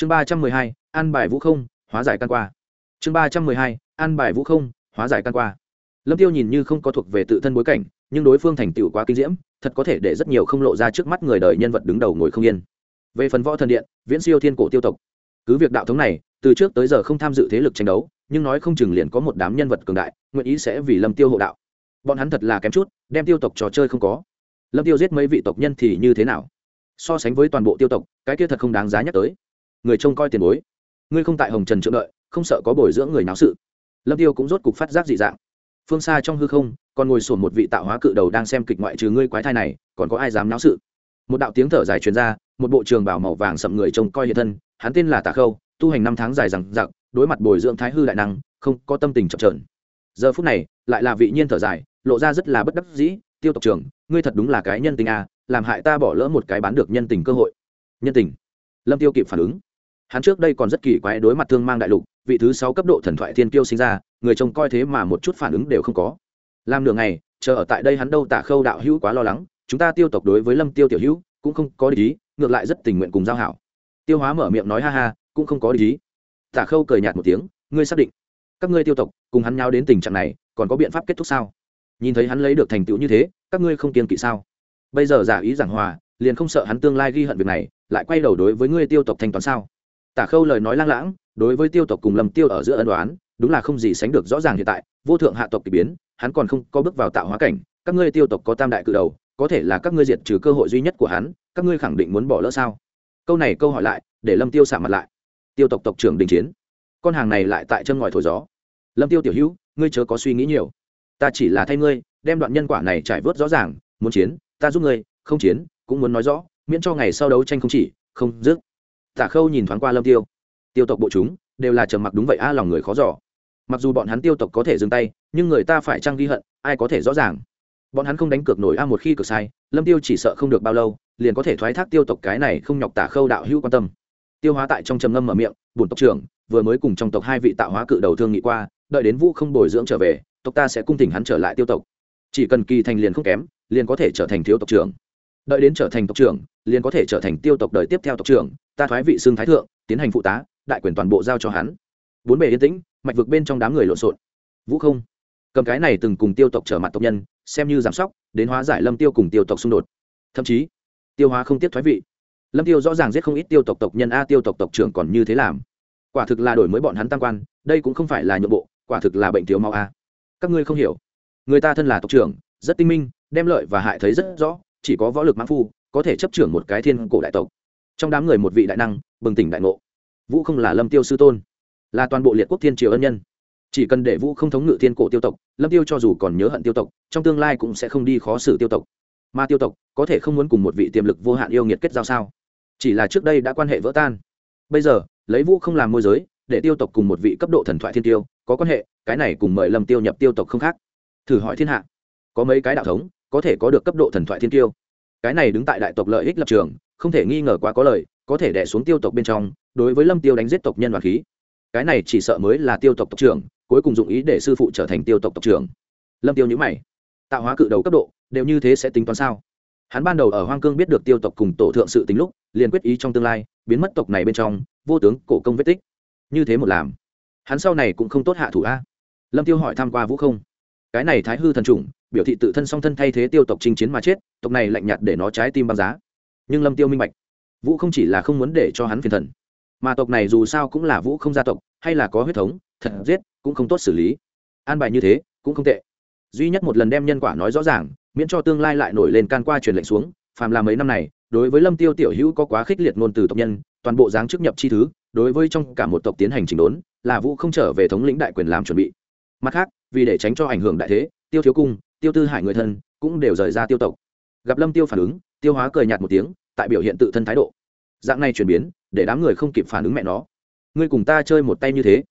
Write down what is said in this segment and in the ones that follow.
chương ba trăm mười hai, an bài vũ không, hóa giải căn qua. Chương ba trăm mười hai, an bài vũ không, hóa giải căn qua. Lâm tiêu nhìn như không có thuộc về tự thân bối cảnh, nhưng đối phương thành tựu quá kinh diễm, thật có thể để rất nhiều không lộ ra trước mắt người đời nhân vật đứng đầu ngồi không yên. Về phần võ thần điện, viễn siêu thiên cổ tiêu tộc. Cứ việc đạo thống này, từ trước tới giờ không tham dự thế lực tranh đấu, nhưng nói không chừng liền có một đám nhân vật cường đại, nguyện ý sẽ vì lâm tiêu hộ đạo. Bọn hắn thật là kém chút, đem tiêu tộc trò chơi không có. Lâm tiêu giết mấy vị tộc nhân thì như thế nào? So sánh với toàn bộ tiêu tộc, cái kia thật không đáng giá nhắc tới người trông coi tiền bối. Ngươi không tại hồng trần trượng đợi, không sợ có bồi dưỡng người náo sự. Lâm tiêu cũng rốt cục phát giác dị dạng. Phương xa trong hư không, còn ngồi sổn một vị tạo hóa cự đầu đang xem kịch ngoại trừ ngươi quái thai này, còn có ai dám náo sự? Một đạo tiếng thở dài truyền ra, một bộ trường bảo màu vàng sậm người trông coi hiện thân, hắn tên là tả khâu, tu hành năm tháng dài rằng giặc đối mặt bồi dưỡng thái hư đại năng, không có tâm tình chậm trởn giờ phút này, lại là vị nhiên thở dài, lộ ra rất là bất đắc dĩ, tiêu tộc trưởng, ngươi thật đúng là cái nhân tình à làm hại ta bỏ lỡ một cái bán được nhân tình cơ hội. Nhân tình? Lâm tiêu kịp phản ứng hắn trước đây còn rất kỳ quái đối mặt thương mang đại lục, vị thứ sáu cấp độ thần thoại thiên kiêu sinh ra, người trông coi thế mà một chút phản ứng đều không có. Làm nửa ngày, chờ ở tại đây hắn đâu tả khâu đạo hữu quá lo lắng, chúng ta tiêu tộc đối với lâm tiêu tiểu hữu cũng không có lý ngược lại rất tình nguyện cùng giao hảo. Tiêu hóa mở miệng nói ha ha, cũng không có lý tả khâu cười nhạt một tiếng, ngươi xác định, các ngươi tiêu tộc cùng hắn nhau đến tình trạng này, còn có biện pháp kết thúc sao? Nhìn thấy hắn lấy được thành tựu như thế, các ngươi không kiên kỵ sao? Bây giờ giả ý giảng hòa, liền không sợ hắn tương lai ghi hận việc này, lại quay đầu đối với ngươi tiêu tộc thanh toán sao? Tả khâu lời nói lang lãng, đối với tiêu tộc cùng lâm tiêu ở giữa ân đoán đúng là không gì sánh được rõ ràng hiện tại, vô thượng hạ tộc k ỳ biến, hắn còn không có bước vào tạo hóa cảnh, các ngươi tiêu tộc có tam đại cự đầu, có thể là các ngươi diệt trừ cơ hội duy nhất của hắn, các ngươi khẳng định muốn bỏ lỡ sao? Câu này câu hỏi lại, để lâm tiêu xả mặt lại. Tiêu tộc tộc trưởng đình chiến, con hàng này lại tại chân ngòi thổi gió. Lâm tiêu tiểu hữu, ngươi chớ có suy nghĩ nhiều. Ta chỉ là thay ngươi, đem đoạn nhân quả này trải vớt rõ ràng, muốn chiến, ta giúp ngươi, không chiến, cũng muốn nói rõ, miễn cho ngày sau đấu tranh không chỉ, không dứt tả khâu nhìn thoáng qua lâm tiêu. Tiêu tộc bộ chúng, đều là trầm mặc đúng vậy a lòng người khó giỏ mặc dù bọn hắn tiêu tộc có thể dừng tay, nhưng người ta phải trăng ghi hận, ai có thể rõ ràng? Bọn hắn không đánh cược nổi a một khi cược sai, lâm tiêu chỉ sợ không được bao lâu, liền có thể thoái thác tiêu tộc cái này không nhọc tả khâu đạo hữu quan tâm. Tiêu hóa tại trong trầm ngâm mở miệng, bổn tộc trưởng, vừa mới cùng trong tộc hai vị tạo hóa cự đầu thương nghị qua, đợi đến vũ không bồi dưỡng trở về, tộc ta sẽ cung thỉnh hắn trở lại tiêu tộc. Chỉ cần kỳ thành liền không kém, liền có thể trở thành thiếu tộc trưởng. Đợi đến trở thành tộc trưởng, liền có thể trở thành tiêu tộc đời tiếp theo tộc trưởng ta thoái vị xương thái thượng, tiến hành phụ tá, đại quyền toàn bộ giao cho hắn. Bốn bề yên tĩnh, mạch vực bên trong đám người lộn xộn. Vũ không. Cầm cái này từng cùng tiêu tộc trở mặt tộc nhân, xem như giảm sóc, đến hóa giải lâm tiêu cùng tiêu tộc xung đột. Thậm chí, tiêu hóa không tiếp thoái vị. Lâm tiêu rõ ràng giết không ít tiêu tộc tộc nhân a, tiêu tộc tộc trưởng còn như thế làm. Quả thực là đổi mới bọn hắn tăng quan, đây cũng không phải là nhượng bộ, quả thực là bệnh thiếu máu a. Các ngươi không hiểu. Người ta thân là tộc trưởng, rất tinh minh, đem lợi và hại thấy rất rõ, chỉ có võ lực mãn phu, có thể chấp trưởng một cái thiên cổ đại tộc trong đám người một vị đại năng, bừng tỉnh đại ngộ. Vũ không là lâm tiêu sư tôn, là toàn bộ liệt quốc thiên triều ân nhân. Chỉ cần để vũ không thống ngự thiên cổ tiêu tộc, lâm tiêu cho dù còn nhớ hận tiêu tộc, trong tương lai cũng sẽ không đi khó xử tiêu tộc. Mà tiêu tộc, có thể không muốn cùng một vị tiềm lực vô hạn yêu nghiệt kết giao sao? Chỉ là trước đây đã quan hệ vỡ tan. Bây giờ, lấy vũ không làm môi giới, để tiêu tộc cùng một vị cấp độ thần thoại thiên tiêu, có quan hệ, cái này cùng mời lâm tiêu nhập tiêu tộc không khác. Thử hỏi thiên hạ, có mấy cái đạo thống, có thể có được cấp độ thần thoại thiên tiêu? Cái này đứng tại đại tộc lợi ích lập trường, không thể nghi ngờ quá có lời, có thể đẻ xuống tiêu tộc bên trong, đối với lâm tiêu đánh giết tộc nhân và khí. Cái này chỉ sợ mới là tiêu tộc tộc trưởng, cuối cùng dụng ý để sư phụ trở thành tiêu tộc tộc trưởng. Lâm tiêu nhữ mày. Tạo hóa cự đầu cấp độ, đều như thế sẽ tính toán sao? Hắn ban đầu ở hoang cương biết được tiêu tộc cùng tổ thượng sự tính lúc, liền quyết ý trong tương lai, biến mất tộc này bên trong, vô tướng, cổ công vết tích. Như thế một làm, hắn sau này cũng không tốt hạ thủ a. Lâm tiêu hỏi tham q u a vũ không. Cái này thái hư thần trùng biểu thị tự thân song thân thay thế tiêu tộc chinh chiến mà chết, tộc này lạnh nhạt để nó trái tim băng giá. Nhưng lâm tiêu minh bạch, vũ không chỉ là không muốn để cho hắn phiền thần, mà tộc này dù sao cũng là vũ không gia tộc, hay là có huyết thống, thật giết cũng không tốt xử lý. An bài như thế cũng không tệ. Duy nhất một lần đem nhân quả nói rõ ràng, miễn cho tương lai lại nổi lên can qua truyền lệnh xuống, phàm là mấy năm này, đối với lâm tiêu tiểu hữu có quá khích liệt ngôn từ tộc nhân, toàn bộ dáng chức nhập chi thứ, đối với trong cả một tộc tiến hành chỉnh đốn, là vũ không trở về thống lĩnh đại quyền làm chuẩn bị. Mặt khác, vì để tránh cho ảnh hưởng đại thế, tiêu thiếu cung tiêu tư hải người thân cũng đều rời ra tiêu tộc. Gặp lâm tiêu phản ứng, tiêu hóa cười nhạt một tiếng, tại biểu hiện tự thân thái độ. Dạng này chuyển biến, để đám người không kịp phản ứng mẹ nó. Ngươi cùng ta chơi một tay như thế.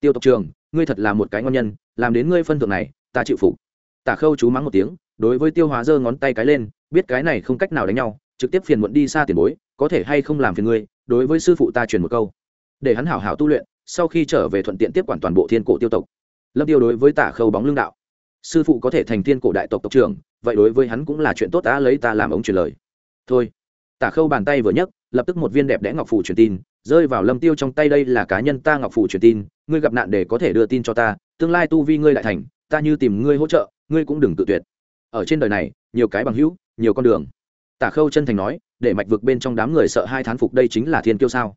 Tiêu tộc trường, ngươi thật là một cái ngon nhân, làm đến ngươi phân thượng này, ta chịu phục. Tả khâu chú mắng một tiếng, đối với tiêu hóa giơ ngón tay cái lên, biết cái này không cách nào đánh nhau, trực tiếp phiền muộn đi xa tiền bối, có thể hay không làm phiền ngươi, đối với sư phụ ta truyền một câu. Để hắn hảo hảo tu luyện, sau khi trở về thuận tiện tiếp quản toàn bộ thiên cổ tiêu tộc. Lâm tiêu đối với tả khâu bóng lưng đạo sư phụ có thể thành thiên cổ đại tộc tộc trưởng, vậy đối với hắn cũng là chuyện tốt ta lấy ta làm ống truyền lời. Thôi. Tả khâu bàn tay vừa nhấc, lập tức một viên đẹp đẽ ngọc phủ truyền tin, rơi vào lâm tiêu trong tay, đây là cá nhân ta ngọc phủ truyền tin, ngươi gặp nạn để có thể đưa tin cho ta, tương lai tu vi ngươi lại thành, ta như tìm ngươi hỗ trợ, ngươi cũng đừng tự tuyệt. Ở trên đời này, nhiều cái bằng hữu, nhiều con đường. Tả khâu chân thành nói, để mạch vực bên trong đám người sợ hai thán phục đây chính là thiên kiêu sao.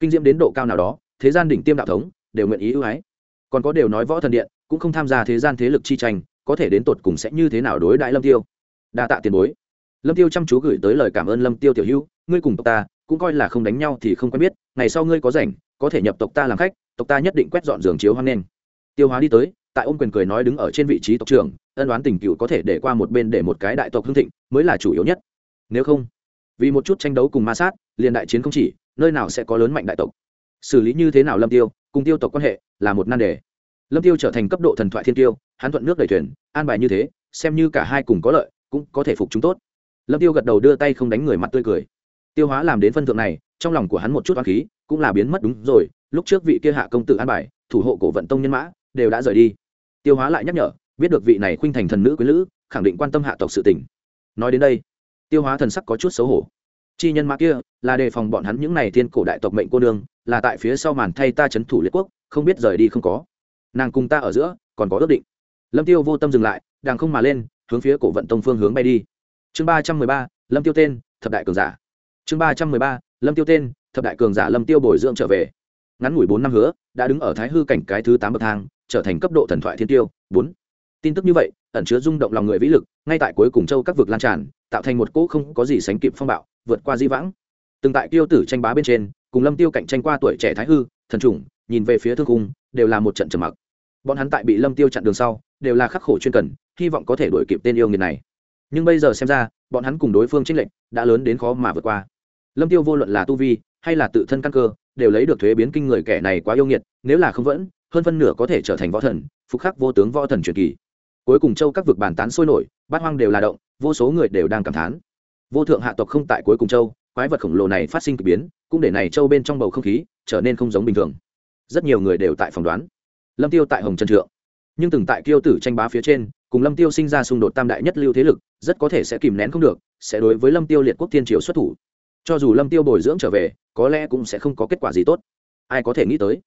Kinh diễm đến độ cao nào đó, thế gian đỉnh tiêm đạo thống, đều nguyện ý ưu ái. Còn có đều nói võ thần điện cũng không tham gia thế gian thế lực chi tranh, có thể đến tột cùng sẽ như thế nào đối đại lâm tiêu? Đa tạ tiền bối. Lâm tiêu chăm chú gửi tới lời cảm ơn lâm tiêu tiểu hữu, ngươi cùng tộc ta, cũng coi là không đánh nhau thì không quen biết, ngày sau ngươi có rảnh, có thể nhập tộc ta làm khách, tộc ta nhất định quét dọn giường chiếu hoang nên. Tiêu hóa đi tới, tại ôm quyền cười nói đứng ở trên vị trí tộc trưởng, ân đoán tình cựu có thể để qua một bên để một cái đại tộc hương thịnh, mới là chủ yếu nhất. Nếu không, vì một chút tranh đấu cùng ma sát, liền đại chiến không chỉ, nơi nào sẽ có lớn mạnh đại tộc? Xử lý như thế nào lâm tiêu, cùng tiêu tộc quan hệ là một nan đề lâm tiêu trở thành cấp độ thần thoại thiên tiêu, hắn thuận nước đẩy thuyền, an bài như thế, xem như cả hai cùng có lợi, cũng có thể phục chúng tốt. Lâm tiêu gật đầu đưa tay không đánh người mặt tươi cười. Tiêu hóa làm đến phân thượng này, trong lòng của hắn một chút oán khí, cũng là biến mất đúng rồi, lúc trước vị kia hạ công tử an bài, thủ hộ cổ vận tông nhân mã, đều đã rời đi. Tiêu hóa lại nhắc nhở, biết được vị này khuynh thành thần nữ quý lữ, khẳng định quan tâm hạ tộc sự tình. Nói đến đây, tiêu hóa thần sắc có chút xấu hổ. Chi nhân mã kia, là đề phòng bọn hắn những này thiên cổ đại tộc mệnh cô nương, là tại phía sau màn thay ta c h ấ n thủ liệt quốc, không biết rời đi không có nàng cùng ta ở giữa, còn có ước định. Lâm tiêu vô tâm dừng lại đàng không mà lên, hướng phía cổ vận tông phương hướng bay đi. Chương ba trăm mười ba, lâm tiêu tên, thập đại cường giả. Chương ba trăm mười ba, lâm tiêu tên, thập đại cường giả lâm tiêu bồi dưỡng trở về. Ngắn ngủi bốn năm hứa, đã đứng ở thái hư cảnh cái thứ tám bậc thang, trở thành cấp độ thần thoại thiên tiêu. Bốn. Tin tức như vậy, ẩn chứa rung động lòng người vĩ lực, ngay tại cuối cùng châu các vực lan tràn, tạo thành một cỗ không có gì sánh kịp phong bạo, vượt qua di vãng. Từng tại tiêu tử tranh bá bên trên, cùng lâm tiêu cạnh tranh qua tuổi trẻ thái hư, thần trùng nhìn về phía thương cung đều là một trận trầm mặc. Bọn hắn tại bị lâm tiêu chặn đường sau, đều là khắc khổ chuyên cần, hy vọng có thể đuổi kịp tên yêu nghiệt này. Nhưng bây giờ xem ra, bọn hắn cùng đối phương trích lệnh đã lớn đến khó mà vượt qua. Lâm tiêu vô luận là tu vi, hay là tự thân căn cơ, đều lấy được thuế biến kinh người kẻ này quá yêu nghiệt, nếu là không vẫn, hơn phân nửa có thể trở thành võ thần, phục khắc vô tướng võ thần truyền kỳ. Cuối cùng châu các vực bàn tán sôi nổi, bát hoang đều là động, vô số người đều đang cảm thán. Vô thượng hạ tộc không tại cuối cùng châu, quái vật khổng lồ này phát sinh k ỳ biến, cũng để này châu bên trong bầu không khí trở nên không giống bình thường rất nhiều người đều tại phỏng đoán. Lâm tiêu tại hồng trần trượng. Nhưng từng tại kiêu tử tranh bá phía trên, cùng lâm tiêu sinh ra xung đột tam đại nhất lưu thế lực, rất có thể sẽ kìm nén không được, sẽ đối với lâm tiêu liệt quốc thiên triều xuất thủ. Cho dù lâm tiêu bồi dưỡng trở về, có lẽ cũng sẽ không có kết quả gì tốt. Ai có thể nghĩ tới?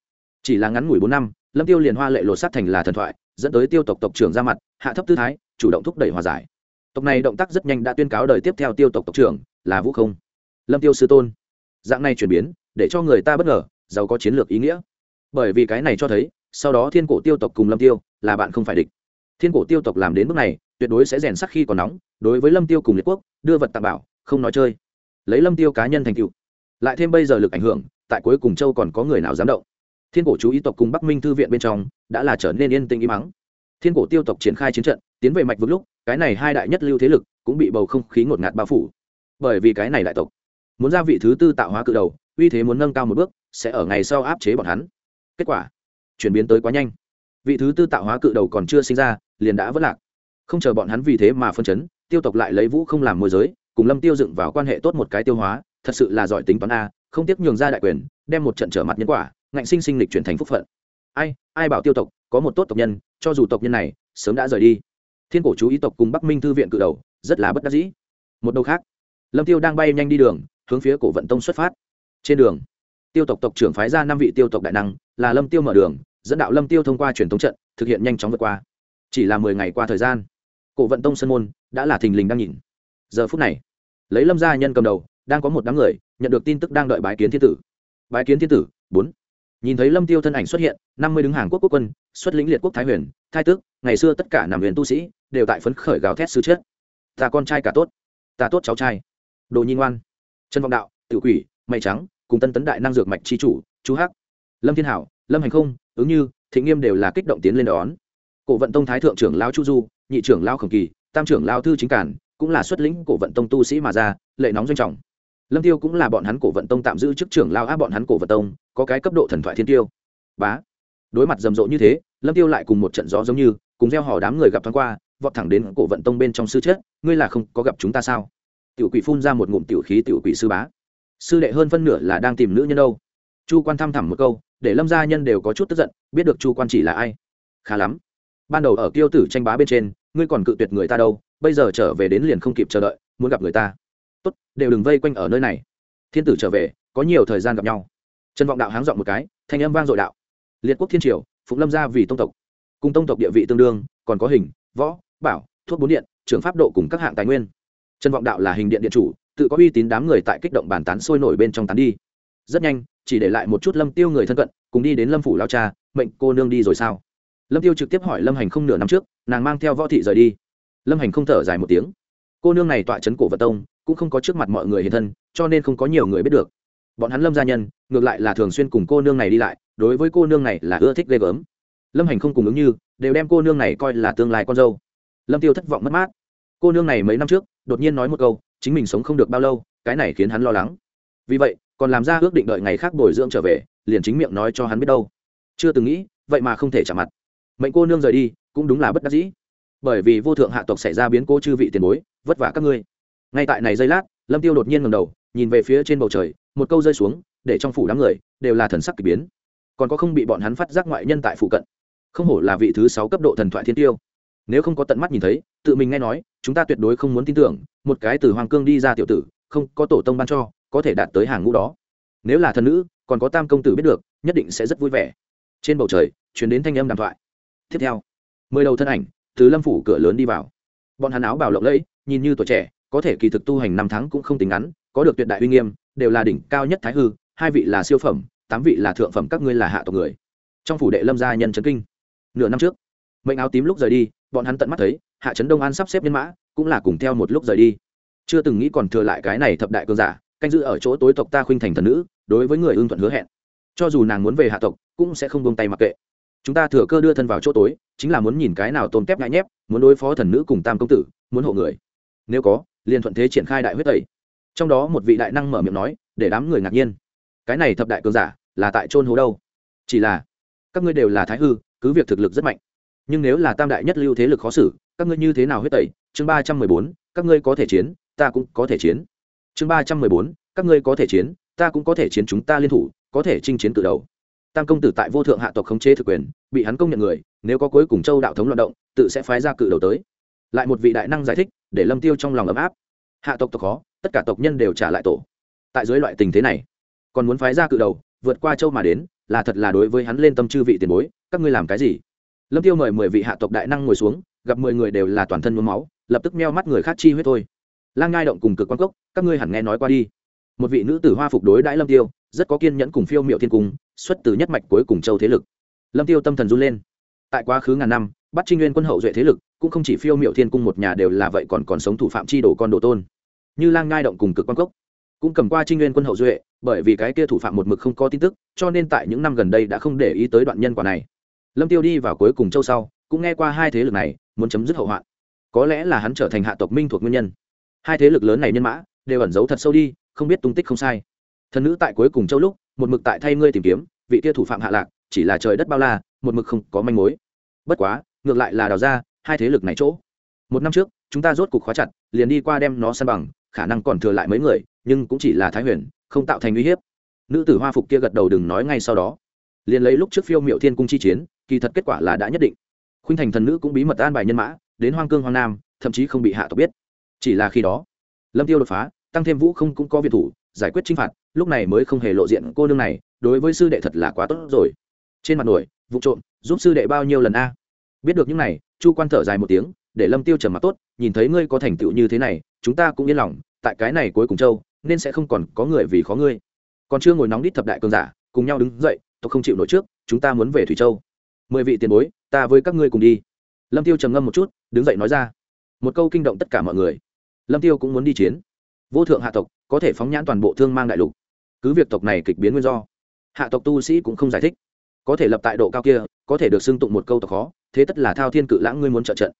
Chỉ là ngắn ngủi bốn năm, lâm tiêu liền hoa lệ lột sát thành là thần thoại, dẫn tới tiêu tộc tộc trưởng ra mặt, hạ thấp tư thái, chủ động thúc đẩy hòa giải. Tộc này động tác rất nhanh đã tuyên cáo đời tiếp theo tiêu tộc tộc trưởng, là vũ không. Lâm tiêu sư tôn. Dạng này chuyển biến, để cho người ta bất ngờ, giàu có chiến lược ý nghĩa bởi vì cái này cho thấy, sau đó thiên cổ tiêu tộc cùng lâm tiêu là bạn không phải địch. Thiên cổ tiêu tộc làm đến mức này, tuyệt đối sẽ rèn sắc khi còn nóng, đối với lâm tiêu cùng liệt quốc, đưa vật tạm bảo, không nói chơi. Lấy lâm tiêu cá nhân thành tựu. Lại thêm bây giờ lực ảnh hưởng, tại cuối cùng châu còn có người nào dám động. Thiên cổ chú ý tộc cùng bắc minh thư viện bên trong, đã là trở nên yên tĩnh im mắng thiên cổ tiêu tộc triển khai chiến trận, tiến về mạch vực lúc, cái này hai đại nhất lưu thế lực cũng bị bầu không khí ngột ngạt bao phủ. Bởi vì cái này đại tộc, muốn ra vị thứ tư tạo hóa cự đầu, uy thế muốn nâng cao một bước, sẽ ở ngày sau áp chế bọn hắn kết quả, chuyển biến tới quá nhanh. Vị thứ tư tạo hóa cự đầu còn chưa sinh ra, liền đã vất lạc. Không chờ bọn hắn vì thế mà phân chấn, tiêu tộc lại lấy vũ không làm môi giới, cùng lâm tiêu dựng vào quan hệ tốt một cái tiêu hóa, thật sự là giỏi tính toán a, không tiếc nhường ra đại quyền, đem một trận trở mặt nhân quả, ngạnh sinh sinh lịch chuyển thành phúc phận. Ai ai bảo tiêu tộc có một tốt tộc nhân, cho dù tộc nhân này sớm đã rời đi. Thiên cổ chú ý tộc cùng bắc minh thư viện cự đầu, rất là bất đắc dĩ. Một đầu khác, lâm tiêu đang bay nhanh đi đường, hướng phía cổ vận tông xuất phát. Trên đường tiêu tộc tộc trưởng phái ra năm vị tiêu tộc đại năng, là lâm tiêu mở đường, dẫn đạo lâm tiêu thông qua truyền thống trận, thực hiện nhanh chóng vượt qua. Chỉ là mười ngày qua thời gian, cổ vận tông Sơn môn đã là thình lình đang nhìn giờ phút này, lấy lâm gia nhân cầm đầu, đang có một đám người, nhận được tin tức đang đợi bái kiến thiên tử. Bái kiến thiên tử, bốn. Nhìn thấy lâm tiêu thân ảnh xuất hiện, năm mươi đứng hàng quốc quốc quân, xuất lĩnh liệt quốc thái huyền, thái tước, ngày xưa tất cả nằm huyền tu sĩ, đều tại phấn khởi gào thét sư chết. Ta con trai cả tốt, ta tốt cháu trai. Đồ nhi ngoan. Chân vọng đạo tự quỷ mây trắng cùng tân tấn đại năng dược mạch chi chủ chú hắc. Lâm thiên hảo, lâm hành không, ứng như thị nghiêm đều là kích động tiến lên đón. Cổ vận tông thái thượng trưởng lao chu du, nhị trưởng lao khổng kỳ, tam trưởng lao thư chính cản, cũng là xuất lĩnh cổ vận tông tu sĩ mà ra, lệ nóng doanh trọng. Lâm tiêu cũng là bọn hắn cổ vận tông tạm giữ chức trưởng lao áp bọn hắn cổ vận tông, có cái cấp độ thần thoại thiên tiêu. Bá. Đối mặt rầm rộ như thế, lâm tiêu lại cùng một trận gió giống như, cùng gieo hò đám người gặp thoáng qua, vọt thẳng đến cổ vận tông bên trong sư chết, ngươi là không có gặp chúng ta sao? Tiểu quỷ phun ra một ngụm tiểu khí tiểu quỷ sư bá sư đệ hơn phân nửa là đang tìm nữ nhân đâu. Chu quan thăm thẳm một câu, để lâm gia nhân đều có chút tức giận, biết được chu quan chỉ là ai. Khá lắm. Ban đầu ở kiêu tử tranh bá bên trên, ngươi còn cự tuyệt người ta đâu, bây giờ trở về đến liền không kịp chờ đợi, muốn gặp người ta. Tốt, đều đừng vây quanh ở nơi này. Thiên tử trở về, có nhiều thời gian gặp nhau. Trần vọng đạo háng dọn một cái, thanh âm vang dội đạo. Liệt quốc thiên triều, phụng lâm gia vì tông tộc. Cùng tông tộc địa vị tương đương, còn có hình, võ, bảo, thuốc bốn điện, trưởng pháp độ cùng các hạng tài nguyên. Trần vọng đạo là hình điện điện chủ tự có uy tín đám người tại kích động bàn tán sôi nổi bên trong tán đi. Rất nhanh, chỉ để lại một chút lâm tiêu người thân cận, cùng đi đến lâm phủ lao cha, mệnh cô nương đi rồi sao? Lâm tiêu trực tiếp hỏi lâm hành không nửa năm trước, nàng mang theo võ thị rời đi. Lâm hành không thở dài một tiếng. Cô nương này tọa chấn cổ vật tông, cũng không có trước mặt mọi người hiện thân, cho nên không có nhiều người biết được. Bọn hắn lâm gia nhân, ngược lại là thường xuyên cùng cô nương này đi lại, đối với cô nương này là ưa thích ghê gớm. Lâm hành không cùng ứng như, đều đem cô nương này coi là tương lai con dâu. Lâm tiêu thất vọng mất mát. Cô nương này mấy năm trước, đột nhiên nói một câu chính mình sống không được bao lâu, cái này khiến hắn lo lắng. Vì vậy, còn làm ra ước định đợi ngày khác bồi dưỡng trở về, liền chính miệng nói cho hắn biết đâu. Chưa từng nghĩ, vậy mà không thể trả mặt. Mệnh cô nương rời đi, cũng đúng là bất đắc dĩ. Bởi vì vô thượng hạ tộc xảy ra biến cố chư vị tiền bối, vất vả các ngươi. Ngay tại này giây lát, lâm tiêu đột nhiên ngầm đầu, nhìn về phía trên bầu trời, một câu rơi xuống, để trong phủ đám người đều là thần sắc kỳ biến. Còn có không bị bọn hắn phát giác ngoại nhân tại phụ cận. Không hổ là vị thứ sáu cấp độ thần thoại thiên tiêu nếu không có tận mắt nhìn thấy, tự mình nghe nói, chúng ta tuyệt đối không muốn tin tưởng, một cái từ hoàng cương đi ra tiểu tử, không có tổ tông ban cho, có thể đạt tới hàng ngũ đó. Nếu là thần nữ, còn có tam công tử biết được, nhất định sẽ rất vui vẻ. Trên bầu trời chuyển đến thanh âm đàm thoại. Tiếp theo, mười đầu thân ảnh, từ lâm phủ cửa lớn đi vào. Bọn hắn áo bào lộng lẫy, nhìn như tuổi trẻ, có thể kỳ thực tu hành năm tháng cũng không tính ngắn, có được tuyệt đại uy nghiêm, đều là đỉnh cao nhất thái hư, hai vị là siêu phẩm, tám vị là thượng phẩm, các ngươi là hạ tộc người. Trong phủ đệ lâm gia nhân trấn kinh. Nửa năm trước mệnh áo tím lúc rời đi, bọn hắn tận mắt thấy, hạ trấn đông an sắp xếp nhân mã, cũng là cùng theo một lúc rời đi. Chưa từng nghĩ còn thừa lại cái này thập đại cường giả, canh giữ ở chỗ tối tộc ta khuynh thành thần nữ, đối với người ưng thuận hứa hẹn. Cho dù nàng muốn về hạ tộc, cũng sẽ không buông tay mặc kệ. Chúng ta thừa cơ đưa thân vào chỗ tối, chính là muốn nhìn cái nào tôm tép ngại nhép, muốn đối phó thần nữ cùng tam công tử, muốn hộ người. Nếu có, liền thuận thế triển khai đại huyết tẩy. Trong đó một vị đại năng mở miệng nói, để đám người ngạc nhiên. Cái này thập đại cường giả, là tại trôn hố đâu? Chỉ là, các ngươi đều là thái hư, cứ việc thực lực rất mạnh nhưng nếu là tam đại nhất lưu thế lực khó xử, các ngươi như thế nào huyết tẩy? Chương ba trăm mười bốn, các ngươi có thể chiến, ta cũng có thể chiến. Chương ba trăm mười bốn, các ngươi có thể chiến, ta cũng có thể chiến chúng ta liên thủ, có thể chinh chiến từ đầu. Tam công tử tại vô thượng hạ tộc khống chế thực quyền, bị hắn công nhận người, nếu có cuối cùng châu đạo thống loạn động, tự sẽ phái ra cự đầu tới. Lại một vị đại năng giải thích, để lâm tiêu trong lòng ấm áp. Hạ tộc tộc khó, tất cả tộc nhân đều trả lại tổ. Tại dưới loại tình thế này, còn muốn phái ra cự đầu, vượt qua châu mà đến, là thật là đối với hắn lên tâm chư vị tiền bối, các ngươi làm cái gì? Lâm tiêu mời mười vị hạ tộc đại năng ngồi xuống, gặp mười người đều là toàn thân mướm máu, lập tức meo mắt người khác chi huyết thôi. Lang ngai động cùng cực quan cốc, các ngươi hẳn nghe nói qua đi. Một vị nữ tử hoa phục đối đãi lâm tiêu, rất có kiên nhẫn cùng phiêu miệu thiên cung, xuất từ nhất mạch cuối cùng châu thế lực. Lâm tiêu tâm thần run lên. Tại quá khứ ngàn năm bắt trinh nguyên quân hậu duệ thế lực, cũng không chỉ phiêu miệu thiên cung một nhà đều là vậy còn còn sống thủ phạm chi đổ con đồ tôn. Như lang ngai động cùng cực quan cốc, cũng cầm qua trinh nguyên quân hậu duệ, bởi vì cái kia thủ phạm một mực không có tin tức, cho nên tại những năm gần đây đã không để ý tới đoạn nhân quả này lâm tiêu đi vào cuối cùng châu sau, cũng nghe qua hai thế lực này muốn chấm dứt hậu hoạn. Có lẽ là hắn trở thành hạ tộc minh thuộc nguyên nhân. Hai thế lực lớn này nhân mã đều ẩn giấu thật sâu đi, không biết tung tích không sai. Thần nữ tại cuối cùng châu lúc, một mực tại thay ngươi tìm kiếm, vị kia thủ phạm hạ lạc, chỉ là trời đất bao la, một mực không có manh mối. Bất quá, ngược lại là đào ra hai thế lực này chỗ. Một năm trước, chúng ta rốt cục khóa chặt, liền đi qua đem nó săn bằng, khả năng còn thừa lại mấy người, nhưng cũng chỉ là thái huyền, không tạo thành uy hiếp. Nữ tử hoa phục kia gật đầu đừng nói ngay sau đó. Liền lấy lúc trước phiêu miệu thiên cung chi chiến kỳ thật kết quả là đã nhất định. Khuynh thành thần nữ cũng bí mật an bài nhân mã, đến hoang cương hoang nam, thậm chí không bị hạ tộc biết. Chỉ là khi đó, lâm tiêu đột phá, tăng thêm vũ không cũng có viện thủ, giải quyết chinh phạt, lúc này mới không hề lộ diện cô nương này, đối với sư đệ thật là quá tốt rồi. Trên mặt nổi, vụ trộm, giúp sư đệ bao nhiêu lần a? Biết được những này, chu quan thở dài một tiếng, để lâm tiêu trầm mặt tốt, nhìn thấy ngươi có thành tựu như thế này, chúng ta cũng yên lòng, tại cái này cuối cùng châu, nên sẽ không còn có người vì khó ngươi. Còn chưa ngồi nóng đít thập đại cường giả, cùng nhau đứng dậy tôi không chịu nổi trước, chúng ta muốn về thủy châu mười vị tiền bối, ta với các ngươi cùng đi. Lâm tiêu trầm ngâm một chút, đứng dậy nói ra. Một câu kinh động tất cả mọi người. Lâm tiêu cũng muốn đi chiến. Vô thượng hạ tộc, có thể phóng nhãn toàn bộ thương mang đại lục. Cứ việc tộc này kịch biến nguyên do, hạ tộc tu sĩ cũng không giải thích. Có thể lập tại độ cao kia, có thể được xưng tụng một câu tộc khó, thế tất là thao thiên cự lãng ngươi muốn trợ trận.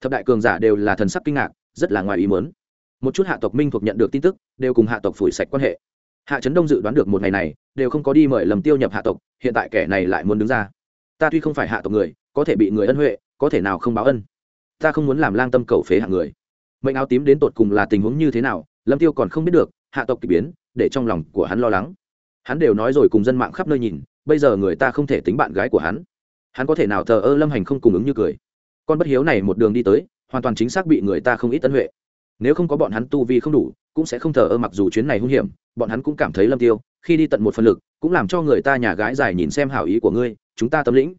Thập đại cường giả đều là thần sắc kinh ngạc, rất là ngoài ý mớn một chút hạ tộc minh thuộc nhận được tin tức, đều cùng hạ tộc phủi sạch quan hệ. Hạ trấn đông dự đoán được một ngày này, đều không có đi mời lầm tiêu nhập hạ tộc, hiện tại kẻ này lại muốn đứng ra ta tuy không phải hạ tộc người, có thể bị người ân huệ, có thể nào không báo ân? Ta không muốn làm lang tâm cầu phế hạng người. Mệnh áo tím đến tột cùng là tình huống như thế nào, lâm tiêu còn không biết được, hạ tộc k ỳ biến, để trong lòng của hắn lo lắng. Hắn đều nói rồi cùng dân mạng khắp nơi nhìn, bây giờ người ta không thể tính bạn gái của hắn. Hắn có thể nào thờ ơ lâm hành không cùng ứng như cười? Con bất hiếu này một đường đi tới, hoàn toàn chính xác bị người ta không ít tân huệ. Nếu không có bọn hắn tu vi không đủ, cũng sẽ không thờ ơ mặc dù chuyến này hung hiểm, bọn hắn cũng cảm thấy lâm tiêu, khi đi tận một phần lực, cũng làm cho người ta nhà gái dài nhìn xem hảo ý của ngươi chúng ta tâm lĩnh.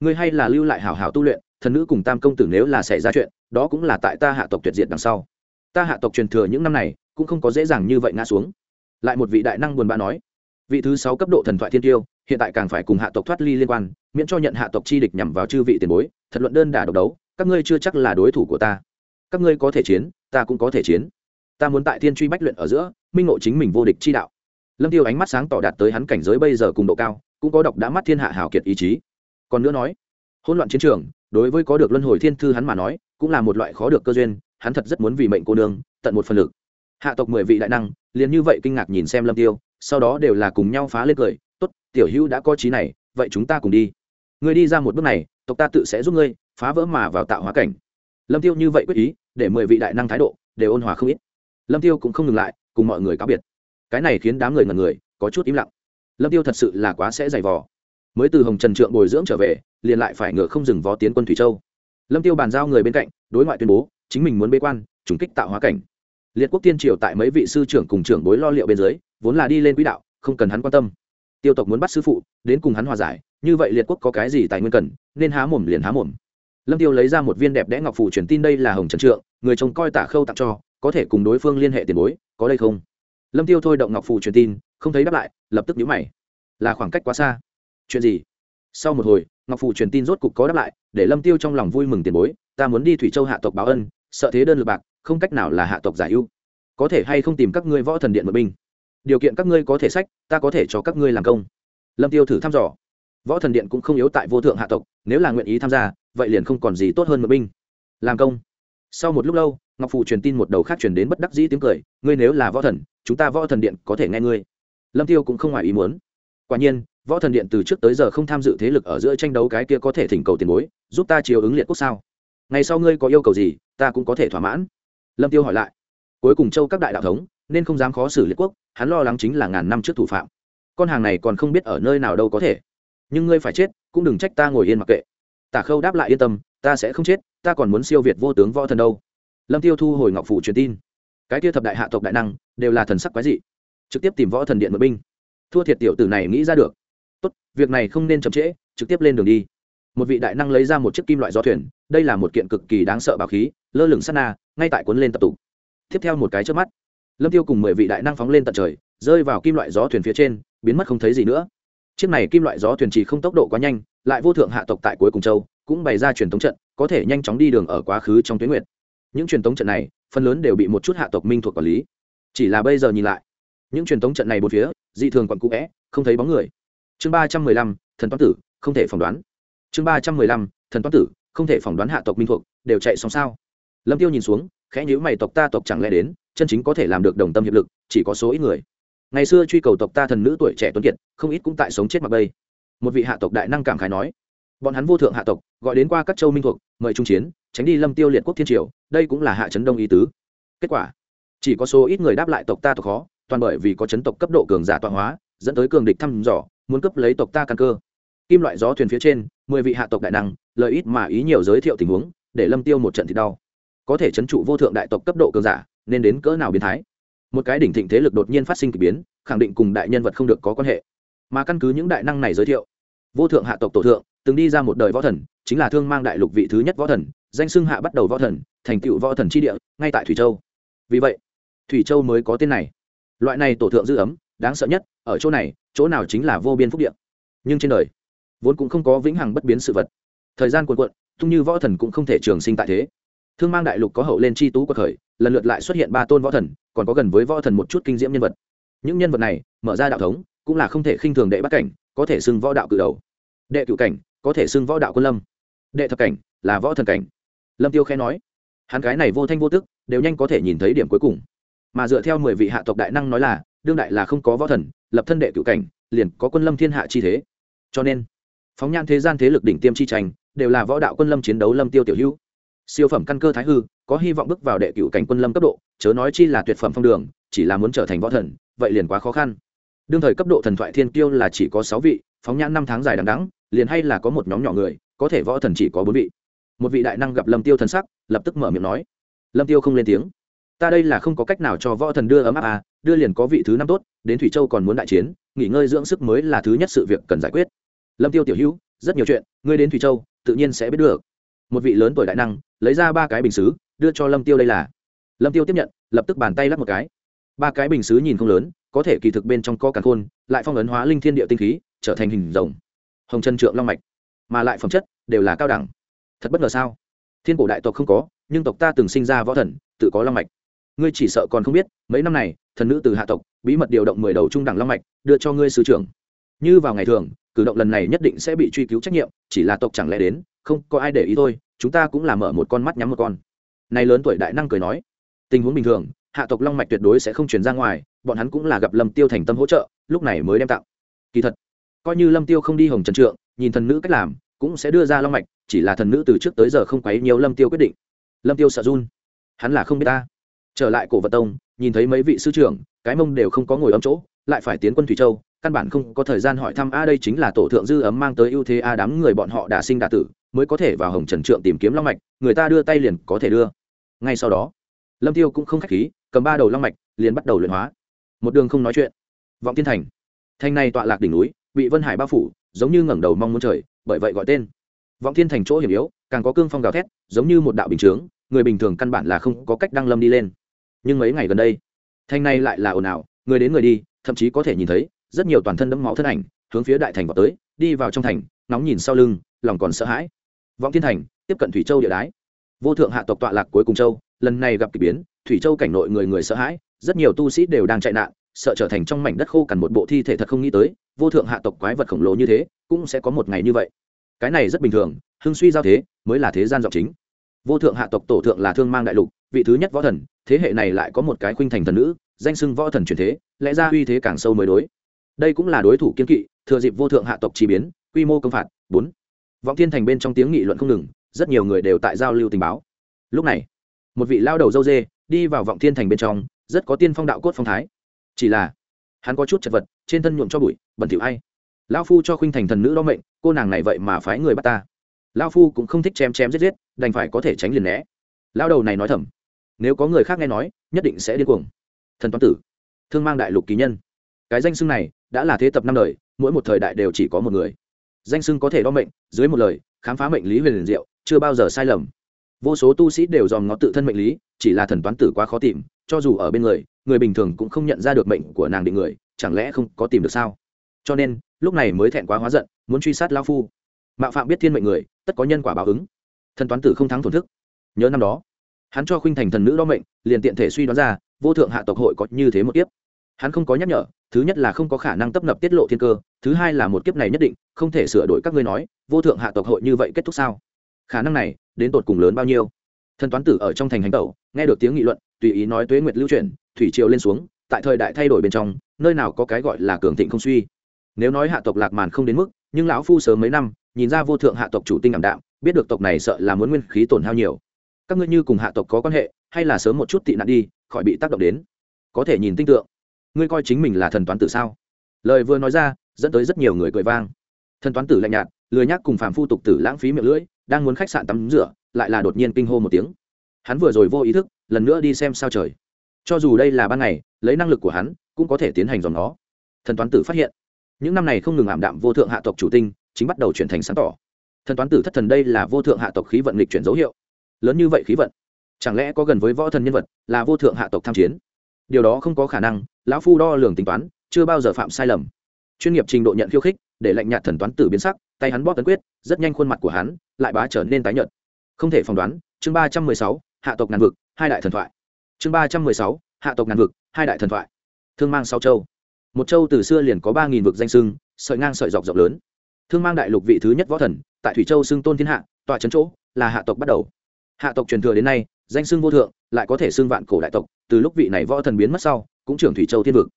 Ngươi hay là lưu lại hảo hảo tu luyện, thần nữ cùng tam công tử nếu là xảy ra chuyện, đó cũng là tại ta hạ tộc tuyệt diệt đằng sau. Ta hạ tộc truyền thừa những năm này, cũng không có dễ dàng như vậy ngã xuống. Lại một vị đại năng buồn bã nói, vị thứ sáu cấp độ thần thoại thiên tiêu, hiện tại càng phải cùng hạ tộc thoát ly liên quan, miễn cho nhận hạ tộc chi địch nhằm vào chư vị tiền bối, thật luận đơn đả độc đấu, các ngươi chưa chắc là đối thủ của ta. Các ngươi có thể chiến, ta cũng có thể chiến. Ta muốn tại thiên truy bách luyện ở giữa, minh ngộ chính mình vô địch chi đạo. Lâm tiêu ánh mắt sáng tỏ đạt tới hắn cảnh giới bây giờ cùng độ cao cũng có độc đã mắt thiên hạ hảo kiệt ý chí. Còn nữa nói, hỗn loạn chiến trường, đối với có được luân hồi thiên thư hắn mà nói, cũng là một loại khó được cơ duyên, hắn thật rất muốn vì mệnh cô nương, tận một phần lực. Hạ tộc mười vị đại năng, liền như vậy kinh ngạc nhìn xem lâm tiêu, sau đó đều là cùng nhau phá lên cười, tốt, tiểu hữu đã có trí này, vậy chúng ta cùng đi. Ngươi đi ra một bước này, tộc ta tự sẽ giúp ngươi, phá vỡ mà vào tạo hóa cảnh. Lâm tiêu như vậy quyết ý, để mười vị đại năng thái độ đều ôn hòa không ít. Lâm tiêu cũng không ngừng lại, cùng mọi người cáo biệt. Cái này khiến đám người ngần người, có chút im lặng lâm tiêu thật sự là quá sẽ dày vò. Mới từ hồng trần trượng bồi dưỡng trở về, liền lại phải ngựa không dừng vó tiến quân thủy châu. Lâm tiêu bàn giao người bên cạnh, đối ngoại tuyên bố, chính mình muốn bế quan, trùng kích tạo hóa cảnh. Liệt quốc tiên triều tại mấy vị sư trưởng cùng trưởng bối lo liệu bên dưới, vốn là đi lên quỹ đạo, không cần hắn quan tâm. Tiêu tộc muốn bắt sư phụ, đến cùng hắn hòa giải, như vậy liệt quốc có cái gì tài nguyên cần, nên há mồm liền há mồm. Lâm tiêu lấy ra một viên đẹp đẽ ngọc phủ truyền tin đây là hồng trần trượng, người trông coi tả khâu tặng cho, có thể cùng đối phương liên hệ tiền bối, có đây không? Lâm tiêu thôi động ngọc phủ truyền tin, không thấy đáp lại, lập tức nhíu mày. Là khoảng cách quá xa. Chuyện gì? Sau một hồi, ngọc phủ truyền tin rốt cục có đáp lại, để lâm tiêu trong lòng vui mừng tiền bối, ta muốn đi thủy châu hạ tộc báo ân, sợ thế đơn lực bạc, không cách nào là hạ tộc giải ưu. Có thể hay không tìm các ngươi võ thần điện mượn binh? Điều kiện các ngươi có thể sách, ta có thể cho các ngươi làm công. Lâm tiêu thử thăm dò. Võ thần điện cũng không yếu tại vô thượng hạ tộc, nếu là nguyện ý tham gia, vậy liền không còn gì tốt hơn mượn binh. Làm công. Sau một lúc lâu, ngọc phụ truyền tin một đầu khác truyền đến bất đắc dĩ tiếng cười, ngươi nếu là võ thần chúng ta võ thần điện có thể nghe ngươi. Lâm tiêu cũng không ngoài ý muốn. Quả nhiên, võ thần điện từ trước tới giờ không tham dự thế lực ở giữa tranh đấu cái kia có thể thỉnh cầu tiền bối, giúp ta chiều ứng liệt quốc sao? Ngày sau ngươi có yêu cầu gì, ta cũng có thể thỏa mãn. Lâm tiêu hỏi lại. Cuối cùng châu các đại đạo thống, nên không dám khó xử liệt quốc, hắn lo lắng chính là ngàn năm trước thủ phạm. Con hàng này còn không biết ở nơi nào đâu có thể. Nhưng ngươi phải chết, cũng đừng trách ta ngồi yên mặc kệ. Tả khâu đáp lại yên tâm, ta sẽ không chết, ta còn muốn siêu việt vô tướng võ thần đâu. Lâm tiêu thu hồi ngọc phủ truyền tin cái kia thập đại hạ tộc đại năng đều là thần sắc quái dị, trực tiếp tìm võ thần điện mượn binh. Thua thiệt tiểu tử này nghĩ ra được. Tốt, việc này không nên chậm trễ, trực tiếp lên đường đi. Một vị đại năng lấy ra một chiếc kim loại gió thuyền, đây là một kiện cực kỳ đáng sợ bảo khí, lơ lửng sát na, ngay tại cuốn lên tập tụ. Tiếp theo một cái trước mắt, lâm tiêu cùng mười vị đại năng phóng lên tận trời, rơi vào kim loại gió thuyền phía trên, biến mất không thấy gì nữa. Chiếc này kim loại gió thuyền chỉ không tốc độ quá nhanh, lại vô thượng hạ tộc tại cuối cùng châu, cũng bày ra truyền thống trận, có thể nhanh chóng đi đường ở quá khứ trong tuyến nguyệt những truyền thống trận này, phần lớn đều bị một chút hạ tộc minh thuộc quản lý. Chỉ là bây giờ nhìn lại, những truyền thống trận này một phía, dị thường quặn cũ vẽ, không thấy bóng người. Chương ba trăm mười lăm, thần toán tử, không thể phỏng đoán. Chương ba trăm mười lăm, thần toán tử, không thể phỏng đoán hạ tộc minh thuộc, đều chạy xong sao? Lâm tiêu nhìn xuống, khẽ nhữ mày, tộc ta tộc chẳng lẽ đến, chân chính có thể làm được đồng tâm hiệp lực, chỉ có số ít người. Ngày xưa truy cầu tộc ta thần nữ tuổi trẻ tuấn kiệt, không ít cũng tại sống chết mặc bây. Một vị hạ tộc đại năng cảm khái nói, bọn hắn vô thượng hạ tộc, gọi đến qua các châu minh thuộc, mời trung chiến tránh đi lâm tiêu liệt quốc thiên triều, đây cũng là hạ chấn đông ý tứ. Kết quả, chỉ có số ít người đáp lại tộc ta tộc khó, toàn bởi vì có chấn tộc cấp độ cường giả tọa hóa, dẫn tới cường địch thăm dò, muốn cấp lấy tộc ta căn cơ. Kim loại gió thuyền phía trên, mười vị hạ tộc đại năng, lợi ít mà ý nhiều giới thiệu tình huống, để lâm tiêu một trận thì đau. Có thể chấn trụ vô thượng đại tộc cấp độ cường giả, nên đến cỡ nào biến thái? Một cái đỉnh thịnh thế lực đột nhiên phát sinh k ỳ biến, khẳng định cùng đại nhân vật không được có quan hệ. Mà căn cứ những đại năng này giới thiệu, vô thượng hạ tộc tổ thượng, từng đi ra một đời võ thần, chính là thương mang đại lục vị thứ nhất võ thần danh xưng hạ bắt đầu võ thần, thành tựu võ thần tri địa, ngay tại thủy châu. Vì vậy, thủy châu mới có tên này. Loại này tổ thượng dư ấm, đáng sợ nhất, ở chỗ này, chỗ nào chính là vô biên phúc điện nhưng trên đời, vốn cũng không có vĩnh hằng bất biến sự vật. Thời gian cuộn cuộn tung như võ thần cũng không thể trường sinh tại thế. Thương mang đại lục có hậu lên chi tú quật khởi, lần lượt lại xuất hiện ba tôn võ thần, còn có gần với võ thần một chút kinh diễm nhân vật. Những nhân vật này, mở ra đạo thống, cũng là không thể khinh thường đệ bắt cảnh, có thể xưng võ đạo cự đầu. Đệ cựu cảnh, có thể xưng võ đạo quân lâm. Đệ thập cảnh, là võ thần cảnh lâm tiêu khẽ nói, hắn cái này vô thanh vô tức, đều nhanh có thể nhìn thấy điểm cuối cùng. Mà dựa theo mười vị hạ tộc đại năng nói là, đương đại là không có võ thần, lập thân đệ cựu cảnh, liền có quân lâm thiên hạ chi thế. Cho nên, phóng nhan thế gian thế lực đỉnh tiêm chi tranh, đều là võ đạo quân lâm chiến đấu lâm tiêu tiểu hữu. Siêu phẩm căn cơ thái hư, có hy vọng bước vào đệ cựu cảnh quân lâm cấp độ, chớ nói chi là tuyệt phẩm phong đường, chỉ là muốn trở thành võ thần, vậy liền quá khó khăn. Đương thời cấp độ thần thoại thiên tiêu là chỉ có sáu vị, phóng nhãn năm tháng dài đằng đắng liền hay là có một nhóm nhỏ người, có thể võ thần chỉ có bốn vị một vị đại năng gặp lâm tiêu thần sắc, lập tức mở miệng nói, lâm tiêu không lên tiếng. Ta đây là không có cách nào cho võ thần đưa ấm áp à đưa liền có vị thứ năm tốt, đến thủy châu còn muốn đại chiến, nghỉ ngơi dưỡng sức mới là thứ nhất sự việc cần giải quyết. Lâm tiêu tiểu hữu, rất nhiều chuyện, ngươi đến thủy châu, tự nhiên sẽ biết được. Một vị lớn tuổi đại năng, lấy ra ba cái bình xứ, đưa cho lâm tiêu đây là. Lâm tiêu tiếp nhận, lập tức bàn tay lắp một cái. Ba cái bình xứ nhìn không lớn, có thể kỳ thực bên trong có cả khôn, lại phong ấn hóa linh thiên địa tinh khí, trở thành hình rồng. Hồng chân trượng long mạch. Mà lại phẩm chất, đều là cao đẳng thật bất ngờ sao? Thiên cổ đại tộc không có, nhưng tộc ta từng sinh ra võ thần, tự có long mạch. Ngươi chỉ sợ còn không biết, mấy năm này, thần nữ từ hạ tộc, bí mật điều động mười đầu trung đẳng long mạch, đưa cho ngươi sứ trưởng. Như vào ngày thường, cử động lần này nhất định sẽ bị truy cứu trách nhiệm, chỉ là tộc chẳng lẽ đến, không có ai để ý thôi, chúng ta cũng là mở một con mắt nhắm một con. Này lớn tuổi đại năng cười nói, tình huống bình thường, hạ tộc long mạch tuyệt đối sẽ không chuyển ra ngoài, bọn hắn cũng là gặp lâm tiêu thành tâm hỗ trợ, lúc này mới đem tặng kỳ thật, coi như lâm tiêu không đi hồng trần trượng, nhìn thần nữ cách làm cũng sẽ đưa ra long mạch, chỉ là thần nữ từ trước tới giờ không quấy nhiều lâm tiêu quyết định. Lâm tiêu sợ run. Hắn là không biết ta. Trở lại cổ vật tông, nhìn thấy mấy vị sư trưởng, cái mông đều không có ngồi ấm chỗ, lại phải tiến quân thủy châu, căn bản không có thời gian hỏi thăm, a, đây chính là tổ thượng dư ấm mang tới ưu thế a, đám người bọn họ đã sinh đả tử, mới có thể vào hồng trần trượng tìm kiếm long mạch, người ta đưa tay liền có thể đưa. Ngay sau đó, lâm tiêu cũng không khách khí, cầm ba đầu long mạch, liền bắt đầu luyện hóa. Một đường không nói chuyện. Vọng thiên thành. Thành này tọa lạc đỉnh núi, bị vân hải bao phủ, giống như ngẩng đầu mong muốn trời bởi vậy gọi tên. Vọng thiên thành chỗ hiểm yếu, càng có cương phong gào thét, giống như một đạo bình chướng, người bình thường căn bản là không có cách đăng lâm đi lên. Nhưng mấy ngày gần đây, thành này lại là ồn ào, người đến người đi, thậm chí có thể nhìn thấy, rất nhiều toàn thân đẫm máu thân ảnh, hướng phía đại thành vào tới, đi vào trong thành nóng nhìn sau lưng, lòng còn sợ hãi. Vọng thiên thành, tiếp cận thủy châu địa đái. Vô thượng hạ tộc tọa lạc cuối cùng châu, lần này gặp k ỳ biến, thủy châu cảnh nội người người sợ hãi, rất nhiều tu sĩ đều đang chạy nạn sợ trở thành trong mảnh đất khô cằn một bộ thi thể thật không nghĩ tới, vô thượng hạ tộc quái vật khổng lồ như thế, cũng sẽ có một ngày như vậy. Cái này rất bình thường, hưng suy giao thế mới là thế gian giọng chính. Vô thượng hạ tộc tổ thượng là thương mang đại lục, vị thứ nhất võ thần, thế hệ này lại có một cái khuynh thành thần nữ, danh sưng võ thần truyền thế, lẽ ra uy thế càng sâu mới đối. Đây cũng là đối thủ kiên kỵ, thừa dịp vô thượng hạ tộc chi biến, quy mô công phạt, bốn. Vọng thiên thành bên trong tiếng nghị luận không ngừng, rất nhiều người đều tại giao lưu tình báo. Lúc này, một vị lao đầu dâu dê đi vào vọng thiên thành bên trong, rất có tiên phong đạo cốt phong thái chỉ là, hắn có chút chật vật, trên thân nhuộm cho bụi, bẩn thỉu hay lao phu cho khuynh thành thần nữ đo mệnh, cô nàng này vậy mà phái người bắt ta. Lao phu cũng không thích chém chém giết giết, đành phải có thể tránh liền né. Lao đầu này nói thầm, nếu có người khác nghe nói, nhất định sẽ điên cuồng. Thần toán tử, thương mang đại lục kỳ nhân. Cái danh xưng này đã là thế tập năm đời, mỗi một thời đại đều chỉ có một người. Danh xưng có thể đo mệnh, dưới một lời, khám phá mệnh lý huyền liền diệu, chưa bao giờ sai lầm. Vô số tu sĩ đều dòm ngó tự thân mệnh lý, chỉ là thần toán tử quá khó tìm, cho dù ở bên người người bình thường cũng không nhận ra được mệnh của nàng định người, chẳng lẽ không có tìm được sao? Cho nên, lúc này mới thẹn quá hóa giận, muốn truy sát lao phu. Mạo phạm biết thiên mệnh người, tất có nhân quả báo ứng. Thần toán tử không thắng thổn thức. Nhớ năm đó, hắn cho khuynh thành thần nữ đo mệnh, liền tiện thể suy đoán ra, vô thượng hạ tộc hội có như thế một kiếp. Hắn không có nhắc nhở, thứ nhất là không có khả năng tấp nập tiết lộ thiên cơ, thứ hai là một kiếp này nhất định, không thể sửa đổi các ngươi nói, vô thượng hạ tộc hội như vậy kết thúc sao? Khả năng này, đến tột cùng lớn bao nhiêu? Thần toán tử ở trong thành hành tẩu, nghe được tiếng nghị luận, tùy ý nói tuế nguyệt lưu chuyển thủy triều lên xuống, tại thời đại thay đổi bên trong, nơi nào có cái gọi là cường thịnh không suy. Nếu nói hạ tộc lạc màn không đến mức, nhưng lão phu sớm mấy năm, nhìn ra vô thượng hạ tộc chủ tinh ảm đạm, biết được tộc này sợ là muốn nguyên khí tổn hao nhiều. Các ngươi như cùng hạ tộc có quan hệ, hay là sớm một chút tị nạn đi, khỏi bị tác động đến. Có thể nhìn tinh tượng. Ngươi coi chính mình là thần toán tử sao? Lời vừa nói ra, dẫn tới rất nhiều người cười vang. Thần toán tử lạnh nhạt, lười nhác cùng phàm phu tục tử lãng phí miệng lưỡi, đang muốn khách sạn tắm rửa, lại là đột nhiên kinh hô một tiếng. Hắn vừa rồi vô ý thức, lần nữa đi xem sao trời cho dù đây là ban ngày, lấy năng lực của hắn, cũng có thể tiến hành dòng nó. Thần toán tử phát hiện, những năm này không ngừng ảm đạm vô thượng hạ tộc chủ tinh, chính bắt đầu chuyển thành sáng tỏ. Thần toán tử thất thần đây là vô thượng hạ tộc khí vận lịch chuyển dấu hiệu. Lớn như vậy khí vận, chẳng lẽ có gần với võ thần nhân vật là vô thượng hạ tộc tham chiến? Điều đó không có khả năng, lão phu đo lường tính toán, chưa bao giờ phạm sai lầm. Chuyên nghiệp trình độ nhận khiêu khích, để lạnh nhạt thần toán tử biến sắc, tay hắn bóp tấn quyết, rất nhanh khuôn mặt của hắn lại bá trở nên tái nhợt. Không thể phỏng đoán, chương ba trăm mười sáu, hạ tộc ngàn vực, hai đại thần thoại chương ba trăm mười sáu hạ tộc ngàn vực hai đại thần thoại. Thương mang sáu châu. Một châu từ xưa liền có ba nghìn vực danh sưng sợi ngang sợi dọc rộng lớn. Thương mang đại lục vị thứ nhất võ thần tại thủy châu xưng tôn thiên hạ tọa trấn chỗ là hạ tộc bắt đầu. Hạ tộc truyền thừa đến nay danh xưng vô thượng lại có thể xưng vạn cổ đại tộc từ lúc vị này võ thần biến mất sau cũng trưởng thủy châu thiên vực.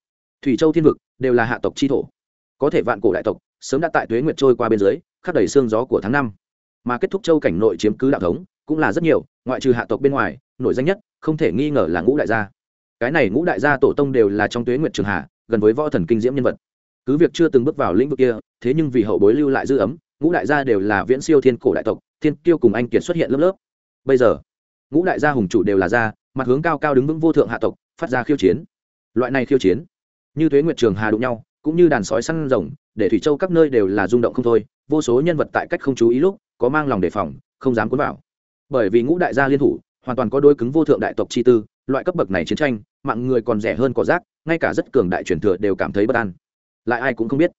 Thủy châu thiên vực đều là hạ tộc chi thổ. Có thể vạn cổ đại tộc sớm đã tại tuế nguyệt trôi qua bên dưới, khắc đầy xương gió của tháng năm. Mà kết thúc châu cảnh nội chiếm cứ đạo thống cũng là rất nhiều ngoại trừ hạ tộc bên ngoài nổi danh nhất không thể nghi ngờ là ngũ đại gia. Cái này ngũ đại gia tổ tông đều là trong tuế nguyệt trường hà, gần với võ thần kinh diễm nhân vật. Cứ việc chưa từng bước vào lĩnh vực kia thế nhưng vì hậu bối lưu lại dư ấm ngũ đại gia đều là viễn siêu thiên cổ đại tộc thiên kiêu cùng anh kiệt xuất hiện lớp lớp. Bây giờ ngũ đại gia hùng chủ đều là gia mặt hướng cao cao đứng vững vô thượng hạ tộc phát ra khiêu chiến. Loại này khiêu chiến như thuế nguyệt trường hà đụng nhau cũng như đàn sói săn rồng để thủy châu các nơi đều là rung động không thôi vô số nhân vật tại cách không chú ý lúc có mang lòng đề phòng không dám cuốn vào. Bởi vì ngũ đại gia liên thủ hoàn toàn có đôi cứng vô thượng đại tộc chi tư, loại cấp bậc này chiến tranh, mạng người còn rẻ hơn có rác, ngay cả rất cường đại truyền thừa đều cảm thấy bất an. Lại ai cũng không biết.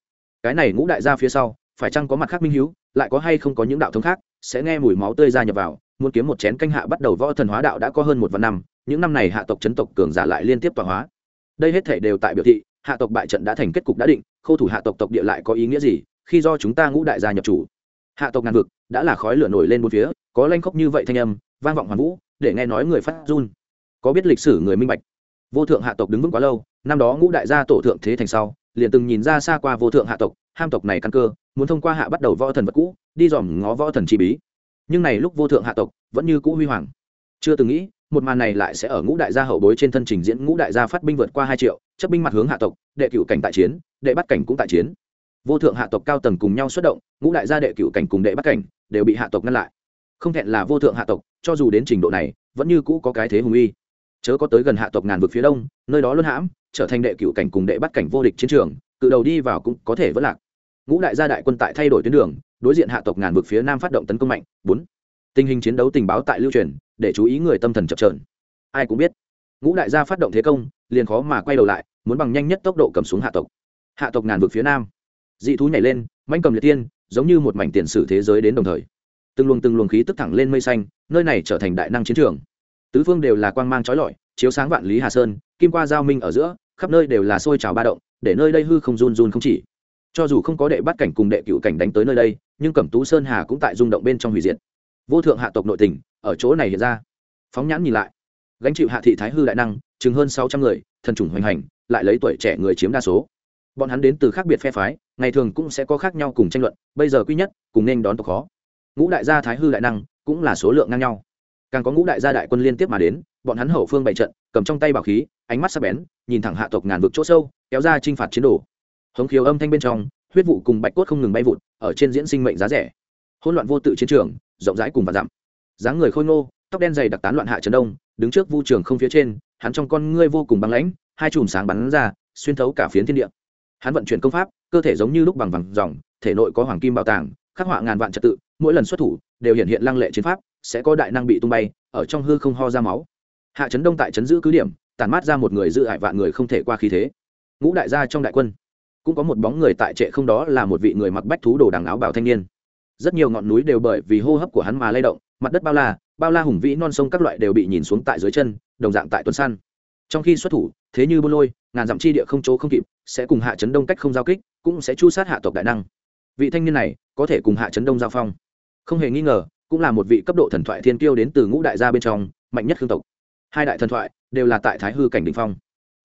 Cái này ngũ đại gia phía sau, phải chăng có mặt khác minh hiếu, lại có hay không có những đạo thống khác, sẽ nghe mùi máu tươi ra nhập vào, muốn kiếm một chén canh hạ bắt đầu võ thần hóa đạo đã có hơn một vạn năm, những năm này hạ tộc chấn tộc cường giả lại liên tiếp tọa hóa. Đây hết thể đều tại biểu thị, hạ tộc bại trận đã thành kết cục đã định, khâu thủ hạ tộc tộc địa lại có ý nghĩa gì, khi do chúng ta ngũ đại gia nhập chủ. Hạ tộc ngàn vực, đã là khói lửa nổi lên bốn phía, có lanh khốc như vậy thanh âm, vang vọng hoàn vũ để nghe nói người phát run. Có biết lịch sử người minh bạch. Vô thượng hạ tộc đứng vững quá lâu, năm đó ngũ đại gia tổ thượng thế thành sau, liền từng nhìn ra xa qua vô thượng hạ tộc, ham tộc này căn cơ, muốn thông qua hạ bắt đầu võ thần vật cũ, đi dòm ngó võ thần chi bí. Nhưng này lúc vô thượng hạ tộc vẫn như cũ huy hoàng. Chưa từng nghĩ, một màn này lại sẽ ở ngũ đại gia hậu bối trên thân trình diễn ngũ đại gia phát binh vượt qua hai triệu, chấp binh mặt hướng hạ tộc, đệ cửu cảnh tại chiến, đệ bắt cảnh cũng tại chiến. Vô thượng hạ tộc cao tầng cùng nhau xuất động, ngũ đại gia đệ cửu cảnh cùng đệ bắt cảnh đều bị hạ tộc ngăn lại không thẹn là vô thượng hạ tộc, cho dù đến trình độ này, vẫn như cũ có cái thế hùng uy. Chớ có tới gần hạ tộc ngàn vực phía đông, nơi đó luân hãm, trở thành đệ cửu cảnh cùng đệ bắt cảnh vô địch chiến trường, cự đầu đi vào cũng có thể vất lạc. Ngũ đại gia đại quân tại thay đổi tuyến đường, đối diện hạ tộc ngàn vực phía nam phát động tấn công mạnh. Bốn, tình hình chiến đấu tình báo tại lưu truyền, để chú ý người tâm thần chập trờn ai cũng biết, ngũ đại gia phát động thế công, liền khó mà quay đầu lại, muốn bằng nhanh nhất tốc độ cầm xuống hạ tộc. Hạ tộc ngàn vực phía nam, dị thú nhảy lên, manh cầm liệt tiên, giống như một mảnh tiền sử thế giới đến đồng thời từng luồng từng luồng khí tức thẳng lên mây xanh, nơi này trở thành đại năng chiến trường. Tứ phương đều là quang mang trói lọi, chiếu sáng vạn lý hà sơn, kim qua giao minh ở giữa, khắp nơi đều là sôi trào ba động, để nơi đây hư không run run không chỉ. Cho dù không có đệ bắt cảnh cùng đệ cựu cảnh đánh tới nơi đây, nhưng cẩm tú sơn hà cũng tại rung động bên trong hủy diệt. Vô thượng hạ tộc nội tình, ở chỗ này hiện ra. Phóng nhãn nhìn lại, gánh chịu hạ thị thái hư đại năng, chừng hơn sáu trăm người, thần chủng hoành hành, lại lấy tuổi trẻ người chiếm đa số. Bọn hắn đến từ khác biệt phe phái, ngày thường cũng sẽ có khác nhau cùng tranh luận, bây giờ quy nhất, cùng nên đón tộc khó ngũ đại gia thái hư đại năng cũng là số lượng ngang nhau. Càng có ngũ đại gia đại quân liên tiếp mà đến, bọn hắn hậu phương bày trận, cầm trong tay bảo khí, ánh mắt sắc bén, nhìn thẳng hạ tộc ngàn vực chỗ sâu, kéo ra t r i n h phạt chiến đồ. Hống khiếu âm thanh bên trong, huyết vụ cùng bạch cốt không ngừng bay vụt, ở trên diễn sinh mệnh giá rẻ. Hỗn loạn vô tự chiến trường, rộng rãi cùng và dặm. Dáng người khôi ngô, tóc đen dày đặc tán loạn hạ trấn đông, đứng trước vu trường không phía trên, hắn trong con ngươi vô cùng băng lãnh, hai chùm sáng bắn ra, xuyên thấu cả phiến thiên địa. Hắn vận chuyển công pháp, cơ thể giống như lúc bằng vàng dòng, thể nội có hoàng kim bảo tàng, khắc họa ngàn vạn trật tự mỗi lần xuất thủ đều hiện hiện lăng lệ chiến pháp, sẽ có đại năng bị tung bay, ở trong hư không ho ra máu. Hạ trấn đông tại trấn giữ cứ điểm tàn mát ra một người giữ hại vạn người không thể qua khí thế. Ngũ đại gia trong đại quân, cũng có một bóng người tại trệ không đó là một vị người mặc bách thú đồ đằng áo bào thanh niên. Rất nhiều ngọn núi đều bởi vì hô hấp của hắn mà lay động, mặt đất bao la bao la hùng vĩ non sông các loại đều bị nhìn xuống tại dưới chân, đồng dạng tại tuần săn trong khi xuất thủ, thế như bôn lôi, ngàn dặm chi địa không chỗ không kịp, sẽ cùng hạ chấn đông cách không giao kích, cũng sẽ chu sát hạ tộc đại năng. Vị thanh niên này có thể cùng hạ chấn đông giao phong không hề nghi ngờ, cũng là một vị cấp độ thần thoại thiên kiêu đến từ ngũ đại gia bên trong, mạnh nhất khương tộc. Hai đại thần thoại đều là tại thái hư cảnh đình phong.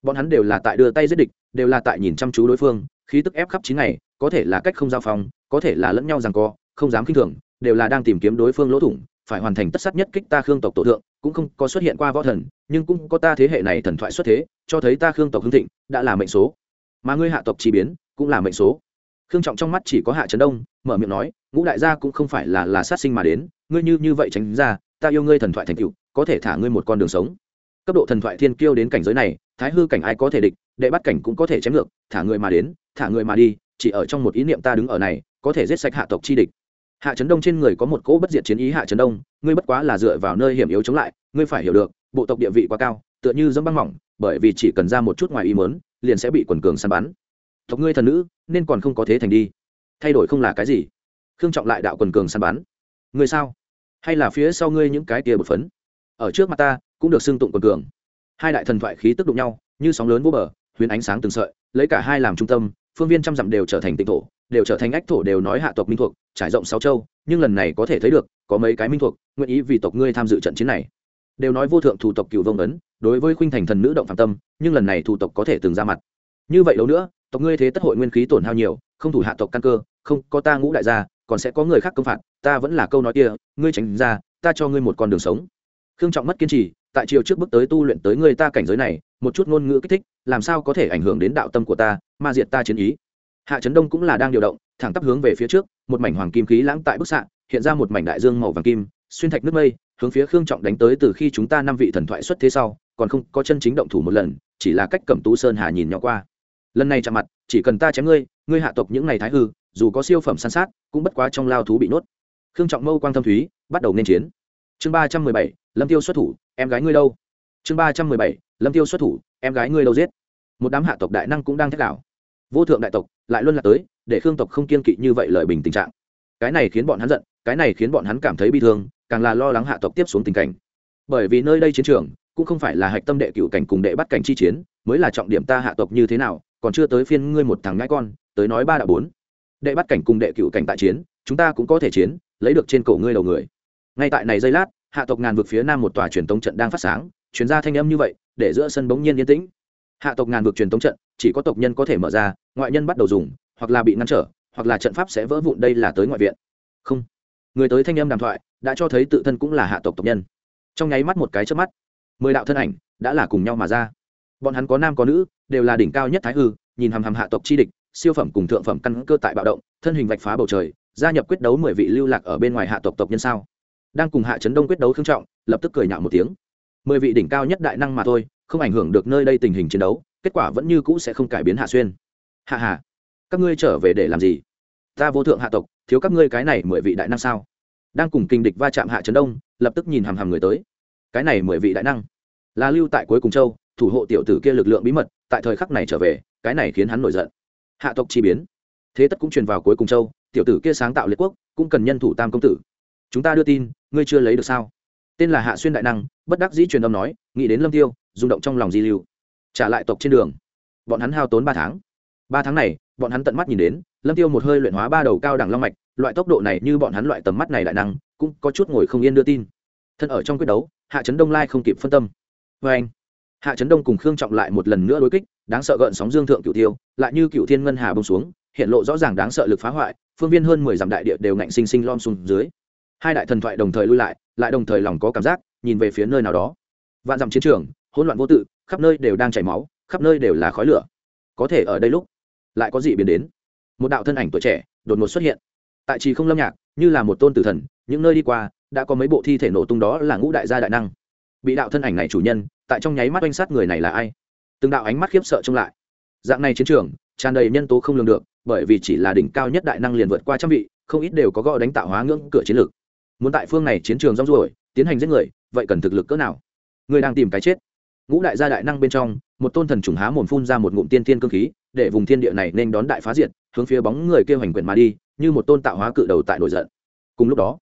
Bọn hắn đều là tại đưa tay giết địch, đều là tại nhìn chăm chú đối phương, khí tức ép khắp chín ngày, có thể là cách không giao phong, có thể là lẫn nhau rằng co, không dám khinh thường, đều là đang tìm kiếm đối phương lỗ thủng, phải hoàn thành tất sát nhất kích ta khương tộc tổ thượng, cũng không có xuất hiện qua võ thần, nhưng cũng có ta thế hệ này thần thoại xuất thế, cho thấy ta khương tộc hưng thịnh, đã là mệnh số. Mà ngươi hạ tộc chi biến, cũng là mệnh số khương trọng trong mắt chỉ có hạ trấn đông, mở miệng nói, ngũ đại gia cũng không phải là là sát sinh mà đến, ngươi như như vậy tránh ra, ta yêu ngươi thần thoại thành cựu có thể thả ngươi một con đường sống. Cấp độ thần thoại thiên kiêu đến cảnh giới này, thái hư cảnh ai có thể địch, đệ bắt cảnh cũng có thể chém ngược, thả người mà đến, thả người mà đi, chỉ ở trong một ý niệm ta đứng ở này, có thể giết sạch hạ tộc chi địch. Hạ trấn đông trên người có một cỗ bất diệt chiến ý hạ trấn đông, ngươi bất quá là dựa vào nơi hiểm yếu chống lại, ngươi phải hiểu được, bộ tộc địa vị quá cao, tựa như dẫm băng mỏng, bởi vì chỉ cần ra một chút ngoài ý mớn liền sẽ bị quần cường săn bắn. Tộc ngươi thần nữ nên còn không có thế thành đi. Thay đổi không là cái gì. Khương trọng lại đạo quần cường săn bắn. Người sao? Hay là phía sau ngươi những cái kia bột phấn? Ở trước mặt ta, cũng được xưng tụng quần cường. Hai đại thần thoại khí tức đụng nhau, như sóng lớn vô bờ, huyền ánh sáng từng sợi, lấy cả hai làm trung tâm, phương viên trăm dặm đều trở thành tịnh thổ, đều trở thành ách thổ đều nói hạ tộc minh thuộc, trải rộng sáu châu, nhưng lần này có thể thấy được, có mấy cái minh thuộc, nguyện ý vì tộc ngươi tham dự trận chiến này. Đều nói vô thượng thủ tộc cựu vông ấn, đối với khuynh thành thần nữ động phạm tâm, nhưng lần này thủ tộc có thể từng ra mặt. Như vậy đâu nữa tộc ngươi thế tất hội nguyên khí tổn hao nhiều, không thủ hạ tộc căn cơ, không có ta ngũ đại gia, còn sẽ có người khác công phạt, ta vẫn là câu nói kia, ngươi tránh ra, ta cho ngươi một con đường sống. Khương trọng mất kiên trì, tại chiều trước bước tới tu luyện tới ngươi ta cảnh giới này, một chút ngôn ngữ kích thích, làm sao có thể ảnh hưởng đến đạo tâm của ta mà diệt ta chiến ý. Hạ trấn đông cũng là đang điều động, thẳng tắp hướng về phía trước, một mảnh hoàng kim khí lãng tại bức xạ, hiện ra một mảnh đại dương màu vàng kim, xuyên thạch nước mây, hướng phía khương trọng đánh tới từ khi chúng ta năm vị thần thoại xuất thế sau, còn không có chân chính động thủ một lần, chỉ là cách cầm tú sơn hà nhìn nhỏ qua lần này chạm mặt, chỉ cần ta chém ngươi ngươi hạ tộc những ngày thái hư, dù có siêu phẩm san sát, cũng bất quá trong lao thú bị nuốt. Khương trọng mâu quang thâm thúy, bắt đầu nên chiến. Chương ba trăm mười bảy, lâm tiêu xuất thủ, em gái ngươi đâu? Chương ba trăm mười bảy, lâm tiêu xuất thủ, em gái ngươi đâu giết? Một đám hạ tộc đại năng cũng đang thét đảo vô thượng đại tộc, lại luôn là tới, để khương tộc không kiên kỵ như vậy lợi bình tình trạng. Cái này khiến bọn hắn giận, cái này khiến bọn hắn cảm thấy bi thương, càng là lo lắng hạ tộc tiếp xuống tình cảnh. Bởi vì nơi đây chiến trường, cũng không phải là hạch tâm đệ cựu cảnh cùng đệ bắt cảnh chi chiến, mới là trọng điểm ta hạ tộc như thế nào còn chưa tới phiên ngươi một thằng ngãi con, tới nói ba đạo bốn. Đệ bắt cảnh cùng đệ cựu cảnh tại chiến, chúng ta cũng có thể chiến, lấy được trên cổ ngươi đầu người. Ngay tại này giây lát, hạ tộc ngàn vực phía nam một tòa truyền tống trận đang phát sáng chuyển ra thanh âm như vậy, để giữa sân bỗng nhiên yên tĩnh. Hạ tộc ngàn vực truyền tống trận, chỉ có tộc nhân có thể mở ra, ngoại nhân bắt đầu dùng, hoặc là bị ngăn trở, hoặc là trận pháp sẽ vỡ vụn, đây là tới ngoại viện. Không. Người tới thanh âm đàm thoại, đã cho thấy tự thân cũng là hạ tộc tộc nhân. Trong nháy mắt một cái trước mắt, mười đạo thân ảnh đã là cùng nhau mà ra bọn hắn có nam có nữ, đều là đỉnh cao nhất thái hư, nhìn hàm hàm hạ tộc chi địch, siêu phẩm cùng thượng phẩm căn cơ tại bạo động, thân hình vạch phá bầu trời, gia nhập quyết đấu mười vị lưu lạc ở bên ngoài hạ tộc tộc nhân sao? Đang cùng hạ trấn đông quyết đấu thương trọng, lập tức cười nhạo một tiếng. Mười vị đỉnh cao nhất đại năng mà thôi, không ảnh hưởng được nơi đây tình hình chiến đấu, kết quả vẫn như cũ sẽ không cải biến hạ xuyên. Hạ hà, các ngươi trở về để làm gì? Ta vô thượng hạ tộc, thiếu các ngươi cái này mười vị đại năng sao? Đang cùng kinh địch va chạm hạ trấn đông, lập tức nhìn hàm hàm người tới. Cái này mười vị đại năng là lưu tại cuối cùng châu thủ hộ tiểu tử kia lực lượng bí mật, tại thời khắc này trở về, cái này khiến hắn nổi giận. Hạ tộc chi biến. Thế tất cũng truyền vào cuối cùng châu, tiểu tử kia sáng tạo liệt quốc, cũng cần nhân thủ tam công tử. Chúng ta đưa tin, ngươi chưa lấy được sao? Tên là hạ xuyên đại năng, bất đắc dĩ truyền âm nói, nghĩ đến lâm tiêu, rung động trong lòng di lưu. Trả lại tộc trên đường. Bọn hắn hao tốn ba tháng. Ba tháng này, bọn hắn tận mắt nhìn đến, lâm tiêu một hơi luyện hóa ba đầu cao đẳng long mạch, loại tốc độ này như bọn hắn loại tầm mắt này đại năng, cũng có chút ngồi không yên đưa tin. Thân ở trong quyết đấu, hạ trấn đông lai không kịp phân tâm. Vê anh hạ trấn đông cùng khương trọng lại một lần nữa đối kích, đáng sợ gợn sóng dương thượng cửu tiêu, lại như cửu thiên ngân hà bông xuống, hiện lộ rõ ràng đáng sợ lực phá hoại, phương viên hơn mười dặm đại địa đều ngạnh sinh sinh lom xuống dưới. Hai đại thần thoại đồng thời lui lại lại đồng thời lòng có cảm giác, nhìn về phía nơi nào đó. Vạn dặm chiến trường, hỗn loạn vô tự, khắp nơi đều đang chảy máu, khắp nơi đều là khói lửa. Có thể ở đây lúc, lại có gì biến đến? Một đạo thân ảnh tuổi trẻ, đột ngột xuất hiện. Tại trì không lâm nhạc, như là một tôn tử thần, những nơi đi qua, đã có mấy bộ thi thể nổ tung đó là ngũ đại gia đại năng bị đạo thân ảnh này chủ nhân, tại trong nháy mắt oanh sát người này là ai? Từng đạo ánh mắt khiếp sợ trông lại. Dạng này chiến trường, tràn đầy nhân tố không lường được, bởi vì chỉ là đỉnh cao nhất đại năng liền vượt qua trăm vị, không ít đều có gõ đánh tạo hóa ngưỡng cửa chiến lược. Muốn tại phương này chiến trường rong ruổi, tiến hành giết người, vậy cần thực lực cỡ nào? Người đang tìm cái chết. Ngũ đại gia đại năng bên trong, một tôn thần trùng há mồm phun ra một ngụm tiên thiên cơ khí, để vùng thiên địa này nên đón đại phá diệt, hướng phía bóng người kêu hành quyền mà đi, như một tôn tạo hóa cự đầu tại nổi giận. Cùng lúc đó,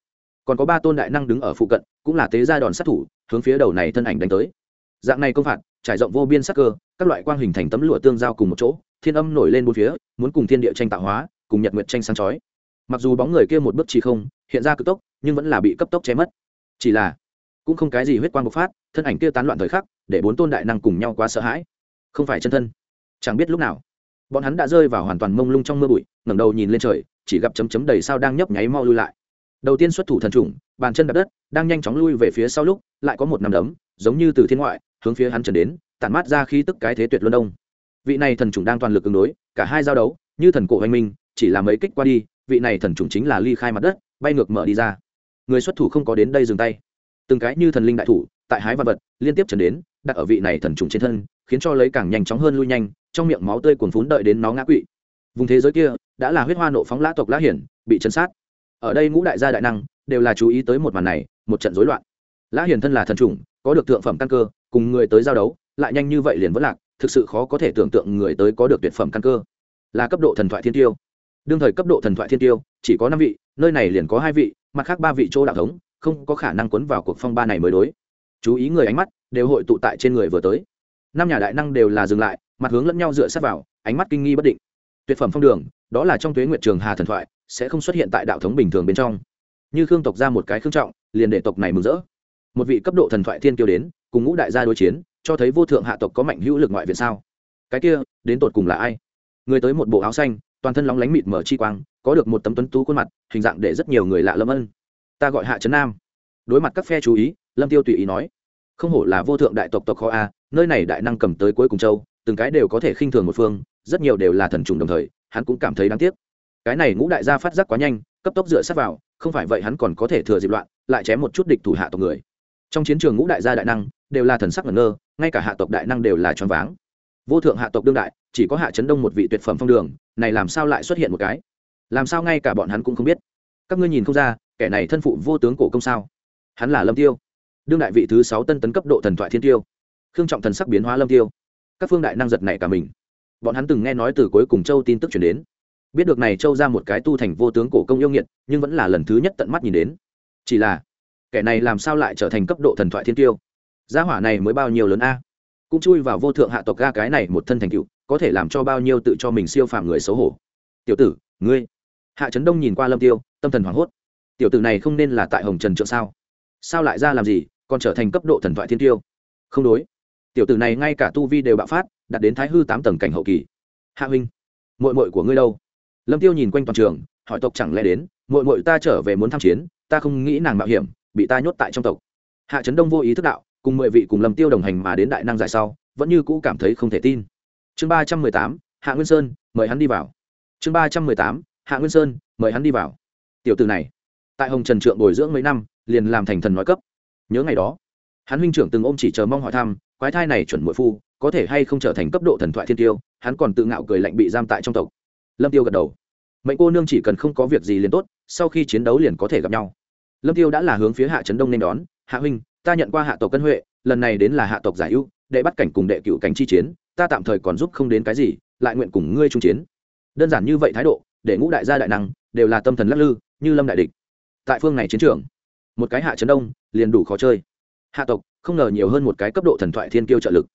còn có ba tôn đại năng đứng ở phụ cận, cũng là tế gia đòn sát thủ hướng phía đầu này thân ảnh đánh tới. Dạng này công phạt, trải rộng vô biên sắc cơ, các loại quang hình thành tấm lụa tương giao cùng một chỗ, thiên âm nổi lên bốn phía, muốn cùng thiên địa tranh tạo hóa, cùng nhật nguyệt tranh sáng chói. Mặc dù bóng người kia một bước chỉ không, hiện ra cực tốc, nhưng vẫn là bị cấp tốc che mất. Chỉ là, cũng không cái gì huyết quang bộc phát, thân ảnh kia tán loạn thời khắc, để bốn tôn đại năng cùng nhau quá sợ hãi. Không phải chân thân. Chẳng biết lúc nào, bọn hắn đã rơi vào hoàn toàn mông lung trong mưa bụi, ngẩng đầu nhìn lên trời, chỉ gặp chấm chấm đầy sao đang nhấp nháy mau lui lại đầu tiên xuất thủ thần trùng, bàn chân đập đất, đang nhanh chóng lui về phía sau lúc, lại có một nằm đấm, giống như từ thiên ngoại, hướng phía hắn trần đến, tản mát ra khi tức cái thế tuyệt luân đông. Vị này thần trùng đang toàn lực ứng đối, cả hai giao đấu, như thần cổ hoành minh, chỉ là mấy kích qua đi, vị này thần trùng chính là ly khai mặt đất, bay ngược mở đi ra. Người xuất thủ không có đến đây dừng tay. Từng cái như thần linh đại thủ, tại hái văn vật, liên tiếp trần đến, đặt ở vị này thần trùng trên thân, khiến cho lấy càng nhanh chóng hơn lui nhanh, trong miệng máu tươi cuồn phún đợi đến nó ngã quỵ. Vùng thế giới kia, đã là huyết hoa nộ phóng lã tộc lã hiển, bị chấn sát ở đây ngũ đại gia đại năng đều là chú ý tới một màn này, một trận rối loạn. Lã hiền thân là thần chủng, có được thượng phẩm căn cơ, cùng người tới giao đấu, lại nhanh như vậy liền vẫn lạc, thực sự khó có thể tưởng tượng người tới có được tuyệt phẩm căn cơ. Là cấp độ thần thoại thiên tiêu. Đương thời cấp độ thần thoại thiên tiêu, chỉ có năm vị, nơi này liền có hai vị, mặt khác ba vị chỗ đạo thống, không có khả năng quấn vào cuộc phong ba này mới đối. Chú ý người ánh mắt đều hội tụ tại trên người vừa tới. Năm nhà đại năng đều là dừng lại, mặt hướng lẫn nhau dựa sát vào, ánh mắt kinh nghi bất định tuyệt phẩm phong đường, đó là trong tuế nguyệt trường hà thần thoại, sẽ không xuất hiện tại đạo thống bình thường bên trong. Như khương tộc ra một cái khương trọng, liền để tộc này mừng rỡ. Một vị cấp độ thần thoại thiên kiêu đến, cùng ngũ đại gia đối chiến, cho thấy vô thượng hạ tộc có mạnh hữu lực ngoại viện sao? Cái kia, đến tột cùng là ai? Người tới một bộ áo xanh, toàn thân lóng lánh mịt mở chi quang, có được một tấm tuấn tú khuôn mặt, hình dạng để rất nhiều người lạ lâm ân. Ta gọi hạ trấn nam. Đối mặt các phe chú ý, lâm tiêu tùy ý nói, không hổ là vô thượng đại tộc tộc kho a, nơi này đại năng cầm tới cuối cùng châu, từng cái đều có thể khinh thường một phương rất nhiều đều là thần trùng đồng thời, hắn cũng cảm thấy đáng tiếc. Cái này ngũ đại gia phát giác quá nhanh, cấp tốc dựa sát vào, không phải vậy hắn còn có thể thừa dịp loạn, lại chém một chút địch thủ hạ tộc người. Trong chiến trường ngũ đại gia đại năng, đều là thần sắc ngẩn ngơ, ngay cả hạ tộc đại năng đều là choáng váng. Vô thượng hạ tộc đương đại, chỉ có hạ chấn đông một vị tuyệt phẩm phong đường, này làm sao lại xuất hiện một cái? Làm sao ngay cả bọn hắn cũng không biết? Các ngươi nhìn không ra, kẻ này thân phụ vô tướng cổ công sao? Hắn là lâm tiêu. Đương đại vị thứ sáu tân tấn cấp độ thần thoại thiên tiêu. Khương trọng thần sắc biến hóa lâm tiêu. Các phương đại năng giật này cả mình bọn hắn từng nghe nói từ cuối cùng châu tin tức chuyển đến. Biết được này châu ra một cái tu thành vô tướng cổ công yêu nghiệt, nhưng vẫn là lần thứ nhất tận mắt nhìn đến. Chỉ là, kẻ này làm sao lại trở thành cấp độ thần thoại thiên tiêu? Gia hỏa này mới bao nhiêu lớn a? Cũng chui vào vô thượng hạ tộc ga cái này một thân thành cựu có thể làm cho bao nhiêu tự cho mình siêu phàm người xấu hổ. Tiểu tử, ngươi. Hạ trấn đông nhìn qua lâm tiêu, tâm thần hoảng hốt. Tiểu tử này không nên là tại hồng trần trượng sao? Sao lại ra làm gì, còn trở thành cấp độ thần thoại thiên tiêu? Không đối tiểu tử này ngay cả tu vi đều bạo phát, đạt đến thái hư tám tầng cảnh hậu kỳ. Hạ huynh mội mội của ngươi đâu? Lâm tiêu nhìn quanh toàn trường, hỏi tộc chẳng lẽ đến mội mội ta trở về muốn tham chiến, ta không nghĩ nàng mạo hiểm, bị ta nhốt tại trong tộc. Hạ trấn đông vô ý thức đạo, cùng mười vị cùng lâm tiêu đồng hành mà đến đại năng giải sau, vẫn như cũ cảm thấy không thể tin. Chương ba trăm mười tám, hạ nguyên sơn, mời hắn đi vào. Chương ba trăm mười tám, hạ nguyên sơn, mời hắn đi vào. Tiểu từ này, tại hồng trần trượng bồi dưỡng mấy năm, liền làm thành thần nói cấp. Nhớ ngày đó, hắn huynh trưởng từng ôm chỉ chờ mong hỏi thăm quái thai này chuẩn muội phu, có thể hay không trở thành cấp độ thần thoại thiên tiêu, hắn còn tự ngạo cười lạnh bị giam tại trong tộc. Lâm tiêu gật đầu. Mệnh cô nương chỉ cần không có việc gì liền tốt, sau khi chiến đấu liền có thể gặp nhau. Lâm tiêu đã là hướng phía hạ trấn đông nên đón, hạ huynh, ta nhận qua hạ tộc cân huệ, lần này đến là hạ tộc giải ưu, đệ bắt cảnh cùng đệ cựu cảnh chi chiến, ta tạm thời còn giúp không đến cái gì, lại nguyện cùng ngươi trung chiến. Đơn giản như vậy thái độ, để ngũ đại gia đại năng đều là tâm thần lắc lư, như lâm đại địch. Tại phương này chiến trường, một cái hạ trấn đông liền đủ khó chơi. Hạ tộc không ngờ nhiều hơn một cái cấp độ thần thoại thiên kiêu trợ lực.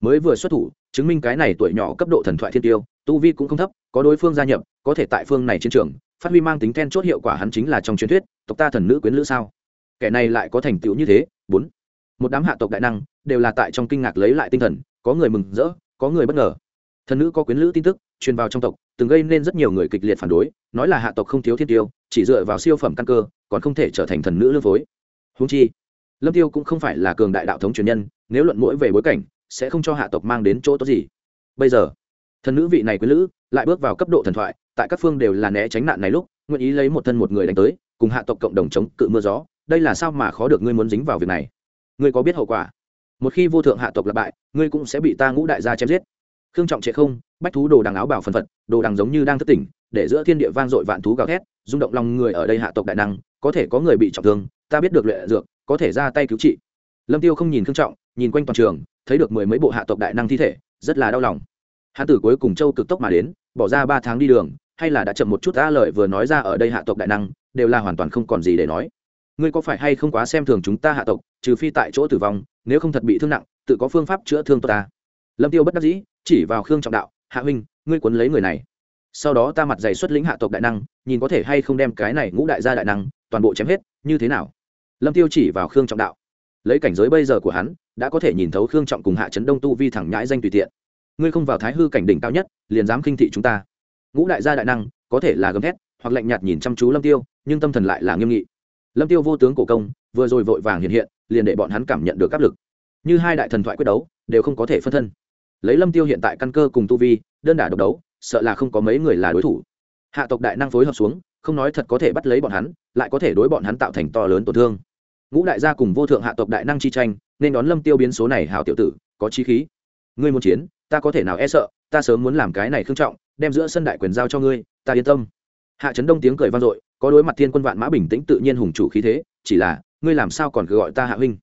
Mới vừa xuất thủ, chứng minh cái này tuổi nhỏ cấp độ thần thoại thiên tiêu tu vi cũng không thấp, có đối phương gia nhập, có thể tại phương này chiến trường, phát huy mang tính then chốt hiệu quả hắn chính là trong truyền thuyết, tộc ta thần nữ quyến lữ sao? Kẻ này lại có thành tựu như thế, bốn. Một đám hạ tộc đại năng, đều là tại trong kinh ngạc lấy lại tinh thần, có người mừng rỡ, có người bất ngờ. Thần nữ có quyến lữ tin tức, truyền vào trong tộc, từng gây nên rất nhiều người kịch liệt phản đối, nói là hạ tộc không thiếu thiên tiêu, chỉ dựa vào siêu phẩm căn cơ, còn không thể trở thành thần nữ lương phối. Húng chi lâm tiêu cũng không phải là cường đại đạo thống truyền nhân, nếu luận mũi về bối cảnh, sẽ không cho hạ tộc mang đến chỗ tốt gì. Bây giờ, thần nữ vị này quyến lữ lại bước vào cấp độ thần thoại, tại các phương đều là né tránh nạn này lúc, nguyện ý lấy một thân một người đánh tới, cùng hạ tộc cộng đồng chống cự mưa gió, đây là sao mà khó được ngươi muốn dính vào việc này? Ngươi có biết hậu quả? Một khi vô thượng hạ tộc lập bại, ngươi cũng sẽ bị ta ngũ đại gia chém giết. Khương trọng trệ không, bách thú đồ đằng áo bảo phần phật, đồ đằng giống như đang thất tỉnh, để giữa thiên địa vang dội vạn thú gào thét, rung động lòng người ở đây hạ tộc đại năng, có thể có người bị trọng thương, ta biết được luyện dược có thể ra tay cứu trị. Lâm tiêu không nhìn khương trọng, nhìn quanh toàn trường, thấy được mười mấy bộ hạ tộc đại năng thi thể, rất là đau lòng. Hạ tử cuối cùng châu cực tốc mà đến, bỏ ra ba tháng đi đường, hay là đã chậm một chút ta lời vừa nói ra ở đây hạ tộc đại năng, đều là hoàn toàn không còn gì để nói. Ngươi có phải hay không quá xem thường chúng ta hạ tộc, trừ phi tại chỗ tử vong, nếu không thật bị thương nặng, tự có phương pháp chữa thương tốt ta. Lâm tiêu bất đắc dĩ, chỉ vào khương trọng đạo, hạ huynh, ngươi quấn lấy người này. Sau đó ta mặt dày xuất lĩnh hạ tộc đại năng, nhìn có thể hay không đem cái này ngũ đại gia đại năng, toàn bộ chém hết, như thế nào? Lâm tiêu chỉ vào khương trọng đạo. Lấy cảnh giới bây giờ của hắn, đã có thể nhìn thấu khương trọng cùng hạ trấn đông tu vi thẳng nhãi danh tùy tiện. Ngươi không vào thái hư cảnh đỉnh cao nhất, liền dám khinh thị chúng ta. Ngũ đại gia đại năng, có thể là gầm thét, hoặc lạnh nhạt nhìn chăm chú lâm tiêu, nhưng tâm thần lại là nghiêm nghị. Lâm tiêu vô tướng cổ công, vừa rồi vội vàng hiện hiện, liền để bọn hắn cảm nhận được áp lực. Như hai đại thần thoại quyết đấu, đều không có thể phân thân. Lấy lâm tiêu hiện tại căn cơ cùng tu vi, đơn đả độc đấu, sợ là không có mấy người là đối thủ. Hạ tộc đại năng phối hợp xuống, không nói thật có thể bắt lấy bọn hắn, lại có thể đối bọn hắn tạo thành to lớn tổn thương ngũ đại gia cùng vô thượng hạ tộc đại năng chi tranh, nên đón lâm tiêu biến số này hảo tiểu tử, có chí khí. Ngươi muốn chiến, ta có thể nào e sợ, ta sớm muốn làm cái này khương trọng, đem giữa sân đại quyền giao cho ngươi, ta yên tâm. Hạ trấn đông tiếng cười vang dội, có đối mặt thiên quân vạn mã bình tĩnh tự nhiên hùng chủ khí thế, chỉ là, ngươi làm sao còn cứ gọi ta hạ huynh?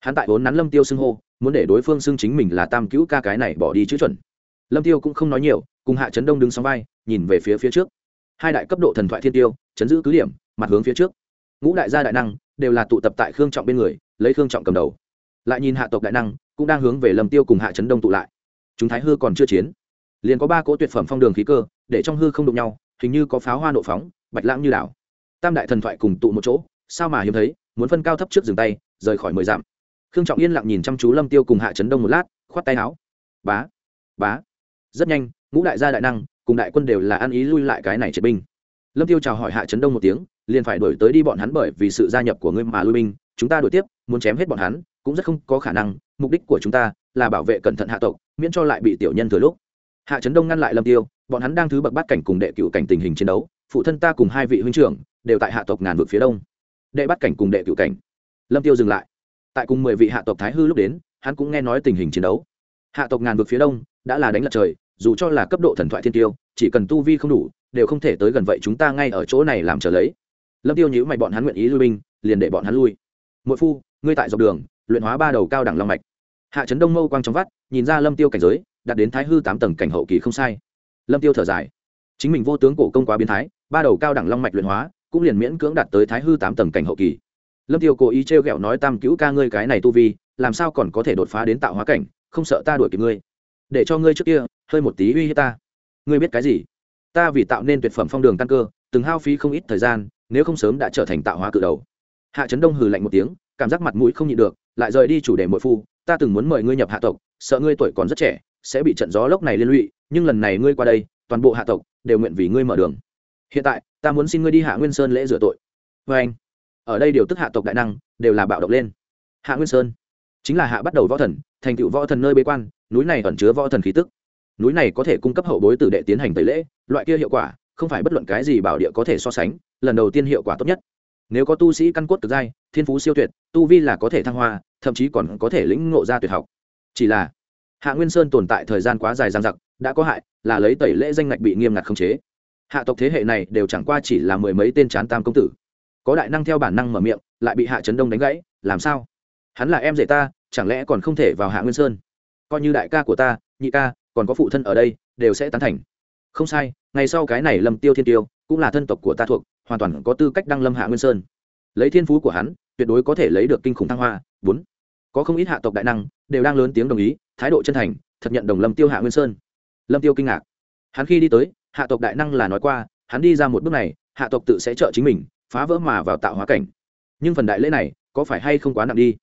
Hắn tại vốn nắn lâm tiêu xưng hô, muốn để đối phương xưng chính mình là tam cứu ca cái này bỏ đi chữ chuẩn. Lâm tiêu cũng không nói nhiều, cùng hạ trấn đông đứng sóng vai, nhìn về phía phía trước. Hai đại cấp độ thần thoại thiên tiêu, chấn giữ cứ điểm, mặt hướng phía trước. Ngũ đại gia đại năng đều là tụ tập tại khương trọng bên người, lấy khương trọng cầm đầu. Lại nhìn hạ tộc đại năng, cũng đang hướng về lâm tiêu cùng hạ trấn đông tụ lại. Chúng thái hư còn chưa chiến, liền có ba cỗ tuyệt phẩm phong đường khí cơ, để trong hư không đụng nhau, hình như có pháo hoa nộ phóng, bạch lãng như đảo. Tam đại thần thoại cùng tụ một chỗ, sao mà hiếm thấy, muốn phân cao thấp trước dừng tay, rời khỏi mười dặm. Khương trọng yên lặng nhìn chăm chú lâm tiêu cùng hạ trấn đông một lát, khoát tay áo. Bá bá. Rất nhanh, ngũ đại gia đại năng cùng đại quân đều là ăn ý lui lại cái này triệt binh. Lâm tiêu chào hỏi hạ trấn đông một tiếng liền phải đổi tới đi bọn hắn bởi vì sự gia nhập của ngươi mà lui binh, chúng ta đổi tiếp, muốn chém hết bọn hắn, cũng rất không có khả năng, mục đích của chúng ta là bảo vệ cẩn thận hạ tộc, miễn cho lại bị tiểu nhân thừa lúc. Hạ trấn đông ngăn lại lâm tiêu, bọn hắn đang thứ bậc bắt cảnh cùng đệ cựu cảnh tình hình chiến đấu, phụ thân ta cùng hai vị huynh trưởng đều tại hạ tộc ngàn vực phía đông. Đệ bắt cảnh cùng đệ cựu cảnh. Lâm tiêu dừng lại. Tại cùng mười vị hạ tộc thái hư lúc đến, hắn cũng nghe nói tình hình chiến đấu. Hạ tộc ngàn vực phía đông đã là đánh lật trời, dù cho là cấp độ thần thoại thiên tiêu, chỉ cần tu vi không đủ, đều không thể tới gần vậy chúng ta ngay ở chỗ này làm trở lấy lâm tiêu nhữ mày bọn hắn nguyện ý lui binh, liền để bọn hắn lui. Mỗi phu, ngươi tại dọc đường, luyện hóa ba đầu cao đẳng long mạch. Hạ trấn đông mâu quang trong vắt, nhìn ra lâm tiêu cảnh giới đạt đến thái hư tám tầng cảnh hậu kỳ không sai. Lâm tiêu thở dài. Chính mình vô tướng cổ công quá biến thái, ba đầu cao đẳng long mạch luyện hóa, cũng liền miễn cưỡng đạt tới thái hư tám tầng cảnh hậu kỳ. Lâm tiêu cố ý trêu ghẹo nói tam cứu ca ngươi cái này tu vi, làm sao còn có thể đột phá đến tạo hóa cảnh, không sợ ta đuổi kịp ngươi. Để cho ngươi trước kia, hơi một tí uy hiếp ta. Ngươi biết cái gì? Ta vì tạo nên tuyệt phẩm phong đường căn cơ, từng hao phí không ít thời gian nếu không sớm đã trở thành tạo hóa cự đầu. Hạ trấn đông hừ lạnh một tiếng, cảm giác mặt mũi không nhịn được, lại rời đi chủ đề muội phu, ta từng muốn mời ngươi nhập hạ tộc, sợ ngươi tuổi còn rất trẻ, sẽ bị trận gió lốc này liên lụy, nhưng lần này ngươi qua đây, toàn bộ hạ tộc đều nguyện vì ngươi mở đường. Hiện tại, ta muốn xin ngươi đi hạ nguyên sơn lễ rửa tội. Vê anh, ở đây điều tức hạ tộc đại năng, đều là bạo động lên. Hạ nguyên sơn chính là hạ bắt đầu võ thần, thành tựu võ thần nơi bế quan, núi này ẩn chứa võ thần khí tức. Núi này có thể cung cấp hậu bối tử đệ tiến hành tẩy lễ, loại kia hiệu quả không phải bất luận cái gì bảo địa có thể so sánh, lần đầu tiên hiệu quả tốt nhất. Nếu có tu sĩ căn cốt cực giai, thiên phú siêu tuyệt, tu vi là có thể thăng hoa, thậm chí còn có thể lĩnh ngộ ra tuyệt học. Chỉ là, hạ nguyên sơn tồn tại thời gian quá dài dang dặc, đã có hại, là lấy tẩy lễ danh ngạch bị nghiêm ngặt khống chế. Hạ tộc thế hệ này đều chẳng qua chỉ là mười mấy tên chán tam công tử. Có đại năng theo bản năng mở miệng, lại bị hạ trấn đông đánh gãy, làm sao? Hắn là em rể ta, chẳng lẽ còn không thể vào hạ nguyên sơn? Coi như đại ca của ta, nhị ca, còn có phụ thân ở đây, đều sẽ tán thành không sai, ngày sau cái này lâm tiêu thiên tiêu cũng là thân tộc của ta thuộc, hoàn toàn có tư cách đăng lâm hạ nguyên sơn. Lấy thiên phú của hắn, tuyệt đối có thể lấy được kinh khủng thăng hoa. Bốn, có không ít hạ tộc đại năng đều đang lớn tiếng đồng ý, thái độ chân thành, thật nhận đồng lâm tiêu hạ nguyên sơn. Lâm tiêu kinh ngạc. Hắn khi đi tới, hạ tộc đại năng là nói qua, hắn đi ra một bước này, hạ tộc tự sẽ trợ chính mình, phá vỡ mà vào tạo hóa cảnh. Nhưng phần đại lễ này có phải hay không quá nặng đi?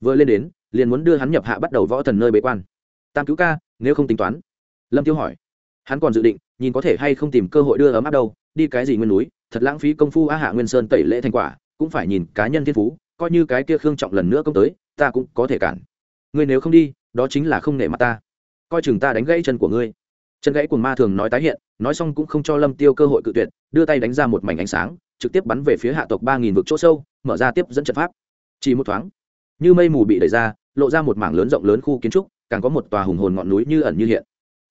Vừa lên đến, liền muốn đưa hắn nhập hạ bắt đầu võ thần nơi bế quan. Tam cứu ca, nếu không tính toán. Lâm tiêu hỏi hắn còn dự định, nhìn có thể hay không tìm cơ hội đưa ấm áp đâu, đi cái gì nguyên núi, thật lãng phí công phu a hạ nguyên sơn tẩy lễ thành quả, cũng phải nhìn cá nhân thiên phú, coi như cái kia khương trọng lần nữa công tới, ta cũng có thể cản. Ngươi nếu không đi, đó chính là không nể mặt ta. Coi chừng ta đánh gãy chân của ngươi. Chân gãy của ma thường nói tái hiện, nói xong cũng không cho lâm tiêu cơ hội cự tuyệt, đưa tay đánh ra một mảnh ánh sáng, trực tiếp bắn về phía hạ tộc ba nghìn vực chỗ sâu, mở ra tiếp dẫn trận pháp. Chỉ một thoáng, như mây mù bị đẩy ra, lộ ra một mảng lớn rộng lớn khu kiến trúc, càng có một tòa hùng hồn ngọn núi như ẩn như hiện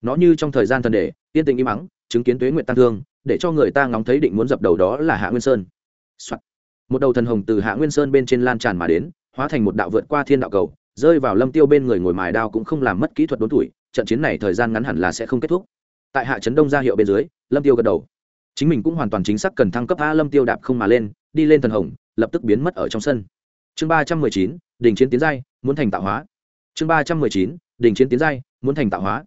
nó như trong thời gian thần đề, yên tĩnh im mắng chứng kiến tuế nguyện tăng thương, để cho người ta ngóng thấy định muốn dập đầu đó là hạ nguyên sơn、Soạn. một đầu thần hồng từ hạ nguyên sơn bên trên lan tràn mà đến, hóa thành một đạo vượt qua thiên đạo cầu, rơi vào lâm tiêu bên người ngồi mài đao cũng không làm mất kỹ thuật đốn tuổi, trận chiến này thời gian ngắn hẳn là sẽ không kết thúc. Tại hạ trấn đông ra hiệu bên dưới, lâm tiêu gật đầu. Chính mình cũng hoàn toàn chính xác cần thăng cấp a lâm tiêu đạp không mà lên, đi lên thần hồng, lập tức biến mất ở trong sân. Chương ba trăm mười chín, đình chiến tiến giai, muốn thành tạo hóa. Chương ba trăm mười chín, đình chiến tiến giai, muốn thành tạo hóa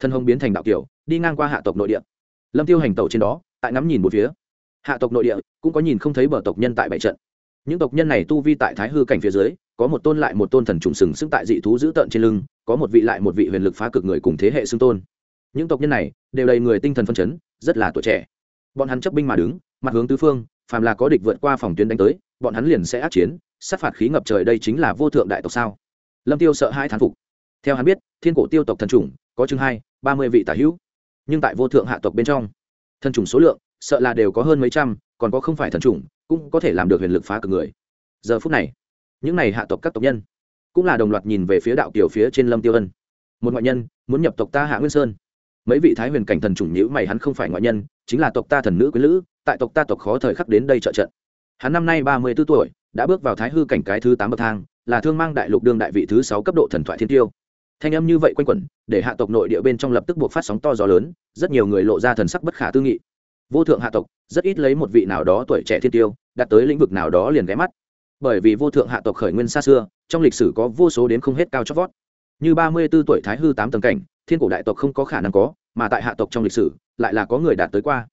thần hồng biến thành đạo kiểu đi ngang qua hạ tộc nội địa. Lâm tiêu hành tàu trên đó, tại ngắm nhìn một phía. Hạ tộc nội địa, cũng có nhìn không thấy bờ tộc nhân tại bảy trận. Những tộc nhân này tu vi tại thái hư cảnh phía dưới, có một tôn lại một tôn thần trùng sừng sững tại dị thú giữ tợn trên lưng, có một vị lại một vị huyền lực phá cực người cùng thế hệ xưng tôn. Những tộc nhân này, đều đầy người tinh thần phân chấn, rất là tuổi trẻ. Bọn hắn chấp binh mà đứng, mặt hướng tứ phương, phàm là có địch vượt qua phòng tuyến đánh tới, bọn hắn liền sẽ át chiến, sát phạt khí ngập trời đây chính là vô thượng đại tộc sao? Lâm tiêu sợ hai thán phục. Theo hắn biết, thiên cổ tiêu tộc thần trùng, có chương hai ba mươi vị tả hữu. Nhưng tại vô thượng hạ tộc bên trong, thần trùng số lượng, sợ là đều có hơn mấy trăm, còn có không phải thần trùng cũng có thể làm được huyền lực phá cực người. Giờ phút này, những này hạ tộc các tộc nhân, cũng là đồng loạt nhìn về phía đạo kiều phía trên lâm tiêu ân. Một ngoại nhân, muốn nhập tộc ta hạ nguyên sơn. Mấy vị thái huyền cảnh thần trùng nhữ mày, hắn không phải ngoại nhân, chính là tộc ta thần nữ quý lữ tại tộc ta tộc khó thời khắc đến đây trợ trận. Hắn năm nay ba mươi b ố tuổi, đã bước vào thái hư cảnh cái thứ tám bậc thang, là thương mang đại lục đương đại vị thứ sáu cấp độ thần thoại thiên tiêu thanh âm như vậy quanh quẩn, để hạ tộc nội địa bên trong lập tức buộc phát sóng to gió lớn, rất nhiều người lộ ra thần sắc bất khả tư nghị. Vô thượng hạ tộc, rất ít lấy một vị nào đó tuổi trẻ thiên tiêu, đạt tới lĩnh vực nào đó liền ghé mắt. Bởi vì vô thượng hạ tộc khởi nguyên xa xưa, trong lịch sử có vô số đến không hết cao chót vót. Như ba mươi b ố tuổi thái hư tám tầng cảnh, thiên cổ đại tộc không có khả năng có, mà tại hạ tộc trong lịch sử, lại là có người đạt tới qua.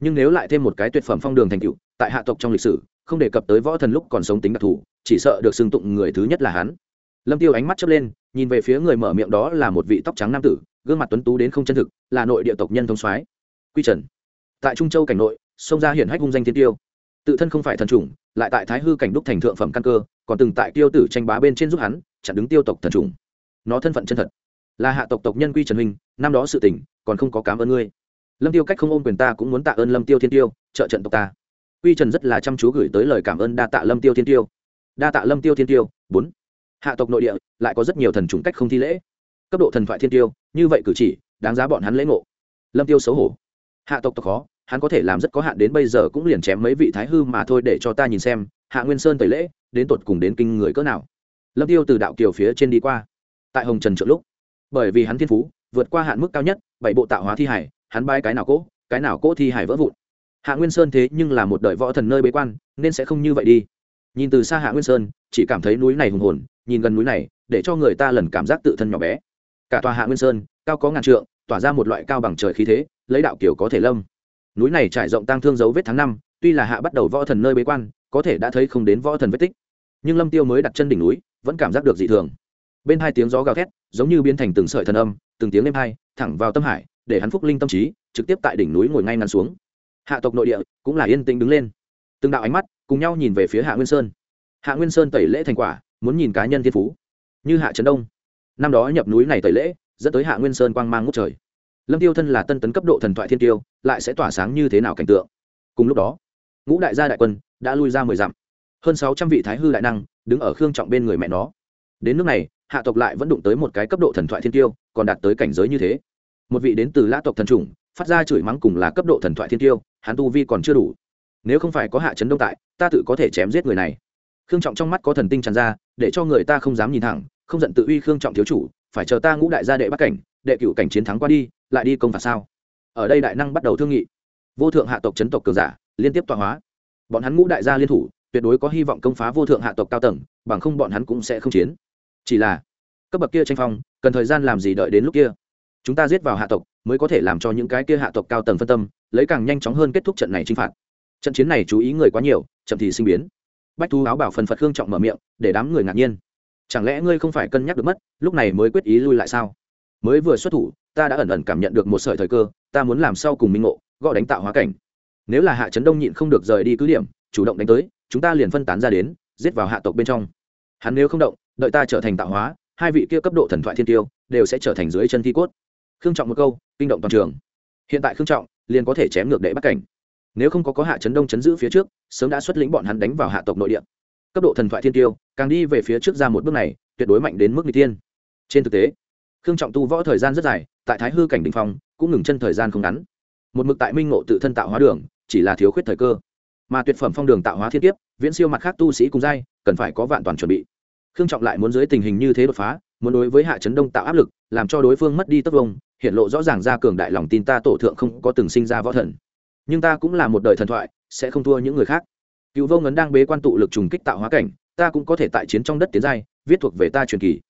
Nhưng nếu lại thêm một cái tuyệt phẩm phong đường thành cựu tại hạ tộc trong lịch sử, không đề cập tới võ thần lúc còn sống tính đặc thù, chỉ sợ được xưng tụng người thứ nhất là hắn. Lâm tiêu ánh mắt chớp lên nhìn về phía người mở miệng đó là một vị tóc trắng nam tử, gương mặt tuấn tú đến không chân thực, là nội địa tộc nhân thông soái. Quy trần. Tại trung châu cảnh nội, sông ra hiển hách hung danh thiên tiêu. Tự thân không phải thần trùng lại tại thái hư cảnh đúc thành thượng phẩm căn cơ, còn từng tại tiêu tử tranh bá bên trên giúp hắn, chặn đứng tiêu tộc thần trùng nó thân phận chân thật. Là hạ tộc tộc nhân quy trần huynh, năm đó sự tình, còn không có cảm ơn ngươi. Lâm tiêu cách không ôm quyền ta cũng muốn tạ ơn lâm tiêu thiên tiêu, trợ trận tộc ta. Quy trần rất là chăm chú gửi tới lời cảm ơn đa tạ lâm tiêu thiên tiêu. Đa tạ lâm tiêu thiên tiêu. Bốn hạ tộc nội địa lại có rất nhiều thần chủng cách không thi lễ. Cấp độ thần thoại thiên tiêu, như vậy cử chỉ, đáng giá bọn hắn lễ ngộ. Lâm tiêu xấu hổ. Hạ tộc tộc khó, hắn có thể làm rất có hạn đến bây giờ cũng liền chém mấy vị thái hư mà thôi để cho ta nhìn xem, hạ nguyên sơn tẩy lễ, đến tột cùng đến kinh người cỡ nào. Lâm tiêu từ đạo kiều phía trên đi qua. Tại hồng trần trợ lúc, bởi vì hắn thiên phú, vượt qua hạn mức cao nhất, bảy bộ tạo hóa thi hải, hắn bay cái nào cỗ cái nào cỗ thi hải vỡ vụn. Hạ nguyên sơn thế nhưng là một đời võ thần nơi bế quan, nên sẽ không như vậy đi. Nhìn từ xa hạ nguyên sơn, chỉ cảm thấy núi này hùng hồn nhìn gần núi này, để cho người ta lần cảm giác tự thân nhỏ bé. Cả tòa hạ nguyên sơn, cao có ngàn trượng, tỏa ra một loại cao bằng trời khí thế, lấy đạo kiểu có thể lâm. Núi này trải rộng tăng thương dấu vết tháng năm, tuy là hạ bắt đầu võ thần nơi bế quan, có thể đã thấy không đến võ thần vết tích. Nhưng lâm tiêu mới đặt chân đỉnh núi, vẫn cảm giác được dị thường. Bên hai tiếng gió gào thét, giống như biến thành từng sợi thần âm, từng tiếng êm hai, thẳng vào tâm hải, để hắn phúc linh tâm trí, trực tiếp tại đỉnh núi ngồi ngay ngắn xuống. Hạ tộc nội địa cũng là yên tĩnh đứng lên. Từng đạo ánh mắt cùng nhau nhìn về phía hạ nguyên sơn. Hạ nguyên sơn tẩy lễ thành quả muốn nhìn cá nhân thiên phú. Như hạ trấn đông, năm đó nhập núi này tẩy lễ, dẫn tới hạ nguyên sơn quang mang ngút trời. Lâm tiêu thân là tân tấn cấp độ thần thoại thiên tiêu, lại sẽ tỏa sáng như thế nào cảnh tượng? Cùng lúc đó, ngũ đại gia đại quân đã lui ra mười dặm. Hơn sáu trăm vị thái hư đại năng đứng ở khương trọng bên người mẹ nó. Đến nước này, hạ tộc lại vẫn đụng tới một cái cấp độ thần thoại thiên tiêu, còn đạt tới cảnh giới như thế. Một vị đến từ lã tộc thần trùng phát ra chửi mắng cùng là cấp độ thần thoại thiên tiêu, hắn tu vi còn chưa đủ. Nếu không phải có hạ chấn đông tại, ta tự có thể chém giết người này khương trọng trong mắt có thần tinh tràn ra, để cho người ta không dám nhìn thẳng, không giận tự uy khương trọng thiếu chủ, phải chờ ta ngũ đại gia đệ bắt cảnh, đệ cựu cảnh chiến thắng qua đi, lại đi công phạt sao? Ở đây đại năng bắt đầu thương nghị. Vô thượng hạ tộc chấn tộc cường giả, liên tiếp tọa hóa. Bọn hắn ngũ đại gia liên thủ, tuyệt đối có hy vọng công phá vô thượng hạ tộc cao tầng, bằng không bọn hắn cũng sẽ không chiến. Chỉ là, cấp bậc kia tranh phong, cần thời gian làm gì đợi đến lúc kia? Chúng ta giết vào hạ tộc, mới có thể làm cho những cái kia hạ tộc cao tầng phân tâm, lấy càng nhanh chóng hơn kết thúc trận này chinh phạt. Trận chiến này chú ý người quá nhiều, chậm thì sinh biến bách thu áo bảo phần phật hương trọng mở miệng, để đám người ngạc nhiên. Chẳng lẽ ngươi không phải cân nhắc được mất, lúc này mới quyết ý lui lại sao? Mới vừa xuất thủ, ta đã ẩn ẩn cảm nhận được một sợi thời cơ, ta muốn làm sao cùng minh ngộ, gọi đánh tạo hóa cảnh. Nếu là hạ trấn đông nhịn không được rời đi cứ điểm, chủ động đánh tới, chúng ta liền phân tán ra đến, giết vào hạ tộc bên trong. Hắn nếu không động, đợi ta trở thành tạo hóa, hai vị kia cấp độ thần thoại thiên tiêu, đều sẽ trở thành dưới chân thi cốt. Khương trọng một câu, kinh động toàn trường. Hiện tại khương trọng liền có thể chém ngược đệ bắt cảnh nếu không có có hạ chấn đông chấn giữ phía trước, sớm đã xuất lĩnh bọn hắn đánh vào hạ tộc nội địa. Cấp độ thần thoại thiên tiêu, càng đi về phía trước ra một bước này, tuyệt đối mạnh đến mức n tiên trên thực tế, khương trọng tu võ thời gian rất dài, tại thái hư cảnh đình phong, cũng ngừng chân thời gian không ngắn. Một mực tại minh ngộ tự thân tạo hóa đường, chỉ là thiếu khuyết thời cơ. Mà tuyệt phẩm phong đường tạo hóa thiên kiếp, viễn siêu mặt khác tu sĩ cùng giai, cần phải có vạn toàn chuẩn bị. Khương trọng lại muốn dưới tình hình như thế đột phá, muốn đối với hạ chấn đông tạo áp lực, làm cho đối phương mất đi tất vông hiện lộ rõ ràng ra cường đại lòng tin ta tổ thượng không có từng sinh ra võ thần nhưng ta cũng là một đời thần thoại, sẽ không thua những người khác. Cựu vô ngấn đang bế quan tụ lực trùng kích tạo hóa cảnh, ta cũng có thể tại chiến trong đất tiến giai, viết thuộc về ta truyền kỳ.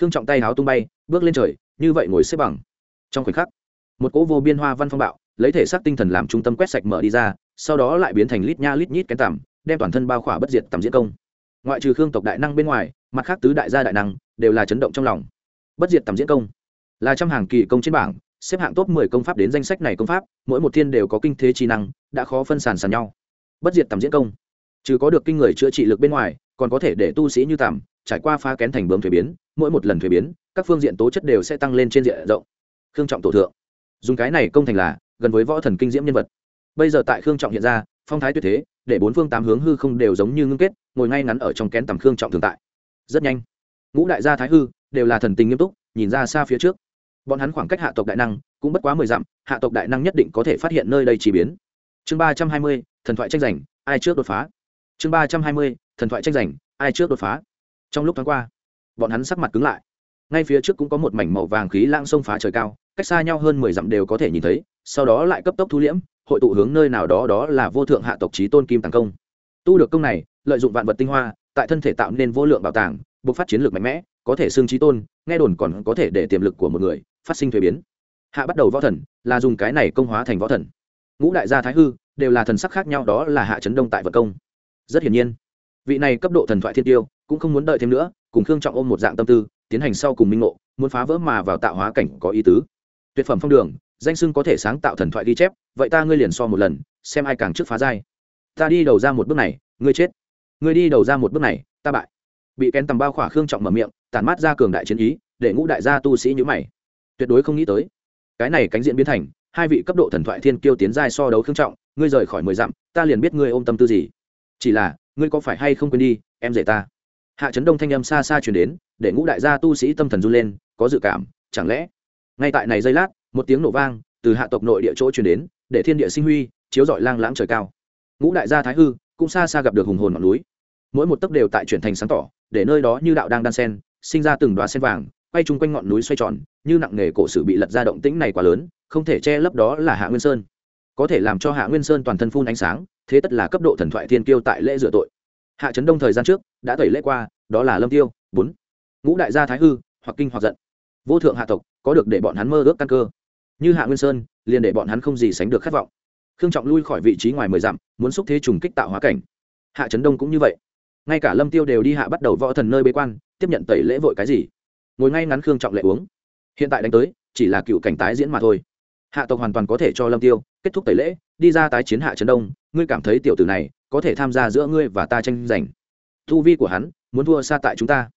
Khương trọng tay háo tung bay, bước lên trời, như vậy ngồi xếp bằng. Trong khoảnh khắc, một cỗ vô biên hoa văn phong bạo, lấy thể xác tinh thần làm trung tâm quét sạch mở đi ra, sau đó lại biến thành lít nha lít nhít cánh tằm, đem toàn thân bao khỏa bất diệt tầm diễn công. Ngoại trừ khương tộc đại năng bên ngoài, mặt khác tứ đại gia đại năng đều là chấn động trong lòng. Bất diệt tầm diễn công là trăm hàng kỳ công trên bảng xếp hạng top 10 công pháp đến danh sách này công pháp, mỗi một thiên đều có kinh thế chi năng, đã khó phân sàn sàn nhau. Bất diệt tầm diễn công. Trừ có được kinh người chữa trị lực bên ngoài, còn có thể để tu sĩ như tầm, trải qua phá kén thành bướm thủy biến, mỗi một lần thủy biến, các phương diện tố chất đều sẽ tăng lên trên diện rộng. Khương trọng tổ thượng. Dùng cái này công thành là, gần với võ thần kinh diễm nhân vật. Bây giờ tại khương trọng hiện ra, phong thái tuyệt thế, để bốn phương tám hướng hư không đều giống như ngưng kết, ngồi ngay ngắn ở trong kén tầm khương trọng thường tại. Rất nhanh. Ngũ đại gia thái hư, đều là thần tình nghiêm túc, nhìn ra xa phía trước bọn hắn khoảng cách hạ tộc đại năng cũng bất quá mười dặm, hạ tộc đại năng nhất định có thể phát hiện nơi đây chỉ biến. Chương ba trăm hai mươi, thần thoại tranh giành, ai trước đột phá? Chương ba trăm hai mươi, thần thoại tranh giành, ai trước đột phá? Trong lúc thoáng qua, bọn hắn sắc mặt cứng lại. Ngay phía trước cũng có một mảnh màu vàng khí lãng sông phá trời cao, cách xa nhau hơn mười dặm đều có thể nhìn thấy, sau đó lại cấp tốc thu liễm, hội tụ hướng nơi nào đó đó là vô thượng hạ tộc trí tôn kim tàng công. Tu được công này, lợi dụng vạn vật tinh hoa, tại thân thể tạo nên vô lượng bảo tàng buộc phát chiến lược mạnh mẽ, có thể xương trí tôn, nghe đồn còn có thể để tiềm lực của một người phát sinh thuế biến. Hạ bắt đầu võ thần là dùng cái này công hóa thành võ thần. Ngũ đại gia thái hư đều là thần sắc khác nhau, đó là hạ chấn đông tại vật công. Rất hiển nhiên, vị này cấp độ thần thoại thiên tiêu cũng không muốn đợi thêm nữa, cùng khương trọng ôm một dạng tâm tư, tiến hành sau cùng minh ngộ, muốn phá vỡ mà vào tạo hóa cảnh có ý tứ. Tuyệt phẩm phong đường, danh sưng có thể sáng tạo thần thoại ghi chép, vậy ta ngươi liền so một lần, xem ai càng trước phá giai. Ta đi đầu ra một bước này, ngươi chết. Ngươi đi đầu ra một bước này, ta bại. Bị kén tầm bao khỏa khương trọng mở miệng, tản mát ra cường đại chiến ý, để ngũ đại gia tu sĩ nhữ mày tuyệt đối không nghĩ tới. Cái này cánh diện biến thành, hai vị cấp độ thần thoại thiên kiêu tiến giai so đấu khương trọng, ngươi rời khỏi mười dặm, ta liền biết ngươi ôm tâm tư gì. Chỉ là, ngươi có phải hay không quên đi, em dạy ta? Hạ trấn đông thanh âm xa xa chuyển đến, để ngũ đại gia tu sĩ tâm thần run lên, có dự cảm, chẳng lẽ? Ngay tại này giây lát, một tiếng nổ vang từ hạ tộc nội địa chỗ chuyển đến, để thiên địa sinh huy, chiếu rọi lang lãng trời cao. Ngũ đại gia thái hư cũng xa xa gặp được hùng hồn ngọn núi. Mỗi một tấc đều tại chuyển thành sáng tỏ, để nơi đó như đạo đang đan sen, sinh ra từng đoá sen vàng quay chung quanh ngọn núi xoay tròn, như nặng nghề cổ sự bị lật ra động tĩnh này quá lớn, không thể che lấp đó là hạ nguyên sơn. Có thể làm cho hạ nguyên sơn toàn thân phun ánh sáng, thế tất là cấp độ thần thoại thiên kiêu tại lễ rửa tội. Hạ trấn đông thời gian trước, đã tẩy lễ qua, đó là lâm tiêu, bốn, ngũ đại gia thái hư, hoặc kinh hoặc giận. Vô thượng hạ tộc, có được để bọn hắn mơ ước căn cơ. Như hạ nguyên sơn, liền để bọn hắn không gì sánh được khát vọng. Khương trọng lui khỏi vị trí ngoài mười dặm, muốn xúc thế trùng kích tạo hóa cảnh. Hạ trấn đông cũng như vậy. Ngay cả lâm tiêu đều đi hạ bắt đầu võ thần nơi bế quan, tiếp nhận tẩy lễ vội cái gì? Ngồi ngay ngắn khương trọng lệ uống. Hiện tại đánh tới, chỉ là cựu cảnh tái diễn mà thôi. Hạ tộc hoàn toàn có thể cho lâm tiêu kết thúc tẩy lễ, đi ra tái chiến hạ trấn đông, ngươi cảm thấy tiểu tử này có thể tham gia giữa ngươi và ta tranh giành. Thu vi của hắn muốn thua xa tại chúng ta.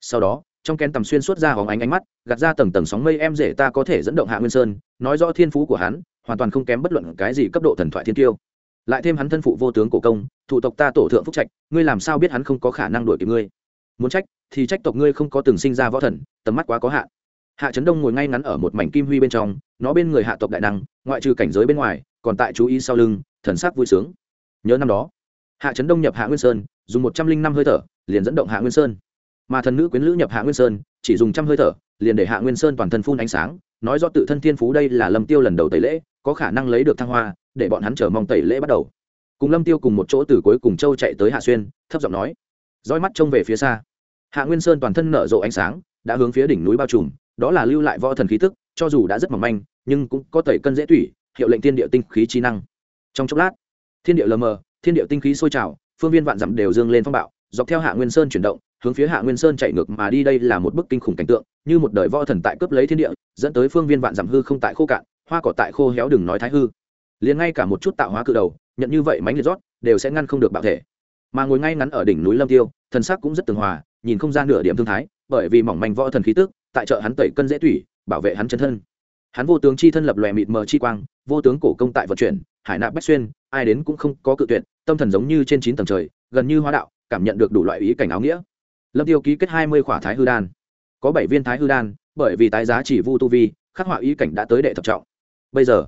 Sau đó, trong kén tầm xuyên suốt ra hóng ánh ánh mắt, gạt ra tầng tầng sóng mây em rể ta có thể dẫn động hạ nguyên sơn, nói rõ thiên phú của hắn, hoàn toàn không kém bất luận cái gì cấp độ thần thoại thiên tiêu. Lại thêm hắn thân phụ vô tướng cổ công, thủ tộc ta tổ thượng phúc trạch, ngươi làm sao biết hắn không có khả năng đuổi kịp ngươi? Muốn trách, thì trách tộc ngươi không có từng sinh ra võ thần, tầm mắt quá có hạn. Hạ trấn đông ngồi ngay ngắn ở một mảnh kim huy bên trong, nó bên người hạ tộc đại năng, ngoại trừ cảnh giới bên ngoài, còn tại chú ý sau lưng, thần sắc vui sướng. Nhớ năm đó, hạ trấn đông nhập hạ nguyên sơn, dùng một trăm linh năm hơi thở, liền dẫn động hạ nguyên sơn. Mà thần nữ quyến lữ nhập hạ nguyên sơn, chỉ dùng trăm hơi thở, liền để hạ nguyên sơn toàn thân phun ánh sáng, nói do tự thân thiên phú đây là lâm tiêu lần đầu tẩy lễ, có khả năng lấy được thăng hoa, để bọn hắn chờ mong tẩy lễ bắt đầu. Cùng lâm tiêu cùng một chỗ từ cuối cùng châu chạy tới hạ xuyên, thấp giọng nói. Roi mắt trông về phía xa hạ nguyên sơn toàn thân nở rộ ánh sáng, đã hướng phía đỉnh núi bao trùm, đó là lưu lại võ thần khí tức, cho dù đã rất mỏng manh, nhưng cũng có tẩy cân dễ tủy, hiệu lệnh thiên địa tinh khí trí năng. Trong chốc lát, thiên địa lờ mờ, thiên địa tinh khí sôi trào, phương viên vạn dặm đều dương lên phong bạo, dọc theo hạ nguyên sơn chuyển động, hướng phía hạ nguyên sơn chạy ngược mà đi đây là một bức kinh khủng cảnh tượng, như một đời võ thần tại cướp lấy thiên địa, dẫn tới phương viên vạn dặm hư không tại khô cạn, hoa cỏ tại khô héo đừng nói thái hư. Liền ngay cả một chút tạo hóa cự đầu, nhận như vậy mánh liệt rót, đều sẽ ngăn không được bạo thể mà ngồi ngay ngắn ở đỉnh núi lâm tiêu, thần sắc cũng rất tường hòa, nhìn không ra nửa điểm thương thái, bởi vì mỏng manh võ thần khí tức, tại chợ hắn tẩy cân dễ tủy, bảo vệ hắn chân thân. Hắn vô tướng chi thân lập lòe mịt mờ chi quang, vô tướng cổ công tại vận chuyển, hải nạp bách xuyên, ai đến cũng không có cự tuyệt, tâm thần giống như trên chín tầng trời, gần như hóa đạo, cảm nhận được đủ loại ý cảnh áo nghĩa. Lâm tiêu ký kết hai mươi khỏa thái hư đan. Có bảy viên thái hư đan, bởi vì tái giá chỉ vu tu vi, khắc họa ý cảnh đã tới đệ thập trọng. Bây giờ,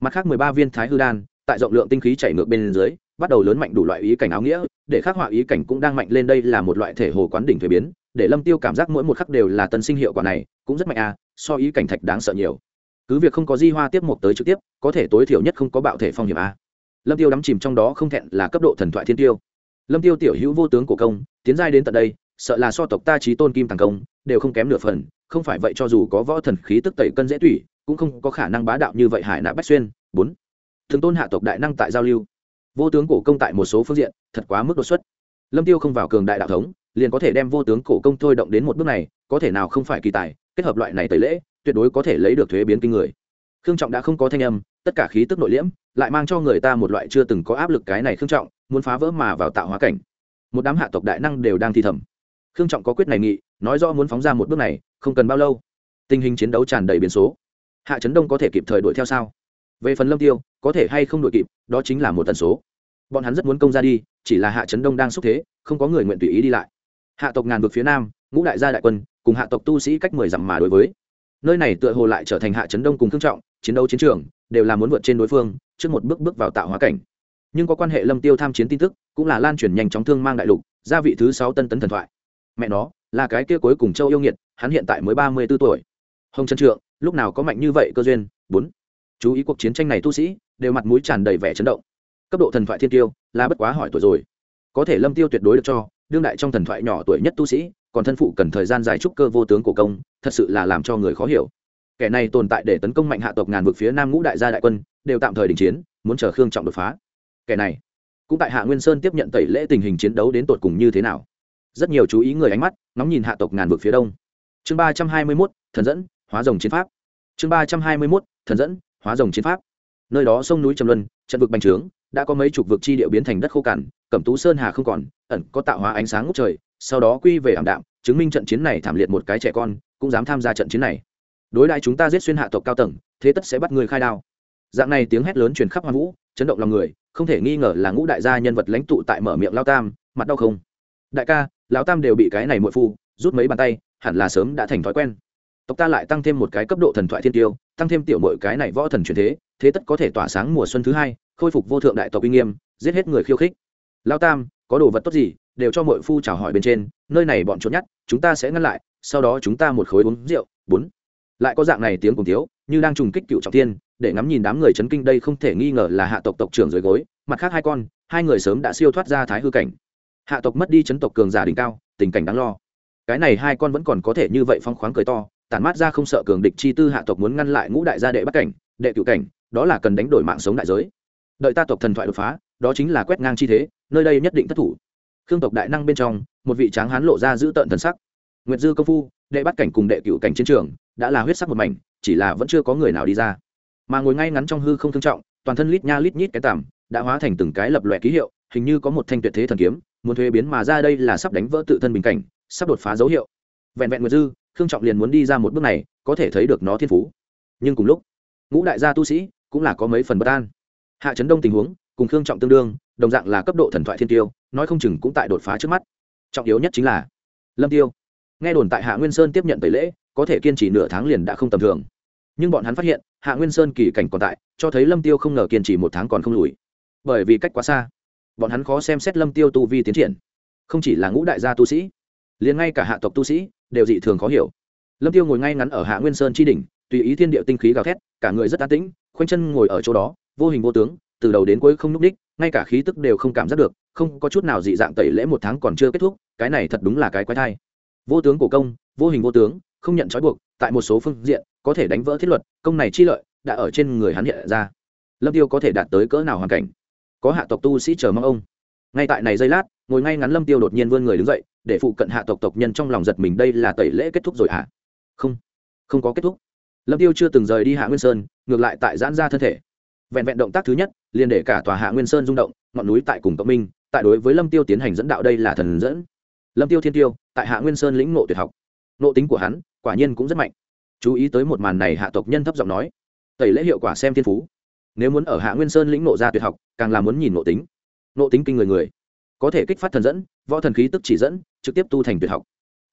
mặt khác mười ba viên thái hư đan, tại rộng lượng tinh khí chảy ngược bên dưới bắt đầu lớn mạnh đủ loại ý cảnh áo nghĩa, để khắc họa ý cảnh cũng đang mạnh lên đây là một loại thể hồ quán đỉnh thuế biến, để lâm tiêu cảm giác mỗi một khắc đều là tân sinh hiệu quả này, cũng rất mạnh à so ý cảnh thạch đáng sợ nhiều. Cứ việc không có di hoa tiếp một tới trực tiếp, có thể tối thiểu nhất không có bạo thể phong hiểm a lâm tiêu đắm chìm trong đó không thẹn là cấp độ thần thoại thiên tiêu. Lâm tiêu tiểu hữu vô tướng cổ công, tiến giai đến tận đây, sợ là so tộc ta trí tôn kim tàng công, đều không kém nửa phần, không phải vậy cho dù có võ thần khí tức tẩy cân dễ tủy, cũng không có khả năng bá đạo như vậy hải nạ bách xuyên. Bốn. Thường tôn hạ tộc đại năng tại giao lưu vô tướng cổ công tại một số phương diện, thật quá mức đột xuất. Lâm tiêu không vào cường đại đạo thống, liền có thể đem vô tướng cổ công thôi động đến một bước này, có thể nào không phải kỳ tài, kết hợp loại này tẩy lễ, tuyệt đối có thể lấy được thuế biến kinh người. Khương trọng đã không có thanh âm, tất cả khí tức nội liễm, lại mang cho người ta một loại chưa từng có áp lực cái này khương trọng, muốn phá vỡ mà vào tạo hóa cảnh. Một đám hạ tộc đại năng đều đang thi thầm. Khương trọng có quyết này nghị, nói rõ muốn phóng ra một bước này, không cần bao lâu. Tình hình chiến đấu tràn đầy biến số. Hạ trấn đông có thể kịp thời đuổi theo sao? Về phần lâm tiêu, có thể hay không đuổi kịp, đó chính là một tần số. Bọn hắn rất muốn công ra đi, chỉ là hạ trấn đông đang xúc thế, không có người nguyện tùy ý đi lại. Hạ tộc ngàn vực phía nam, ngũ đại gia đại quân, cùng hạ tộc tu sĩ cách mười dặm mà đối với. Nơi này tựa hồ lại trở thành hạ trấn đông cùng thương trọng, chiến đấu chiến trường, đều là muốn vượt trên đối phương, trước một bước bước vào tạo hóa cảnh. Nhưng có quan hệ lâm tiêu tham chiến tin tức, cũng là lan truyền nhanh chóng thương mang đại lục, gia vị thứ sáu tân tấn thần thoại. Mẹ nó, là cái kia cuối cùng châu yêu nghiệt, hắn hiện tại mới ba mươi 34 tuổi. Hồng trần trượng, lúc nào có mạnh như vậy cơ duyên? Bốn chú ý cuộc chiến tranh này tu sĩ đều mặt mũi tràn đầy vẻ chấn động. Cấp độ thần thoại thiên tiêu là bất quá hỏi tuổi rồi. Có thể lâm tiêu tuyệt đối được cho, đương đại trong thần thoại nhỏ tuổi nhất tu sĩ, còn thân phụ cần thời gian dài trúc cơ vô tướng cổ công, thật sự là làm cho người khó hiểu. Kẻ này tồn tại để tấn công mạnh hạ tộc ngàn vực phía nam ngũ đại gia đại quân, đều tạm thời đình chiến, muốn chờ khương trọng đột phá. Kẻ này cũng tại hạ nguyên sơn tiếp nhận tẩy lễ tình hình chiến đấu đến tột cùng như thế nào. Rất nhiều chú ý người ánh mắt, ngóng nhìn hạ tộc ngàn vực phía đông. Chương ba trăm hai mươi mốt, thần dẫn, hóa rồng chiến pháp. Chương ba trăm hai mươi mốt, thần dẫn hóa rồng chiến pháp. Nơi đó sông núi trầm luân, trận vực bành trướng, đã có mấy chục vực chi địa biến thành đất khô cằn, cẩm tú sơn hà không còn, ẩn có tạo hóa ánh sáng ngút trời, sau đó quy về ảm đạm, chứng minh trận chiến này thảm liệt một cái trẻ con, cũng dám tham gia trận chiến này. Đối đại chúng ta giết xuyên hạ tộc cao tầng, thế tất sẽ bắt người khai đao. Dạng này tiếng hét lớn truyền khắp hoa vũ, chấn động lòng người, không thể nghi ngờ là ngũ đại gia nhân vật lãnh tụ tại mở miệng lao tam, mặt đau không? Đại ca, lão tam đều bị cái này muội phu, rút mấy bàn tay, hẳn là sớm đã thành thói quen tộc ta lại tăng thêm một cái cấp độ thần thoại thiên tiêu, tăng thêm tiểu mội cái này võ thần truyền thế thế tất có thể tỏa sáng mùa xuân thứ hai, khôi phục vô thượng đại tộc uy nghiêm, giết hết người khiêu khích. Lao tam, có đồ vật tốt gì, đều cho mội phu chào hỏi bên trên, nơi này bọn trốn nhát, chúng ta sẽ ngăn lại, sau đó chúng ta một khối uống rượu, bốn. Lại có dạng này tiếng cùng tiếu như đang trùng kích cựu trọng tiên để ngắm nhìn đám người chấn kinh đây không thể nghi ngờ là hạ tộc tộc trưởng dưới gối, mặt khác hai con, hai người sớm đã siêu thoát ra thái hư cảnh. Hạ tộc mất đi chấn tộc cường giả đỉnh cao, tình cảnh đáng lo. Cái này hai con vẫn còn có thể như vậy phong khoáng cười to tản mát ra không sợ cường địch chi tư hạ tộc muốn ngăn lại ngũ đại gia đệ bắt cảnh, đệ cựu cảnh, đó là cần đánh đổi mạng sống đại giới. Đợi ta tộc thần thoại đột phá, đó chính là quét ngang chi thế, nơi đây nhất định thất thủ. Khương tộc đại năng bên trong, một vị tráng hán lộ ra giữ tợn thần sắc. Nguyệt dư công phu, đệ bắt cảnh cùng đệ cựu cảnh chiến trường, đã là huyết sắc một mảnh, chỉ là vẫn chưa có người nào đi ra. Mà ngồi ngay ngắn trong hư không thương trọng, toàn thân lít nha lít nhít cái tằm, đã hóa thành từng cái lập loại ký hiệu, hình như có một thanh tuyệt thế thần kiếm, muốn thuế biến mà ra đây là sắp đánh vỡ tự thân bình cảnh, sắp đột phá dấu hiệu. Vẹn vẹn nguyệt dư khương trọng liền muốn đi ra một bước này, có thể thấy được nó thiên phú. Nhưng cùng lúc, ngũ đại gia tu sĩ cũng là có mấy phần bất an. Hạ chấn đông tình huống cùng khương trọng tương đương, đồng dạng là cấp độ thần thoại thiên tiêu, nói không chừng cũng tại đột phá trước mắt. Trọng yếu nhất chính là lâm tiêu. Nghe đồn tại hạ nguyên sơn tiếp nhận tẩy lễ, có thể kiên trì nửa tháng liền đã không tầm thường. Nhưng bọn hắn phát hiện, hạ nguyên sơn kỳ cảnh còn tại, cho thấy lâm tiêu không ngờ kiên trì một tháng còn không lùi. Bởi vì cách quá xa, bọn hắn khó xem xét lâm tiêu tu vi tiến triển. Không chỉ là ngũ đại gia tu sĩ, liền ngay cả hạ tộc tu sĩ đều dị thường khó hiểu. Lâm tiêu ngồi ngay ngắn ở hạ nguyên sơn chi đỉnh, tùy ý thiên địa tinh khí gào thét, cả người rất an tĩnh, khoanh chân ngồi ở chỗ đó, vô hình vô tướng, từ đầu đến cuối không núp đích, ngay cả khí tức đều không cảm giác được, không có chút nào dị dạng tẩy lễ một tháng còn chưa kết thúc, cái này thật đúng là cái quái thai. Vô tướng cổ công, vô hình vô tướng, không nhận trói buộc, tại một số phương diện, có thể đánh vỡ thiết luật, công này chi lợi, đã ở trên người hắn hiện ra. Lâm tiêu có thể đạt tới cỡ nào hoàn cảnh? Có hạ tộc tu sĩ chờ mong ông. Ngay tại này giây lát ngồi ngay ngắn lâm tiêu đột nhiên vươn người đứng dậy, để phụ cận hạ tộc tộc nhân trong lòng giật mình, đây là tẩy lễ kết thúc rồi hả? À? không không có kết thúc. Lâm tiêu chưa từng rời đi hạ nguyên sơn, ngược lại tại giãn ra thân thể. Vẹn vẹn động tác thứ nhất, liền để cả tòa hạ nguyên sơn rung động, ngọn núi tại cùng cộng minh, tại đối với lâm tiêu tiến hành dẫn đạo đây là thần dẫn. Lâm tiêu thiên tiêu, tại hạ nguyên sơn lĩnh ngộ tuyệt học. Nộ tính của hắn, quả nhiên cũng rất mạnh. Chú ý tới một màn này hạ tộc nhân thấp giọng nói, tẩy lễ hiệu quả xem thiên phú. Nếu muốn ở hạ nguyên sơn lĩnh nộ ra tuyệt học, càng là muốn nhìn nộ tính. Nộ tính kinh người người có thể kích phát thần dẫn, võ thần khí tức chỉ dẫn, trực tiếp tu thành tuyệt học.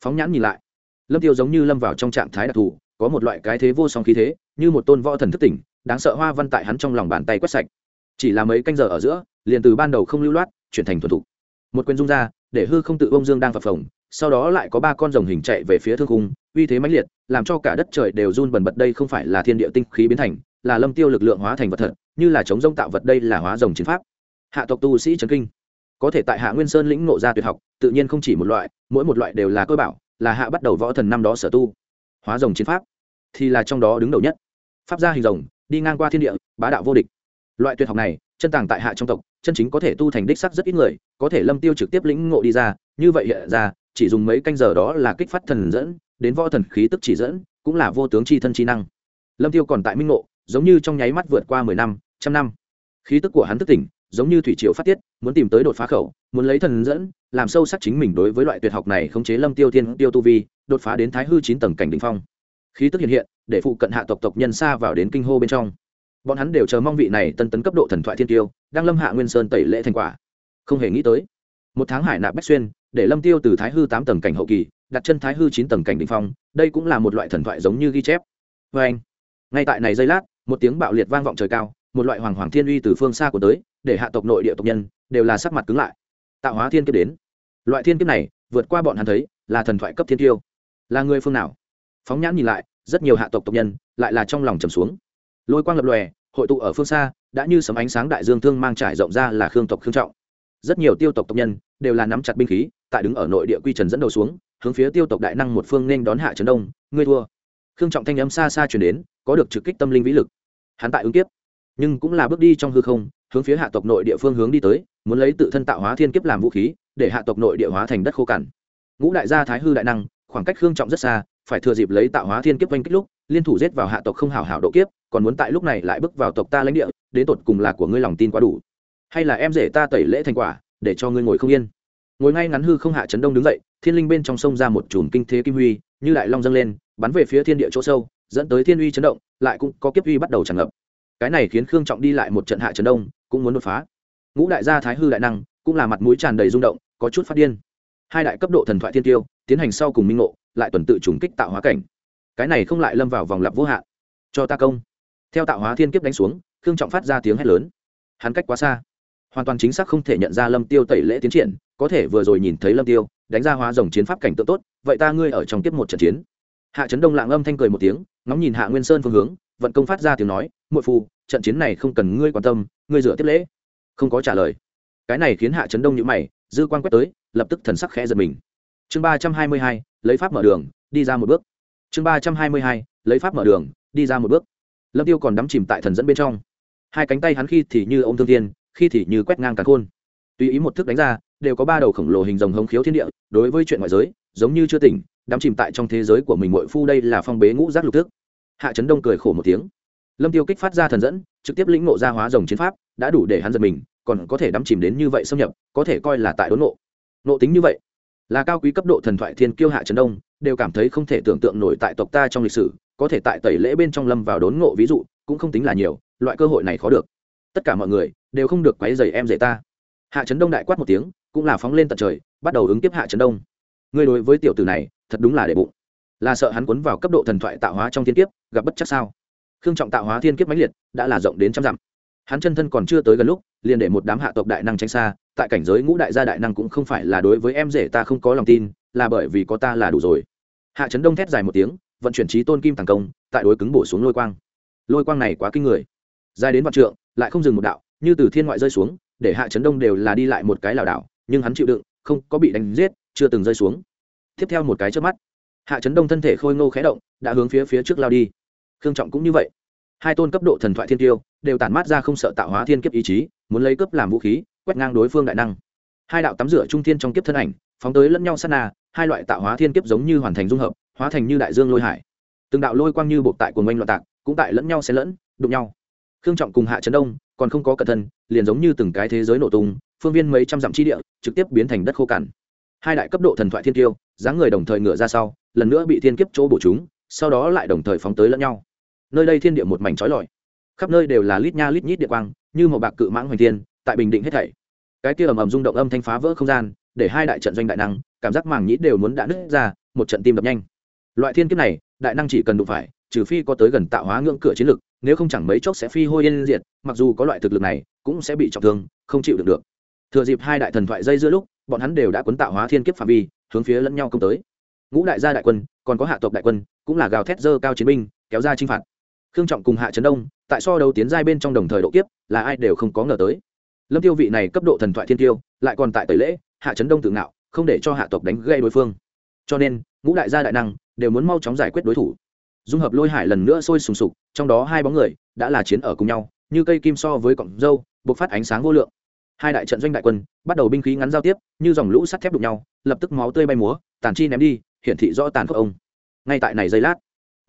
Phóng nhãn nhìn lại, lâm tiêu giống như lâm vào trong trạng thái đặc thù, có một loại cái thế vô song khí thế, như một tôn võ thần thức tỉnh, đáng sợ hoa văn tại hắn trong lòng bàn tay quét sạch. Chỉ là mấy canh giờ ở giữa, liền từ ban đầu không lưu loát, chuyển thành thuần thục. Một quyền dung ra, để hư không tự bông dương đang phập phồng, sau đó lại có ba con rồng hình chạy về phía thương khung, uy thế mãnh liệt, làm cho cả đất trời đều run bần bật đây không phải là thiên địa tinh khí biến thành, là lâm tiêu lực lượng hóa thành vật thật, như là chống rông tạo vật đây là hóa rồng chiến pháp. Hạ tộc tu sĩ trấn kinh có thể tại hạ nguyên sơn lĩnh ngộ ra tuyệt học, tự nhiên không chỉ một loại, mỗi một loại đều là cơ bảo, là hạ bắt đầu võ thần năm đó sở tu. Hóa rồng chiến pháp, thì là trong đó đứng đầu nhất. Pháp gia hình rồng, đi ngang qua thiên địa, bá đạo vô địch. Loại tuyệt học này, chân tàng tại hạ trong tộc, chân chính có thể tu thành đích sắc rất ít người, có thể lâm tiêu trực tiếp lĩnh ngộ đi ra, như vậy hiện ra, chỉ dùng mấy canh giờ đó là kích phát thần dẫn, đến võ thần khí tức chỉ dẫn, cũng là vô tướng chi thân chi năng. Lâm tiêu còn tại minh ngộ, giống như trong nháy mắt vượt qua mười năm, trăm năm. Khí tức của hắn thức tỉnh giống như thủy triều phát tiết, muốn tìm tới đột phá khẩu, muốn lấy thần dẫn, làm sâu sắc chính mình đối với loại tuyệt học này khống chế lâm tiêu thiên, tiêu tu vi, đột phá đến thái hư chín tầng cảnh đỉnh phong. Khí tức hiện hiện, để phụ cận hạ tộc tộc nhân xa vào đến kinh hô bên trong. Bọn hắn đều chờ mong vị này tân tấn cấp độ thần thoại thiên tiêu, đang lâm hạ nguyên sơn tẩy lễ thành quả. Không hề nghĩ tới, một tháng hải nạp bách xuyên, để lâm tiêu từ thái hư tám tầng cảnh hậu kỳ, đặt chân thái hư chín tầng cảnh đỉnh phong, đây cũng là một loại thần thoại giống như ghi chép. Vê anh ngay tại này giây lát, một tiếng bạo liệt vang vọng trời cao, một loại hoàng hoàng thiên uy từ phương xa của tới để hạ tộc nội địa tộc nhân đều là sắc mặt cứng lại. Tạo hóa thiên kiếp đến. Loại thiên kiếp này vượt qua bọn hắn thấy là thần thoại cấp thiên tiêu là người phương nào? Phóng nhãn nhìn lại, rất nhiều hạ tộc tộc nhân lại là trong lòng trầm xuống. Lôi quang lập lòe, hội tụ ở phương xa, đã như sấm ánh sáng đại dương thương mang trải rộng ra là khương tộc khương trọng. Rất nhiều tiêu tộc tộc nhân đều là nắm chặt binh khí, tại đứng ở nội địa quy trần dẫn đầu xuống, hướng phía tiêu tộc đại năng một phương nên đón hạ trấn đông, ngươi thua. Khương trọng thanh âm xa xa chuyển đến, có được trực kích tâm linh vĩ lực. Hắn tại ứng kiếp, nhưng cũng là bước đi trong hư không hướng phía hạ tộc nội địa phương hướng đi tới, muốn lấy tự thân tạo hóa thiên kiếp làm vũ khí, để hạ tộc nội địa hóa thành đất khô cằn. Ngũ đại gia thái hư đại năng, khoảng cách khương trọng rất xa, phải thừa dịp lấy tạo hóa thiên kiếp oanh kích lúc, liên thủ giết vào hạ tộc không hảo hảo độ kiếp, còn muốn tại lúc này lại bước vào tộc ta lãnh địa, đến tột cùng là của ngươi lòng tin quá đủ. Hay là em rể ta tẩy lễ thành quả, để cho ngươi ngồi không yên. Ngồi ngay ngắn hư không hạ chấn đông đứng dậy, thiên linh bên trong sông ra một chùm kinh thế kim huy, như lại long dâng lên, bắn về phía thiên địa chỗ sâu, dẫn tới thiên uy chấn động, lại cũng có kiếp uy bắt đầu tràn ngập. Cái này khiến khương trọng đi lại một trận hạ chấn đông cũng muốn đột phá. Ngũ đại gia thái hư đại năng cũng là mặt mũi tràn đầy rung động, có chút phát điên. Hai đại cấp độ thần thoại thiên tiêu tiến hành sau cùng minh ngộ, lại tuần tự trùng kích tạo hóa cảnh. Cái này không lại lâm vào vòng lặp vô hạn. Cho ta công. Theo tạo hóa thiên kiếp đánh xuống, khương trọng phát ra tiếng hét lớn. Hắn cách quá xa. Hoàn toàn chính xác không thể nhận ra lâm tiêu tẩy lễ tiến triển, có thể vừa rồi nhìn thấy lâm tiêu, đánh ra hóa rồng chiến pháp cảnh tượng tốt, vậy ta ngươi ở trong tiếp một trận chiến. Hạ trấn đông lạng âm thanh cười một tiếng, ngóng nhìn hạ nguyên sơn phương hướng vận công phát ra tiếng nói muội phu, trận chiến này không cần ngươi quan tâm ngươi rửa tiếp lễ. Không có trả lời. Cái này khiến hạ trấn đông nhữ mày dư quan quét tới lập tức thần sắc khẽ giật mình. Chương ba trăm hai mươi hai lấy pháp mở đường đi ra một bước. Chương ba trăm hai mươi hai lấy pháp mở đường đi ra một bước. Lâm tiêu còn đắm chìm tại thần dẫn bên trong. Hai cánh tay hắn khi thì như ô m thương tiên khi thì như quét ngang cả khôn. Tùy ý một thức đánh ra đều có ba đầu khổng lồ hình rồng hống khiếu thiên địa đối với chuyện ngoại giới giống như chưa tỉnh đắm chìm tại trong thế giới của mình mội phu đây là phong bế ngũ giác lục thức hạ trấn đông cười khổ một tiếng. Lâm tiêu kích phát ra thần dẫn, trực tiếp lĩnh ngộ ra hóa rồng chiến pháp, đã đủ để hắn giật mình, còn có thể đắm chìm đến như vậy xâm nhập, có thể coi là tại đốn nộ nộ tính như vậy, là cao quý cấp độ thần thoại thiên kiêu hạ trấn đông, đều cảm thấy không thể tưởng tượng nổi tại tộc ta trong lịch sử, có thể tại tẩy lễ bên trong lâm vào đốn ngộ ví dụ, cũng không tính là nhiều, loại cơ hội này khó được. Tất cả mọi người đều không được quấy dày em dạy ta. Hạ trấn đông đại quát một tiếng, cũng là phóng lên tận trời, bắt đầu ứng tiếp hạ trấn đông. Người đối với tiểu tử này, thật đúng là để bụng. Là sợ hắn quấn vào cấp độ thần thoại tạo hóa trong thiên kiếp gặp bất chắc sao? Khương trọng tạo hóa thiên kiếp mãnh liệt, đã là rộng đến trăm dặm. Hắn chân thân còn chưa tới gần lúc, liền để một đám hạ tộc đại năng tránh xa, tại cảnh giới ngũ đại gia đại năng cũng không phải là đối với em rể ta không có lòng tin, là bởi vì có ta là đủ rồi. Hạ trấn đông thét dài một tiếng, vận chuyển trí tôn kim tàng công, tại đối cứng bổ xuống lôi quang. Lôi quang này quá kinh người. Dài đến vạn trượng, lại không dừng một đạo, như từ thiên ngoại rơi xuống, để hạ trấn đông đều là đi lại một cái lảo đảo, nhưng hắn chịu đựng, không có bị đánh giết, chưa từng rơi xuống. Tiếp theo một cái trước mắt, hạ trấn đông thân thể khôi ngô khé động, đã hướng phía phía trước lao đi khương trọng cũng như vậy. Hai tôn cấp độ thần thoại thiên tiêu đều tản mát ra không sợ tạo hóa thiên kiếp ý chí, muốn lấy cướp làm vũ khí, quét ngang đối phương đại năng. Hai đạo tắm rửa trung thiên trong kiếp thân ảnh, phóng tới lẫn nhau sát na, hai loại tạo hóa thiên kiếp giống như hoàn thành dung hợp, hóa thành như đại dương lôi hải. Từng đạo lôi quang như buộc tại của ngoanh loạn tạc, cũng tại lẫn nhau xen lẫn, đụng nhau. Khương trọng cùng hạ trấn đông, còn không có cẩn thân, liền giống như từng cái thế giới nổ tung, phương viên mấy trăm dặm chi địa, trực tiếp biến thành đất khô cằn. Hai đại cấp độ thần thoại thiên tiêu, dáng người đồng thời ngựa ra sau, lần nữa bị thiên kiếp chỗ bổ chúng, sau đó lại đồng thời phóng tới lẫn nhau nơi đây thiên địa một mảnh trói lọi. Khắp nơi đều là lít nha lít nhít địa quang, như một bạc cự mãng hoành thiên, tại bình định hết thảy. Cái kia ầm ầm rung động âm thanh phá vỡ không gian, để hai đại trận doanh đại năng, cảm giác màng nhĩ đều muốn đã nứt ra, một trận tim đập nhanh. Loại thiên kiếp này, đại năng chỉ cần đụng phải, trừ phi có tới gần tạo hóa ngưỡng cửa chiến lực, nếu không chẳng mấy chốc sẽ phi hôi yên diệt, mặc dù có loại thực lực này, cũng sẽ bị trọng thương, không chịu được được. Thừa dịp hai đại thần thoại dây giữa lúc, bọn hắn đều đã cuốn tạo hóa thiên kiếp phạm vi, hướng phía lẫn nhau công tới. Ngũ đại gia đại quân, còn có hạ tộc đại quân, cũng là gào thét dơ cao chiến binh, kéo ra chinh phạt khương trọng cùng hạ trấn đông, tại so đấu tiến giai bên trong đồng thời độ kiếp, là ai đều không có ngờ tới. Lâm tiêu vị này cấp độ thần thoại thiên tiêu lại còn tại tẩy lễ, hạ trấn đông tự ngạo, không để cho hạ tộc đánh gây đối phương. Cho nên, ngũ đại gia đại năng đều muốn mau chóng giải quyết đối thủ. Dung hợp lôi hải lần nữa sôi sùng sục, trong đó hai bóng người đã là chiến ở cùng nhau, như cây kim so với cọng dâu bộc phát ánh sáng vô lượng. Hai đại trận doanh đại quân bắt đầu binh khí ngắn giao tiếp, như dòng lũ sắt thép đụng nhau, lập tức máu tươi bay múa, tàn chi ném đi, hiển thị rõ tàn khốc ông. Ngay tại này giây lát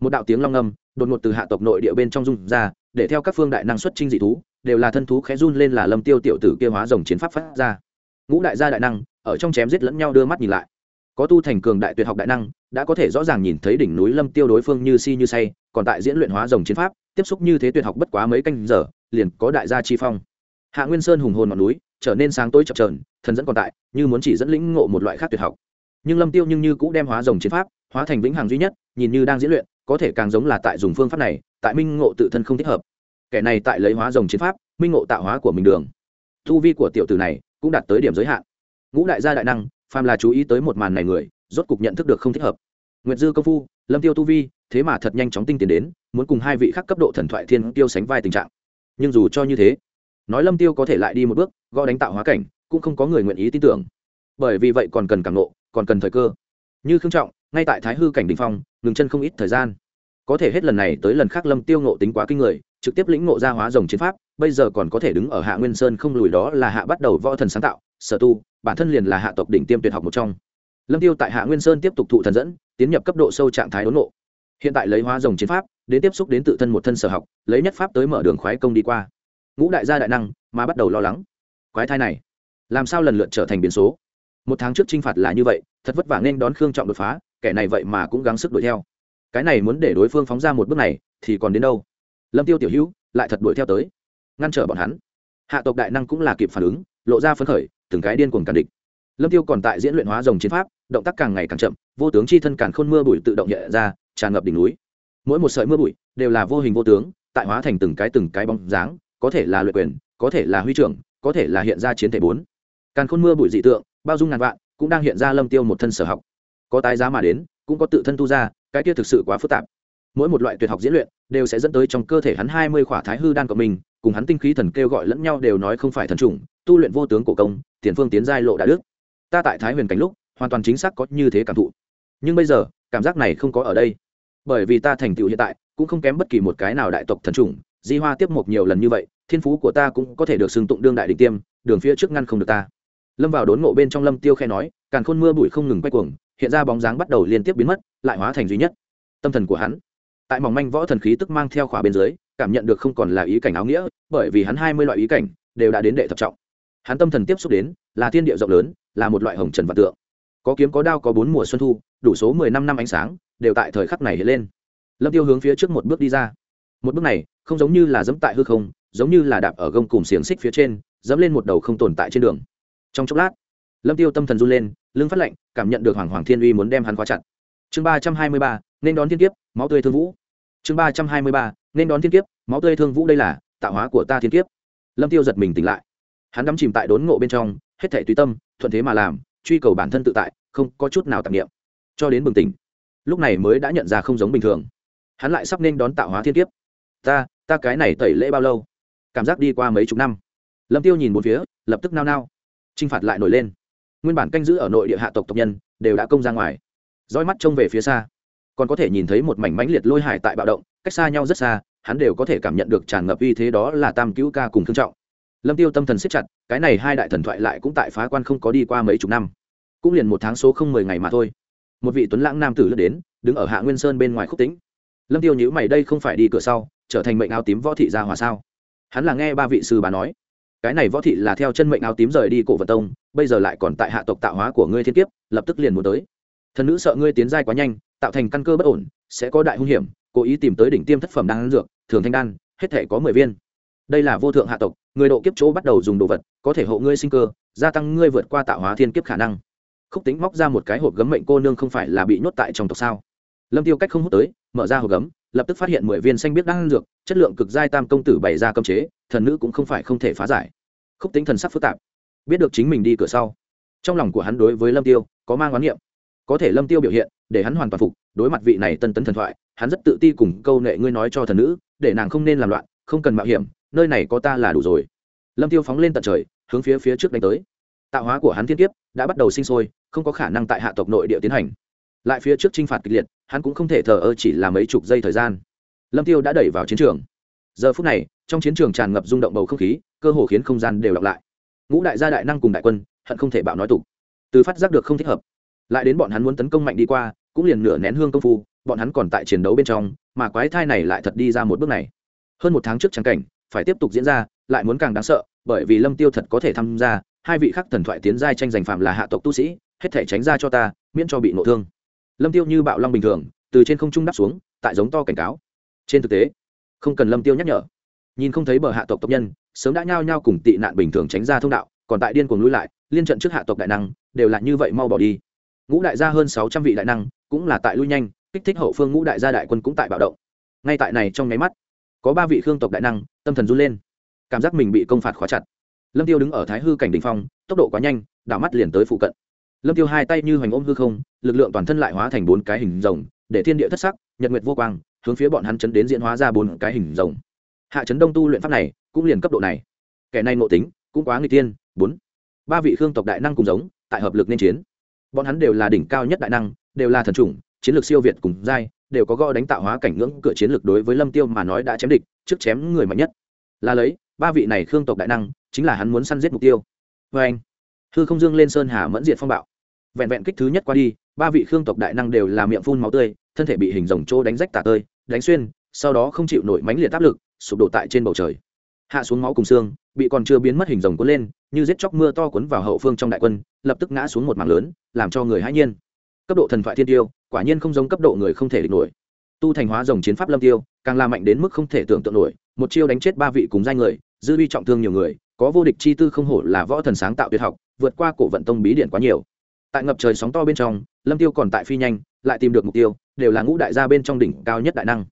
một đạo tiếng long âm đột ngột từ hạ tộc nội địa bên trong dung ra, để theo các phương đại năng xuất trinh dị thú, đều là thân thú khẽ run lên là lâm tiêu tiểu tử kia hóa rồng chiến pháp phát ra. Ngũ đại gia đại năng ở trong chém giết lẫn nhau đưa mắt nhìn lại. Có tu thành cường đại tuyệt học đại năng, đã có thể rõ ràng nhìn thấy đỉnh núi lâm tiêu đối phương như si như say, còn tại diễn luyện hóa rồng chiến pháp, tiếp xúc như thế tuyệt học bất quá mấy canh giờ, liền có đại gia chi phong. Hạ nguyên sơn hùng hồn ngọn núi, trở nên sáng tối chập trờn thần dẫn còn tại, như muốn chỉ dẫn lĩnh ngộ một loại khác tuyệt học. Nhưng lâm tiêu nhưng như cũ đem hóa rồng chiến pháp, hóa thành vĩnh hằng duy nhất, nhìn như đang diễn luyện có thể càng giống là tại dùng phương pháp này, tại minh ngộ tự thân không thích hợp. Kẻ này tại lấy hóa rồng chiến pháp, minh ngộ tạo hóa của mình đường. Thu vi của tiểu tử này cũng đạt tới điểm giới hạn. Ngũ đại gia đại năng, phàm là chú ý tới một màn này người, rốt cục nhận thức được không thích hợp. Nguyệt dư công phu, lâm tiêu tu vi, thế mà thật nhanh chóng tinh tiến đến, muốn cùng hai vị khác cấp độ thần thoại thiên tiêu sánh vai tình trạng. Nhưng dù cho như thế, nói lâm tiêu có thể lại đi một bước, gõ đánh tạo hóa cảnh, cũng không có người nguyện ý tin tưởng. Bởi vì vậy còn cần cảm nộ, còn cần thời cơ. Như khương trọng, ngay tại thái hư cảnh đình phong ngừng chân không ít thời gian. Có thể hết lần này tới lần khác lâm tiêu ngộ tính quá kinh người, trực tiếp lĩnh ngộ ra hóa rồng chiến pháp, bây giờ còn có thể đứng ở hạ nguyên sơn không lùi đó là hạ bắt đầu võ thần sáng tạo, sở tu, bản thân liền là hạ tộc đỉnh tiêm tuyệt học một trong. Lâm tiêu tại hạ nguyên sơn tiếp tục thụ thần dẫn, tiến nhập cấp độ sâu trạng thái đốn nộ hiện tại lấy hóa rồng chiến pháp, đến tiếp xúc đến tự thân một thân sở học, lấy nhất pháp tới mở đường khoái công đi qua. Ngũ đại gia đại năng, mà bắt đầu lo lắng. Quái thai này, làm sao lần lượt trở thành biến số? Một tháng trước t r i n h phạt là như vậy, thật vất vả nên đón khương trọng đột phá kẻ này vậy mà cũng gắng sức đuổi theo. Cái này muốn để đối phương phóng ra một bước này, thì còn đến đâu? Lâm tiêu tiểu hữu, lại thật đuổi theo tới. Ngăn trở bọn hắn. Hạ tộc đại năng cũng là kịp phản ứng, lộ ra phấn khởi, từng cái điên cuồng cản địch. Lâm tiêu còn tại diễn luyện hóa rồng chiến pháp, động tác càng ngày càng chậm, vô tướng chi thân càn khôn mưa bụi tự động hiện ra, tràn ngập đỉnh núi. Mỗi một sợi mưa bụi đều là vô hình vô tướng, tại hóa thành từng cái từng cái bóng dáng, có thể là luyện quyền, có thể là huy trưởng, có thể là hiện ra chiến thể bốn. Càn khôn mưa bụi dị tượng, bao dung ngàn vạn, cũng đang hiện ra lâm tiêu một thân sở học có tái giá mà đến, cũng có tự thân tu ra, cái kia thực sự quá phức tạp. Mỗi một loại tuyệt học diễn luyện đều sẽ dẫn tới trong cơ thể hắn hai mươi khỏa thái hư đan của mình, cùng hắn tinh khí thần kêu gọi lẫn nhau đều nói không phải thần trùng tu luyện vô tướng cổ công, tiền phương tiến giai lộ đại đức. Ta tại thái huyền cảnh lúc, hoàn toàn chính xác có như thế cảm thụ. Nhưng bây giờ, cảm giác này không có ở đây. Bởi vì ta thành tựu hiện tại, cũng không kém bất kỳ một cái nào đại tộc thần trùng di hoa tiếp một nhiều lần như vậy, thiên phú của ta cũng có thể được xưng tụng đương đại định tiêm, đường phía trước ngăn không được ta. Lâm vào đốn ngộ bên trong lâm tiêu khe nói càng khôn mưa bụi không ngừng quay cuồng hiện ra bóng dáng bắt đầu liên tiếp biến mất, lại hóa thành duy nhất. Tâm thần của hắn, tại mỏng manh võ thần khí tức mang theo khỏa bên dưới, cảm nhận được không còn là ý cảnh áo nghĩa, bởi vì hắn hai mươi loại ý cảnh đều đã đến đệ thập trọng. Hắn tâm thần tiếp xúc đến, là thiên địa rộng lớn, là một loại hồng trần vạn tượng. Có kiếm có đao có bốn mùa xuân thu, đủ số mười năm năm ánh sáng, đều tại thời khắc này hiện lên. Lâm tiêu hướng phía trước một bước đi ra. Một bước này, không giống như là dẫm tại hư không, giống như là đạp ở gông cùng xiềng xích phía trên, dẫm lên một đầu không tồn tại trên đường. Trong chốc lát lâm tiêu tâm thần run lên, lưng phát lạnh, cảm nhận được hoàng hoàng thiên uy muốn đem hắn khóa chặt. Chương ba trăm hai mươi ba, nên đón thiên kiếp, máu tươi thương vũ. Chương ba trăm hai mươi ba, nên đón thiên kiếp, máu tươi thương vũ đây là tạo hóa của ta thiên kiếp. Lâm tiêu giật mình tỉnh lại. Hắn đắm chìm tại đốn ngộ bên trong, hết thể tùy tâm, thuận thế mà làm, truy cầu bản thân tự tại, không có chút nào tạp nghiệm cho đến bừng tỉnh, lúc này mới đã nhận ra không giống bình thường. Hắn lại sắp nên đón tạo hóa thiên kiếp. Ta ta cái này tẩy lễ bao lâu? Cảm giác đi qua mấy chục năm. Lâm tiêu nhìn một phía, lập tức nao nao. T r i n h phạt lại nổi lên nguyên bản canh giữ ở nội địa hạ tộc tộc nhân đều đã công ra ngoài. Roi mắt trông về phía xa, còn có thể nhìn thấy một mảnh mãnh liệt lôi hải tại bạo động, cách xa nhau rất xa, hắn đều có thể cảm nhận được tràn ngập uy thế đó là tam cứu ca cùng thương trọng. Lâm tiêu tâm thần siết chặt, cái này hai đại thần thoại lại cũng tại phá quan không có đi qua mấy chục năm. Cũng liền một tháng số không mười ngày mà thôi. Một vị tuấn lãng nam tử lướt đến, đứng ở hạ nguyên sơn bên ngoài khúc tĩnh. Lâm tiêu nhữ mày, đây không phải đi cửa sau, trở thành mệnh áo tím võ thị gia hòa sao? Hắn là nghe ba vị sư bà nói cái này võ thị là theo chân mệnh áo tím rời đi cổ vật tông, bây giờ lại còn tại hạ tộc tạo hóa của ngươi thiên kiếp, lập tức liền muốn tới. Thần nữ sợ ngươi tiến giai quá nhanh, tạo thành căn cơ bất ổn, sẽ có đại hung hiểm, cố ý tìm tới đỉnh tiêm thất phẩm đan dược, thường thanh đan, hết thể có mười viên. Đây là vô thượng hạ tộc, người độ kiếp chỗ bắt đầu dùng đồ vật, có thể hộ ngươi sinh cơ, gia tăng ngươi vượt qua tạo hóa thiên kiếp khả năng. Khúc tính móc ra một cái hộp gấm mệnh cô nương không phải là bị nhốt tại trong tộc sao? Lâm tiêu cách không hút tới mở ra hộp gấm, lập tức phát hiện mười viên xanh biết đang dược, chất lượng cực giai tam công tử bày ra cấm chế, thần nữ cũng không phải không thể phá giải. Khúc tính thần sắc phức tạp. Biết được chính mình đi cửa sau. Trong lòng của hắn đối với lâm tiêu có mang oán niệm. Có thể lâm tiêu biểu hiện, để hắn hoàn toàn phục, đối mặt vị này tân tấn thần thoại, hắn rất tự ti cùng câu nệ ngươi nói cho thần nữ, để nàng không nên làm loạn, không cần mạo hiểm, nơi này có ta là đủ rồi. Lâm tiêu phóng lên tận trời, hướng phía phía trước đánh tới. Tạo hóa của hắn thiên kiếp đã bắt đầu sinh sôi, không có khả năng tại hạ tộc nội địa tiến hành lại phía trước chinh phạt kịch liệt, hắn cũng không thể thờ ơ chỉ là mấy chục giây thời gian. Lâm tiêu đã đẩy vào chiến trường. Giờ phút này, trong chiến trường tràn ngập rung động bầu không khí, cơ hồ khiến không gian đều đọc lại. Ngũ đại gia đại năng cùng đại quân, hận không thể bạo nói tục. Từ phát giác được không thích hợp, lại đến bọn hắn muốn tấn công mạnh đi qua, cũng liền nửa nén hương công phu, bọn hắn còn tại chiến đấu bên trong, mà quái thai này lại thật đi ra một bước này. Hơn một tháng trước trắng cảnh, phải tiếp tục diễn ra, lại muốn càng đáng sợ, bởi vì lâm tiêu thật có thể tham gia, hai vị khắc thần thoại tiến giai tranh giành phạm là hạ tộc tu sĩ, hết thể tránh ra cho ta, miễn cho bị nộ thương lâm tiêu như bạo long bình thường, từ trên không trung đáp xuống, tại giống to cảnh cáo. Trên thực tế, không cần lâm tiêu nhắc nhở. Nhìn không thấy bờ hạ tộc tộc nhân, sớm đã nhao nhao cùng tị nạn bình thường tránh ra thông đạo, còn tại điên cuồng lui lại, liên trận trước hạ tộc đại năng, đều là như vậy mau bỏ đi. Ngũ đại gia hơn sáu trăm vị đại năng, cũng là tại lui nhanh, kích thích hậu phương ngũ đại gia đại quân cũng tại bạo động. Ngay tại này trong nháy mắt, có ba vị khương tộc đại năng, tâm thần run lên. Cảm giác mình bị công phạt khóa chặt. Lâm tiêu đứng ở thái hư cảnh đình phong, tốc độ quá nhanh, đảo mắt liền tới phụ cận lâm tiêu hai tay như hoành ôm hư không, lực lượng toàn thân lại hóa thành bốn cái hình rồng, để thiên địa thất sắc, nhật nguyệt vô quang, hướng phía bọn hắn chấn đến diễn hóa ra bốn cái hình rồng. Hạ chấn đông tu luyện pháp này, cũng liền cấp độ này. Kẻ này ngộ tính, cũng quá người tiên, bốn. Ba vị khương tộc đại năng cùng giống, tại hợp lực nên chiến. Bọn hắn đều là đỉnh cao nhất đại năng, đều là thần chủng, chiến lược siêu việt cùng giai, đều có gõ đánh tạo hóa cảnh ngưỡng cửa chiến lược đối với lâm tiêu mà nói đã chém địch, trước chém người mạnh nhất. Là lấy, ba vị này khương tộc đại năng, chính là hắn muốn săn giết mục tiêu. Vê anh hư không dương lên sơn hà mẫn diệt phong bạo vẹn vẹn kích thứ nhất qua đi, ba vị khương tộc đại năng đều là miệng phun máu tươi, thân thể bị hình rồng trô đánh rách tả tơi, đánh xuyên, sau đó không chịu nổi mánh liệt áp lực, sụp đổ tại trên bầu trời. Hạ xuống máu cùng xương, bị còn chưa biến mất hình rồng cuốn lên, như giết chóc mưa to cuốn vào hậu phương trong đại quân, lập tức ngã xuống một mảng lớn, làm cho người hãi nhiên. Cấp độ thần thoại thiên tiêu, quả nhiên không giống cấp độ người không thể địch nổi. Tu thành hóa rồng chiến pháp lâm tiêu, càng la mạnh đến mức không thể tưởng tượng nổi, một chiêu đánh chết ba vị cùng giai người, dư vi trọng thương nhiều người, có vô địch chi tư không hổ là võ thần sáng tạo tuyệt học, vượt qua cổ vận tông bí điển quá nhiều tại ngập trời sóng to bên trong, lâm tiêu còn tại phi nhanh, lại tìm được mục tiêu, đều là ngũ đại gia bên trong đỉnh cao nhất đại năng.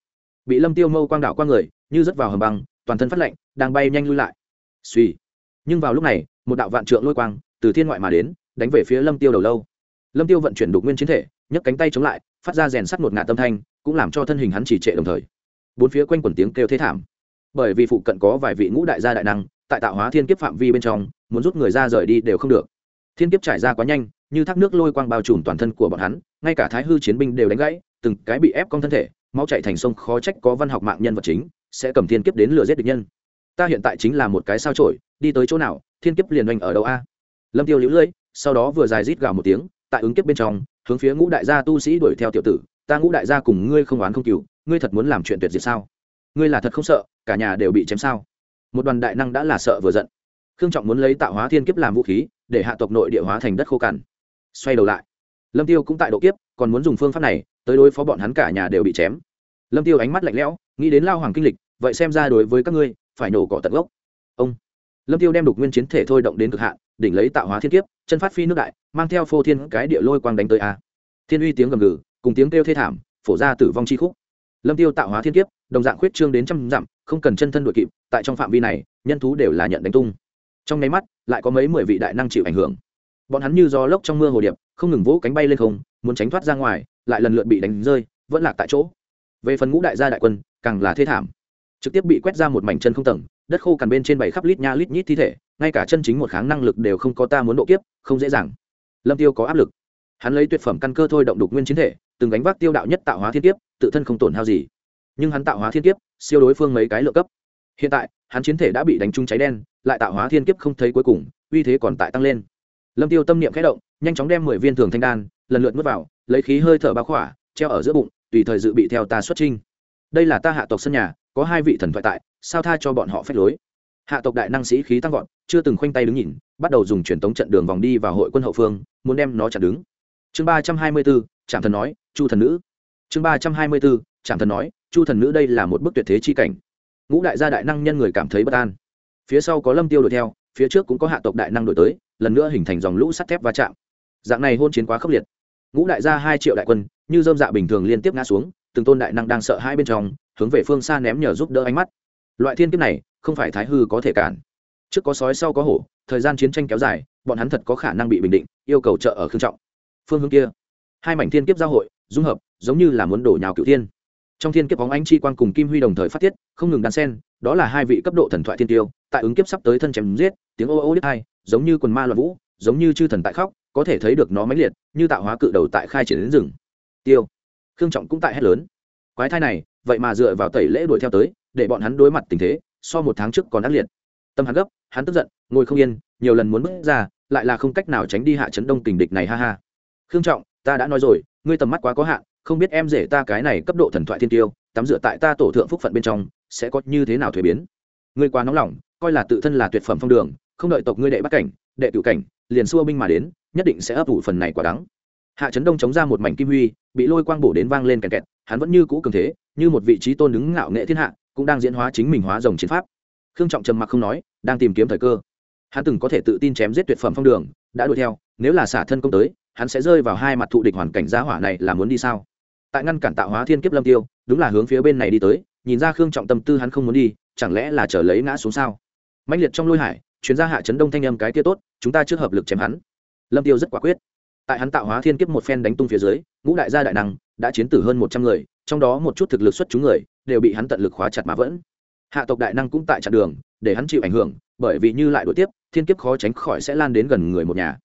Bị lâm tiêu mâu quang đảo qua người, như rớt vào hầm băng, toàn thân phát lạnh, đang bay nhanh lui lại. Suy nhưng vào lúc này, một đạo vạn trượng lôi quang, từ thiên ngoại mà đến, đánh về phía lâm tiêu đầu lâu. Lâm tiêu vận chuyển đục nguyên chiến thể, nhấc cánh tay chống lại, phát ra rèn sắt một ngạt tâm thanh, cũng làm cho thân hình hắn chỉ trệ đồng thời. Bốn phía quanh quẩn tiếng kêu thế thảm. Bởi vì phụ cận có vài vị ngũ đại gia đại năng, tại tạo hóa thiên kiếp phạm vi bên trong, muốn rút người ra rời đi đều không được. Thiên kiếp trải ra quá nhanh như thác nước lôi quang bao trùm toàn thân của bọn hắn, ngay cả thái hư chiến binh đều đánh gãy, từng cái bị ép cong thân thể, máu chạy thành sông, khó trách có văn học mạng nhân vật chính sẽ cầm thiên kiếp đến lừa giết địch nhân. Ta hiện tại chính là một cái sao trổi đi tới chỗ nào, thiên kiếp liền oanh ở đâu a? Lâm tiêu liễu lưỡi, sau đó vừa dài rít gào một tiếng, tại ứng kiếp bên trong, hướng phía ngũ đại gia tu sĩ đuổi theo tiểu tử, ta ngũ đại gia cùng ngươi không oán không cừu, ngươi thật muốn làm chuyện tuyệt diệt sao? Ngươi là thật không sợ, cả nhà đều bị chém sao? Một đoàn đại năng đã là sợ vừa giận. Khương trọng muốn lấy tạo hóa thiên kiếp làm vũ khí, để hạ tộc nội địa hóa thành đất khô cằn xoay đầu lại. Lâm tiêu cũng tại độ kiếp, còn muốn dùng phương pháp này, tới đối phó bọn hắn cả nhà đều bị chém. Lâm tiêu ánh mắt lạnh lẽo, nghĩ đến lao hoàng kinh lịch, vậy xem ra đối với các ngươi, phải nổ cỏ tận gốc. Ông. Lâm tiêu đem đục nguyên chiến thể thôi động đến cực hạn, đỉnh lấy tạo hóa thiên kiếp, chân phát phi nước đại, mang theo phô thiên cái địa lôi quang đánh tới a. Thiên uy tiếng gầm gừ, cùng tiếng kêu thê thảm, phổ ra tử vong chi khúc. Lâm tiêu tạo hóa thiên kiếp, đồng dạng khuyết trương đến trăm dặm, không cần chân thân đội kịp, tại trong phạm vi này, nhân thú đều là nhận đánh tung. Trong nháy mắt, lại có mấy mười vị đại năng chịu ảnh hưởng bọn hắn như do lốc trong mưa hồ điệp, không ngừng vỗ cánh bay lên không, muốn tránh thoát ra ngoài, lại lần lượt bị đánh rơi, vẫn lạc tại chỗ. Về phần ngũ đại gia đại quân, càng là thế thảm. Trực tiếp bị quét ra một mảnh chân không tầng, đất khô cằn bên trên bảy khắp lít nha lít nhít thi thể, ngay cả chân chính một kháng năng lực đều không có ta muốn độ kiếp, không dễ dàng. Lâm tiêu có áp lực. Hắn lấy tuyệt phẩm căn cơ thôi động đục nguyên chiến thể, từng gánh vác tiêu đạo nhất tạo hóa thiên kiếp, tự thân không tổn hao gì. Nhưng hắn tạo hóa thiên kiếp, siêu đối phương mấy cái lượng cấp. Hiện tại, hắn chiến thể đã bị đánh trúng cháy đen, lại tạo hóa thiên kiếp không thấy cuối cùng, uy thế còn tại tăng lên lâm tiêu tâm niệm khẽ động, nhanh chóng đem mười viên thường thanh đan, lần lượt nuốt vào, lấy khí hơi thở bao khỏa, treo ở giữa bụng, tùy thời dự bị theo ta xuất trinh đây là ta hạ tộc sân nhà, có hai vị thần thoại tại, sao tha cho bọn họ phép lối? Hạ tộc đại năng sĩ khí tăng vọt, chưa từng khoanh tay đứng nhìn, bắt đầu dùng truyền tống trận đường vòng đi vào hội quân hậu phương, muốn đem nó chặn đứng. Chương ba trăm hai mươi bốn trạm thần nói, chu thần nữ. Chương ba trăm hai mươi bốn trạm thần nói, chu thần nữ đây là một bức tuyệt thế chi cảnh. Ngũ đại gia đại năng nhân người cảm thấy bất an. Phía sau có lâm tiêu đuổi theo, phía trước cũng có hạ tộc đại năng đổi tới lần nữa hình thành dòng lũ sắt thép va chạm. Dạng này hôn chiến quá khốc liệt. Ngũ đại gia hai triệu đại quân, như dơm dạ bình thường liên tiếp ngã xuống, từng tôn đại năng đang sợ hai bên trong, hướng về phương xa ném nhờ giúp đỡ ánh mắt. Loại thiên kiếp này, không phải thái hư có thể cản. Trước có sói sau có hổ, thời gian chiến tranh kéo dài, bọn hắn thật có khả năng bị bình định, yêu cầu trợ ở khương trọng. Phương hướng kia, hai mảnh thiên kiếp giao hội, dung hợp, giống như là muốn đổ nhào cựu thiên trong thiên kiếp bóng ánh chi quang cùng kim huy đồng thời phát tiết, không ngừng đan sen, đó là hai vị cấp độ thần thoại thiên tiêu, tại ứng kiếp sắp tới thân chém giết, tiếng ô ô đứt hai giống như quần ma loạn vũ, giống như chư thần tại khóc, có thể thấy được nó mãnh liệt, như tạo hóa cự đầu tại khai triển đến rừng. Tiêu. Khương trọng cũng tại hét lớn. Quái thai này, vậy mà dựa vào tẩy lễ đuổi theo tới, để bọn hắn đối mặt tình thế, so một tháng trước còn ác liệt. Tâm hắn gấp, hắn tức giận, ngồi không yên, nhiều lần muốn bước ra, lại là không cách nào tránh đi hạ chấn đông tình địch này, ha ha. Khương trọng, ta đã nói rồi, ngươi tầm mắt quá có hạn không biết em rể ta cái này cấp độ thần thoại thiên tiêu, tắm rửa tại ta tổ thượng phúc phận bên trong, sẽ có như thế nào thuế biến? Ngươi quá nóng lòng, coi là tự thân là tuyệt phẩm phong đường, không đợi tộc ngươi đệ bắt cảnh, đệ cựu cảnh, liền xua binh mà đến, nhất định sẽ ấp ủ phần này quả đắng. Hạ trấn đông chống ra một mảnh kim huy, bị lôi quang bổ đến vang lên kẹt kẹt, hắn vẫn như cũ cường thế, như một vị trí tôn đứng ngạo nghệ thiên hạ, cũng đang diễn hóa chính mình hóa rồng chiến pháp. Khương trọng trầm mặc không nói, đang tìm kiếm thời cơ. Hắn từng có thể tự tin chém giết tuyệt phẩm phong đường, đã đuổi theo, nếu là xả thân công tới, hắn sẽ rơi vào hai mặt thụ địch hoàn cảnh giá hỏa này là muốn đi sao? Tại ngăn cản tạo hóa thiên kiếp lâm tiêu, đúng là hướng phía bên này đi tới, nhìn ra khương trọng tâm tư hắn không muốn đi, chẳng lẽ là trở lấy ngã xuống sao? Mạnh liệt trong lôi hải chuyến ra hạ chấn đông thanh âm cái kia tốt, chúng ta trước hợp lực chém hắn. Lâm tiêu rất quả quyết. Tại hắn tạo hóa thiên kiếp một phen đánh tung phía dưới, ngũ đại gia đại năng đã chiến tử hơn một trăm người, trong đó một chút thực lực xuất chúng người đều bị hắn tận lực khóa chặt mà vẫn. Hạ tộc đại năng cũng tại chặn đường, để hắn chịu ảnh hưởng, bởi vì như lại đổi tiếp, thiên kiếp khó tránh khỏi sẽ lan đến gần người một nhà.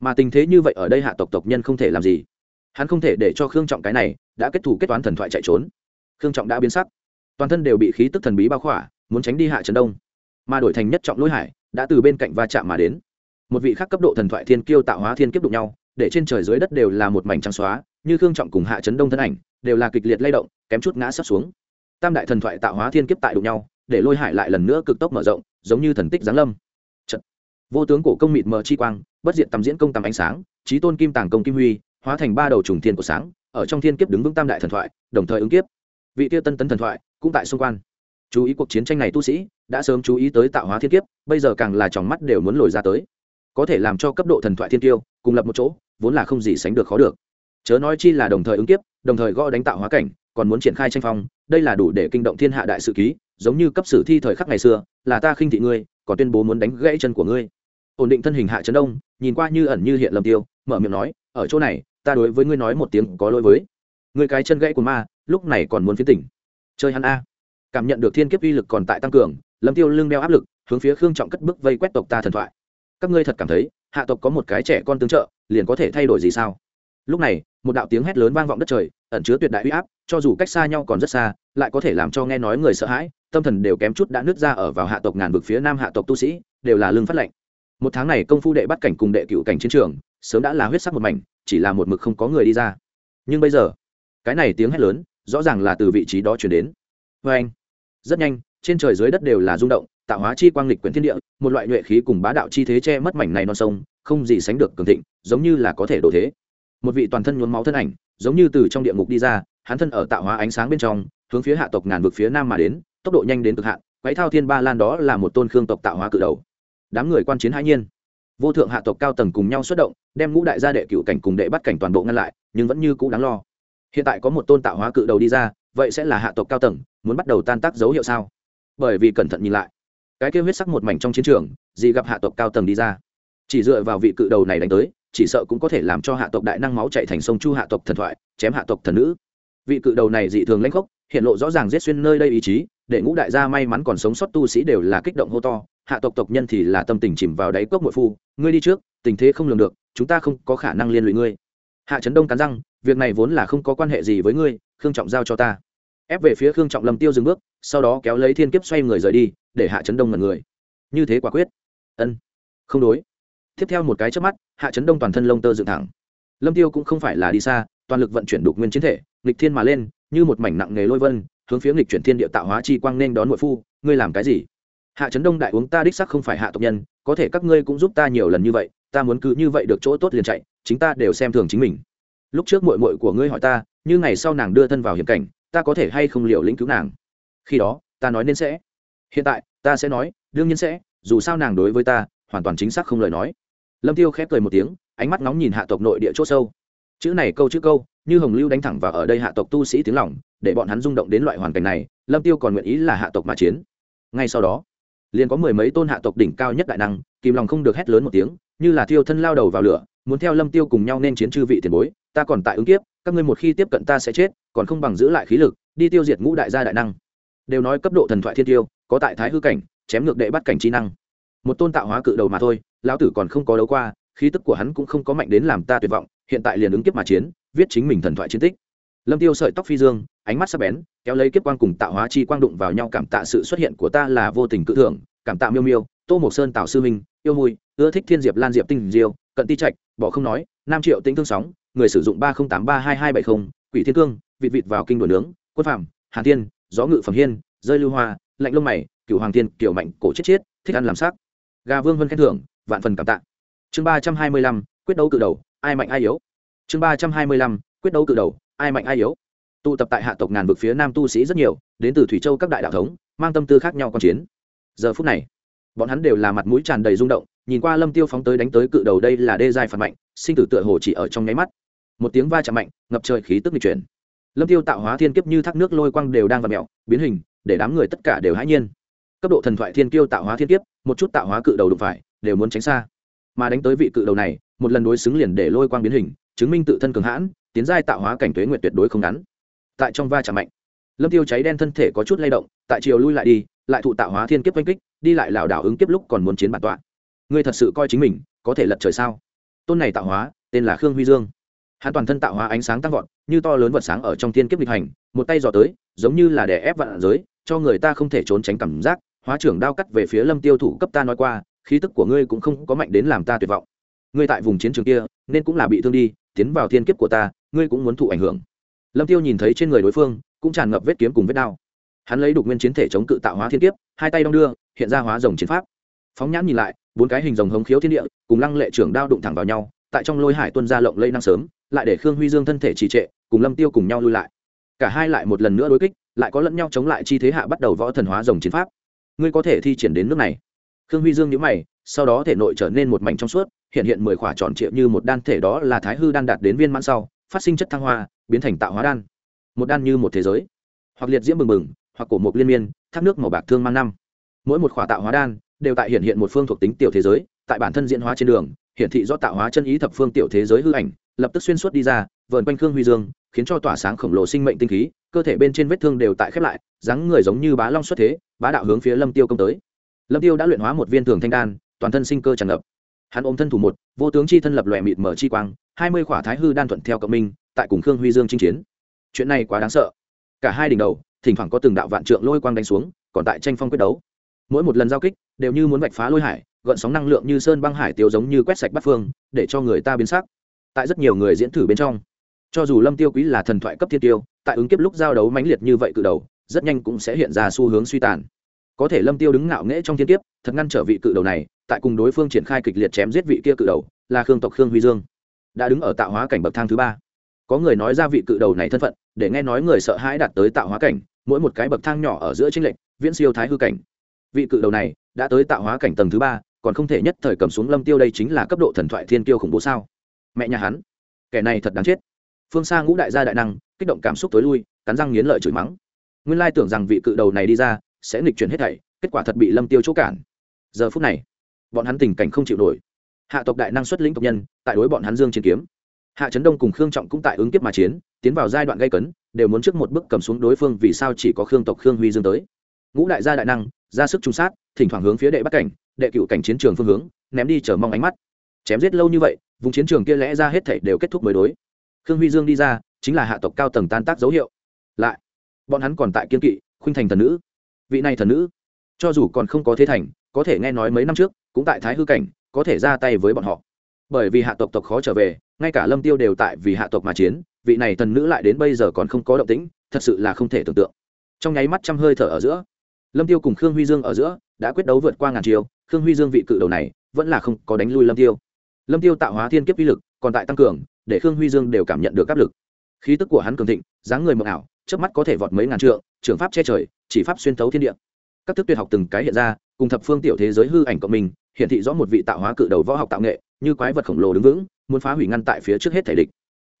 Mà tình thế như vậy ở đây hạ tộc tộc nhân không thể làm gì hắn không thể để cho khương trọng cái này đã kết thủ kết toán thần thoại chạy trốn. Khương trọng đã biến sắc. Toàn thân đều bị khí tức thần bí bao khỏa, muốn tránh đi hạ trần đông. Mà đổi thành nhất trọng lỗi hải, đã từ bên cạnh va chạm mà đến. Một vị khác cấp độ thần thoại thiên kiêu tạo hóa thiên kiếp đụng nhau, để trên trời dưới đất đều là một mảnh trắng xóa, như khương trọng cùng hạ trấn đông thân ảnh, đều là kịch liệt lay động, kém chút ngã sắp xuống. Tam đại thần thoại tạo hóa thiên kiếp tại đụng nhau, để lôi hải lại lần nữa cực tốc mở rộng, giống như thần tích giáng lâm. Trận. vô tướng cổ công mịt mờ chi quang, bất diện tầm diễn công tầm ánh sáng trí tôn kim tàng công kim huy hóa thành ba đầu trùng thiên của sáng, ở trong thiên kiếp đứng vững tam đại thần thoại, đồng thời ứng kiếp. Vị tiêu tân tấn thần thoại cũng tại xung quanh. Chú ý cuộc chiến tranh này tu sĩ đã sớm chú ý tới tạo hóa thiên kiếp, bây giờ càng là tròng mắt đều muốn lồi ra tới. Có thể làm cho cấp độ thần thoại thiên tiêu cùng lập một chỗ, vốn là không gì sánh được khó được. Chớ nói chi là đồng thời ứng kiếp, đồng thời gõ đánh tạo hóa cảnh, còn muốn triển khai tranh phong, đây là đủ để kinh động thiên hạ đại sự ký, giống như cấp sử thi thời khắc ngày xưa, là ta khinh thị ngươi, còn tuyên bố muốn đánh gãy chân của ngươi. Ổn định thân hình hạ trấn đông, nhìn qua như ẩn như hiện lầm tiêu, mở miệng nói, ở chỗ này ta đối với ngươi nói một tiếng có lỗi với. Ngươi cái chân gãy của ma, lúc này còn muốn phiến tỉnh. Chơi hắn a. Cảm nhận được thiên kiếp uy lực còn tại tăng cường, lâm tiêu lưng đeo áp lực, hướng phía khương trọng cất bước vây quét tộc ta thần thoại. Các ngươi thật cảm thấy, hạ tộc có một cái trẻ con tương trợ, liền có thể thay đổi gì sao? Lúc này, một đạo tiếng hét lớn vang vọng đất trời, ẩn chứa tuyệt đại uy áp, cho dù cách xa nhau còn rất xa, lại có thể làm cho nghe nói người sợ hãi, tâm thần đều kém chút đã nứt ra ở vào hạ tộc ngàn vực phía nam hạ tộc tu sĩ, đều là lương phát lệnh một tháng này công phu đệ bắt cảnh cùng đệ cựu cảnh chiến trường, sớm đã là huyết sắc một mảnh, chỉ là một mực không có người đi ra. Nhưng bây giờ, cái này tiếng hét lớn, rõ ràng là từ vị trí đó chuyển đến. Vê anh, rất nhanh, trên trời dưới đất đều là rung động, tạo hóa chi quang lịch quyển thiên địa, một loại nhuệ khí cùng bá đạo chi thế che mất mảnh này non sông, không gì sánh được cường thịnh, giống như là có thể đổ thế. Một vị toàn thân nhuốm máu thân ảnh, giống như từ trong địa ngục đi ra, hắn thân ở tạo hóa ánh sáng bên trong, hướng phía hạ tộc ngàn vực phía nam mà đến, tốc độ nhanh đến cực hạn, quái thao thiên ba lan đó là một tôn khương tộc tạo hóa cự đầu đám người quan chiến hãi nhiên. Vô thượng hạ tộc cao tầng cùng nhau xuất động, đem ngũ đại gia đệ cựu cảnh cùng đệ bắt cảnh toàn bộ ngăn lại, nhưng vẫn như cũ đáng lo. Hiện tại có một tôn tạo hóa cự đầu đi ra, vậy sẽ là hạ tộc cao tầng, muốn bắt đầu tan tác dấu hiệu sao? Bởi vì cẩn thận nhìn lại, cái kêu huyết sắc một mảnh trong chiến trường, gì gặp hạ tộc cao tầng đi ra? Chỉ dựa vào vị cự đầu này đánh tới, chỉ sợ cũng có thể làm cho hạ tộc đại năng máu chạy thành sông chu hạ tộc thần thoại, chém hạ tộc thần nữ. Vị cự đầu này dị thường lãnh khốc, hiện lộ rõ ràng giết xuyên nơi đây ý chí, để ngũ đại gia may mắn còn sống sót tu sĩ đều là kích động hô to hạ tộc tộc nhân thì là tâm tình chìm vào đáy cốc mội phu, ngươi đi trước, tình thế không lường được, chúng ta không có khả năng liên lụy ngươi. Hạ trấn đông cắn răng, việc này vốn là không có quan hệ gì với ngươi, khương trọng giao cho ta. Ép về phía khương trọng lâm tiêu dừng bước, sau đó kéo lấy thiên kiếp xoay người rời đi, để hạ trấn đông ngần người. Như thế quả quyết. Ân. Không đối. Tiếp theo một cái trước mắt, hạ trấn đông toàn thân lông tơ dựng thẳng. Lâm tiêu cũng không phải là đi xa, toàn lực vận chuyển đục nguyên chiến thể, nghịch thiên mà lên, như một mảnh nặng nghề lôi vân, hướng phía nghịch chuyển thiên địa tạo hóa chi quang nên đón nội phu, ngươi làm cái gì? Hạ trấn đông đại uống ta đích sắc không phải hạ tộc nhân, có thể các ngươi cũng giúp ta nhiều lần như vậy, ta muốn cứ như vậy được chỗ tốt liền chạy, chính ta đều xem thường chính mình. Lúc trước mội mội của ngươi hỏi ta, như ngày sau nàng đưa thân vào hiểm cảnh, ta có thể hay không liệu lĩnh cứu nàng? Khi đó, ta nói nên sẽ. Hiện tại, ta sẽ nói, đương nhiên sẽ, dù sao nàng đối với ta, hoàn toàn chính xác không lời nói. Lâm tiêu khép cười một tiếng, ánh mắt nóng nhìn hạ tộc nội địa c h ỗ sâu. Chữ này câu chữ câu, như hồng lưu đánh thẳng vào ở đây hạ tộc tu sĩ tiếng lòng, để bọn hắn rung động đến loại hoàn cảnh này, lâm tiêu còn nguyện ý là hạ tộc mà chiến. Ngay sau đó liền có mười mấy tôn hạ tộc đỉnh cao nhất đại năng, kìm lòng không được hét lớn một tiếng, như là thiêu thân lao đầu vào lửa, muốn theo lâm tiêu cùng nhau nên chiến chư vị tiền bối, ta còn tại ứng kiếp, các ngươi một khi tiếp cận ta sẽ chết, còn không bằng giữ lại khí lực, đi tiêu diệt ngũ đại gia đại năng. Đều nói cấp độ thần thoại thiên tiêu, có tại thái hư cảnh, chém ngược đệ bắt cảnh trí năng. Một tôn tạo hóa cự đầu mà thôi, lão tử còn không có đấu qua, khí tức của hắn cũng không có mạnh đến làm ta tuyệt vọng, hiện tại liền ứng kiếp mà chiến, viết chính mình thần thoại chiến tích lâm tiêu sợi tóc phi dương, ánh mắt sắc bén, kéo lấy kiếp quang cùng tạo hóa chi quang đụng vào nhau cảm tạ sự xuất hiện của ta là vô tình cự thưởng, cảm tạ miêu miêu, tô mộc sơn tạo sư minh, yêu mùi, ưa thích thiên diệp lan diệp tinh diêu, cận ti trạch, bỏ không nói, nam triệu tĩnh thương sóng, người sử dụng ba không tám ba hai hai bảy không, quỷ thiên cương, vịt vịt vào kinh đồ nướng, quân phạm hàn tiên gió ngự phẩm hiên, rơi lưu hoa, lạnh lông mày cựu hoàng tiên kiểu mạnh, cổ chết chết, thích ăn làm sắc. Gà vương vân khen thưởng, vạn phần cảm tạ. Chương ba trăm hai mươi lăm, quyết đấu cự đầu, ai mạnh ai yếu? Chương ba trăm hai mươi lăm, quyết đấu cự đầu ai mạnh ai yếu. Tụ tập tại hạ tộc ngàn vực phía nam tu sĩ rất nhiều, đến từ thủy châu các đại đạo thống, mang tâm tư khác nhau q chiến. Giờ phút này, bọn hắn đều là mặt mũi tràn đầy rung động, nhìn qua lâm tiêu phóng tới đánh tới cự đầu đây là đê giai phản mạnh, sinh tử tựa hồ chỉ ở trong nháy mắt. Một tiếng va chạm mạnh, ngập trời khí tức nghịch chuyển. Lâm tiêu tạo hóa thiên kiếp như thác nước lôi quang đều đang và mẹo biến hình, để đám người tất cả đều hãi nhiên. Cấp độ thần thoại thiên kiêu tạo hóa thiên kiếp, một chút tạo hóa cự đầu đụng phải, đều muốn tránh xa. Mà đánh tới vị cự đầu này, một lần đối xứng liền để lôi quang biến hình, chứng minh tự thân cường hãn tiến giai tạo hóa cảnh tuế nguyện tuyệt đối không ngắn. Tại trong va chạm mạnh, lâm tiêu cháy đen thân thể có chút lay động, tại chiều lui lại đi, lại thụ tạo hóa thiên kiếp oanh kích, đi lại lảo đảo ứng kiếp lúc còn muốn chiến bản tọa. Ngươi thật sự coi chính mình có thể lật trời sao? Tôn này tạo hóa, tên là khương huy dương. Hắn toàn thân tạo hóa ánh sáng tăng vọt, như to lớn vật sáng ở trong thiên kiếp lịch hành, một tay dò tới, giống như là đè ép vạn giới, cho người ta không thể trốn tránh cảm giác. Hóa trưởng đao cắt về phía lâm tiêu thủ cấp ta nói qua, khí tức của ngươi cũng không có mạnh đến làm ta tuyệt vọng. Ngươi tại vùng chiến trường kia, nên cũng là bị thương đi tiến vào thiên kiếp của ta, ngươi cũng muốn thụ ảnh hưởng. Lâm tiêu nhìn thấy trên người đối phương, cũng tràn ngập vết kiếm cùng vết đao. Hắn lấy đục nguyên chiến thể chống cự tạo hóa thiên kiếp, hai tay đong đưa, hiện ra hóa rồng chiến pháp. Phóng nhãn nhìn lại, bốn cái hình rồng hống khiếu thiên địa, cùng lăng lệ trưởng đao đụng thẳng vào nhau, tại trong lôi hải tuân ra lộng lây năng sớm, lại để khương huy dương thân thể trì trệ, cùng lâm tiêu cùng nhau lui lại. Cả hai lại một lần nữa đối kích, lại có lẫn nhau chống lại chi thế hạ bắt đầu võ thần hóa rồng chiến pháp. Ngươi có thể thi triển đến nước này. Khương huy dương nhíu mày, sau đó thể nội trở nên một mảnh trong suốt hiện hiện mười khỏa tròn triệu như một đan thể đó là thái hư đan đạt đến viên mãn sau, phát sinh chất thăng hoa, biến thành tạo hóa đan. Một đan như một thế giới. Hoặc liệt diễm bừng bừng, hoặc cổ mục liên miên, thác nước màu bạc thương mang năm. Mỗi một khỏa tạo hóa đan đều tại hiện hiện một phương thuộc tính tiểu thế giới, tại bản thân diễn hóa trên đường, hiển thị do tạo hóa chân ý thập phương tiểu thế giới hư ảnh, lập tức xuyên suốt đi ra, vờn quanh khương huy dương, khiến cho tỏa sáng khổng lồ sinh mệnh tinh khí, cơ thể bên trên vết thương đều tại khép lại, dáng người giống như bá long xuất thế, bá đạo hướng phía lâm tiêu công tới. Lâm tiêu đã luyện hóa một viên thường thanh đan, toàn thân sinh cơ tràn ngập hắn ôm thân thủ một, vô tướng chi thân lập lòe mịt mở chi quang, hai mươi khỏa thái hư đan thuận theo cộng minh, tại cùng khương huy dương chinh chiến. Chuyện này quá đáng sợ. Cả hai đỉnh đầu, thỉnh thoảng có từng đạo vạn trượng lôi quang đánh xuống, còn tại tranh phong quyết đấu. Mỗi một lần giao kích, đều như muốn vạch phá lôi hải, gợn sóng năng lượng như sơn băng hải tiêu giống như quét sạch bắt phương, để cho người ta biến sắc. Tại rất nhiều người diễn thử bên trong, cho dù lâm tiêu quý là thần thoại cấp thiên tiêu, tại ứng kiếp lúc giao đấu mãnh liệt như vậy cự đầu, rất nhanh cũng sẽ hiện ra xu hướng suy tàn có thể lâm tiêu đứng ngạo nghễ trong thiên kiếp, thật ngăn trở vị cự đầu này, tại cùng đối phương triển khai kịch liệt chém giết vị kia cự đầu, là khương tộc khương huy dương. Đã đứng ở tạo hóa cảnh bậc thang thứ ba. Có người nói ra vị cự đầu này thân phận, để nghe nói người sợ hãi đạt tới tạo hóa cảnh, mỗi một cái bậc thang nhỏ ở giữa trinh lệnh viễn siêu thái hư cảnh. Vị cự đầu này đã tới tạo hóa cảnh tầng thứ ba, còn không thể nhất thời cầm xuống lâm tiêu đây chính là cấp độ thần thoại thiên tiêu khủng bố sao? Mẹ nhà hắn, kẻ này thật đáng chết. Phương xa ngũ đại gia đại năng, kích động cảm xúc tối lui, cắn răng nghiến lợi chửi mắng. Nguyên lai tưởng rằng vị cự đầu này đi ra sẽ nghịch chuyển hết thảy, kết quả thật bị lâm tiêu chỗ cản. Giờ phút này, bọn hắn tình cảnh không chịu nổi. Hạ tộc đại năng xuất lĩnh tộc nhân, tại đối bọn hắn dương chiến kiếm. Hạ trấn đông cùng khương trọng cũng tại ứng kiếp mà chiến, tiến vào giai đoạn gây cấn, đều muốn trước một bước cầm xuống đối phương vì sao chỉ có khương tộc khương huy dương tới. Ngũ đại gia đại năng, ra sức trung sát, thỉnh thoảng hướng phía đệ bắc cảnh, đệ cựu cảnh chiến trường phương hướng, ném đi chờ mong ánh mắt. Chém giết lâu như vậy, vùng chiến trường kia lẽ ra hết thảy đều kết thúc mới đối. Khương huy dương đi ra, chính là hạ tộc cao tầng tan tác dấu hiệu. Lại, bọn hắn còn tại kiên kỵ, khuynh thành thần nữ vị này thần nữ. Cho dù còn không có thế thành, có thể nghe nói mấy năm trước, cũng tại thái hư cảnh, có thể ra tay với bọn họ. Bởi vì hạ tộc tộc khó trở về, ngay cả lâm tiêu đều tại vì hạ tộc mà chiến, vị này thần nữ lại đến bây giờ còn không có động tĩnh, thật sự là không thể tưởng tượng. Trong nháy mắt trăm hơi thở ở giữa, lâm tiêu cùng khương huy dương ở giữa, đã quyết đấu vượt qua ngàn chiều, khương huy dương vị cự đầu này, vẫn là không có đánh lui lâm tiêu. Lâm tiêu tạo hóa thiên kiếp uy lực, còn tại tăng cường, để khương huy dương đều cảm nhận được áp lực. Khí tức của hắn cường thịnh, dáng người mộng ảo trước mắt có thể vọt mấy ngàn trượng, trường pháp che trời chỉ pháp xuyên thấu thiên địa. Các thức tuyệt học từng cái hiện ra, cùng thập phương tiểu thế giới hư ảnh cộng mình hiện thị rõ một vị tạo hóa cự đầu võ học tạo nghệ, như quái vật khổng lồ đứng vững, muốn phá hủy ngăn tại phía trước hết thể địch.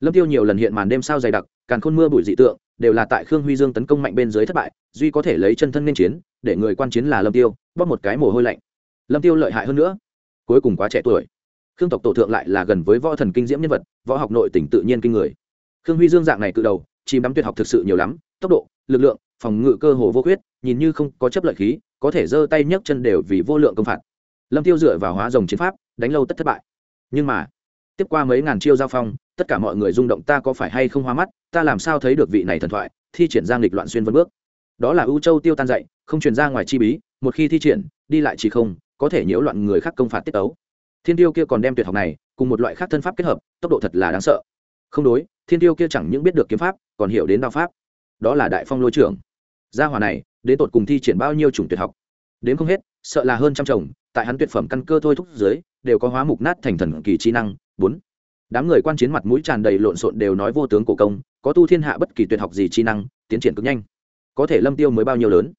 Lâm tiêu nhiều lần hiện màn đêm sao dày đặc, càn khôn mưa bụi dị tượng, đều là tại khương huy dương tấn công mạnh bên dưới thất bại, duy có thể lấy chân thân nên chiến, để người quan chiến là lâm tiêu, bóp một cái mồ hôi lạnh. Lâm tiêu lợi hại hơn nữa. Cuối cùng quá trẻ tuổi. Khương tộc tổ thượng lại là gần với võ thần kinh diễm nhân vật, võ học nội tỉnh tự nhiên kinh người. Khương huy dương dạng này cự đầu, chìm đắm tuyệt học thực sự nhiều lắm, tốc độ, lực lượng phòng ngự cơ hồ vô khuyết nhìn như không có chấp lợi khí có thể giơ tay nhấc chân đều vì vô lượng công phạt. Lâm tiêu dựa vào hóa rồng chiến pháp đánh lâu tất thất bại. Nhưng mà tiếp qua mấy ngàn chiêu giao phong tất cả mọi người rung động ta có phải hay không hoa mắt ta làm sao thấy được vị này thần thoại thi triển giang lịch loạn xuyên vân bước. Đó là ưu châu tiêu tan dậy, không truyền ra ngoài chi bí một khi thi triển đi lại chỉ không có thể nhiễu loạn người khác công phạt tiết ấu thiên tiêu kia còn đem tuyệt học này cùng một loại khác thân pháp kết hợp tốc độ thật là đáng sợ. Không đối thiên tiêu kia chẳng những biết được kiếm pháp còn hiểu đến đao pháp. Đó là đại phong lôi trưởng gia hỏa này, đến tột cùng thi triển bao nhiêu chủng tuyệt học? Đến không hết, sợ là hơn trăm chồng, tại hắn tuyệt phẩm căn cơ thôi thúc dưới, đều có hóa mục nát thành thần kỳ chi năng. Bốn, đám người quan chiến mặt mũi tràn đầy lộn xộn đều nói vô tướng cổ công, có tu thiên hạ bất kỳ tuyệt học gì chi năng, tiến triển cực nhanh. Có thể lâm tiêu mới bao nhiêu lớn?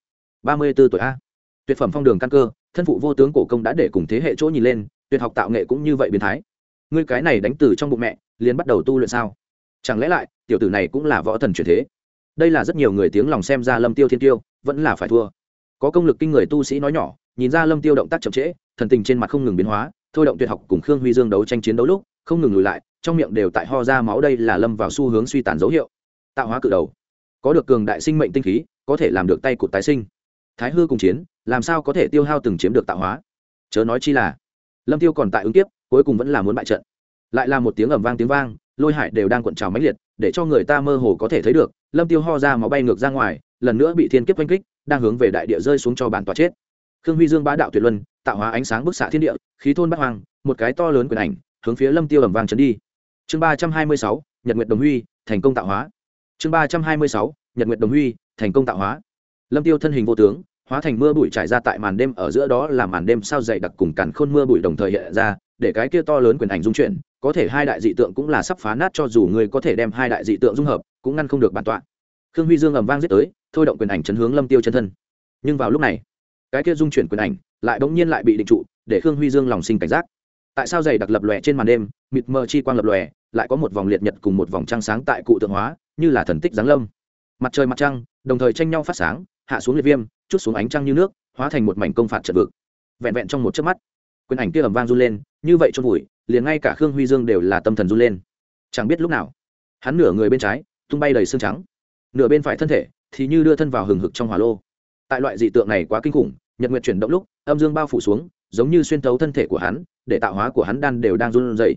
Ba mươi 34 tuổi a. Tuyệt phẩm phong đường căn cơ, thân phụ vô tướng cổ công đã để cùng thế hệ chỗ nhìn lên, tuyệt học tạo nghệ cũng như vậy biến thái. Ngươi cái này đánh từ trong bụng mẹ, liền bắt đầu tu luyện sao? Chẳng lẽ lại, tiểu tử này cũng là võ thần truyền thế? Đây là rất nhiều người tiếng lòng xem ra lâm tiêu thiên tiêu vẫn là phải thua. Có công lực kinh người tu sĩ nói nhỏ, nhìn ra lâm tiêu động tác chậm trễ, thần tình trên mặt không ngừng biến hóa, thôi động tuyệt học cùng khương huy dương đấu tranh chiến đấu lúc, không ngừng lùi lại, trong miệng đều tại ho ra máu đây là lâm vào xu hướng suy tàn dấu hiệu. Tạo hóa cự đầu. Có được cường đại sinh mệnh tinh khí, có thể làm được tay cụt tái sinh. Thái hư cùng chiến, làm sao có thể tiêu hao từng chiếm được tạo hóa? Chớ nói chi là, lâm tiêu còn tại ứng tiếp cuối cùng vẫn là muốn bại trận. Lại là một tiếng ầm vang tiếng vang, lôi hải đều đang cuộn trào mãnh liệt, để cho người ta mơ hồ có thể thấy được lâm tiêu ho ra máu bay ngược ra ngoài, lần nữa bị thiên kiếp oanh kích, đang hướng về đại địa rơi xuống cho bản tòa chết. Khương huy dương bá đạo tuyệt luân, tạo hóa ánh sáng bức xạ thiên địa, khí thôn bắt hoang, một cái to lớn quyền ảnh, hướng phía lâm tiêu ầm vang trấn đi. Chương ba trăm hai mươi sáu, nhật nguyệt đồng huy, thành công tạo hóa. Chương ba trăm hai mươi sáu, nhật nguyệt đồng huy, thành công tạo hóa. Lâm tiêu thân hình vô tướng, hóa thành mưa bụi trải ra tại màn đêm ở giữa đó là màn đêm sao dày đặc cùng càn khôn mưa bụi đồng thời hiện ra, để cái kia to lớn quyền ảnh dung chuyển, có thể hai đại dị tượng cũng là sắp phá nát cho dù người có thể đem hai đại dị tượng dung hợp cũng ngăn không được bản tọa. Khương huy dương ầm vang giết tới, thôi động quyền ảnh chấn hướng lâm tiêu chân thân. Nhưng vào lúc này, cái kia dung chuyển quyền ảnh lại bỗng nhiên lại bị định trụ, để khương huy dương lòng sinh cảnh giác. Tại sao giày đặc lập lòe trên màn đêm, mịt mờ chi quang lập lòe, lại có một vòng liệt nhật cùng một vòng trăng sáng tại cụ tượng hóa, như là thần tích giáng lâm. Mặt trời mặt trăng, đồng thời tranh nhau phát sáng, hạ xuống liệt viêm, chút xuống ánh trăng như nước, hóa thành một mảnh công phạt trận vực. Vẹn vẹn trong một chớp mắt, quyền ảnh kia ầm vang run lên, như vậy chôn vùi, liền ngay cả khương huy dương đều là tâm thần run lên. Chẳng biết lúc nào, hắn nửa người bên trái tung bay đầy xương trắng. Nửa bên phải thân thể thì như đưa thân vào hừng hực trong hỏa lô. Tại loại dị tượng này quá kinh khủng, nhật nguyệt chuyển động lúc, âm dương bao phủ xuống, giống như xuyên thấu thân thể của hắn, để tạo hóa của hắn đan đều đang run rẩy.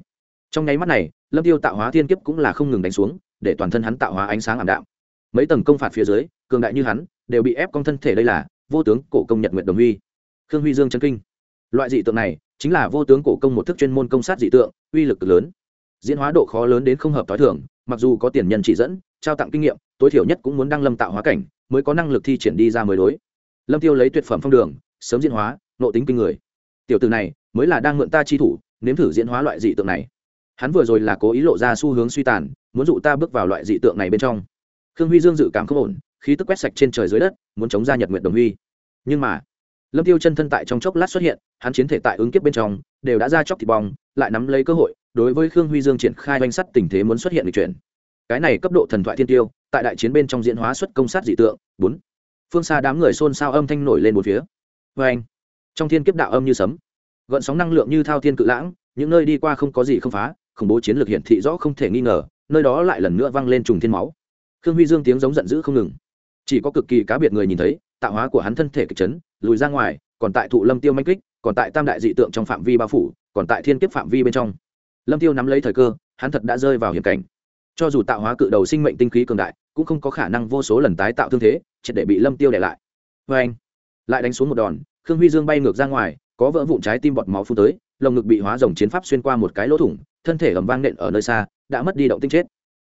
Trong nháy mắt này, lâm tiêu tạo hóa thiên kiếp cũng là không ngừng đánh xuống, để toàn thân hắn tạo hóa ánh sáng ảm đạm. Mấy tầng công phạt phía dưới, cường đại như hắn, đều bị ép cong thân thể đây là vô tướng cổ công nhật nguyệt đồng huy. Khương huy dương chân kinh. Loại dị tượng này chính là vô tướng cổ công một thức chuyên môn công sát dị tượng, uy lực lớn. Diễn hóa độ khó lớn đến không hợp t h i thường, mặc dù có tiền nhân chỉ dẫn trao tặng kinh nghiệm, tối thiểu nhất cũng muốn đăng lâm tạo hóa cảnh, mới có năng lực thi triển đi ra mới đối. Lâm tiêu lấy tuyệt phẩm phong đường, sớm diễn hóa nộ tính kinh người. Tiểu từ này, mới là đang mượn ta chi thủ, nếm thử diễn hóa loại dị tượng này. Hắn vừa rồi là cố ý lộ ra xu hướng suy tàn, muốn dụ ta bước vào loại dị tượng này bên trong. Khương huy dương dự cảm không ổn, khí tức quét sạch trên trời dưới đất, muốn chống ra nhật nguyện đồng huy. Nhưng mà, lâm tiêu chân thân tại trong chốc lát xuất hiện, hắn chiến thể tại ứng kiếp bên trong, đều đã ra chóc thịt bong, lại nắm lấy cơ hội, đối với khương huy dương triển khai danh sắt tình thế muốn xuất hiện lịch chuyển cái này cấp độ thần thoại thiên tiêu, tại đại chiến bên trong diễn hóa xuất công sát dị tượng. Bốn. Phương xa đám người xôn xao âm thanh nổi lên một phía. Vê anh, trong thiên kiếp đạo âm như sấm, gợn sóng năng lượng như thao thiên cự lãng, những nơi đi qua không có gì không phá, khủng bố chiến lược hiển thị rõ không thể nghi ngờ, nơi đó lại lần nữa vang lên trùng thiên máu. Khương huy dương tiếng giống giận dữ không ngừng. Chỉ có cực kỳ cá biệt người nhìn thấy, tạo hóa của hắn thân thể kịch chấn, lùi ra ngoài, còn tại thụ lâm tiêu manh kích, còn tại tam đại dị tượng trong phạm vi bao phủ, còn tại thiên kiếp phạm vi bên trong. Lâm tiêu nắm lấy thời cơ, hắn thật đã rơi vào hiểm cảnh cho dù tạo hóa cự đầu sinh mệnh tinh khí cường đại, cũng không có khả năng vô số lần tái tạo thương thế, triệt để bị lâm tiêu để lại. Vê anh, lại đánh xuống một đòn, khương huy dương bay ngược ra ngoài, có vỡ vụn trái tim bọt máu phun tới, lồng ngực bị hóa rồng chiến pháp xuyên qua một cái lỗ thủng, thân thể ầm vang nện ở nơi xa, đã mất đi động tinh chết.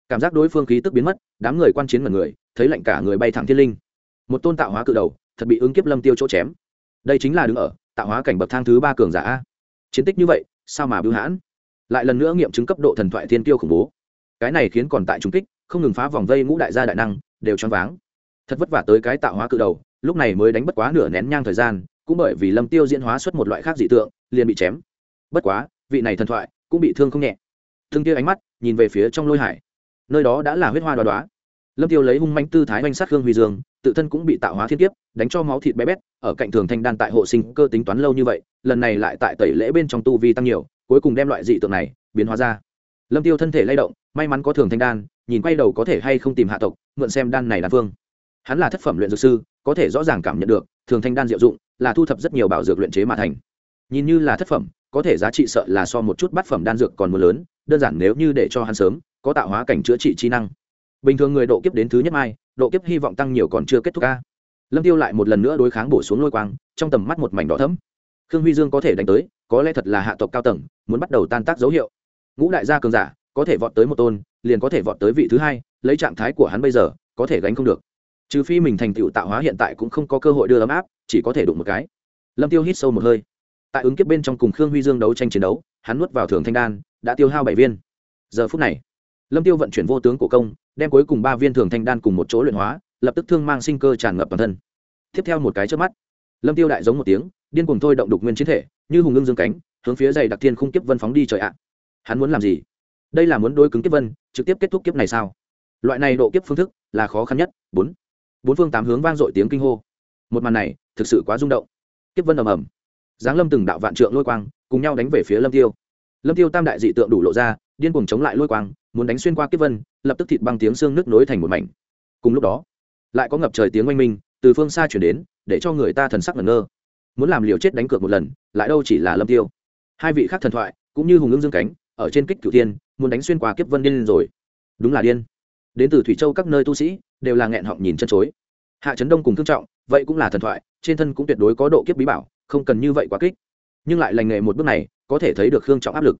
Cảm giác đối phương khí tức biến mất, đám người quan chiến mật người, thấy lạnh cả người bay thẳng thiên linh. Một tôn tạo hóa cự đầu, thật bị ứng kiếp lâm tiêu chỗ chém. Đây chính là đứng ở, tạo hóa cảnh bậc thang thứ ba cường giả a. Chiến tích như vậy, sao mà bưu hãn? Lại lần nữa nghiệm chứng cấp độ thần thoại thiên tiêu khủng bố cái này khiến còn tại trung kích, không ngừng phá vòng vây ngũ đại gia đại năng, đều choáng váng. Thật vất vả tới cái tạo hóa cự đầu, lúc này mới đánh bất quá nửa nén nhang thời gian, cũng bởi vì lâm tiêu diễn hóa xuất một loại khác dị tượng, liền bị chém. Bất quá, vị này thần thoại cũng bị thương không nhẹ. Thương kia ánh mắt nhìn về phía trong lôi hải. Nơi đó đã là huyết hoa đoá đoá. Lâm tiêu lấy hung manh tư thái oanh sát hương huy dương, tự thân cũng bị tạo hóa thiên kiếp, đánh cho máu thịt bé bét, ở cạnh thường thanh đan tại hộ sinh cơ tính toán lâu như vậy, lần này lại tại tẩy lễ bên trong tu vi tăng nhiều, cuối cùng đem loại dị tượng này biến hóa ra lâm tiêu thân thể lay động, may mắn có thường thanh đan, nhìn quay đầu có thể hay không tìm hạ tộc, mượn xem đan này là phương hắn là thất phẩm luyện dược sư, có thể rõ ràng cảm nhận được, thường thanh đan diệu dụng, là thu thập rất nhiều bảo dược luyện chế mà thành. Nhìn như là thất phẩm, có thể giá trị sợ là so một chút bát phẩm đan dược còn mưa lớn, đơn giản nếu như để cho hắn sớm, có tạo hóa cảnh chữa trị trí năng. Bình thường người độ kiếp đến thứ nhất mai, độ kiếp hy vọng tăng nhiều còn chưa kết thúc ca. Lâm tiêu lại một lần nữa đối kháng bổ xuống lôi quang, trong tầm mắt một mảnh đỏ thấm khương huy dương có thể đánh tới, có lẽ thật là hạ tộc cao tầng, muốn bắt đầu tan tác dấu hiệu ngũ đại gia cường giả, có thể vọt tới một tôn, liền có thể vọt tới vị thứ hai, lấy trạng thái của hắn bây giờ, có thể gánh không được. Trừ phi mình thành tựu tạo hóa hiện tại cũng không có cơ hội đưa ấm áp, chỉ có thể đụng một cái. Lâm tiêu hít sâu một hơi. Tại ứng kiếp bên trong cùng khương huy dương đấu tranh chiến đấu, hắn nuốt vào thường thanh đan, đã tiêu hao bảy viên. Giờ phút này, lâm tiêu vận chuyển vô tướng cổ công, đem cuối cùng ba viên thường thanh đan cùng một chỗ luyện hóa, lập tức thương mang sinh cơ tràn ngập toàn thân. Tiếp theo một cái trước mắt, lâm tiêu đại giống một tiếng, điên cuồng thôi động đục nguyên chiến thể, như hùng ngưng dương cánh, hướng phía dày đặc thiên khung kiếp vân phóng đi trời ạ hắn muốn làm gì? Đây là muốn đôi cứng kiếp vân, trực tiếp kết thúc kiếp này sao? Loại này độ kiếp phương thức là khó khăn nhất. Bốn. Bốn phương tám hướng vang dội tiếng kinh hô. Một màn này thực sự quá rung động. Kiếp vân ầm ầm. Giáng lâm từng đạo vạn trượng lôi quang, cùng nhau đánh về phía lâm tiêu. Lâm tiêu tam đại dị tượng đủ lộ ra, điên cuồng chống lại lôi quang, muốn đánh xuyên qua kiếp vân, lập tức thịt băng tiếng xương nước nối thành một mảnh. Cùng lúc đó, lại có ngập trời tiếng oanh minh từ phương xa chuyển đến, để cho người ta thần sắc ngẩn ngơ. Muốn làm liều chết đánh cược một lần, lại đâu chỉ là lâm tiêu. Hai vị khác thần thoại cũng như hùng ưng dương cánh ở trên kích cửu thiên, muốn đánh xuyên qua kiếp vân điên rồi. Đúng là điên. Đến từ thủy châu các nơi tu sĩ, đều là nghẹn họng nhìn chân chối. Hạ trấn đông cùng thương trọng, vậy cũng là thần thoại, trên thân cũng tuyệt đối có độ kiếp bí bảo, không cần như vậy quá kích. Nhưng lại lành nghề một bước này, có thể thấy được khương trọng áp lực.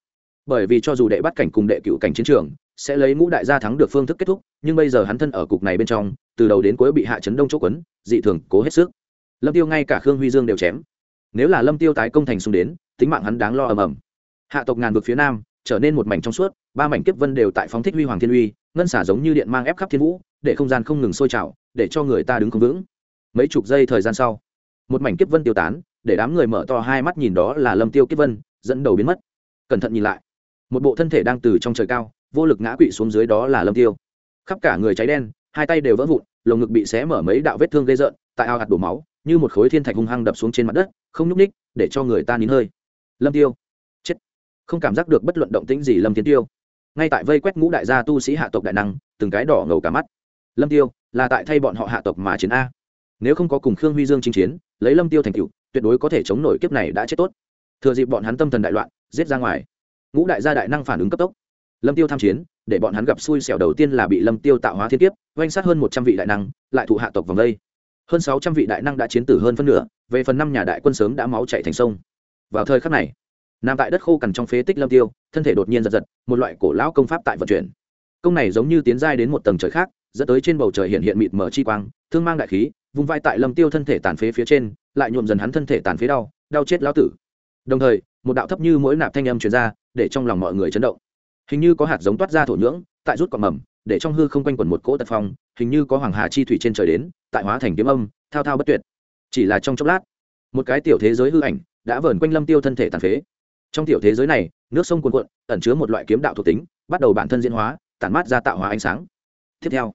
Bởi vì cho dù đệ bắt cảnh cùng đệ cựu cảnh chiến trường, sẽ lấy ngũ đại gia thắng được phương thức kết thúc, nhưng bây giờ hắn thân ở cục này bên trong, từ đầu đến cuối bị hạ chấn đông chỗ quấn, dị thường cố hết sức. Lâm tiêu ngay cả khương huy dương đều chém. Nếu là lâm tiêu tái công thành xung đến, tính mạng hắn đáng lo ầm ầm. Hạ tộc ngàn vực phía nam trở nên một mảnh trong suốt, ba mảnh kiếp vân đều tại phóng thích huy hoàng thiên uy, ngân xả giống như điện mang ép khắp thiên vũ, để không gian không ngừng sôi trào, để cho người ta đứng không vững. Mấy chục giây thời gian sau, một mảnh kiếp vân tiêu tán, để đám người mở to hai mắt nhìn đó là lâm tiêu kiếp vân, dẫn đầu biến mất. Cẩn thận nhìn lại, một bộ thân thể đang từ trong trời cao, vô lực ngã quỵ xuống dưới đó là lâm tiêu. Khắp cả người cháy đen, hai tay đều vỡ vụn, lồng ngực bị xé mở mấy đạo vết thương gây rợn, tại ao hạt đổ máu, như một khối thiên thạch hung hăng đập xuống trên mặt đất, không nhúc ních để cho người ta nín hơi. Lâm tiêu không cảm giác được bất luận động tĩnh gì lâm tiến tiêu. Ngay tại vây quét ngũ đại gia tu sĩ hạ tộc đại năng, từng cái đỏ ngầu cả mắt. Lâm tiêu, là tại thay bọn họ hạ tộc mà chiến a. Nếu không có cùng khương huy dương chinh chiến, lấy lâm tiêu thành cựu tuyệt đối có thể chống nổi kiếp này đã chết tốt. Thừa dịp bọn hắn tâm thần đại loạn, giết ra ngoài. Ngũ đại gia đại năng phản ứng cấp tốc. Lâm tiêu tham chiến, để bọn hắn gặp xui xẻo đầu tiên là bị lâm tiêu tạo hóa thiên kiếp, oanh sát hơn một trăm vị đại năng, lại thụ hạ tộc vòng đây. Hơn sáu trăm vị đại năng đã chiến tử hơn phân nửa, về phần năm nhà đại quân sớm đã máu chạy thành sông. Vào thời khắc này nằm tại đất khô cằn trong phế tích lâm tiêu, thân thể đột nhiên giật giật, một loại cổ lão công pháp tại vận chuyển. Công này giống như tiến giai đến một tầng trời khác, dẫn tới trên bầu trời hiện hiện mịt mở chi quang, thương mang đại khí, vung vai tại lâm tiêu thân thể tàn phế phía trên, lại nhuộm dần hắn thân thể tàn phế đau đau chết lão tử. Đồng thời, một đạo thấp như mỗi nạp thanh âm truyền ra, để trong lòng mọi người chấn động. Hình như có hạt giống toát ra thổ nhưỡng, tại rút cọng mầm, để trong hư không quanh quẩn một cỗ tật phong, hình như có hoàng hà chi thủy trên trời đến, tại hóa thành kiếm âm, thao thao bất tuyệt. Chỉ là trong chốc lát, một cái tiểu thế giới hư ảnh, đã vờn quanh lâm tiêu thân thể tàn phế trong tiểu thế giới này, nước sông cuồn cuộn, ẩn chứa một loại kiếm đạo thuộc tính, bắt đầu bản thân diễn hóa, tản mát ra tạo hóa ánh sáng. Tiếp theo,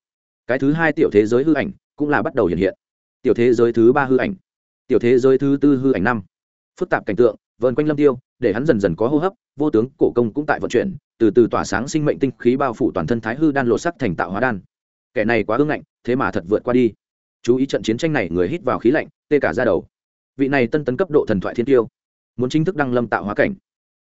cái thứ hai tiểu thế giới hư ảnh cũng là bắt đầu hiện hiện. Tiểu thế giới thứ ba hư ảnh, tiểu thế giới thứ tư hư ảnh năm. Phức tạp cảnh tượng, vờn quanh lâm tiêu, để hắn dần dần có hô hấp, vô tướng, cổ công cũng tại vận chuyển, từ từ tỏa sáng sinh mệnh tinh khí bao phủ toàn thân thái hư đan lột sắc thành tạo hóa đan. Kẻ này quá ưng ngạnh, thế mà thật vượt qua đi. Chú ý trận chiến tranh này, người hít vào khí lạnh, tê cả ra đầu. Vị này tân tấn cấp độ thần thoại thiên tiêu muốn chính thức đăng lâm tạo hóa cảnh.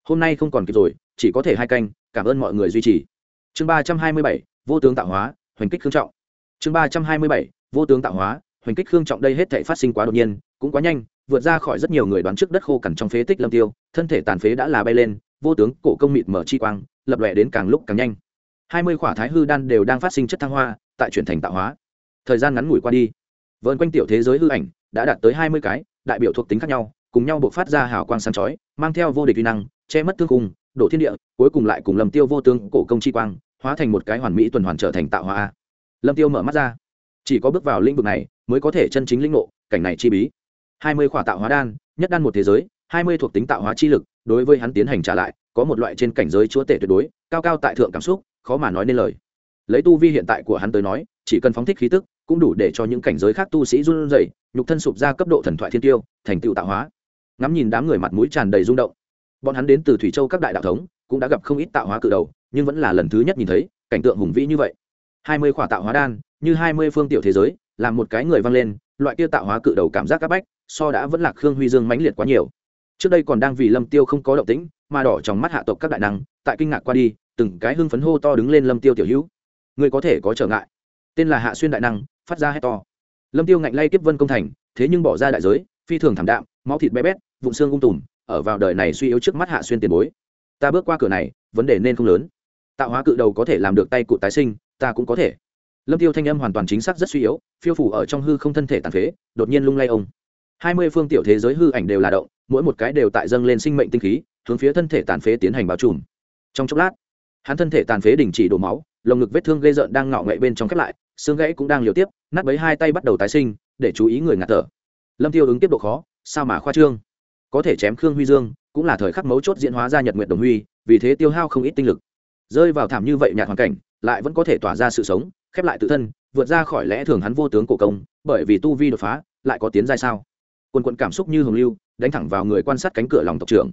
Hôm nay không còn kịp rồi, chỉ có thể hai canh, cảm ơn mọi người duy trì. Chương ba trăm hai mươi bảy, vô tướng tạo hóa, hoành kích khương trọng. Chương ba trăm hai mươi bảy, vô tướng tạo hóa, hoành kích khương trọng đây hết thể phát sinh quá đột nhiên, cũng quá nhanh, vượt ra khỏi rất nhiều người đoán trước đất khô cằn trong phế tích lâm tiêu, thân thể tàn phế đã là bay lên, vô tướng cổ công mịt mở chi quang, lập lòe đến càng lúc càng nhanh. Hai mươi khỏa thái hư đan đều đang phát sinh chất thăng hoa, tại chuyển thành tạo hóa. Thời gian ngắn ngủi qua đi. Vợn quanh tiểu thế giới hư ảnh đã đạt tới hai mươi cái, đại biểu thuộc tính khác nhau cùng nhau bộc phát ra hào quang sáng chói, mang theo vô địch uy năng, che mất tương cung đổ thiên địa, cuối cùng lại cùng lâm tiêu vô tướng cổ công chi quang, hóa thành một cái hoàn mỹ tuần hoàn trở thành tạo hóa lâm tiêu mở mắt ra. Chỉ có bước vào lĩnh vực này mới có thể chân chính linh ngộ, cảnh này chi bí. Hai mươi khỏa tạo hóa đan, nhất đan một thế giới, hai mươi thuộc tính tạo hóa chi lực, đối với hắn tiến hành trả lại, có một loại trên cảnh giới chúa tể tuyệt đối, cao cao tại thượng cảm xúc, khó mà nói nên lời. Lấy tu vi hiện tại của hắn tới nói, chỉ cần phóng thích khí tức, cũng đủ để cho những cảnh giới khác tu sĩ run rẩy, nhục thân sụp ra cấp độ thần thoại thiên tiêu, thành tựu tạo hóa ngắm nhìn đám người mặt mũi tràn đầy rung động. Bọn hắn đến từ thủy châu các đại đạo thống, cũng đã gặp không ít tạo hóa cự đầu, nhưng vẫn là lần thứ nhất nhìn thấy cảnh tượng hùng vĩ như vậy. Hai mươi khỏa tạo hóa đan, như hai mươi phương tiểu thế giới, làm một cái người văng lên, loại kia tạo hóa cự đầu cảm giác c áp bách, so đã vẫn là khương huy dương mãnh liệt quá nhiều. Trước đây còn đang vì lâm tiêu không có động tĩnh, mà đỏ trong mắt hạ tộc các đại năng, tại kinh ngạc qua đi, từng cái hưng phấn hô to đứng lên lâm tiêu tiểu hữu. Người có thể có trở ngại. Tên là hạ xuyên đại năng, phát ra hét to. Lâm tiêu ngạnh lay kiếp vân công thành, thế nhưng bỏ ra đại giới, phi thường thảm đạm, máu thịt bé bét vụn xương ung tùm, ở vào đời này suy yếu trước mắt hạ xuyên tiền bối. Ta bước qua cửa này, vấn đề nên không lớn. Tạo hóa cự đầu có thể làm được tay cụ tái sinh, ta cũng có thể. Lâm tiêu thanh âm hoàn toàn chính xác rất suy yếu, phiêu phủ ở trong hư không thân thể tàn phế, đột nhiên lung lay ông. Hai mươi phương tiểu thế giới hư ảnh đều là động, mỗi một cái đều tại dâng lên sinh mệnh tinh khí, hướng phía thân thể tàn phế tiến hành bao trùm. Trong chốc lát, hắn thân thể tàn phế đình chỉ đổ máu, lồng ngực vết thương gây rợn đang ngọ ngậy bên trong khép lại, xương gãy cũng đang liều tiếp, nát bấy hai tay bắt đầu tái sinh, để chú ý người ngạt thở. Lâm tiêu ứng tiếp độ khó, sao mà khoa trương? Có thể chém khương huy dương, cũng là thời khắc mấu chốt diễn hóa ra nhật nguyện đồng huy, vì thế tiêu hao không ít tinh lực. Rơi vào thảm như vậy nhạt hoàn cảnh, lại vẫn có thể tỏa ra sự sống, khép lại tự thân, vượt ra khỏi lẽ thường hắn vô tướng cổ công, bởi vì tu vi đột phá, lại có tiến giai sao? Quân quận cảm xúc như hồng lưu, đánh thẳng vào người quan sát cánh cửa lòng tộc trưởng.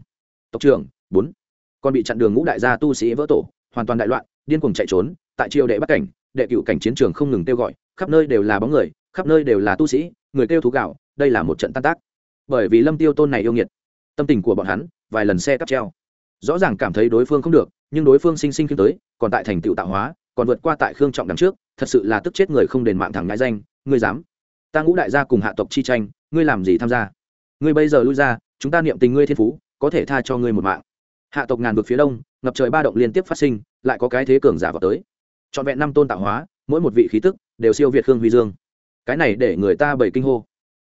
Tộc trưởng, bốn. Còn bị chặn đường ngũ đại gia tu sĩ vỡ tổ, hoàn toàn đại loạn, điên cuồng chạy trốn, tại triều đệ bắc cảnh, đệ cựu cảnh chiến trường không ngừng kêu gọi, khắp nơi đều là bóng người, khắp nơi đều là tu sĩ, người kêu thú gạo, đây là một trận tan tác bởi vì lâm tiêu tôn này yêu nghiệt. Tâm tình của bọn hắn, vài lần xe cắp treo. Rõ ràng cảm thấy đối phương không được, nhưng đối phương sinh sinh khiêm tới, còn tại thành tựu tạo hóa, còn vượt qua tại khương trọng đằng trước, thật sự là tức chết người không đền mạng thẳng ngại danh, ngươi dám. Ta ngũ đại gia cùng hạ tộc chi tranh, ngươi làm gì tham gia? Ngươi bây giờ lui ra, chúng ta niệm tình ngươi thiên phú, có thể tha cho ngươi một mạng. Hạ tộc ngàn vực phía đông, ngập trời ba động liên tiếp phát sinh, lại có cái thế cường giả vào tới. Trọn vẹn năm tôn tạo hóa, mỗi một vị khí tức, đều siêu việt khương huy dương. Cái này để người ta bày kinh hô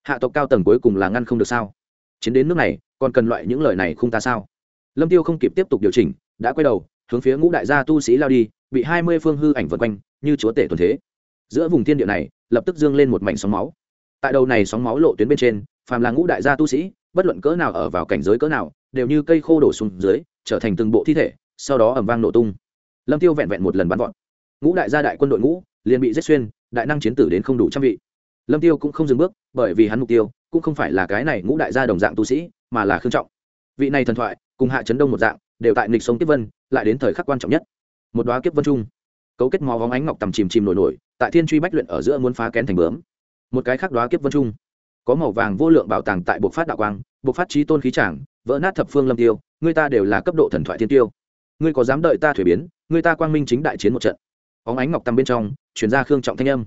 hạ tộc cao tầng cuối cùng là ngăn không được sao? Chiến đến nước này, còn cần loại những lời này không ta sao? Lâm tiêu không kịp tiếp tục điều chỉnh, đã quay đầu, hướng phía ngũ đại gia tu sĩ lao đi, bị hai mươi phương hư ảnh vượt quanh, như chúa tể tuần thế. Giữa vùng thiên địa này, lập tức dương lên một mảnh sóng máu. Tại đầu này sóng máu lộ tuyến bên trên, phàm là ngũ đại gia tu sĩ, bất luận cỡ nào ở vào cảnh giới cỡ nào, đều như cây khô đổ xuống dưới, trở thành từng bộ thi thể, sau đó ẩm vang nổ tung. Lâm tiêu vẹn vẹn một lần bắn vọt. Ngũ đại gia đại quân đội ngũ, liền bị giết xuyên, đại năng chiến tử đến không đủ trăm vị lâm tiêu cũng không dừng bước, bởi vì hắn mục tiêu cũng không phải là cái này ngũ đại gia đồng dạng tu sĩ, mà là khương trọng. Vị này thần thoại cùng hạ chấn đông một dạng, đều tại nghịch sống Kiếp vân, lại đến thời khắc quan trọng nhất. Một đoá kiếp vân trung cấu kết mò vóng ánh ngọc tầm chìm chìm nổi nổi, tại thiên truy bách luyện ở giữa muốn phá kén thành bướm. Một cái khác đoá kiếp vân trung có màu vàng vô lượng bảo tàng tại bộ phát đạo quang bộ phát trí tôn khí trảng vỡ nát thập phương lâm tiêu, người ta đều là cấp độ thần thoại thiên tiêu. Ngươi có dám đợi ta thuế biến, người ta quang minh chính đại chiến một trận. Óng ánh ngọc tầm bên trong chuyển ra khương trọng thanh âm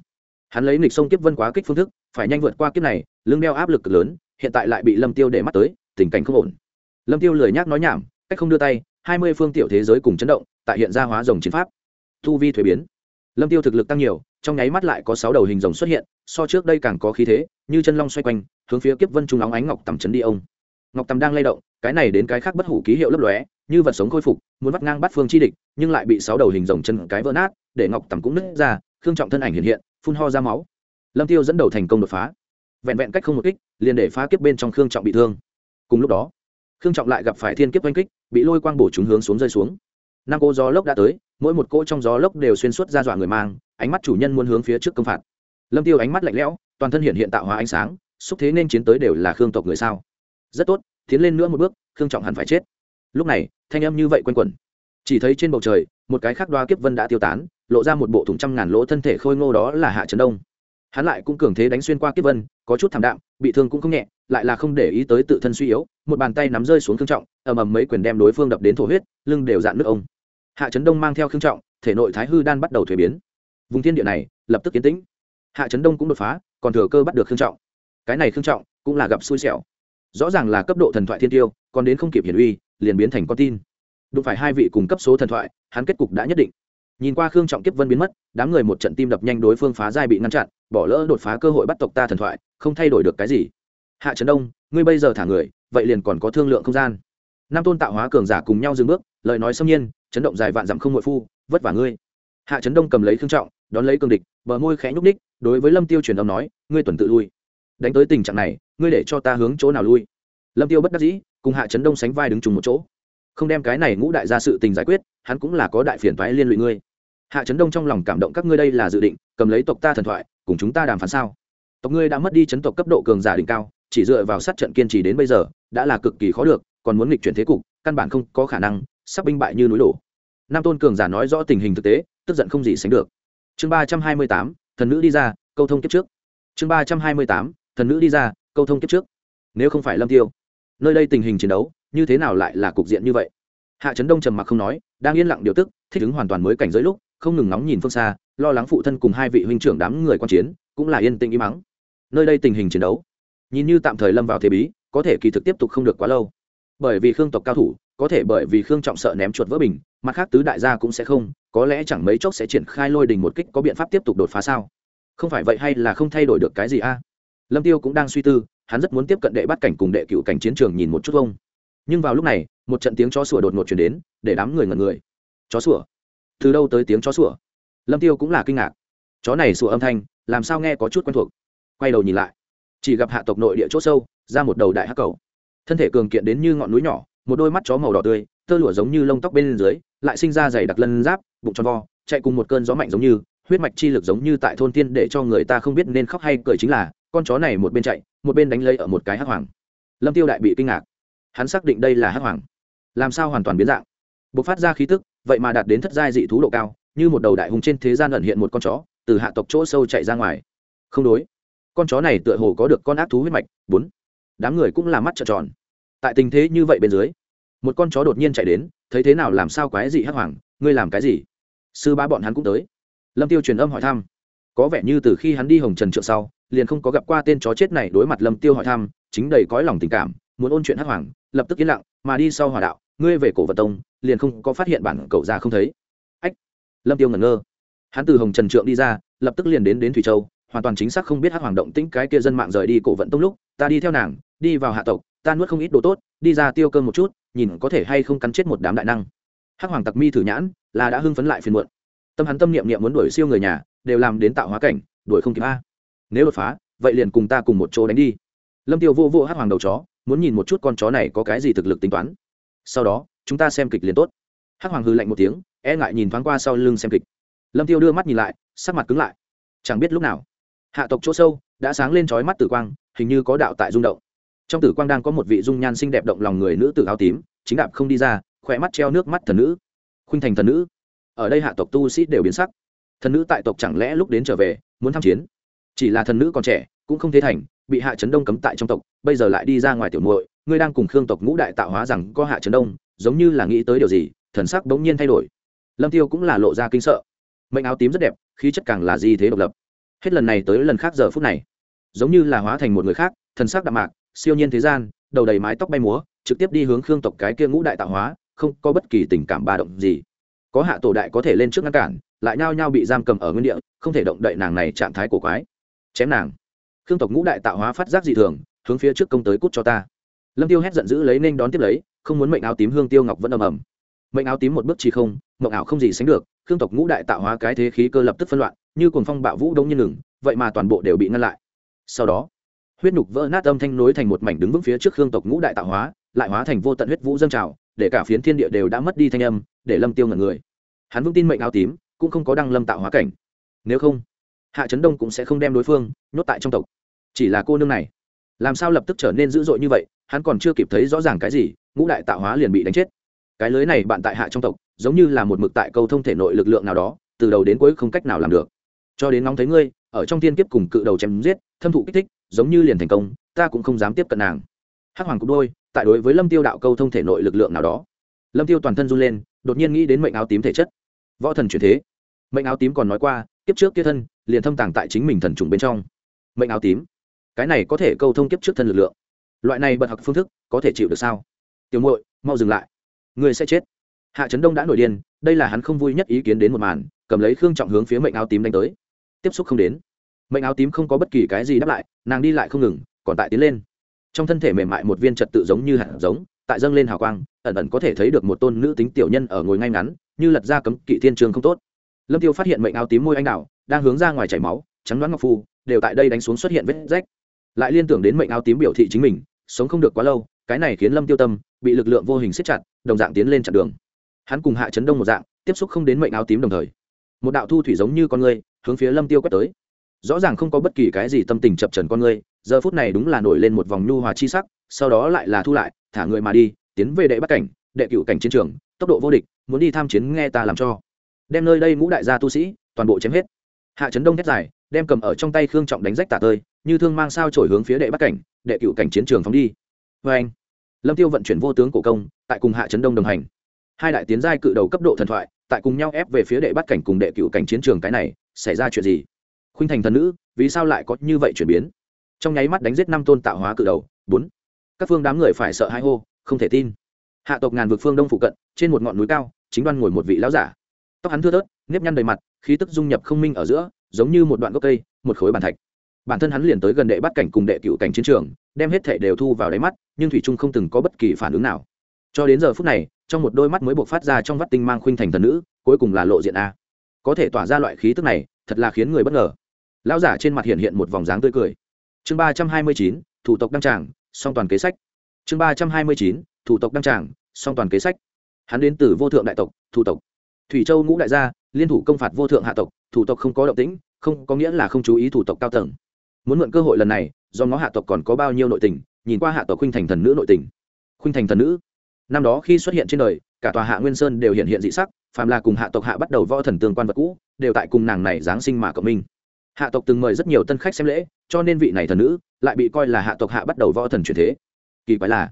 hắn lấy nghịch sông kiếp vân quá kích phương thức, phải nhanh vượt qua kiếp này, lưng đeo áp lực cực lớn, hiện tại lại bị lâm tiêu để mắt tới, tình cảnh không ổn. Lâm tiêu lười nhác nói nhảm, cách không đưa tay, hai mươi phương tiểu thế giới cùng chấn động, tại hiện ra hóa rồng chiến pháp. Thu vi thuế biến. Lâm tiêu thực lực tăng nhiều, trong nháy mắt lại có sáu đầu hình rồng xuất hiện, so trước đây càng có khí thế, như chân long xoay quanh, hướng phía kiếp vân trung óng ánh ngọc tầm chấn đi ông. Ngọc tầm đang lay động, cái này đến cái khác bất hủ ký hiệu lấp lóe, như vật sống khôi phục, muốn bắt ngang bắt phương chi địch, nhưng lại bị sáu đầu hình rồng chân cái vỡ nát, để ngọc tầm cũng nứt ra, khương trọng thân ảnh hiện hiện phun ho ra máu. Lâm tiêu dẫn đầu thành công đột phá. Vẹn vẹn cách không một kích, liền để phá kiếp bên trong khương trọng bị thương. Cùng lúc đó, khương trọng lại gặp phải thiên kiếp oanh kích, bị lôi quang bổ chúng hướng xuống rơi xuống. Năm cô gió lốc đã tới, mỗi một cỗ trong gió lốc đều xuyên suốt ra dọa người mang, ánh mắt chủ nhân muốn hướng phía trước công phạt. Lâm tiêu ánh mắt lạnh lẽo, toàn thân hiện hiện tạo hóa ánh sáng, xúc thế nên chiến tới đều là khương tộc người sao. Rất tốt, tiến lên nữa một bước, khương trọng hẳn phải chết. Lúc này, thanh âm như vậy quanh quẩn. Chỉ thấy trên bầu trời, một cái khác đoa kiếp vân đã tiêu tán lộ ra một bộ thủng trăm ngàn lỗ thân thể khôi ngô đó là hạ trấn đông. Hắn lại cũng cường thế đánh xuyên qua kiếp vân, có chút thảm đạm, bị thương cũng không nhẹ, lại là không để ý tới tự thân suy yếu, một bàn tay nắm rơi xuống khương trọng, ầm ầm mấy quyền đem đối phương đập đến thổ huyết, lưng đều dạn nước ông. Hạ trấn đông mang theo khương trọng, thể nội thái hư đan bắt đầu thuế biến. Vùng thiên địa này, lập tức kiến tĩnh. Hạ trấn đông cũng đột phá, còn thừa cơ bắt được khương trọng. Cái này khương trọng cũng là gặp xui xẻo. Rõ ràng là cấp độ thần thoại thiên tiêu, còn đến không kịp hiển uy, liền biến thành con tin. Đụng phải hai vị cùng cấp số thần thoại, hắn kết cục đã nhất định nhìn qua khương trọng kiếp vân biến mất, đám người một trận tim đập nhanh đối phương phá giai bị ngăn chặn, bỏ lỡ đột phá cơ hội bắt tộc ta thần thoại, không thay đổi được cái gì. Hạ trấn đông, ngươi bây giờ thả người, vậy liền còn có thương lượng không gian. Nam tôn tạo hóa cường giả cùng nhau dừng bước, lời nói xâm nhiên, chấn động dài vạn dặm không nội phu, vất vả ngươi. Hạ trấn đông cầm lấy khương trọng, đón lấy cương địch, bờ môi khẽ nhúc ních đối với lâm tiêu truyền âm nói, ngươi tuần tự lui. Đánh tới tình trạng này, ngươi để cho ta hướng chỗ nào lui? Lâm tiêu bất đắc dĩ, cùng hạ trấn đông sánh vai đứng chung một chỗ. Không đem cái này ngũ đại gia sự tình giải quyết, hắn cũng là có đại phiền toái liên lụy ngươi hạ trấn đông trong lòng cảm động, các ngươi đây là dự định, cầm lấy tộc ta thần thoại, cùng chúng ta đàm phán sao? Tộc ngươi đã mất đi chấn tộc cấp độ cường giả đỉnh cao, chỉ dựa vào sát trận kiên trì đến bây giờ, đã là cực kỳ khó được, còn muốn nghịch chuyển thế cục, căn bản không có khả năng, sắp binh bại như núi đổ. Nam tôn cường giả nói rõ tình hình thực tế, tức giận không gì sánh được. Chương ba trăm hai mươi tám, thần nữ đi ra, câu thông kiếp trước. Chương ba trăm hai mươi tám, thần nữ đi ra, câu thông kiếp trước. Nếu không phải lâm tiêu, nơi đây tình hình chiến đấu, như thế nào lại là cục diện như vậy? Hạ trấn đông trầm mặc không nói, đang yên lặng điều tức, thích ứng hoàn toàn mới cảnh giới lúc không ngừng ngóng nhìn phương xa, lo lắng phụ thân cùng hai vị huynh trưởng đám người quan chiến, cũng là yên tĩnh im mắng nơi đây tình hình chiến đấu, nhìn như tạm thời lâm vào thế bí, có thể kỳ thực tiếp tục không được quá lâu. Bởi vì khương tộc cao thủ, có thể bởi vì khương trọng sợ ném chuột vỡ bình, mặt khác tứ đại gia cũng sẽ không, có lẽ chẳng mấy chốc sẽ triển khai lôi đình một kích có biện pháp tiếp tục đột phá sao? Không phải vậy hay là không thay đổi được cái gì a? Lâm tiêu cũng đang suy tư, hắn rất muốn tiếp cận đệ bắt cảnh cùng đệ cựu cảnh chiến trường nhìn một chút không. Nhưng vào lúc này, một trận tiếng chó sủa đột ngột chuyển đến, để đám người ngẩn người. Chó sủa? Từ đâu tới tiếng chó sủa? Lâm tiêu cũng là kinh ngạc. Chó này sủa âm thanh, làm sao nghe có chút quen thuộc? Quay đầu nhìn lại, chỉ gặp hạ tộc nội địa chỗ sâu, ra một đầu đại hắc cầu. Thân thể cường kiện đến như ngọn núi nhỏ, một đôi mắt chó màu đỏ tươi, tơ lụa giống như lông tóc bên dưới, lại sinh ra dày đặc lân giáp, bụng tròn vo, chạy cùng một cơn gió mạnh giống như, huyết mạch chi lực giống như tại thôn tiên để cho người ta không biết nên khóc hay cười chính là, con chó này một bên chạy, một bên đánh lấy ở một cái hắc hoàng. Lâm tiêu đại bị kinh ngạc. Hắn xác định đây là hắc hoàng. Làm sao hoàn toàn biến dạng? Bộc phát ra khí tức, vậy mà đạt đến thất giai dị thú độ cao, như một đầu đại hùng trên thế gian ẩn hiện một con chó, từ hạ tộc chỗ sâu chạy ra ngoài. Không đối. Con chó này tựa hồ có được con ác thú huyết mạch. Bốn. Đám người cũng là mắt trợn tròn. Tại tình thế như vậy bên dưới, một con chó đột nhiên chạy đến, thấy thế nào làm sao quái dị hắc hoàng, ngươi làm cái gì? Sư ba bọn hắn cũng tới. Lâm tiêu truyền âm hỏi thăm. Có vẻ như từ khi hắn đi hồng trần trượng sau, liền không có gặp qua tên chó chết này đối mặt lâm tiêu hỏi thăm, chính đầy cõi lòng tình cảm, muốn ôn chuyện hắc hoàng, lập tức yên lặng, mà đi sau hòa đạo ngươi về cổ vật tông, liền không có phát hiện bản cậu ra không thấy. Ách, lâm tiêu ngẩn ngơ. Hắn từ hồng trần trượng đi ra, lập tức liền đến đến thủy châu, hoàn toàn chính xác không biết hắc hoàng động tĩnh cái kia dân mạng rời đi cổ vận tông lúc, ta đi theo nàng, đi vào hạ tộc, ta nuốt không ít đồ tốt, đi ra tiêu cơm một chút, nhìn có thể hay không cắn chết một đám đại năng. Hắc hoàng tặc mi thử nhãn, là đã hưng phấn lại phiền muộn. Tâm hắn tâm niệm niệm muốn đuổi siêu người nhà, đều làm đến tạo hóa cảnh, đuổi không kịp a. Nếu đột phá, vậy liền cùng ta cùng một chỗ đánh đi. Lâm tiêu vô vô hát hoàng đầu chó, muốn nhìn một chút con chó này có cái gì thực lực tính toán sau đó, chúng ta xem kịch liền tốt. Hắc hoàng hư lạnh một tiếng e ngại nhìn thoáng qua sau lưng xem kịch. Lâm tiêu đưa mắt nhìn lại, sắc mặt cứng lại. Chẳng biết lúc nào, hạ tộc chỗ sâu đã sáng lên trói mắt tử quang, hình như có đạo tại rung động. Trong tử quang đang có một vị dung nhan xinh đẹp động lòng người nữ tử áo tím, chính đạp không đi ra, khỏe mắt treo nước mắt thần nữ. Khuynh thành thần nữ. Ở đây hạ tộc tu sĩ đều biến sắc. Thần nữ tại tộc chẳng lẽ lúc đến trở về, muốn tham chiến? Chỉ là thần nữ còn trẻ, cũng không thế thành, bị hạ trấn đông cấm tại trong tộc, bây giờ lại đi ra ngoài tiểu muội ngươi đang cùng khương tộc ngũ đại tạo hóa rằng có hạ trấn đông, giống như là nghĩ tới điều gì, thần sắc bỗng nhiên thay đổi. Lâm tiêu cũng là lộ ra kinh sợ. Mệnh áo tím rất đẹp, khí chất càng là gì thế độc lập. Hết lần này tới lần khác giờ phút này, giống như là hóa thành một người khác, thần sắc đạm mạc, siêu nhiên thế gian, đầu đầy mái tóc bay múa, trực tiếp đi hướng khương tộc cái kia ngũ đại tạo hóa, không có bất kỳ tình cảm ba động gì. Có hạ tổ đại có thể lên trước ngăn cản, lại nhao nhao bị giam cầm ở nguyên địa, không thể động đậy nàng này trạng thái cổ quái. Chém nàng. Khương tộc ngũ đại tạo hóa phát giác dị thường, hướng phía trước công tới cút cho ta lâm tiêu hét giận dữ lấy nên đón tiếp lấy, không muốn mệnh áo tím hương tiêu ngọc vẫn ầm ầm. Mệnh áo tím một bước chỉ không, mộng ảo không gì sánh được, khương tộc ngũ đại tạo hóa cái thế khí cơ lập tức phân loạn, như cuồng phong bạo vũ đông như ngừng, vậy mà toàn bộ đều bị ngăn lại. Sau đó, huyết nhục vỡ nát âm thanh nối thành một mảnh đứng vững phía trước khương tộc ngũ đại tạo hóa, lại hóa thành vô tận huyết vũ dâng trào, để cả phiến thiên địa đều đã mất đi thanh âm, để lâm tiêu ngẩn người. Hắn vững tin mệnh áo tím, cũng không có đăng lâm tạo hóa cảnh. Nếu không, hạ trấn đông cũng sẽ không đem đối phương nhốt tại trong tộc. Chỉ là cô nương này làm sao lập tức trở nên dữ dội như vậy, hắn còn chưa kịp thấy rõ ràng cái gì, ngũ đại tạo hóa liền bị đánh chết. Cái lưới này bạn tại hạ trong tộc, giống như là một mực tại câu thông thể nội lực lượng nào đó, từ đầu đến cuối không cách nào làm được. Cho đến nóng thấy ngươi, ở trong thiên kiếp cùng cự đầu chém giết, thâm thụ kích thích, giống như liền thành công, ta cũng không dám tiếp cận nàng. Hắc hoàng cục đôi, tại đối với lâm tiêu đạo câu thông thể nội lực lượng nào đó, lâm tiêu toàn thân run lên, đột nhiên nghĩ đến mệnh áo tím thể chất. Võ thần chuyển thế. Mệnh áo tím còn nói qua, kiếp trước kia thân, liền thâm tàng tại chính mình thần trùng bên trong. Mệnh áo tím cái này có thể câu thông kiếp trước thân lực lượng. Loại này bật học phương thức có thể chịu được sao? Tiểu muội, mau dừng lại. Người sẽ chết. Hạ trấn đông đã nổi điên, đây là hắn không vui nhất ý kiến đến một màn, cầm lấy khương trọng hướng phía mệnh áo tím đánh tới. Tiếp xúc không đến. Mệnh áo tím không có bất kỳ cái gì đáp lại, nàng đi lại không ngừng, còn tại tiến lên. Trong thân thể mềm mại một viên trật tự giống như hạt giống, tại dâng lên hào quang, ẩn ẩn có thể thấy được một tôn nữ tính tiểu nhân ở ngồi ngay ngắn, như lật ra cấm kỵ thiên trường không tốt. Lâm tiêu phát hiện mệnh áo tím môi anh đạo đang hướng ra ngoài chảy máu, trắng đoán ngọc phu đều tại đây đánh xuống xuất hiện vết rách lại liên tưởng đến mệnh áo tím biểu thị chính mình, sống không được quá lâu, cái này khiến lâm tiêu tâm bị lực lượng vô hình siết chặt, đồng dạng tiến lên chặn đường. Hắn cùng hạ chấn đông một dạng, tiếp xúc không đến mệnh áo tím đồng thời, một đạo thu thủy giống như con người hướng phía lâm tiêu quét tới. Rõ ràng không có bất kỳ cái gì tâm tình chập trần con người giờ phút này đúng là nổi lên một vòng nhu hòa chi sắc, sau đó lại là thu lại, thả người mà đi, tiến về đệ bắt cảnh, đệ cựu cảnh chiến trường, tốc độ vô địch, muốn đi tham chiến nghe ta làm cho. Đem nơi đây ngũ đại gia tu sĩ, toàn bộ chém hết. Hạ trấn đông thét dài, đem cầm ở trong tay khương trọng đánh rách tả tơi như thương mang sao trổi hướng phía đệ bắt cảnh, đệ cựu cảnh chiến trường phóng đi. Vê anh, lâm tiêu vận chuyển vô tướng cổ công, tại cùng hạ trấn đông đồng hành. Hai đại tiến giai cự đầu cấp độ thần thoại, tại cùng nhau ép về phía đệ bắt cảnh cùng đệ cựu cảnh chiến trường cái này, xảy ra chuyện gì? Khuynh thành thần nữ, vì sao lại có như vậy chuyển biến? Trong nháy mắt đánh giết năm tôn tạo hóa cự đầu. Bốn, các phương đám người phải sợ hãi hô, không thể tin. Hạ tộc ngàn vực phương đông phụ cận, trên một ngọn núi cao, chính đoan ngồi một vị lão giả. Tóc hắn thưa thớt, nếp nhăn đầy mặt, khí tức dung nhập không minh ở giữa, giống như một đoạn gốc cây, một khối bàn thạch bản thân hắn liền tới gần đệ bắt cảnh cùng đệ cựu cảnh chiến trường, đem hết thể đều thu vào đáy mắt, nhưng thủy trung không từng có bất kỳ phản ứng nào. Cho đến giờ phút này, trong một đôi mắt mới buộc phát ra trong vắt tinh mang khuynh thành thần nữ, cuối cùng là lộ diện a. Có thể tỏa ra loại khí tức này, thật là khiến người bất ngờ. Lão giả trên mặt hiện hiện một vòng dáng tươi cười. Chương ba trăm hai mươi chín, thủ tộc đăng tràng, song toàn kế sách. Chương ba trăm hai mươi chín, thủ tộc đăng tràng, song toàn kế sách. Hắn đến từ vô thượng đại tộc, thủ tộc. Thủy châu ngũ đại gia, liên thủ công phạt vô thượng hạ tộc, thủ tộc không có động tĩnh, không có nghĩa là không chú ý thủ tộc cao tầng muốn mượn cơ hội lần này, do ngó hạ tộc còn có bao nhiêu nội tình, nhìn qua hạ tộc khuynh thành thần nữ nội tình. Khuynh thành thần nữ? Năm đó khi xuất hiện trên đời, cả tòa hạ nguyên sơn đều hiện hiện dị sắc, phàm là cùng hạ tộc hạ bắt đầu võ thần tương quan vật cũ, đều tại cùng nàng này giáng sinh mà cộng minh. Hạ tộc từng mời rất nhiều tân khách xem lễ, cho nên vị này thần nữ lại bị coi là hạ tộc hạ bắt đầu võ thần truyền thế. Kỳ quái là,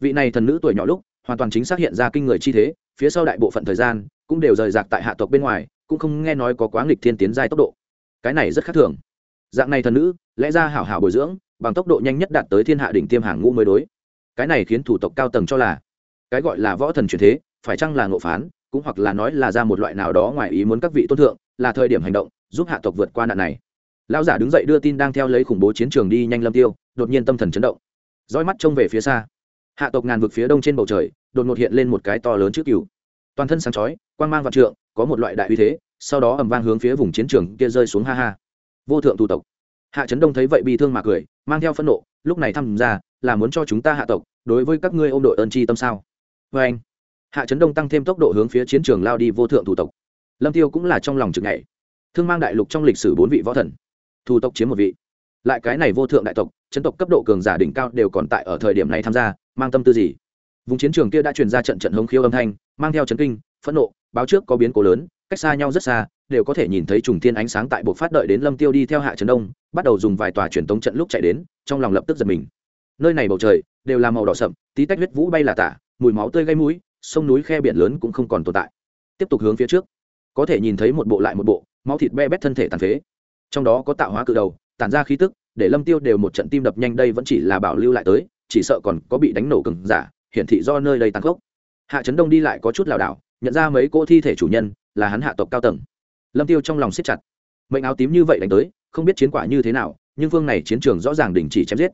vị này thần nữ tuổi nhỏ lúc, hoàn toàn chính xác hiện ra kinh người chi thế, phía sau đại bộ phận thời gian cũng đều rời rạc tại hạ tộc bên ngoài, cũng không nghe nói có quá nghịch thiên tiến giai tốc độ. Cái này rất khác thường dạng này thần nữ, lẽ ra hảo hảo bồi dưỡng, bằng tốc độ nhanh nhất đạt tới thiên hạ đỉnh tiêm hàng ngũ mới đối. Cái này khiến thủ tộc cao tầng cho là, cái gọi là võ thần truyền thế, phải chăng là ngộ phán, cũng hoặc là nói là ra một loại nào đó ngoài ý muốn các vị tôn thượng, là thời điểm hành động, giúp hạ tộc vượt qua nạn này. Lão giả đứng dậy đưa tin đang theo lấy khủng bố chiến trường đi nhanh lâm tiêu, đột nhiên tâm thần chấn động. Roi mắt trông về phía xa. Hạ tộc ngàn vực phía đông trên bầu trời, đột ngột hiện lên một cái to lớn trước cửu toàn thân sáng chói, quang mang vạn trượng, có một loại đại uy thế, sau đó ầm vang hướng phía vùng chiến trường kia rơi xuống ha ha vô thượng thủ tộc. Hạ trấn đông thấy vậy bị thương mà cười, mang theo phẫn nộ, lúc này tham gia là muốn cho chúng ta hạ tộc, đối với các ngươi ôm đội ơn tri tâm sao? Vê anh, hạ trấn đông tăng thêm tốc độ hướng phía chiến trường lao đi vô thượng thủ tộc. Lâm tiêu cũng là trong lòng trực ngày thương mang đại lục trong lịch sử bốn vị võ thần. Thủ tộc chiếm một vị. Lại cái này vô thượng đại tộc, chấn tộc cấp độ cường giả đỉnh cao đều còn tại ở thời điểm này tham gia, mang tâm tư gì? Vùng chiến trường kia đã truyền ra trận trận hống khiêu âm thanh, mang theo chấn kinh, phẫn nộ, báo trước có biến cố lớn, cách xa nhau rất xa đều có thể nhìn thấy trùng thiên ánh sáng tại buộc phát đợi đến lâm tiêu đi theo hạ trấn đông, bắt đầu dùng vài tòa truyền tống trận lúc chạy đến, trong lòng lập tức giật mình. Nơi này bầu trời đều là màu đỏ sậm, tí tách huyết vũ bay là tả, mùi máu tươi gây mũi, sông núi khe biển lớn cũng không còn tồn tại. Tiếp tục hướng phía trước, có thể nhìn thấy một bộ lại một bộ, máu thịt be bét thân thể tàn phế. Trong đó có tạo hóa cự đầu tàn ra khí tức, để lâm tiêu đều một trận tim đập nhanh, đây vẫn chỉ là bảo lưu lại tới, chỉ sợ còn có bị đánh nổ cứng giả, hiển thị do nơi đây tăng khốc. Hạ trấn đông đi lại có chút lảo đảo, nhận ra mấy cô thi thể chủ nhân, là hắn hạ tộc cao tầng lâm tiêu trong lòng siết chặt. Mệnh áo tím như vậy đánh tới, không biết chiến quả như thế nào, nhưng phương này chiến trường rõ ràng đình chỉ chém giết.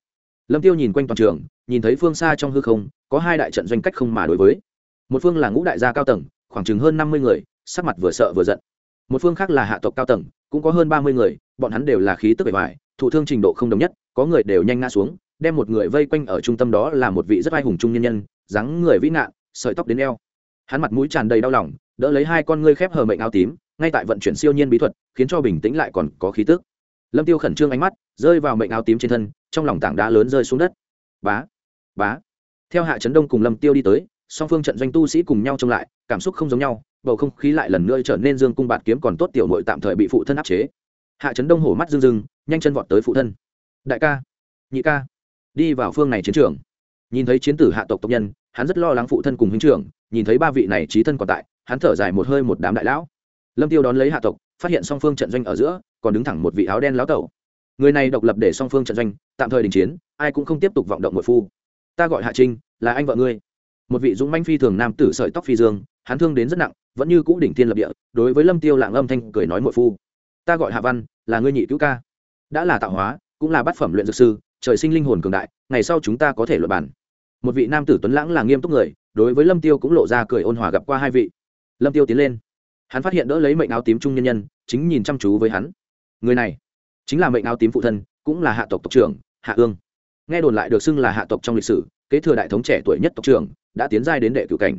Lâm tiêu nhìn quanh toàn trường, nhìn thấy phương xa trong hư không, có hai đại trận doanh cách không mà đối với. Một phương là ngũ đại gia cao tầng, khoảng chừng hơn năm mươi người, sắc mặt vừa sợ vừa giận. Một phương khác là hạ tộc cao tầng, cũng có hơn ba mươi người, bọn hắn đều là khí tức bề ngoài, thụ thương trình độ không đồng nhất, có người đều nhanh ngã xuống, đem một người vây quanh ở trung tâm đó là một vị rất ai hùng trung nhân nhân, dáng người vĩ nạn sợi tóc đến eo. Hắn mặt mũi tràn đầy đau lòng, đỡ lấy hai con ngươi khép hờ mệnh áo tím ngay tại vận chuyển siêu nhiên bí thuật, khiến cho bình tĩnh lại còn có khí tức. Lâm tiêu khẩn trương ánh mắt, rơi vào mệnh áo tím trên thân, trong lòng tảng đá lớn rơi xuống đất. Bá bá. Theo hạ trấn đông cùng lâm tiêu đi tới, song phương trận doanh tu sĩ cùng nhau trông lại, cảm xúc không giống nhau, bầu không khí lại lần nữa trở nên dương cung bạt kiếm còn tốt tiểu nội tạm thời bị phụ thân áp chế. Hạ trấn đông hổ mắt rưng rưng, nhanh chân vọt tới phụ thân. Đại ca, nhị ca, đi vào phương này chiến trường. Nhìn thấy chiến tử hạ tộc tộc nhân, hắn rất lo lắng phụ thân cùng huynh trưởng, nhìn thấy ba vị này trí thân còn tại, hắn thở dài một hơi một đám đại lão lâm tiêu đón lấy hạ tộc, phát hiện song phương trận doanh ở giữa, còn đứng thẳng một vị áo đen lão tẩu. Người này độc lập để song phương trận doanh, tạm thời đình chiến, ai cũng không tiếp tục vọng động nội phu. Ta gọi hạ trinh, là anh vợ ngươi. Một vị dũng manh phi thường nam tử sợi tóc phi dương, hắn thương đến rất nặng, vẫn như cũ đỉnh thiên lập địa, đối với lâm tiêu lạng âm thanh cười nói nội phu. Ta gọi hạ văn, là ngươi nhị cứu ca. Đã là tạo hóa, cũng là bát phẩm luyện dược sư, trời sinh linh hồn cường đại, ngày sau chúng ta có thể luận bản. một vị nam tử tuấn lãng là nghiêm túc người, đối với lâm tiêu cũng lộ ra cười ôn hòa gặp qua hai vị. Lâm tiêu tiến lên hắn phát hiện đỡ lấy mệnh áo tím trung nhân nhân, chính nhìn chăm chú với hắn. Người này chính là mệnh áo tím phụ thân, cũng là hạ tộc tộc trưởng, hạ ương. Nghe đồn lại được xưng là hạ tộc trong lịch sử, kế thừa đại thống trẻ tuổi nhất tộc trưởng, đã tiến giai đến đệ cửu cảnh.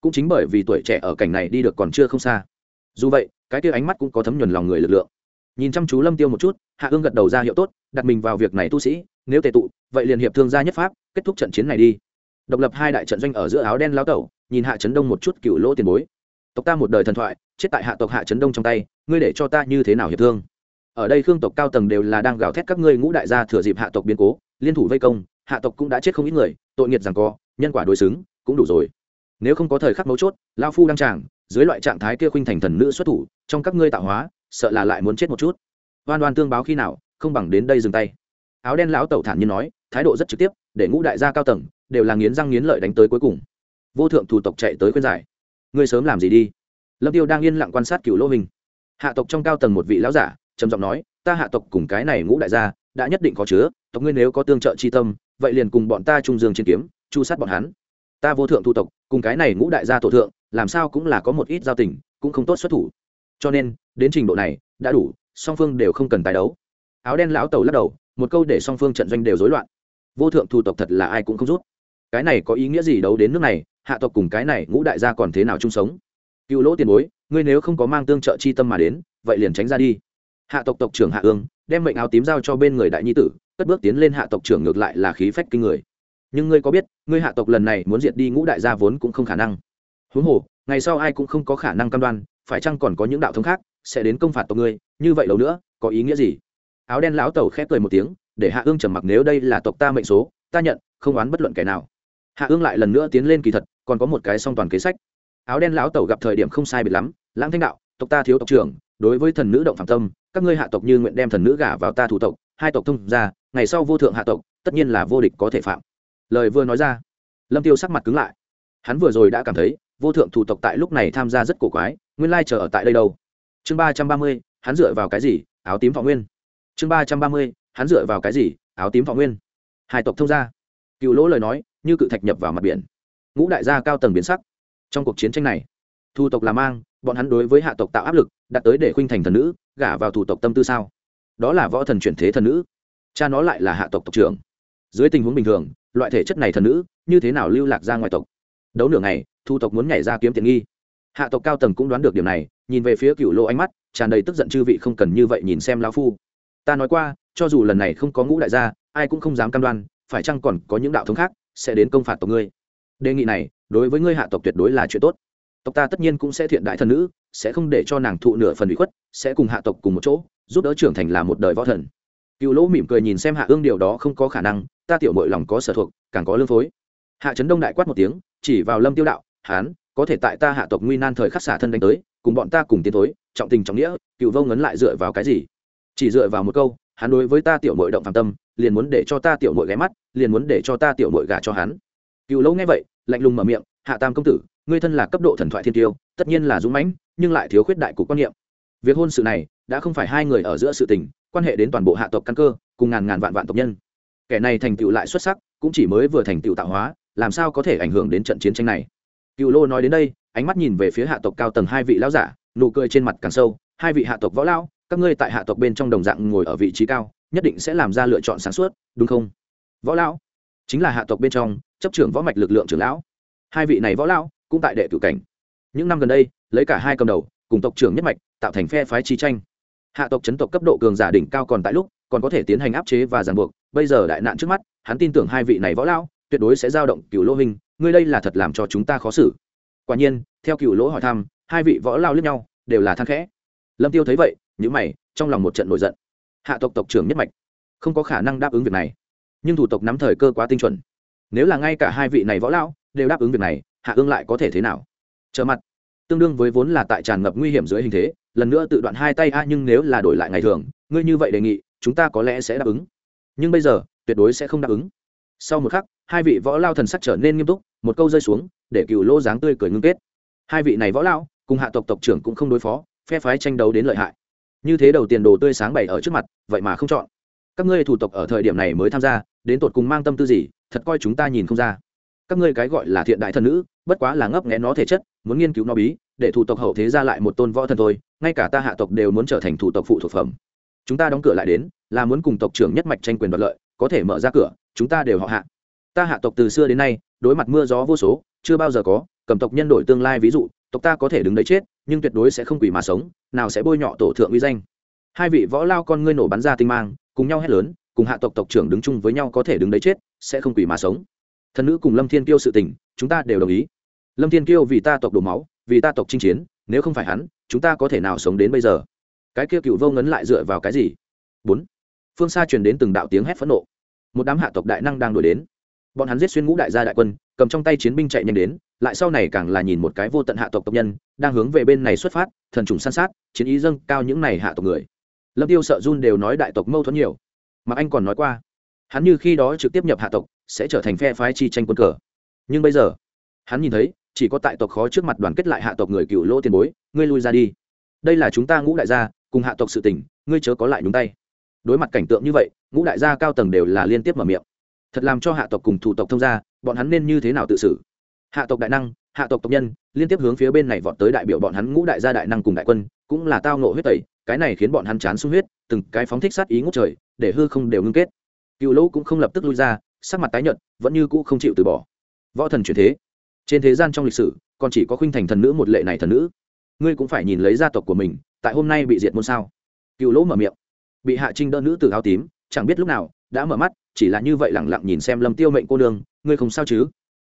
Cũng chính bởi vì tuổi trẻ ở cảnh này đi được còn chưa không xa. Dù vậy, cái kia ánh mắt cũng có thấm nhuần lòng người lực lượng. Nhìn chăm chú lâm tiêu một chút, hạ ương gật đầu ra hiệu tốt, đặt mình vào việc này tu sĩ, nếu tề tụ, vậy liền hiệp thương gia nhất pháp, kết thúc trận chiến này đi. Độc lập hai đại trận doanh ở giữa áo đen lao tẩu, nhìn hạ trấn đông một chút cựu lỗ tiền bối tộc ta một đời thần thoại, chết tại hạ tộc hạ trấn đông trong tay, ngươi để cho ta như thế nào hiệp thương? Ở đây khương tộc cao tầng đều là đang gào thét các ngươi ngũ đại gia thừa dịp hạ tộc biến cố, liên thủ vây công, hạ tộc cũng đã chết không ít người, tội nghiệt rằng co, nhân quả đối xứng, cũng đủ rồi. Nếu không có thời khắc mấu chốt, lao phu đang tràng, dưới loại trạng thái kia khuynh thành thần nữ xuất thủ, trong các ngươi tạo hóa, sợ là lại muốn chết một chút. Oan oan tương báo khi nào, không bằng đến đây dừng tay. Áo đen lão tẩu thản nhiên nói, thái độ rất trực tiếp, để ngũ đại gia cao tầng, đều là nghiến răng nghiến lợi đánh tới cuối cùng. Vô thượng thủ tộc chạy tới khuyên giải ngươi sớm làm gì đi? Lâm tiêu đang yên lặng quan sát cựu Lỗ hình. Hạ tộc trong cao tầng một vị lão giả, trầm giọng nói, ta hạ tộc cùng cái này ngũ đại gia, đã nhất định có chứa, tộc ngươi nếu có tương trợ chi tâm, vậy liền cùng bọn ta trung dương chiến kiếm, chu sát bọn hắn. Ta vô thượng thu tộc, cùng cái này ngũ đại gia tổ thượng, làm sao cũng là có một ít giao tình, cũng không tốt xuất thủ. Cho nên, đến trình độ này, đã đủ, song phương đều không cần tái đấu. Áo đen lão tẩu lắc đầu, một câu để song phương trận doanh đều rối loạn. Vô thượng thu tộc thật là ai cũng không rút cái này có ý nghĩa gì đấu đến nước này, hạ tộc cùng cái này ngũ đại gia còn thế nào chung sống? Cựu lỗ tiền bối, ngươi nếu không có mang tương trợ chi tâm mà đến, vậy liền tránh ra đi. Hạ tộc tộc trưởng hạ ương, đem mệnh áo tím giao cho bên người đại nhi tử, cất bước tiến lên hạ tộc trưởng ngược lại là khí phách kinh người. Nhưng ngươi có biết, ngươi hạ tộc lần này muốn diệt đi ngũ đại gia vốn cũng không khả năng. Huống hồ, ngày sau ai cũng không có khả năng cam đoan, phải chăng còn có những đạo thống khác sẽ đến công phạt tộc ngươi, như vậy lâu nữa, có ý nghĩa gì? Áo đen lão tẩu khép cười một tiếng, để hạ ương trầm mặc, nếu đây là tộc ta mệnh số, ta nhận, không oán bất luận kẻ nào hạ ương lại lần nữa tiến lên kỳ thật, còn có một cái song toàn kế sách. Áo đen lão tẩu gặp thời điểm không sai biệt lắm, lãng thanh đạo, tộc ta thiếu tộc trưởng, đối với thần nữ động phạm tâm, các ngươi hạ tộc như nguyện đem thần nữ gả vào ta thủ tộc, hai tộc thông ra ngày sau vô thượng hạ tộc, tất nhiên là vô địch có thể phạm. Lời vừa nói ra, lâm tiêu sắc mặt cứng lại. Hắn vừa rồi đã cảm thấy, vô thượng thủ tộc tại lúc này tham gia rất cổ quái, nguyên lai chờ ở tại đây đâu. Chương ba trăm ba mươi, hắn dựa vào cái gì, áo tím phạm nguyên. Chương ba trăm ba mươi, hắn dựa vào cái gì, áo tím phạm nguyên. Hai tộc thông gia cựu lỗ lời nói, như cự thạch nhập vào mặt biển. Ngũ đại gia cao tầng biến sắc. Trong cuộc chiến tranh này, thu tộc là mang, bọn hắn đối với hạ tộc tạo áp lực đặt tới để khuynh thành thần nữ, gả vào thủ tộc tâm tư sao? Đó là võ thần chuyển thế thần nữ. Cha nó lại là hạ tộc tộc trưởng. Dưới tình huống bình thường, loại thể chất này thần nữ, như thế nào lưu lạc ra ngoài tộc? Đấu nửa ngày, thu tộc muốn nhảy ra kiếm tiện nghi. Hạ tộc cao tầng cũng đoán được điểm này, nhìn về phía cựu lô ánh mắt, tràn đầy tức giận chư vị không cần như vậy nhìn xem lao phu. Ta nói qua, cho dù lần này không có ngũ đại gia, ai cũng không dám cam đoan phải chăng còn có những đạo thống khác sẽ đến công phạt tộc ngươi? Đề nghị này, đối với ngươi hạ tộc tuyệt đối là chuyện tốt. Tộc ta tất nhiên cũng sẽ thiện đại thần nữ, sẽ không để cho nàng thụ nửa phần bị khuất, sẽ cùng hạ tộc cùng một chỗ, giúp đỡ trưởng thành là một đời võ thần. Cựu lỗ mỉm cười nhìn xem hạ ương điều đó không có khả năng, ta tiểu mội lòng có sở thuộc, càng có lương phối. Hạ trấn đông đại quát một tiếng, chỉ vào lâm tiêu đạo, hán, có thể tại ta hạ tộc nguy nan thời khắc xả thân đánh tới, cùng bọn ta cùng tiến thối, trọng tình trọng nghĩa, cựu vô ngấn lại dựa vào cái gì? Chỉ dựa vào một câu hắn đối với ta tiểu mội động phạm tâm, liền muốn để cho ta tiểu mội ghé mắt, liền muốn để cho ta tiểu mội gả cho hắn. Cựu lâu nghe vậy, lạnh lùng mở miệng, hạ tam công tử, ngươi thân là cấp độ thần thoại thiên tiêu, tất nhiên là dũng mãnh, nhưng lại thiếu khuyết đại cục quan niệm. Việc hôn sự này, đã không phải hai người ở giữa sự tình, quan hệ đến toàn bộ hạ tộc căn cơ, cùng ngàn ngàn vạn vạn tộc nhân. Kẻ này thành tựu lại xuất sắc, cũng chỉ mới vừa thành tựu tạo hóa, làm sao có thể ảnh hưởng đến trận chiến tranh này? Cựu lô nói đến đây, ánh mắt nhìn về phía hạ tộc cao tầng hai vị lão giả, nụ cười trên mặt càng sâu, hai vị hạ tộc võ lão các ngươi tại hạ tộc bên trong đồng dạng ngồi ở vị trí cao, nhất định sẽ làm ra lựa chọn sáng suốt, đúng không? Võ lão, chính là hạ tộc bên trong, chấp trưởng võ mạch lực lượng trưởng lão. Hai vị này võ lão cũng tại đệ cử cảnh. Những năm gần đây, lấy cả hai cầm đầu, cùng tộc trưởng nhất mạch, tạo thành phe phái chi tranh. Hạ tộc chấn tộc cấp độ cường giả đỉnh cao còn tại lúc, còn có thể tiến hành áp chế và ràng buộc. Bây giờ đại nạn trước mắt, hắn tin tưởng hai vị này võ lão tuyệt đối sẽ giao động cựu lỗ hình ngươi đây là thật làm cho chúng ta khó xử. Quả nhiên, theo cựu lỗ hỏi thăm, hai vị võ lao lướt nhau, đều là than khẽ lâm tiêu thấy vậy nhữ mày, trong lòng một trận nổi giận. Hạ tộc tộc trưởng nhất mạch, không có khả năng đáp ứng việc này. Nhưng thủ tộc nắm thời cơ quá tinh chuẩn. Nếu là ngay cả hai vị này võ lão đều đáp ứng việc này, hạ ương lại có thể thế nào? Trở mặt, tương đương với vốn là tại tràn ngập nguy hiểm dưới hình thế, lần nữa tự đoạn hai tay a, nhưng nếu là đổi lại ngày thường, ngươi như vậy đề nghị, chúng ta có lẽ sẽ đáp ứng. Nhưng bây giờ, tuyệt đối sẽ không đáp ứng. Sau một khắc, hai vị võ lao thần sắc trở nên nghiêm túc, một câu rơi xuống, để cựu lỗ dáng tươi cười ngưng kết. Hai vị này võ lao cùng hạ tộc tộc trưởng cũng không đối phó phe phái tranh đấu đến lợi hại. Như thế đầu tiền đồ tươi sáng bày ở trước mặt, vậy mà không chọn. Các ngươi thủ tộc ở thời điểm này mới tham gia, đến tột cùng mang tâm tư gì, thật coi chúng ta nhìn không ra. Các ngươi cái gọi là thiện đại thần nữ, bất quá là ngấp nghẽ nó thể chất, muốn nghiên cứu nó bí, để thủ tộc hậu thế ra lại một tôn võ thần thôi, ngay cả ta hạ tộc đều muốn trở thành thủ tộc phụ thuộc phẩm. Chúng ta đóng cửa lại đến, là muốn cùng tộc trưởng nhất mạch tranh quyền đoạt lợi, có thể mở ra cửa, chúng ta đều họ hạ. Ta hạ tộc từ xưa đến nay, đối mặt mưa gió vô số, chưa bao giờ có, cầm tộc nhân đổi tương lai ví dụ, tộc ta có thể đứng đấy chết nhưng tuyệt đối sẽ không quỷ mà sống, nào sẽ bôi nhọ tổ thượng uy danh. Hai vị võ lao con ngươi nổ bắn ra tinh mang, cùng nhau hét lớn, cùng hạ tộc tộc trưởng đứng chung với nhau có thể đứng đấy chết, sẽ không quỷ mà sống. Thần nữ cùng lâm thiên kiêu sự tình, chúng ta đều đồng ý. Lâm thiên kiêu vì ta tộc đổ máu, vì ta tộc chinh chiến, nếu không phải hắn, chúng ta có thể nào sống đến bây giờ? Cái kia cựu vô ngấn lại dựa vào cái gì? Bốn. Phương xa truyền đến từng đạo tiếng hét phẫn nộ. Một đám hạ tộc đại năng đang đuổi đến. Bọn hắn giết xuyên ngũ đại gia đại quân cầm trong tay chiến binh chạy nhanh đến, lại sau này càng là nhìn một cái vô tận hạ tộc tộc nhân, đang hướng về bên này xuất phát, thần trùng san sát, chiến ý dâng cao những này hạ tộc người. Lâm tiêu sợ run đều nói đại tộc mâu thuẫn nhiều. Mà anh còn nói qua, hắn như khi đó trực tiếp nhập hạ tộc, sẽ trở thành phe phái chi tranh quân cờ. Nhưng bây giờ, hắn nhìn thấy, chỉ có tại tộc khó trước mặt đoàn kết lại hạ tộc người cựu lỗ tiền bối, ngươi lui ra đi. Đây là chúng ta ngũ đại gia, cùng hạ tộc sự tình, ngươi chớ có lại nhúng tay. Đối mặt cảnh tượng như vậy, ngũ đại gia cao tầng đều là liên tiếp mở miệng. Thật làm cho hạ tộc cùng thủ tộc thông gia bọn hắn nên như thế nào tự xử? Hạ tộc đại năng, hạ tộc tộc nhân, liên tiếp hướng phía bên này vọt tới đại biểu bọn hắn ngũ đại gia đại năng cùng đại quân, cũng là tao nộ huyết tẩy, cái này khiến bọn hắn chán sung huyết, từng cái phóng thích sát ý ngút trời, để hư không đều ngưng kết. Cựu lỗ cũng không lập tức lui ra, sắc mặt tái nhợt, vẫn như cũ không chịu từ bỏ. Võ thần chuyển thế. Trên thế gian trong lịch sử, còn chỉ có khuynh thành thần nữ một lệ này thần nữ. Ngươi cũng phải nhìn lấy gia tộc của mình, tại hôm nay bị diệt môn sao? Cựu lỗ mở miệng. Bị hạ trinh đỡ nữ từ áo tím, chẳng biết lúc nào, đã mở mắt chỉ là như vậy lẳng lặng nhìn xem lâm tiêu mệnh cô nương, ngươi không sao chứ?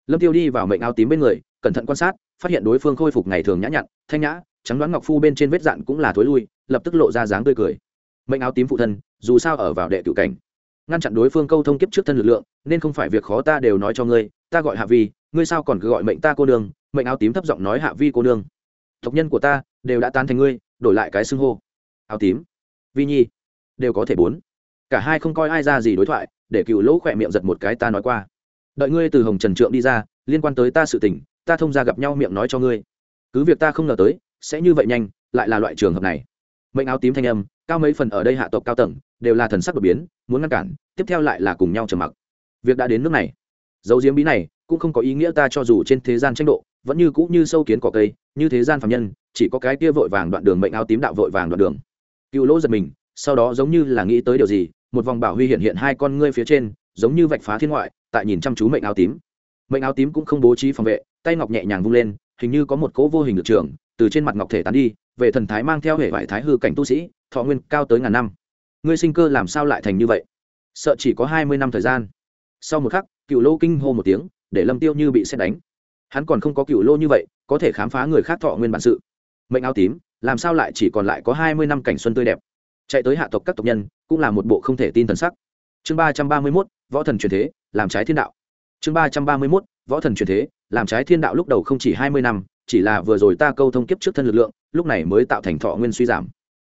Lâm tiêu đi vào mệnh áo tím bên người, cẩn thận quan sát, phát hiện đối phương khôi phục ngày thường nhã nhặn, thanh nhã, trắng đoán ngọc phu bên trên vết dạn cũng là thối lui, lập tức lộ ra dáng tươi cười. Mệnh áo tím phụ thân, dù sao ở vào đệ cựu cảnh, ngăn chặn đối phương câu thông kiếp trước thân lực lượng, nên không phải việc khó ta đều nói cho ngươi, ta gọi hạ vi, ngươi sao còn cứ gọi mệnh ta cô nương? Mệnh áo tím thấp giọng nói hạ vi cô nương. Tộc nhân của ta đều đã tán thành ngươi, đổi lại cái xưng hô. Áo tím. Vi nhi. Đều có thể bốn. Cả hai không coi ai ra gì đối thoại để cựu lỗ khỏe miệng giật một cái ta nói qua. Đợi ngươi từ hồng trần trượng đi ra, liên quan tới ta sự tình, ta thông ra gặp nhau miệng nói cho ngươi. Cứ việc ta không ngờ tới, sẽ như vậy nhanh, lại là loại trường hợp này. Mệnh áo tím thanh âm, cao mấy phần ở đây hạ tộc cao tầng, đều là thần sắc đột biến, muốn ngăn cản, tiếp theo lại là cùng nhau trầm mặc. Việc đã đến nước này. Dấu diếm bí này, cũng không có ý nghĩa ta cho dù trên thế gian tranh độ, vẫn như cũ như sâu kiến cỏ cây, như thế gian phạm nhân, chỉ có cái kia vội vàng đoạn đường mệnh áo tím đạo vội vàng đoạn đường. Cựu lỗ giật mình, sau đó giống như là nghĩ tới điều gì một vòng bảo huy hiện hiện hai con ngươi phía trên, giống như vạch phá thiên ngoại, tại nhìn chăm chú mệnh áo tím. Mệnh áo tím cũng không bố trí phòng vệ, tay ngọc nhẹ nhàng vung lên, hình như có một cỗ vô hình lực trường, từ trên mặt ngọc thể tán đi, về thần thái mang theo hệ vải thái hư cảnh tu sĩ, thọ nguyên cao tới ngàn năm. Ngươi sinh cơ làm sao lại thành như vậy? Sợ chỉ có hai mươi năm thời gian. Sau một khắc cựu lô kinh hô một tiếng, để lâm tiêu như bị xét đánh. Hắn còn không có cựu lô như vậy, có thể khám phá người khác thọ nguyên bản sự. Mệnh áo tím, làm sao lại chỉ còn lại có hai mươi năm cảnh xuân tươi đẹp? Chạy tới hạ tộc các tộc nhân, cũng là một bộ không thể tin thần sắc. Chương ba trăm ba mươi mốt, võ thần truyền thế, làm trái thiên đạo. Chương ba trăm ba mươi mốt, võ thần truyền thế, làm trái thiên đạo lúc đầu không chỉ hai mươi năm, chỉ là vừa rồi ta câu thông kiếp trước thân lực lượng, lúc này mới tạo thành thọ nguyên suy giảm.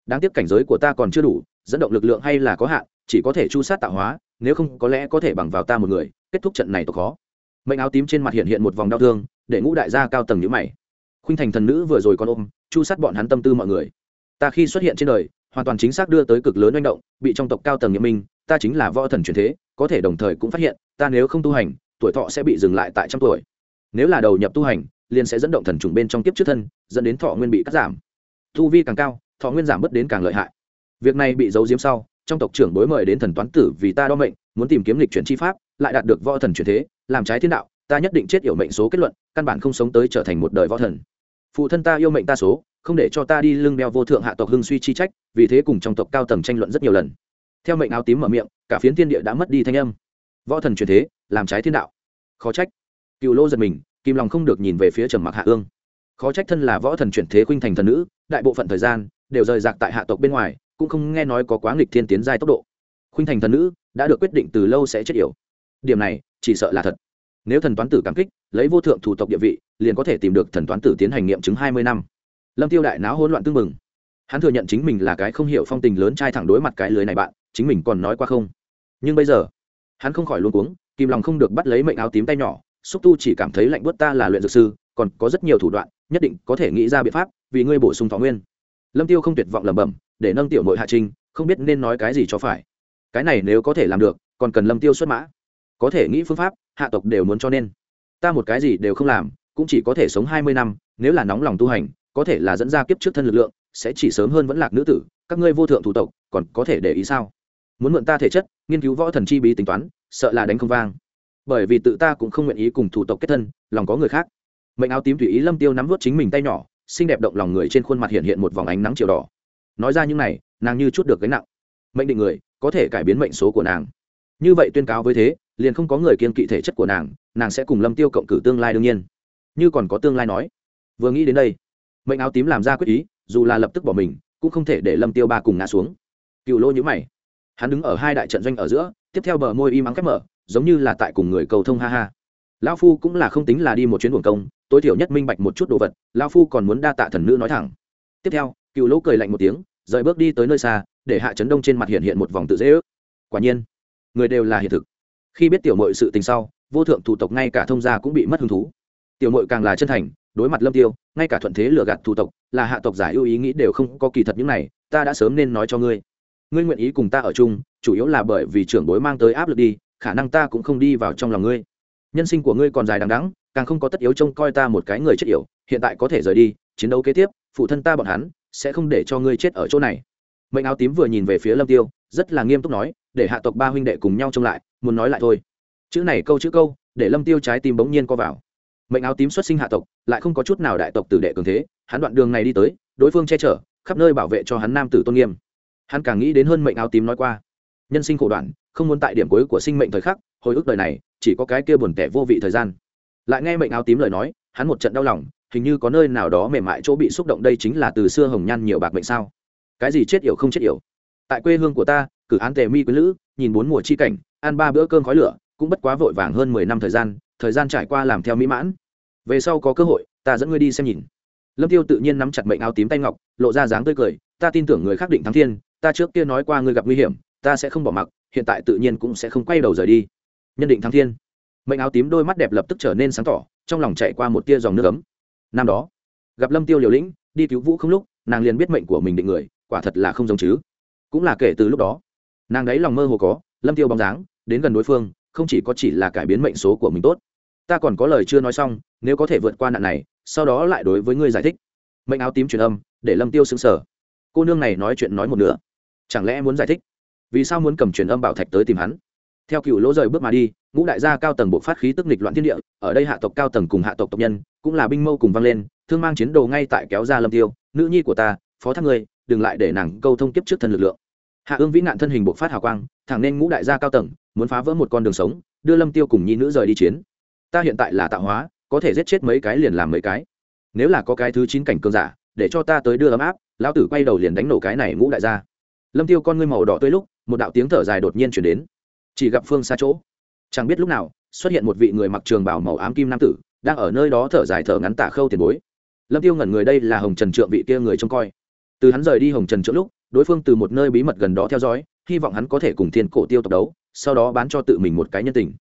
Đáng tiếc cảnh giới của ta còn chưa đủ, dẫn động lực lượng hay là có hạn, chỉ có thể chu sát tạo hóa, nếu không có lẽ có thể bằng vào ta một người, kết thúc trận này tộc khó. Mệnh áo tím trên mặt hiện hiện một vòng đau thương, để ngũ đại gia cao tầng nhữ mày. Khuynh thành thần nữ vừa rồi còn ôm, chu sát bọn hắn tâm tư mọi người. Ta khi xuất hiện trên đời hoàn toàn chính xác đưa tới cực lớn manh động, bị trong tộc cao tầng nghiêm minh, ta chính là võ thần truyền thế, có thể đồng thời cũng phát hiện, ta nếu không tu hành, tuổi thọ sẽ bị dừng lại tại trăm tuổi. Nếu là đầu nhập tu hành, liền sẽ dẫn động thần trùng bên trong kiếp trước thân, dẫn đến thọ nguyên bị cắt giảm. Tu vi càng cao, thọ nguyên giảm bớt đến càng lợi hại. Việc này bị giấu diếm sau, trong tộc trưởng bối mời đến thần toán tử vì ta đo mệnh, muốn tìm kiếm lịch chuyển chi pháp, lại đạt được võ thần truyền thế, làm trái thiên đạo, ta nhất định chết yểu mệnh số kết luận, căn bản không sống tới trở thành một đời võ thần. Phụ thân ta yêu mệnh ta số không để cho ta đi lưng đeo vô thượng hạ tộc hưng suy chi trách, vì thế cùng trong tộc cao tầng tranh luận rất nhiều lần. Theo mệnh áo tím mở miệng, cả phiến thiên địa đã mất đi thanh âm. Võ thần truyền thế, làm trái thiên đạo. Khó trách. Cựu lô giật mình kim lòng không được nhìn về phía trầm mặc hạ ương. Khó trách thân là võ thần chuyển thế khuynh thành thần nữ, đại bộ phận thời gian, đều rời rạc tại hạ tộc bên ngoài, cũng không nghe nói có quá nghịch thiên tiến giai tốc độ. Khuynh thành thần nữ, đã được quyết định từ lâu sẽ chết yểu. Điểm này, chỉ sợ là thật. Nếu thần toán tử cảm kích, lấy vô thượng thủ tộc địa vị, liền có thể tìm được thần toán tử tiến hành nghiệm chứng hai mươi năm lâm tiêu đại náo hỗn loạn tương mừng hắn thừa nhận chính mình là cái không hiểu phong tình lớn trai thẳng đối mặt cái lưới này bạn, chính mình còn nói qua không. Nhưng bây giờ, hắn không khỏi luôn cuống, kìm lòng không được bắt lấy mệnh áo tím tay nhỏ, xúc tu chỉ cảm thấy lạnh bớt ta là luyện dược sư, còn có rất nhiều thủ đoạn, nhất định có thể nghĩ ra biện pháp, vì ngươi bổ sung thọ nguyên. Lâm tiêu không tuyệt vọng lẩm bẩm, để nâng tiểu nội hạ trinh, không biết nên nói cái gì cho phải. Cái này nếu có thể làm được, còn cần lâm tiêu xuất mã. Có thể nghĩ phương pháp, hạ tộc đều muốn cho nên. Ta một cái gì đều không làm, cũng chỉ có thể sống hai mươi năm, nếu là nóng lòng tu hành có thể là dẫn ra kiếp trước thân lực lượng, sẽ chỉ sớm hơn vẫn lạc nữ tử, các ngươi vô thượng thủ tộc, còn có thể để ý sao? Muốn mượn ta thể chất, nghiên cứu võ thần chi bí tính toán, sợ là đánh không vang. Bởi vì tự ta cũng không nguyện ý cùng thủ tộc kết thân, lòng có người khác. Mệnh áo tím tùy ý lâm tiêu nắm vút chính mình tay nhỏ, xinh đẹp động lòng người trên khuôn mặt hiện hiện một vòng ánh nắng chiều đỏ. Nói ra những này, nàng như chút được gánh nặng. Mệnh định người, có thể cải biến mệnh số của nàng. Như vậy tuyên cáo với thế, liền không có người kiên kỵ thể chất của nàng nàng sẽ cùng lâm tiêu cộng cử tương lai đương nhiên. Như còn có tương lai nói. Vừa nghĩ đến đây mệnh áo tím làm ra quyết ý, dù là lập tức bỏ mình, cũng không thể để lâm tiêu ba cùng ngã xuống. Cựu lô nhữ mày. Hắn đứng ở hai đại trận doanh ở giữa, tiếp theo bờ môi y mắng khép mở, giống như là tại cùng người cầu thông ha ha. Lão phu cũng là không tính là đi một chuyến buồng công, tối thiểu nhất minh bạch một chút đồ vật, lão phu còn muốn đa tạ thần nữ nói thẳng. Tiếp theo, cựu lỗ cười lạnh một tiếng, rời bước đi tới nơi xa, để hạ chấn đông trên mặt hiện hiện một vòng tự dễ ước. Quả nhiên, người đều là hiện thực. Khi biết tiểu mội sự tình sau, vô thượng thủ tộc ngay cả thông gia cũng bị mất hứng thú. Tiểu mội càng là chân thành đối mặt lâm tiêu, ngay cả thuận thế lừa gạt thủ tộc, là hạ tộc giả ưu ý nghĩ đều không có kỳ thật những này, ta đã sớm nên nói cho ngươi. Ngươi nguyện ý cùng ta ở chung, chủ yếu là bởi vì trưởng bối mang tới áp lực đi, khả năng ta cũng không đi vào trong lòng ngươi. Nhân sinh của ngươi còn dài đằng đẵng, càng không có tất yếu trông coi ta một cái người chết yểu, hiện tại có thể rời đi, chiến đấu kế tiếp, phụ thân ta bọn hắn, sẽ không để cho ngươi chết ở chỗ này. Mệnh áo tím vừa nhìn về phía lâm tiêu, rất là nghiêm túc nói, để hạ tộc ba huynh đệ cùng nhau trông lại, muốn nói lại thôi. Chữ này câu chữ câu, để lâm tiêu trái tim bỗng nhiên co vào mệnh áo tím xuất sinh hạ tộc, lại không có chút nào đại tộc tử đệ cường thế, hắn đoạn đường này đi tới, đối phương che chở, khắp nơi bảo vệ cho hắn nam tử tôn nghiêm. Hắn càng nghĩ đến hơn mệnh áo tím nói qua. Nhân sinh khổ đoạn, không muốn tại điểm cuối của sinh mệnh thời khắc, hồi ức đời này, chỉ có cái kia buồn tẻ vô vị thời gian. Lại nghe mệnh áo tím lời nói, hắn một trận đau lòng, hình như có nơi nào đó mềm mại chỗ bị xúc động đây chính là từ xưa hồng nhan nhiều bạc mệnh sao? Cái gì chết yểu không chết yểu? Tại quê hương của ta, cử án tề mi quý lữ, nhìn bốn mùa chi cảnh, ăn ba bữa cơm khói lửa, cũng bất quá vội vàng hơn mười năm thời gian thời gian trải qua làm theo mỹ mãn. Về sau có cơ hội, ta dẫn ngươi đi xem nhìn. Lâm tiêu tự nhiên nắm chặt mệnh áo tím tay ngọc, lộ ra dáng tươi cười, ta tin tưởng người khác định thắng thiên, ta trước kia nói qua ngươi gặp nguy hiểm, ta sẽ không bỏ mặc, hiện tại tự nhiên cũng sẽ không quay đầu rời đi. Nhân định thắng thiên. Mệnh áo tím đôi mắt đẹp lập tức trở nên sáng tỏ, trong lòng chạy qua một tia dòng nước ấm. Năm đó, gặp lâm tiêu liều lĩnh, đi cứu vũ không lúc, nàng liền biết mệnh của mình định người, quả thật là không giống chứ. Cũng là kể từ lúc đó, nàng đấy lòng mơ hồ có, lâm tiêu bóng dáng, đến gần đối phương không chỉ có chỉ là cải biến mệnh số của mình tốt. Ta còn có lời chưa nói xong, nếu có thể vượt qua nạn này, sau đó lại đối với ngươi giải thích. Mệnh áo tím truyền âm, để lâm tiêu xứng sở cô nương này nói chuyện nói một nửa. Chẳng lẽ muốn giải thích? Vì sao muốn cầm truyền âm bảo thạch tới tìm hắn? Theo cựu lỗ rời bước mà đi, ngũ đại gia cao tầng bộ phát khí tức nghịch loạn thiên địa, ở đây hạ tộc cao tầng cùng hạ tộc tộc nhân, cũng là binh mâu cùng vang lên, thương mang chiến đồ ngay tại kéo ra lâm tiêu. Nữ nhi của ta, phó thác ngươi, đừng lại để nàng câu thông kiếp trước thân lực lượng. Hạ ương vĩ nạn thân hình bộ phát hào quang, thẳng nên ngũ đại gia cao tầng muốn phá vỡ một con đường sống, đưa lâm tiêu cùng nhi nữ rời đi chiến. Ta hiện tại là tạo hóa, có thể giết chết mấy cái liền làm mấy cái. Nếu là có cái thứ chín cảnh cơn giả, để cho ta tới đưa ấm áp, lão tử quay đầu liền đánh nổ cái này ngũ đại gia. Lâm tiêu con ngươi màu đỏ tươi lúc, một đạo tiếng thở dài đột nhiên chuyển đến. Chỉ gặp phương xa chỗ, chẳng biết lúc nào, xuất hiện một vị người mặc trường bảo màu ám kim nam tử, đang ở nơi đó thở dài thở ngắn tả khâu tiền bối. Lâm tiêu ngẩn người đây là hồng trần trượng vị kia người trông coi. Từ hắn rời đi hồng trần trượng lúc, đối phương từ một nơi bí mật gần đó theo dõi, hy vọng hắn có thể cùng thiên cổ tiêu tộc đấu sau đó bán cho tự mình một cái nhân tình.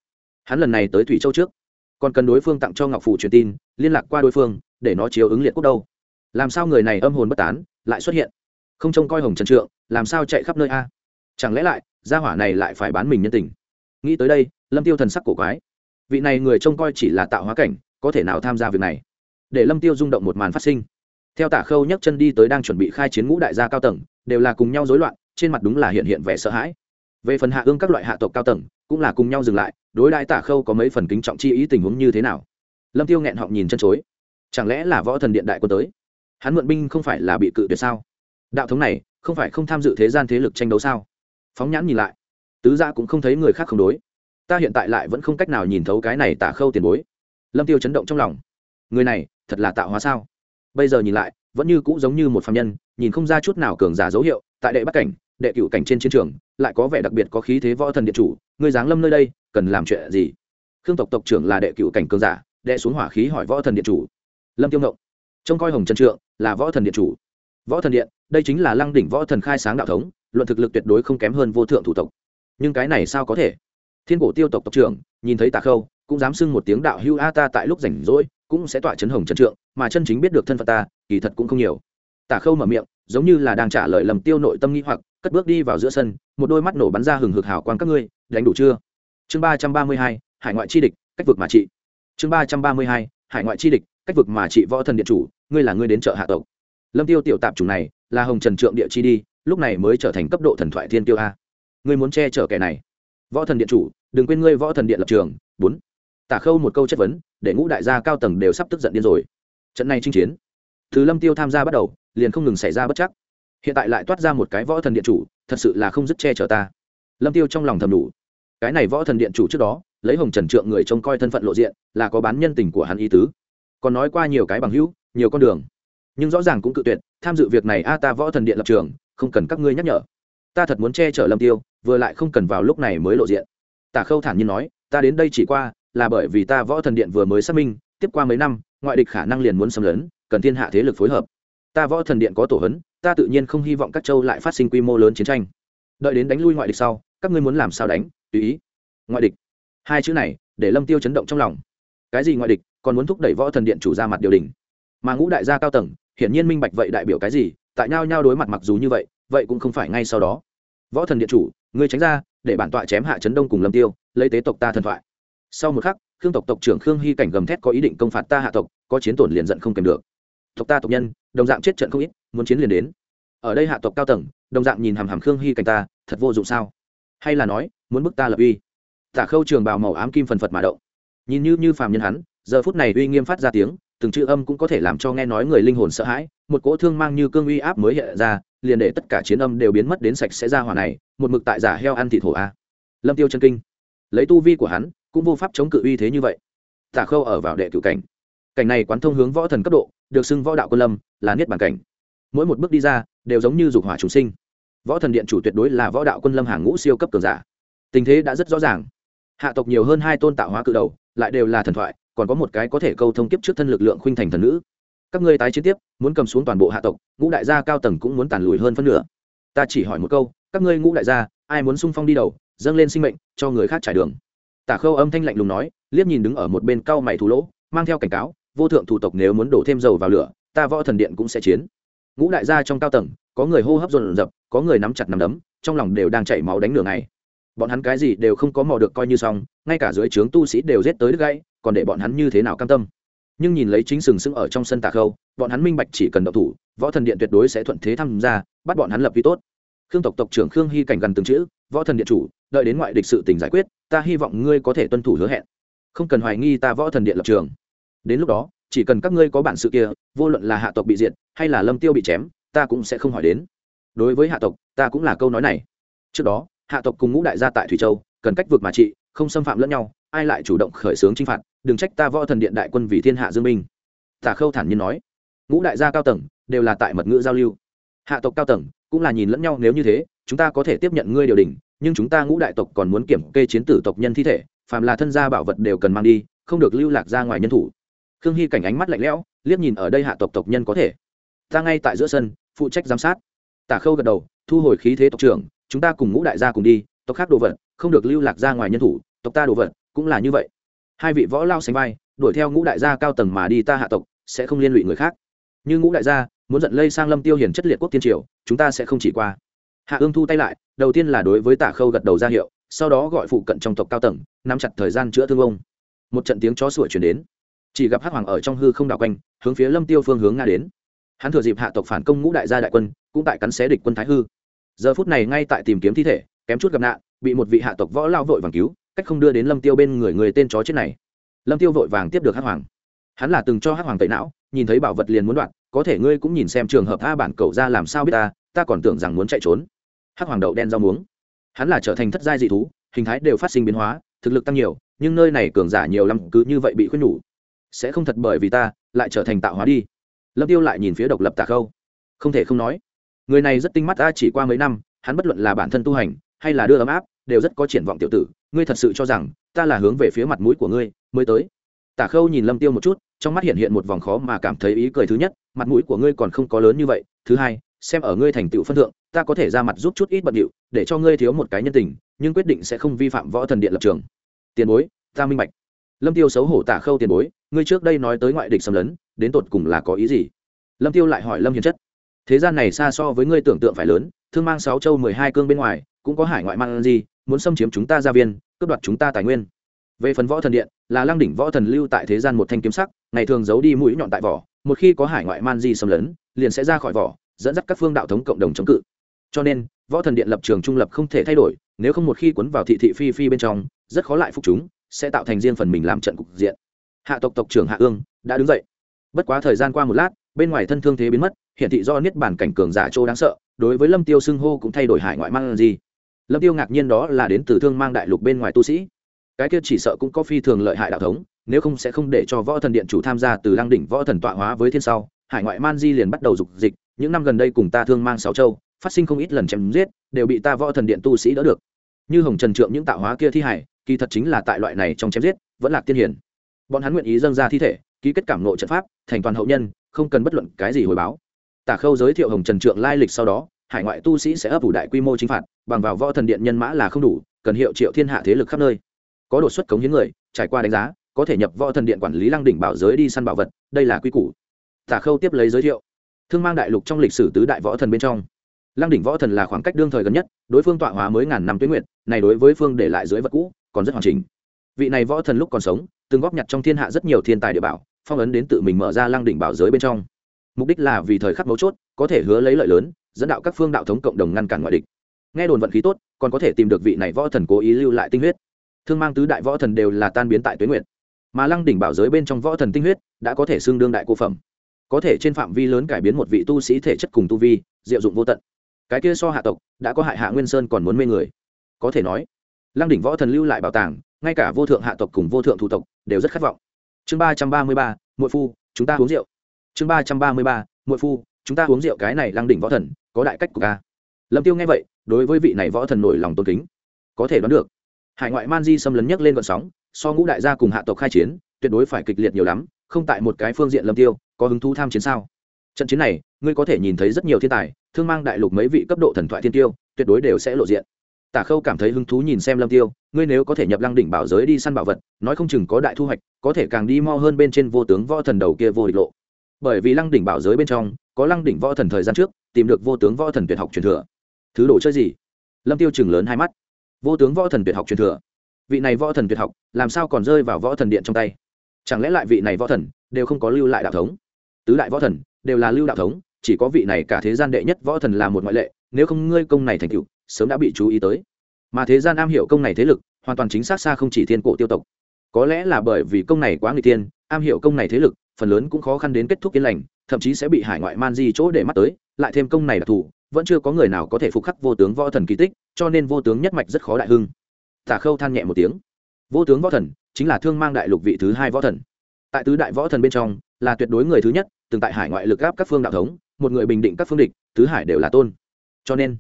Hắn lần này tới thủy châu trước, còn cần đối phương tặng cho ngọc phủ truyền tin, liên lạc qua đối phương, để nó chiếu ứng liệt quốc đâu. Làm sao người này âm hồn bất tán, lại xuất hiện? Không trông coi hồng trần trượng, làm sao chạy khắp nơi a? Chẳng lẽ lại, gia hỏa này lại phải bán mình nhân tình? Nghĩ tới đây, lâm tiêu thần sắc cổ quái. Vị này người trông coi chỉ là tạo hóa cảnh, có thể nào tham gia việc này? Để lâm tiêu rung động một màn phát sinh. Theo tả khâu nhấc chân đi tới đang chuẩn bị khai chiến ngũ đại gia cao tầng, đều là cùng nhau rối loạn, trên mặt đúng là hiện hiện vẻ sợ hãi về phần hạ ương các loại hạ tộc cao tầng, cũng là cùng nhau dừng lại, đối đại tả khâu có mấy phần kính trọng chi ý tình huống như thế nào? Lâm tiêu nghẹn họng nhìn chân chối. Chẳng lẽ là võ thần điện đại quân tới? Hắn mượn binh không phải là bị cự tuyệt sao? Đạo thống này, không phải không tham dự thế gian thế lực tranh đấu sao? Phóng nhãn nhìn lại, tứ gia cũng không thấy người khác không đối. Ta hiện tại lại vẫn không cách nào nhìn thấu cái này tả khâu tiền bối. Lâm tiêu chấn động trong lòng. Người này, thật là tạo hóa sao? Bây giờ nhìn lại, vẫn như cũ giống như một phạm nhân, nhìn không ra chút nào cường giả dấu hiệu, tại đệ bắc cảnh đệ cựu cảnh trên chiến trường, lại có vẻ đặc biệt có khí thế võ thần điện chủ người giáng lâm nơi đây, cần làm chuyện gì? Khương tộc tộc trưởng là đệ cựu cảnh cường giả, đệ xuống hỏa khí hỏi võ thần điện chủ. Lâm tiêu ngộng. Trông coi hồng trần trượng, là võ thần điện chủ. Võ thần điện, đây chính là lăng đỉnh võ thần khai sáng đạo thống, luận thực lực tuyệt đối không kém hơn vô thượng thủ tộc. Nhưng cái này sao có thể? Thiên cổ tiêu tộc tộc trưởng, nhìn thấy tà khâu, cũng dám xưng một tiếng đạo hưu a ta tại lúc rảnh rỗi, cũng sẽ tỏa chấn hồng trần trượng, mà chân chính biết được thân phận ta, kỳ thật cũng không nhiều. Tà khâu mở miệng, giống như là đang trả lời lầm tiêu nội tâm nghĩ hoặc cất bước đi vào giữa sân, một đôi mắt nổ bắn ra hừng hực hào quang các ngươi, đánh đủ chưa? Chương ba trăm ba mươi hai, hải ngoại chi địch, cách vực mà trị. Chương ba trăm ba mươi hai, hải ngoại chi địch, cách vực mà trị võ thần điện chủ, ngươi là ngươi đến chợ hạ tộc. Lâm tiêu tiểu tạp chủng này, là hồng trần trượng địa chi đi, lúc này mới trở thành cấp độ thần thoại thiên tiêu a. Ngươi muốn che chở kẻ này. Võ thần điện chủ, đừng quên ngươi võ thần điện lập trường. Bốn. Tả khâu một câu chất vấn, để ngũ đại gia cao tầng đều sắp tức giận điên rồi. Trận này chinh chiến từ lâm tiêu tham gia bắt đầu, liền không ngừng xảy ra bất chắc hiện tại lại toát ra một cái võ thần điện chủ, thật sự là không dứt che chở ta. Lâm tiêu trong lòng thầm đủ. Cái này võ thần điện chủ trước đó, lấy hồng trần trượng người trông coi thân phận lộ diện, là có bán nhân tình của hắn ý tứ. Còn nói qua nhiều cái bằng hữu, nhiều con đường. Nhưng rõ ràng cũng cự tuyệt, tham dự việc này a ta võ thần điện lập trường, không cần các ngươi nhắc nhở. Ta thật muốn che chở lâm tiêu, vừa lại không cần vào lúc này mới lộ diện. Tả khâu thản nhiên nói, ta đến đây chỉ qua, là bởi vì ta võ thần điện vừa mới xác minh, tiếp qua mấy năm, ngoại địch khả năng liền muốn xâm lấn, cần thiên hạ thế lực phối hợp ta võ thần điện có tổ hấn, ta tự nhiên không hy vọng các châu lại phát sinh quy mô lớn chiến tranh. Đợi đến đánh lui ngoại địch sau, các ngươi muốn làm sao đánh, tùy ý. Ngoại địch. Hai chữ này, để lâm tiêu chấn động trong lòng. Cái gì ngoại địch, còn muốn thúc đẩy võ thần điện chủ ra mặt điều đình. Mà ngũ đại gia cao tầng, hiển nhiên minh bạch vậy đại biểu cái gì, tại nhau nhau đối mặt mặc dù như vậy vậy cũng không phải ngay sau đó. Võ thần điện chủ, ngươi tránh ra, để bản tọa chém hạ trấn đông cùng lâm tiêu, lấy tế tộc ta thần thoại. Sau một khắc, khương tộc tộc trưởng khương hy cảnh gầm thét có ý định công phạt ta hạ tộc, có chiến tổn liền giận không kèm được tộc ta tộc nhân, đồng dạng chết trận không ít, muốn chiến liền đến. Ở đây hạ tộc cao tầng, đồng dạng nhìn hàm hàm khương hy cảnh ta, thật vô dụng sao? Hay là nói, muốn bức ta lập uy? Tả khâu trường bào màu ám kim phần phật mà động. Nhìn như như phàm nhân hắn, giờ phút này uy nghiêm phát ra tiếng, từng chữ âm cũng có thể làm cho nghe nói người linh hồn sợ hãi, một cỗ thương mang như cương uy áp mới hiện ra, liền để tất cả chiến âm đều biến mất đến sạch sẽ ra hỏa này, một mực tại giả heo ăn thịt hổ a. Lâm tiêu chân kinh. Lấy tu vi của hắn, cũng vô pháp chống cự uy thế như vậy. Tả khâu ở vào đệ cựu cảnh. Cảnh này quán thông hướng võ thần cấp độ được xưng võ đạo quân lâm, là niết bàn cảnh. Mỗi một bước đi ra, đều giống như dục hỏa trùng sinh. Võ thần điện chủ tuyệt đối là võ đạo quân lâm hàng ngũ siêu cấp cường giả. Tình thế đã rất rõ ràng. Hạ tộc nhiều hơn hai tôn tạo hóa cự đầu, lại đều là thần thoại, còn có một cái có thể câu thông kiếp trước thân lực lượng khuynh thành thần nữ. Các ngươi tái chiến tiếp, muốn cầm xuống toàn bộ hạ tộc, ngũ đại gia cao tầng cũng muốn tàn lùi hơn phân nửa. Ta chỉ hỏi một câu, các ngươi ngũ đại gia, ai muốn sung phong đi đầu, dâng lên sinh mệnh, cho người khác trải đường? Tả khâu âm thanh lạnh lùng nói, liếc nhìn đứng ở một bên cao mày thù lỗ, mang theo cảnh cáo vô thượng thủ tộc nếu muốn đổ thêm dầu vào lửa, ta võ thần điện cũng sẽ chiến. Ngũ đại gia trong cao tầng, có người hô hấp dồn dập, có người nắm chặt nắm đấm, trong lòng đều đang chảy máu đánh nửa ngày. Bọn hắn cái gì đều không có mò được coi như xong, ngay cả dưới trướng tu sĩ đều giết tới đứt gãy, còn để bọn hắn như thế nào cam tâm? Nhưng nhìn lấy chính sừng sững ở trong sân tà khâu, bọn hắn minh bạch chỉ cần động thủ, võ thần điện tuyệt đối sẽ thuận thế tham gia, bắt bọn hắn lập vi tốt. Khương tộc tộc trưởng khương hy cảnh gần từng chữ, võ thần điện chủ, đợi đến ngoại địch sự tình giải quyết, ta hy vọng ngươi có thể tuân thủ hứa hẹn. Không cần hoài nghi ta võ thần điện lập trường đến lúc đó, chỉ cần các ngươi có bản sự kia, vô luận là hạ tộc bị diệt hay là lâm tiêu bị chém, ta cũng sẽ không hỏi đến. Đối với hạ tộc, ta cũng là câu nói này. Trước đó, hạ tộc cùng ngũ đại gia tại thủy châu, cần cách vượt mà trị, không xâm phạm lẫn nhau, ai lại chủ động khởi xướng chinh phạt, đừng trách ta võ thần điện đại quân vì thiên hạ dương minh. Tả khâu thản nhiên nói. Ngũ đại gia cao tầng, đều là tại mật ngữ giao lưu. Hạ tộc cao tầng, cũng là nhìn lẫn nhau nếu như thế, chúng ta có thể tiếp nhận ngươi điều đình, nhưng chúng ta ngũ đại tộc còn muốn kiểm kê chiến tử tộc nhân thi thể, phàm là thân gia bảo vật đều cần mang đi, không được lưu lạc ra ngoài nhân thủ khương hy cảnh ánh mắt lạnh lẽo, liếc nhìn ở đây hạ tộc tộc nhân có thể. Ta ngay tại giữa sân, phụ trách giám sát. Tả khâu gật đầu, thu hồi khí thế tộc trưởng, chúng ta cùng ngũ đại gia cùng đi, tộc khác đồ vật, không được lưu lạc ra ngoài nhân thủ, tộc ta đồ vật, cũng là như vậy. Hai vị võ lao sánh vai, đuổi theo ngũ đại gia cao tầng mà đi ta hạ tộc, sẽ không liên lụy người khác. Như ngũ đại gia, muốn giận lây sang lâm tiêu hiển chất liệt quốc tiên triều, chúng ta sẽ không chỉ qua. Hạ ương thu tay lại, đầu tiên là đối với tả khâu gật đầu ra hiệu, sau đó gọi phụ cận trong tộc cao tầng, nắm chặt thời gian chữa thương ông. Một trận tiếng chó sủa chuyển đến chỉ gặp hắc hoàng ở trong hư không đảo quanh, hướng phía lâm tiêu phương hướng nga đến. Hắn thừa dịp hạ tộc phản công ngũ đại gia đại quân, cũng tại cắn xé địch quân thái hư. Giờ phút này ngay tại tìm kiếm thi thể, kém chút gặp nạn, bị một vị hạ tộc võ lao vội vàng cứu, cách không đưa đến lâm tiêu bên người người tên chó chết này. Lâm tiêu vội vàng tiếp được hắc hoàng. Hắn là từng cho hắc hoàng tẩy não, nhìn thấy bảo vật liền muốn đoạn có thể ngươi cũng nhìn xem trường hợp a bản cầu ra làm sao biết ta ta còn tưởng rằng muốn chạy trốn. Hắc hoàng đậu đen rau muống. Hắn là trở thành thất giai dị thú, hình thái đều phát sinh biến hóa, thực lực tăng nhiều, nhưng nơi này cường giả nhiều lắm, cứ như vậy bị khuyên nhủ sẽ không thật bởi vì ta, lại trở thành tạo hóa đi. Lâm tiêu lại nhìn phía độc lập tà khâu. Không thể không nói, người này rất tinh mắt ta chỉ qua mấy năm, hắn bất luận là bản thân tu hành, hay là đưa ấm áp, đều rất có triển vọng tiểu tử. Ngươi thật sự cho rằng, ta là hướng về phía mặt mũi của ngươi mới tới? Tả khâu nhìn lâm tiêu một chút, trong mắt hiện hiện một vòng khó mà cảm thấy ý cười thứ nhất, mặt mũi của ngươi còn không có lớn như vậy. Thứ hai, xem ở ngươi thành tựu phân thượng, ta có thể ra mặt giúp chút ít bận điệu, để cho ngươi thiếu một cái nhân tình, nhưng quyết định sẽ không vi phạm võ thần điện lập trường. Tiền bối, ta minh bạch lâm tiêu xấu hổ tả khâu tiền bối, ngươi trước đây nói tới ngoại địch xâm lấn, đến tột cùng là có ý gì? Lâm tiêu lại hỏi lâm hiền chất. Thế gian này xa so với ngươi tưởng tượng phải lớn, thương mang sáu châu mười hai cương bên ngoài, cũng có hải ngoại mang gì, muốn xâm chiếm chúng ta gia viên, cướp đoạt chúng ta tài nguyên. Về phần võ thần điện, là lăng đỉnh võ thần lưu tại thế gian một thanh kiếm sắc, ngày thường giấu đi mũi nhọn tại vỏ, một khi có hải ngoại man di xâm lấn, liền sẽ ra khỏi vỏ, dẫn dắt các phương đạo thống cộng đồng chống cự. Cho nên, võ thần điện lập trường trung lập không thể thay đổi, nếu không một khi cuốn vào thị thị phi phi bên trong, rất khó lại phục chúng sẽ tạo thành riêng phần mình làm trận cục diện. Hạ tộc tộc trưởng hạ ương đã đứng dậy. Bất quá thời gian qua một lát, bên ngoài thân thương thế biến mất hiện thị do niết bản cảnh cường giả châu đáng sợ, đối với lâm tiêu xưng hô cũng thay đổi hải ngoại mang gì. Lâm tiêu ngạc nhiên đó là đến từ thương mang đại lục bên ngoài tu sĩ. Cái kia chỉ sợ cũng có phi thường lợi hại đạo thống, nếu không sẽ không để cho võ thần điện chủ tham gia từ lăng đỉnh võ thần tọa hóa với thiên sau, hải ngoại man di liền bắt đầu dục dịch, những năm gần đây cùng ta thương mang sáu châu, phát sinh không ít lần chém giết, đều bị ta võ thần điện tu sĩ đỡ được. Như hồng trần trượng những tạo hóa kia thi hải kỳ thật chính là tại loại này trong chém giết, vẫn là tiên hiển bọn hắn nguyện ý dâng ra thi thể, ký kết cảm nộ trận pháp, thành toàn hậu nhân, không cần bất luận cái gì hồi báo. Tả khâu giới thiệu hồng trần trượng lai lịch sau đó, hải ngoại tu sĩ sẽ ấp ủ đại quy mô chính phạt, bằng vào võ thần điện nhân mã là không đủ, cần hiệu triệu thiên hạ thế lực khắp nơi. Có đột xuất cống hiến người, trải qua đánh giá, có thể nhập võ thần điện quản lý lăng đỉnh bảo giới đi săn bảo vật, đây là quy củ. Tả khâu tiếp lấy giới thiệu. Thương mang đại lục trong lịch sử tứ đại võ thần bên trong. Lăng đỉnh võ thần là khoảng cách đương thời gần nhất, đối phương tọa hóa mới ngàn năm tuyến nguyện này đối với phương để lại dưới vật cũ còn rất hoàn chỉnh. Vị này võ thần lúc còn sống, từng góp nhặt trong thiên hạ rất nhiều thiên tài địa bảo, phong ấn đến tự mình mở ra lăng đỉnh bảo giới bên trong. Mục đích là vì thời khắc mấu chốt, có thể hứa lấy lợi lớn, dẫn đạo các phương đạo thống cộng đồng ngăn cản ngoại địch. Nghe đồn vận khí tốt, còn có thể tìm được vị này võ thần cố ý lưu lại tinh huyết. Thương mang tứ đại võ thần đều là tan biến tại tuyến nguyện mà lăng đỉnh bảo giới bên trong võ thần tinh huyết, đã có thể xưng đương đại cô phẩm. Có thể trên phạm vi lớn cải biến một vị tu sĩ thể chất cùng tu vi, diệu dụng vô tận. Cái kia so hạ tộc, đã có hại hạ nguyên sơn còn muốn mê người. Có thể nói lăng đỉnh võ thần lưu lại bảo tàng, ngay cả vô thượng hạ tộc cùng vô thượng thủ tộc đều rất khát vọng. Chương ba trăm ba mươi ba, muội phu, chúng ta uống rượu. Chương ba trăm ba mươi ba, muội phu, chúng ta uống rượu, cái này lăng đỉnh võ thần, có đại cách của ca lâm tiêu nghe vậy, đối với vị này võ thần nổi lòng tôn kính. Có thể đoán được, hải ngoại man di xâm lấn nhấc lên vận sóng, so ngũ đại gia cùng hạ tộc khai chiến, tuyệt đối phải kịch liệt nhiều lắm, không tại một cái phương diện lâm tiêu, có hứng thú tham chiến sao? Trận chiến này, ngươi có thể nhìn thấy rất nhiều thiên tài, thương mang đại lục mấy vị cấp độ thần thoại thiên tiêu, tuyệt đối đều sẽ lộ diện tả khâu cảm thấy hứng thú nhìn xem lâm tiêu, ngươi nếu có thể nhập lăng đỉnh bảo giới đi săn bảo vật, nói không chừng có đại thu hoạch, có thể càng đi mo hơn bên trên vô tướng võ thần đầu kia vô địch lộ. Bởi vì lăng đỉnh bảo giới bên trong, có lăng đỉnh võ thần thời gian trước, tìm được vô tướng võ thần tuyệt học truyền thừa. Thứ đồ chơi gì? Lâm tiêu chừng lớn hai mắt. Vô tướng võ thần tuyệt học truyền thừa. Vị này võ thần tuyệt học, làm sao còn rơi vào võ thần điện trong tay? Chẳng lẽ lại vị này võ thần đều không có lưu lại đạo thống? Tứ đại võ thần đều là lưu đạo thống, chỉ có vị này cả thế gian đệ nhất võ thần là một ngoại lệ, nếu không ngươi công này thành tựu sớm đã bị chú ý tới. Mà thế gian am hiểu công này thế lực, hoàn toàn chính xác xa không chỉ thiên cổ tiêu tộc. Có lẽ là bởi vì công này quá người tiên am hiểu công này thế lực, phần lớn cũng khó khăn đến kết thúc yên lành, thậm chí sẽ bị hải ngoại man di chỗ để mắt tới, lại thêm công này đặc thù vẫn chưa có người nào có thể phục khắc vô tướng võ thần kỳ tích, cho nên vô tướng nhất mạch rất khó đại hưng. Tả khâu than nhẹ một tiếng. Vô tướng võ thần chính là thương mang đại lục vị thứ hai võ thần. Tại tứ đại võ thần bên trong, là tuyệt đối người thứ nhất, từng tại hải ngoại lực gáp các phương đạo thống, một người bình định các phương địch tứ hải đều là tôn. Cho nên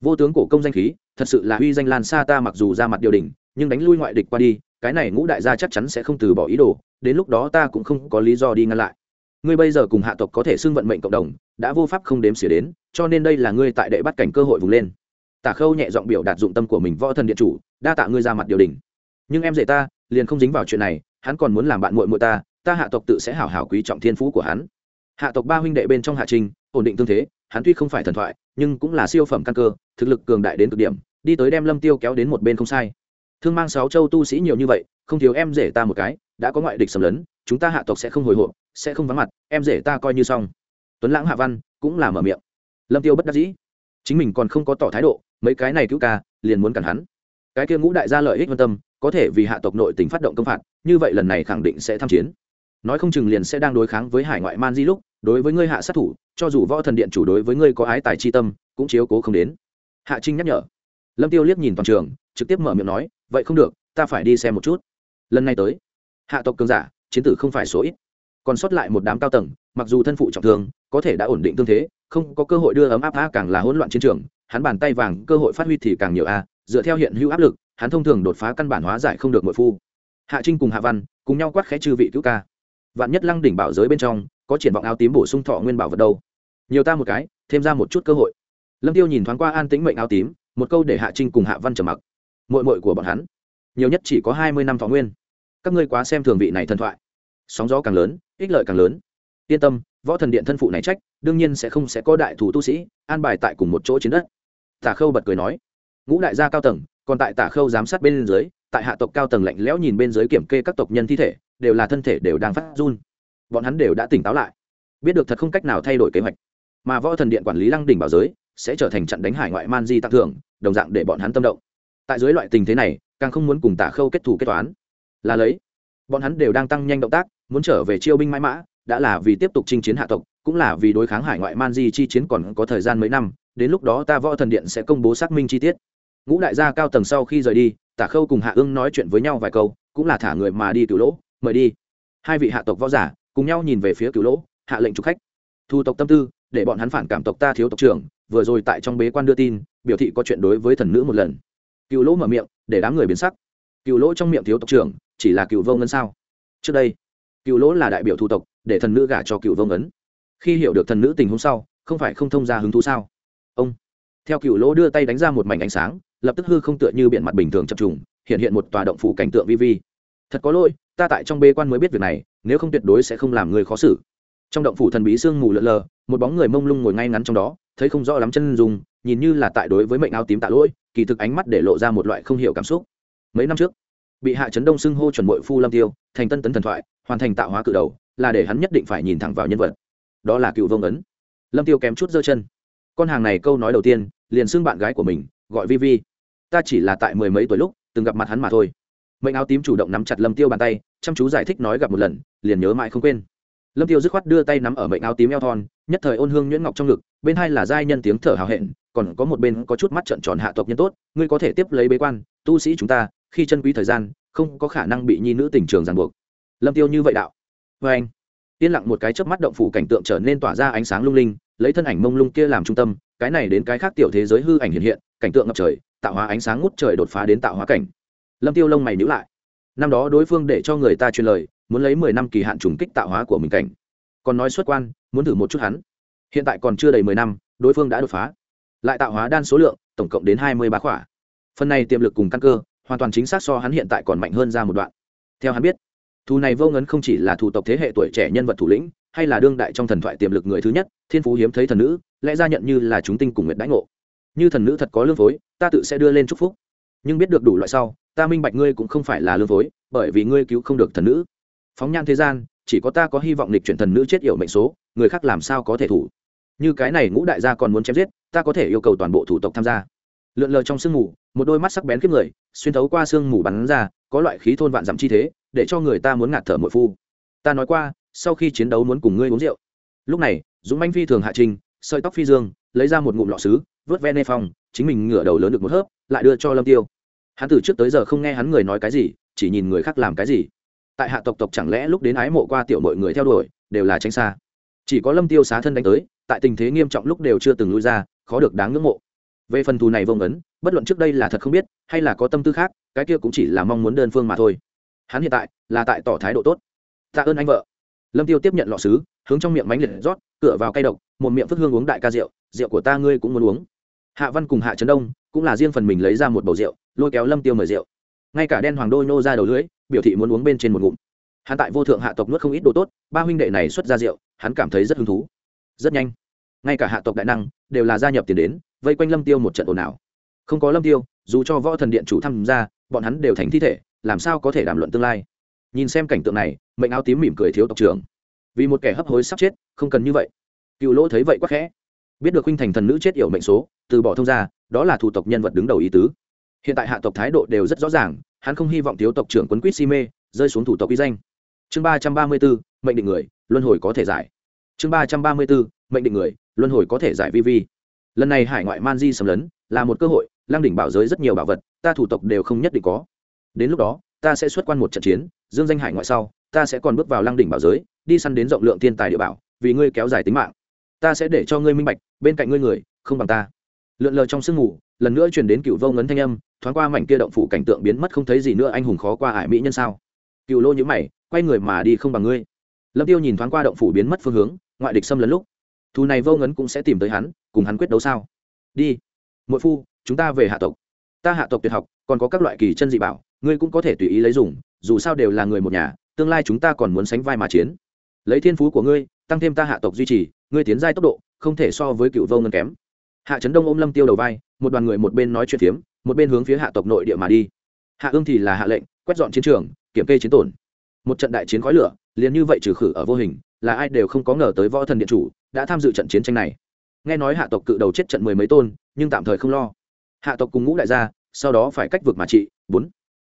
vô tướng cổ công danh khí, thật sự là huy danh lan xa ta mặc dù ra mặt điều đình nhưng đánh lui ngoại địch qua đi, cái này ngũ đại gia chắc chắn sẽ không từ bỏ ý đồ, đến lúc đó ta cũng không có lý do đi ngăn lại. Ngươi bây giờ cùng hạ tộc có thể xưng vận mệnh cộng đồng, đã vô pháp không đếm xỉa đến, cho nên đây là ngươi tại đệ bắt cảnh cơ hội vùng lên. Tả khâu nhẹ giọng biểu đạt dụng tâm của mình võ thần điện chủ, đa tạ ngươi ra mặt điều đình nhưng em dạy ta, liền không dính vào chuyện này, hắn còn muốn làm bạn muội muội ta ta hạ tộc tự sẽ hảo hảo quý trọng thiên phú của hắn. Hạ tộc ba huynh đệ bên trong hạ trình, ổn định tương thế hắn tuy không phải thần thoại, nhưng cũng là siêu phẩm căn cơ, thực lực cường đại đến cực điểm, đi tới đem lâm tiêu kéo đến một bên không sai. Thương mang sáu châu tu sĩ nhiều như vậy, không thiếu em rể ta một cái, đã có ngoại địch xâm lấn, chúng ta hạ tộc sẽ không hồi hộp, sẽ không vắng mặt, em rể ta coi như xong. Tuấn lãng hạ văn cũng là mở miệng. Lâm tiêu bất đắc dĩ. Chính mình còn không có tỏ thái độ, mấy cái này cứu ca, liền muốn cản hắn. Cái kia ngũ đại gia lợi ích quan tâm, có thể vì hạ tộc nội tỉnh phát động công phạt, như vậy lần này khẳng định sẽ tham chiến. Nói không chừng liền sẽ đang đối kháng với hải ngoại man di lúc đối với ngươi hạ sát thủ, cho dù võ thần điện chủ đối với ngươi có ái tài chi tâm, cũng chiếu cố không đến. Hạ trinh nhắc nhở. Lâm tiêu liếc nhìn toàn trường, trực tiếp mở miệng nói, vậy không được, ta phải đi xem một chút. Lần này tới, hạ tộc cường giả, chiến tử không phải số ít. Còn sót lại một đám cao tầng, mặc dù thân phụ trọng thương, có thể đã ổn định tương thế, không có cơ hội đưa ấm áp a càng là hỗn loạn chiến trường, hắn bàn tay vàng, cơ hội phát huy thì càng nhiều a, dựa theo hiện hữu áp lực, hắn thông thường đột phá căn bản hóa giải không được nội phu. Hạ trinh cùng hạ văn, cùng nhau quát khẽ chư vị cứu ca. Vạn nhất lăng đỉnh bảo giới bên trong có triển vọng áo tím bổ sung thọ nguyên bảo vật đâu? Nhiều ta một cái, thêm ra một chút cơ hội. Lâm tiêu nhìn thoáng qua an tĩnh mệnh áo tím, một câu để hạ trinh cùng hạ văn trầm mặc. Mội mội của bọn hắn, nhiều nhất chỉ có hai mươi năm thọ nguyên. Các ngươi quá xem thường vị này thần thoại. Sóng gió càng lớn, ích lợi càng lớn. Yên tâm, võ thần điện thân phụ này trách, đương nhiên sẽ không sẽ có đại thủ tu sĩ, an bài tại cùng một chỗ chiến đất. Tả khâu bật cười nói, ngũ đại gia cao tầng, còn tại tả khâu giám sát bên dưới, tại hạ tộc cao tầng lạnh lẽo nhìn bên dưới kiểm kê các tộc nhân thi thể, đều là thân thể đều đang phát run bọn hắn đều đã tỉnh táo lại. Biết được thật không cách nào thay đổi kế hoạch. Mà võ thần điện quản lý lăng đỉnh bảo giới sẽ trở thành trận đánh hải ngoại man di tặng thưởng, đồng dạng để bọn hắn tâm động. Tại dưới loại tình thế này, càng không muốn cùng tả khâu kết thù kết toán. Là lấy, bọn hắn đều đang tăng nhanh động tác, muốn trở về chiêu binh mãi mã, đã là vì tiếp tục chinh chiến hạ tộc, cũng là vì đối kháng hải ngoại man di chi chiến còn có thời gian mấy năm, đến lúc đó ta võ thần điện sẽ công bố xác minh chi tiết. Ngũ đại gia cao tầng sau khi rời đi, tả khâu cùng hạ ương nói chuyện với nhau vài câu, cũng là thả người mà đi cựu lỗ, mời đi. Hai vị hạ tộc võ giả cùng nhau nhìn về phía cựu lỗ, hạ lệnh trục khách. Thu tộc tâm tư, để bọn hắn phản cảm tộc ta thiếu tộc trưởng, vừa rồi tại trong bế quan đưa tin, biểu thị có chuyện đối với thần nữ một lần. Cựu lỗ mở miệng, để đám người biến sắc. Cựu lỗ trong miệng thiếu tộc trưởng, chỉ là cựu vô ngân sao? Trước đây cựu lỗ là đại biểu thu tộc, để thần nữ gả cho cựu vô ngấn khi hiểu được thần nữ tình huống sau, không phải không thông ra hứng thú sao? Ông, theo cựu lỗ đưa tay đánh ra một mảnh ánh sáng, lập tức hư không tựa như biển mặt bình thường chập trùng, hiện hiện một tòa động phủ cảnh tượng vi vi. Thật có lỗi ta tại trong bê quan mới biết việc này, nếu không tuyệt đối sẽ không làm người khó xử. Trong động phủ thần bí sương mù lợn lờ, một bóng người mông lung ngồi ngay ngắn trong đó, thấy không rõ lắm chân dùng nhìn như là tại đối với mệnh áo tím tạ lỗi, kỳ thực ánh mắt để lộ ra một loại không hiểu cảm xúc. Mấy năm trước, bị hạ chấn đông xưng hô chuẩn bội phu lâm tiêu, thành tân tấn thần thoại, hoàn thành tạo hóa cự đầu, là để hắn nhất định phải nhìn thẳng vào nhân vật. Đó là cựu vông ấn. Lâm tiêu kém chút giơ chân. Con hàng này câu nói đầu tiên, liền xưng bạn gái của mình, gọi vi vi. Ta chỉ là tại mười mấy tuổi lúc, từng gặp mặt hắn mà thôi. Mệnh áo tím chủ động nắm chặt lâm tiêu bàn tay chăm chú giải thích nói gặp một lần, liền nhớ mãi không quên. Lâm tiêu dứt khoát đưa tay nắm ở mệnh áo tím eo thon, nhất thời ôn hương nhuyễn ngọc trong ngực, bên hai là giai nhân tiếng thở hào hẹn, còn có một bên có chút mắt trợn tròn hạ tộc nhân tốt, ngươi có thể tiếp lấy bế quan, tu sĩ chúng ta, khi chân quý thời gian, không có khả năng bị nhi nữ tình trường ràng buộc. Lâm tiêu như vậy đạo. Vê anh, yên lặng một cái chớp mắt động phủ cảnh tượng trở nên tỏa ra ánh sáng lung linh, lấy thân ảnh mông lung kia làm trung tâm, cái này đến cái khác tiểu thế giới hư ảnh hiện hiện, cảnh tượng ngập trời, tạo hóa ánh sáng ngút trời đột phá đến tạo hóa cảnh. Lâm tiêu lông mày nhíu lại năm đó đối phương để cho người ta truyền lời, muốn lấy mười năm kỳ hạn trùng kích tạo hóa của mình cảnh. Còn nói xuất quan, muốn thử một chút hắn. Hiện tại còn chưa đầy mười năm, đối phương đã đột phá. Lại tạo hóa đan số lượng, tổng cộng đến hai mươi ba khỏa. Phần này tiềm lực cùng căn cơ, hoàn toàn chính xác so hắn hiện tại còn mạnh hơn ra một đoạn. Theo hắn biết, thù này vô ngấn không chỉ là thủ tộc thế hệ tuổi trẻ nhân vật thủ lĩnh, hay là đương đại trong thần thoại tiềm lực người thứ nhất, thiên phú hiếm thấy thần nữ, lẽ ra nhận như là chúng tinh cùng nguyện đãi ngộ. Như thần nữ thật có lương phối, ta tự sẽ đưa lên chúc phúc. Nhưng biết được đủ loại sau ta minh bạch ngươi cũng không phải là lương phối bởi vì ngươi cứu không được thần nữ. Phóng nhan thế gian chỉ có ta có hy vọng lịch chuyển thần nữ chết yểu mệnh số người khác làm sao có thể thủ? Như cái này ngũ đại gia còn muốn chém giết ta có thể yêu cầu toàn bộ thủ tộc tham gia. Lượn lờ trong sương mù một đôi mắt sắc bén kiếp người xuyên thấu qua sương mù bắn ra có loại khí thôn vạn dặm chi thế để cho người ta muốn ngạt thở mội phu. Ta nói qua sau khi chiến đấu muốn cùng ngươi uống rượu. Lúc này dũng manh phi thường hạ trình sợi tóc phi dương lấy ra một ngụm lọ xứ vớt ven nê phòng, chính mình ngửa đầu lớn được một hớp lại đưa cho lâm tiêu hắn từ trước tới giờ không nghe hắn người nói cái gì, chỉ nhìn người khác làm cái gì. Tại hạ tộc tộc chẳng lẽ lúc đến ái mộ qua tiểu mọi người theo đuổi, đều là tránh xa. Chỉ có lâm tiêu xá thân đánh tới, tại tình thế nghiêm trọng lúc đều chưa từng lui ra, khó được đáng ngưỡng mộ. Về phần thù này vông ấn bất luận trước đây là thật không biết, hay là có tâm tư khác, cái kia cũng chỉ là mong muốn đơn phương mà thôi. Hắn hiện tại, là tại tỏ thái độ tốt. Tạ ơn anh vợ. Lâm tiêu tiếp nhận lọ sứ, hướng trong miệng mánh liệt rót cửa vào cây độc, một miệng phất hương uống đại ca rượu rượu của ta ngươi cũng muốn uống hạ văn cùng hạ trấn đông cũng là riêng phần mình lấy ra một bầu rượu, lôi kéo lâm tiêu mời rượu. Ngay cả đen hoàng đôi nô ra đầu lưới biểu thị muốn uống bên trên một ngụm. Hắn tại vô thượng hạ tộc nuốt không ít đồ tốt, ba huynh đệ này xuất ra rượu, hắn cảm thấy rất hứng thú. Rất nhanh, ngay cả hạ tộc đại năng đều là gia nhập tiền đến, vây quanh lâm tiêu một trận ồn ào. Không có lâm tiêu, dù cho võ thần điện chủ tham gia, bọn hắn đều thành thi thể, làm sao có thể đàm luận tương lai? Nhìn xem cảnh tượng này, mệnh áo tím mỉm cười thiếu tộc trưởng. Vì một kẻ hấp hối sắp chết, không cần như vậy. Cựu lỗ thấy vậy quá khẽ biết được huynh thành thần nữ chết yểu mệnh số, từ bỏ thông gia, đó là thủ tộc nhân vật đứng đầu ý tứ. Hiện tại hạ tộc thái độ đều rất rõ ràng, hắn không hy vọng thiếu tộc trưởng quấn quýt si mê rơi xuống thủ tộc uy danh. Chương ba trăm ba mươi bốn, mệnh định người, luân hồi có thể giải. Chương ba trăm ba mươi bốn, mệnh định người, luân hồi có thể giải vi vi. Lần này hải ngoại man di xâm lấn, là một cơ hội, lăng đỉnh bảo giới rất nhiều bảo vật, ta thủ tộc đều không nhất định có. Đến lúc đó, ta sẽ xuất quan một trận chiến, dương danh hải ngoại sau, ta sẽ còn bước vào lăng đỉnh bảo giới, đi săn đến rộng lượng thiên tài địa bảo, vì ngươi kéo dài tính mạng ta sẽ để cho ngươi minh bạch bên cạnh ngươi người không bằng ta. Lượn lờ trong sương ngủ, lần nữa truyền đến cựu vô ngấn thanh âm thoáng qua mảnh kia động phủ cảnh tượng biến mất không thấy gì nữa anh hùng khó qua ải mỹ nhân sao? Cựu lô nhữ mày quay người mà đi không bằng ngươi. Lâm tiêu nhìn thoáng qua động phủ biến mất phương hướng ngoại địch xâm lấn lúc. Thù này vô ngấn cũng sẽ tìm tới hắn cùng hắn quyết đấu sao? Đi. Mỗi phu chúng ta về hạ tộc. Ta hạ tộc tuyệt học còn có các loại kỳ chân dị bảo ngươi cũng có thể tùy ý lấy dùng dù sao đều là người một nhà tương lai chúng ta còn muốn sánh vai mà chiến. Lấy thiên phú của ngươi tăng thêm ta hạ tộc duy trì ngươi tiến giai tốc độ, không thể so với cựu vô ngân kém. Hạ trấn đông ôm lâm tiêu đầu vai, một đoàn người một bên nói chuyện phiếm, một bên hướng phía hạ tộc nội địa mà đi. Hạ ương thì là hạ lệnh, quét dọn chiến trường, kiểm kê chiến tổn. Một trận đại chiến khói lửa, liền như vậy trừ khử ở vô hình, là ai đều không có ngờ tới võ thần điện chủ đã tham dự trận chiến tranh này. Nghe nói hạ tộc cự đầu chết trận mười mấy tôn, nhưng tạm thời không lo. Hạ tộc cùng ngũ đại gia, sau đó phải cách vực mà trị. Bốn.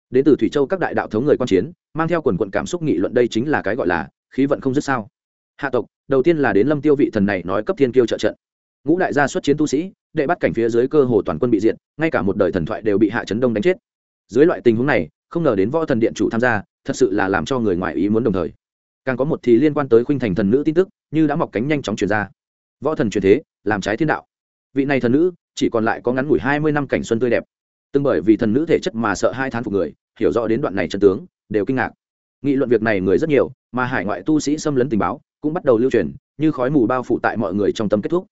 Đến từ thủy châu các đại đạo thống người quan chiến, mang theo quần quận cảm xúc nghị luận đây chính là cái gọi là khí vận không dứt sao hạ tộc, đầu tiên là đến lâm tiêu vị thần này nói cấp thiên kiêu trợ trận. Ngũ đại gia xuất chiến tu sĩ, đệ bắt cảnh phía dưới cơ hồ toàn quân bị diện ngay cả một đời thần thoại đều bị hạ chấn đông đánh chết. Dưới loại tình huống này, không ngờ đến võ thần điện chủ tham gia, thật sự là làm cho người ngoài ý muốn đồng thời. Càng có một thì liên quan tới khuynh thành thần nữ tin tức, như đã mọc cánh nhanh chóng truyền ra. Võ thần truyền thế, làm trái thiên đạo. Vị này thần nữ, chỉ còn lại có ngắn ngủi hai mươi năm cảnh xuân tươi đẹp. Từng bởi vì thần nữ thể chất mà sợ hai tháng phục người, hiểu rõ đến đoạn này chân tướng, đều kinh ngạc. Nghị luận việc này người rất nhiều, mà hải ngoại tu sĩ xâm lấn tình báo cũng bắt đầu lưu truyền, như khói mù bao phủ tại mọi người trong tâm kết thúc.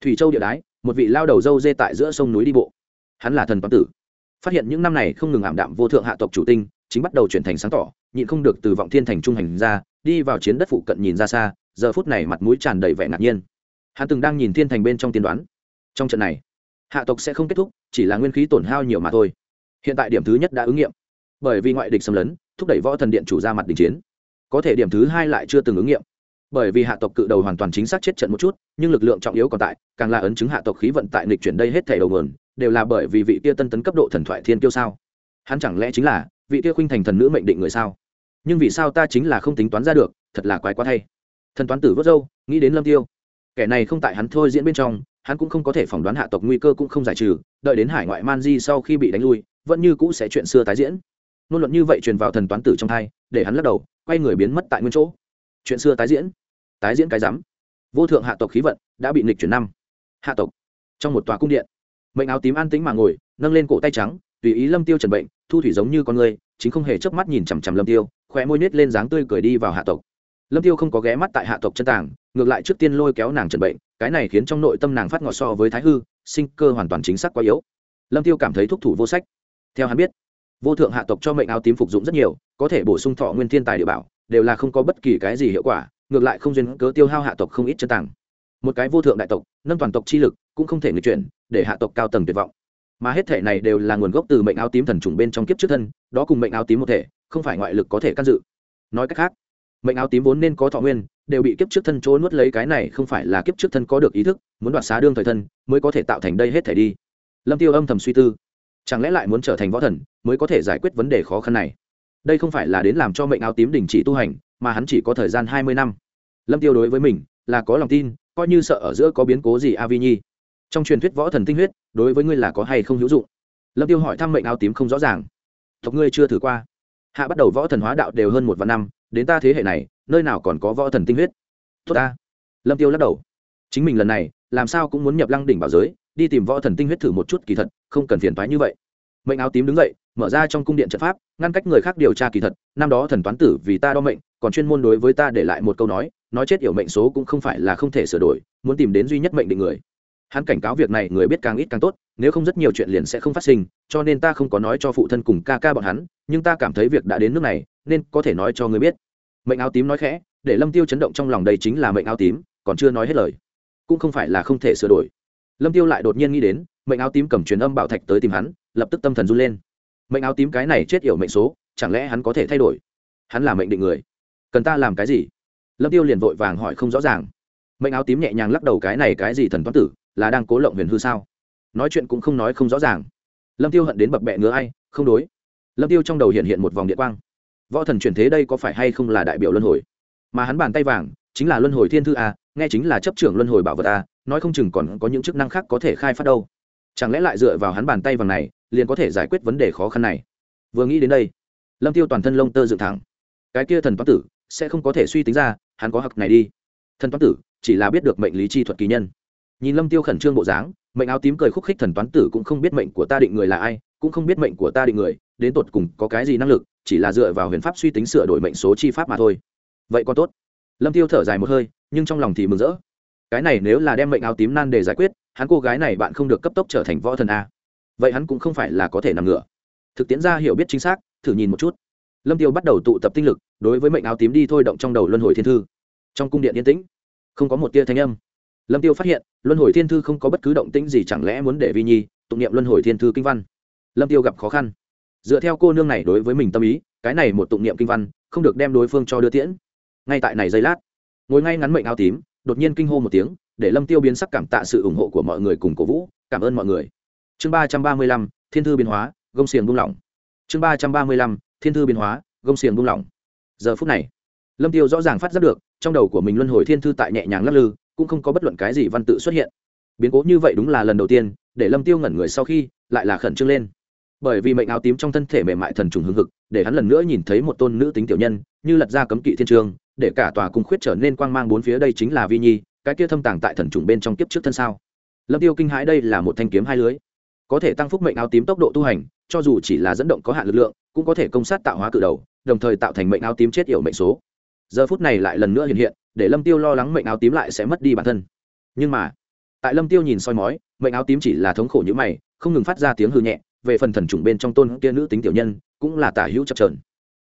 Thủy châu địa đái, một vị lao đầu dâu dê tại giữa sông núi đi bộ. Hắn là thần toán tử. Phát hiện những năm này không ngừng ảm đạm vô thượng hạ tộc chủ tinh, chính bắt đầu chuyển thành sáng tỏ, nhịn không được từ vọng thiên thành trung hành ra, đi vào chiến đất phụ cận nhìn ra xa, giờ phút này mặt mũi tràn đầy vẻ ngạc nhiên. Hắn từng đang nhìn thiên thành bên trong tiên đoán. Trong trận này, hạ tộc sẽ không kết thúc, chỉ là nguyên khí tổn hao nhiều mà thôi. Hiện tại điểm thứ nhất đã ứng nghiệm. Bởi vì ngoại địch xâm lấn, thúc đẩy võ thần điện chủ ra mặt đình chiến. Có thể điểm thứ hai lại chưa từng ứng nghiệm bởi vì hạ tộc cự đầu hoàn toàn chính xác chết trận một chút, nhưng lực lượng trọng yếu còn tại, càng là ấn chứng hạ tộc khí vận tại nghịch chuyển đây hết thể đầu nguồn, đều là bởi vì vị kia tân tấn cấp độ thần thoại thiên kiêu sao? Hắn chẳng lẽ chính là vị kia khuynh thành thần nữ mệnh định người sao? Nhưng vì sao ta chính là không tính toán ra được, thật là quái quá thay. Thần toán tử vớt dâu nghĩ đến lâm tiêu. Kẻ này không tại hắn thôi diễn bên trong, hắn cũng không có thể phỏng đoán hạ tộc nguy cơ cũng không giải trừ, đợi đến hải ngoại man di sau khi bị đánh lui, vẫn như cũ sẽ chuyện xưa tái diễn. Ngôn luận như vậy truyền vào thần toán tử trong thai, để hắn lắc đầu, quay người biến mất tại nguyên chỗ. Chuyện xưa tái diễn tái diễn cái rắm. Vô thượng hạ tộc khí vận đã bị nghịch chuyển năm. Hạ tộc. Trong một tòa cung điện, mệnh áo tím an tĩnh mà ngồi, nâng lên cổ tay trắng, tùy ý lâm tiêu trần bệnh, thu thủy giống như con người, chính không hề chớp mắt nhìn chằm chằm lâm tiêu, khóe môi nết lên dáng tươi cười đi vào hạ tộc. Lâm tiêu không có ghé mắt tại hạ tộc chân tàng, ngược lại trước tiên lôi kéo nàng trần bệnh, cái này khiến trong nội tâm nàng phát ngọt so với thái hư, sinh cơ hoàn toàn chính xác quá yếu. Lâm tiêu cảm thấy thúc thủ vô sách. Theo hắn biết, vô thượng hạ tộc cho mệnh áo tím phục dụng rất nhiều, có thể bổ sung thọ nguyên thiên tài địa bảo, đều là không có bất kỳ cái gì hiệu quả ngược lại không duyên cớ tiêu hao hạ tộc không ít chân tàng. Một cái vô thượng đại tộc, nâng toàn tộc chi lực, cũng không thể người chuyển, để hạ tộc cao tầng tuyệt vọng. Mà hết thể này đều là nguồn gốc từ mệnh áo tím thần trùng bên trong kiếp trước thân, đó cùng mệnh áo tím một thể, không phải ngoại lực có thể can dự. Nói cách khác, mệnh áo tím vốn nên có thọ nguyên, đều bị kiếp trước thân chỗ nuốt lấy cái này không phải là kiếp trước thân có được ý thức, muốn đoạt xá đương thời thân, mới có thể tạo thành đây hết thể đi. Lâm tiêu âm thầm suy tư. Chẳng lẽ lại muốn trở thành võ thần, mới có thể giải quyết vấn đề khó khăn này? Đây không phải là đến làm cho mệnh áo tím đình chỉ tu hành, mà hắn chỉ có thời gian hai mươi năm lâm tiêu đối với mình là có lòng tin, coi như sợ ở giữa có biến cố gì a vi nhi. Trong truyền thuyết võ thần tinh huyết, đối với ngươi là có hay không hữu dụng? Lâm tiêu hỏi thăm mệnh áo tím không rõ ràng. Tộc ngươi chưa thử qua. Hạ bắt đầu võ thần hóa đạo đều hơn một vạn năm, đến ta thế hệ này, nơi nào còn có võ thần tinh huyết? Tốt ta. Lâm tiêu lắc đầu. Chính mình lần này, làm sao cũng muốn nhập lăng đỉnh bảo giới, đi tìm võ thần tinh huyết thử một chút kỳ thật, không cần phiền toái như vậy. Mệnh áo tím đứng dậy, mở ra trong cung điện trận pháp, ngăn cách người khác điều tra kỳ thật, năm đó thần toán tử vì ta đo mệnh, còn chuyên môn đối với ta để lại một câu nói nói chết yểu mệnh số cũng không phải là không thể sửa đổi, muốn tìm đến duy nhất mệnh định người. Hắn cảnh cáo việc này người biết càng ít càng tốt, nếu không rất nhiều chuyện liền sẽ không phát sinh, cho nên ta không có nói cho phụ thân cùng ca ca bọn hắn, nhưng ta cảm thấy việc đã đến nước này, nên có thể nói cho người biết. Mệnh áo tím nói khẽ, để lâm tiêu chấn động trong lòng đây chính là mệnh áo tím, còn chưa nói hết lời. Cũng không phải là không thể sửa đổi. Lâm tiêu lại đột nhiên nghĩ đến, mệnh áo tím cầm truyền âm bảo thạch tới tìm hắn, lập tức tâm thần run lên. Mệnh áo tím cái này chết yểu mệnh số, chẳng lẽ hắn có thể thay đổi? Hắn là mệnh định người. Cần ta làm cái gì? Lâm tiêu liền vội vàng hỏi không rõ ràng. Mệnh áo tím nhẹ nhàng lắc đầu cái này cái gì thần toán tử, là đang cố lộng huyền hư sao? Nói chuyện cũng không nói không rõ ràng. Lâm tiêu hận đến bập bẹ ngứa ai, không đối. Lâm tiêu trong đầu hiện hiện một vòng điện quang. Võ thần chuyển thế đây có phải hay không là đại biểu luân hồi? Mà hắn bàn tay vàng, chính là luân hồi thiên thư a, nghe chính là chấp trưởng luân hồi bảo vật a, nói không chừng còn có những chức năng khác có thể khai phát đâu. Chẳng lẽ lại dựa vào hắn bàn tay vàng này, liền có thể giải quyết vấn đề khó khăn này? Vừa nghĩ đến đây, lâm tiêu toàn thân lông tơ dựng thẳng. Cái kia thần toán tử sẽ không có thể suy tính ra, hắn có hặc này đi. Thần toán tử, chỉ là biết được mệnh lý chi thuật kỳ nhân. Nhìn lâm tiêu khẩn trương bộ dáng, mệnh áo tím cười khúc khích thần toán tử cũng không biết mệnh của ta định người là ai, cũng không biết mệnh của ta định người, đến tột cùng có cái gì năng lực, chỉ là dựa vào huyền pháp suy tính sửa đổi mệnh số chi pháp mà thôi. Vậy có tốt. Lâm tiêu thở dài một hơi, nhưng trong lòng thì mừng rỡ. Cái này nếu là đem mệnh áo tím nan để giải quyết, hắn cô gái này bạn không được cấp tốc trở thành võ thần a. Vậy hắn cũng không phải là có thể nằm ngửa. Thực tiễn ra hiểu biết chính xác, thử nhìn một chút. Lâm tiêu bắt đầu tụ tập tinh lực đối với mệnh áo tím đi thôi động trong đầu luân hồi thiên thư. Trong cung điện yên tĩnh, không có một tia thanh âm. Lâm tiêu phát hiện, luân hồi thiên thư không có bất cứ động tĩnh gì, chẳng lẽ muốn để vi nhi tụng niệm luân hồi thiên thư kinh văn? Lâm tiêu gặp khó khăn. Dựa theo cô nương này đối với mình tâm ý, cái này một tụng niệm kinh văn không được đem đối phương cho đưa tiễn. Ngay tại này giây lát, ngồi ngay ngắn mệnh áo tím, đột nhiên kinh hô một tiếng, để lâm tiêu biến sắc cảm tạ sự ủng hộ của mọi người cùng cổ vũ, cảm ơn mọi người. Chương ba trăm ba mươi lăm, thiên thư biến hóa, gông xiềng buông lỏng. Chương ba trăm ba mươi lăm, thiên thư biến hóa, gông xiềng buông lỏng giờ phút này, lâm tiêu rõ ràng phát giác được, trong đầu của mình luân hồi thiên thư tại nhẹ nhàng lắc lư, cũng không có bất luận cái gì văn tự xuất hiện. Biến cố như vậy đúng là lần đầu tiên, để lâm tiêu ngẩn người sau khi, lại là khẩn trương lên. Bởi vì mệnh áo tím trong thân thể mềm mại thần trùng hưng hực, để hắn lần nữa nhìn thấy một tôn nữ tính tiểu nhân, như lật ra cấm kỵ thiên trường, để cả tòa cung khuyết trở nên quang mang bốn phía đây chính là vi nhi, cái kia thâm tàng tại thần trùng bên trong kiếp trước thân sao. Lâm tiêu kinh hãi đây là một thanh kiếm hai lưới. Có thể tăng phúc mệnh áo tím tốc độ tu hành, cho dù chỉ là dẫn động có hạn lực lượng, cũng có thể công sát tạo hóa cự đầu đồng thời tạo thành mệnh áo tím chết yểu mệnh số. Giờ phút này lại lần nữa hiện hiện, để lâm tiêu lo lắng mệnh áo tím lại sẽ mất đi bản thân. Nhưng mà, tại lâm tiêu nhìn soi mói, mệnh áo tím chỉ là thống khổ như mày, không ngừng phát ra tiếng hư nhẹ, về phần thần trùng bên trong tôn kia nữ tính tiểu nhân, cũng là tả hữu chập trờn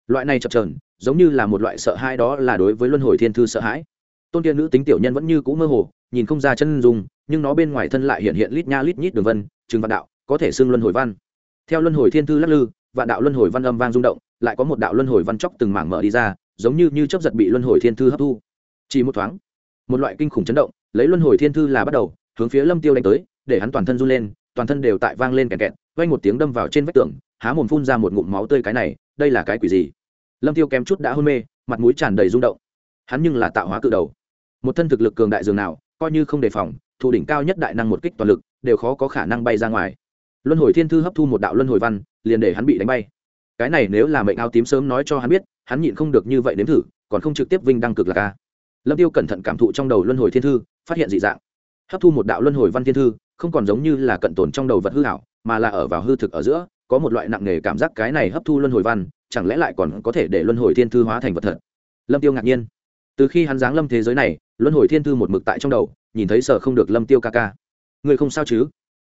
loại này chập trờn giống như là một loại sợ hãi đó là đối với luân hồi thiên thư sợ hãi. Tôn kia nữ tính tiểu nhân vẫn như cũ mơ hồ, nhìn không ra chân dung, nhưng nó bên ngoài thân lại hiện hiện lít nha lít nhít đường vân, trừng vạn đạo, có thể xưng luân hồi văn. Theo luân hồi thiên thư lắc lư, vạn đạo luân hồi văn âm vang rung động lại có một đạo luân hồi văn chóc từng mảng mở đi ra, giống như như chấp giật bị luân hồi thiên thư hấp thu. Chỉ một thoáng, một loại kinh khủng chấn động, lấy luân hồi thiên thư là bắt đầu, hướng phía lâm tiêu đánh tới, để hắn toàn thân run lên, toàn thân đều tại vang lên kẹt kẹt vang một tiếng đâm vào trên vách tường, há mồm phun ra một ngụm máu tươi cái này, đây là cái quỷ gì? Lâm tiêu kém chút đã hôn mê, mặt mũi tràn đầy rung động. Hắn nhưng là tạo hóa cự đầu. Một thân thực lực cường đại dường nào, coi như không đề phòng, thủ đỉnh cao nhất đại năng một kích toàn lực, đều khó có khả năng bay ra ngoài. Luân hồi thiên thư hấp thu một đạo luân hồi văn, liền để hắn bị đánh bay cái này nếu là mệnh áo tím sớm nói cho hắn biết, hắn nhịn không được như vậy nếm thử, còn không trực tiếp vinh đăng cực là ca. Lâm tiêu cẩn thận cảm thụ trong đầu luân hồi thiên thư, phát hiện dị dạng. Hấp thu một đạo luân hồi văn thiên thư, không còn giống như là cận tồn trong đầu vật hư hảo mà là ở vào hư thực ở giữa, có một loại nặng nề cảm giác cái này hấp thu luân hồi văn, chẳng lẽ lại còn có thể để luân hồi thiên thư hóa thành vật thật? Lâm tiêu ngạc nhiên. Từ khi hắn giáng lâm thế giới này, luân hồi thiên thư một mực tại trong đầu, nhìn thấy sợ không được lâm tiêu ca ca. Người không sao chứ?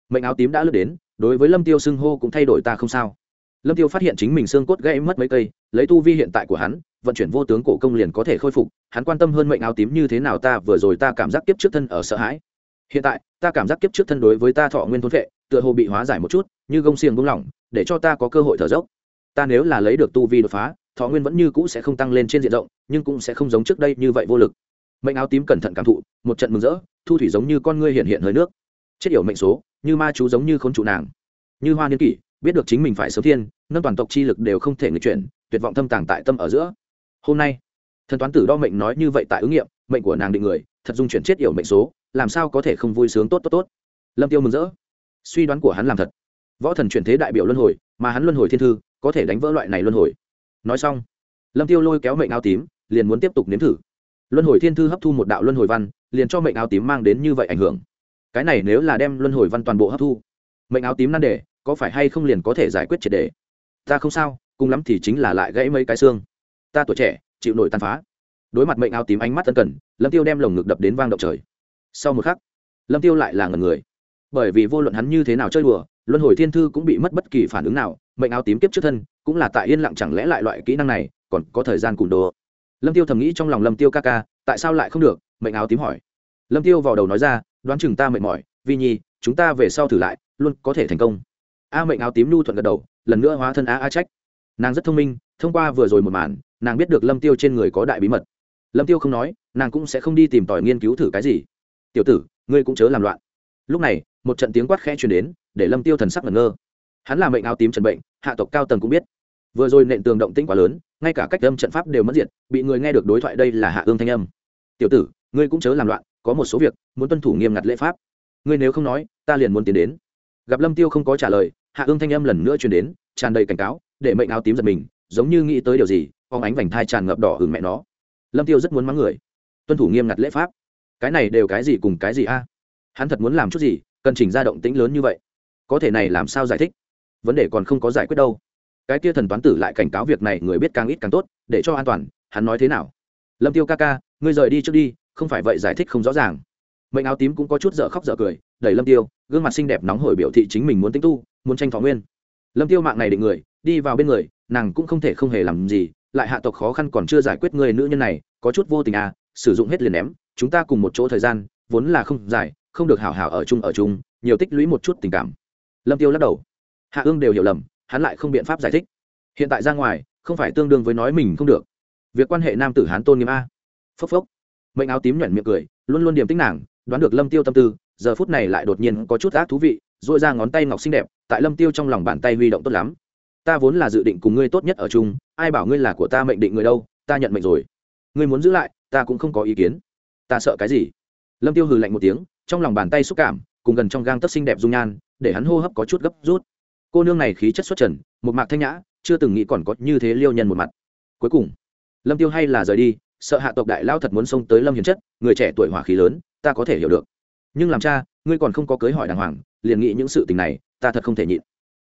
Mệnh áo tím đã lướt đến, đối với lâm tiêu xưng hô cũng thay đổi ta không sao lâm tiêu phát hiện chính mình xương cốt gãy mất mấy cây, lấy tu vi hiện tại của hắn, vận chuyển vô tướng cổ công liền có thể khôi phục, hắn quan tâm hơn mệnh áo tím như thế nào ta vừa rồi ta cảm giác kiếp trước thân ở sợ hãi. Hiện tại, ta cảm giác kiếp trước thân đối với ta thọ nguyên thốn vệ, tựa hồ bị hóa giải một chút, như gông xiềng buông lỏng, để cho ta có cơ hội thở dốc. Ta nếu là lấy được tu vi đột phá, thọ nguyên vẫn như cũ sẽ không tăng lên trên diện rộng, nhưng cũng sẽ không giống trước đây như vậy vô lực. Mệnh áo tím cẩn thận cảm thụ, một trận mừng rỡ, thu thủy giống như con ngươi hiện hiện hơi nước. Chết yểu mệnh số, như ma chú giống như k h n trụ nàng. Như hoa niên kỷ biết được chính mình phải sớm thiên, nâng toàn tộc chi lực đều không thể người chuyển, tuyệt vọng thâm tàng tại tâm ở giữa. Hôm nay, thần toán tử đo mệnh nói như vậy tại ứng nghiệm, mệnh của nàng định người, thật dung chuyển chết yểu mệnh số, làm sao có thể không vui sướng tốt tốt tốt. Lâm tiêu mừng rỡ. Suy đoán của hắn làm thật. Võ thần chuyển thế đại biểu luân hồi, mà hắn luân hồi thiên thư, có thể đánh vỡ loại này luân hồi. Nói xong, lâm tiêu lôi kéo mệnh áo tím, liền muốn tiếp tục nếm thử. Luân hồi thiên thư hấp thu một đạo luân hồi văn, liền cho mệnh áo tím mang đến như vậy ảnh hưởng. Cái này nếu là đem luân hồi văn toàn bộ hấp thu, mệnh áo tím nan đề có phải hay không liền có thể giải quyết triệt đề? Ta không sao, cùng lắm thì chính là lại gãy mấy cái xương. Ta tuổi trẻ, chịu nổi tàn phá. Đối mặt mệnh áo tím ánh mắt tân cần, lâm tiêu đem lồng ngực đập đến vang động trời. Sau một khắc, lâm tiêu lại là ngần người. Bởi vì vô luận hắn như thế nào chơi đùa, luân hồi thiên thư cũng bị mất bất kỳ phản ứng nào, mệnh áo tím kiếp trước thân cũng là tại yên lặng chẳng lẽ lại loại kỹ năng này còn có thời gian cùn đồ? Lâm tiêu thầm nghĩ trong lòng lâm tiêu ca ca, tại sao lại không được? Mệnh áo tím hỏi. Lâm tiêu vào đầu nói ra, đoán chừng ta mệt mỏi, vì nhi, chúng ta về sau thử lại, luôn có thể thành công a mệnh áo tím nhu thuận gật đầu, lần nữa hóa thân a a trách. Nàng rất thông minh, thông qua vừa rồi một màn, nàng biết được lâm tiêu trên người có đại bí mật. Lâm tiêu không nói, nàng cũng sẽ không đi tìm tòi nghiên cứu thử cái gì. Tiểu tử, ngươi cũng chớ làm loạn. Lúc này, một trận tiếng quát khẽ truyền đến, để lâm tiêu thần sắc ngẩn ngơ. Hắn là mệnh áo tím trần bệnh, hạ tộc cao tầng cũng biết. Vừa rồi nện tường động tĩnh quá lớn, ngay cả cách âm trận pháp đều mất diệt, bị người nghe được đối thoại đây là hạ ương thanh âm. Tiểu tử, ngươi cũng chớ làm loạn, có một số việc, muốn tuân thủ nghiêm ngặt lễ pháp. Ngươi nếu không nói, ta liền muốn tiến đến gặp lâm tiêu không có trả lời hạ ương thanh âm lần nữa truyền đến tràn đầy cảnh cáo để mệnh áo tím giật mình giống như nghĩ tới điều gì phóng ánh vành thai tràn ngập đỏ hừng mẹ nó lâm tiêu rất muốn mắng người tuân thủ nghiêm ngặt lễ pháp cái này đều cái gì cùng cái gì a hắn thật muốn làm chút gì cần chỉnh ra động tĩnh lớn như vậy có thể này làm sao giải thích vấn đề còn không có giải quyết đâu cái kia thần toán tử lại cảnh cáo việc này người biết càng ít càng tốt để cho an toàn hắn nói thế nào lâm tiêu ca ca ngươi rời đi trước đi không phải vậy giải thích không rõ ràng mệnh áo tím cũng có chút dở khóc dở cười đẩy lâm tiêu, gương mặt xinh đẹp nóng hổi biểu thị chính mình muốn tính tu, muốn tranh thọ nguyên. Lâm tiêu mạng này định người, đi vào bên người, nàng cũng không thể không hề làm gì, lại hạ tộc khó khăn còn chưa giải quyết người nữ nhân này, có chút vô tình à sử dụng hết liền ném, chúng ta cùng một chỗ thời gian, vốn là không dài, không được hảo hảo ở chung ở chung, nhiều tích lũy một chút tình cảm. Lâm tiêu lắc đầu. Hạ ương đều hiểu lầm, hắn lại không biện pháp giải thích. Hiện tại ra ngoài, không phải tương đương với nói mình không được. Việc quan hệ nam tử hán tôn nghiêm a. Phốc phốc. Mệnh áo tím nhuận miệng cười, luôn luôn điểm tính nàng, đoán được lâm tiêu tâm tư giờ phút này lại đột nhiên có chút ác thú vị dội ra ngón tay ngọc xinh đẹp, tại lâm tiêu trong lòng bàn tay huy động tốt lắm. Ta vốn là dự định cùng ngươi tốt nhất ở chung, ai bảo ngươi là của ta mệnh định người đâu, ta nhận mệnh rồi. Ngươi muốn giữ lại, ta cũng không có ý kiến. Ta sợ cái gì? Lâm tiêu hừ lạnh một tiếng, trong lòng bàn tay xúc cảm, cùng gần trong gang tấc xinh đẹp dung nhan, để hắn hô hấp có chút gấp rút. Cô nương này khí chất xuất trần, một mạc thanh nhã, chưa từng nghĩ còn có như thế liêu nhân một mặt. Cuối cùng, lâm tiêu hay là rời đi, sợ hạ tộc đại lao thật muốn xông tới lâm hiền chất, người trẻ tuổi hỏa khí lớn, ta có thể hiểu được nhưng làm cha, ngươi còn không có cưới hỏi đàng hoàng, liền nghĩ những sự tình này, ta thật không thể nhịn.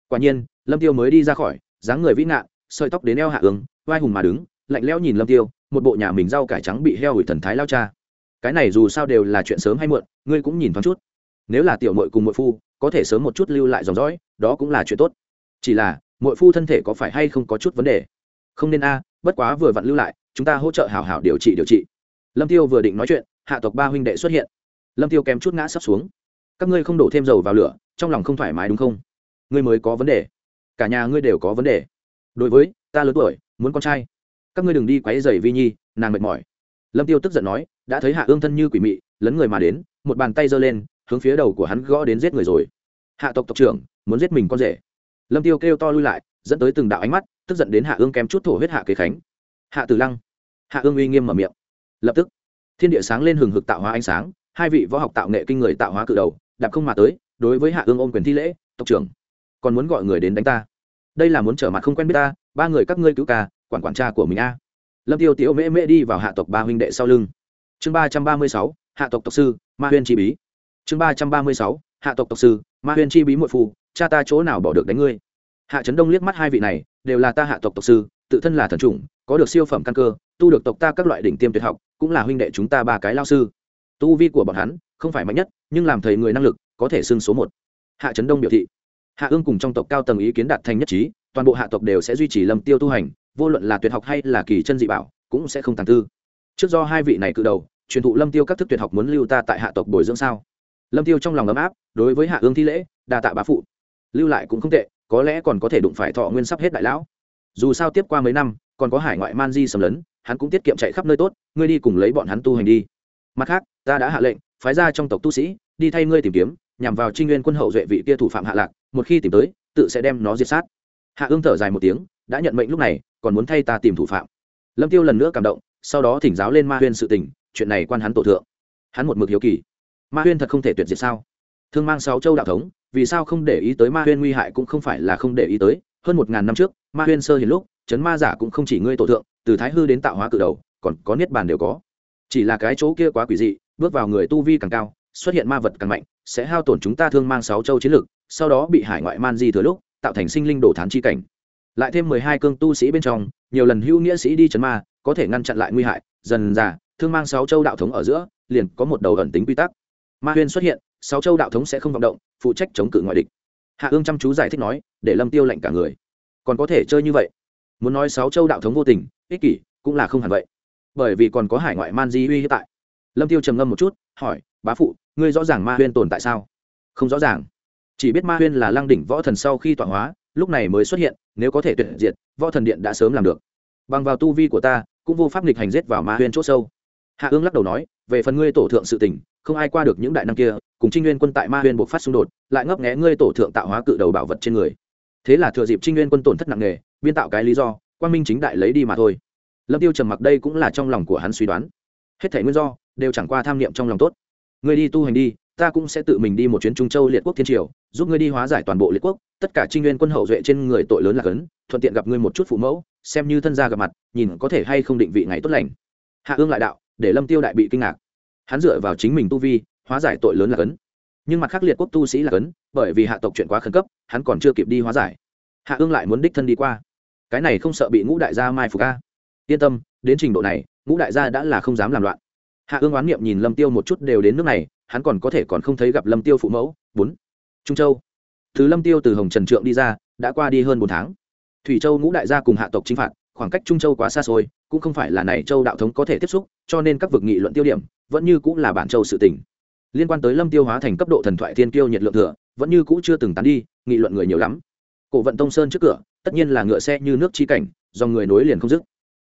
Quả nhiên, lâm tiêu mới đi ra khỏi, dáng người vĩ ngạn, sợi tóc đến eo hạ ứng vai hùng mà đứng, lạnh lẽo nhìn lâm tiêu, một bộ nhà mình rau cải trắng bị heo hủy thần thái lao cha. Cái này dù sao đều là chuyện sớm hay muộn, ngươi cũng nhìn thoáng chút. Nếu là tiểu mội cùng mội phu, có thể sớm một chút lưu lại dòng dõi, đó cũng là chuyện tốt. Chỉ là mội phu thân thể có phải hay không có chút vấn đề? Không nên a, bất quá vừa vặn lưu lại, chúng ta hỗ trợ hảo hảo điều trị điều trị. Lâm tiêu vừa định nói chuyện, hạ tộc ba huynh đệ xuất hiện lâm tiêu kém chút ngã sắp xuống. Các ngươi không đổ thêm dầu vào lửa, trong lòng không thoải mái đúng không? Ngươi mới có vấn đề. Cả nhà ngươi đều có vấn đề. Đối với, ta lớn tuổi, muốn con trai. Các ngươi đừng đi quấy rầy vi nhi, nàng mệt mỏi. Lâm tiêu tức giận nói, đã thấy hạ ương thân như quỷ mị, lấn người mà đến, một bàn tay giơ lên, hướng phía đầu của hắn gõ đến giết người rồi. Hạ tộc tộc trưởng, muốn giết mình con rể. Lâm tiêu kêu to lui lại, dẫn tới từng đạo ánh mắt, tức giận đến hạ ương kém chút thổ huyết hạ kế khánh. Hạ tử lăng. Hạ ương uy nghiêm mở miệng. Lập tức, thiên địa sáng lên hừng hực tạo hóa ánh sáng hai vị võ học tạo nghệ kinh người tạo hóa cự đầu, đạp không mà tới, đối với hạ ương ôm quyền thi lễ, tộc trưởng, còn muốn gọi người đến đánh ta? Đây là muốn trở mặt không quen biết ta, ba người các ngươi cứu ca, quản quản cha của mình a. Lâm tiêu tiểu mễ mễ đi vào hạ tộc ba huynh đệ sau lưng. Chương ba trăm ba mươi sáu, hạ tộc tộc sư, ma huyên chi bí. Chương ba trăm ba mươi sáu, hạ tộc tộc sư, ma huyên chi bí muội phù, cha ta chỗ nào bỏ được đánh ngươi? Hạ trấn đông liếc mắt hai vị này, đều là ta hạ tộc tộc sư, tự thân là thần chủng, có được siêu phẩm căn cơ, tu được tộc ta các loại đỉnh tiêm tuyệt học, cũng là huynh đệ chúng ta ba cái lao sư tu vi của bọn hắn không phải mạnh nhất, nhưng làm thầy người năng lực có thể xưng số một. Hạ trấn đông biểu thị, hạ ương cùng trong tộc cao tầng ý kiến đạt thành nhất trí, toàn bộ hạ tộc đều sẽ duy trì lâm tiêu tu hành, vô luận là tuyệt học hay là kỳ chân dị bảo, cũng sẽ không tàn tư. Trước do hai vị này cự đầu, truyền thụ lâm tiêu các thức tuyệt học muốn lưu ta tại hạ tộc bồi dưỡng sao? Lâm tiêu trong lòng ấm áp, đối với hạ ương thi lễ, đa tạ bá phụ. Lưu lại cũng không tệ, có lẽ còn có thể đụng phải thọ nguyên sắp hết đại lão. Dù sao tiếp qua mấy năm, còn có hải ngoại man di sầm lấn, hắn cũng tiết kiệm chạy khắp nơi tốt, ngươi đi cùng lấy bọn hắn tu hành đi mặt khác, ta đã hạ lệnh, phái ra trong tộc tu sĩ, đi thay ngươi tìm kiếm, nhằm vào trinh nguyên quân hậu duệ vị kia thủ phạm hạ lạc, một khi tìm tới, tự sẽ đem nó diệt sát. Hạ ương thở dài một tiếng, đã nhận mệnh lúc này, còn muốn thay ta tìm thủ phạm. Lâm tiêu lần nữa cảm động, sau đó thỉnh giáo lên ma huyên sự tình, chuyện này quan hắn tổ thượng. Hắn một mực hiếu kỳ. Ma huyên thật không thể tuyệt diệt sao? Thương mang sáu châu đạo thống, vì sao không để ý tới ma huyên nguy hại cũng không phải là không để ý tới. Hơn một ngàn năm trước, ma huyên sơ hiền lúc, chấn ma giả cũng không chỉ ngươi tổ thượng, từ thái hư đến tạo hóa cự đầu, còn có niết bàn đều có chỉ là cái chỗ kia quá quỷ dị, bước vào người tu vi càng cao, xuất hiện ma vật càng mạnh, sẽ hao tổn chúng ta thương mang sáu châu chiến lực, sau đó bị hải ngoại man di thừa lúc, tạo thành sinh linh đổ thán chi cảnh. Lại thêm mười hai cương tu sĩ bên trong, nhiều lần hưu nghĩa sĩ đi chấn ma, có thể ngăn chặn lại nguy hại, dần dà, thương mang sáu châu đạo thống ở giữa, liền có một đầu ẩn tính quy tắc. Ma huyên xuất hiện, sáu châu đạo thống sẽ không vọng động, phụ trách chống cự ngoại địch. Hạ ương chăm chú giải thích nói, để lâm tiêu lệnh cả người. Còn có thể chơi như vậy. Muốn nói sáu châu đạo thống vô tình, ích kỷ, cũng là không hẳn vậy bởi vì còn có hải ngoại man di uy hiện tại. Lâm tiêu trầm ngâm một chút, hỏi, bá phụ, ngươi rõ ràng ma huyên tồn tại sao? Không rõ ràng. Chỉ biết ma huyên là lăng đỉnh võ thần sau khi tọa hóa, lúc này mới xuất hiện, nếu có thể tuyệt diệt, võ thần điện đã sớm làm được. Bằng vào tu vi của ta, cũng vô pháp nghịch hành giết vào ma huyên c h ỗ sâu. Hạ ương lắc đầu nói, về phần ngươi tổ thượng sự tình, không ai qua được những đại năng kia, cùng trinh nguyên quân tại ma huyên buộc phát xung đột, lại ngấp nghé ngươi tổ thượng tạo hóa cự đầu bảo vật trên người. Thế là thừa dịp trinh nguyên quân tổn thất nặng nề, biên tạo cái lý do quan minh chính đại lấy đi mà thôi lâm tiêu trầm mặc đây cũng là trong lòng của hắn suy đoán. Hết thể nguyên do đều chẳng qua tham niệm trong lòng tốt. Ngươi đi tu hành đi, ta cũng sẽ tự mình đi một chuyến trung châu liệt quốc thiên triều, giúp ngươi đi hóa giải toàn bộ liệt quốc. Tất cả trinh nguyên quân hậu duệ trên người tội lớn là cấn, thuận tiện gặp ngươi một chút phụ mẫu, xem như thân gia gặp mặt, nhìn có thể hay không định vị ngày tốt lành. Hạ ương lại đạo, để lâm tiêu đại bị kinh ngạc. Hắn dựa vào chính mình tu vi, hóa giải tội lớn là cấn. Nhưng mặt khác liệt quốc tu sĩ là cấn, bởi vì hạ tộc chuyện quá khẩn cấp, hắn còn chưa kịp đi hóa giải. Hạ ương lại muốn đích thân đi qua. Cái này không sợ bị ngũ đại gia mai phục ca yên tâm, đến trình độ này, ngũ đại gia đã là không dám làm loạn. Hạ ương oán niệm nhìn lâm tiêu một chút đều đến nước này, hắn còn có thể còn không thấy gặp lâm tiêu phụ mẫu. Bốn. Trung châu. Từ lâm tiêu từ hồng trần trượng đi ra, đã qua đi hơn bốn tháng. Thủy châu ngũ đại gia cùng hạ tộc chính phạt, khoảng cách trung châu quá xa xôi, cũng không phải là này châu đạo thống có thể tiếp xúc, cho nên các vực nghị luận tiêu điểm, vẫn như cũng là bản châu sự tỉnh liên quan tới lâm tiêu hóa thành cấp độ thần thoại thiên Tiêu nhiệt lượng thừa, vẫn như cũ chưa từng tán đi, nghị luận người nhiều lắm. Cổ vận tông sơn trước cửa, tất nhiên là ngựa xe như nước chi cảnh do người nối liền không dứt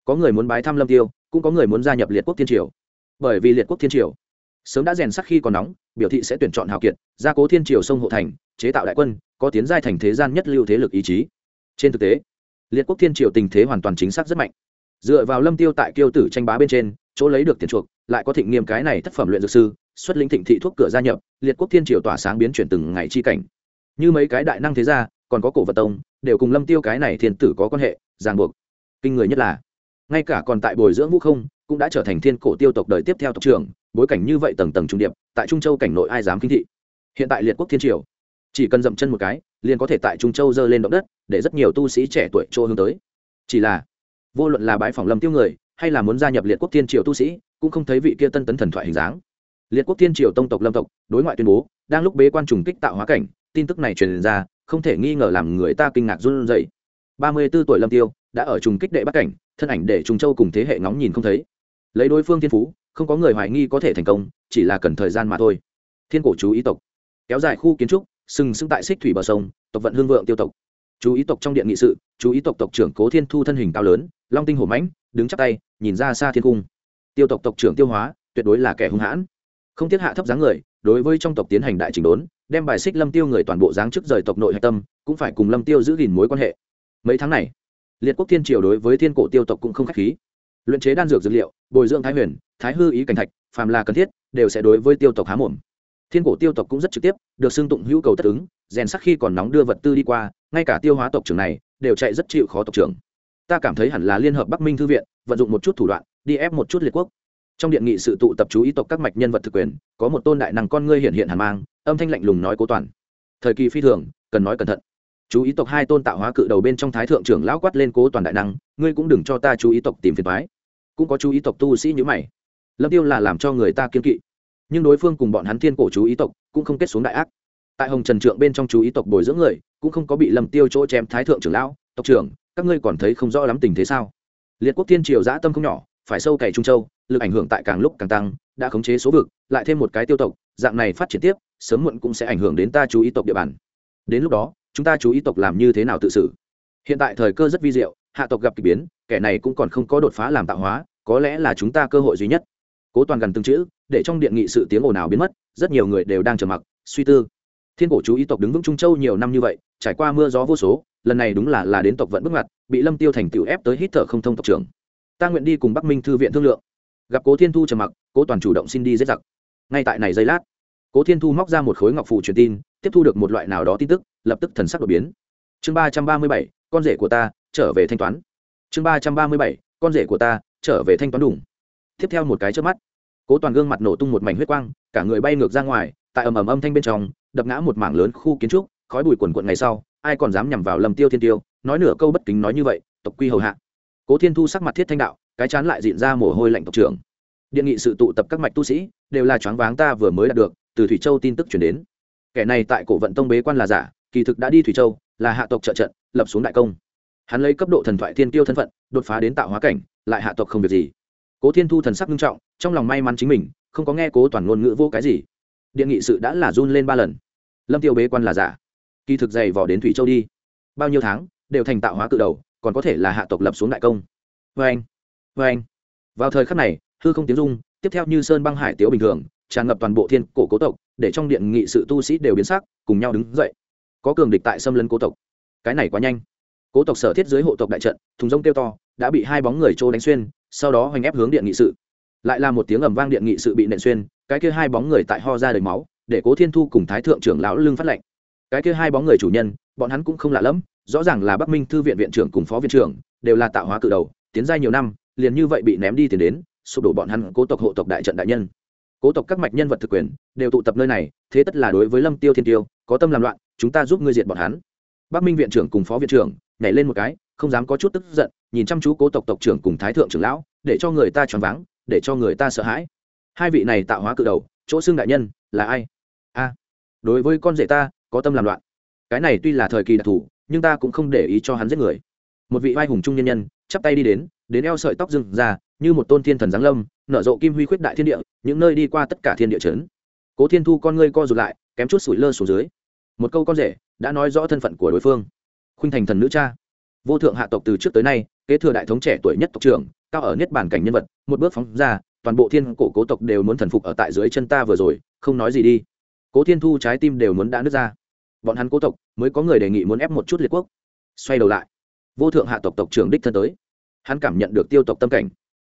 có người muốn bái thăm lâm tiêu, cũng có người muốn gia nhập liệt quốc thiên triều. Bởi vì liệt quốc thiên triều, sớm đã rèn sắc khi còn nóng, biểu thị sẽ tuyển chọn hào kiệt, gia cố thiên triều sông hộ thành, chế tạo đại quân, có tiến giai thành thế gian nhất lưu thế lực ý chí. Trên thực tế, liệt quốc thiên triều tình thế hoàn toàn chính xác rất mạnh. Dựa vào lâm tiêu tại kiêu tử tranh bá bên trên, chỗ lấy được tiền chuộc, lại có thịnh nghiêm cái này thất phẩm luyện dược sư, xuất lĩnh thịnh thị thuốc cửa gia nhập, liệt quốc thiên triều tỏa sáng biến chuyển từng ngày chi cảnh. Như mấy cái đại năng thế gia, còn có cổ vật tông, đều cùng lâm tiêu cái này thiên tử có quan hệ, ràng buộc. Kinh người nhất là ngay cả còn tại bồi dưỡng vũ không, cũng đã trở thành thiên cổ tiêu tộc đời tiếp theo tộc trưởng, bối cảnh như vậy tầng tầng trung điệp, tại trung châu cảnh nội ai dám kinh thị? Hiện tại liệt quốc thiên triều, chỉ cần dậm chân một cái, liền có thể tại trung châu dơ lên động đất, để rất nhiều tu sĩ trẻ tuổi chỗ hướng tới. Chỉ là, vô luận là bãi phòng lâm tiêu người, hay là muốn gia nhập liệt quốc thiên triều tu sĩ, cũng không thấy vị kia tân tấn thần thoại hình dáng. Liệt quốc thiên triều tông tộc lâm tộc, đối ngoại tuyên bố, đang lúc bế quan trùng kích tạo hóa cảnh, tin tức này truyền ra, không thể nghi ngờ làm người ta kinh ngạc run rẩy. Ba mươi 34 tuổi lâm tiêu, đã ở trùng kích đệ bắc cảnh thân ảnh để trùng châu cùng thế hệ ngóng nhìn không thấy. Lấy đối phương thiên phú, không có người hoài nghi có thể thành công, chỉ là cần thời gian mà thôi. Thiên cổ chú ý tộc. Kéo dài khu kiến trúc, sừng sững tại xích thủy bờ sông, tộc vận hương vượng tiêu tộc. Chú ý tộc trong điện nghị sự, chú ý tộc tộc trưởng cố thiên thu thân hình cao lớn, long tinh hổ mãnh, đứng chắp tay, nhìn ra xa thiên cung. Tiêu tộc tộc trưởng tiêu hóa, tuyệt đối là kẻ hung hãn. Không tiết hạ thấp dáng người, đối với trong tộc tiến hành đại trình đốn, đem bài xích lâm tiêu người toàn bộ dáng chức rời tộc nội hạch tâm, cũng phải cùng lâm tiêu giữ gìn mối quan hệ. Mấy tháng này liệt quốc thiên triều đối với thiên cổ tiêu tộc cũng không khách khí. Luyện chế đan dược dược liệu, bồi dưỡng thái huyền, thái hư ý cảnh thạch, phàm là cần thiết, đều sẽ đối với tiêu tộc há mồm. Thiên cổ tiêu tộc cũng rất trực tiếp, được xưng tụng hữu cầu tất ứng, rèn sắc khi còn nóng đưa vật tư đi qua, ngay cả tiêu hóa tộc trưởng này, đều chạy rất chịu khó tộc trưởng. Ta cảm thấy hẳn là liên hợp bắc minh thư viện, vận dụng một chút thủ đoạn, đi ép một chút liệt quốc. Trong điện nghị sự tụ tập chú ý tộc các mạch nhân vật thực quyền, có một tôn đại năng con ngươi hiện hiện hàn mang, âm thanh lạnh lùng nói cố toàn. Thời kỳ phi thường, cần nói cẩn thận chú ý tộc hai tôn tạo hóa cự đầu bên trong thái thượng trưởng lão quát lên cố toàn đại năng, ngươi cũng đừng cho ta chú ý tộc tìm phiền thoái cũng có chú ý tộc tu sĩ như mày. Lâm tiêu là làm cho người ta kiên kỵ, nhưng đối phương cùng bọn hắn thiên cổ chú ý tộc cũng không kết xuống đại ác. Tại hồng trần trượng bên trong chú ý tộc bồi dưỡng người, cũng không có bị lâm tiêu chỗ chém thái thượng trưởng lão, tộc trưởng, các ngươi còn thấy không rõ lắm tình thế sao? Liệt quốc thiên triều dã tâm không nhỏ, phải sâu cày trung châu, lực ảnh hưởng tại càng lúc càng tăng, đã khống chế số vực, lại thêm một cái tiêu tộc, dạng này phát triển tiếp, sớm muộn cũng sẽ ảnh hưởng đến ta chú ý tộc địa bàn. Đến lúc đó chúng ta chú ý tộc làm như thế nào tự xử. Hiện tại thời cơ rất vi diệu, hạ tộc gặp k ỳ biến, kẻ này cũng còn không có đột phá làm tạo hóa, có lẽ là chúng ta cơ hội duy nhất. Cố toàn gần từng chữ, để trong điện nghị sự tiếng ồn ào biến mất, rất nhiều người đều đang trầm mặc, suy tư. Thiên cổ chú ý tộc đứng vững trung châu nhiều năm như vậy, trải qua mưa gió vô số, lần này đúng là là đến tộc vẫn bước mặt bị lâm tiêu thành tựu ép tới hít thở không thông tộc trưởng. Ta nguyện đi cùng bắc minh thư viện thương lượng. Gặp cố thiên thu trầm mặc, cố toàn chủ động xin đi giết giặc. Ngay tại này giây lát, cố thiên thu móc ra một khối ngọc phù truyền tin tiếp thu được một loại nào đó tin tức, lập tức thần sắc đột biến. Chương ba trăm ba mươi bảy, con rể của ta, trở về thanh toán. Chương ba trăm ba mươi bảy, con rể của ta, trở về thanh toán đủng tiếp theo một cái trước mắt, cố toàn gương mặt nổ tung một mảnh huyết quang, cả người bay ngược ra ngoài, tại ầm ầm âm thanh bên trong, đập ngã một mảng lớn khu kiến trúc, khói bụi quần quận ngày sau, ai còn dám nhằm vào lầm tiêu thiên tiêu, nói nửa câu bất kính nói như vậy, tộc quy hầu hạ. Cố thiên thu sắc mặt thiết thanh đạo, cái chán lại diện ra mồ hôi lạnh tộc trưởng. Điện nghị sự tụ tập các mạch tu sĩ, đều là choáng váng ta vừa mới đạt được, từ thủy châu tin tức chuyển đến kẻ này tại cổ vận tông bế quan là giả, kỳ thực đã đi thủy châu, là hạ tộc trợ trận, lập xuống đại công. Hắn lấy cấp độ thần thoại thiên tiêu thân phận, đột phá đến tạo hóa cảnh, lại hạ tộc không việc gì. Cố thiên thu thần sắc nghiêm trọng, trong lòng may mắn chính mình, không có nghe cố toàn ngôn ngữ vô cái gì. Điện nghị sự đã là run lên ba lần. Lâm tiêu bế quan là giả. Kỳ thực dày vò đến thủy châu đi. Bao nhiêu tháng, đều thành tạo hóa cự đầu, còn có thể là hạ tộc lập xuống đại công. Vê anh vê anh. Vào thời khắc này, hư không tiếng dung tiếp theo như sơn băng hải tiếu bình thường, tràn ngập toàn bộ thiên cổ cố tộc để trong điện nghị sự tu sĩ đều biến sắc, cùng nhau đứng dậy. Có cường địch tại xâm lấn cố tộc. Cái này quá nhanh. Cố tộc sở thiết dưới hộ tộc đại trận, thùng rông kêu to, đã bị hai bóng người trô đánh xuyên, sau đó hoành ép hướng điện nghị sự. Lại là một tiếng ầm vang điện nghị sự bị nện xuyên, cái kia hai bóng người tại ho ra đầy máu, để cố thiên thu cùng thái thượng trưởng lão lưng phát lệnh cái kia hai bóng người chủ nhân, bọn hắn cũng không lạ lẫm, rõ ràng là bắc minh thư viện viện trưởng cùng phó viện trưởng, đều là tạo hóa cự đầu, tiến giai nhiều năm, liền như vậy bị ném đi tiền đến, sụp đổ bọn hắn cố tộc hộ tộc đại trận đại nhân cố tộc các mạch nhân vật thực quyền đều tụ tập nơi này, thế tất là đối với lâm tiêu thiên tiêu có tâm làm loạn, chúng ta giúp ngươi diệt bọn hắn. Bắc minh viện trưởng cùng phó viện trưởng nhảy lên một cái, không dám có chút tức giận, nhìn chăm chú cố tộc tộc trưởng cùng thái thượng trưởng lão, để cho người ta choáng váng, để cho người ta sợ hãi. Hai vị này tạo hóa cự đầu, chỗ xương đại nhân là ai? A, đối với con rể ta có tâm làm loạn. Cái này tuy là thời kỳ đặc thù, nhưng ta cũng không để ý cho hắn giết người. Một vị vai hùng trung nhân nhân chắp tay đi đến đến eo sợi tóc rừng ra, như một tôn thiên thần giáng lâm, nở rộ kim huy khuyết đại thiên địa, những nơi đi qua tất cả thiên địa chấn. cố thiên thu con ngươi co rụt lại, kém chút sủi lơ xuống dưới. Một câu con rể đã nói rõ thân phận của đối phương. Khuynh thành thần nữ cha. Vô thượng hạ tộc từ trước tới nay, kế thừa đại thống trẻ tuổi nhất tộc trưởng, cao ở niết bản cảnh nhân vật, một bước phóng ra, toàn bộ thiên cổ cố tộc đều muốn thần phục ở tại dưới chân ta vừa rồi, không nói gì đi. Cố thiên thu trái tim đều muốn đã nứt ra. Bọn hắn cố tộc mới có người đề nghị muốn ép một chút liệt quốc. Xoay đầu lại. Vô thượng hạ tộc tộc trưởng đích thân tới hắn cảm nhận được tiêu tộc tâm cảnh.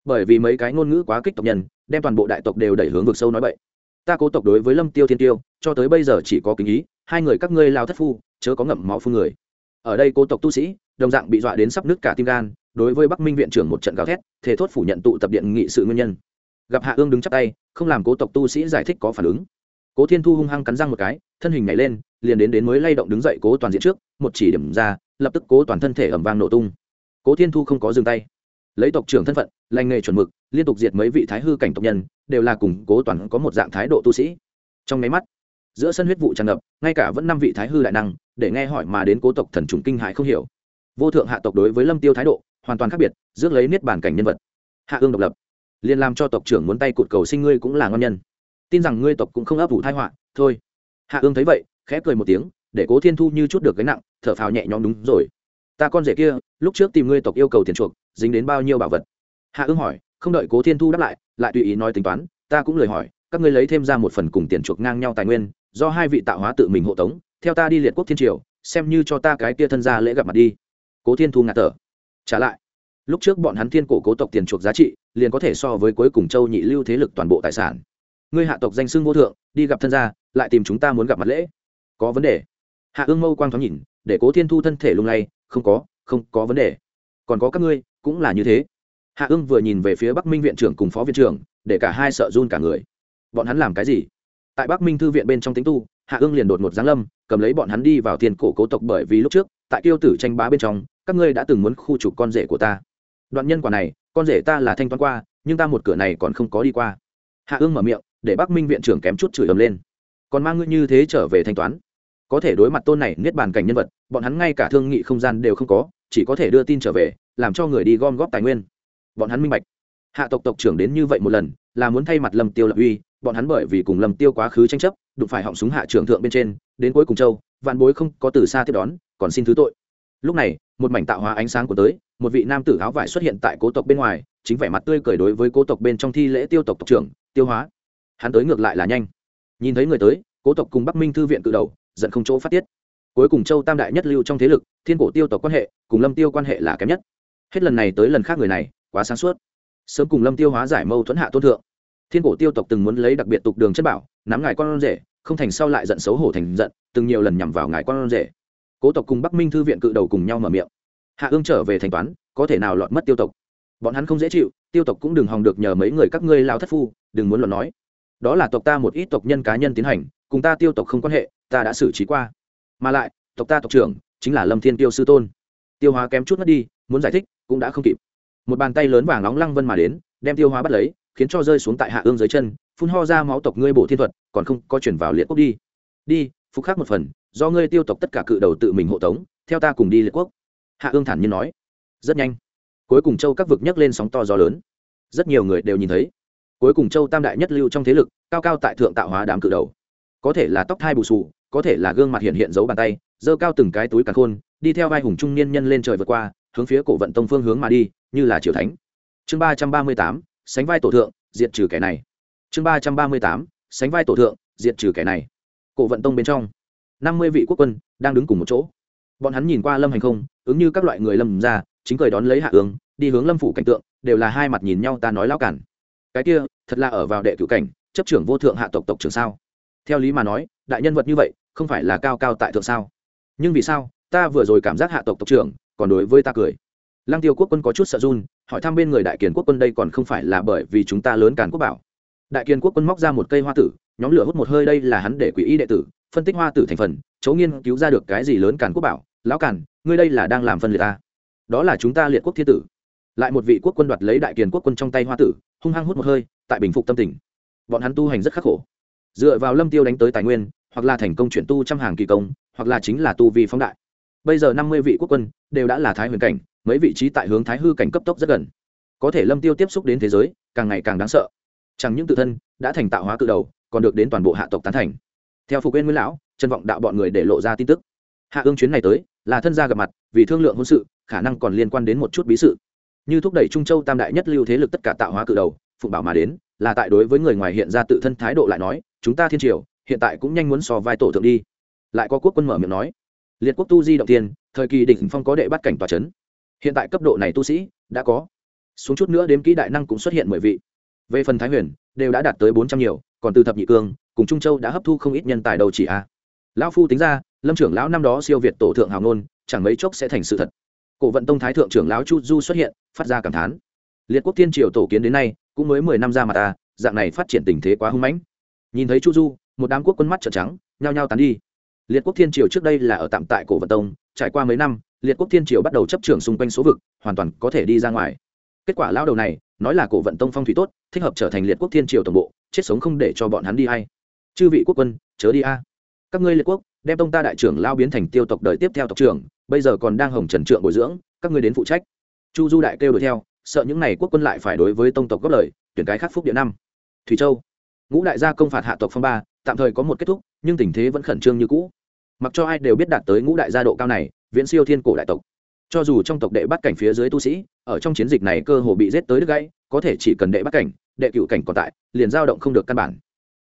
Bởi vì mấy cái ngôn ngữ quá kích tộc nhân, đem toàn bộ đại tộc đều đẩy hướng vực sâu nói vậy. ta cố tộc đối với lâm tiêu thiên tiêu, cho tới bây giờ chỉ có kính ý, hai người các ngươi lao thất phu, chớ có ngậm máu phương người. Ở đây cố tộc tu sĩ, đồng dạng bị dọa đến sắp nứt cả tim gan, đối với bắc minh viện trưởng một trận gào thét thể thốt phủ nhận tụ tập điện nghị sự nguyên nhân. Gặp hạ ương đứng chắp tay, không làm cố tộc tu sĩ giải thích có phản ứng. Cố thiên thu hung hăng cắn răng một cái, thân hình nhảy lên, liền đến đến mới lay động đứng dậy cố toàn diện trước, một chỉ điểm ra, lập tức cố toàn thân thể ẩm vang nổ tung cố thiên thu không có dừng tay. Lấy tộc trưởng thân phận, lành nghề chuẩn mực, liên tục diệt mấy vị thái hư cảnh tộc nhân, đều là cùng cố toàn có một dạng thái độ tu sĩ. Trong máy mắt, giữa sân huyết vụ tràn ngập, ngay cả vẫn năm vị thái hư đại năng, để nghe hỏi mà đến cố tộc thần trùng kinh hại không hiểu. Vô thượng hạ tộc đối với lâm tiêu thái độ, hoàn toàn khác biệt, rước lấy niết bản cảnh nhân vật. Hạ ương độc lập, liền làm cho tộc trưởng muốn tay cụt cầu sinh ngươi cũng là ngon nhân. Tin rằng ngươi tộc cũng không ấp ủ thai họa, thôi. Hạ ương thấy vậy, khẽ cười một tiếng, để cố thiên thu như chút được gánh nặng, thở phào nhẹ nhõm, đúng rồi ta con rể kia, lúc trước tìm ngươi tộc yêu cầu tiền chuộc, dính đến bao nhiêu bảo vật? Hạ ương hỏi, không đợi cố thiên thu đáp lại lại tùy ý nói tính toán, ta cũng lời hỏi, các ngươi lấy thêm ra một phần cùng tiền chuộc ngang nhau tài nguyên, do hai vị tạo hóa tự mình hộ tống, theo ta đi liệt quốc thiên triều, xem như cho ta cái kia thân ra lễ gặp mặt đi. Cố thiên thu ngạt tở trả lại, lúc trước bọn hắn thiên cổ cố tộc tiền chuộc giá trị, liền có thể so với cuối cùng châu nhị lưu thế lực toàn bộ tài sản. Ngươi hạ tộc danh xưng vô thượng, đi gặp thân gia, lại tìm chúng ta muốn gặp mặt lễ. Có vấn đề. Hạ ương mâu quang thoáng nhìn, để cố thiên thu thân thể lung lay không có không có vấn đề. Còn có các ngươi, cũng là như thế. Hạ ương vừa nhìn về phía bắc minh viện trưởng cùng phó viện trưởng, để cả hai sợ run cả người. Bọn hắn làm cái gì? Tại bắc minh thư viện bên trong tính tu, hạ ương liền đột một giáng lâm, cầm lấy bọn hắn đi vào tiền cổ cố tộc bởi vì lúc trước, tại tiêu tử tranh bá bên trong, các ngươi đã từng muốn khu trục con rể của ta. Đoạn nhân quả này, con rể ta là thanh toán qua, nhưng ta một cửa này còn không có đi qua. Hạ ương mở miệng, để bắc minh viện trưởng kém chút chửi ầm lên. Còn mang ngươi như thế trở về thanh toán? Có thể đối mặt tôn này niết bàn cảnh nhân vật bọn hắn ngay cả thương nghị không gian đều không có, chỉ có thể đưa tin trở về, làm cho người đi gom góp tài nguyên. Bọn hắn minh bạch. Hạ tộc tộc trưởng đến như vậy một lần, là muốn thay mặt lâm tiêu lập uy, bọn hắn bởi vì cùng lâm tiêu quá khứ tranh chấp, đụng phải họng súng hạ trưởng thượng bên trên, đến cuối cùng châu, vạn bối không có từ xa tiếp đón, còn xin thứ tội. Lúc này, một mảnh tạo hóa ánh sáng của tới, một vị nam tử áo vải xuất hiện tại cố tộc bên ngoài, chính vẻ mặt tươi cười đối với cố tộc bên trong thi lễ tiêu tộc tộc trưởng, tiêu hóa. Hắn tới ngược lại là nhanh. Nhìn thấy người tới, cố tộc cùng bắc minh thư viện cự đầu, giận không chỗ phát tiết cuối cùng châu tam đại nhất lưu trong thế lực, thiên cổ tiêu tộc quan hệ, cùng lâm tiêu quan hệ là kém nhất. Hết lần này tới lần khác người này, quá sáng suốt. Sớm cùng lâm tiêu hóa giải mâu thuẫn hạ tôn thượng. Thiên cổ tiêu tộc từng muốn lấy đặc biệt tục đường chất bảo, nắm ngài con rể, không thành sau lại giận xấu hổ thành giận, từng nhiều lần nhằm vào ngài con rể. Cố tộc cùng bắc minh thư viện cự đầu cùng nhau mở miệng. Hạ ương trở về thanh toán, có thể nào lọt mất tiêu tộc? Bọn hắn không dễ chịu, tiêu tộc cũng đừng hòng được nhờ mấy người các ngươi lao thất phu, đừng muốn luận nói. Đó là tộc ta một ít tộc nhân cá nhân tiến hành, cùng ta tiêu tộc không quan hệ, ta đã xử trí qua mà lại, tộc ta tộc trưởng chính là lâm thiên tiêu sư tôn. Tiêu hóa kém chút mất đi, muốn giải thích cũng đã không kịp. Một bàn tay lớn vàng nóng lăng vân mà đến, đem tiêu hóa bắt lấy, khiến cho rơi xuống tại hạ ương dưới chân, phun ho ra máu tộc ngươi bổ thiên thuật, còn không có chuyển vào liệt quốc đi. Đi, phục khắc một phần, do ngươi tiêu tộc tất cả cự đầu tự mình hộ tống, theo ta cùng đi liệt quốc. Hạ ương thản nhiên nói. Rất nhanh. Cuối cùng châu các vực nhấc lên sóng to gió lớn. Rất nhiều người đều nhìn thấy. Cuối cùng châu tam đại nhất lưu trong thế lực, cao cao tại thượng tạo hóa đám cự đầu. Có thể là tóc thai bù sù có thể là gương mặt hiện hiện dấu bàn tay, giơ cao từng cái túi càn khôn, đi theo vai hùng trung niên nhân lên trời vượt qua, hướng phía cổ vận tông phương hướng mà đi, như là triều thánh. Chương ba trăm ba mươi tám, sánh vai tổ thượng, diệt trừ kẻ này. Chương ba trăm ba mươi tám, sánh vai tổ thượng, diệt trừ kẻ này. Cổ vận tông bên trong, năm mươi vị quốc quân đang đứng cùng một chỗ. Bọn hắn nhìn qua lâm hành không, ứng như các loại người lâm ra, chính cười đón lấy hạ ương đi hướng lâm phủ cảnh tượng, đều là hai mặt nhìn nhau ta nói lao cản. Cái kia, thật là ở vào đệ cựu cảnh, chấp trưởng vô thượng hạ tộc tộc trưởng sao? Theo lý mà nói, đại nhân vật như vậy không phải là cao cao tại thượng sao? Nhưng vì sao, ta vừa rồi cảm giác hạ tộc tộc trưởng còn đối với ta cười. Lăng tiêu quốc quân có chút sợ run, hỏi thăm bên người đại kiền quốc quân đây còn không phải là bởi vì chúng ta lớn càn quốc bảo. Đại kiền quốc quân móc ra một cây hoa tử, nhóm lửa hút một hơi đây là hắn để quỷ y đệ tử, phân tích hoa tử thành phần, chấu nghiên cứu ra được cái gì lớn càn quốc bảo. Lão càn, ngươi đây là đang làm phân liệt ta. Đó là chúng ta liệt quốc thiên tử. Lại một vị quốc quân đoạt lấy đại kiền quốc quân trong tay hoa tử, hung hăng hút một hơi, tại bình phục tâm tình. Bọn hắn tu hành rất khắc khổ. Dựa vào lâm tiêu đánh tới tài nguyên hoặc là thành công chuyển tu trăm hàng kỳ công, hoặc là chính là tu vi phóng đại. Bây giờ năm mươi vị quốc quân đều đã là thái huyền cảnh, mấy vị trí tại hướng thái hư cảnh cấp tốc rất gần. Có thể lâm tiêu tiếp xúc đến thế giới, càng ngày càng đáng sợ. Chẳng những tự thân đã thành tạo hóa cự đầu, còn được đến toàn bộ hạ tộc tán thành. Theo phục quên nguyên lão trân vọng đạo bọn người để lộ ra tin tức. Hạ ương chuyến này tới, là thân gia gặp mặt, vì thương lượng hôn sự, khả năng còn liên quan đến một chút bí sự. Như thúc đẩy trung châu tam đại nhất lưu thế lực tất cả tạo hóa cự đầu, phụng bảo mà đến, là tại đối với người ngoài hiện ra tự thân thái độ lại nói, chúng ta thiên triều hiện tại cũng nhanh muốn so vai tổ thượng đi. Lại có quốc quân mở miệng nói, liệt quốc tu di động tiên, thời kỳ đỉnh phong có đệ bắt cảnh tòa c h ấ n hiện tại cấp độ này tu sĩ đã có. Xuống chút nữa đếm kỹ đại năng cũng xuất hiện mười vị. Về phần thái huyền, đều đã đạt tới bốn trăm nhiều, còn từ thập nhị cương, cùng trung châu đã hấp thu không ít nhân tài đầu chỉ a. Lão phu tính ra, lâm trưởng lão năm đó siêu việt tổ thượng hào nôn chẳng mấy chốc sẽ thành sự thật. Cổ vận tông thái thượng trưởng lão chu du xuất hiện, phát ra cảm thán. Liệt quốc thiên triều tổ kiến đến nay, cũng mới mười năm ra mà ta, dạng này phát triển tình thế quá hưng mãnh. Nhìn thấy chu du một đám quốc quân mắt trợn trắng, nhao nhao tán đi. Liệt quốc thiên triều trước đây là ở tạm tại cổ vận tông, trải qua mấy năm, liệt quốc thiên triều bắt đầu chấp trưởng xung quanh số vực, hoàn toàn có thể đi ra ngoài. Kết quả lao đầu này, nói là cổ vận tông phong thủy tốt, thích hợp trở thành liệt quốc thiên triều tổng bộ, chết sống không để cho bọn hắn đi hay. Chư vị quốc quân, chớ đi a. Các ngươi liệt quốc, đem tông ta đại trưởng lao biến thành tiêu tộc đời tiếp theo tộc trưởng, bây giờ còn đang hồng trần trượng bồi dưỡng, các ngươi đến phụ trách. Chu du đại kêu đuổi theo, sợ những n à y quốc quân lại phải đối với tông tộc góp lời, tuyển cái khắc phúc địa năm. Thủy châu. Ngũ đại gia công phạt hạ tộc phong ba tạm thời có một kết thúc, nhưng tình thế vẫn khẩn trương như cũ. Mặc cho ai đều biết đạt tới ngũ đại gia độ cao này, viễn siêu thiên cổ đại tộc. Cho dù trong tộc đệ bắt cảnh phía dưới tu sĩ, ở trong chiến dịch này cơ hồ bị giết tới đứt gãy, có thể chỉ cần đệ bắt cảnh, đệ cựu cảnh còn tại, liền giao động không được căn bản.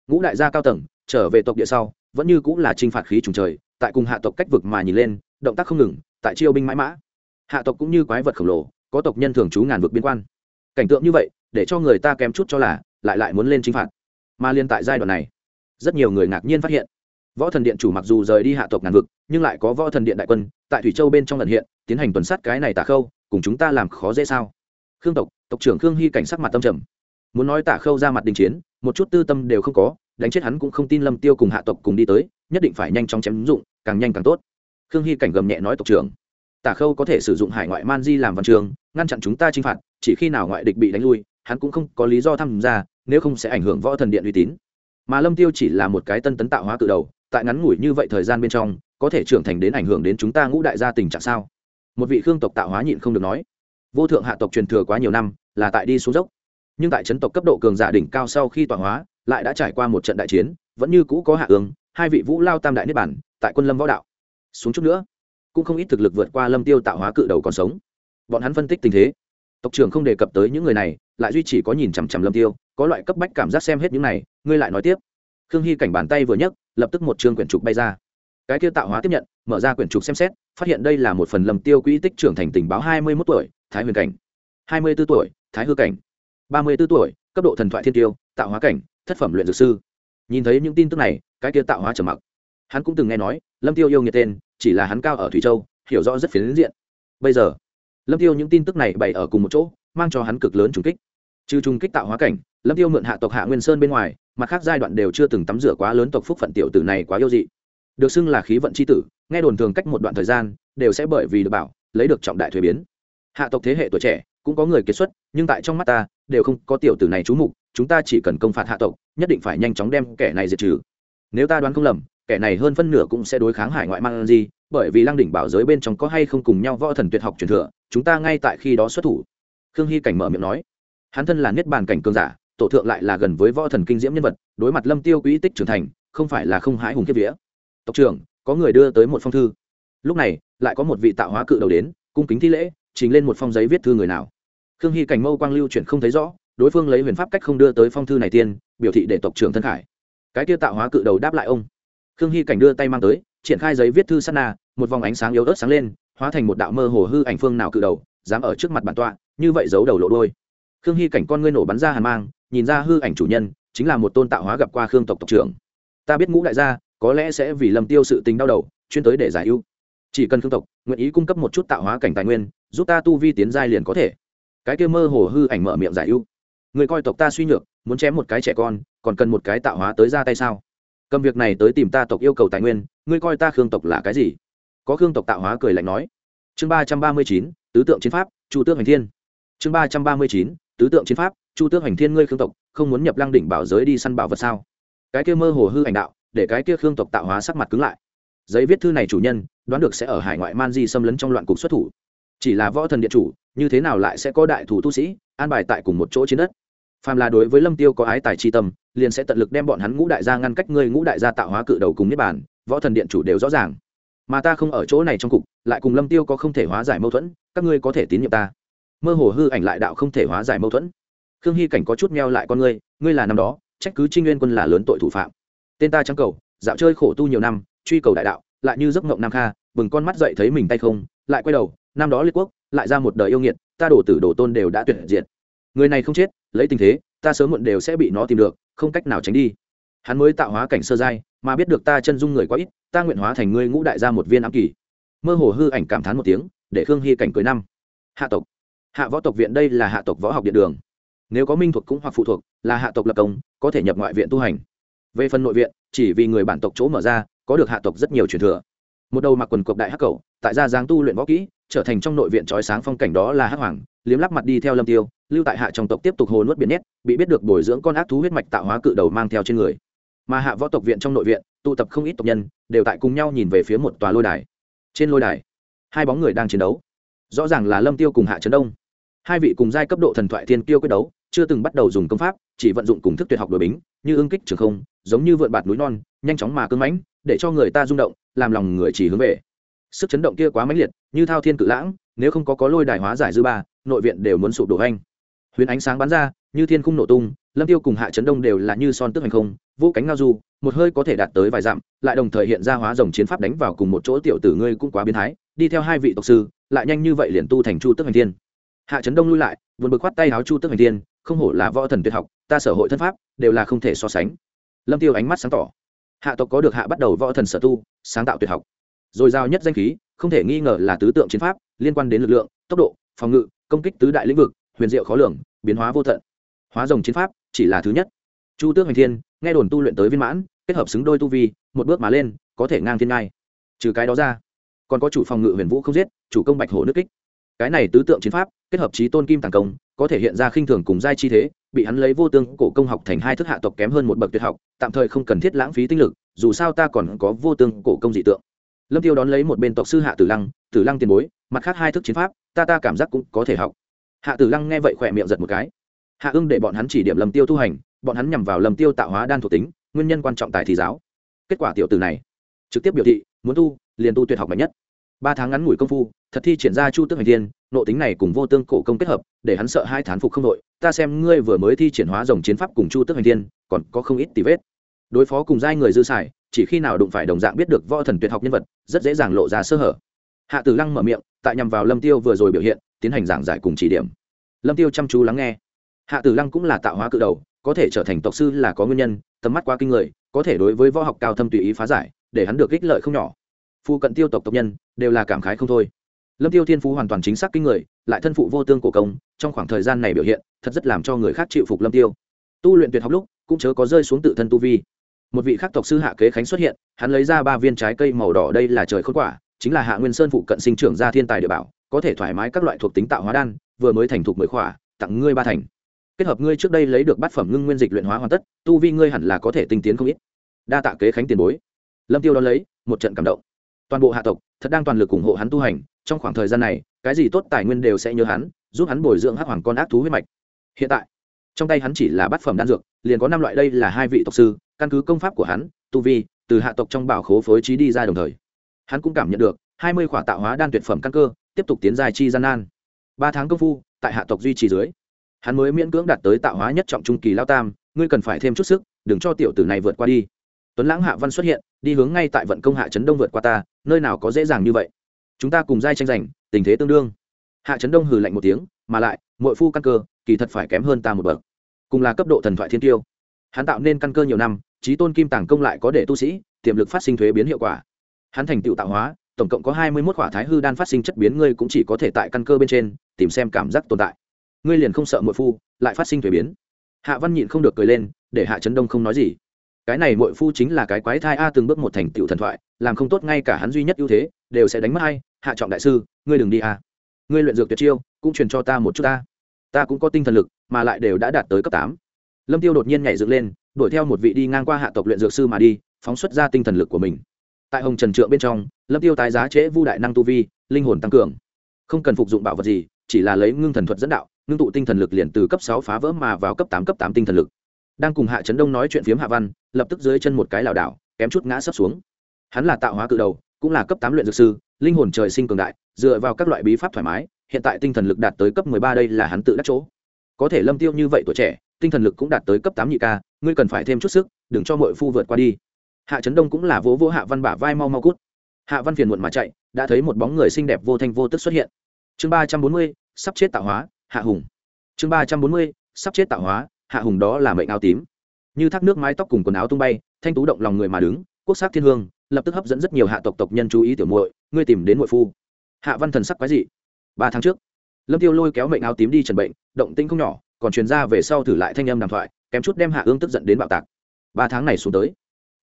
Ngũ đại gia cao tầng, trở về tộc địa sau, vẫn như cũng là t r i n h phạt khí trùng trời, tại cùng hạ tộc cách vực mà nhìn lên, động tác không ngừng, tại chiêu binh mãi mã. Hạ tộc cũng như quái vật khổng lồ, có tộc nhân thường trú ngàn vực biên quan. Cảnh tượng như vậy, để cho người ta kém chút cho là, lại lại muốn lên t r i n h phạt. Mà liên tại giai đoạn này rất nhiều người ngạc nhiên phát hiện. Võ thần điện chủ mặc dù rời đi hạ tộc ngàn vực, nhưng lại có võ thần điện đại quân tại thủy châu bên trong lần hiện, tiến hành tuần sát cái này tả khâu, cùng chúng ta làm khó dễ sao? Khương tộc tộc trưởng khương hy cảnh sắc mặt tâm trầm. Muốn nói tả khâu ra mặt đình chiến, một chút tư tâm đều không có, đánh chết hắn cũng không tin lâm tiêu cùng hạ tộc cùng đi tới, nhất định phải nhanh chóng chém dụng, càng nhanh càng tốt. Khương hy cảnh gầm nhẹ nói tộc trưởng, tả khâu có thể sử dụng hải ngoại man di làm văn trường, ngăn chặn chúng ta chinh phạt, chỉ khi nào ngoại địch bị đánh lui, hắn cũng không có lý do tham gia, nếu không sẽ ảnh hưởng võ thần điện uy tín mà lâm tiêu chỉ là một cái tân tấn tạo hóa cự đầu, tại ngắn ngủi như vậy thời gian bên trong, có thể trưởng thành đến ảnh hưởng đến chúng ta ngũ đại gia tình trạng sao? Một vị khương tộc tạo hóa nhịn không được nói. Vô thượng hạ tộc truyền thừa quá nhiều năm, là tại đi xuống dốc. Nhưng tại chấn tộc cấp độ cường giả đỉnh cao sau khi tọa hóa, lại đã trải qua một trận đại chiến, vẫn như cũ có hạ ương, hai vị vũ lao tam đại niết bản tại quân lâm võ đạo. Xuống chút nữa, cũng không ít thực lực vượt qua lâm tiêu tạo hóa cự đầu còn sống. Bọn hắn phân tích tình thế tộc trưởng không đề cập tới những người này, lại duy chỉ có nhìn chằm chằm lâm tiêu, có loại cấp bách cảm giác xem hết những này, ngươi lại nói tiếp. Khương hy cảnh bàn tay vừa nhấc, lập tức một chương quyển trục bay ra. Cái kia tạo hóa tiếp nhận, mở ra quyển trục xem xét, phát hiện đây là một phần lâm tiêu quỹ tích trưởng thành tình báo hai mươi 21 tuổi, thái huyền cảnh. hai mươi 24 tuổi, thái hư cảnh. ba mươi 34 tuổi, cấp độ thần thoại thiên tiêu, tạo hóa cảnh, thất phẩm luyện dược sư. Nhìn thấy những tin tức này, cái kia tạo hóa trầm mặc. Hắn cũng từng nghe nói, lâm tiêu yêu nghiệt tên, chỉ là hắn cao ở thủy châu, hiểu rõ rất phiến diện. Bây giờ lâm tiêu những tin tức này bày ở cùng một chỗ, mang cho hắn cực lớn trùng kích. Trừ trùng kích tạo hóa cảnh, lâm tiêu mượn hạ tộc hạ nguyên sơn bên ngoài, mặt khác giai đoạn đều chưa từng tắm rửa quá lớn tộc phúc phận tiểu tử này quá yêu dị. Được xưng là khí vận c h i tử, nghe đồn thường cách một đoạn thời gian, đều sẽ bởi vì được bảo, lấy được trọng đại thuế biến. Hạ tộc thế hệ tuổi trẻ, cũng có người kiệt xuất, nhưng tại trong mắt ta, đều không có tiểu tử này trú mục, chúng ta chỉ cần công phạt hạ tộc, nhất định phải nhanh chóng đem kẻ này diệt trừ. Nếu ta đoán không lầm, kẻ này hơn phân nửa cũng sẽ đối kháng hải ngoại mang gì bởi vì lăng đỉnh bảo giới bên trong có hay không cùng nhau võ thần tuyệt học truyền thừa chúng ta ngay tại khi đó xuất thủ. Khương hy cảnh mở miệng nói. Hắn thân là niết bàn cảnh cường giả tổ thượng lại là gần với võ thần kinh diễm nhân vật đối mặt lâm tiêu quỹ tích trưởng thành không phải là không hãi hùng kiếp vía. Tộc trưởng có người đưa tới một phong thư. Lúc này lại có một vị tạo hóa cự đầu đến cung kính thi lễ trình lên một phong giấy viết thư người nào. Khương hy cảnh mâu quang lưu chuyển không thấy rõ đối phương lấy huyền pháp cách không đưa tới phong thư này tiên biểu thị để tộc trưởng thân khải. Cái kia tạo hóa cự đầu đáp lại ông. Khương hy cảnh đưa tay mang tới triển khai giấy viết thư sana, na một vòng ánh sáng yếu ớt sáng lên hóa thành một đạo mơ hồ hư ảnh phương nào cự đầu, dám ở trước mặt bản tọa, như vậy giấu đầu lộ đôi khương hy cảnh con ngươi nổ bắn ra hàn mang, nhìn ra hư ảnh chủ nhân, chính là một tôn tạo hóa gặp qua khương tộc tộc trưởng. Ta biết ngũ đại gia, có lẽ sẽ vì lầm tiêu sự tình đau đầu, chuyên tới để giải ưu. Chỉ cần khương tộc nguyện ý cung cấp một chút tạo hóa cảnh tài nguyên, giúp ta tu vi tiến giai liền có thể. Cái kia mơ hồ hư ảnh mở miệng giải ưu. Người coi tộc ta suy nhược, muốn chém một cái trẻ con, còn cần một cái tạo hóa tới ra tay sao? Cầm việc này tới tìm ta tộc yêu cầu tài nguyên ngươi coi ta khương tộc là cái gì? Có khương tộc tạo hóa cười lạnh nói. Chương ba trăm ba mươi chín, tứ tượng chiến pháp, chu tước hành thiên. Chương ba trăm ba mươi chín, tứ tượng chiến pháp, chu tước hành thiên ngươi khương tộc, không muốn nhập lăng đỉnh bảo giới đi săn bảo vật sao? Cái kia mơ hồ hư ảnh đạo, để cái kia khương tộc tạo hóa sắc mặt cứng lại. Giấy viết thư này chủ nhân, đoán được sẽ ở hải ngoại man di xâm lấn trong loạn cục xuất thủ. Chỉ là võ thần điện chủ, như thế nào lại sẽ có đại thủ tu sĩ, an bài tại cùng một chỗ trên đất? Phàm là đối với lâm tiêu có ái tài chi tâm, liền sẽ tận lực đem bọn hắn ngũ đại gia ngăn cách ngươi ngũ đại gia tạo hóa cự đầu cùng niết bàn, võ thần điện chủ đều rõ ràng mà ta không ở chỗ này trong cục, lại cùng lâm tiêu có không thể hóa giải mâu thuẫn, các ngươi có thể tín nhiệm ta. Mơ hồ hư ảnh lại đạo không thể hóa giải mâu thuẫn. Khương hy cảnh có chút meo lại con ngươi ngươi là năm đó, trách cứ trinh nguyên quân là lớn tội thủ phạm. Tên ta trắng cầu, dạo chơi khổ tu nhiều năm, truy cầu đại đạo, lại như giấc ngộng nam kha, bừng con mắt dậy thấy mình tay không, lại quay đầu, năm đó liệt quốc, lại ra một đời yêu nghiệt, ta đổ tử đổ tôn đều đã tuyệt diệt. Người này không chết, lấy tình thế, ta sớm muộn đều sẽ bị nó tìm được, không cách nào tránh đi hắn mới tạo hóa cảnh sơ giai, mà biết được ta chân dung người quá ít, ta nguyện hóa thành ngươi ngũ đại gia một viên ám kỳ. Mơ hồ hư ảnh cảm thán một tiếng, để khương hy cảnh cười năm. Hạ tộc. Hạ võ tộc viện đây là hạ tộc võ học điện đường. Nếu có minh thuộc cũng hoặc phụ thuộc, là hạ tộc lập công, có thể nhập ngoại viện tu hành. Về phần nội viện, chỉ vì người bản tộc chỗ mở ra, có được hạ tộc rất nhiều truyền thừa. Một đầu mặc quần cộc đại hắc cầu tại gia giáng tu luyện võ kỹ, trở thành trong nội viện trói sáng phong cảnh đó là hắc hoàng, liếm lắp mặt đi theo lâm tiêu, lưu tại hạ trong tộc tiếp tục hồ nuốt biển nét bị biết được bồi dưỡng con ác thú huyết mạch tạo hóa cự đầu mang theo trên người mà hạ võ tộc viện trong nội viện, tụ tập không ít tộc nhân, đều tại cùng nhau nhìn về phía một tòa lôi đài. Trên lôi đài, hai bóng người đang chiến đấu. Rõ ràng là lâm tiêu cùng hạ trấn đông. Hai vị cùng giai cấp độ thần thoại thiên tiêu quyết đấu, chưa từng bắt đầu dùng công pháp, chỉ vận dụng cùng thức tuyệt học đổi bính, như ưng kích trường không, giống như vượn bạt núi non, nhanh chóng mà cưng mãnh, để cho người ta rung động, làm lòng người chỉ hướng về. Sức chấn động kia quá mãnh liệt, như thao thiên cự lãng, nếu không có có lôi đài hóa giải dư ba, nội viện đều muốn sụp đổ anh huyền ánh sáng bắn ra, như thiên khung nổ tung, lâm tiêu cùng hạ Trấn đông đều là như son tức hành không vũ cánh ngao du, một hơi có thể đạt tới vài dặm, lại đồng thời hiện ra hóa rồng chiến pháp đánh vào cùng một chỗ tiểu tử ngươi cũng quá biến thái, đi theo hai vị tộc sư, lại nhanh như vậy liền tu thành chu tức hành thiên. Hạ chấn đông lui lại, vượt bực khoát tay áo chu tức hành thiên, không hổ là võ thần tuyệt học, ta sở hội thân pháp, đều là không thể so sánh. Lâm tiêu ánh mắt sáng tỏ. Hạ tộc có được hạ bắt đầu võ thần sở tu, sáng tạo tuyệt học. Rồi giao nhất danh khí, không thể nghi ngờ là tứ tượng chiến pháp, liên quan đến lực lượng, tốc độ, phòng ngự, công kích tứ đại lĩnh vực, huyền diệu khó lường, biến hóa vô tận. Hóa rồng chiến pháp chỉ là thứ nhất. Chu tước hành thiên nghe đồn tu luyện tới viên mãn, kết hợp xứng đôi tu vi, một bước mà lên, có thể ngang thiên ngai. Trừ cái đó ra, còn có chủ phòng ngự huyền vũ không giết, chủ công bạch hổ nước kích. Cái này tứ tượng chiến pháp, kết hợp trí tôn kim tàng công, có thể hiện ra khinh thường cùng giai chi thế, bị hắn lấy vô tương cổ công học thành hai thức hạ tộc kém hơn một bậc tuyệt học, tạm thời không cần thiết lãng phí tinh lực, dù sao ta còn có vô tương cổ công dị tượng. Lâm tiêu đón lấy một bên tộc sư hạ tử lăng tử lăng tiền bối, mặt khác hai thức chiến pháp, ta ta cảm giác cũng có thể học. Hạ tử lăng nghe vậy khỏe miệng giật một cái. Hạ ưng để bọn hắn chỉ điểm lâm tiêu tu hành bọn hắn nhằm vào lâm tiêu tạo hóa đan thuộc tính, nguyên nhân quan trọng tại thì giáo. Kết quả tiểu từ này, trực tiếp biểu thị, muốn tu, liền tu tuyệt học mạnh nhất. Ba tháng ngắn ngủi công phu, thật thi triển ra chu tước hành thiên nộ tính này cùng vô tương cổ công kết hợp, để hắn sợ hai thán phục không đội. Ta xem ngươi vừa mới thi triển hóa dòng chiến pháp cùng chu tước hành thiên, còn có không ít tì vết. Đối phó cùng giai người dư xài, chỉ khi nào đụng phải đồng dạng biết được võ thần tuyệt học nhân vật, rất dễ dàng lộ ra sơ hở. Hạ tử lăng mở miệng, tại nhằm vào lâm tiêu vừa rồi biểu hiện, tiến hành giảng giải cùng chỉ điểm. Lâm tiêu chăm chú lắng nghe. Hạ tử lăng cũng là tạo hóa cự đầu có thể trở thành tộc sư là có nguyên nhân, tầm mắt quá kinh người, có thể đối với võ học cao thâm tùy ý phá giải, để hắn được ích lợi không nhỏ. Phu cận tiêu tộc tộc nhân đều là cảm khái không thôi. Lâm tiêu thiên phú hoàn toàn chính xác kinh người, lại thân phụ vô tương cổ công, trong khoảng thời gian này biểu hiện, thật rất làm cho người khác chịu phục lâm tiêu. Tu luyện tuyệt học lúc, cũng chớ có rơi xuống tự thân tu vi. Một vị khắc tộc sư hạ kế khánh xuất hiện, hắn lấy ra ba viên trái cây màu đỏ đây là trời khôn quả, chính là hạ nguyên sơn phụ cận sinh trưởng ra thiên tài địa bảo, có thể thoải mái các loại thuộc tính tạo hóa đan, vừa mới thành thục mười khỏa, tặng ngươi ba thành kết hợp ngươi trước đây lấy được bát phẩm ngưng nguyên dịch luyện hóa hoàn tất, tu vi ngươi hẳn là có thể tinh tiến không ít. Đa tạ kế khánh tiền bối. Lâm tiêu đón lấy, một trận cảm động. Toàn bộ hạ tộc, thật đang toàn lực ủng hộ hắn tu hành, trong khoảng thời gian này, cái gì tốt tài nguyên đều sẽ nhớ hắn, giúp hắn bồi dưỡng hắc hoàng con ác thú huyết mạch. Hiện tại, trong tay hắn chỉ là bát phẩm đan dược, liền có năm loại đây là hai vị tộc sư, căn cứ công pháp của hắn, tu vi, từ hạ tộc trong bảo khố phối trí đi ra đồng thời. Hắn cũng cảm nhận được, hai mươi khỏa tạo hóa đan tuyệt phẩm căn cơ, tiếp tục tiến dài chi gian nan. Ba tháng công phu, tại hạ tộc duy trì dưới hắn mới miễn cưỡng đạt tới tạo hóa nhất trọng trung kỳ lao tam, ngươi cần phải thêm chút sức, đừng cho tiểu tử này vượt qua đi. Tuấn lãng hạ văn xuất hiện, đi hướng ngay tại vận công hạ trấn đông vượt qua ta, nơi nào có dễ dàng như vậy. Chúng ta cùng giai tranh giành, tình thế tương đương. Hạ trấn đông hừ lạnh một tiếng, mà lại mỗi phu căn cơ, kỳ thật phải kém hơn ta một bậc. Cùng là cấp độ thần thoại thiên tiêu. Hắn tạo nên căn cơ nhiều năm trí tôn kim tàng công lại có để tu sĩ, tiềm lực phát sinh thuế biến hiệu quả. Hắn thành tựu tạo hóa, tổng cộng có hai mươi mốt quả thái hư đan phát sinh chất biến, ngươi cũng chỉ có thể tại căn cơ bên trên, tìm xem cảm giác tồn tại ngươi liền không sợ mội phu, lại phát sinh thuế biến. Hạ văn nhịn không được cười lên, để hạ trấn đông không nói gì. Cái này mội phu chính là cái quái thai a, từng bước một thành tựu thần thoại, làm không tốt ngay cả hắn duy nhất ưu thế, đều sẽ đánh mất hay hạ trọng đại sư, ngươi đừng đi a. Ngươi luyện dược tuyệt chiêu, cũng truyền cho ta một chút ta. Ta cũng có tinh thần lực, mà lại đều đã đạt tới cấp tám. Lâm tiêu đột nhiên nhảy dựng lên, đuổi theo một vị đi ngang qua hạ tộc luyện dược sư mà đi, phóng xuất ra tinh thần lực của mình. Tại hồng trần trượng bên trong, lâm tiêu tái giá trễ vu đại năng tu vi, linh hồn tăng cường. Không cần phục dụng bảo vật gì, chỉ là lấy ngưng thần thuật dẫn đạo ngưng tụ tinh thần lực liền từ cấp sáu phá vỡ mà vào cấp tám cấp tám tinh thần lực. Đang cùng hạ trấn đông nói chuyện phiếm hạ văn, lập tức dưới chân một cái lảo đảo, kém chút ngã sấp xuống. Hắn là tạo hóa cự đầu, cũng là cấp tám luyện dược sư, linh hồn trời sinh cường đại, dựa vào các loại bí pháp thoải mái, hiện tại tinh thần lực đạt tới cấp mười ba đây là hắn tự đắc chỗ. Có thể lâm tiêu như vậy tuổi trẻ, tinh thần lực cũng đạt tới cấp tám nhị ca, ngươi cần phải thêm chút sức, đừng cho mọi phu vượt qua đi. Hạ trấn đông cũng là vỗ vỗ hạ văn bả vai mau mau cút. Hạ văn phiền muộn mà chạy, đã thấy một bóng người xinh đẹp vô thanh vô tức xuất hiện. Chương ba trăm bốn mươi, sắp chết tạo hóa hạ hùng. Chương ba trăm bốn mươi, sắp chết tạo hóa, hạ hùng đó là mệnh áo tím. Như thác nước mái tóc cùng quần áo tung bay, thanh tú động lòng người mà đứng, quốc sắc thiên hương, lập tức hấp dẫn rất nhiều hạ tộc tộc nhân chú ý tiểu muội, ngươi tìm đến muội phu. Hạ văn thần sắc quái dị. Ba tháng trước, lâm tiêu lôi kéo mệnh áo tím đi trần bệnh, động tinh không nhỏ, còn truyền ra về sau thử lại thanh âm đàm thoại, kém chút đem hạ ương tức giận đến bạo tạc. Ba tháng này xuống tới,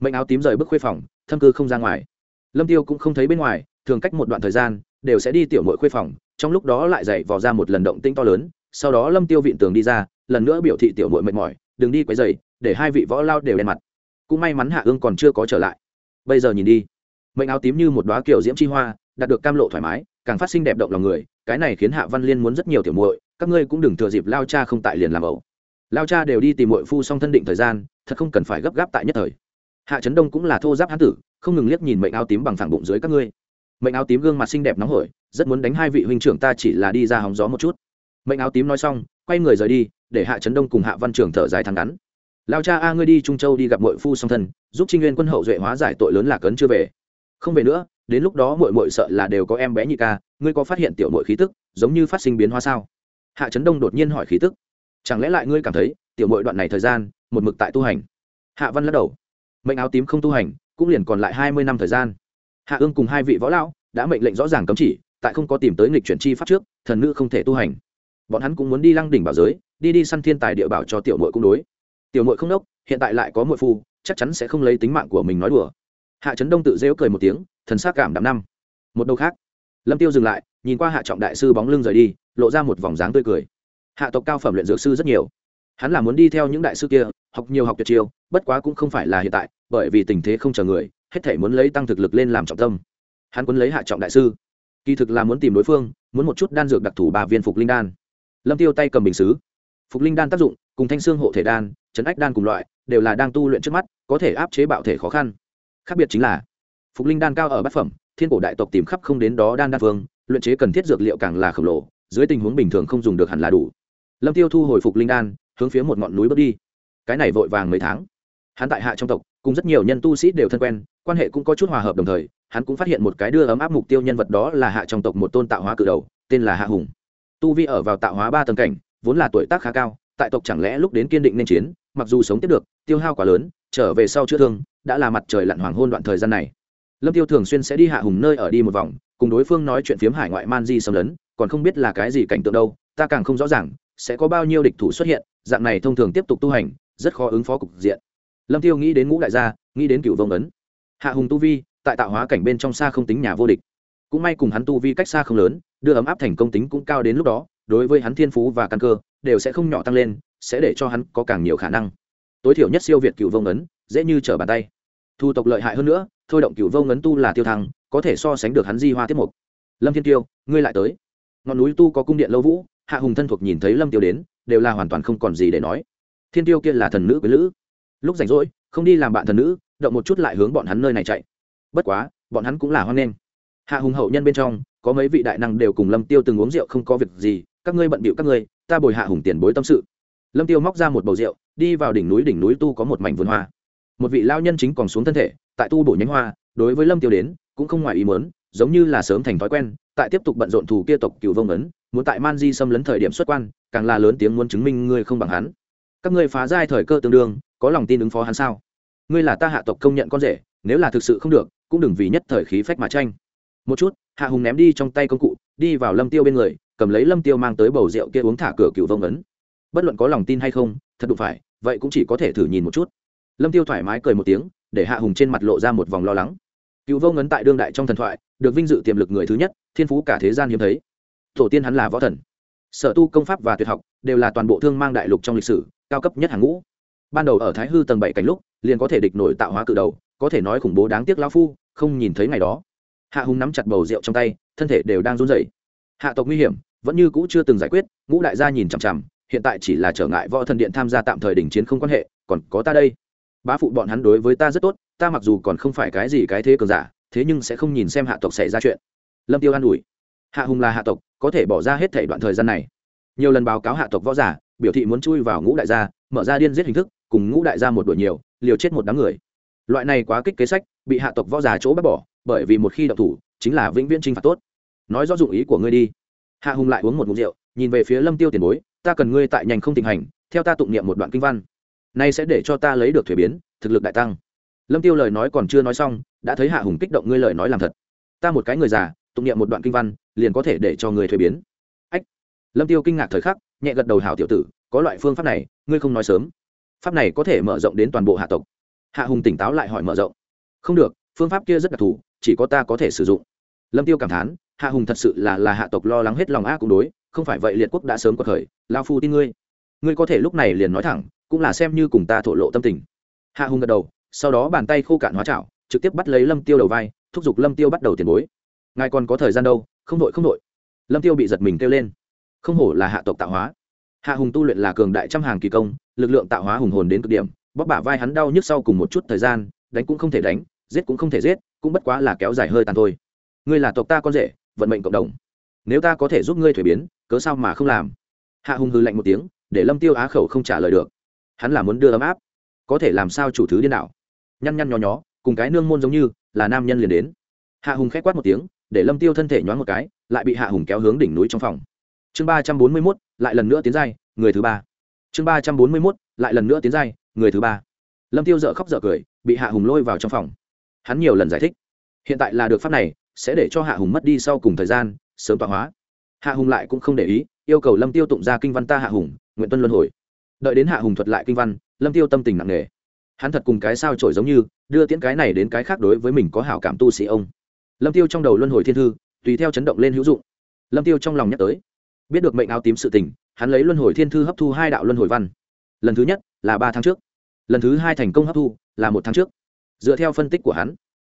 mệnh áo tím rời bước khuê phòng, thâm cư không ra ngoài. Lâm tiêu cũng không thấy bên ngoài, thường cách một đoạn thời gian, đều sẽ đi tiểu mội khuê phòng trong lúc đó lại dậy vò ra một lần động tinh to lớn, sau đó lâm tiêu vịn tường đi ra, lần nữa biểu thị tiểu mội mệt mỏi, đừng đi quấy dày để hai vị võ lao đều đen mặt. Cũng may mắn hạ ương còn chưa có trở lại. Bây giờ nhìn đi. Mệnh áo tím như một đóa kiểu diễm chi hoa, đạt được cam lộ thoải mái, càng phát sinh đẹp động lòng người, cái này khiến hạ văn liên muốn rất nhiều tiểu muội, các ngươi cũng đừng thừa dịp lao cha không tại liền làm ẩu. Lao cha đều đi tìm muội phu xong thân định thời gian, thật không cần phải gấp gáp tại nhất thời. Hạ trấn đông cũng là thô giáp hán tử, không ngừng liếc nhìn mệnh áo tím bằng phẳng bụng dưới các ngươi mệnh áo tím gương mặt xinh đẹp nóng hổi, rất muốn đánh hai vị huynh trưởng ta chỉ là đi ra hóng gió một chút. Mệnh áo tím nói xong, quay người rời đi, để hạ trấn đông cùng hạ văn trưởng thở dài thẳng ngắn lao cha a, ngươi đi trung châu đi gặp mội phu song thân, giúp trinh nguyên quân hậu duệ hóa giải tội lớn lạc ấn chưa về. Không về nữa, đến lúc đó mội mội sợ là đều có em bé nhị ca, ngươi có phát hiện tiểu mội khí tức, giống như phát sinh biến hóa sao? Hạ trấn đông đột nhiên hỏi khí tức. Chẳng lẽ lại ngươi cảm thấy, tiểu mội đoạn này thời gian, một mực tại tu hành? Hạ văn lắc đầu. Mệnh áo tím không tu hành, cũng liền còn lại hai mươi năm thời gian hạ ương cùng hai vị võ lão đã mệnh lệnh rõ ràng cấm chỉ, tại không có tìm tới nghịch chuyển chi pháp trước, thần nữ không thể tu hành. Bọn hắn cũng muốn đi lăng đỉnh bảo giới, đi đi săn thiên tài địa bảo cho tiểu mội cung đối. Tiểu mội không đốc, hiện tại lại có mội phu, chắc chắn sẽ không lấy tính mạng của mình nói đùa. Hạ trấn đông tự rêu cười một tiếng, thần s á c cảm đạm năm. Một đầu khác. Lâm tiêu dừng lại, nhìn qua hạ trọng đại sư bóng lưng rời đi, lộ ra một vòng dáng tươi cười. Hạ tộc cao phẩm luyện dược sư rất nhiều. Hắn là muốn đi theo những đại sư kia, học nhiều học tuyệt chiêu, bất quá cũng không phải là hiện tại, bởi vì tình thế không chờ người hết thể muốn lấy tăng thực lực lên làm trọng tâm. Hắn muốn lấy hạ trọng đại sư. Kỳ thực là muốn tìm đối phương, muốn một chút đan dược đặc thù ba viên phục linh đan. Lâm tiêu tay cầm bình xứ. Phục linh đan tác dụng, cùng thanh xương hộ thể đan, chấn ách đan cùng loại, đều là đang tu luyện trước mắt, có thể áp chế bạo thể khó khăn. Khác biệt chính là, phục linh đan cao ở bát phẩm, thiên cổ đại tộc tìm khắp không đến đó đan đan phương, luyện chế cần thiết dược liệu càng là khổng lồ, dưới tình huống bình thường không dùng được hẳn là đủ. Lâm tiêu thu hồi phục linh đan, hướng phía một ngọn núi bước đi. Cái này vội vàng mấy tháng. Hắn tại hạ trong tộc cùng rất nhiều nhân tu sĩ đều thân quen, quan hệ cũng có chút hòa hợp đồng thời, hắn cũng phát hiện một cái đưa ấm áp mục tiêu nhân vật đó là hạ trong tộc một tôn tạo hóa cự đầu, tên là hạ hùng. Tu vi ở vào tạo hóa ba tầng cảnh, vốn là tuổi tác khá cao, tại tộc chẳng lẽ lúc đến kiên định nên chiến, mặc dù sống tiếp được, tiêu hao quá lớn, trở về sau chữa thương, đã là mặt trời lặn hoàng hôn đoạn thời gian này. Lâm tiêu thường xuyên sẽ đi hạ hùng nơi ở đi một vòng, cùng đối phương nói chuyện phiếm hải ngoại man di xâm lấn, còn không biết là cái gì cảnh tượng đâu, ta càng không rõ ràng, sẽ có bao nhiêu địch thủ xuất hiện, dạng này thông thường tiếp tục tu hành, rất khó ứng phó cục diện lâm tiêu nghĩ đến ngũ đại gia, nghĩ đến cựu vông ấn. Hạ hùng tu vi, tại tạo hóa cảnh bên trong xa không tính nhà vô địch. Cũng may cùng hắn tu vi cách xa không lớn, đưa ấm áp thành công tính cũng cao đến lúc đó, đối với hắn thiên phú và căn cơ, đều sẽ không nhỏ tăng lên, sẽ để cho hắn có càng nhiều khả năng. Tối thiểu nhất siêu việt cựu vông ấn, dễ như trở bàn tay. Thu tộc lợi hại hơn nữa, thôi động cựu vông ấn tu là tiêu thăng, có thể so sánh được hắn di hoa tiết mục. Lâm thiên tiêu, ngươi lại tới. Ngọn núi tu có cung điện lâu vũ, hạ hùng thân thuộc nhìn thấy lâm tiêu đến, đều là hoàn toàn không còn gì để nói. Thiên tiêu kia là thần nữ với lữ lúc rảnh rỗi, không đi làm bạn thần nữ, động một chút lại hướng bọn hắn nơi này chạy. Bất quá, bọn hắn cũng là hoan nghênh. Hạ hùng hậu nhân bên trong, có mấy vị đại năng đều cùng lâm tiêu từng uống rượu không có việc gì, các ngươi bận bịu các ngươi, ta bồi hạ hùng tiền bối tâm sự. Lâm tiêu móc ra một bầu rượu, đi vào đỉnh núi đỉnh núi tu có một mảnh vườn hoa. Một vị lao nhân chính còn xuống thân thể, tại tu bổ nhánh hoa, đối với lâm tiêu đến, cũng không ngoài ý muốn, giống như là sớm thành thói quen, tại tiếp tục bận rộn thù kia tộc cựu vông ấn, muốn tại man di xâm lấn thời điểm xuất quan, càng là lớn tiếng muốn chứng minh ngươi không bằng hắn các ngươi phá giai thời cơ tương đương, có lòng tin ứng phó hắn sao? Ngươi là ta hạ tộc công nhận con rể, nếu là thực sự không được, cũng đừng vì nhất thời khí phách mà tranh. Một chút, hạ hùng ném đi trong tay công cụ, đi vào lâm tiêu bên người, cầm lấy lâm tiêu mang tới bầu rượu kia uống thả cửa cựu vông ấn. Bất luận có lòng tin hay không, thật đụng phải, vậy cũng chỉ có thể thử nhìn một chút. Lâm tiêu thoải mái cười một tiếng, để hạ hùng trên mặt lộ ra một vòng lo lắng. Cựu vông ấn tại đương đại trong thần thoại, được vinh dự tiềm lực người thứ nhất, thiên phú cả thế gian hiếm thấy. Tổ tiên hắn là võ thần. Sở tu công pháp và tuyệt học đều là toàn bộ thương mang đại lục trong lịch sử cao cấp nhất hàng ngũ. Ban đầu ở thái hư tầng bảy cảnh lúc, liền có thể địch nổi tạo hóa cự đầu, có thể nói khủng bố đáng tiếc lao phu, không nhìn thấy ngày đó. Hạ hùng nắm chặt bầu rượu trong tay, thân thể đều đang run rẩy. Hạ tộc nguy hiểm, vẫn như cũ chưa từng giải quyết, ngũ đại gia nhìn chằm chằm, hiện tại chỉ là trở ngại võ thần điện tham gia tạm thời đình chiến không quan hệ, còn có ta đây. Bá phụ bọn hắn đối với ta rất tốt, ta mặc dù còn không phải cái gì cái thế cường giả, thế nhưng sẽ không nhìn xem hạ tộc xảy ra chuyện. Lâm tiêu an ủi. Hạ hùng là hạ tộc, có thể bỏ ra hết thể đoạn thời gian này. Nhiều lần báo cáo hạ tộc võ giả biểu thị muốn chui vào ngũ đại gia, mở ra điên giết hình thức, cùng ngũ đại gia một đội nhiều, liều chết một đám người. Loại này quá kích kế sách, bị hạ tộc võ giả chỗ bác bỏ, bởi vì một khi độc thủ, chính là vĩnh viễn trinh phạt tốt. Nói rõ dụng ý của ngươi đi. Hạ hùng lại uống một ngụm rượu, nhìn về phía lâm tiêu tiền bối, ta cần ngươi tại nhanh không tình hành, theo ta tụng niệm một đoạn kinh văn. Nay sẽ để cho ta lấy được thuế biến, thực lực đại tăng. Lâm tiêu lời nói còn chưa nói xong, đã thấy hạ hùng kích động ngươi lời nói làm thật. Ta một cái người già, tụng niệm một đoạn kinh văn, liền có thể để cho người thuế biến. Ách! Lâm tiêu kinh ngạc thời khắc nhẹ gật đầu hảo tiểu tử, có loại phương pháp này, ngươi không nói sớm. Pháp này có thể mở rộng đến toàn bộ hạ tộc. Hạ hùng tỉnh táo lại hỏi mở rộng. Không được, phương pháp kia rất đặc thù, chỉ có ta có thể sử dụng. Lâm tiêu cảm thán, hạ hùng thật sự là là hạ tộc lo lắng hết lòng a cũng đối, không phải vậy liệt quốc đã sớm có thời lao phu tin ngươi. Ngươi có thể lúc này liền nói thẳng, cũng là xem như cùng ta thổ lộ tâm tình. Hạ hùng gật đầu, sau đó bàn tay khô cạn hóa chảo, trực tiếp bắt lấy lâm tiêu đầu vai, thúc giục lâm tiêu bắt đầu tiền bối. Ngài còn có thời gian đâu? Không đội không đội. Lâm tiêu bị giật mình kêu lên không hổ là hạ tộc tạo hóa. Hạ hùng tu luyện là cường đại trăm hàng kỳ công, lực lượng tạo hóa hùng hồn đến cực điểm, bóp bả vai hắn đau nhức sau cùng một chút thời gian, đánh cũng không thể đánh, giết cũng không thể giết, cũng bất quá là kéo dài hơi tàn thôi. Ngươi là tộc ta con rể, vận mệnh cộng đồng. Nếu ta có thể giúp ngươi thuế biến, cớ sao mà không làm? Hạ hùng hư lạnh một tiếng, để lâm tiêu á khẩu không trả lời được. Hắn là muốn đưa ấm áp. Có thể làm sao chủ thứ điên đảo? Nhăn nhăn nhó nhó, cùng cái nương môn giống như, là nam nhân liền đến. Hạ hùng khép quát một tiếng, để lâm tiêu thân thể nhoáng một cái, lại bị hạ hùng kéo hướng đỉnh núi trong phòng chương ba trăm bốn mươi mốt, lại lần nữa tiến giai, người thứ ba. Chương ba trăm bốn mươi mốt, lại lần nữa tiến giai, người thứ ba. Lâm tiêu dợ khóc dợ cười, bị hạ hùng lôi vào trong phòng. Hắn nhiều lần giải thích, hiện tại là được pháp này, sẽ để cho hạ hùng mất đi sau cùng thời gian, sớm tọa hóa. Hạ hùng lại cũng không để ý, yêu cầu lâm tiêu tụng ra kinh văn ta hạ hùng, nguyện tuân luân hồi. Đợi đến hạ hùng thuật lại kinh văn, lâm tiêu tâm tình nặng nề. Hắn thật cùng cái sao trổi giống như, đưa tiễn cái này đến cái khác đối với mình có hảo cảm tu sĩ ông. Lâm tiêu trong đầu luân hồi thiên thư, tùy theo chấn động lên hữu dụng. Lâm tiêu trong lòng nhắc tới biết được mệnh áo tím sự tình, hắn lấy luân hồi thiên thư hấp thu hai đạo luân hồi văn. Lần thứ nhất là ba tháng trước. Lần thứ hai thành công hấp thu là một tháng trước. Dựa theo phân tích của hắn,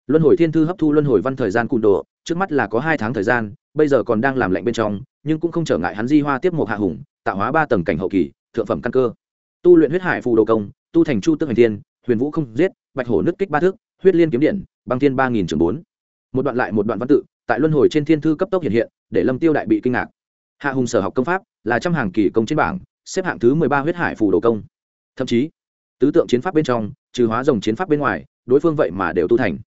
luân hồi thiên thư hấp thu luân hồi văn thời gian cùn đồ, trước mắt là có hai tháng thời gian, bây giờ còn đang làm lạnh bên trong, nhưng cũng không trở ngại hắn di hoa tiếp một hạ hùng, tạo hóa ba tầng cảnh hậu kỳ, thượng phẩm căn cơ. Tu luyện huyết hải phù đồ công, tu thành chu tức hành thiên, huyền vũ không giết, bạch hổ nứt kích ba thước, huyết liên kiếm điện, băng thiên ba nghìn trường bốn. Một đoạn lại một đoạn văn tự, tại luân hồi trên thiên thư cấp tốc hiện hiện, để lâm tiêu đại bị kinh ngạc hạ hùng sở học công pháp là trăm hàng kỳ công trên bảng, xếp hạng thứ mười ba huyết hải phủ đồ công. Thậm chí, tứ tượng chiến pháp bên trong, trừ hóa rồng chiến pháp bên ngoài, đối phương vậy mà đều tu thành.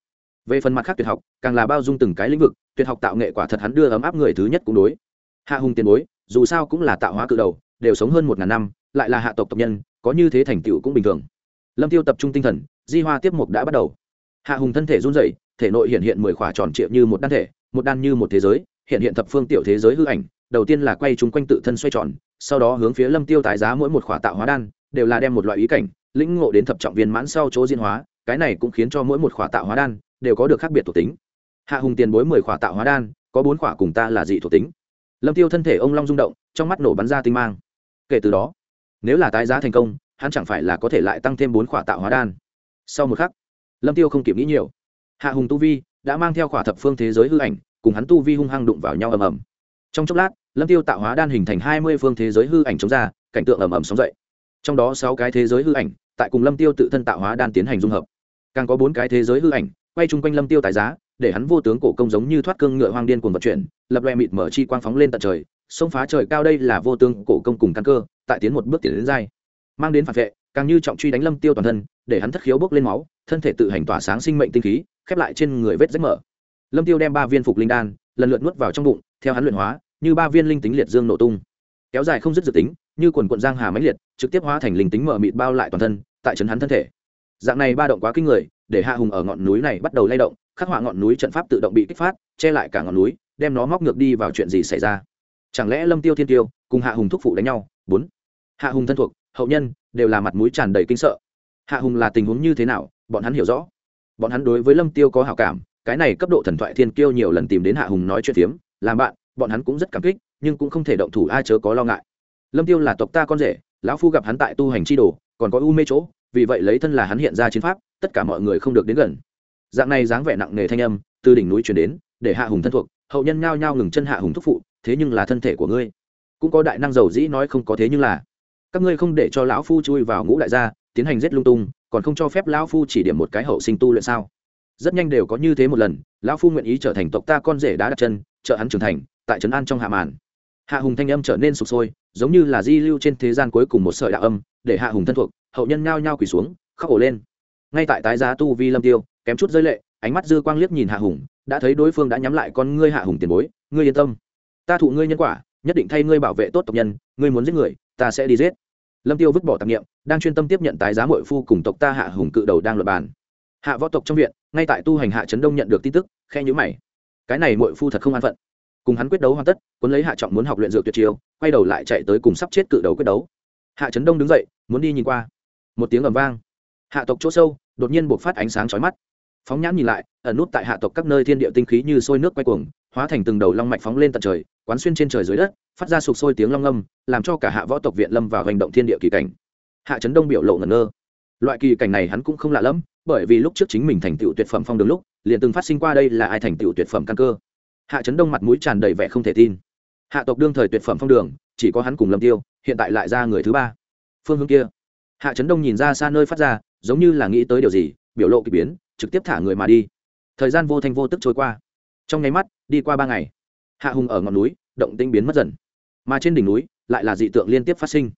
Về phần mặt khác tuyệt học, càng là bao dung từng cái lĩnh vực, tuyệt học tạo nghệ quả thật hắn đưa ấm áp người thứ nhất cũng đối. Hạ hùng tiền bối, dù sao cũng là tạo hóa cự đầu, đều sống hơn một ngàn năm, lại là hạ tộc tộc nhân, có như thế thành tựu cũng bình thường. Lâm tiêu tập trung tinh thần, di hoa tiếp mục đã bắt đầu. Hạ hùng thân thể run rẩy, thể nội hiện hiện mười khỏa tròn triệu như một đan thể, một đan như một thế giới, hiện hiện thập phương tiểu thế giới hư ảnh đầu tiên là quay chúng quanh tự thân xoay tròn, sau đó hướng phía lâm tiêu tái giá mỗi một khỏa tạo hóa đan, đều là đem một loại ý cảnh, lĩnh ngộ đến thập trọng viên mãn sau chỗ diễn hóa, cái này cũng khiến cho mỗi một khỏa tạo hóa đan đều có được khác biệt thuộc tính. Hạ hùng tiền bối mười khỏa tạo hóa đan, có bốn khỏa cùng ta là dị thuộc tính. Lâm tiêu thân thể ông long rung động, trong mắt nổ bắn ra tinh mang. Kể từ đó, nếu là tái giá thành công, hắn chẳng phải là có thể lại tăng thêm bốn khỏa tạo hóa đan. Sau một khắc, lâm tiêu không kịp nghĩ nhiều. Hạ hùng tu vi đã mang theo khỏa thập phương thế giới hư ảnh, cùng hắn tu vi hung hăng đụng vào nhau ầm ầm trong chốc lát, lâm tiêu tạo hóa đan hình thành hai mươi phương thế giới hư ảnh chống ra, cảnh tượng ầm ầm sóng dậy. Trong đó sáu cái thế giới hư ảnh, tại cùng lâm tiêu tự thân tạo hóa đan tiến hành dung hợp. Càng có bốn cái thế giới hư ảnh, quay chung quanh lâm tiêu tài giá, để hắn vô tướng cổ công giống như thoát cương ngựa hoang điên cuồng vận chuyển, lập loe mịt mở chi quang phóng lên tận trời sông phá trời cao đây là vô tướng cổ công cùng căn cơ, tại tiến một bước tiến đến dai mang đến phản vệ, càng như trọng truy đánh lâm tiêu toàn thân, để hắn thất khiếu bốc lên máu, thân thể tự hành tỏa sáng sinh mệnh tinh khí, khép lại trên người vết rách mở. Lâm tiêu đem ba viên phục linh đan lần lượt nuốt vào trong bụng, theo hắn luyện hóa, như ba viên linh tính liệt dương nổ tung. Kéo dài không dứt dự tính, như quần quận giang hà mãnh liệt, trực tiếp hóa thành linh tính mở mịt bao lại toàn thân, tại trấn hắn thân thể. Dạng này ba động quá kinh người, để hạ hùng ở ngọn núi này bắt đầu lay động, khắc họa ngọn núi trận pháp tự động bị kích phát, che lại cả ngọn núi, đem nó móc ngược đi vào chuyện gì xảy ra. Chẳng lẽ lâm tiêu thiên tiêu cùng hạ hùng thúc phụ đánh nhau? Bốn. Hạ hùng thân thuộc, hậu nhân, đều là mặt mũi tràn đầy kinh sợ. Hạ hùng là tình huống như thế nào, bọn hắn hiểu rõ. Bọn hắn đối với lâm tiêu có hảo cảm cái này cấp độ thần thoại thiên kiêu nhiều lần tìm đến hạ hùng nói chuyện phiếm, làm bạn, bọn hắn cũng rất cảm kích, nhưng cũng không thể động thủ, ai chớ có lo ngại. Lâm tiêu là tộc ta con rể, lão phu gặp hắn tại tu hành chi đồ, còn có u mê chỗ, vì vậy lấy thân là hắn hiện ra chiến pháp, tất cả mọi người không được đến gần. Dạng này dáng vẻ nặng nề thanh âm, từ đỉnh núi chuyển đến, để hạ hùng thân thuộc, hậu nhân nhao nhao ngừng chân hạ hùng thúc phụ, thế nhưng là thân thể của ngươi. Cũng có đại năng giàu dĩ nói không có thế nhưng là. Các ngươi không để cho lão phu chui vào ngũ đại gia, tiến hành giết lung tung, còn không cho phép lão phu chỉ điểm một cái hậu sinh tu luyện sao? Rất nhanh đều có như thế một lần, lão phu nguyện ý trở thành tộc ta con rể đá đặt chân, trợ hắn trưởng thành, tại trấn an trong hạ màn. Hạ hùng thanh âm trở nên sụp sôi, giống như là di lưu trên thế gian cuối cùng một sợi đạo âm, để hạ hùng thân thuộc, hậu nhân nhao nhao quỳ xuống, khóc ổ lên. Ngay tại tái giá tu vi lâm tiêu, kém chút rơi lệ, ánh mắt dư quang liếc nhìn hạ hùng, đã thấy đối phương đã nhắm lại con ngươi hạ hùng tiền bối, ngươi yên tâm, ta thụ ngươi nhân quả, nhất định thay ngươi bảo vệ tốt tộc nhân, ngươi muốn giết người, ta sẽ đi giết. Lâm tiêu vứt bỏ tạp nghiệm đang chuyên tâm tiếp nhận tái giá mội phu cùng tộc ta hạ hùng cự đầu đang luật bàn hạ võ tộc trong viện, ngay tại tu hành hạ trấn đông nhận được tin tức khe nhữ mày. Cái này mội phu thật không an phận. Cùng hắn quyết đấu hoàn tất, cuốn lấy hạ trọng muốn học luyện dược tuyệt chiêu, quay đầu lại chạy tới cùng sắp chết cự đầu quyết đấu. Hạ trấn đông đứng dậy, muốn đi nhìn qua. Một tiếng ầm vang. Hạ tộc chỗ sâu, đột nhiên buộc phát ánh sáng chói mắt. Phóng nhãn nhìn lại, ẩn nút tại hạ tộc các nơi thiên địa tinh khí như sôi nước quay cuồng, hóa thành từng đầu long mạch phóng lên tận trời, quán xuyên trên trời dưới đất, phát ra sụp sôi tiếng long âm làm cho cả hạ võ tộc viện lâm vào hành động thiên địa kỳ cảnh. Hạ trấn đông biểu lộ ngẩn ngơ. Loại kỳ cảnh này hắn cũng không lạ lẫm bởi vì lúc trước chính mình thành tựu tuyệt phẩm phong đường lúc, liền từng phát sinh qua đây là ai thành tựu tuyệt phẩm căn cơ. Hạ trấn đông mặt mũi tràn đầy vẻ không thể tin. Hạ tộc đương thời tuyệt phẩm phong đường, chỉ có hắn cùng lâm tiêu, hiện tại lại ra người thứ ba. Phương hướng kia. Hạ trấn đông nhìn ra xa nơi phát ra, giống như là nghĩ tới điều gì, biểu lộ k ỳ biến, trực tiếp thả người mà đi. Thời gian vô thanh vô tức trôi qua. Trong nháy mắt, đi qua ba ngày. Hạ hùng ở ngọn núi, động tinh biến mất dần. Mà trên đỉnh núi, lại là dị tượng liên tiếp phát sinh.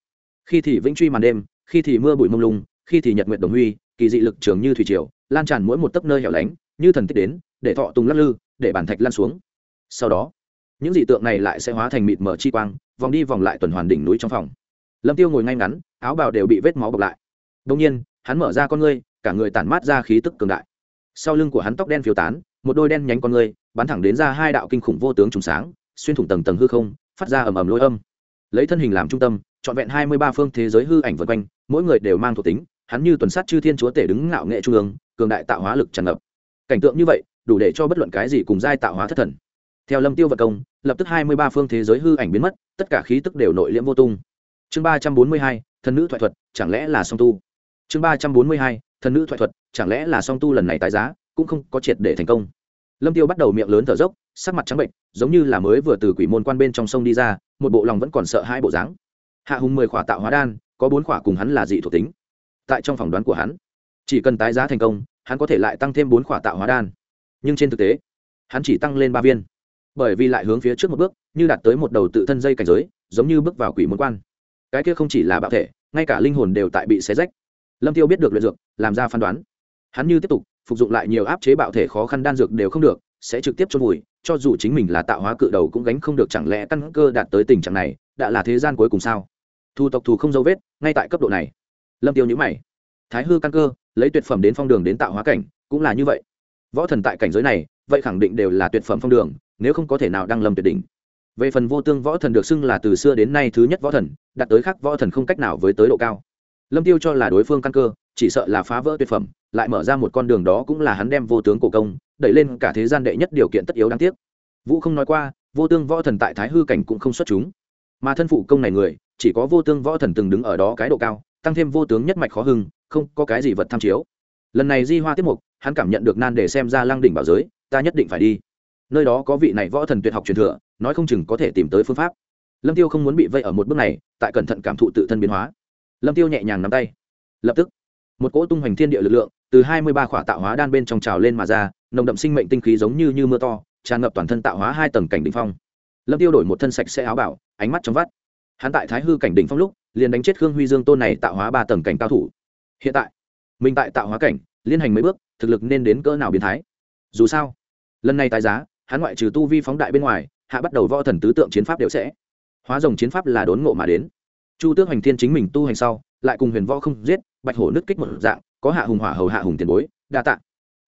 Khi thì vĩnh truy màn đêm, khi thì mưa bụi mông lung khi thì nhật nguyện đồng huy, kỳ dị lực trường như thủy triều, lan tràn mỗi một tấc nơi hẻo lánh, như thần tích đến, để thọ tùng lắc lư, để bản thạch lan xuống. Sau đó, những dị tượng này lại sẽ hóa thành mịt mờ chi quang, vòng đi vòng lại tuần hoàn đỉnh núi trong phòng. Lâm tiêu ngồi ngay ngắn, áo bào đều bị vết máu bọc lại. Đông nhiên, hắn mở ra con ngươi, cả người tản mát ra khí tức cường đại. Sau lưng của hắn tóc đen phiêu tán, một đôi đen nhánh con ngươi, bắn thẳng đến ra hai đạo kinh khủng vô tướng trùng sáng, xuyên thủng tầng tầng hư không, phát ra ầm ầm lôi âm. Lấy thân hình làm trung tâm, trọn vẹn hai mươi ba phương thế giới hư ảnh vượt quanh, mỗi người đều mang thuộc tính hắn như tuần sát chư thiên chúa tể đứng ngạo nghệ trung ương, cường đại tạo hóa lực tràn ngập. Cảnh tượng như vậy, đủ để cho bất luận cái gì cùng giai tạo hóa thất thần. Theo lâm tiêu vật công, lập tức hai mươi ba phương thế giới hư ảnh biến mất, tất cả khí tức đều nội liễm vô tung. Chương ba trăm bốn mươi hai, thần nữ thoại thuật, chẳng lẽ là song tu? Chương ba trăm bốn mươi hai, thần nữ thoại thuật, chẳng lẽ là song tu lần này tái giá, cũng không có triệt để thành công. Lâm tiêu bắt đầu miệng lớn thở dốc, sắc mặt trắng bệnh giống như là mới vừa từ quỷ môn quan bên trong sông đi ra, một bộ lòng vẫn còn sợ hai bộ dáng. Hạ hùng mười khỏa tạo hóa đan, có bốn khỏa cùng hắn là dị thuộc tính tại trong phỏng đoán của hắn. Chỉ cần tái giá thành công, hắn có thể lại tăng thêm bốn khỏa tạo hóa đan. Nhưng trên thực tế, hắn chỉ tăng lên ba viên. Bởi vì lại hướng phía trước một bước, như đạt tới một đầu tự thân dây cảnh giới, giống như bước vào quỷ môn quan. Cái kia không chỉ là bạo thể, ngay cả linh hồn đều tại bị xé rách. Lâm tiêu biết được luyện dược, làm ra phán đoán. Hắn như tiếp tục, phục dụng lại nhiều áp chế bạo thể khó khăn đan dược đều không được, sẽ trực tiếp chôn vùi, cho dù chính mình là tạo hóa cự đầu cũng gánh không được chẳng lẽ căn cơ đạt tới tình trạng này, đã là thế gian cuối cùng sao? Thu tộc thù không dấu vết, ngay tại cấp độ này lâm tiêu nhữ mày. Thái hư căn cơ, lấy tuyệt phẩm đến phong đường đến tạo hóa cảnh, cũng là như vậy. Võ thần tại cảnh giới này, vậy khẳng định đều là tuyệt phẩm phong đường, nếu không có thể nào đăng lâm tuyệt đỉnh. Về phần vô tương võ thần được xưng là từ xưa đến nay thứ nhất võ thần, đạt tới khác võ thần không cách nào với tới độ cao. Lâm tiêu cho là đối phương căn cơ, chỉ sợ là phá vỡ tuyệt phẩm, lại mở ra một con đường đó cũng là hắn đem vô tướng cổ công, đẩy lên cả thế gian đệ nhất điều kiện tất yếu đáng tiếc. Vũ không nói qua, vô tương võ thần tại thái hư cảnh cũng không xuất chúng. Mà thân phụ công này người, chỉ có vô tương võ thần từng đứng ở đó cái độ cao tăng thêm vô tướng nhất mạch khó hưng, không có cái gì vật tham chiếu. Lần này di hoa tiếp mục, hắn cảm nhận được nan để xem ra lăng đỉnh bảo giới, ta nhất định phải đi. Nơi đó có vị này võ thần tuyệt học truyền thừa, nói không chừng có thể tìm tới phương pháp. Lâm tiêu không muốn bị vây ở một bước này, tại cẩn thận cảm thụ tự thân biến hóa. Lâm tiêu nhẹ nhàng nắm tay. Lập tức, một cỗ tung hoành thiên địa lực lượng, từ hai mươi ba khỏa tạo hóa đan bên trong trào lên mà ra, nồng đậm sinh mệnh tinh khí giống như như mưa to, tràn ngập toàn thân tạo hóa hai tầng cảnh đỉnh phong. Lâm tiêu đổi một thân sạch sẽ áo bảo, ánh mắt trong vắt. Hắn tại thái hư cảnh đỉnh phong lúc liền đánh chết khương huy dương tôn này tạo hóa ba tầng cảnh cao thủ. Hiện tại, mình tại tạo hóa cảnh, liên hành mấy bước, thực lực nên đến cỡ nào biến thái? Dù sao, lần này tái giá, hắn ngoại trừ tu vi phóng đại bên ngoài, hạ bắt đầu võ thần tứ tượng chiến pháp đều sẽ. Hóa rồng chiến pháp là đốn ngộ mà đến. Chu tước hành thiên chính mình tu hành sau, lại cùng huyền võ không giết, bạch hổ nứt kích một dạng, có hạ hùng hỏa hầu hạ hùng tiền bối, đa tạ.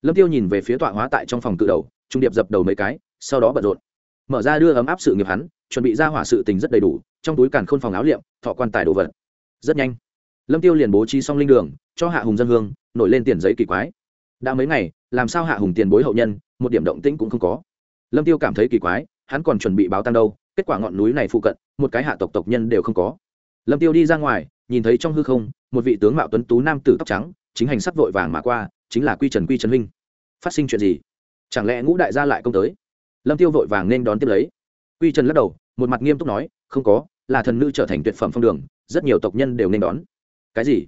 Lâm tiêu nhìn về phía tọa hóa tại trong phòng cự đầu, trung điệp dập đầu mấy cái, sau đó bận rộn. Mở ra đưa ấm áp sự nghiệp hắn, chuẩn bị ra hỏa sự tình rất đầy đủ trong túi càn khôn phòng áo liệm, thọ quan tài đồ vật. Rất nhanh, lâm tiêu liền bố trí xong linh đường, cho hạ hùng dân hương, nổi lên tiền giấy kỳ quái. Đã mấy ngày, làm sao hạ hùng tiền bối hậu nhân, một điểm động tĩnh cũng không có. Lâm tiêu cảm thấy kỳ quái, hắn còn chuẩn bị báo tăng đâu, kết quả ngọn núi này phụ cận, một cái hạ tộc tộc nhân đều không có. Lâm tiêu đi ra ngoài, nhìn thấy trong hư không, một vị tướng mạo tuấn tú nam tử tóc trắng, chính hành sắc vội vàng mà qua, chính là quy trần quy trần huynh. Phát sinh chuyện gì? Chẳng lẽ ngũ đại gia lại công tới? Lâm tiêu vội vàng nên đón tiếp lấy. Quy trần lắc đầu, một mặt nghiêm túc nói, không có là thần nữ trở thành tuyệt phẩm phong đường, rất nhiều tộc nhân đều nên đón. Cái gì?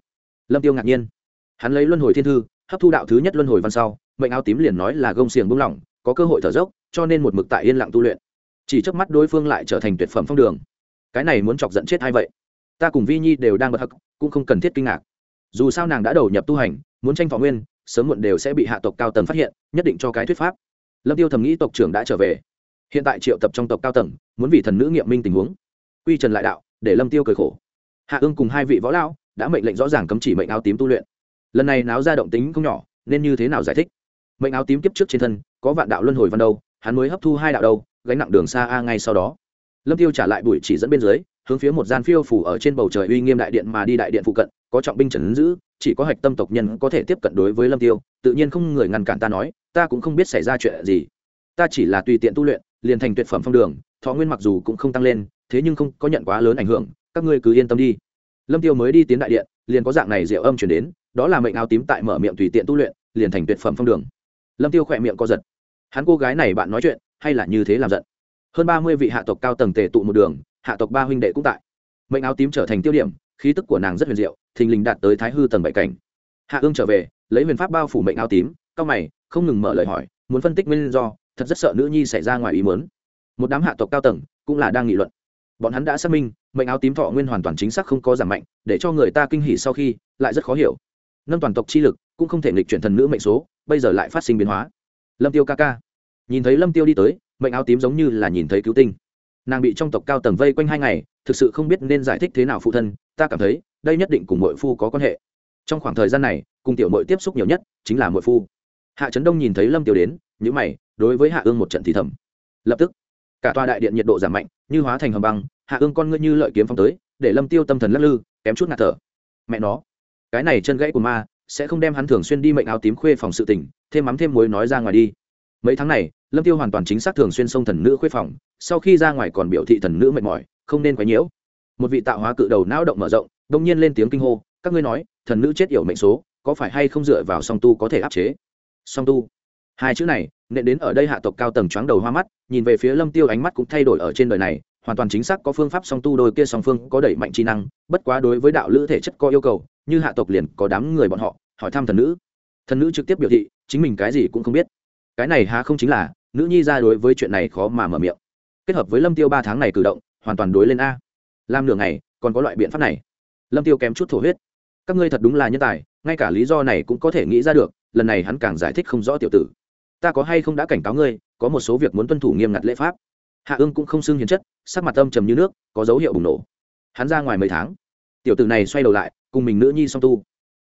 Lâm tiêu ngạc nhiên. Hắn lấy luân hồi thiên thư, hấp thu đạo thứ nhất luân hồi văn sau, mệnh áo tím liền nói là gông xiềng buông lỏng, có cơ hội thở dốc, cho nên một mực tại yên lặng tu luyện. Chỉ trước mắt đối phương lại trở thành tuyệt phẩm phong đường. Cái này muốn chọc giận chết hay vậy? Ta cùng vi nhi đều đang bật hắc, cũng không cần thiết kinh ngạc. Dù sao nàng đã đầu nhập tu hành, muốn tranh thọ nguyên, sớm muộn đều sẽ bị hạ tộc cao tầng phát hiện, nhất định cho cái thuyết pháp. Lâm tiêu thầm nghĩ tộc trưởng đã trở về. Hiện tại triệu tập trong tộc cao tầng, muốn vì thần nữ nghiệm minh tình huống quy trần lại đạo, để lâm tiêu cười khổ. Hạ ương cùng hai vị võ lão đã mệnh lệnh rõ ràng cấm chỉ mệnh áo tím tu luyện. Lần này náo ra động tính không nhỏ, nên như thế nào giải thích? Mệnh áo tím kiếp trước trên thân, có vạn đạo luân hồi văn đâu, hắn mới hấp thu hai đạo đâu, gánh nặng đường xa a ngay sau đó. Lâm tiêu trả lại bụi chỉ dẫn bên dưới, hướng phía một gian phiêu phủ ở trên bầu trời uy nghiêm đại điện mà đi đại điện phụ cận, có trọng binh trần giữ, chỉ có hạch tâm tộc nhân có thể tiếp cận đối với lâm tiêu, tự nhiên không người ngăn cản ta nói, ta cũng không biết xảy ra chuyện gì. Ta chỉ là tùy tiện tu luyện, liền thành tuyệt phẩm phong đường, thọ nguyên mặc dù cũng không tăng lên thế nhưng không có nhận quá lớn ảnh hưởng, các ngươi cứ yên tâm đi. Lâm tiêu mới đi tiến đại điện, liền có dạng này diệu âm chuyển đến, đó là mệnh áo tím tại mở miệng tùy tiện tu luyện, liền thành tuyệt phẩm phong đường. Lâm tiêu khỏe miệng co giật. Hắn cô gái này bạn nói chuyện, hay là như thế làm giận? Hơn ba mươi vị hạ tộc cao tầng tề tụ một đường, hạ tộc ba huynh đệ cũng tại. Mệnh áo tím trở thành tiêu điểm, khí tức của nàng rất huyền diệu, thình lình đạt tới thái hư tầng bảy cảnh. Hạ ương trở về, lấy huyền pháp bao phủ mệnh áo tím, cao mày, không ngừng mở lời hỏi, muốn phân tích nguyên do, thật rất sợ nữ nhi xảy ra ngoài ý muốn. Một đám hạ tộc cao tầng cũng là đang nghị luận bọn hắn đã xác minh, mệnh áo tím thọ nguyên hoàn toàn chính xác không có giảm mạnh, để cho người ta kinh hỉ sau khi, lại rất khó hiểu. Nâng toàn tộc chi lực, cũng không thể nghịch chuyển thần nữ mệnh số, bây giờ lại phát sinh biến hóa. Lâm tiêu ca ca. Nhìn thấy lâm tiêu đi tới, mệnh áo tím giống như là nhìn thấy cứu tinh. Nàng bị trong tộc cao tầng vây quanh hai ngày, thực sự không biết nên giải thích thế nào phụ thân, ta cảm thấy, đây nhất định cùng mội phu có quan hệ. Trong khoảng thời gian này, cùng tiểu mội tiếp xúc nhiều nhất, chính là mội phu. Hạ trấn đông nhìn thấy lâm tiêu đến những mày, đối với hạ ương một trận thì thầm. Lập tức cả tòa đại điện nhiệt độ giảm mạnh, như hóa thành hầm băng, hạ ương con ngươi như lợi kiếm phong tới, để lâm tiêu tâm thần lắc lư, kém chút ngạt thở. Mẹ nó, cái này chân gãy của ma, sẽ không đem hắn thường xuyên đi mệnh áo tím khuê phòng sự tỉnh thêm mắm thêm muối nói ra ngoài đi. Mấy tháng này, lâm tiêu hoàn toàn chính xác thường xuyên xông thần nữ khuê phòng, sau khi ra ngoài còn biểu thị thần nữ mệt mỏi, không nên quấy nhiễu. Một vị tạo hóa cự đầu não động mở rộng, đông nhiên lên tiếng kinh hô, các ngươi nói, thần nữ chết yểu mệnh số, có phải hay không dựa vào song tu có thể áp chế? Song tu. Hai chữ này nện đến ở đây hạ tộc cao tầng choáng đầu hoa mắt, nhìn về phía lâm tiêu ánh mắt cũng thay đổi ở trên đời này, hoàn toàn chính xác có phương pháp song tu đôi kia song phương có đẩy mạnh chi năng, bất quá đối với đạo lữ thể chất có yêu cầu, như hạ tộc liền có đám người bọn họ, hỏi thăm thần nữ. Thần nữ trực tiếp biểu thị, chính mình cái gì cũng không biết. Cái này há không chính là, nữ nhi ra đối với chuyện này khó mà mở miệng. Kết hợp với lâm tiêu ba tháng này cử động, hoàn toàn đối lên a. Làm nửa ngày, còn có loại biện pháp này. Lâm tiêu kém chút thổ huyết. Các ngươi thật đúng là nhân tài, ngay cả lý do này cũng có thể nghĩ ra được, lần này hắn càng giải thích không rõ tiểu tử ta có hay không đã cảnh cáo ngươi, có một số việc muốn tuân thủ nghiêm ngặt lễ pháp. Hạ ương cũng không xưng hiến chất, sắc mặt âm trầm như nước, có dấu hiệu bùng nổ. Hắn ra ngoài mấy tháng, tiểu tử này xoay đầu lại, cùng mình nữ nhi song tu.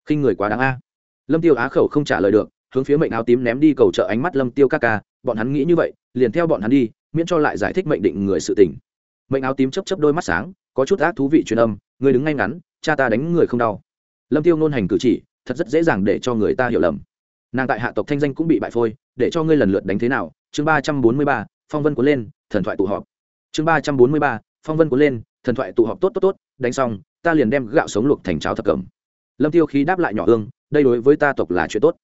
Khinh người quá đáng a. Lâm tiêu á khẩu không trả lời được, hướng phía mệnh áo tím ném đi cầu trợ ánh mắt lâm tiêu ca ca, bọn hắn nghĩ như vậy, liền theo bọn hắn đi, miễn cho lại giải thích mệnh định người sự tình. Mệnh áo tím chấp chấp đôi mắt sáng, có chút ác thú vị truyền âm người đứng ngay ngắn, cha ta đánh người không đau. Lâm tiêu nôn hành cử chỉ, thật rất dễ dàng để cho người ta hiểu lầm nàng tại hạ tộc thanh danh cũng bị bại phôi để cho ngươi lần lượt đánh thế nào? Chương ba trăm bốn mươi ba phong vân cuốn lên thần thoại tụ họp. Chương ba trăm bốn mươi ba phong vân cuốn lên thần thoại tụ họp tốt tốt tốt đánh xong ta liền đem gạo sống luộc thành cháo thập cẩm. Lâm tiêu khí đáp lại nhỏ hương, đây đối với ta tộc là chuyện tốt.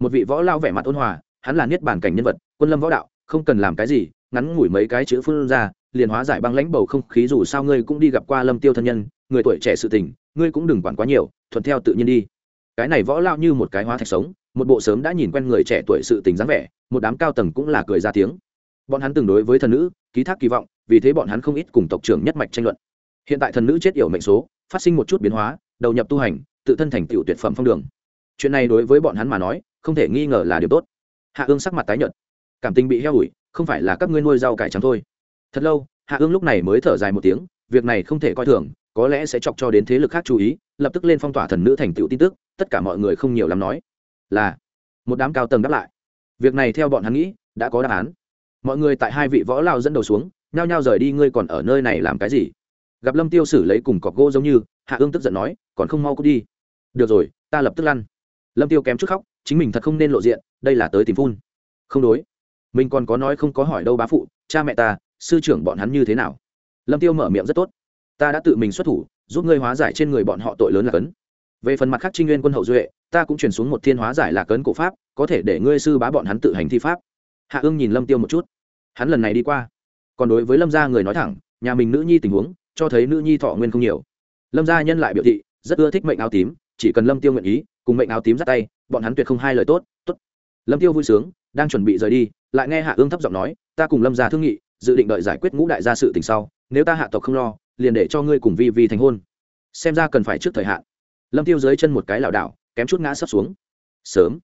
Một vị võ lao vẻ mặt ôn hòa hắn là niết bản cảnh nhân vật quân lâm võ đạo không cần làm cái gì ngắn ngủi mấy cái chữ phun ra liền hóa giải băng lãnh bầu không khí dù sao ngươi cũng đi gặp qua lâm tiêu thân nhân người tuổi trẻ sự tình ngươi cũng đừng quản quá nhiều thuận theo tự nhiên đi cái này võ lao như một cái hóa thạch sống, một bộ sớm đã nhìn quen người trẻ tuổi sự tình dáng vẻ, một đám cao tầng cũng là cười ra tiếng. Bọn hắn từng đối với thần nữ, ký thác kỳ vọng, vì thế bọn hắn không ít cùng tộc trưởng nhất mạch tranh luận. Hiện tại thần nữ chết yểu mệnh số, phát sinh một chút biến hóa, đầu nhập tu hành, tự thân thành tựu tuyệt phẩm phong đường. Chuyện này đối với bọn hắn mà nói, không thể nghi ngờ là điều tốt. Hạ ương sắc mặt tái nhợt. Cảm tình bị heo ủi, không phải là các ngươi nuôi rau cải trắng thôi. Thật lâu, hạ ương lúc này mới thở dài một tiếng, việc này không thể coi thường có lẽ sẽ chọc cho đến thế lực khác chú ý, lập tức lên phong tỏa thần nữ thành tựu tin tức, tất cả mọi người không nhiều lắm nói. Là, một đám cao tầng đáp lại. Việc này theo bọn hắn nghĩ, đã có đáp án. Mọi người tại hai vị võ lao dẫn đầu xuống, nhao nhao rời đi, ngươi còn ở nơi này làm cái gì? Gặp lâm tiêu xử lấy cùng cọc gỗ giống như, hạ ương tức giận nói, còn không mau cút đi. Được rồi, ta lập tức lăn. Lâm tiêu kém chút khóc, chính mình thật không nên lộ diện, đây là tới tìm phun. Không đối. Mình còn có nói không có hỏi đâu bá phụ, cha mẹ ta, sư trưởng bọn hắn như thế nào? Lâm tiêu mở miệng rất tốt ta đã tự mình xuất thủ, giúp ngươi hóa giải trên người bọn họ tội lớn là cấn. Về phần mặt khác trinh nguyên quân hậu duệ, ta cũng chuyển xuống một thiên hóa giải là cấn cổ pháp, có thể để ngươi sư bá bọn hắn tự hành thi pháp. Hạ ương nhìn lâm tiêu một chút. Hắn lần này đi qua. Còn đối với lâm gia người nói thẳng, nhà mình nữ nhi tình huống, cho thấy nữ nhi thọ nguyên không nhiều. Lâm gia nhân lại biểu thị, rất ưa thích mệnh áo tím, chỉ cần lâm tiêu nguyện ý, cùng mệnh áo tím dắt tay, bọn hắn tuyệt không hai lời tốt tốt. Lâm tiêu vui sướng, đang chuẩn bị rời đi, lại nghe hạ ương thấp giọng nói, ta cùng lâm gia thương nghị, dự định đợi giải quyết ngũ đại gia sự tình sau, nếu ta hạ tộc không lo liền để cho ngươi cùng vi vi thành hôn. Xem ra cần phải trước thời hạn. Lâm tiêu dưới chân một cái lảo đảo, kém chút ngã sấp xuống. Sớm.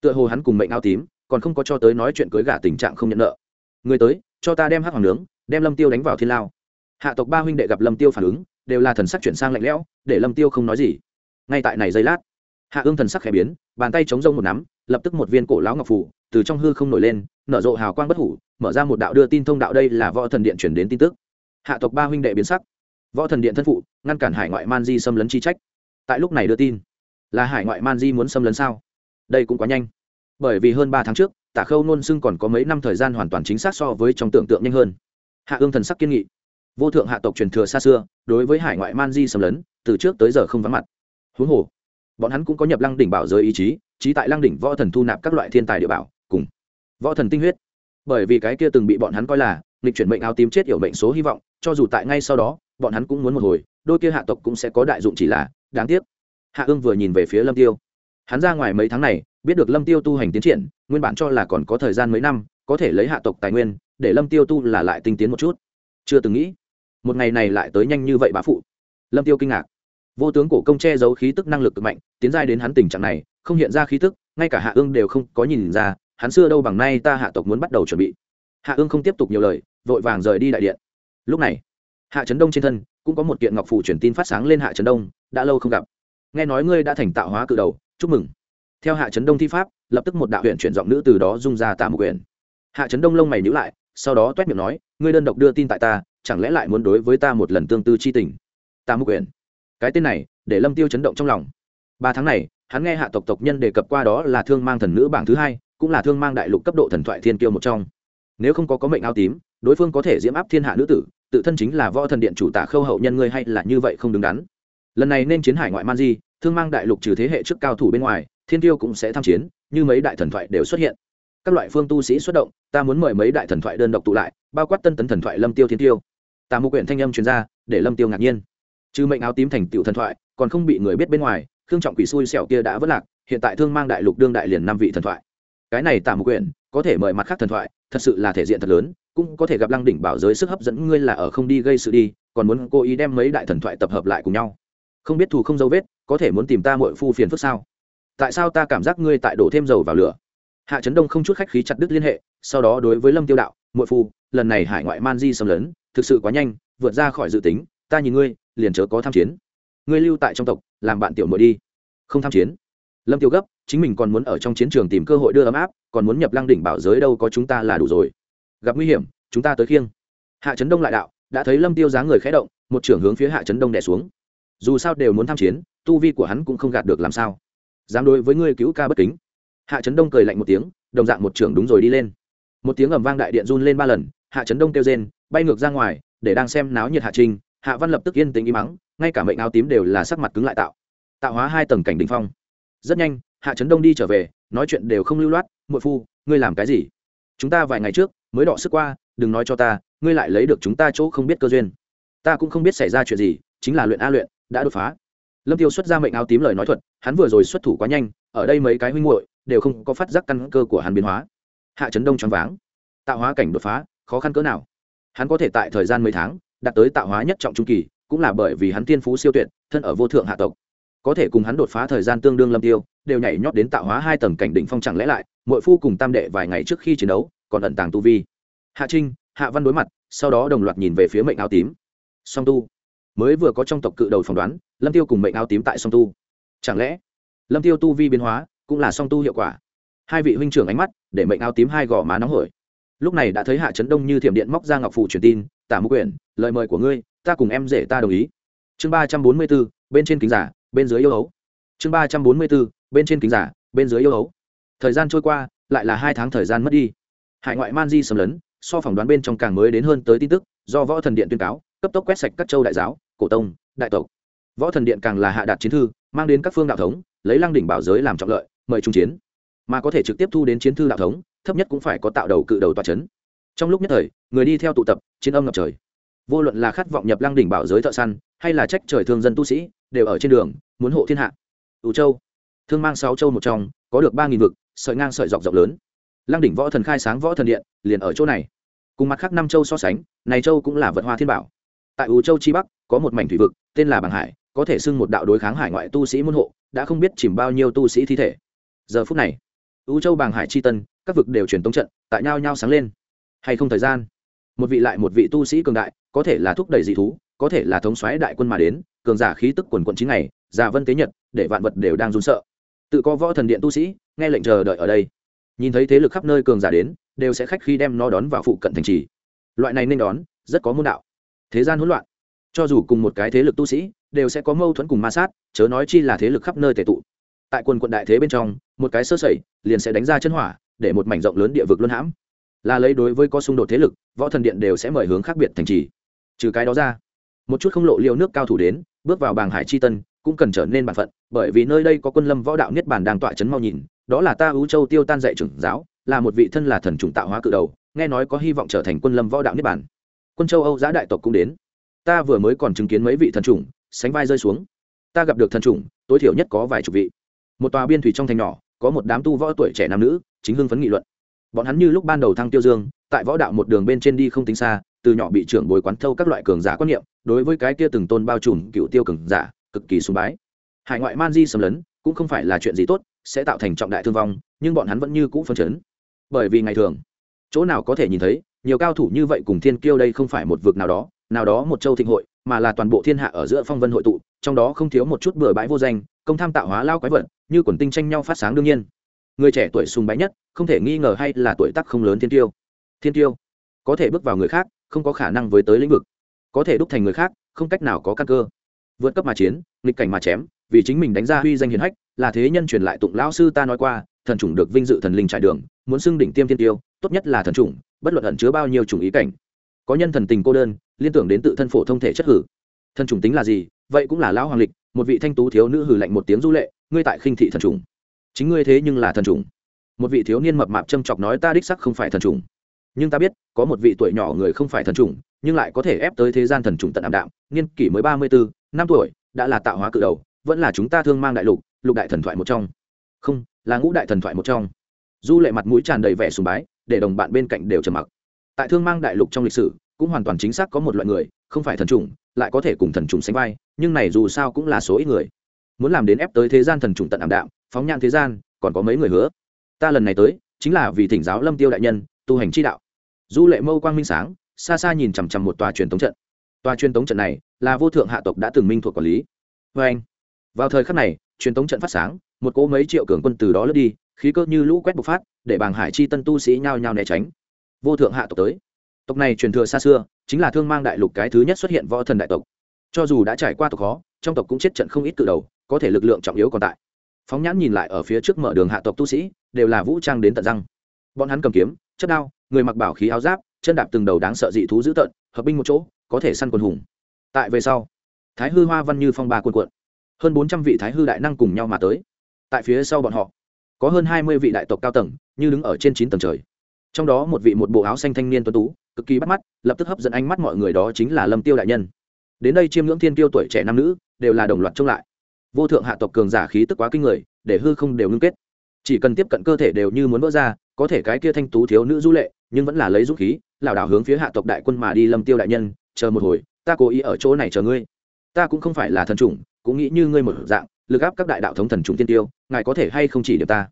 Tựa hồ hắn cùng mệnh ao tím, còn không có cho tới nói chuyện cưới gả tình trạng không nhận nợ. Người tới, cho ta đem hắc hoàng nướng, đem lâm tiêu đánh vào thiên lao. Hạ tộc ba huynh đệ gặp lâm tiêu phản ứng, đều là thần sắc chuyển sang lạnh lẽo, để lâm tiêu không nói gì. Ngay tại này giây lát, hạ ương thần sắc khẽ biến, bàn tay chống rông một nắm, lập tức một viên cổ lão ngọc phủ từ trong hư không nổi lên, nở rộ hào quang bất hủ, mở ra một đạo đưa tin thông đạo đây là võ thần điện chuyển đến tin tức. Hạ tộc ba huynh đệ biến sắc võ thần điện thân phụ, ngăn cản hải ngoại man di xâm lấn chi trách. Tại lúc này đưa tin, là hải ngoại man di muốn xâm lấn sao? Đây cũng quá nhanh. Bởi vì hơn ba tháng trước, tả khâu nôn xưng còn có mấy năm thời gian hoàn toàn chính xác so với trong tưởng tượng nhanh hơn. Hạ ương thần sắc kiên nghị. Vô thượng hạ tộc truyền thừa xa xưa, đối với hải ngoại man di xâm lấn, từ trước tới giờ không vắng mặt. Huống hồ, bọn hắn cũng có nhập lăng đỉnh bảo giới ý chí trí tại lăng đỉnh võ thần thu nạp các loại thiên tài địa bảo, cùng võ thần tinh huyết. Bởi vì cái kia từng bị bọn hắn coi là lịch chuyển mệnh áo tím chết yểu mệnh số hy vọng, cho dù tại ngay sau đó bọn hắn cũng muốn một hồi, đôi kia hạ tộc cũng sẽ có đại dụng chỉ là, đáng tiếc. Hạ ương vừa nhìn về phía lâm tiêu. Hắn ra ngoài mấy tháng này, biết được lâm tiêu tu hành tiến triển, nguyên bản cho là còn có thời gian mấy năm, có thể lấy hạ tộc tài nguyên, để lâm tiêu tu là lại tinh tiến một chút. Chưa từng nghĩ, một ngày này lại tới nhanh như vậy bá phụ. Lâm tiêu kinh ngạc. Vô tướng cổ công che giấu khí tức năng lực cực mạnh, tiến giai đến hắn tình trạng này, không hiện ra khí tức, ngay cả hạ ương đều không có nhìn ra, hắn xưa đâu bằng nay ta hạ tộc muốn bắt đầu chuẩn bị. Hạ ương không tiếp tục nhiều lời, vội vàng rời đi đại điện. Lúc này hạ trấn đông trên thân, cũng có một kiện ngọc phủ truyền tin phát sáng lên hạ trấn đông, đã lâu không gặp. Nghe nói ngươi đã thành tạo hóa cự đầu, chúc mừng. Theo hạ trấn đông thi pháp, lập tức một đạo huyện chuyển giọng nữ từ đó dung ra tạ một quyền. Hạ trấn đông lông mày nhữ lại, sau đó t u é t miệng nói, ngươi đơn độc đưa tin tại ta, chẳng lẽ lại muốn đối với ta một lần tương tư c h i tình? Tạ một quyền. cái tên này, để lâm tiêu chấn động trong lòng. Ba tháng này, hắn nghe hạ tộc tộc nhân đề cập qua đó là thương mang thần nữ bảng thứ hai, cũng là thương mang đại lục cấp độ thần thoại thiên kiêu một trong. Nếu không có có mệnh ao tím, đối phương có thể diễm áp thiên hạ nữ tử tự thân chính là võ thần điện chủ tả khâu hậu nhân ngươi hay là như vậy không đứng đắn. Lần này nên chiến hải ngoại man di, thương mang đại lục trừ thế hệ trước cao thủ bên ngoài, thiên tiêu cũng sẽ tham chiến, như mấy đại thần thoại đều xuất hiện. Các loại phương tu sĩ xuất động, ta muốn mời mấy đại thần thoại đơn độc tụ lại, bao quát tân tấn thần thoại lâm tiêu thiên tiêu. Tà mục quyển thanh âm truyền ra, để lâm tiêu ngạc nhiên. Trừ mệnh áo tím thành tựu thần thoại, còn không bị người biết bên ngoài thương trọng quỷ xui xẻo kia đã vất lạc, hiện tại thương mang đại lục đương đại liền năm vị thần thoại. Cái này tà mục quyển, có thể mời mặt khác thần thoại, thật sự là thể diện thật lớn cũng có thể gặp lăng đỉnh bảo giới sức hấp dẫn, ngươi là ở không đi gây sự đi, còn muốn cố ý đem mấy đại thần thoại tập hợp lại cùng nhau. Không biết thù không dấu vết, có thể muốn tìm ta mội phu phiền phức sao? Tại sao ta cảm giác ngươi tại đổ thêm dầu vào lửa? Hạ trấn đông không chút khách khí chặt đứt liên hệ, sau đó đối với lâm tiêu đạo mội phu, lần này hải ngoại man di xâm lấn, thực sự quá nhanh, vượt ra khỏi dự tính, ta nhìn ngươi, liền chớ có tham chiến. Ngươi lưu tại trong tộc, làm bạn tiểu mội đi. Không tham chiến. Lâm tiêu gấp, chính mình còn muốn ở trong chiến trường tìm cơ hội đưa ấm áp, còn muốn nhập lăng đỉnh bảo giới đâu có chúng ta là đủ rồi gặp nguy hiểm, chúng ta tới khiêng. Hạ trấn đông lại đạo, đã thấy lâm tiêu dáng người khẽ động, một trưởng hướng phía hạ trấn đông đẻ xuống. Dù sao đều muốn tham chiến, tu vi của hắn cũng không gạt được làm sao. Dám đối với ngươi cứu ca bất kính. Hạ trấn đông cười lạnh một tiếng, đồng dạng một trưởng đúng rồi đi lên. Một tiếng ầm vang đại điện run lên ba lần, hạ trấn đông kêu rên, bay ngược ra ngoài, để đang xem náo nhiệt hạ trinh hạ văn lập tức yên tĩnh im mắng ngay cả mệnh áo tím đều là sắc mặt cứng lại tạo. Tạo hóa hai tầng cảnh đình phong. Rất nhanh, hạ trấn đông đi trở về, nói chuyện đều không lưu loát, muội phu, ngươi làm cái gì? Chúng ta vài ngày trước mới đọ sức qua, đừng nói cho ta, ngươi lại lấy được chúng ta chỗ không biết cơ duyên. Ta cũng không biết xảy ra chuyện gì, chính là luyện a luyện, đã đột phá. Lâm tiêu xuất ra mệnh áo tím lời nói thuật, hắn vừa rồi xuất thủ quá nhanh, ở đây mấy cái huynh muội đều không có phát giác căn cơ của hắn biến hóa. Hạ trấn đông choáng váng. Tạo hóa cảnh đột phá, khó khăn cỡ nào? Hắn có thể tại thời gian mấy tháng, đạt tới tạo hóa nhất trọng trung kỳ, cũng là bởi vì hắn tiên phú siêu tuyệt, thân ở vô thượng hạ tộc. Có thể cùng hắn đột phá thời gian tương đương lâm tiêu, đều nhảy nhót đến tạo hóa hai tầng cảnh đỉnh phong chẳng lẽ lại mỗi phu cùng tam đệ vài ngày trước khi chiến đấu còn ẩn tàng tu vi. Hạ trinh, hạ văn đối mặt, sau đó đồng loạt nhìn về phía mệnh áo tím. Song tu. Mới vừa có trong tộc cự đầu phỏng đoán, lâm tiêu cùng mệnh áo tím tại song tu. Chẳng lẽ, lâm tiêu tu vi biến hóa cũng là song tu hiệu quả? Hai vị huynh trưởng ánh mắt để mệnh áo tím hai gò má nóng hổi. Lúc này đã thấy hạ trấn đông như thiểm điện móc ra ngọc phủ truyền tin, tả mục quyển lời mời của ngươi, ta cùng em rể ta đồng ý. Chương ba trăm bốn mươi bốn, bên trên kính giả, bên dưới yêu ấu. Chương ba trăm bốn mươi bốn, bên trên kính giả, bên dưới yêu ấu. Thời gian trôi qua, lại là hai tháng thời gian mất đi hải ngoại man di xâm lấn, so phỏng đoán bên trong càng mới đến hơn tới tin tức, do võ thần điện tuyên cáo, cấp tốc quét sạch các châu đại giáo, cổ tông, đại tộc. Võ thần điện càng là hạ đạt chiến thư, mang đến các phương đạo thống, lấy lăng đỉnh bảo giới làm trọng lợi, mời trung chiến. Mà có thể trực tiếp thu đến chiến thư đạo thống, thấp nhất cũng phải có tạo đầu cự đầu tòa c h ấ n trong lúc nhất thời, người đi theo tụ tập, chiến âm ngập trời. Vô luận là khát vọng nhập lăng đỉnh bảo giới thợ săn, hay là trách trời thương dân tu sĩ, đều ở trên đường, muốn hộ thiên hạ. Ủ châu. Thương mang sáu châu một trong, có được ba nghìn vực, sợi ngang sợi dọc rộng lớn lăng đỉnh võ thần khai sáng võ thần điện, liền ở chỗ này. Cùng mặt khác năm châu so sánh, này châu cũng là vật hoa thiên bảo. Tại ủ châu chi bắc, có một mảnh thủy vực, tên là bằng hải, có thể xưng một đạo đối kháng hải ngoại tu sĩ môn hộ, đã không biết chìm bao nhiêu tu sĩ thi thể. Giờ phút này ủ châu bàng hải chi tân, các vực đều truyền tống trận, tại nhau nhau sáng lên. Hay không thời gian? Một vị lại một vị tu sĩ cường đại, có thể là thúc đẩy dị thú, có thể là thống xoáy đại quân mà đến, cường giả khí tức quần quận chín ngày già vân tế nhật, để vạn vật đều đang run sợ. Tự có võ thần điện tu sĩ, nghe lệnh chờ đợi ở đây nhìn thấy thế lực khắp nơi cường giả đến, đều sẽ khách khi đem nó đón vào phụ cận thành trì. Loại này nên đón, rất có môn đạo. Thế gian hỗn loạn. Cho dù cùng một cái thế lực tu sĩ, đều sẽ có mâu thuẫn cùng ma sát, chớ nói chi là thế lực khắp nơi tệ tụ. Tại quần quận đại thế bên trong, một cái sơ sẩy, liền sẽ đánh ra chân hỏa, để một mảnh rộng lớn địa vực luân hãm. Là lấy đối với có xung đột thế lực, võ thần điện đều sẽ mời hướng khác biệt thành trì. Trừ cái đó ra, một chút không lộ liêu nước cao thủ đến, bước vào bàng hải chi tân, cũng cần trở nên bản phận, bởi vì nơi đây có quân lâm võ đạo niết bàn đang tọa chấn mau nhìn đó là ta ưu châu tiêu tan dạy trưởng giáo, là một vị thân là thần trùng tạo hóa cự đầu, nghe nói có hy vọng trở thành quân lâm võ đạo niết bàn. Quân châu âu giã đại tộc cũng đến. Ta vừa mới còn chứng kiến mấy vị thần trùng sánh vai rơi xuống. Ta gặp được thần trùng tối thiểu nhất có vài chục vị. Một tòa biên thủy trong thành nhỏ, có một đám tu võ tuổi trẻ nam nữ, chính hưng phấn nghị luận. Bọn hắn như lúc ban đầu thăng tiêu dương, tại võ đạo một đường bên trên đi không tính xa, từ nhỏ bị trưởng bồi quán thâu các loại cường giả quan niệm, đối với cái kia từng tôn bao trùm cựu tiêu cường giả, cực kỳ sùng bái. Hải ngoại man di xâm lấn, cũng không phải là chuyện gì tốt sẽ tạo thành trọng đại thương vong, nhưng bọn hắn vẫn như cũ phân chấn. Bởi vì ngày thường, chỗ nào có thể nhìn thấy, nhiều cao thủ như vậy cùng thiên kiêu đây không phải một vực nào đó nào đó một châu thịnh hội, mà là toàn bộ thiên hạ ở giữa phong vân hội tụ, trong đó không thiếu một chút bừa bãi vô danh, công tham tạo hóa lao quái vật, như quần tinh tranh nhau phát sáng đương nhiên. Người trẻ tuổi sùng bái nhất, không thể nghi ngờ hay là tuổi tác không lớn thiên tiêu thiên tiêu có thể bước vào người khác, không có khả năng với tới lĩnh vực. Có thể đúc thành người khác, không cách nào có căn cơ. Vượt cấp mà chiến, nghịch cảnh mà chém vì chính mình đánh ra huy danh hiền hách, là thế nhân truyền lại tụng lão sư ta nói qua, thần chủng được vinh dự thần linh trải đường, muốn xưng đỉnh tiêm thiên tiêu, tốt nhất là thần chủng, bất luận ẩn chứa bao nhiêu chủng ý cảnh. Có nhân thần tình cô đơn, liên tưởng đến tự thân phổ thông thể chất hử. Thần chủng tính là gì? Vậy cũng là lão hoàng lịch, một vị thanh tú thiếu nữ hử lạnh một tiếng du lệ, ngươi tại khinh thị thần trùng chính ngươi thế nhưng là thần trùng một vị thiếu niên mập mạp châm chọc nói ta đích sắc không phải thần trùng nhưng ta biết, có một vị tuổi nhỏ người không phải thần trùng nhưng lại có thể ép tới thế gian thần trùng tận ảm đạm. Niên kỷ mới ba mươi bốn năm tuổi, đã là tạo hóa cự đầu vẫn là chúng ta thương mang đại lục lục đại thần thoại một trong. Không, là ngũ đại thần thoại một trong. Du lệ mặt mũi tràn đầy vẻ sùng bái, để đồng bạn bên cạnh đều trầm mặc. Tại thương mang đại lục trong lịch sử, cũng hoàn toàn chính xác có một loại người, không phải thần trùng lại có thể cùng thần trùng sánh vai, nhưng này dù sao cũng là số ít người. Muốn làm đến ép tới thế gian thần trùng tận ảm đạm, phóng nhãn thế gian, còn có mấy người hứa. Ta lần này tới, chính là vì thỉnh giáo lâm tiêu đại nhân, tu hành chi đạo. Du lệ mâu quang minh sáng, xa xa nhìn chằm chằm một tòa truyền tống trận. Tòa truyền tống trận này là vô thượng hạ tộc đã từng minh thuộc quản lý. Vê anh vào thời khắc này, truyền thống trận phát sáng, một cỗ mấy triệu cường quân từ đó lướt đi, khí cơ như lũ quét bộc phát, để bàng hải chi tân tu sĩ nhao nhao né tránh. Vô thượng hạ tộc tới. Tộc này truyền thừa xa xưa, chính là thương mang đại lục cái thứ nhất xuất hiện võ thần đại tộc. Cho dù đã trải qua tộc khó, trong tộc cũng chết trận không ít từ đầu, có thể lực lượng trọng yếu còn tại. Phóng nhãn nhìn lại ở phía trước mở đường hạ tộc tu sĩ, đều là vũ trang đến tận răng. Bọn hắn cầm kiếm, chất đao, người mặc bảo khí áo giáp, chân đạp từng đầu đáng sợ dị thú dữ tợn, hợp binh một chỗ, có thể săn quân hùng. Tại về sau, thái hư hoa văn như phong ba quân quận hơn bốn trăm vị thái hư đại năng cùng nhau mà tới. Tại phía sau bọn họ, có hơn hai mươi vị đại tộc cao tầng, như đứng ở trên chín tầng trời. Trong đó một vị một bộ áo xanh thanh niên tuấn tú, cực kỳ bắt mắt, lập tức hấp dẫn ánh mắt mọi người đó chính là lâm tiêu đại nhân. Đến đây chiêm ngưỡng thiên tiêu tuổi trẻ nam nữ, đều là đồng loạt trông lại. Vô thượng hạ tộc cường giả khí tức quá kinh người, để hư không đều ngưng kết. Chỉ cần tiếp cận cơ thể đều như muốn vỡ ra, có thể cái kia thanh tú thiếu nữ du lệ, nhưng vẫn là lấy dũng khí, lảo đảo hướng phía hạ tộc đại quân mà đi lâm tiêu đại nhân, chờ một hồi, ta cố ý ở chỗ này chờ ngươi. Ta cũng không phải là thần chủng cũng nghĩ như ngươi một dạng, lực áp các đại đạo thống thần chúng tiên tiêu, ngài có thể hay không chỉ được ta?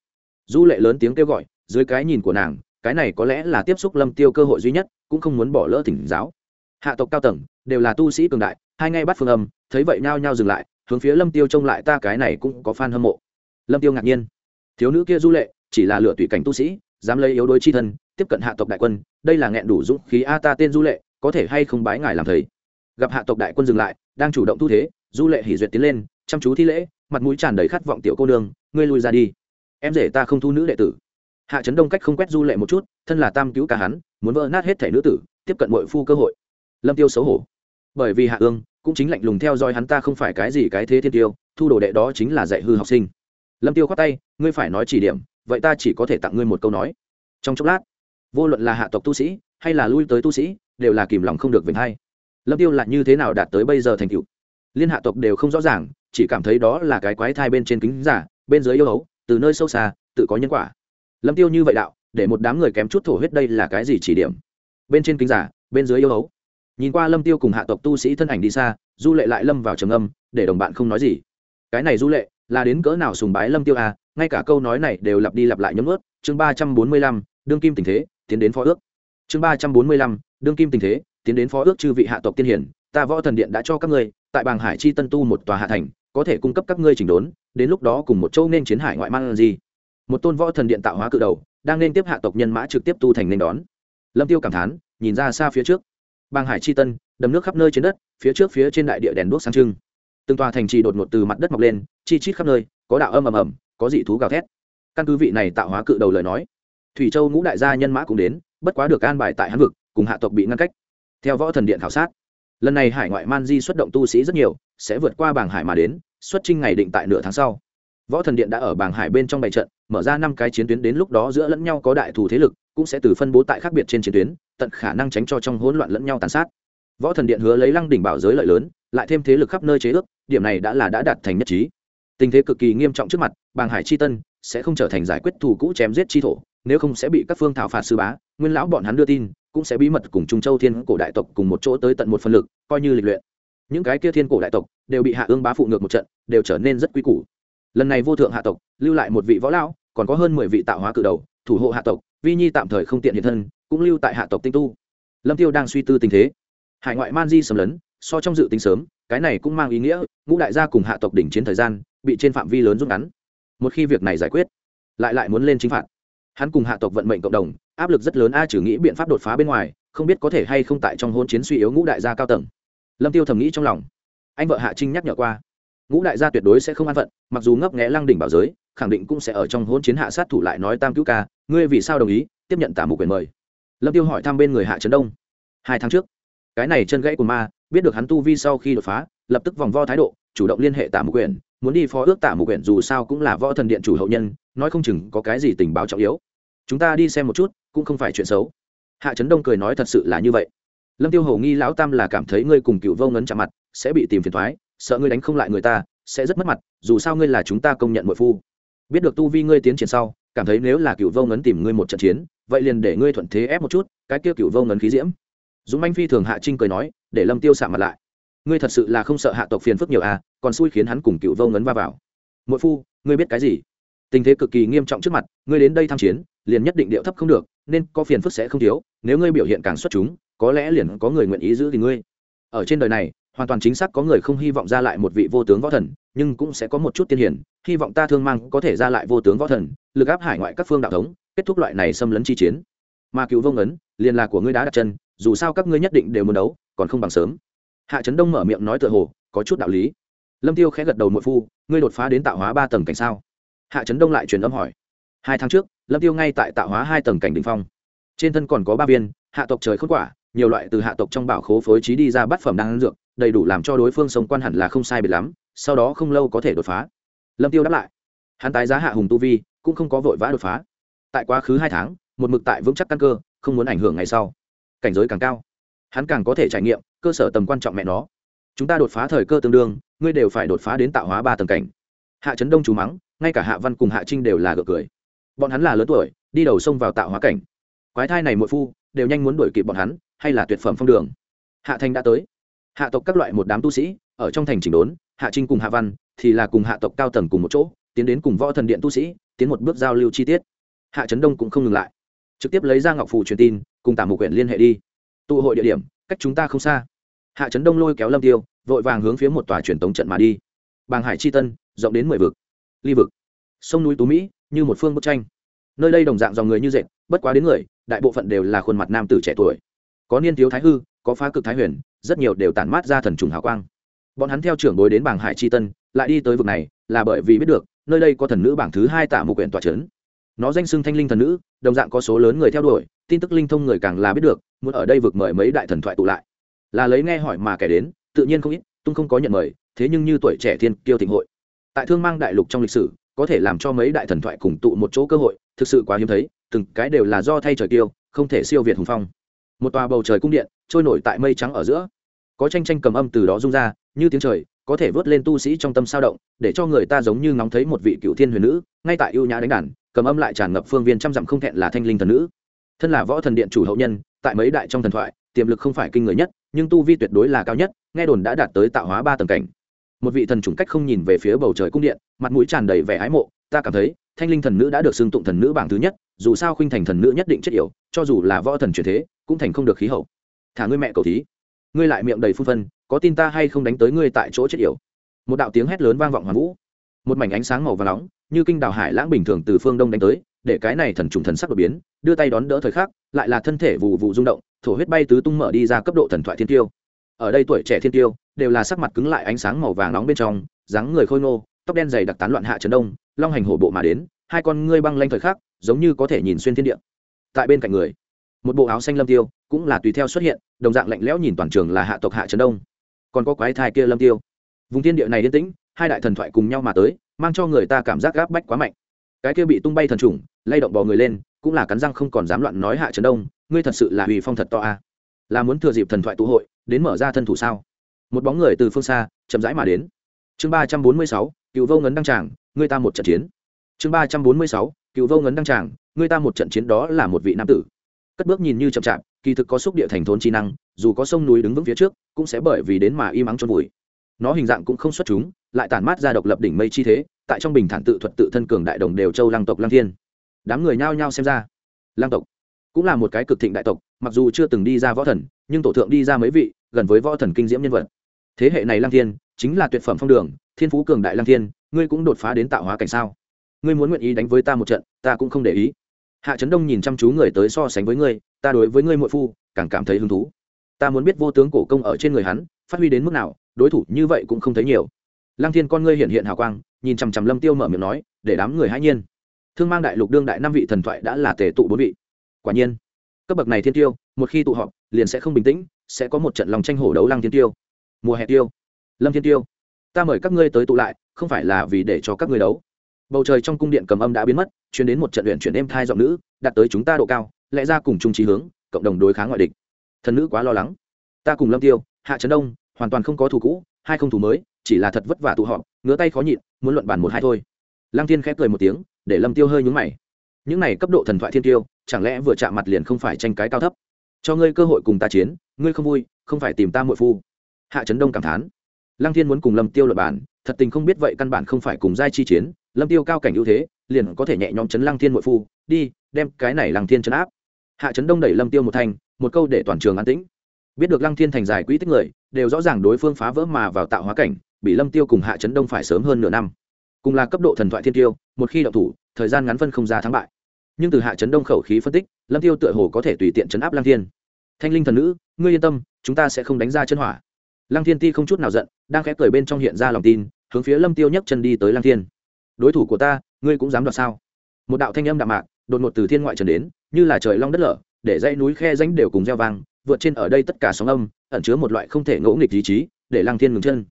Du lệ lớn tiếng kêu gọi, dưới cái nhìn của nàng, cái này có lẽ là tiếp xúc lâm tiêu cơ hội duy nhất, cũng không muốn bỏ lỡ thỉnh giáo. Hạ tộc cao tầng, đều là tu sĩ cường đại, hai ngay bắt phương âm, thấy vậy nhao nhao dừng lại, hướng phía lâm tiêu trông lại ta cái này cũng có fan hâm mộ. Lâm tiêu ngạc nhiên. Thiếu nữ kia du lệ, chỉ là lựa tùy cảnh tu sĩ, dám lấy yếu đối chi thân, tiếp cận hạ tộc đại quân, đây là nghẹn đủ dũng khí a ta tên du lệ, có thể hay không bái ngài làm thầy? Gặp hạ tộc đại quân dừng lại, đang chủ động thu thế du lệ hỉ duyệt tiến lên, chăm chú thi lễ, mặt mũi tràn đầy khát vọng tiểu cô nương, ngươi lui ra đi. Em rể ta không thu nữ đệ tử. Hạ trấn đông cách không quét du lệ một chút, thân là tam cứu cả hắn, muốn vỡ nát hết thể nữ tử, tiếp cận bội phu cơ hội. Lâm tiêu xấu hổ. Bởi vì hạ ương cũng chính lạnh lùng theo dõi hắn ta không phải cái gì cái thế thiên tiêu, thu đồ đệ đó chính là dạy hư học sinh. Lâm tiêu khoát tay, ngươi phải nói chỉ điểm, vậy ta chỉ có thể tặng ngươi một câu nói. Trong chốc lát, vô luận là hạ tộc tu sĩ, hay là lui tới tu sĩ, đều là kìm lòng không được vĩnh hay. Lâm tiêu là như thế nào đạt tới bây giờ thành tựu? Liên hạ tộc đều không rõ ràng, chỉ cảm thấy đó là cái quái thai bên trên kính giả, bên dưới yêu hấu từ nơi sâu xa, tự có nhân quả. Lâm tiêu như vậy đạo, để một đám người kém chút thổ huyết đây là cái gì chỉ điểm? Bên trên kính giả, bên dưới yêu hấu nhìn qua lâm tiêu cùng hạ tộc tu sĩ thân ảnh đi xa, du lệ lại lâm vào trầm âm để đồng bạn không nói gì. Cái này du lệ, là đến cỡ nào sùng bái lâm tiêu à? Ngay cả câu nói này đều lặp đi lặp lại nhấm ướt chương ba trăm bốn mươi lăm, đương kim tình thế, tiến đến phó ước. Chương ba trăm bốn mươi lăm, đương kim tình thế, tiến đến phó ước chư vị hạ tộc tiên hiển ta võ thần điện đã cho các ngươi tại bàng hải chi tân tu một tòa hạ thành, có thể cung cấp các ngươi chỉnh đốn, đến lúc đó cùng một châu nên chiến hải ngoại mang gì. Một tôn võ thần điện tạo hóa cự đầu, đang nên tiếp hạ tộc nhân mã trực tiếp tu thành nên đón. Lâm tiêu cảm thán, nhìn ra xa phía trước. Bàng hải chi tân, đầm nước khắp nơi trên đất, phía trước phía trên đại địa đèn đuốc sáng trưng. Từng tòa thành trì đột ngột từ mặt đất mọc lên, chi chít khắp nơi, có đạo âm ầm ầm, có dị thú gào thét. Căn cứ vị này tạo hóa cự đầu lời nói, thủy châu ngũ đại gia nhân mã cũng đến, bất quá được an bài tại hán vực, cùng hạ tộc bị ngăn cách. Theo võ thần điện khảo sát lần này hải ngoại man di xuất động tu sĩ rất nhiều, sẽ vượt qua bảng hải mà đến, xuất trinh ngày định tại nửa tháng sau. Võ thần điện đã ở bảng hải bên trong bảy trận, mở ra năm cái chiến tuyến đến lúc đó giữa lẫn nhau có đại thù thế lực, cũng sẽ từ phân bố tại khác biệt trên chiến tuyến, tận khả năng tránh cho trong hỗn loạn lẫn nhau tàn sát. Võ thần điện hứa lấy lăng đỉnh bảo giới lợi lớn, lại thêm thế lực khắp nơi chế ước, điểm này đã là đã đạt thành nhất trí. Tình thế cực kỳ nghiêm trọng trước mặt bàng hải chi tân sẽ không trở thành giải quyết thù cũ chém giết chi thổ, nếu không sẽ bị các phương thảo phạt sư bá, nguyên lão bọn hắn đưa tin cũng sẽ bí mật cùng trung châu thiên cổ đại tộc cùng một chỗ tới tận một phần lực, coi như lịch luyện. Những cái kia thiên cổ đại tộc đều bị hạ ương bá phụ ngược một trận, đều trở nên rất quý củ. Lần này vô thượng hạ tộc, lưu lại một vị võ lão, còn có hơn mười vị tạo hóa cự đầu, thủ hộ hạ tộc, vi nhi tạm thời không tiện hiện thân, cũng lưu tại hạ tộc tinh tu. Lâm tiêu đang suy tư tình thế. Hải ngoại man di sầm lấn, so trong dự tính sớm, cái này cũng mang ý nghĩa, ngũ đại gia cùng hạ tộc đỉnh chiến thời gian, bị trên phạm vi lớn rút ngắn. Một khi việc này giải quyết, lại lại muốn lên chính phạt hắn cùng hạ tộc vận mệnh cộng đồng, áp lực rất lớn a trừ nghĩ biện pháp đột phá bên ngoài, không biết có thể hay không tại trong hôn chiến suy yếu ngũ đại gia cao tầng. Lâm tiêu thầm nghĩ trong lòng. Anh vợ hạ trinh nhắc nhở qua. Ngũ đại gia tuyệt đối sẽ không an phận, mặc dù ngấp nghẽ lăng đỉnh bảo giới, khẳng định cũng sẽ ở trong hôn chiến hạ sát thủ lại nói tam cứu ca, ngươi vì sao đồng ý, tiếp nhận tả mục quyền mời? Lâm tiêu hỏi thăm bên người hạ trấn đông. Hai tháng trước, cái này chân gãy của ma, biết được hắn tu vi sau khi đột phá, lập tức vòng vo thái độ, chủ động liên hệ tả mục quyền muốn đi phó ước tả mục quyển dù sao cũng là võ thần điện chủ hậu nhân, nói không chừng có cái gì tình báo trọng yếu. Chúng ta đi xem một chút, cũng không phải chuyện xấu. Hạ trấn đông cười nói thật sự là như vậy. Lâm tiêu hầu nghi lão tam là cảm thấy ngươi cùng cựu vô ngấn chạm mặt, sẽ bị tìm phiền thoái sợ ngươi đánh không lại người ta, sẽ rất mất mặt, dù sao ngươi là chúng ta công nhận mội phu. Biết được tu vi ngươi tiến triển sau, cảm thấy nếu là cựu vô ngấn tìm ngươi một trận chiến, vậy liền để ngươi thuận thế ép một chút, cái kia cựu vô ngấn khí diễm. Dũng anh phi thường hạ trinh cười nói, để lâm tiêu xạ mặt lại ngươi thật sự là không sợ hạ tộc phiền phức nhiều à còn xui khiến hắn cùng cựu vô ngấn va vào. Mỗi phu, ngươi biết cái gì? Tình thế cực kỳ nghiêm trọng trước mặt, ngươi đến đây tham chiến, liền nhất định điệu thấp không được, nên có phiền phức sẽ không thiếu, nếu ngươi biểu hiện càng xuất chúng, có lẽ liền có người nguyện ý giữ thì ngươi. Ở trên đời này, hoàn toàn chính xác có người không hy vọng ra lại một vị vô tướng võ thần, nhưng cũng sẽ có một chút tiên hiển hy vọng ta thương mang có thể ra lại vô tướng võ thần, lực áp hải ngoại các phương đạo thống, kết thúc loại này xâm lấn chi chiến. Mà cựu vông ấn liền là của ngươi đã đặt chân, dù sao các ngươi nhất định đều muốn đấu, còn không bằng sớm hạ trấn đông mở miệng nói tựa hồ, có chút đạo lý. Lâm tiêu khẽ gật đầu nội phu, ngươi đột phá đến tạo hóa ba tầng cảnh sao? Hạ trấn đông lại truyền âm hỏi. Hai tháng trước, lâm tiêu ngay tại tạo hóa hai tầng cảnh đ ỉ n h phong. Trên thân còn có ba viên, hạ tộc trời khốt quả, nhiều loại từ hạ tộc trong bảo khố phối trí đi ra bát phẩm đang dược, đầy đủ làm cho đối phương sống quan hẳn là không sai biệt lắm, sau đó không lâu có thể đột phá. Lâm tiêu đáp lại. Hắn tái giá hạ hùng tu vi, cũng không có vội vã đột phá. Tại quá khứ hai tháng, một mực tại vững chắc căn cơ, không muốn ảnh hưởng ngày sau. Cảnh giới càng cao, hắn càng có thể trải nghiệm cơ sở tầm quan trọng mẹ nó. Chúng ta đột phá thời cơ tương đương, ngươi đều phải đột phá đến tạo hóa ba tầng cảnh. Hạ trấn đông chú mắng, ngay cả hạ văn cùng hạ trinh đều là gượng cười. Bọn hắn là lớn tuổi, đi đầu sông vào tạo hóa cảnh. Quái thai này mỗi phu, đều nhanh muốn đuổi kịp bọn hắn, hay là tuyệt phẩm phong đường. Hạ thành đã tới. Hạ tộc các loại một đám tu sĩ, ở trong thành chỉnh đốn, hạ trinh cùng hạ văn thì là cùng hạ tộc cao tầng cùng một chỗ, tiến đến cùng võ thần điện tu sĩ, tiến một bước giao lưu chi tiết. Hạ trấn đông cũng không ngừng lại, trực tiếp lấy ra ngọc phù truyền tin, cùng tả mục quyển liên hệ đi. Tụ hội địa điểm, cách chúng ta không xa hạ trấn đông lôi kéo lâm tiêu, vội vàng hướng phía một tòa truyền tống trận mà đi. Bàng hải chi tân, rộng đến mười vực, ly vực. Sông núi tú mỹ, như một phương bức tranh. Nơi đây đồng dạng dòng người như dệt, bất quá đến người, đại bộ phận đều là khuôn mặt nam tử trẻ tuổi. Có niên thiếu thái hư, có phá cực thái huyền, rất nhiều đều tản mát ra thần trùng hào quang. Bọn hắn theo trưởng bối đến bảng hải chi tân, lại đi tới vực này, là bởi vì biết được, nơi đây có thần nữ bảng thứ hai tả một quyển tòa trấn. Nó danh xưng thanh linh thần nữ, đồng dạng có số lớn người theo đuổi, tin tức linh thông người càng là biết được, muốn ở đây vực mời mấy đại thần thoại tụ lại là lấy nghe hỏi mà kẻ đến, tự nhiên không ít, tung không có nhận mời, thế nhưng như tuổi trẻ thiên kiêu thịnh hội. Tại thương mang đại lục trong lịch sử, có thể làm cho mấy đại thần thoại cùng tụ một chỗ cơ hội, thực sự quá hiếm thấy, từng cái đều là do thay trời kiêu, không thể siêu việt hùng phong. Một tòa bầu trời cung điện, trôi nổi tại mây trắng ở giữa. Có tranh tranh cầm âm từ đó rung ra, như tiếng trời, có thể vớt lên tu sĩ trong tâm sao động, để cho người ta giống như ngóng thấy một vị cựu thiên huyền nữ, ngay tại ưu nhã đánh đàn, cầm âm lại tràn ngập phương viên trăm dặm không thẹn là thanh linh thần nữ. Thân là võ thần điện chủ hậu nhân, tại mấy đại trong thần thoại, tiềm lực không phải kinh người nhất nhưng tu vi tuyệt đối là cao nhất, nghe đồn đã đạt tới tạo hóa ba tầng cảnh. Một vị thần chủng cách không nhìn về phía bầu trời cung điện, mặt mũi tràn đầy vẻ ái mộ, ta cảm thấy, thanh linh thần nữ đã được xưng tụng thần nữ bảng thứ nhất, dù sao khuynh thành thần nữ nhất định chất yểu, cho dù là võ thần truyền thế, cũng thành không được khí hậu. Thả ngươi mẹ cầu thí. Ngươi lại miệng đầy phun phân, có tin ta hay không đánh tới ngươi tại chỗ chết yểu? Một đạo tiếng hét lớn vang vọng hoàn vũ. Một mảnh ánh sáng màu và nóng, như kinh đào hải lãng bình thường từ phương đông đánh tới, để cái này thần trùng thần sắc đột biến, đưa tay đón đỡ thời khắc, lại là thân thể vụ vụ rung động thổ huyết bay tứ tung mở đi ra cấp độ thần thoại thiên tiêu. Ở đây tuổi trẻ thiên tiêu đều là sắc mặt cứng lại ánh sáng màu vàng nóng bên trong, dáng người khôi ngô, tóc đen dày đặc tán loạn hạ trấn đông, long hành hổ bộ mà đến, hai con ngươi băng lanh thời khắc, giống như có thể nhìn xuyên thiên địa. Tại bên cạnh người, một bộ áo xanh lâm tiêu cũng là tùy theo xuất hiện, đồng dạng lạnh lẽo nhìn toàn trường là hạ tộc hạ trấn đông. Còn có quái thai kia lâm tiêu. Vùng thiên địa này yên tĩnh, hai đại thần thoại cùng nhau mà tới, mang cho người ta cảm giác gáp bách quá mạnh. Cái kia bị tung bay thần trùng lay động bò người lên, cũng là cắn răng không còn dám loạn nói hạ trấn đông ngươi thật sự là hủy phong thật to a à. là muốn thừa dịp thần thoại tụ hội, đến mở ra thân thủ sao? Một bóng người từ phương xa, chậm rãi mà đến. Chương ba trăm bốn mươi sáu, cựu vô ngấn đăng tràng, ngươi ta một trận chiến. Chương ba trăm bốn mươi sáu, cựu vô ngấn đăng tràng, ngươi ta một trận chiến đó là một vị nam tử. Cất bước nhìn như chậm chạp, kỳ thực có xúc địa thành thôn chi năng, dù có sông núi đứng vững phía trước, cũng sẽ bởi vì đến mà y mắng chôn vùi. Nó hình dạng cũng không xuất chúng, lại tản mát ra độc lập đỉnh mây chi thế, tại trong bình thản tự thuật tự thân cường đại đồng đều châu lăng tộc lăng thiên. Đám người nhao nhao xem ra. Lăng tộc cũng là một cái cực thịnh đại tộc, mặc dù chưa từng đi ra võ thần, nhưng tổ thượng đi ra mấy vị, gần với võ thần kinh diễm nhân vật. Thế hệ này lăng thiên, chính là tuyệt phẩm phong đường, thiên phú cường đại lăng thiên, ngươi cũng đột phá đến tạo hóa cảnh sao? Ngươi muốn nguyện ý đánh với ta một trận, ta cũng không để ý. Hạ trấn đông nhìn chăm chú người tới so sánh với ngươi, ta đối với ngươi muội phu, càng cảm thấy hứng thú. Ta muốn biết vô tướng cổ công ở trên người hắn, phát huy đến mức nào, đối thủ như vậy cũng không thấy nhiều. Lăng thiên con ngươi hiện hiện hào quang, nhìn chằm chằm lâm tiêu mở miệng nói, để đám người hãy nhiên. Thương mang đại lục đương đại năm vị thần thoại đã là tề tụ bốn vị quả nhiên. Cấp bậc này thiên tiêu, một khi tụ họp, liền sẽ không bình tĩnh, sẽ có một trận lòng tranh hổ đấu lăng thiên tiêu. Mùa hè tiêu. Lâm thiên tiêu. Ta mời các ngươi tới tụ lại, không phải là vì để cho các ngươi đấu. Bầu trời trong cung điện cầm âm đã biến mất chuyển đến một trận luyện chuyển êm thai giọng nữ đạt tới chúng ta độ cao, lẽ ra cùng chung trí hướng, cộng đồng đối kháng ngoại địch. Thần nữ quá lo lắng. Ta cùng lâm tiêu, hạ trấn đông, hoàn toàn không có thù cũ, hai không thù mới, chỉ là thật vất vả tụ họp ngứa tay khó nhịn, muốn luận bàn một hai thôi. Lăng thiên khép cười một tiếng, để lâm tiêu hơi nhúng mày những này cấp độ thần thoại thiên tiêu chẳng lẽ vừa chạm mặt liền không phải tranh cái cao thấp? Cho ngươi cơ hội cùng ta chiến ngươi không vui không phải tìm ta muội phu. Hạ trấn đông cảm thán. Lăng thiên muốn cùng lâm tiêu lập bản thật tình không biết vậy căn bản không phải cùng giai chi chiến lâm tiêu cao cảnh ưu thế liền có thể nhẹ nhõm chấn lăng thiên muội phu đi đem cái này lăng thiên chấn áp. Hạ trấn đông đẩy lâm tiêu một thành, một câu để toàn trường an tĩnh. Biết được lăng thiên thành dài quỹ tích người đều rõ ràng đối phương phá vỡ mà vào tạo hóa cảnh bị lâm tiêu cùng hạ trấn đông phải sớm hơn nửa năm. Cùng là cấp độ thần thoại thiên tiêu một khi đậu thủ thời gian ngắn phân không ra thắng bại nhưng từ hạ trấn đông khẩu khí phân tích, lâm tiêu tựa hồ có thể tùy tiện chấn áp lăng thiên. Thanh linh thần nữ, ngươi yên tâm, chúng ta sẽ không đánh ra chân hỏa. Lăng thiên ti không chút nào giận, đang khẽ cười bên trong hiện ra lòng tin, hướng phía lâm tiêu nhấc chân đi tới lăng thiên. Đối thủ của ta, ngươi cũng dám đoạt sao? Một đạo thanh âm đạm mạc, đột ngột từ thiên ngoại trần đến, như là trời long đất lở, để dãy núi khe ránh đều cùng gieo vang, vượt trên ở đây tất cả sóng âm, ẩn chứa một loại không thể ngỗ nghịch ý chí, để lăng thiên ngừng chân.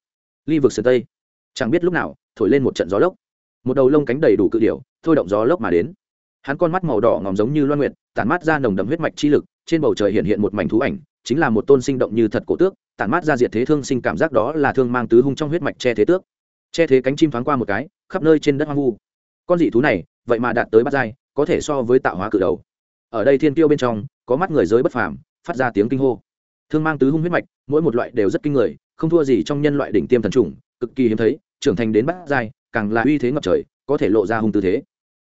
Ly vực sơn tây. Chẳng biết lúc nào, thổi lên một trận gió lốc. Một đầu lông cánh đầy đủ cự điểu, thôi động gió lốc mà đến hắn con mắt màu đỏ ngòm giống như loan nguyệt, tản mát ra nồng đậm huyết mạch chi lực, trên bầu trời hiện hiện một mảnh thú ảnh, chính là một tôn sinh động như thật cổ tước, tản mát ra diệt thế thương sinh cảm giác đó là thương mang tứ hung trong huyết mạch che thế tước. Che thế cánh chim thoáng qua một cái, khắp nơi trên đất hoang vu. Con dị thú này, vậy mà đạt tới bát giai, có thể so với tạo hóa cự đầu. Ở đây thiên tiêu bên trong, có mắt người giới bất phàm, phát ra tiếng kinh hô. Thương mang tứ hung huyết mạch, mỗi một loại đều rất kinh người, không thua gì trong nhân loại đỉnh tiêm thần trùng cực kỳ hiếm thấy, trưởng thành đến bát giai, càng là uy thế ngập trời, có thể lộ ra hung tư thế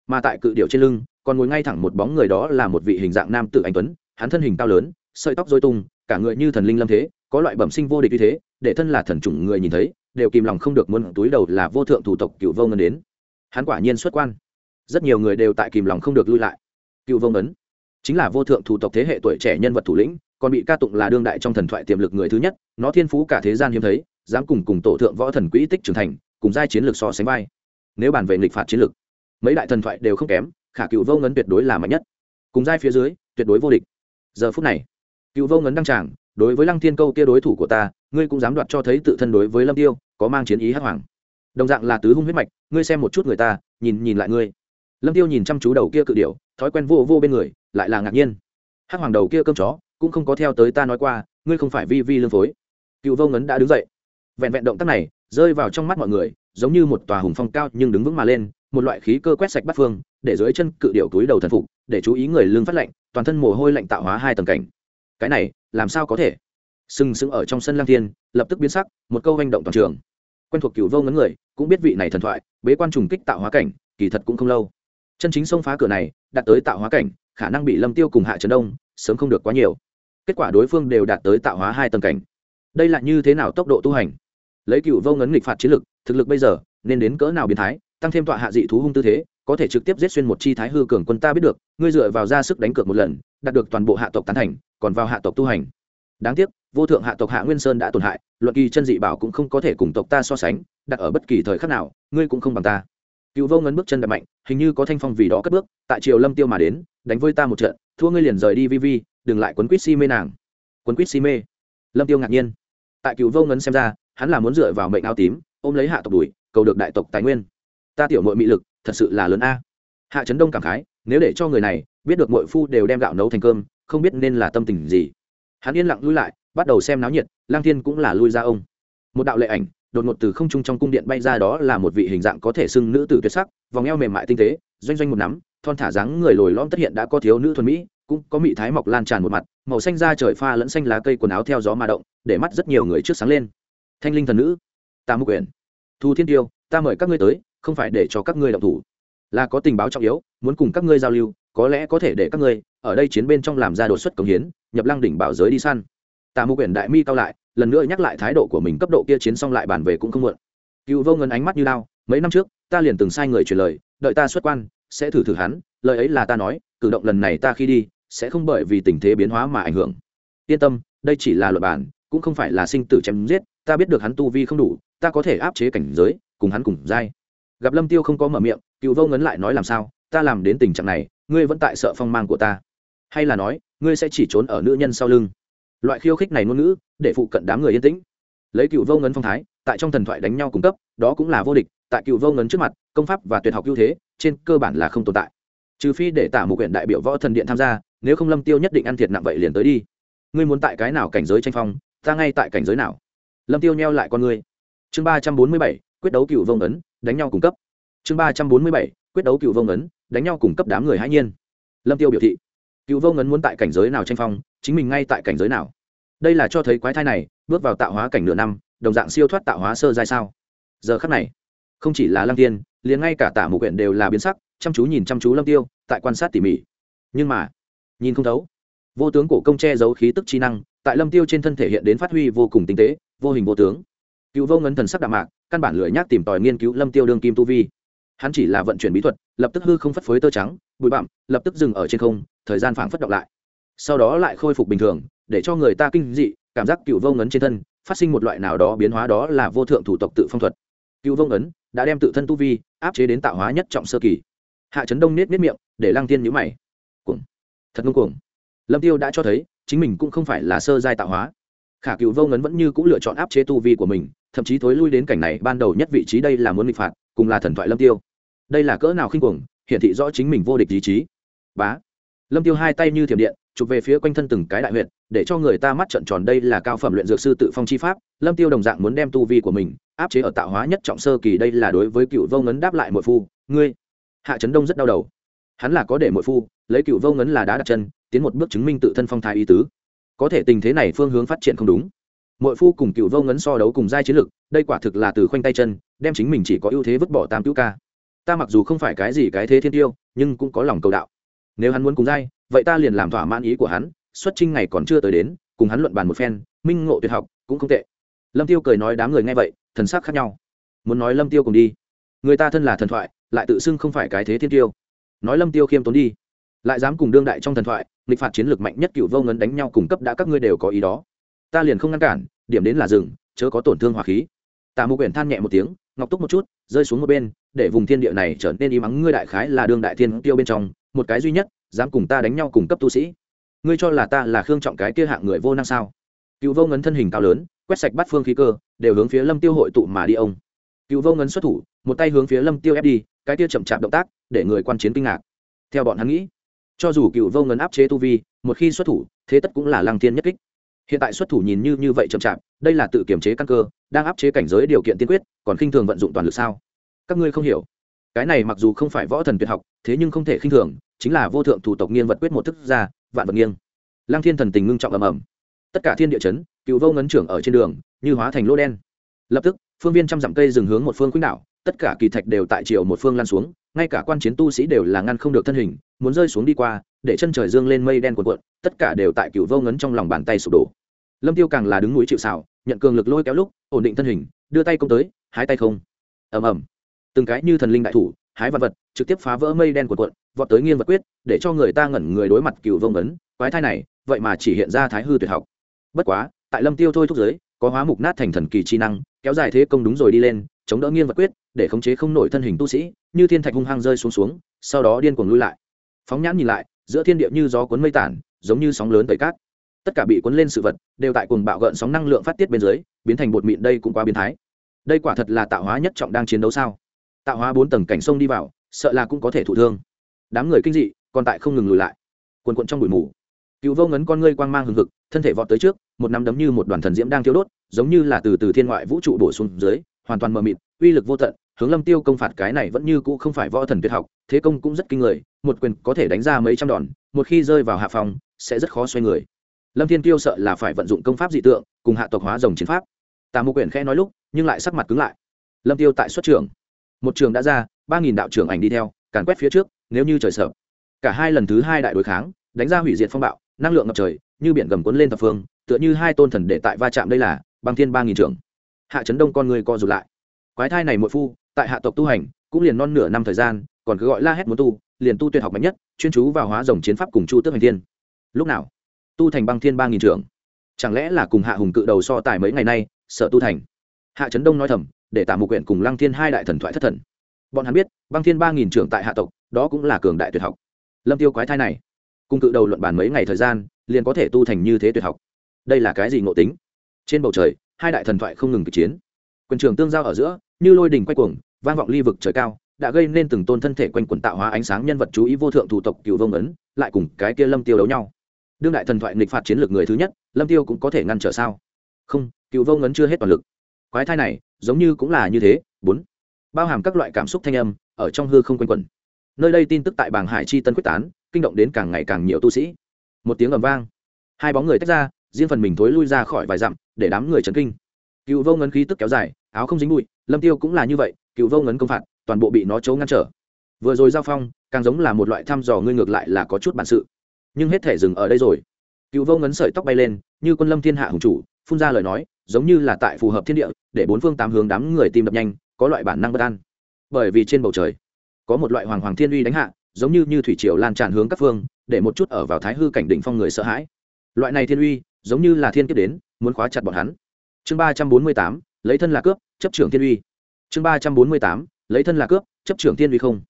mà tại cự điệu trên lưng, còn ngồi ngay thẳng một bóng người đó là một vị hình dạng nam tử anh tuấn, hắn thân hình cao lớn, sợi tóc dôi tung, cả người như thần linh lâm thế, có loại bẩm sinh vô địch như thế, để thân là thần chủng người nhìn thấy, đều kìm lòng không được muốn túi đầu là vô thượng thủ tộc cựu vô ngân đến. Hắn quả nhiên xuất quan. Rất nhiều người đều tại kìm lòng không được lui lại. Cựu vô ngấn chính là vô thượng thủ tộc thế hệ tuổi trẻ nhân vật thủ lĩnh, còn bị ca tụng là đương đại trong thần thoại tiềm lực người thứ nhất, nó thiên phú cả thế gian hiếm thấy, dám cùng cùng tổ thượng võ thần quỹ tích trưởng thành, cùng giai chiến lược so sánh vai. Nếu bàn về nghịch phạt chiến lược mấy đại thần thoại đều không kém, khả cựu vô ngấn tuyệt đối là mạnh nhất. Cùng giai phía dưới, tuyệt đối vô địch. Giờ phút này, cựu vô ngấn đăng tràng, đối với lăng thiên câu kia đối thủ của ta, ngươi cũng dám đoạt cho thấy tự thân đối với lâm tiêu, có mang chiến ý hắc hoàng. Đồng dạng là tứ hung huyết mạch, ngươi xem một chút người ta, nhìn nhìn lại ngươi. Lâm tiêu nhìn chăm chú đầu kia cự điểu, thói quen vô vô bên người, lại là ngạc nhiên. Hắc hoàng đầu kia cơm chó, cũng không có theo tới ta nói qua, ngươi không phải vi vi lương phối. Cựu vô ngấn đã đứng dậy. Vẹn vẹn động tác này, rơi vào trong mắt mọi người, giống như một tòa hùng phong cao nhưng đứng vững mà lên một loại khí cơ quét sạch bắt phương, để dưới chân cự điệu túi đầu thần phục, để chú ý người lương phát lạnh, toàn thân mồ hôi lạnh tạo hóa hai tầng cảnh. Cái này, làm sao có thể? Sừng sững ở trong sân lang thiên, lập tức biến sắc, một câu hành động toàn trường. Quen thuộc cựu vô ngấn người, cũng biết vị này thần thoại, bế quan trùng kích tạo hóa cảnh, kỳ thật cũng không lâu. Chân chính xông phá cửa này, đạt tới tạo hóa cảnh, khả năng bị lâm tiêu cùng hạ trấn đông, sớm không được quá nhiều. Kết quả đối phương đều đạt tới tạo hóa hai tầng cảnh. Đây là như thế nào tốc độ tu hành? Lấy cựu vô ngấn nghịch phạt chiến lực, thực lực bây giờ, nên đến cỡ nào biến thái? Tăng thêm tọa hạ dị thú hung tư thế, có thể trực tiếp giết xuyên một chi thái hư cường quân ta biết được, ngươi dựa vào ra sức đánh cược một lần, đạt được toàn bộ hạ tộc tán thành, còn vào hạ tộc tu hành. Đáng tiếc, vô thượng hạ tộc hạ nguyên sơn đã tổn hại, luận kỳ chân dị bảo cũng không có thể cùng tộc ta so sánh, đặt ở bất kỳ thời khắc nào, ngươi cũng không bằng ta. Cựu vô ngấn bước chân đập mạnh, hình như có thanh phong vì đó cất bước, tại triều lâm tiêu mà đến, đánh với ta một trận, thua ngươi liền rời đi vi vi, đừng lại quấn quýt si mê nàng. Quấn quýt si mê. Lâm tiêu ngạc nhiên. Tại cựu vô ngấn xem ra, hắn là muốn dựa vào mệnh áo tím, ôm lấy hạ tộc đuổi, cầu được đại tộc tài nguyên ta tiểu mội mị lực, thật sự là lớn a. Hạ trấn đông cảm khái, nếu để cho người này biết được mội phu đều đem gạo nấu thành cơm, không biết nên là tâm tình gì. Hắn yên lặng lui lại, bắt đầu xem náo nhiệt, lang thiên cũng là lui ra ông. Một đạo lệ ảnh, đột ngột từ không trung trong cung điện bay ra đó là một vị hình dạng có thể xưng nữ tử tuyệt sắc, vòng eo mềm mại tinh tế, doanh doanh một nắm, thon thả dáng người lồi lõm tất hiện đã có thiếu nữ thuần mỹ, cũng có mị thái mọc lan tràn một mặt, màu xanh da trời pha lẫn xanh lá cây quần áo theo gió mà động, để mắt rất nhiều người trước sáng lên. Thanh linh thần nữ ta mục quyền thu thiên tiêu, ta mời các ngươi tới không phải để cho các ngươi động thủ. Là có tình báo trọng yếu, muốn cùng các ngươi giao lưu, có lẽ có thể để các ngươi ở đây chiến bên trong làm ra đột xuất công hiến, nhập lăng đỉnh bảo giới đi săn. Tà Mưu quyển đại mi cao lại, lần nữa nhắc lại thái độ của mình cấp độ kia chiến xong lại bàn về cũng không muộn. Cựu vô ngân ánh mắt như lao mấy năm trước, ta liền từng sai người truyền lời, đợi ta xuất quan, sẽ thử thử hắn, lời ấy là ta nói, cử động lần này ta khi đi, sẽ không bởi vì tình thế biến hóa mà ảnh hưởng. Yên tâm, đây chỉ là luật bản, cũng không phải là sinh tử chém giết, ta biết được hắn tu vi không đủ, ta có thể áp chế cảnh giới, cùng hắn cùng giai gặp lâm tiêu không có mở miệng cựu vô ngấn lại nói làm sao ta làm đến tình trạng này ngươi vẫn tại sợ phong mang của ta hay là nói ngươi sẽ chỉ trốn ở nữ nhân sau lưng loại khiêu khích này ngôn ngữ để phụ cận đám người yên tĩnh lấy cựu vô ngấn phong thái tại trong thần thoại đánh nhau cung cấp đó cũng là vô địch tại cựu vô ngấn trước mặt công pháp và tuyệt học ưu thế trên cơ bản là không tồn tại trừ phi để tả một quyển đại biểu võ thần điện tham gia nếu không lâm tiêu nhất định ăn thiệt nặng vậy liền tới đi ngươi muốn tại cái nào cảnh giới tranh phong ta ngay tại cảnh giới nào lâm tiêu nheo lại con ngươi chương ba trăm bốn mươi bảy quyết đấu cựu vô ngấn đánh nhau cung cấp. Chương ba trăm bốn mươi bảy, quyết đấu cựu vô ấn đánh nhau cùng cấp đám người hãi nhiên. Lâm tiêu biểu thị, cựu vô ngấn muốn tại cảnh giới nào tranh phong, chính mình ngay tại cảnh giới nào. Đây là cho thấy quái thai này, bước vào tạo hóa cảnh nửa năm, đồng dạng siêu thoát tạo hóa sơ giai sao. Giờ khắc này, không chỉ là lăng tiên, liền ngay cả tả mục quyển đều là biến sắc, chăm chú nhìn chăm chú lâm tiêu, tại quan sát tỉ mỉ. Nhưng mà, nhìn không thấu. Vô tướng cổ công che giấu khí tức chi năng, tại lâm tiêu trên thân thể hiện đến phát huy vô cùng tinh tế, vô hình vô tướng cựu vô ngấn thần sắc đạm mạc, căn bản lười nhác tìm tòi nghiên cứu lâm tiêu đương kim tu vi. Hắn chỉ là vận chuyển bí thuật, lập tức hư không phất phới tơ trắng, bụi bặm, lập tức dừng ở trên không, thời gian phảng phất động lại. Sau đó lại khôi phục bình thường, để cho người ta kinh dị, cảm giác cựu vô ngấn trên thân, phát sinh một loại nào đó biến hóa đó là vô thượng thủ tộc tự phong thuật. Cựu vô ngấn đã đem tự thân tu vi áp chế đến tạo hóa nhất trọng sơ kỳ. Hạ trấn đông nết nết miệng, để lăng tiên nhữ mày. Cuồng. Thật ngông cuồng. Lâm tiêu đã cho thấy, chính mình cũng không phải là sơ giai tạo hóa. Khả cựu vô ngấn vẫn như cũng lựa chọn áp chế tu vi của mình thậm chí thối lui đến cảnh này, ban đầu nhất vị trí đây là muốn nghịch phạt, cùng là thần thoại lâm tiêu. Đây là cỡ nào khinh cuồng, hiển thị rõ chính mình vô địch ý chí. Bá. Lâm tiêu hai tay như thiểm điện, chụp về phía quanh thân từng cái đại huyện để cho người ta mắt trận tròn đây là cao phẩm luyện dược sư tự phong chi pháp. Lâm tiêu đồng dạng muốn đem tu vi của mình áp chế ở tạo hóa nhất trọng sơ kỳ, đây là đối với cựu vô ngấn đáp lại mội phu. Ngươi. Hạ trấn đông rất đau đầu. Hắn là có để mội phu, lấy cựu vô ngấn là đá đặt chân, tiến một bước chứng minh tự thân phong thái y tứ. Có thể tình thế này phương hướng phát triển không đúng. Mọi phu cùng cựu vô ngấn so đấu cùng giai chiến lực, đây quả thực là từ khoanh tay chân, đem chính mình chỉ có ưu thế vứt bỏ tam cứu ca. Ta mặc dù không phải cái gì cái thế thiên tiêu, nhưng cũng có lòng cầu đạo. Nếu hắn muốn cùng giai, vậy ta liền làm thỏa mãn ý của hắn, xuất trinh ngày còn chưa tới đến, cùng hắn luận bàn một phen, minh ngộ tuyệt học, cũng không tệ. Lâm tiêu cười nói đám người nghe vậy, thần sắc khác nhau. Muốn nói lâm tiêu cùng đi. Người ta thân là thần thoại, lại tự xưng không phải cái thế thiên tiêu. Nói lâm tiêu khiêm tốn đi. Lại dám cùng đương đại trong thần thoại, nghịch phạt chiến lược mạnh nhất cựu vô ngấn đánh nhau cùng cấp đã các ngươi đều có ý đó ta liền không ngăn cản, điểm đến là rừng, chớ có tổn thương hỏa khí. Tạ mục quyển than nhẹ một tiếng, ngọc túc một chút, rơi xuống một bên, để vùng thiên địa này trở nên im ắng. Ngươi đại khái là đương đại thiên tiêu bên trong, một cái duy nhất, dám cùng ta đánh nhau cùng cấp tu sĩ. Ngươi cho là ta là khương trọng cái kia hạng người vô năng sao? Cựu vô ngấn thân hình cao lớn, quét sạch bắt phương khí cơ, đều hướng phía lâm tiêu hội tụ mà đi ông. Cựu vô ngấn xuất thủ, một tay hướng phía lâm tiêu ép đi, cái kia chậm chạp động tác, để người quan chiến kinh ngạc. Theo bọn hắn nghĩ, cho dù cựu vô ngấn áp chế tu vi, một khi xuất thủ, thế tất cũng là lăng thiên nhất kích hiện tại xuất thủ nhìn như như vậy chậm chạp, đây là tự kiểm chế căn cơ, đang áp chế cảnh giới điều kiện tiên quyết, còn khinh thường vận dụng toàn lực sao? Các ngươi không hiểu. Cái này mặc dù không phải võ thần tuyệt học, thế nhưng không thể khinh thường, chính là vô thượng thủ tộc nghiên vật quyết một thức ra, vạn vật nghiêng. Lăng thiên thần tình ngưng trọng ầm ầm. Tất cả thiên địa chấn, cựu vô ngấn trưởng ở trên đường, như hóa thành lô đen. Lập tức phương viên trăm dặm cây dừng hướng một phương quýnh đạo tất cả kỳ thạch đều tại chiều một phương lan xuống, ngay cả quan chiến tu sĩ đều là ngăn không được thân hình, muốn rơi xuống đi qua, để chân trời dương lên mây đen cuộn cuộn, tất cả đều tại cựu vô ngấn trong lòng bàn tay sụp đổ. Lâm tiêu càng là đứng núi chịu xảo nhận cường lực lôi kéo lúc, ổn định thân hình, đưa tay công tới, hái tay không. Ầm ầm. Từng cái như thần linh đại thủ, hái vật vật, trực tiếp phá vỡ mây đen cuộn cuộn, vọt tới nghiêng vật quyết, để cho người ta ngẩn người đối mặt cựu vô ngấn, quái thai này, vậy mà chỉ hiện ra thái hư tuyệt học. Bất quá, tại lâm tiêu thôi thúc giới có hóa mục nát thành thần kỳ chi năng, kéo dài thế công đúng rồi đi lên, chống đỡ nghiêng vật quyết, để khống chế không nổi thân hình tu sĩ, như thiên thạch hung hăng rơi xuống xuống, sau đó điên cuồng lui lại. Phóng nhãn nhìn lại, giữa thiên địa như gió cuốn mây tản, giống như sóng lớn tẩy cát. Tất cả bị cuốn lên sự vật, đều tại cuồng bạo gợn sóng năng lượng phát tiết bên dưới, biến thành bột mịn đây cũng quá biến thái. Đây quả thật là tạo hóa nhất trọng đang chiến đấu sao? Tạo hóa bốn tầng cảnh sông đi vào, sợ là cũng có thể thụ thương. Đám người kinh dị, còn tại không ngừng lùi lại. Quần quận trong bụi mù. Cựu vô ngấn con ngươi quang mang hừng hực thân thể vọt tới trước, một nắm đấm như một đoàn thần diễm đang thiêu đốt, giống như là từ từ thiên ngoại vũ trụ bổ xuống dưới, hoàn toàn mờ mịt, uy lực vô tận, hướng lâm tiêu công phạt cái này vẫn như cũ không phải võ thần tuyệt học, thế công cũng rất kinh người, một quyền có thể đánh ra mấy trăm đòn, một khi rơi vào hạ phòng, sẽ rất khó xoay người. Lâm thiên tiêu sợ là phải vận dụng công pháp dị tượng, cùng hạ tộc hóa dòng chiến pháp. Tà mục quyển khẽ nói lúc, nhưng lại sắc mặt cứng lại. Lâm tiêu tại xuất trường. Một trường đã ra, ba nghìn đạo trưởng ảnh đi theo, càn quét phía trước, nếu như trời sợ. Cả hai lần thứ hai đại đối kháng, đánh ra hủy diệt phong bạo năng lượng ngập trời, như biển gầm cuốn lên thập phương, tựa như hai tôn thần để tại va chạm đây là băng thiên ba nghìn trường hạ chấn đông con người co rụt lại. Quái thai này muội phu, tại hạ tộc tu hành, cũng liền non nửa năm thời gian, còn cứ gọi la hét muốn tu, liền tu tuyệt học mạnh nhất, chuyên chú vào hóa rồng chiến pháp cùng chu tước hành thiên. Lúc nào? Tu thành băng thiên ba nghìn trưởng. Chẳng lẽ là cùng hạ hùng cự đầu so tài mấy ngày nay, sợ tu thành? Hạ trấn đông nói thầm, để tả mục quyển cùng lăng thiên hai đại thần thoại thất thần. Bọn hắn biết, băng thiên ba nghìn trưởng tại hạ tộc, đó cũng là cường đại tuyệt học. Lâm tiêu quái thai này cùng cự đầu luận bàn mấy ngày thời gian, liền có thể tu thành như thế tuyệt học. Đây là cái gì ngộ tính? Trên bầu trời, hai đại thần thoại không ngừng kịch chiến. Quyền trường tương giao ở giữa, như lôi đình quay cuồng, vang vọng ly vực trời cao, đã gây nên từng tôn thân thể quanh quần tạo hóa ánh sáng nhân vật chú ý vô thượng thủ tộc cựu vông ấn, lại cùng cái kia lâm tiêu đấu nhau. Đương đại thần thoại nghịch phạt chiến lược người thứ nhất, lâm tiêu cũng có thể ngăn trở sao? Không, cựu vông ấn chưa hết toàn lực. Quái thai này, giống như cũng là như thế. Bốn. Bao hàm các loại cảm xúc thanh âm, ở trong hư không quanh quẩn. Nơi đây tin tức tại bảng hải chi tân quyết tán kinh động đến càng ngày càng nhiều tu sĩ. Một tiếng ầm vang. Hai bóng người tách ra, riêng phần mình thối lui ra khỏi vài dặm, để đám người chấn kinh. Cựu vô ngấn khí tức kéo dài, áo không dính bụi, lâm tiêu cũng là như vậy, cựu vô ngấn công phạt, toàn bộ bị nó chấu ngăn trở. Vừa rồi giao phong, càng giống là một loại thăm dò ngươi ngược lại là có chút bản sự. Nhưng hết thể dừng ở đây rồi. Cựu vô ngấn sợi tóc bay lên, như quân lâm thiên hạ hùng chủ, phun ra lời nói, giống như là tại phù hợp thiên địa, để bốn phương tám hướng đám người tìm đập nhanh, có loại bản năng bất an. Bởi vì trên bầu trời, có một loại hoàng hoàng thiên uy đánh hạ giống như như thủy triều lan tràn hướng các phương, để một chút ở vào thái hư cảnh đỉnh phong người sợ hãi. Loại này thiên uy, giống như là thiên kiếp đến, muốn khóa chặt bọn hắn. Chương ba trăm bốn mươi tám, lấy thân là cướp, chấp trưởng thiên uy. Chương ba trăm bốn mươi tám, lấy thân là cướp, chấp trưởng thiên uy không?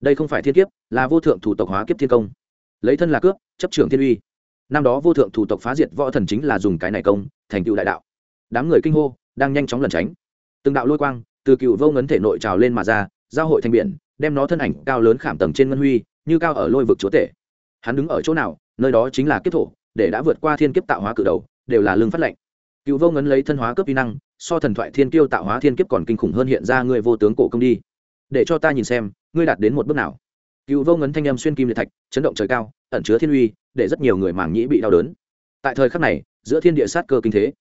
Đây không phải thiên kiếp, là vô thượng thủ tộc hóa kiếp thiên công. Lấy thân là cướp, chấp trưởng thiên uy. Năm đó vô thượng thủ tộc phá diệt võ thần chính là dùng cái này công, thành tựu đại đạo. Đám người kinh hô, đang nhanh chóng lẩn tránh. Từng đạo lôi quang, từ cựu vô ngấn thể nội trào lên mà ra, giao hội thành biển đem nó thân ảnh cao lớn khảm tầng trên ngân huy, như cao ở lôi vực chúa tể. Hắn đứng ở chỗ nào, nơi đó chính là kiếp thổ, để đã vượt qua thiên kiếp tạo hóa cự đầu, đều là lương phát lệnh. Cựu vô ngấn lấy thân hóa cướp vi năng, so thần thoại thiên kiêu tạo hóa thiên kiếp còn kinh khủng hơn hiện ra người vô tướng cổ công đi. Để cho ta nhìn xem, ngươi đạt đến một bước nào. Cựu vô ngấn thanh âm xuyên kim liệt thạch, chấn động trời cao, ẩn chứa thiên uy, để rất nhiều người màng nhĩ bị đau đớn. Tại thời khắc này, giữa thiên địa sát cơ kinh thế.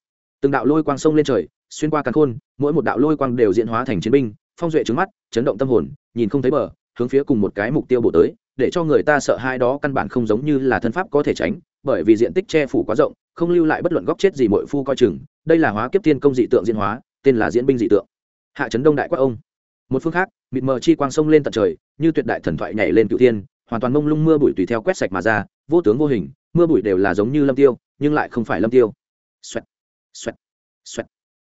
Từng đạo lôi quang sông lên trời, xuyên qua càn khôn, mỗi một đạo lôi quang đều diễn hóa thành chiến binh phong duệ trứng mắt chấn động tâm hồn nhìn không thấy bờ hướng phía cùng một cái mục tiêu bổ tới để cho người ta sợ hai đó căn bản không giống như là thân pháp có thể tránh bởi vì diện tích che phủ quá rộng không lưu lại bất luận góc chết gì mọi phu coi chừng. Đây là hóa kiếp tiên công dị tượng diễn hóa tên là diễn binh dị tượng. Hạ trấn đông đại quát ông. Một phương khác mịt mờ chi quang sông lên tận trời như tuyệt đại thần thoại nhảy lên cựu thiên hoàn toàn mông lung mưa bụi tùy theo quét sạch mà ra vô tướng vô hình mưa bụi đều là giống như lâm tiêu nhưng lại không phải lâm tiêu. Xoẹt, xoẹt, xoẹt.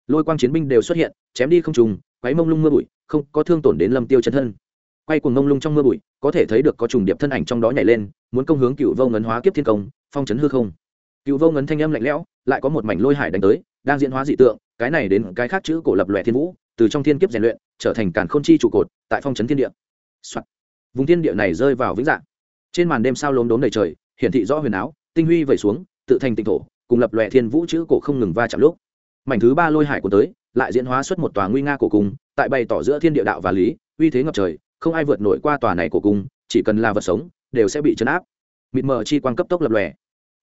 lôi quang chiến binh đều xuất hiện chém đi không trùng quấy mông lung mưa bụi không có thương tổn đến lâm tiêu chân thân. Quay cuồng mông lung trong mưa bụi, có thể thấy được có trùng điệp thân ảnh trong đó nhảy lên, muốn công hướng cựu vô ngấn hóa kiếp thiên công, phong chấn hư không. Cựu vô ngấn thanh âm lạnh lẽo, lại có một mảnh lôi hải đánh tới, đang diễn hóa dị tượng, cái này đến cái khác chữ cổ lập lòe thiên vũ, từ trong thiên kiếp rèn luyện, trở thành cản khôn chi trụ cột, tại phong chấn thiên địa、Soạn. vùng thiên địa này rơi vào vĩnh dạng. Trên màn đêm sao lốm đốm đầy trời, hiển thị rõ huyền áo, tinh huy vẩy xuống, tự thành tịnh thổ, cùng lập lòe thiên vũ chữ cổ không ngừng va chạm lúc. Mảnh thứ ba lôi hải của tới lại diễn hóa xuất một tòa nguy nga cổ cung, tại bày tỏ giữa thiên địa đạo và lý, uy thế ngập trời, không ai vượt nổi qua tòa này cổ cung, chỉ cần là vật sống, đều sẽ bị chấn áp. Mịt mờ chi quang cấp tốc lập lòe.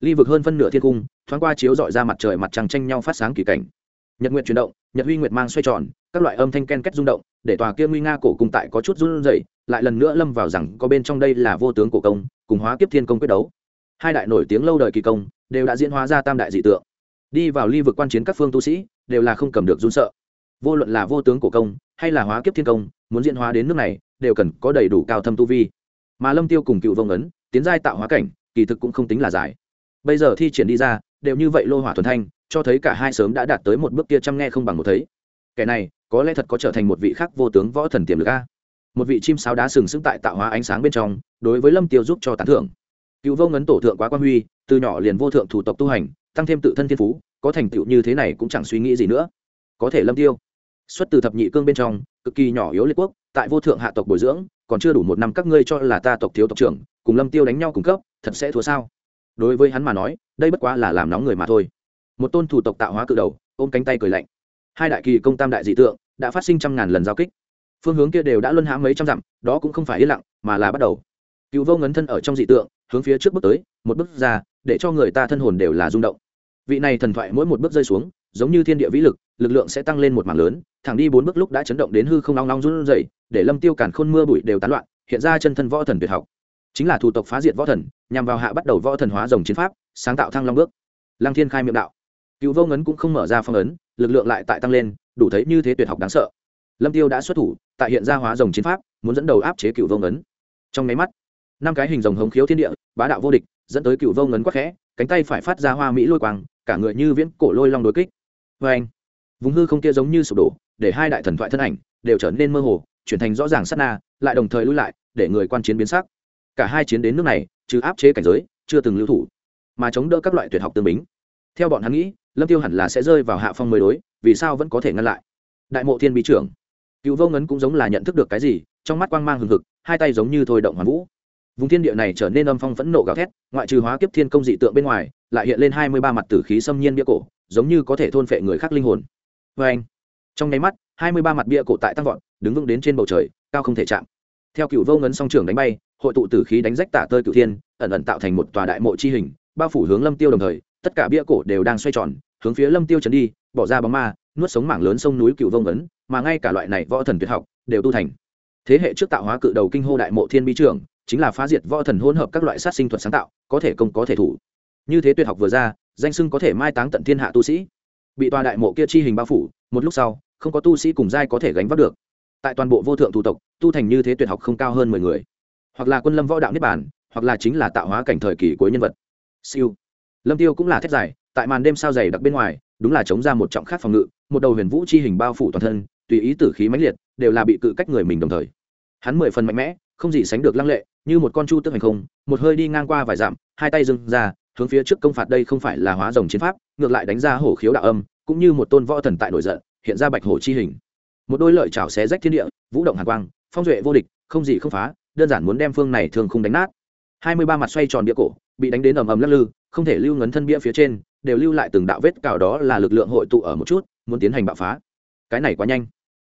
Ly vực hơn phân nửa thiên cung, thoáng qua chiếu dọi ra mặt trời mặt trăng tranh nhau phát sáng kỳ cảnh. Nhật nguyện chuyển động, nhật huy nguyệt mang xoay tròn, các loại âm thanh ken kết rung động, để tòa kia nguy nga cổ cung tại có chút run rẩy, lại lần nữa lâm vào rằng có bên trong đây là vô tướng cổ công, cùng hóa kiếp thiên công quyết đấu. Hai đại nổi tiếng lâu đời kỳ công, đều đã diễn hóa ra tam đại dị tượng. Đi vào ly vực quan chiến các phương tu sĩ đều là không cầm được run sợ. Vô luận là vô tướng cổ công, hay là hóa kiếp thiên công, muốn diễn hóa đến nước này, đều cần có đầy đủ cao thâm tu vi. Mà lâm tiêu cùng cựu vông ấn, tiến giai tạo hóa cảnh, kỳ thực cũng không tính là dài. Bây giờ thi triển đi ra, đều như vậy lô hỏa thuần thanh, cho thấy cả hai sớm đã đạt tới một bước kia chăm nghe không bằng một thấy. Kẻ này, có lẽ thật có trở thành một vị khác vô tướng võ thần tiềm lực a. Một vị chim sáo đá sừng sững tại tạo hóa ánh sáng bên trong, đối với lâm tiêu giúp cho tán thưởng. Cựu vô ngấn tổ thượng quá quan huy, từ nhỏ liền vô thượng thủ tộc tu hành, tăng thêm tự thân thiên phú có thành tựu như thế này cũng chẳng suy nghĩ gì nữa. Có thể lâm tiêu xuất từ thập nhị cương bên trong, cực kỳ nhỏ yếu liệt quốc, tại vô thượng hạ tộc bồi dưỡng, còn chưa đủ một năm các ngươi cho là ta tộc thiếu tộc trưởng, cùng lâm tiêu đánh nhau cùng cấp, thật sẽ thua sao? Đối với hắn mà nói, đây bất quá là làm nóng người mà thôi. Một tôn thủ tộc tạo hóa cự đầu, ôm cánh tay cười lạnh. Hai đại kỳ công tam đại dị tượng, đã phát sinh trăm ngàn lần giao kích. Phương hướng kia đều đã luân hãm mấy trăm dặm, đó cũng không phải yên lặng, mà là bắt đầu. Cựu vô ngấn thân ở trong dị tượng, hướng phía trước bước tới, một bước ra, để cho người ta thân hồn đều là rung động vị này thần thoại mỗi một bước rơi xuống, giống như thiên địa vĩ lực lực lượng sẽ tăng lên một mảng lớn, thẳng đi bốn bước lúc đã chấn động đến hư không long long run rẩy, để lâm tiêu cản khôn mưa bụi đều tán loạn, hiện ra chân thân võ thần tuyệt học. Chính là thủ tộc phá diệt võ thần, nhằm vào hạ bắt đầu võ thần hóa dòng chiến pháp, sáng tạo thăng long bước. Lăng thiên khai miệng đạo. Cựu vô ngấn cũng không mở ra phong ấn, lực lượng lại tại tăng lên, đủ thấy như thế tuyệt học đáng sợ. Lâm tiêu đã xuất thủ, tại hiện ra hóa dòng chiến pháp, muốn dẫn đầu áp chế cựu vô ngấn. Trong máy mắt, năm cái hình rồng hống khiếu thiên địa, bá đạo vô địch, dẫn tới cựu vô ngấn quắc khẽ, cánh tay phải phát ra hoa mỹ lôi quang cả người như viễn cổ lôi long đối kích. Vê anh, vùng hư không kia giống như sụp đổ, để hai đại thần thoại thân ảnh đều trở nên mơ hồ, chuyển thành rõ ràng sát na, lại đồng thời lui lại, để người quan chiến biến sắc. Cả hai chiến đến nước này, trừ áp chế cảnh giới, chưa từng lưu thủ, mà chống đỡ các loại tuyệt học tương bính. Theo bọn hắn nghĩ, lâm tiêu hẳn là sẽ rơi vào hạ phong mới đối, vì sao vẫn có thể ngăn lại? Đại mộ thiên bí trưởng cựu vô ngấn cũng giống là nhận thức được cái gì, trong mắt quang mang hừng hực, hai tay giống như thôi động hoàn vũ vùng thiên địa này trở nên âm phong phẫn nộ gào thét, ngoại trừ hóa kiếp thiên công dị tượng bên ngoài, lại hiện lên hai mươi ba mặt tử khí xâm nhiên bia cổ, giống như có thể thôn phệ người khác linh hồn. Vê anh, trong nháy mắt, hai mươi ba mặt bia cổ tại tăng vọt, đứng vững đến trên bầu trời, cao không thể chạm. Theo cựu vô ngấn song trưởng đánh bay, hội tụ tử khí đánh rách tả tơi cựu thiên, ẩn ẩn tạo thành một tòa đại mộ chi hình, bao phủ hướng lâm tiêu đồng thời, tất cả bia cổ đều đang xoay tròn, hướng phía lâm tiêu trấn đi, bỏ ra bóng ma, nuốt sống mảng lớn sông núi cựu vô ngấn, mà ngay cả loại này võ thần tuyệt học, đều tu thành. Thế hệ trước tạo hóa cự đầu kinh hô đại mộ thiên bi trưởng chính là phá diệt võ thần hỗn hợp các loại sát sinh thuật sáng tạo, có thể công có thể thủ. Như thế tuyệt học vừa ra, danh sưng có thể mai táng tận thiên hạ tu sĩ. Bị tòa đại mộ kia chi hình bao phủ, một lúc sau, không có tu sĩ cùng giai có thể gánh vác được. Tại toàn bộ vô thượng thủ tộc, tu thành như thế tuyệt học không cao hơn mười người. Hoặc là quân lâm võ đạo niết bản hoặc là chính là tạo hóa cảnh thời kỳ cuối nhân vật. Siêu. Lâm tiêu cũng là thét dài, tại màn đêm sao dày đặc bên ngoài, đúng là chống ra một trọng khác phòng ngự, một đầu huyền vũ chi hình bao phủ toàn thân, tùy ý tử khí mãnh liệt, đều là bị cự cách người mình đồng thời. Hắn mười phần mạnh mẽ không gì sánh được lăng lệ, như một con chu tức hành không, một hơi đi ngang qua vài dặm, hai tay dừng ra, hướng phía trước công phạt đây không phải là hóa rồng chiến pháp, ngược lại đánh ra hổ khiếu đạo âm, cũng như một tôn võ thần tại nổi giận, hiện ra bạch hổ chi hình. Một đôi lợi chảo xé rách thiên địa, vũ động hàn quang, phong duệ vô địch, không gì không phá, đơn giản muốn đem phương này thường không đánh nát. Hai mươi ba mặt xoay tròn bia cổ, bị đánh đến ầm ầm lắc lư, không thể lưu ngấn thân bia phía trên, đều lưu lại từng đạo vết cào đó là lực lượng hội tụ ở một chút, muốn tiến hành bạo phá. Cái này quá nhanh.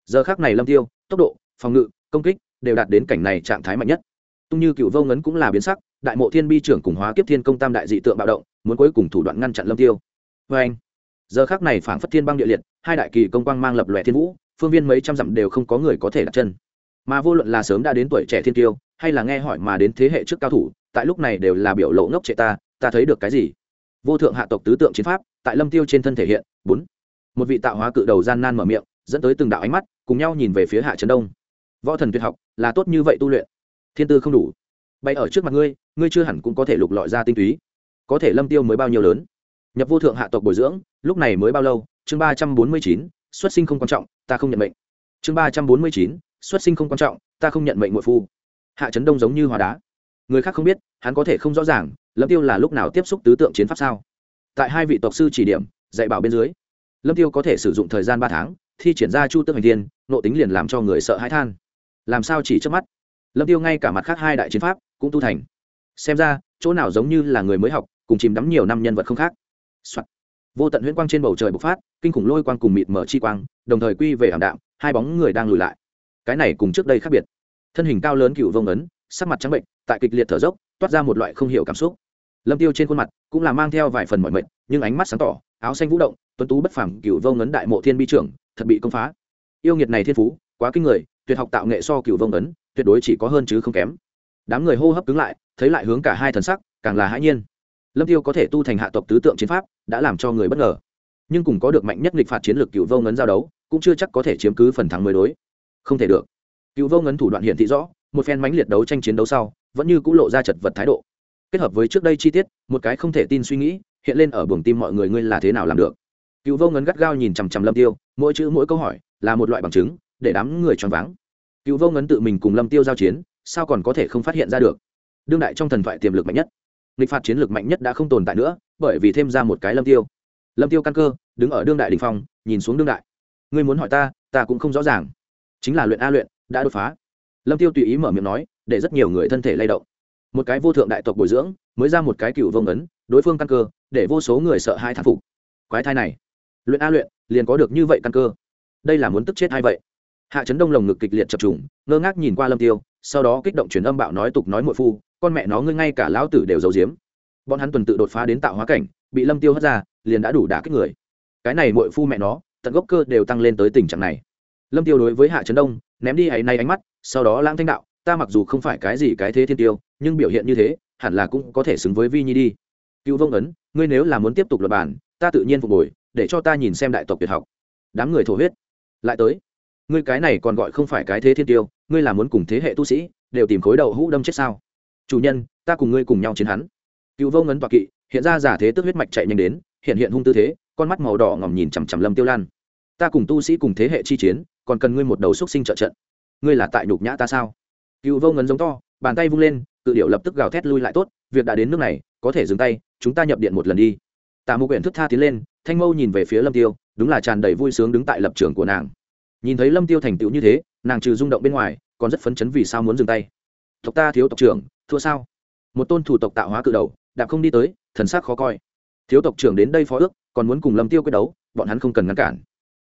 Giờ khác này lâm tiêu, tốc độ, phòng ngự, công kích đều đạt đến cảnh này trạng thái mạnh nhất. Tung như cựu vô ngấn cũng là biến sắc, đại mộ thiên bi trưởng cùng hóa kiếp thiên công tam đại dị tượng bạo động, muốn cuối cùng thủ đoạn ngăn chặn lâm tiêu. Vê anh, giờ khác này phảng phất thiên băng địa liệt, hai đại kỳ công quang mang lập lòe thiên vũ, phương viên mấy trăm dặm đều không có người có thể đặt chân. Mà vô luận là sớm đã đến tuổi trẻ thiên tiêu, hay là nghe hỏi mà đến thế hệ trước cao thủ, tại lúc này đều là biểu lộ ngốc trệ ta ta thấy được cái gì? Vô thượng hạ tộc tứ tượng chiến pháp, tại lâm tiêu trên thân thể hiện. Bốn, một vị tạo hóa cự đầu gian nan mở miệng, dẫn tới từng đạo ánh mắt, cùng nhau nhìn về phía hạ trấn đông. Võ thần tuyệt học là tốt như vậy tu luyện. Thiên tư không đủ. Bay ở trước mặt ngươi ngươi chưa hẳn cũng có thể lục lọi ra tinh túy. Có thể lâm tiêu mới bao nhiêu lớn? Nhập vô thượng hạ tộc bồi dưỡng, lúc này mới bao lâu? Chương ba trăm bốn mươi chín, xuất sinh không quan trọng, ta không nhận mệnh. Chương ba trăm bốn mươi chín, xuất sinh không quan trọng, ta không nhận mệnh ngội phu. Hạ trấn đông giống như hòa đá. Người khác không biết, hắn có thể không rõ ràng, lâm tiêu là lúc nào tiếp xúc tứ tượng chiến pháp sao? Tại hai vị tộc sư chỉ điểm, dạy bảo bên dưới, lâm tiêu có thể sử dụng thời gian ba tháng, thi triển ra chu tước hành thiên, nộ tính liền làm cho người sợ hãi than làm sao chỉ trước mắt? Lâm tiêu ngay cả mặt khác hai đại chiến pháp cũng tu thành. Xem ra, chỗ nào giống như là người mới học, cùng chìm đắm nhiều năm nhân vật không khác、Soạn. vô tận huyễn quang trên bầu trời bộc phát, kinh khủng lôi quang cùng mịt mở chi quang, đồng thời quy về ảm đạm, hai bóng người đang lùi lại. Cái này cùng trước đây khác biệt. Thân hình cao lớn cựu vông ấn, sắc mặt trắng bệnh, tại kịch liệt thở dốc, toát ra một loại không hiểu cảm xúc. Lâm tiêu trên khuôn mặt cũng là mang theo vài phần mọi mệnh nhưng ánh mắt sáng tỏ, áo xanh vũ động, tuấn tú bất phẳng cựu vông ấn đại mộ thiên bi trưởng, thật bị công phá. Yêu nghiệt này thiên phú, quá kinh người tuyệt học tạo nghệ so cựu vông ấn, tuyệt đối chỉ có hơn chứ không kém. Đám người hô hấp cứng lại, thấy lại hướng cả hai thần sắc, càng là hãi nhiên. Lâm tiêu có thể tu thành hạ tộc tứ tượng chiến pháp, đã làm cho người bất ngờ. Nhưng cùng có được mạnh nhất nghịch phạt chiến lược cựu vô ngấn giao đấu, cũng chưa chắc có thể chiếm cứ phần thắng mới đối. Không thể được. Cựu vô ngấn thủ đoạn hiển thị rõ, một phen mãnh liệt đấu tranh chiến đấu sau, vẫn như cũng lộ ra chật vật thái độ. Kết hợp với trước đây chi tiết, một cái không thể tin suy nghĩ, hiện lên ở buồng tim mọi người ngươi là thế nào làm được. Cựu vô ngấn gắt gao nhìn chằm chằm lâm tiêu, mỗi chữ mỗi câu hỏi, là một loại bằng chứng để đám người choáng váng. Cựu vô ngấn tự mình cùng lâm tiêu giao chiến, sao còn có thể không phát hiện ra được? Đương đại trong thần thoại tiềm lực mạnh nhất. Nghịch phạt chiến lược mạnh nhất đã không tồn tại nữa, bởi vì thêm ra một cái lâm tiêu. Lâm tiêu căn cơ, đứng ở đương đại đình phong, nhìn xuống đương đại. Ngươi muốn hỏi ta ta cũng không rõ ràng. Chính là luyện a luyện, đã đột phá. Lâm tiêu tùy ý mở miệng nói, để rất nhiều người thân thể lay động. Một cái vô thượng đại tộc bồi dưỡng, mới ra một cái cựu vông ấn đối phương căn cơ, để vô số người sợ hai thán phục. Quái thai này, luyện a luyện, liền có được như vậy căn cơ. Đây là muốn tức chết hay vậy? Hạ chấn đông lồng ngực kịch liệt chập trùng, ngơ ngác nhìn qua lâm tiêu, sau đó kích động truyền âm bạo nói tục nói muội phu, con mẹ nó, ngươi ngay cả lão tử đều giấu giếm. Bọn hắn tuần tự đột phá đến tạo hóa cảnh, bị lâm tiêu hất ra, liền đã đủ đả kích người. Cái này muội phu mẹ nó, tận gốc cơ đều tăng lên tới tình trạng này. Lâm tiêu đối với hạ trấn đông, ném đi ấy nay ánh mắt, sau đó lãng thanh đạo, ta mặc dù không phải cái gì cái thế thiên tiêu, nhưng biểu hiện như thế, hẳn là cũng có thể xứng với vi nhi đi. Cựu vông ấn, ngươi nếu là muốn tiếp tục luật bản ta tự nhiên phục hồi, để cho ta nhìn xem đại tộc tuyệt học. Đám người thổ huyết. Lại tới ngươi cái này còn gọi không phải cái thế thiên tiêu, ngươi là muốn cùng thế hệ tu sĩ, đều tìm khối đầu hũ đâm chết sao? Chủ nhân, ta cùng ngươi cùng nhau chiến hắn. Cựu vô ngấn toạc kỵ, hiện ra giả thế tức huyết mạch chạy nhanh đến, hiện hiện hung tư thế, con mắt màu đỏ ngòm nhìn chằm chằm lâm tiêu lan. Ta cùng tu sĩ cùng thế hệ chi chiến, còn cần ngươi một đầu xúc sinh trợ trận. Ngươi là tại nhục nhã ta sao? Cựu vô ngấn giống to, bàn tay vung lên, cự điệu lập tức gào thét lui lại tốt, việc đã đến nước này, có thể dừng tay, chúng ta nhập điện một lần đi. Tà mục quyển thức tha tiến lên, thanh mâu nhìn về phía lâm tiêu, đúng là tràn đầy vui sướng đứng tại lập trường của nàng nhìn thấy lâm tiêu thành tựu như thế, nàng trừ rung động bên ngoài, còn rất phấn chấn vì sao muốn dừng tay. Tộc ta thiếu tộc trưởng, thua sao? Một tôn thủ tộc tạo hóa cự đầu, đạp không đi tới, thần sắc khó coi. Thiếu tộc trưởng đến đây phó ước, còn muốn cùng lâm tiêu quyết đấu, bọn hắn không cần ngăn cản.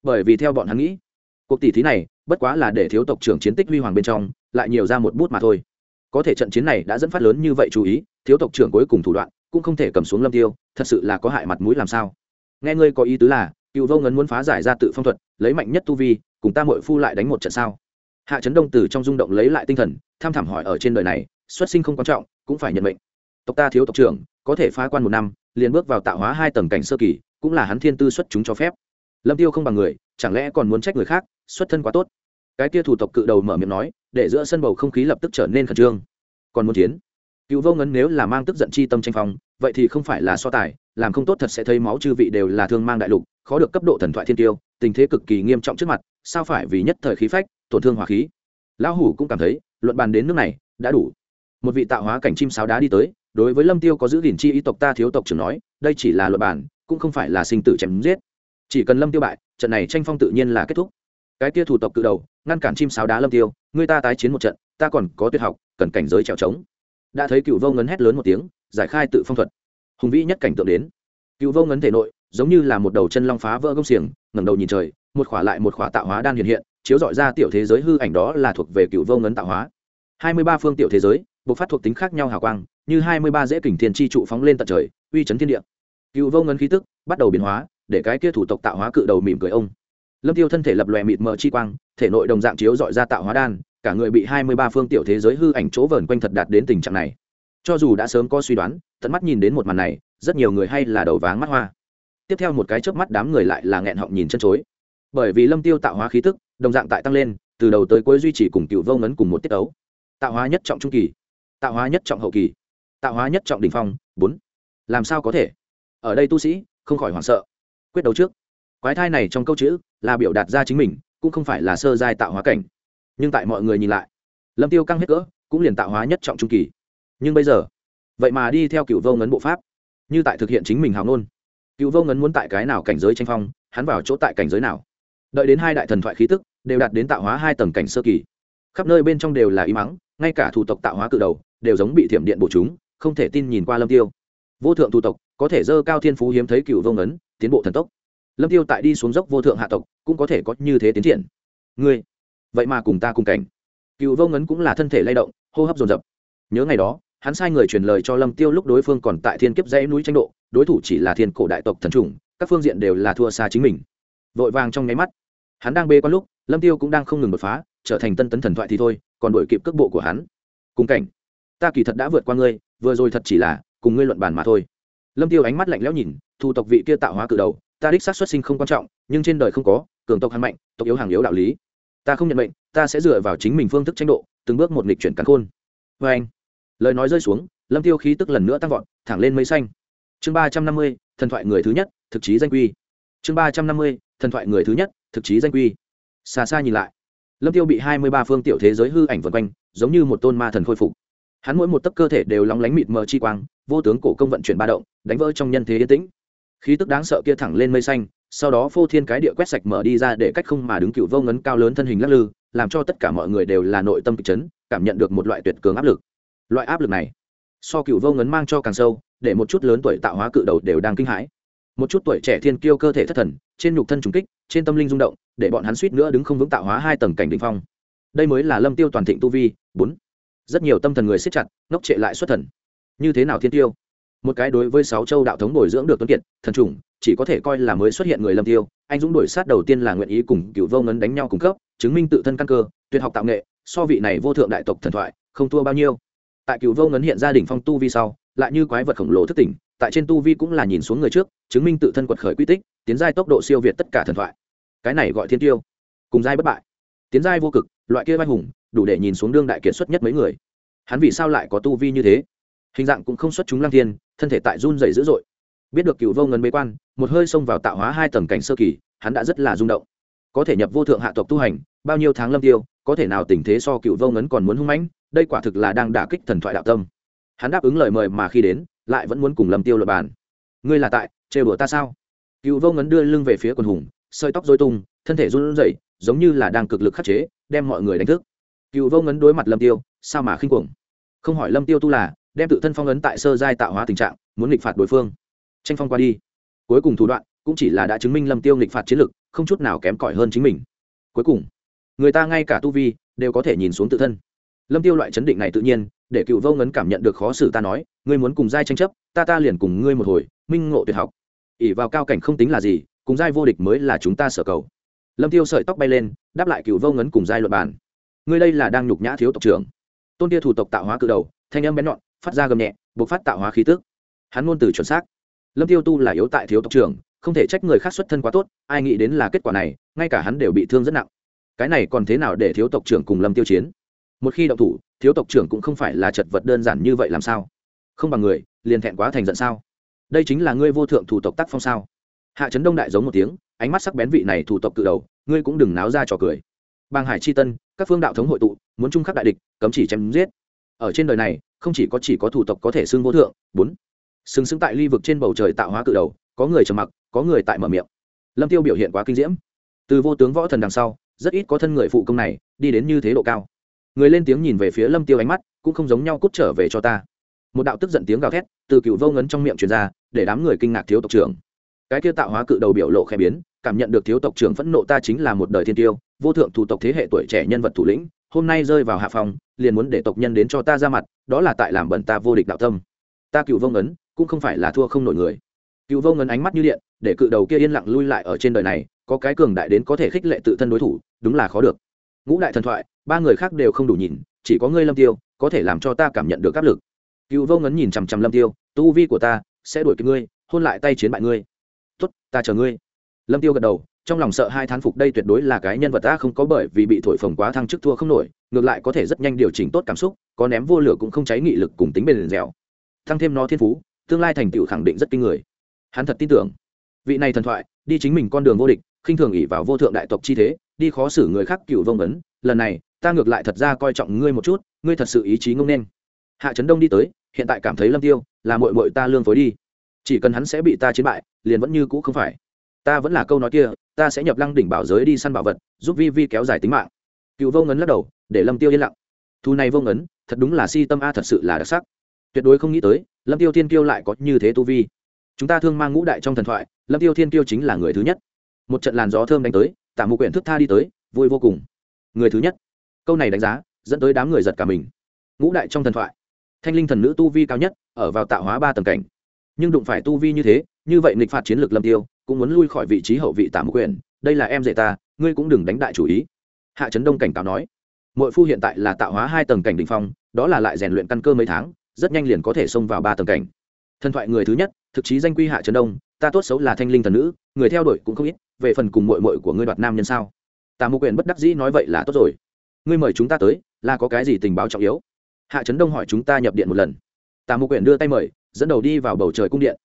Bởi vì theo bọn hắn nghĩ, cuộc tỷ thí này, bất quá là để thiếu tộc trưởng chiến tích huy hoàng bên trong, lại nhiều ra một bút mà thôi. Có thể trận chiến này đã dẫn phát lớn như vậy chú ý, thiếu tộc trưởng cuối cùng thủ đoạn, cũng không thể cầm xuống lâm tiêu, thật sự là có hại mặt mũi làm sao. Nghe ngươi có ý tứ là, cựu vô ngấn muốn phá giải ra tự phong thuật, lấy mạnh nhất tu vi cùng ta mội phu lại đánh một trận sao? Hạ trấn đông từ trong rung động lấy lại tinh thần, tham thảm hỏi ở trên đời này, xuất sinh không quan trọng, cũng phải nhận mệnh. Tộc ta thiếu tộc trưởng, có thể phá quan một năm, liền bước vào tạo hóa hai tầng cảnh sơ kỳ, cũng là hắn thiên tư xuất chúng cho phép. Lâm tiêu không bằng người, chẳng lẽ còn muốn trách người khác, xuất thân quá tốt? Cái kia thủ tộc cự đầu mở miệng nói, để giữa sân bầu không khí lập tức trở nên khẩn trương. Còn muốn chiến? Cựu vô ngấn nếu là mang tức giận chi tâm tranh phong, vậy thì không phải là so tài, làm không tốt thật sẽ thấy máu chư vị đều là thương mang đại lục, khó được cấp độ thần thoại thiên tiêu, tình thế cực kỳ nghiêm trọng trước mặt sao phải vì nhất thời khí phách, tổn thương hỏa khí? Lão hủ cũng cảm thấy, luận bàn đến nước này, đã đủ. Một vị tạo hóa cảnh chim sáo đá đi tới, đối với lâm tiêu có giữ gìn chi ý tộc ta thiếu tộc trưởng nói, đây chỉ là luận bàn, cũng không phải là sinh tử chém giết. Chỉ cần lâm tiêu bại, trận này tranh phong tự nhiên là kết thúc. Cái kia thủ tộc cự đầu, ngăn cản chim sáo đá lâm tiêu, người ta tái chiến một trận, ta còn có tuyệt học, cần cảnh giới trèo trống. Đã thấy cựu vô ngấn hét lớn một tiếng, giải khai tự phong thuật. Hùng vĩ nhất cảnh tượng đến. Cựu vô ngấn thể nội, giống như là một đầu chân long phá vỡ gông xiềng, ngẩng đầu nhìn trời một khỏa lại một khỏa tạo hóa đan hiện hiện, chiếu dọi ra tiểu thế giới hư ảnh đó là thuộc về cựu vô ngấn tạo hóa. Hai mươi ba phương tiểu thế giới, bộc phát thuộc tính khác nhau hào quang, như hai mươi ba dễ kình thiên chi trụ phóng lên tận trời, uy chấn thiên địa. Cựu vô ngấn khí tức bắt đầu biến hóa, để cái kia thủ tộc tạo hóa cự đầu mỉm cười ông. Lâm tiêu thân thể lập lòe mịt mờ chi quang, thể nội đồng dạng chiếu dọi ra tạo hóa đan, cả người bị hai mươi ba phương tiểu thế giới hư ảnh chỗ vờn quanh thật đạt đến tình trạng này. Cho dù đã sớm có suy đoán, tận mắt nhìn đến một màn này, rất nhiều người hay là đầu váng mắt hoa. Tiếp theo một cái chớp mắt đám người lại là nghẹn họng nhìn chân chối bởi vì lâm tiêu tạo hóa khí tức, đồng dạng tại tăng lên, từ đầu tới cuối duy trì cùng cựu vô ngấn cùng một tiết ấu. Tạo hóa nhất trọng trung kỳ, tạo hóa nhất trọng hậu kỳ, tạo hóa nhất trọng đỉnh phong, bốn. Làm sao có thể? Ở đây tu sĩ, không khỏi hoảng sợ. Quyết đấu trước. Quái thai này trong câu chữ là biểu đạt ra chính mình, cũng không phải là sơ giai tạo hóa cảnh. Nhưng tại mọi người nhìn lại, lâm tiêu căng hết cỡ, cũng liền tạo hóa nhất trọng trung kỳ. Nhưng bây giờ, vậy mà đi theo cựu vô ngấn bộ pháp, như tại thực hiện chính mình hào nôn cựu vô ngấn muốn tại cái nào cảnh giới tranh phong, hắn vào chỗ tại cảnh giới nào? Đợi đến hai đại thần thoại khí tức đều đạt đến tạo hóa hai tầng cảnh sơ kỳ. Khắp nơi bên trong đều là ý mắng, ngay cả thủ tộc tạo hóa cự đầu đều giống bị thiểm điện bổ chúng, không thể tin nhìn qua lâm tiêu. Vô thượng thủ tộc, có thể dơ cao thiên phú hiếm thấy cựu vông ấn, tiến bộ thần tốc. Lâm tiêu tại đi xuống dốc vô thượng hạ tộc, cũng có thể có như thế tiến triển. Ngươi, vậy mà cùng ta cùng cảnh. Cựu vông ấn cũng là thân thể lay động, hô hấp dồn dập. Nhớ ngày đó, hắn sai người truyền lời cho lâm tiêu lúc đối phương còn tại thiên kiếp dãy núi tranh độ, đối thủ chỉ là thiên cổ đại tộc thần trùng các phương diện đều là thua xa chính mình. Vội vàng trong nháy mắt hắn đang bê quan lúc, lâm tiêu cũng đang không ngừng đột phá, trở thành tân tấn thần thoại thì thôi, còn đổi kịp cước bộ của hắn. Cùng cảnh, ta kỳ thật đã vượt qua ngươi, vừa rồi thật chỉ là cùng ngươi luận bàn mà thôi. Lâm tiêu ánh mắt lạnh lẽo nhìn, thu tộc vị kia tạo hóa cử đầu, ta đích xác xuất sinh không quan trọng, nhưng trên đời không có, cường tộc hắn mạnh, tộc yếu hàng yếu đạo lý. Ta không nhận mệnh, ta sẽ dựa vào chính mình phương thức tranh độ, từng bước một nghịch chuyển cắn khôn. Vê anh, lời nói rơi xuống, lâm tiêu khí tức lần nữa tăng vọt, thẳng lên mây xanh. Chương ba trăm năm mươi, thần thoại người thứ nhất, thực chí danh quy. Chương ba trăm năm mươi, thần thoại người thứ nhất thực chí danh quy. Xa xa nhìn lại, lâm tiêu bị hai mươi ba phương tiểu thế giới hư ảnh vần quanh, giống như một tôn ma thần khôi phục. Hắn mỗi một tấc cơ thể đều lóng lánh mịt mờ chi quang, vô tướng cổ công vận chuyển ba động, đánh vỡ trong nhân thế yên tĩnh. Khí tức đáng sợ kia thẳng lên mây xanh, sau đó phô thiên cái địa quét sạch mở đi ra để cách không mà đứng cựu vô ngấn cao lớn thân hình lắc lư, làm cho tất cả mọi người đều là nội tâm kịch chấn, cảm nhận được một loại tuyệt cường áp lực. Loại áp lực này, so cựu vô ngấn mang cho càng sâu, để một chút lớn tuổi tạo hóa cự đầu đều đang kinh hãi. Một chút tuổi trẻ thiên kiêu cơ thể thất thần, trên nhục thân trùng kích trên tâm linh rung động, để bọn hắn suýt nữa đứng không vững tạo hóa hai tầng cảnh đ ỉ n h phong. Đây mới là lâm tiêu toàn thịnh tu vi, bốn. Rất nhiều tâm thần người siết chặt, ngốc trệ lại xuất thần. Như thế nào thiên tiêu? Một cái đối với sáu châu đạo thống bồi dưỡng được tuấn kiệt, thần trùng chỉ có thể coi là mới xuất hiện người lâm tiêu. Anh dũng đổi sát đầu tiên là nguyện ý cùng cựu vô ngấn đánh nhau cung cấp, chứng minh tự thân căn cơ, tuyệt học tạo nghệ, so vị này vô thượng đại tộc thần thoại, không thua bao nhiêu. Tại cựu vô ngấn hiện gia đình phong tu vi sau, lại như quái vật khổng lồ thất tỉnh, tại trên tu vi cũng là nhìn xuống người trước, chứng minh tự thân quật khởi quy tích, tiến giai tốc độ siêu việt tất cả thần thoại cái này gọi thiên tiêu. Cùng giai bất bại. Tiến giai vô cực, loại kia vai hùng, đủ để nhìn xuống đương đại kiệt xuất nhất mấy người. Hắn vì sao lại có tu vi như thế? Hình dạng cũng không xuất chúng lang thiên, thân thể tại run dày dữ dội. Biết được cựu vô ngân bế quan, một hơi xông vào tạo hóa hai tầng cảnh sơ kỳ, hắn đã rất là rung động. Có thể nhập vô thượng hạ tộc tu hành, bao nhiêu tháng lâm tiêu, có thể nào tình thế so cựu vô ngấn còn muốn hung mãnh, đây quả thực là đang đả kích thần thoại đạo tâm. Hắn đáp ứng lời mời mà khi đến, lại vẫn muốn cùng lâm tiêu luật bàn. Ngươi là tại, trêu đùa ta sao? Cựu vô ngấn đưa lưng về phía quần hùng sợi tóc dối tung, thân thể run rẩy, giống như là đang cực lực khắc chế, đem mọi người đánh thức. Cựu vô ngấn đối mặt lâm tiêu, sao mà khinh cuồng? Không hỏi lâm tiêu tu là, đem tự thân phong ấn tại sơ giai tạo hóa tình trạng, muốn nghịch phạt đối phương. Tranh phong qua đi. Cuối cùng thủ đoạn, cũng chỉ là đã chứng minh lâm tiêu nghịch phạt chiến lực, không chút nào kém cỏi hơn chính mình. Cuối cùng, người ta ngay cả tu vi, đều có thể nhìn xuống tự thân. Lâm tiêu loại chấn định này tự nhiên, để cựu vô ngấn cảm nhận được khó xử ta nói, ngươi muốn cùng giai tranh chấp, ta ta liền cùng ngươi một hồi, minh ngộ tuyệt học. Ỉ vào cao cảnh không tính là gì cùng giai vô địch mới là chúng ta sở cầu. Lâm tiêu sợi tóc bay lên, đáp lại cựu vô ngấn cùng giai luật bàn. Ngươi đây là đang nhục nhã thiếu tộc trưởng. Tôn tia thủ tộc tạo hóa cự đầu, thanh âm bén nhọn, phát ra gầm nhẹ buộc phát tạo hóa khí tức. Hắn ngôn từ chuẩn xác. Lâm tiêu tu là yếu tại thiếu tộc trưởng, không thể trách người khác xuất thân quá tốt, ai nghĩ đến là kết quả này, ngay cả hắn đều bị thương rất nặng. Cái này còn thế nào để thiếu tộc trưởng cùng lâm tiêu chiến? Một khi động thủ, thiếu tộc trưởng cũng không phải là chật vật đơn giản như vậy làm sao? Không bằng người, liền thẹn quá thành giận sao? Đây chính là ngươi vô thượng thủ tộc tác phong sao? Hạ trấn đông đại giống một tiếng, ánh mắt sắc bén vị này thủ tộc cự đầu, ngươi cũng đừng náo ra trò cười. Bang hải chi tân, các phương đạo thống hội tụ, muốn trung khắc đại địch, cấm chỉ chém giết. Ở trên đời này, không chỉ có chỉ có thủ tộc có thể xưng vô thượng, bốn. Xứng xứng tại ly vực trên bầu trời tạo hóa cự đầu, có người trầm mặc, có người tại mở miệng. Lâm tiêu biểu hiện quá kinh diễm. Từ vô tướng võ thần đằng sau, rất ít có thân người phụ công này, đi đến như thế độ cao. Người lên tiếng nhìn về phía lâm tiêu ánh mắt, cũng không giống nhau cút trở về cho ta. Một đạo tức giận tiếng gào thét từ cựu vô ngấn trong miệng truyền ra, để đám người kinh ngạc thiếu tộc trưởng cái kia tạo hóa cự đầu biểu lộ khẽ biến, cảm nhận được thiếu tộc trưởng phẫn nộ ta chính là một đời thiên tiêu, vô thượng thủ tộc thế hệ tuổi trẻ nhân vật thủ lĩnh, hôm nay rơi vào hạ phòng, liền muốn để tộc nhân đến cho ta ra mặt, đó là tại làm bẩn ta vô địch đạo tâm. Ta cựu vô ngấn, cũng không phải là thua không nổi người. Cựu vô ngấn ánh mắt như điện, để cự đầu kia yên lặng lui lại ở trên đời này, có cái cường đại đến có thể khích lệ tự thân đối thủ, đúng là khó được. Ngũ đại thần thoại, ba người khác đều không đủ nhìn, chỉ có ngươi lâm tiêu, có thể làm cho ta cảm nhận được áp lực. Cựu vô ngấn nhìn chằm chằm lâm tiêu, tu vi của ta sẽ đuổi kịp ngươi, hôn lại tay chiến bại ngươi ta chờ ngươi. Lâm tiêu gật đầu, trong lòng sợ hai thán phục đây tuyệt đối là cái nhân vật ta không có bởi vì bị thổi phồng quá thăng chức thua không nổi, ngược lại có thể rất nhanh điều chỉnh tốt cảm xúc, có ném vô lửa cũng không cháy nghị lực cùng tính bền dẻo. Thăng thêm nó thiên phú, tương lai thành tựu khẳng định rất kinh người. Hắn thật tin tưởng. Vị này thần thoại, đi chính mình con đường vô địch, khinh thường ỉ vào vô thượng đại tộc chi thế, đi khó xử người khác cựu vông ấn, lần này, ta ngược lại thật ra coi trọng ngươi một chút, ngươi thật sự ý chí ngông nên. Hạ trấn đông đi tới, hiện tại cảm thấy lâm tiêu là mội mội ta lương phối đi. Chỉ cần hắn sẽ bị ta chiến bại liền vẫn như cũ không phải. Ta vẫn là câu nói kia, ta sẽ nhập lăng đỉnh bảo giới đi săn bảo vật, giúp vi vi kéo dài tính mạng. Cựu vô ngấn lắc đầu, để lâm tiêu yên lặng. Thu này vô ngấn, thật đúng là si tâm a, thật sự là đặc sắc. Tuyệt đối không nghĩ tới, lâm tiêu thiên kiêu lại có như thế tu vi. Chúng ta thương mang ngũ đại trong thần thoại, lâm tiêu thiên kiêu chính là người thứ nhất. Một trận làn gió thơm đánh tới tả mục quyển thức tha đi tới, vui vô cùng. Người thứ nhất. Câu này đánh giá, dẫn tới đám người giật cả mình. Ngũ đại trong thần thoại. Thanh linh thần nữ tu vi cao nhất, ở vào tạo hóa ba tầng cảnh nhưng đụng phải tu vi như thế, như vậy nghịch phạt chiến lược lâm tiêu cũng muốn lui khỏi vị trí hậu vị tả mục quyền. đây là em dạy ta, ngươi cũng đừng đánh đại chủ ý. Hạ trấn đông cảnh cáo nói. Mỗi phu hiện tại là tạo hóa hai tầng cảnh đ ỉ n h phong, đó là lại rèn luyện căn cơ mấy tháng, rất nhanh liền có thể xông vào ba tầng cảnh. Thần thoại người thứ nhất, thực chí danh quy hạ trấn đông, ta tốt xấu là thanh linh thần nữ, người theo đuổi cũng không ít, về phần cùng mội mội của ngươi đoạt nam nhân sao? Tà mưu quyền bất đắc dĩ nói, vậy là tốt rồi. Ngươi mời chúng ta tới, là có cái gì tình báo trọng yếu? Hạ trấn đông hỏi, chúng ta nhập điện một lần. Tà mưu quyền đưa tay mời dẫn đầu đi vào bầu trời cung điện.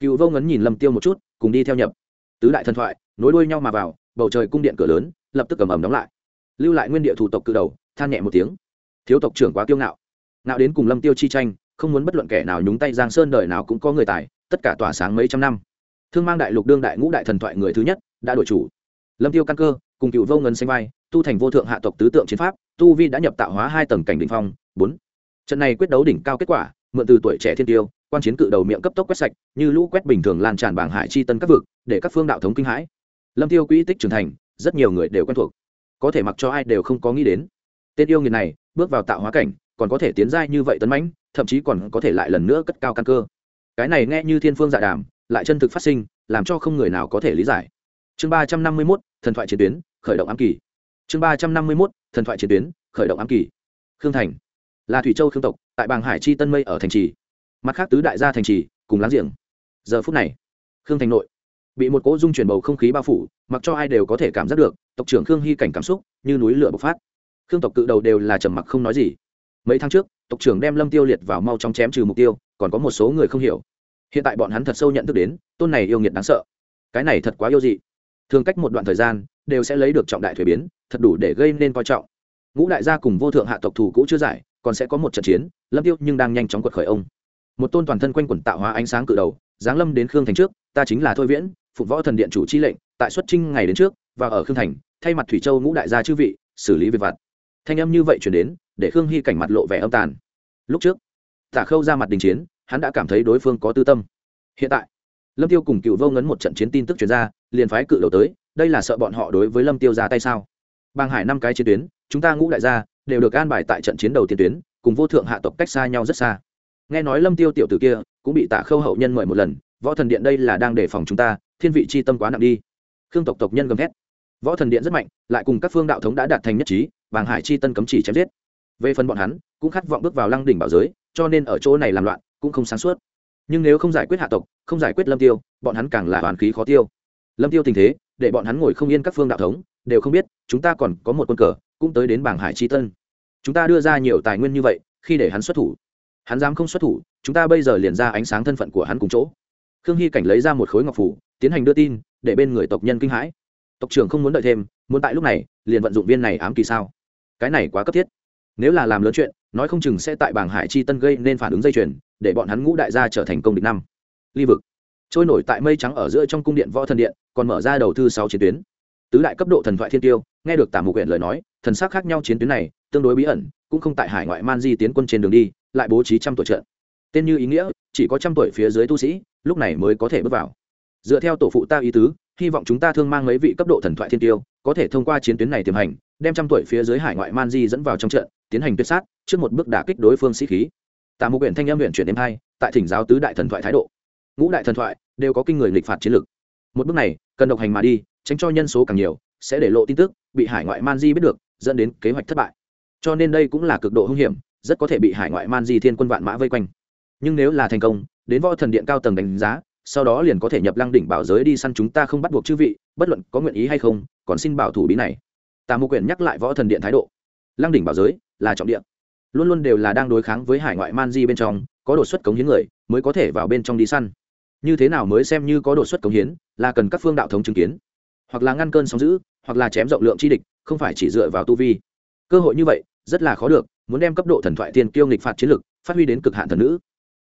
Cựu vô ngấn nhìn lâm tiêu một chút, cùng đi theo nhập. Tứ đại thần thoại, nối đuôi nhau mà vào, bầu trời cung điện cửa lớn, lập tức cầm ẩm đóng lại. Lưu lại nguyên địa thủ tộc cự đầu, than nhẹ một tiếng. Thiếu tộc trưởng quá kiêu ngạo. Ngạo đến cùng lâm tiêu chi tranh, không muốn bất luận kẻ nào nhúng tay giang sơn đời nào cũng có người tài, tất cả tỏa sáng mấy trăm năm. Thương mang đại lục đương đại ngũ đại thần thoại người thứ nhất, đã đổi chủ. Lâm tiêu căn cơ, cùng cựu vô ngân xanh vai, tu thành vô thượng hạ tộc tứ tượng chiến pháp, tu vi đã nhập tạo hóa hai tầng cảnh đỉnh phong. Bốn. Trận này quyết đấu đỉnh cao kết quả mượn từ tuổi trẻ thiên tiêu, quan chiến cự đầu miệng cấp tốc quét sạch, như lũ quét bình thường lan tràn bảng hải chi tân các vực, để các phương đạo thống kinh hãi. Lâm tiêu quỹ tích trưởng thành, rất nhiều người đều quen thuộc. Có thể mặc cho ai đều không có nghĩ đến. Tên yêu nghiệt này, bước vào tạo hóa cảnh, còn có thể tiến giai như vậy tấn mãnh, thậm chí còn có thể lại lần nữa cất cao căn cơ. Cái này nghe như thiên phương dạ đàm, lại chân thực phát sinh, làm cho không người nào có thể lý giải. Chương ba trăm năm mươi mốt, thần thoại chiến tuyến, khởi động ám kỳ. Chương ba trăm năm mươi mốt, thần thoại chiến tuyến, khởi động ám kỳ. Khương thành là thủy châu khương tộc, tại bàng hải chi tân mây ở thành trì. Mặt khác tứ đại gia thành trì, cùng láng giềng. Giờ phút này, khương thành nội bị một cỗ dung chuyển bầu không khí bao phủ, mặc cho ai đều có thể cảm giác được, tộc trưởng khương hy cảnh cảm xúc như núi lửa bộc phát. Khương tộc cự đầu đều là trầm mặc không nói gì. Mấy tháng trước, tộc trưởng đem lâm tiêu liệt vào mau trong chém trừ mục tiêu, còn có một số người không hiểu. Hiện tại bọn hắn thật sâu nhận thức đến, tôn này yêu nghiệt đáng sợ. Cái này thật quá yêu dị. Thường cách một đoạn thời gian, đều sẽ lấy được trọng đại thuế biến, thật đủ để gây nên coi trọng. Ngũ đại gia cùng vô thượng hạ tộc thủ cũ chưa giải còn sẽ có một trận chiến, lâm tiêu nhưng đang nhanh chóng quật khởi ông. Một tôn toàn thân quanh quẩn tạo hóa ánh sáng cự đầu, giáng lâm đến khương thành trước, ta chính là thôi viễn phục võ thần điện chủ chi lệnh, tại xuất trinh ngày đến trước, và ở khương thành, thay mặt thủy châu ngũ đại gia chư vị, xử lý việc vặt. Thanh âm như vậy chuyển đến, để khương hy cảnh mặt lộ vẻ âm tàn. Lúc trước, tả khâu ra mặt đình chiến, hắn đã cảm thấy đối phương có tư tâm. Hiện tại, lâm tiêu cùng cựu vô ngấn một trận chiến tin tức chuyển ra, liền phái cự đầu tới, đây là sợ bọn họ đối với lâm tiêu ra tay sao? Bang hải năm cái chiến tuyến, chúng ta ngũ đại gia đều được an bài tại trận chiến đầu tiên tuyến, cùng vô thượng hạ tộc cách xa nhau rất xa. Nghe nói lâm tiêu tiểu tử kia cũng bị tạ khâu hậu nhân mời một lần, võ thần điện đây là đang đề phòng chúng ta, thiên vị chi tâm quá nặng đi. Khương tộc tộc nhân gầm thét. Võ thần điện rất mạnh, lại cùng các phương đạo thống đã đạt thành nhất trí, bàng hải chi tân cấm chỉ chém giết. Về phần bọn hắn, cũng khát vọng bước vào lăng đỉnh bảo giới, cho nên ở chỗ này làm loạn, cũng không sáng suốt. Nhưng nếu không giải quyết hạ tộc, không giải quyết lâm tiêu, bọn hắn càng là hoàn khí khó tiêu. Lâm tiêu tình thế, để bọn hắn ngồi không yên các phương đạo thống, đều không biết, chúng ta còn có một quân cờ cũng tới đến bảng hải chi tân. Chúng ta đưa ra nhiều tài nguyên như vậy, khi để hắn xuất thủ, hắn dám không xuất thủ, chúng ta bây giờ liền ra ánh sáng thân phận của hắn cùng chỗ. Khương hy cảnh lấy ra một khối ngọc phủ, tiến hành đưa tin, để bên người tộc nhân kinh hãi. Tộc trưởng không muốn đợi thêm, muốn tại lúc này, liền vận dụng viên này ám kỳ sao? Cái này quá cấp thiết. Nếu là làm lớn chuyện, nói không chừng sẽ tại bảng hải chi tân gây nên phản ứng dây chuyền, để bọn hắn ngũ đại gia trở thành công địch năm. Ly vực. Trôi nổi tại mây trắng ở giữa trong cung điện võ thần điện, còn mở ra đầu thư sáu chiến tuyến tứ đại cấp độ thần thoại thiên tiêu, nghe được tả mục huyện lời nói, thần sắc khác nhau chiến tuyến này, tương đối bí ẩn, cũng không tại hải ngoại man di tiến quân trên đường đi, lại bố trí trăm tuổi trận. Tên như ý nghĩa, chỉ có trăm tuổi phía dưới tu sĩ, lúc này mới có thể bước vào. Dựa theo tổ phụ ta ý tứ, hy vọng chúng ta thương mang mấy vị cấp độ thần thoại thiên tiêu, có thể thông qua chiến tuyến này tiềm hành, đem trăm tuổi phía dưới hải ngoại man di dẫn vào trong trận, tiến hành tuyệt sát, trước một bước đả kích đối phương sĩ khí. Tả mục huyện thanh âm huyện chuyển đêm hai, tại thỉnh giáo tứ đại thần thoại thái độ. Ngũ đại thần thoại đều có kinh người nghịch phạt chiến lược. Một bước này, cần độc hành mà đi tránh cho nhân số càng nhiều, sẽ để lộ tin tức, bị hải ngoại man di biết được, dẫn đến kế hoạch thất bại. Cho nên đây cũng là cực độ hung hiểm, rất có thể bị hải ngoại man di thiên quân vạn mã vây quanh. Nhưng nếu là thành công, đến võ thần điện cao tầng đánh giá, sau đó liền có thể nhập lăng đỉnh bảo giới đi săn chúng ta không bắt buộc chư vị, bất luận có nguyện ý hay không, còn xin bảo thủ bí này. Tà mục quyển nhắc lại võ thần điện thái độ. Lăng đỉnh bảo giới là trọng điện luôn luôn đều là đang đối kháng với hải ngoại man di bên trong, có đột xuất cống hiến người mới có thể vào bên trong đi săn. Như thế nào mới xem như có đột xuất cống hiến, là cần các phương đạo thống chứng kiến hoặc là ngăn cơn sóng giữ hoặc là chém rộng lượng chi địch, không phải chỉ dựa vào tu vi. Cơ hội như vậy, rất là khó được, muốn đem cấp độ thần thoại tiên kiêu nghịch phạt chiến lực, phát huy đến cực hạn thần nữ.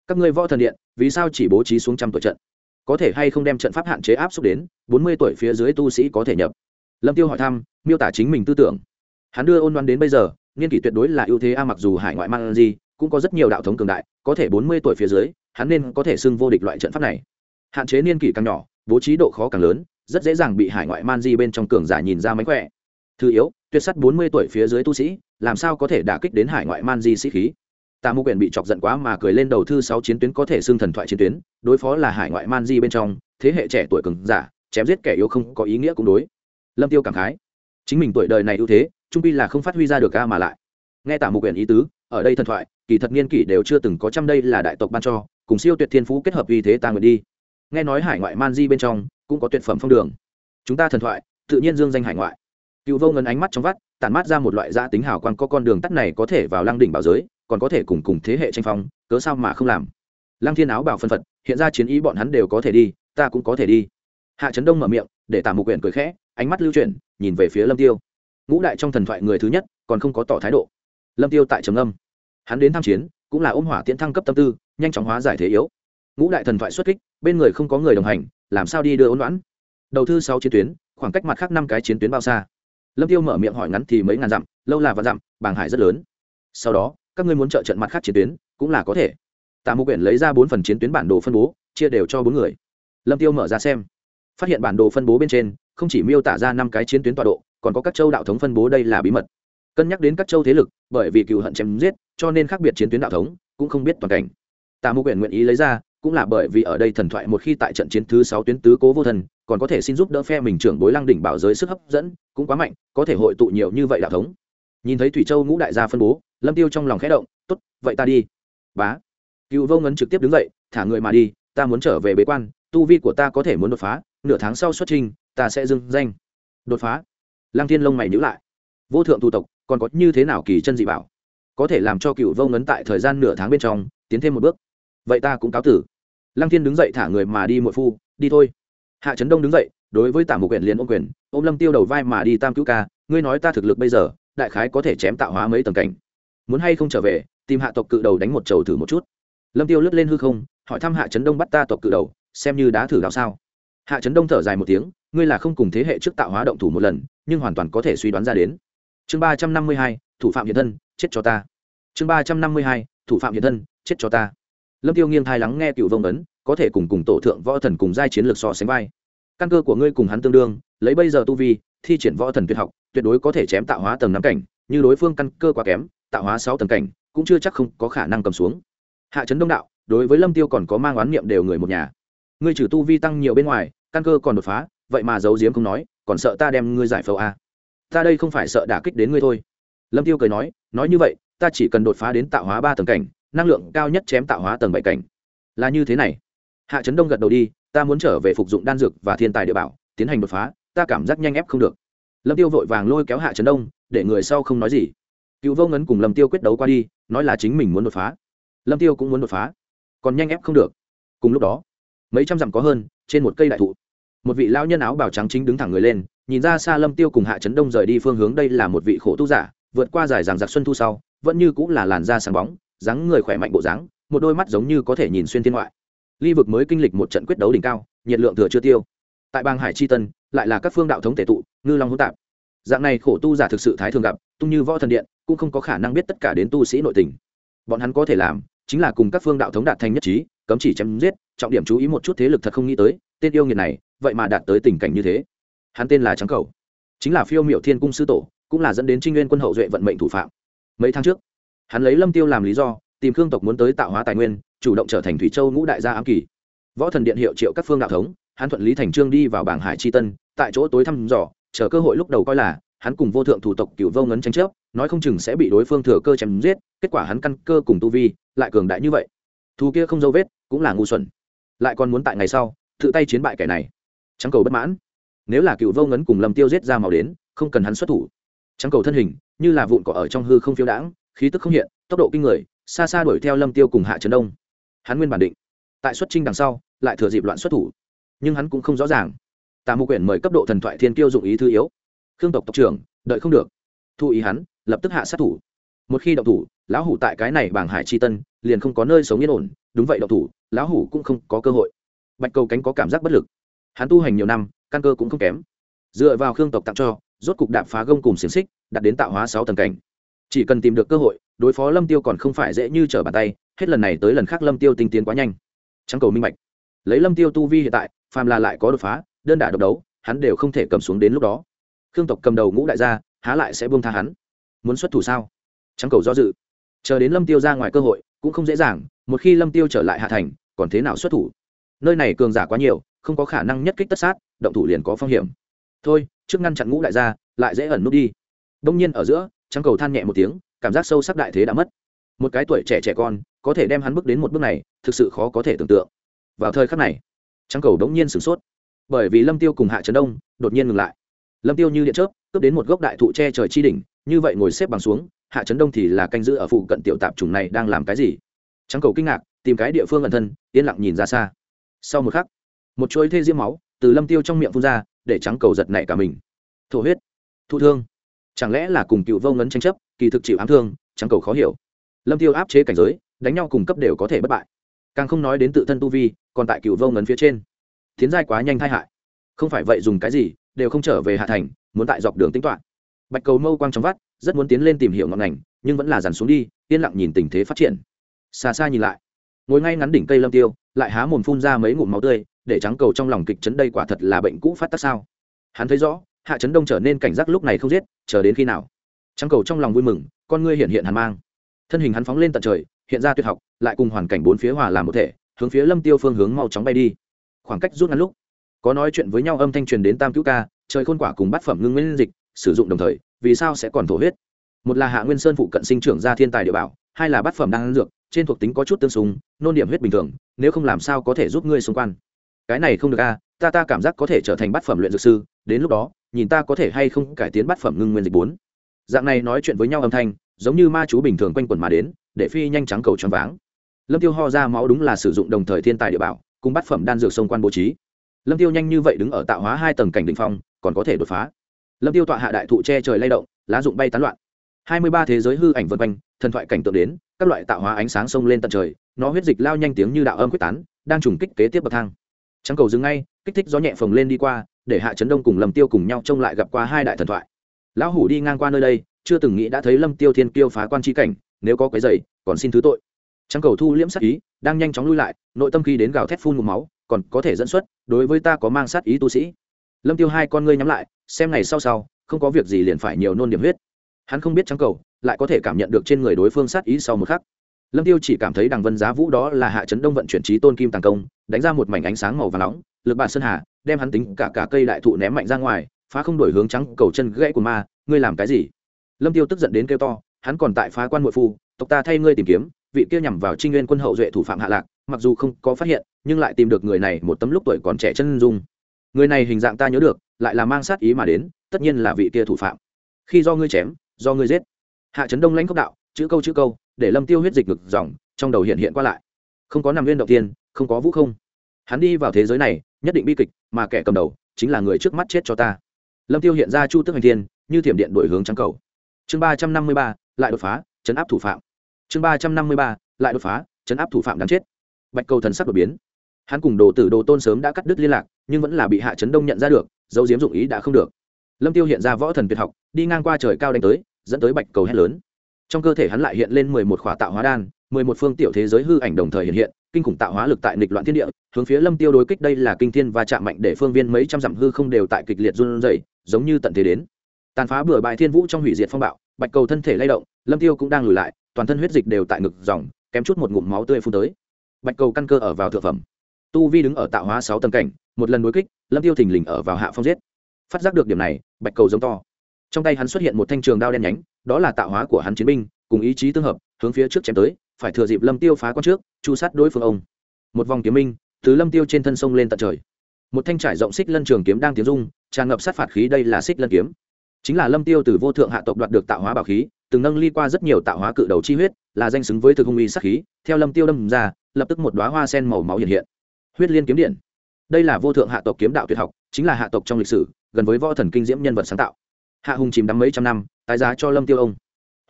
Các ngươi võ thần điện, vì sao chỉ bố trí xuống trăm tuổi trận? Có thể hay không đem trận pháp hạn chế áp xúc đến, bốn mươi tuổi phía dưới tu sĩ có thể nhập. Lâm tiêu hỏi thăm, miêu tả chính mình tư tưởng. Hắn đưa ôn đoán đến bây giờ niên kỷ tuyệt đối là ưu thế a mặc dù hải ngoại mang gì, cũng có rất nhiều đạo thống cường đại, có thể bốn mươi tuổi phía dưới, hắn nên có thể xưng vô địch loại trận pháp này. Hạn chế niên kỷ càng nhỏ, bố trí độ khó càng lớn rất dễ dàng bị hải ngoại man di bên trong cường giả nhìn ra mánh khỏe. Thứ yếu, tuyệt sắt bốn mươi tuổi phía dưới tu sĩ, làm sao có thể đả kích đến hải ngoại man di sĩ khí? Tà mưu quyền bị chọc giận quá mà cười lên đầu thư sáu chiến tuyến có thể xưng thần thoại chiến tuyến, đối phó là hải ngoại man di bên trong, thế hệ trẻ tuổi cường giả, chém giết kẻ yếu không có ý nghĩa cũng đối. Lâm tiêu cảm khái. Chính mình tuổi đời này ưu thế, trung pi là không phát huy ra được ca mà lại. Nghe tả mục quyển ý tứ, ở đây thần thoại, kỳ thật niên kỷ đều chưa từng có trăm đây là đại tộc ban cho, cùng siêu tuyệt thiên phú kết hợp uy thế ta nguyện đi nghe nói hải ngoại man di bên trong cũng có tuyệt phẩm phong đường. Chúng ta thần thoại, tự nhiên dương danh hải ngoại. Cựu vô ngân ánh mắt trong vắt, tản mát ra một loại gia tính hào quang có con đường tắt này có thể vào lăng đỉnh bảo giới, còn có thể cùng cùng thế hệ tranh phong, cớ sao mà không làm? Lăng thiên áo bảo phân phật, hiện ra chiến ý bọn hắn đều có thể đi, ta cũng có thể đi. Hạ trấn đông mở miệng, để tả mục quyển cười khẽ, ánh mắt lưu chuyển, nhìn về phía lâm tiêu. Ngũ đại trong thần thoại người thứ nhất, còn không có tỏ thái độ. Lâm tiêu tại trầm âm hắn đến tham chiến, cũng là ôm hỏa tiễn thăng cấp tâm tư, nhanh chóng hóa giải thế yếu ngũ đại thần thoại xuất kích, bên người không có người đồng hành, làm sao đi đưa ôn đoán? Đầu thư sáu chiến tuyến, khoảng cách mặt khác năm cái chiến tuyến bao xa. Lâm tiêu mở miệng hỏi ngắn thì mấy ngàn dặm, lâu là vạn dặm, bàng hải rất lớn. Sau đó, các ngươi muốn trợ trận mặt khác chiến tuyến, cũng là có thể. Tạ mục quyển lấy ra bốn phần chiến tuyến bản đồ phân bố, chia đều cho bốn người. Lâm tiêu mở ra xem. Phát hiện bản đồ phân bố bên trên, không chỉ miêu tả ra năm cái chiến tuyến tọa độ, còn có các châu đạo thống phân bố đây là bí mật. Cân nhắc đến các châu thế lực, bởi vì cựu hận chém giết, cho nên khác biệt chiến tuyến đạo thống, cũng không biết toàn cảnh. Tạ mục quyển nguyện ý lấy ra cũng là bởi vì ở đây thần thoại một khi tại trận chiến thứ sáu tuyến tứ cố vô thần còn có thể xin giúp đỡ phe mình trưởng bối lăng đỉnh bảo giới sức hấp dẫn, cũng quá mạnh, có thể hội tụ nhiều như vậy đạo thống. Nhìn thấy thủy châu ngũ đại gia phân bố, lâm tiêu trong lòng khẽ động, tốt, vậy ta đi. Bá. Cựu vô ngấn trực tiếp đứng dậy, thả người mà đi, ta muốn trở về bế quan, tu vi của ta có thể muốn đột phá, nửa tháng sau xuất trình, ta sẽ dưng danh. Đột phá? Lăng thiên lông mày nhíu lại. Vô thượng tu tộc, còn có như thế nào kỳ chân dị bảo? Có thể làm cho cựu vô ngấn tại thời gian nửa tháng bên trong tiến thêm một bước. Vậy ta cũng cáo tử lăng thiên đứng dậy thả người mà đi muội phu, đi thôi. Hạ trấn đông đứng dậy, đối với tả mục quyền liền ôm quyền, ôm lâm tiêu đầu vai mà đi tam cứu ca, ngươi nói ta thực lực bây giờ, đại khái có thể chém tạo hóa mấy tầng cảnh. Muốn hay không trở về, tìm hạ tộc cự đầu đánh một trầu thử một chút. Lâm tiêu lướt lên hư không, hỏi thăm hạ trấn đông bắt ta tộc cự đầu, xem như đã thử đạo sao. Hạ trấn đông thở dài một tiếng, ngươi là không cùng thế hệ trước tạo hóa động thủ một lần, nhưng hoàn toàn có thể suy đoán ra đến. Chương ba trăm năm mươi hai, thủ phạm hiện thân, chết cho ta. Chương ba trăm năm mươi hai, thủ phạm hiện thân, chết cho ta lâm tiêu nghiêng thai lắng nghe cựu vông ấn, có thể cùng cùng tổ thượng võ thần cùng giai chiến lược so sánh vai. Căn cơ của ngươi cùng hắn tương đương, lấy bây giờ tu vi, thi triển võ thần tuyệt học, tuyệt đối có thể chém tạo hóa tầng năm cảnh, như đối phương căn cơ quá kém, tạo hóa sáu tầng cảnh, cũng chưa chắc không có khả năng cầm xuống. Hạ trấn đông đạo, đối với lâm tiêu còn có mang oán niệm đều người một nhà. Ngươi trừ tu vi tăng nhiều bên ngoài, căn cơ còn đột phá, vậy mà giấu giếm không nói, còn sợ ta đem ngươi giải phẫu à. ta đây không phải sợ đả kích đến ngươi thôi. Lâm tiêu cười nói nói như vậy, ta chỉ cần đột phá đến tạo hóa ba tầng cảnh năng lượng cao nhất chém tạo hóa tầng bảy cảnh. Là như thế này. Hạ trấn đông gật đầu đi, ta muốn trở về phục dụng đan dược và thiên tài địa bảo, tiến hành đột phá, ta cảm giác nhanh ép không được. Lâm tiêu vội vàng lôi kéo hạ trấn đông, để người sau không nói gì. Cựu vô ngấn cùng lâm tiêu quyết đấu qua đi, nói là chính mình muốn đột phá. Lâm tiêu cũng muốn đột phá, còn nhanh ép không được. Cùng lúc đó, mấy trăm dặm có hơn, trên một cây đại thụ, một vị lao nhân áo bào trắng chính đứng thẳng người lên, nhìn ra xa lâm tiêu cùng hạ trấn đông rời đi phương hướng, đây là một vị khổ tu giả, vượt qua dài ràng giặc xuân thu sau, vẫn như cũng là làn da sáng bóng dáng người khỏe mạnh bộ dáng, một đôi mắt giống như có thể nhìn xuyên thiên ngoại. Ly vực mới kinh lịch một trận quyết đấu đỉnh cao, nhiệt lượng thừa chưa tiêu. Tại bang hải chi tân, lại là các phương đạo thống tể tụ, ngư long hỗn tạp. Dạng này khổ tu giả thực sự thái thường gặp, tung như võ thần điện, cũng không có khả năng biết tất cả đến tu sĩ nội tình. Bọn hắn có thể làm, chính là cùng các phương đạo thống đạt thành nhất trí, cấm chỉ chém giết, trọng điểm chú ý một chút thế lực thật không nghĩ tới, tên yêu nghiệt này, vậy mà đạt tới tình cảnh như thế. Hắn tên là trắng cầu, chính là phiêu miểu thiên cung sư tổ, cũng là dẫn đến trinh nguyên quân hậu duệ vận mệnh thủ phạm. Mấy tháng trước hắn lấy lâm tiêu làm lý do, tìm khương tộc muốn tới tạo hóa tài nguyên, chủ động trở thành thủy châu ngũ đại gia ám kỳ. Võ thần điện hiệu triệu các phương đạo thống, hắn thuận lý thành trương đi vào bảng hải chi tân, tại chỗ tối thăm dò, chờ cơ hội lúc đầu coi là, hắn cùng vô thượng thủ tộc cựu vô ngấn tranh chấp, nói không chừng sẽ bị đối phương thừa cơ chém giết, kết quả hắn căn cơ cùng tu vi, lại cường đại như vậy. Thù kia không dấu vết, cũng là ngu xuẩn. Lại còn muốn tại ngày sau, tự tay chiến bại kẻ này. Trắng cầu bất mãn. Nếu là cựu vô ngấn cùng lâm tiêu giết ra màu đến, không cần hắn xuất thủ. Trắng cầu thân hình, như là vụn cỏ ở trong hư không phiêu đãng khí tức không hiện, tốc độ kinh người, xa xa đuổi theo lâm tiêu cùng hạ trấn đông. Hắn nguyên bản định, tại xuất trinh đằng sau, lại thừa dịp loạn xuất thủ. Nhưng hắn cũng không rõ ràng. Tà Mưu quyển mời cấp độ thần thoại thiên Tiêu dụng ý thư yếu. Khương tộc tộc trưởng, đợi không được. Thu ý hắn, lập tức hạ sát thủ. Một khi động thủ, lão hủ tại cái này bảng hải chi tân, liền không có nơi sống yên ổn. Đúng vậy động thủ, lão hủ cũng không có cơ hội. Bạch cầu cánh có cảm giác bất lực. Hắn tu hành nhiều năm, căn cơ cũng không kém. Dựa vào khương tộc tặng cho, rốt cục đạp phá gông cùng xiềng xích đặt đến tạo hóa sáu tầng cảnh chỉ cần tìm được cơ hội, đối phó lâm tiêu còn không phải dễ như trở bàn tay, hết lần này tới lần khác lâm tiêu tinh tiến quá nhanh. Trắng cầu minh bạch. Lấy lâm tiêu tu vi hiện tại, phàm là lại có đột phá, đơn đả độc đấu, hắn đều không thể cầm xuống đến lúc đó. Khương tộc cầm đầu ngũ đại gia, há lại sẽ buông tha hắn. Muốn xuất thủ sao? Trắng cầu do dự. Chờ đến lâm tiêu ra ngoài cơ hội, cũng không dễ dàng, một khi lâm tiêu trở lại hạ thành, còn thế nào xuất thủ? Nơi này cường giả quá nhiều, không có khả năng nhất kích tất sát, động thủ liền có phong hiểm. Thôi, trước ngăn chặn ngũ đại gia, lại dễ ẩn nút đi. Đông nhiên ở giữa trắng cầu than nhẹ một tiếng, cảm giác sâu sắc đại thế đã mất. Một cái tuổi trẻ trẻ con, có thể đem hắn bước đến một bước này, thực sự khó có thể tưởng tượng. Vào thời khắc này, trắng cầu đống nhiên sửng sốt. Bởi vì lâm tiêu cùng hạ trấn đông đột nhiên ngừng lại. Lâm tiêu như điện chớp, cướp đến một gốc đại thụ che trời chi đỉnh, như vậy ngồi xếp bằng xuống, hạ trấn đông thì là canh giữ ở phụ cận tiểu tạp chủng này đang làm cái gì? Trắng cầu kinh ngạc, tìm cái địa phương ẩn thân, yên lặng nhìn ra xa. Sau một khắc, một chuỗi thê diêm máu từ lâm tiêu trong miệng phun ra, để trắng cầu giật nảy cả mình. Thổ huyết, thụ thương chẳng lẽ là cùng cựu vô ngấn tranh chấp, kỳ thực chịu ám thương, trắng cầu khó hiểu. Lâm tiêu áp chế cảnh giới, đánh nhau cùng cấp đều có thể bất bại. Càng không nói đến tự thân tu vi, còn tại cựu vô ngấn phía trên. Tiến giai quá nhanh thai hại. Không phải vậy dùng cái gì, đều không trở về hạ thành, muốn tại dọc đường tính toán. Bạch cầu mâu quang trong vắt, rất muốn tiến lên tìm hiểu ngọn ngành, nhưng vẫn là dàn xuống đi, yên lặng nhìn tình thế phát triển. Xa xa nhìn lại, ngồi ngay ngắn đỉnh cây lâm tiêu, lại há mồm phun ra mấy ngụm máu tươi, để trắng cầu trong lòng kịch chấn đây quả thật là bệnh cũ phát tác sao. Hắn thấy rõ hạ Trấn đông trở nên cảnh giác lúc này không giết, chờ đến khi nào? Trắng cầu trong lòng vui mừng, con ngươi hiện hiện hàn mang. Thân hình hắn phóng lên tận trời, hiện ra tuyệt học, lại cùng hoàn cảnh bốn phía hòa làm một thể, hướng phía lâm tiêu phương hướng mau chóng bay đi. Khoảng cách rút ngắn lúc, có nói chuyện với nhau âm thanh truyền đến tam cứu ca, trời khôn quả cùng bát phẩm ngưng nguyên dịch, sử dụng đồng thời, vì sao sẽ còn thổ huyết? Một là hạ nguyên sơn phụ cận sinh trưởng ra thiên tài địa bảo, hai là bát phẩm đang ăn dược, trên thuộc tính có chút tương xung, nôn điểm huyết bình thường, nếu không làm sao có thể giúp ngươi xung quanh? Cái này không được a ta ta cảm giác có thể trở thành bát phẩm luyện dược sư, đến lúc đó, nhìn ta có thể hay không cải tiến bát phẩm ngưng nguyên dịch bốn. Dạng này nói chuyện với nhau âm thanh, giống như ma chú bình thường quanh quẩn mà đến, để phi nhanh trắng cầu choáng váng. Lâm tiêu ho ra máu đúng là sử dụng đồng thời thiên tài địa bảo, cùng bát phẩm đan dược sông quan bố trí. Lâm tiêu nhanh như vậy đứng ở tạo hóa hai tầng cảnh đỉnh phong, còn có thể đột phá. Lâm tiêu tọa hạ đại thụ che trời lay động, lá dụng bay tán loạn. Hai mươi ba thế giới hư ảnh vân quanh, thần thoại cảnh tượng đến, các loại tạo hóa ánh sáng sông lên tận trời, nó huyết dịch lao nhanh tiếng như đạo âm quyết tán, đang trùng kích kế tiếp bậc thang trắng cầu dừng ngay, kích thích gió nhẹ phồng lên đi qua, để hạ Trấn đông cùng lâm tiêu cùng nhau trông lại gặp qua hai đại thần thoại. Lão hủ đi ngang qua nơi đây, chưa từng nghĩ đã thấy lâm tiêu thiên kiêu phá quan chi cảnh, nếu có quấy giày còn xin thứ tội. Trắng cầu thu liễm sát ý, đang nhanh chóng lui lại, nội tâm khi đến gào thét phun một máu, còn có thể dẫn xuất, đối với ta có mang sát ý tu sĩ. Lâm tiêu hai con ngươi nhắm lại, xem ngày sau sau, không có việc gì liền phải nhiều nôn điểm huyết. Hắn không biết trắng cầu, lại có thể cảm nhận được trên người đối phương sát ý sau một khắc lâm tiêu chỉ cảm thấy đằng vân giá vũ đó là hạ chấn đông vận chuyển trí tôn kim tàng công, đánh ra một mảnh ánh sáng màu và nóng, lực bản sơn hà, đem hắn tính cả cả cây đại thụ ném mạnh ra ngoài, phá không đổi hướng trắng cầu chân gãy của ma, ngươi làm cái gì? Lâm tiêu tức giận đến kêu to, hắn còn tại phá quan nội phu, tộc ta thay ngươi tìm kiếm, vị kia nhằm vào trinh nguyên quân hậu duệ thủ phạm hạ lạc, mặc dù không có phát hiện, nhưng lại tìm được người này một tấm lúc tuổi còn trẻ chân dung. Người này hình dạng ta nhớ được, lại là mang sát ý mà đến, tất nhiên là vị kia thủ phạm. Khi do ngươi chém, do ngươi giết. Hạ trấn đông lãnh cốc đạo, chữ câu chữ câu để lâm tiêu huyết dịch ngực dòng, trong đầu hiện hiện qua lại. Không có nằm viên động tiên, không có vũ không. Hắn đi vào thế giới này, nhất định bi kịch, mà kẻ cầm đầu chính là người trước mắt chết cho ta. Lâm tiêu hiện ra chu tức hành thiên, như thiểm điện đổi hướng trắng cầu. Chương ba trăm năm mươi ba, lại đột phá, chấn áp thủ phạm. Chương ba trăm năm mươi ba, lại đột phá, chấn áp thủ phạm đáng chết. Bạch cầu thần sắc đột biến. Hắn cùng đồ tử đồ tôn sớm đã cắt đứt liên lạc, nhưng vẫn là bị hạ chấn đông nhận ra được dấu diếm dụng ý đã không được. Lâm tiêu hiện ra võ thần tuyệt học, đi ngang qua trời cao đánh tới, dẫn tới bạch cầu hét lớn trong cơ thể hắn lại hiện lên mười một khỏa tạo hóa đan, mười một phương tiểu thế giới hư ảnh đồng thời hiện hiện, kinh khủng tạo hóa lực tại nghịch loạn thiên địa, hướng phía lâm tiêu đối kích đây là kinh thiên và chạm mạnh để phương viên mấy trăm dặm hư không đều tại kịch liệt run rẩy, giống như tận thế đến. Tàn phá bừa bãi thiên vũ trong hủy diệt phong bạo, bạch cầu thân thể lay động, lâm tiêu cũng đang lùi lại, toàn thân huyết dịch đều tại ngực dòng, kém chút một ngụm máu tươi phun tới. Bạch cầu căn cơ ở vào thượng phẩm. Tu vi đứng ở tạo hóa sáu tầng cảnh, một lần đối kích, lâm tiêu thình lình ở vào hạ phong giết. Phát giác được điểm này, bạch cầu giống to trong tay hắn xuất hiện một thanh trường đao đen nhánh, đó là tạo hóa của hắn chiến binh, cùng ý chí tương hợp, hướng phía trước chém tới, phải thừa dịp lâm tiêu phá quan trước, chu sát đối phương ông. Một vòng kiếm minh, từ lâm tiêu trên thân sông lên tận trời. Một thanh trải rộng xích lân trường kiếm đang tiến dung tràn ngập sát phạt khí đây là xích lân kiếm. Chính là lâm tiêu từ vô thượng hạ tộc đoạt được tạo hóa bảo khí, từng nâng ly qua rất nhiều tạo hóa cự đầu chi huyết, là danh xứng với thực hung uy sát khí, theo lâm tiêu đâm ra, lập tức một đóa hoa sen màu máu hiện hiện. Huyết liên kiếm điện. Đây là vô thượng hạ tộc kiếm đạo tuyệt học, chính là hạ tộc trong lịch sử, gần với võ thần kinh diễm nhân vật sáng tạo hạ hùng chìm đắm mấy trăm năm, tái giá cho lâm tiêu ông.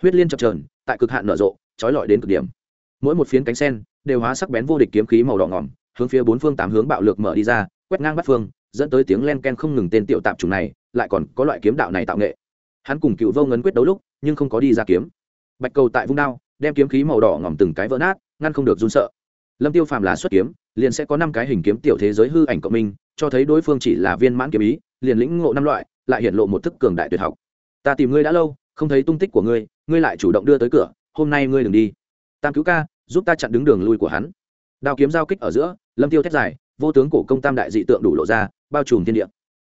Huyết liên chập trờn tại cực hạn nở rộ, trói lọi đến cực điểm. Mỗi một phiến cánh sen đều hóa sắc bén vô địch kiếm khí màu đỏ ngỏm, hướng phía bốn phương tám hướng bạo lược mở đi ra, quét ngang bắt phương, dẫn tới tiếng len ken không ngừng tên tiểu tạp chủng này, lại còn có loại kiếm đạo này tạo nghệ. Hắn cùng cựu vô ngấn quyết đấu lúc, nhưng không có đi ra kiếm. Bạch cầu tại vung đao, đem kiếm khí màu đỏ ngỏm từng cái vỡ nát, ngăn không được run sợ. Lâm tiêu phàm là xuất kiếm, liền sẽ có năm cái hình kiếm tiểu thế giới hư ảnh cộng minh, cho thấy đối phương chỉ là viên mãn kiếm ý, liền lĩnh ngộ năm loại lại hiện lộ một thức cường đại tuyệt học. Ta tìm ngươi đã lâu, không thấy tung tích của ngươi ngươi lại chủ động đưa tới cửa, hôm nay ngươi đừng đi. Tam cứu ca, giúp ta chặn đứng đường lui của hắn. Đao kiếm giao kích ở giữa, lâm tiêu thét dài, vô tướng cổ công tam đại dị tượng đủ lộ ra, bao trùm thiên địa.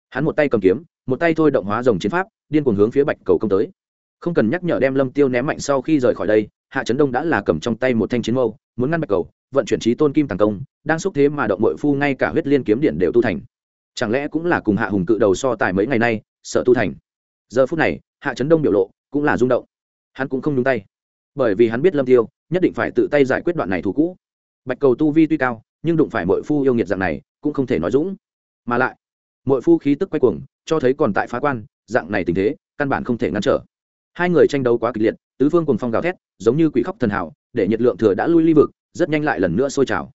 Hắn một tay cầm kiếm, một tay thôi động hóa rồng chiến pháp, điên cuồng hướng phía bạch cầu công tới. Không cần nhắc nhở đem lâm tiêu ném mạnh sau khi rời khỏi đây, hạ trấn đông đã là cầm trong tay một thanh chiến mâu, muốn ngăn bạch cầu, vận chuyển trí tôn kim tàng công, đang xúc thế mà động mội phu ngay cả huyết liên kiếm điện đều tu thành chẳng lẽ cũng là cùng hạ hùng cự đầu so tài mấy ngày nay, sợ tu thành? Giờ phút này, hạ trấn đông biểu lộ cũng là rung động. Hắn cũng không nhúng tay. Bởi vì hắn biết lâm tiêu nhất định phải tự tay giải quyết đoạn này thủ cũ. Bạch cầu tu vi tuy cao, nhưng đụng phải mọi phu yêu nghiệt dạng này cũng không thể nói dũng. Mà lại mọi phu khí tức quay cuồng, cho thấy còn tại phá quan, dạng này tình thế, căn bản không thể ngăn trở. Hai người tranh đấu quá kịch liệt, tứ phương cùng phong gào thét, giống như quỷ khóc thần hảo, để nhiệt lượng thừa đã lui ly vực, rất nhanh lại lần nữa sôi trào.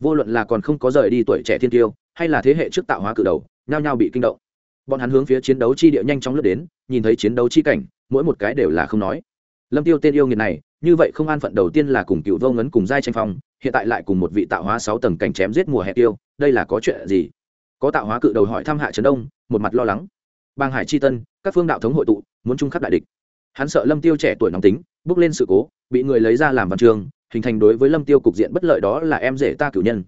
Vô luận là còn không có rời đi tuổi trẻ thiên tiêu hay là thế hệ trước tạo hóa cự đầu, nhao nhao bị kinh động. Bọn hắn hướng phía chiến đấu chi địa nhanh chóng lướt đến, nhìn thấy chiến đấu chi cảnh, mỗi một cái đều là không nói. Lâm tiêu tên yêu nghiệt này, như vậy không an phận đầu tiên là cùng cựu vô ngấn cùng giai tranh phong, hiện tại lại cùng một vị tạo hóa sáu tầng cảnh chém giết mùa hè tiêu, đây là có chuyện gì? Có tạo hóa cự đầu hỏi thăm hạ trấn đông, một mặt lo lắng. Bang hải chi tân, các phương đạo thống hội tụ, muốn trung khắc đại địch. Hắn sợ lâm tiêu trẻ tuổi nóng tính, bước lên sự cố, bị người lấy ra làm văn trường, hình thành đối với lâm tiêu cục diện bất lợi đó là em rể ta cử nhân.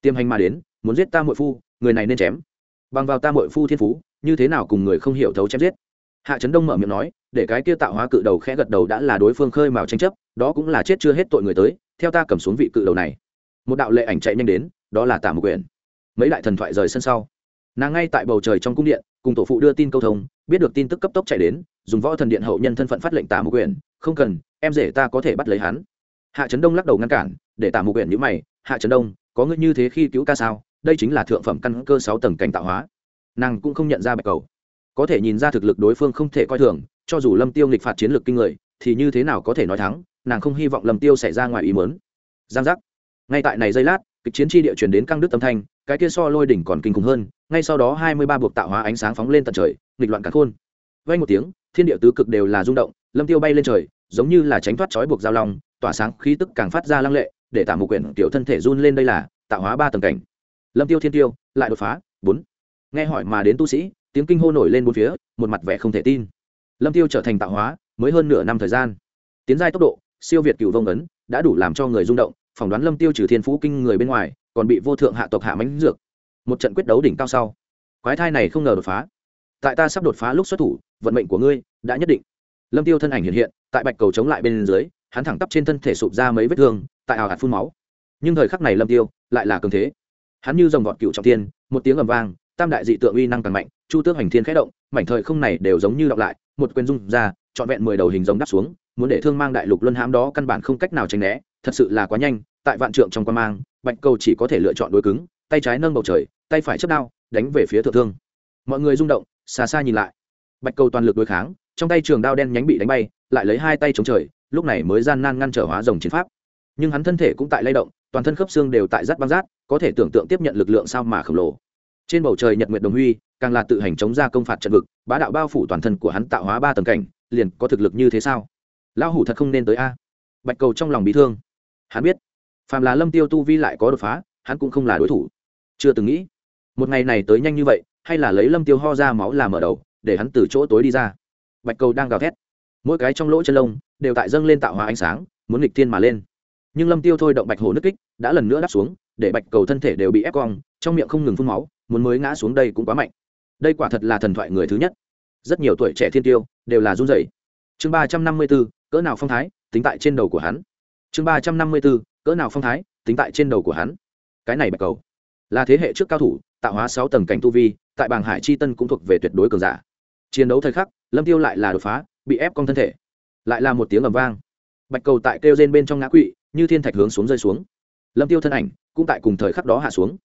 Tiêm hành mà đến muốn giết ta muội phu, người này nên chém. Bằng vào ta muội phu thiên phú, như thế nào cùng người không hiểu thấu chém giết? Hạ trấn đông mở miệng nói, để cái kia tạo hóa cự đầu khẽ gật đầu đã là đối phương khơi mào tranh chấp, đó cũng là chết chưa hết tội người tới, theo ta cầm xuống vị cự đầu này. Một đạo lệ ảnh chạy nhanh đến, đó là tả một quyển mấy đại thần thoại rời sân sau. Nàng ngay tại bầu trời trong cung điện, cùng tổ phụ đưa tin câu thông, biết được tin tức cấp tốc chạy đến, dùng võ thần điện hậu nhân thân phận phát lệnh tả một quyển không cần, em rể ta có thể bắt lấy hắn. Hạ trấn đông lắc đầu ngăn cản, để tả một quyển nhữ mày, hạ trấn đông, có ngươi như thế khi cứu ca sao? Đây chính là thượng phẩm căn cơ sáu tầng cảnh tạo hóa. Nàng cũng không nhận ra bạch cầu. Có thể nhìn ra thực lực đối phương không thể coi thường, cho dù lâm tiêu nghịch phạt chiến lược kinh người, thì như thế nào có thể nói thắng, nàng không hy vọng lâm tiêu xảy ra ngoài ý mớn giang giác. Ngay tại này giây lát, kịch chiến tri địa chuyển đến căng đức tâm thanh, cái kia so lôi đỉnh còn kinh khủng hơn, ngay sau đó hai mươi ba buộc tạo hóa ánh sáng phóng lên tận trời, nghịch loạn cả khôn. Vay một tiếng, thiên địa tứ cực đều là rung động, lâm tiêu bay lên trời, giống như là tránh thoát trói buộc giao long, tỏa sáng khí tức càng phát ra lăng lệ, để tạm một quyển tiểu thân thể run lên đây là, tạo hóa ba tầng cảnh lâm tiêu thiên tiêu, lại đột phá, bốn. Nghe hỏi mà đến tu sĩ, tiếng kinh hô nổi lên bốn phía, một mặt vẻ không thể tin. Lâm tiêu trở thành tạo hóa, mới hơn nửa năm thời gian. Tiến giai tốc độ, siêu việt cựu vông ấn, đã đủ làm cho người rung động, phỏng đoán lâm tiêu trừ thiên phú kinh người bên ngoài, còn bị vô thượng hạ tộc hạ mãnh dược. Một trận quyết đấu đỉnh cao sau, quái thai này không ngờ đột phá. Tại ta sắp đột phá lúc xuất thủ, vận mệnh của ngươi đã nhất định. Lâm tiêu thân ảnh hiện hiện, tại bạch cầu chống lại bên dưới, hắn thẳng tắp trên thân thể sụp ra mấy vết thương, tại ảo hạt phun máu. Nhưng thời khắc này lâm tiêu lại là cường thế hắn như dòng vọt cựu trọng thiên, một tiếng ầm vang tam đại dị tượng uy năng càng mạnh chu tước hành thiên khẽ động mảnh thời không này đều giống như đọc lại một quyền dung ra trọn vẹn mười đầu hình giống đắp xuống muốn để thương mang đại lục luân hãm đó căn bản không cách nào tránh né thật sự là quá nhanh tại vạn trượng trong quan mang bạch cầu chỉ có thể lựa chọn đối cứng tay trái nâng bầu trời tay phải chấp đao đánh về phía thượng thương. Mọi người rung động xa xa nhìn lại. Bạch cầu toàn lực đối kháng trong tay trường đao đen nhánh bị đánh bay lại lấy hai tay chống trời lúc này mới gian nan ngăn trở hóa rồng chiến pháp. Nhưng hắn thân thể cũng tại lay động toàn thân khớp xương đều tại rát băng rát có thể tưởng tượng tiếp nhận lực lượng sao mà khổng lồ. Trên bầu trời nhật nguyệt đồng huy, càng là tự hành chống ra công phạt trận vực, bá đạo bao phủ toàn thân của hắn tạo hóa ba tầng cảnh, liền có thực lực như thế sao? Lão hủ thật không nên tới a. Bạch cầu trong lòng bị thương. Hắn biết, phàm là lâm tiêu tu vi lại có đột phá, hắn cũng không là đối thủ. Chưa từng nghĩ, một ngày này tới nhanh như vậy, hay là lấy lâm tiêu ho ra máu làm mở đầu, để hắn từ chỗ tối đi ra. Bạch cầu đang gào thét. Mỗi cái trong lỗ chân lông đều tại dâng lên tạo hóa ánh sáng, muốn nghịch thiên mà lên. Nhưng lâm tiêu thôi động bạch hồ nước kích, đã lần nữa đáp xuống để bạch cầu thân thể đều bị ép cong trong miệng không ngừng phun máu muốn mới ngã xuống đây cũng quá mạnh. Đây quả thật là thần thoại người thứ nhất. Rất nhiều tuổi trẻ thiên tiêu đều là run rẩy. Chương ba trăm năm mươi 354, cỡ nào phong thái tính tại trên đầu của hắn. Chương ba trăm năm mươi 354, cỡ nào phong thái tính tại trên đầu của hắn. Cái này bạch cầu là thế hệ trước cao thủ tạo hóa sáu tầng cảnh tu vi tại bàng hải chi tân cũng thuộc về tuyệt đối cường giả. Chiến đấu thời khắc lâm tiêu lại là đột phá bị ép cong thân thể. Lại là một tiếng ầm vang. Bạch cầu tại kêu trên bên trong ngã quỵ như thiên thạch hướng xuống rơi xuống. Lâm tiêu thân ảnh cũng tại cùng thời khắc đó hạ xuống.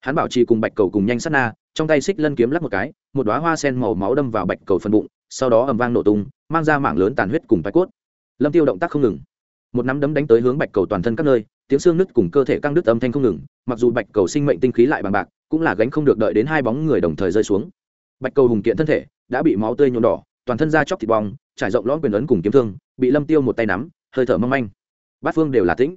Hắn bảo trì cùng bạch cầu cùng nhanh sát na, trong tay xích lân kiếm lắc một cái, một đoá hoa sen màu máu đâm vào bạch cầu phần bụng, sau đó ầm vang nổ tung, mang ra mảng lớn tàn huyết cùng bạch cốt. Lâm tiêu động tác không ngừng. Một nắm đấm đánh tới hướng bạch cầu toàn thân các nơi, tiếng xương nứt cùng cơ thể căng đứt âm thanh không ngừng, mặc dù bạch cầu sinh mệnh tinh khí lại bằng bạc, cũng là gánh không được đợi đến hai bóng người đồng thời rơi xuống. Bạch cầu hùng kiện thân thể, đã bị máu tươi nhuộm đỏ, toàn thân da chóc thịt bong, trải rộng lõm quyền ấn cùng kiếm thương, bị lâm tiêu một tay nắm, hơi thở mong manh. Bát phương đều là tĩnh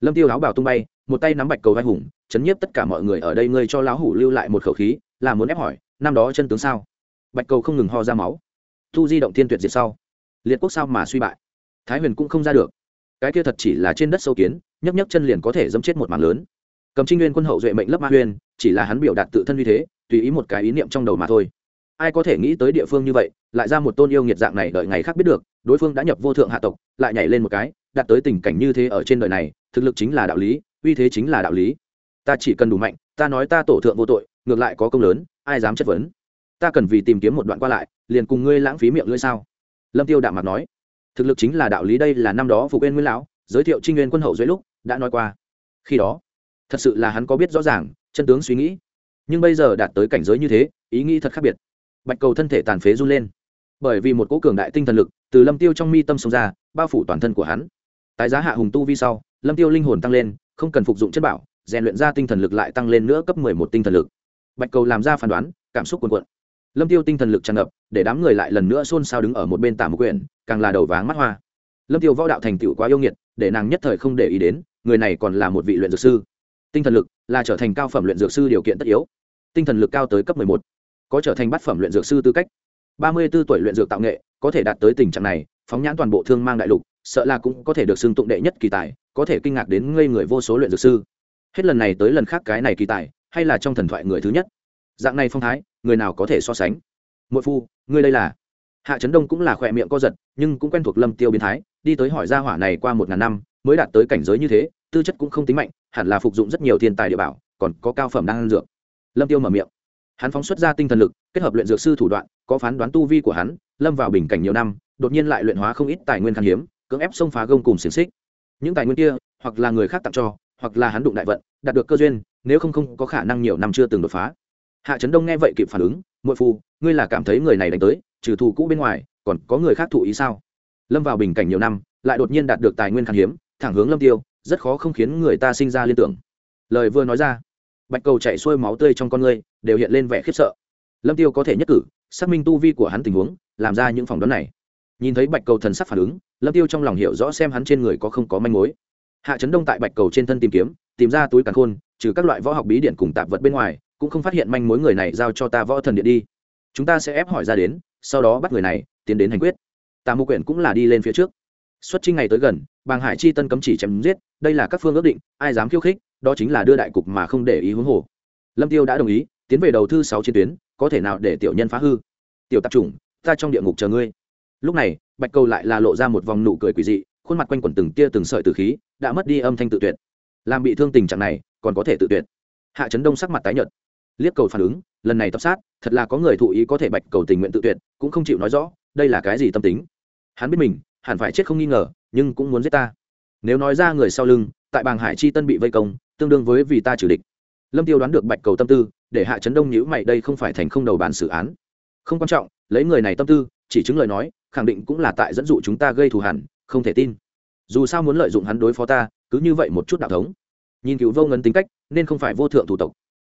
lâm tiêu áo bào tung bay, một tay nắm bạch cầu vai hùng, chấn nhiếp tất cả mọi người ở đây, ngươi cho lão hủ lưu lại một khẩu khí, là muốn ép hỏi, năm đó chân tướng sao? Bạch cầu không ngừng ho ra máu. Thu di động thiên tuyệt diệt sau. Liệt quốc sao mà suy bại? Thái huyền cũng không ra được. Cái kia thật chỉ là trên đất sâu kiến, nhấc nhấc chân liền có thể dẫm chết một mảng lớn. Cầm trinh nguyên quân hậu duệ mệnh lấp ma huyền, chỉ là hắn biểu đạt tự thân như thế, tùy ý một cái ý niệm trong đầu mà thôi. Ai có thể nghĩ tới địa phương như vậy, lại ra một tôn yêu nghiệt dạng này đợi ngày khác biết được, đối phương đã nhập vô thượng hạ tộc, lại nhảy lên một cái, đạt tới tình cảnh như thế ở trên đời này thực lực chính là đạo lý, uy thế chính là đạo lý. Ta chỉ cần đủ mạnh, ta nói ta tổ thượng vô tội, ngược lại có công lớn, ai dám chất vấn? Ta cần vì tìm kiếm một đoạn qua lại, liền cùng ngươi lãng phí miệng lưỡi sao? Lâm tiêu đạm mặt nói. Thực lực chính là đạo lý đây là năm đó phục yên nguyên lão, giới thiệu trinh nguyên quân hậu dưới lúc, đã nói qua. Khi đó, thật sự là hắn có biết rõ ràng, chân tướng suy nghĩ. Nhưng bây giờ đạt tới cảnh giới như thế, ý nghĩ thật khác biệt. Bạch cầu thân thể tàn phế run lên. Bởi vì một cỗ cường đại tinh thần lực từ lâm tiêu trong mi tâm sống ra, bao phủ toàn thân của hắn. Tái giá hạ hùng tu vi sau lâm tiêu linh hồn tăng lên, không cần phục dụng chất bảo, rèn luyện ra tinh thần lực lại tăng lên nữa cấp mười một tinh thần lực. Bạch cầu làm ra phán đoán, cảm xúc cuồn cuộn. Lâm tiêu tinh thần lực tràn ngập, để đám người lại lần nữa xôn xao đứng ở một bên tả một quyển, càng là đầu váng mắt hoa. Lâm tiêu võ đạo thành tựu quá yêu nghiệt, để nàng nhất thời không để ý đến, người này còn là một vị luyện dược sư. Tinh thần lực là trở thành cao phẩm luyện dược sư điều kiện tất yếu. Tinh thần lực cao tới cấp mười một, có trở thành bát phẩm luyện dược sư tư cách. Ba mươi 34 tuổi luyện dược tạo nghệ, có thể đạt tới tình trạng này, phóng nhãn toàn bộ thương mang đại lục, sợ là cũng có thể được xưng tụng đệ nhất kỳ tài có thể kinh ngạc đến ngây người vô số luyện dược sư. Hết lần này tới lần khác cái này kỳ tài, hay là trong thần thoại người thứ nhất? Dạng này phong thái, người nào có thể so sánh? Mỗi phu, ngươi đây là? Hạ trấn đông cũng là khỏe miệng co giật, nhưng cũng quen thuộc lâm tiêu biến thái, đi tới hỏi gia hỏa này qua một ngàn năm, mới đạt tới cảnh giới như thế, tư chất cũng không tính mạnh, hẳn là phục dụng rất nhiều thiên tài địa bảo, còn có cao phẩm đang ăn dược. Lâm tiêu mở miệng. Hắn phóng xuất ra tinh thần lực, kết hợp luyện dược sư thủ đoạn, có phán đoán tu vi của hắn, lâm vào bình cảnh nhiều năm, đột nhiên lại luyện hóa không ít tài nguyên khan hiếm, cưỡng ép xông phá gông cùng xiềng xích những tài nguyên kia, hoặc là người khác tặng cho, hoặc là hắn đụng đại vận, đạt được cơ duyên, nếu không không có khả năng nhiều năm chưa từng đột phá. Hạ trấn đông nghe vậy kịp phản ứng, muội phu, ngươi là cảm thấy người này đánh tới, trừ thù cũ bên ngoài, còn có người khác thụ ý sao? Lâm vào bình cảnh nhiều năm, lại đột nhiên đạt được tài nguyên khan hiếm, thẳng hướng lâm tiêu, rất khó không khiến người ta sinh ra liên tưởng. Lời vừa nói ra, bạch cầu chạy xuôi máu tươi trong con ngươi, đều hiện lên vẻ khiếp sợ. Lâm tiêu có thể nhất cử, xác minh tu vi của hắn tình huống, làm ra những phỏng đoán này nhìn thấy bạch cầu thần sắc phản ứng, lâm tiêu trong lòng hiểu rõ xem hắn trên người có không có manh mối. Hạ chấn đông tại bạch cầu trên thân tìm kiếm, tìm ra túi càn khôn, trừ các loại võ học bí điện cùng tạp vật bên ngoài, cũng không phát hiện manh mối người này giao cho ta võ thần điện đi. Chúng ta sẽ ép hỏi ra đến, sau đó bắt người này, tiến đến hành quyết. Tà mưu quyển cũng là đi lên phía trước. Xuất trinh ngày tới gần, bàng hải chi tân cấm chỉ chém giết, đây là các phương ước định, ai dám khiêu khích, đó chính là đưa đại cục mà không để ý huống hồ. Lâm tiêu đã đồng ý, tiến về đầu thư sáu chiến tuyến, có thể nào để tiểu nhân phá hư? Tiểu tạp chủng, ta trong địa ngục chờ ngươi lúc này, bạch cầu lại là lộ ra một vòng nụ cười quỷ dị, khuôn mặt quanh quẩn từng tia từng sợi từ khí, đã mất đi âm thanh tự tuyệt. Làm bị thương tình trạng này, còn có thể tự tuyệt. Hạ trấn đông sắc mặt tái nhợt. Liếc cầu phản ứng, lần này tập sát, thật là có người thụ ý có thể bạch cầu tình nguyện tự tuyệt, cũng không chịu nói rõ, đây là cái gì tâm tính. Hắn biết mình, hẳn phải chết không nghi ngờ, nhưng cũng muốn giết ta. Nếu nói ra người sau lưng, tại bàng hải chi tân bị vây công, tương đương với vì ta trừ địch. Lâm tiêu đoán được bạch cầu tâm tư, để hạ trấn đông nhữ mày, đây không phải thành không đầu bàn xử án. Không quan trọng, lấy người này tâm tư, chỉ chứng lời nói khẳng định cũng là tại dẫn dụ chúng ta gây thù hẳn, không thể tin. Dù sao muốn lợi dụng hắn đối phó ta, cứ như vậy một chút đạo thống. Nhìn cựu vô ngân tính cách, nên không phải vô thượng thủ tộc.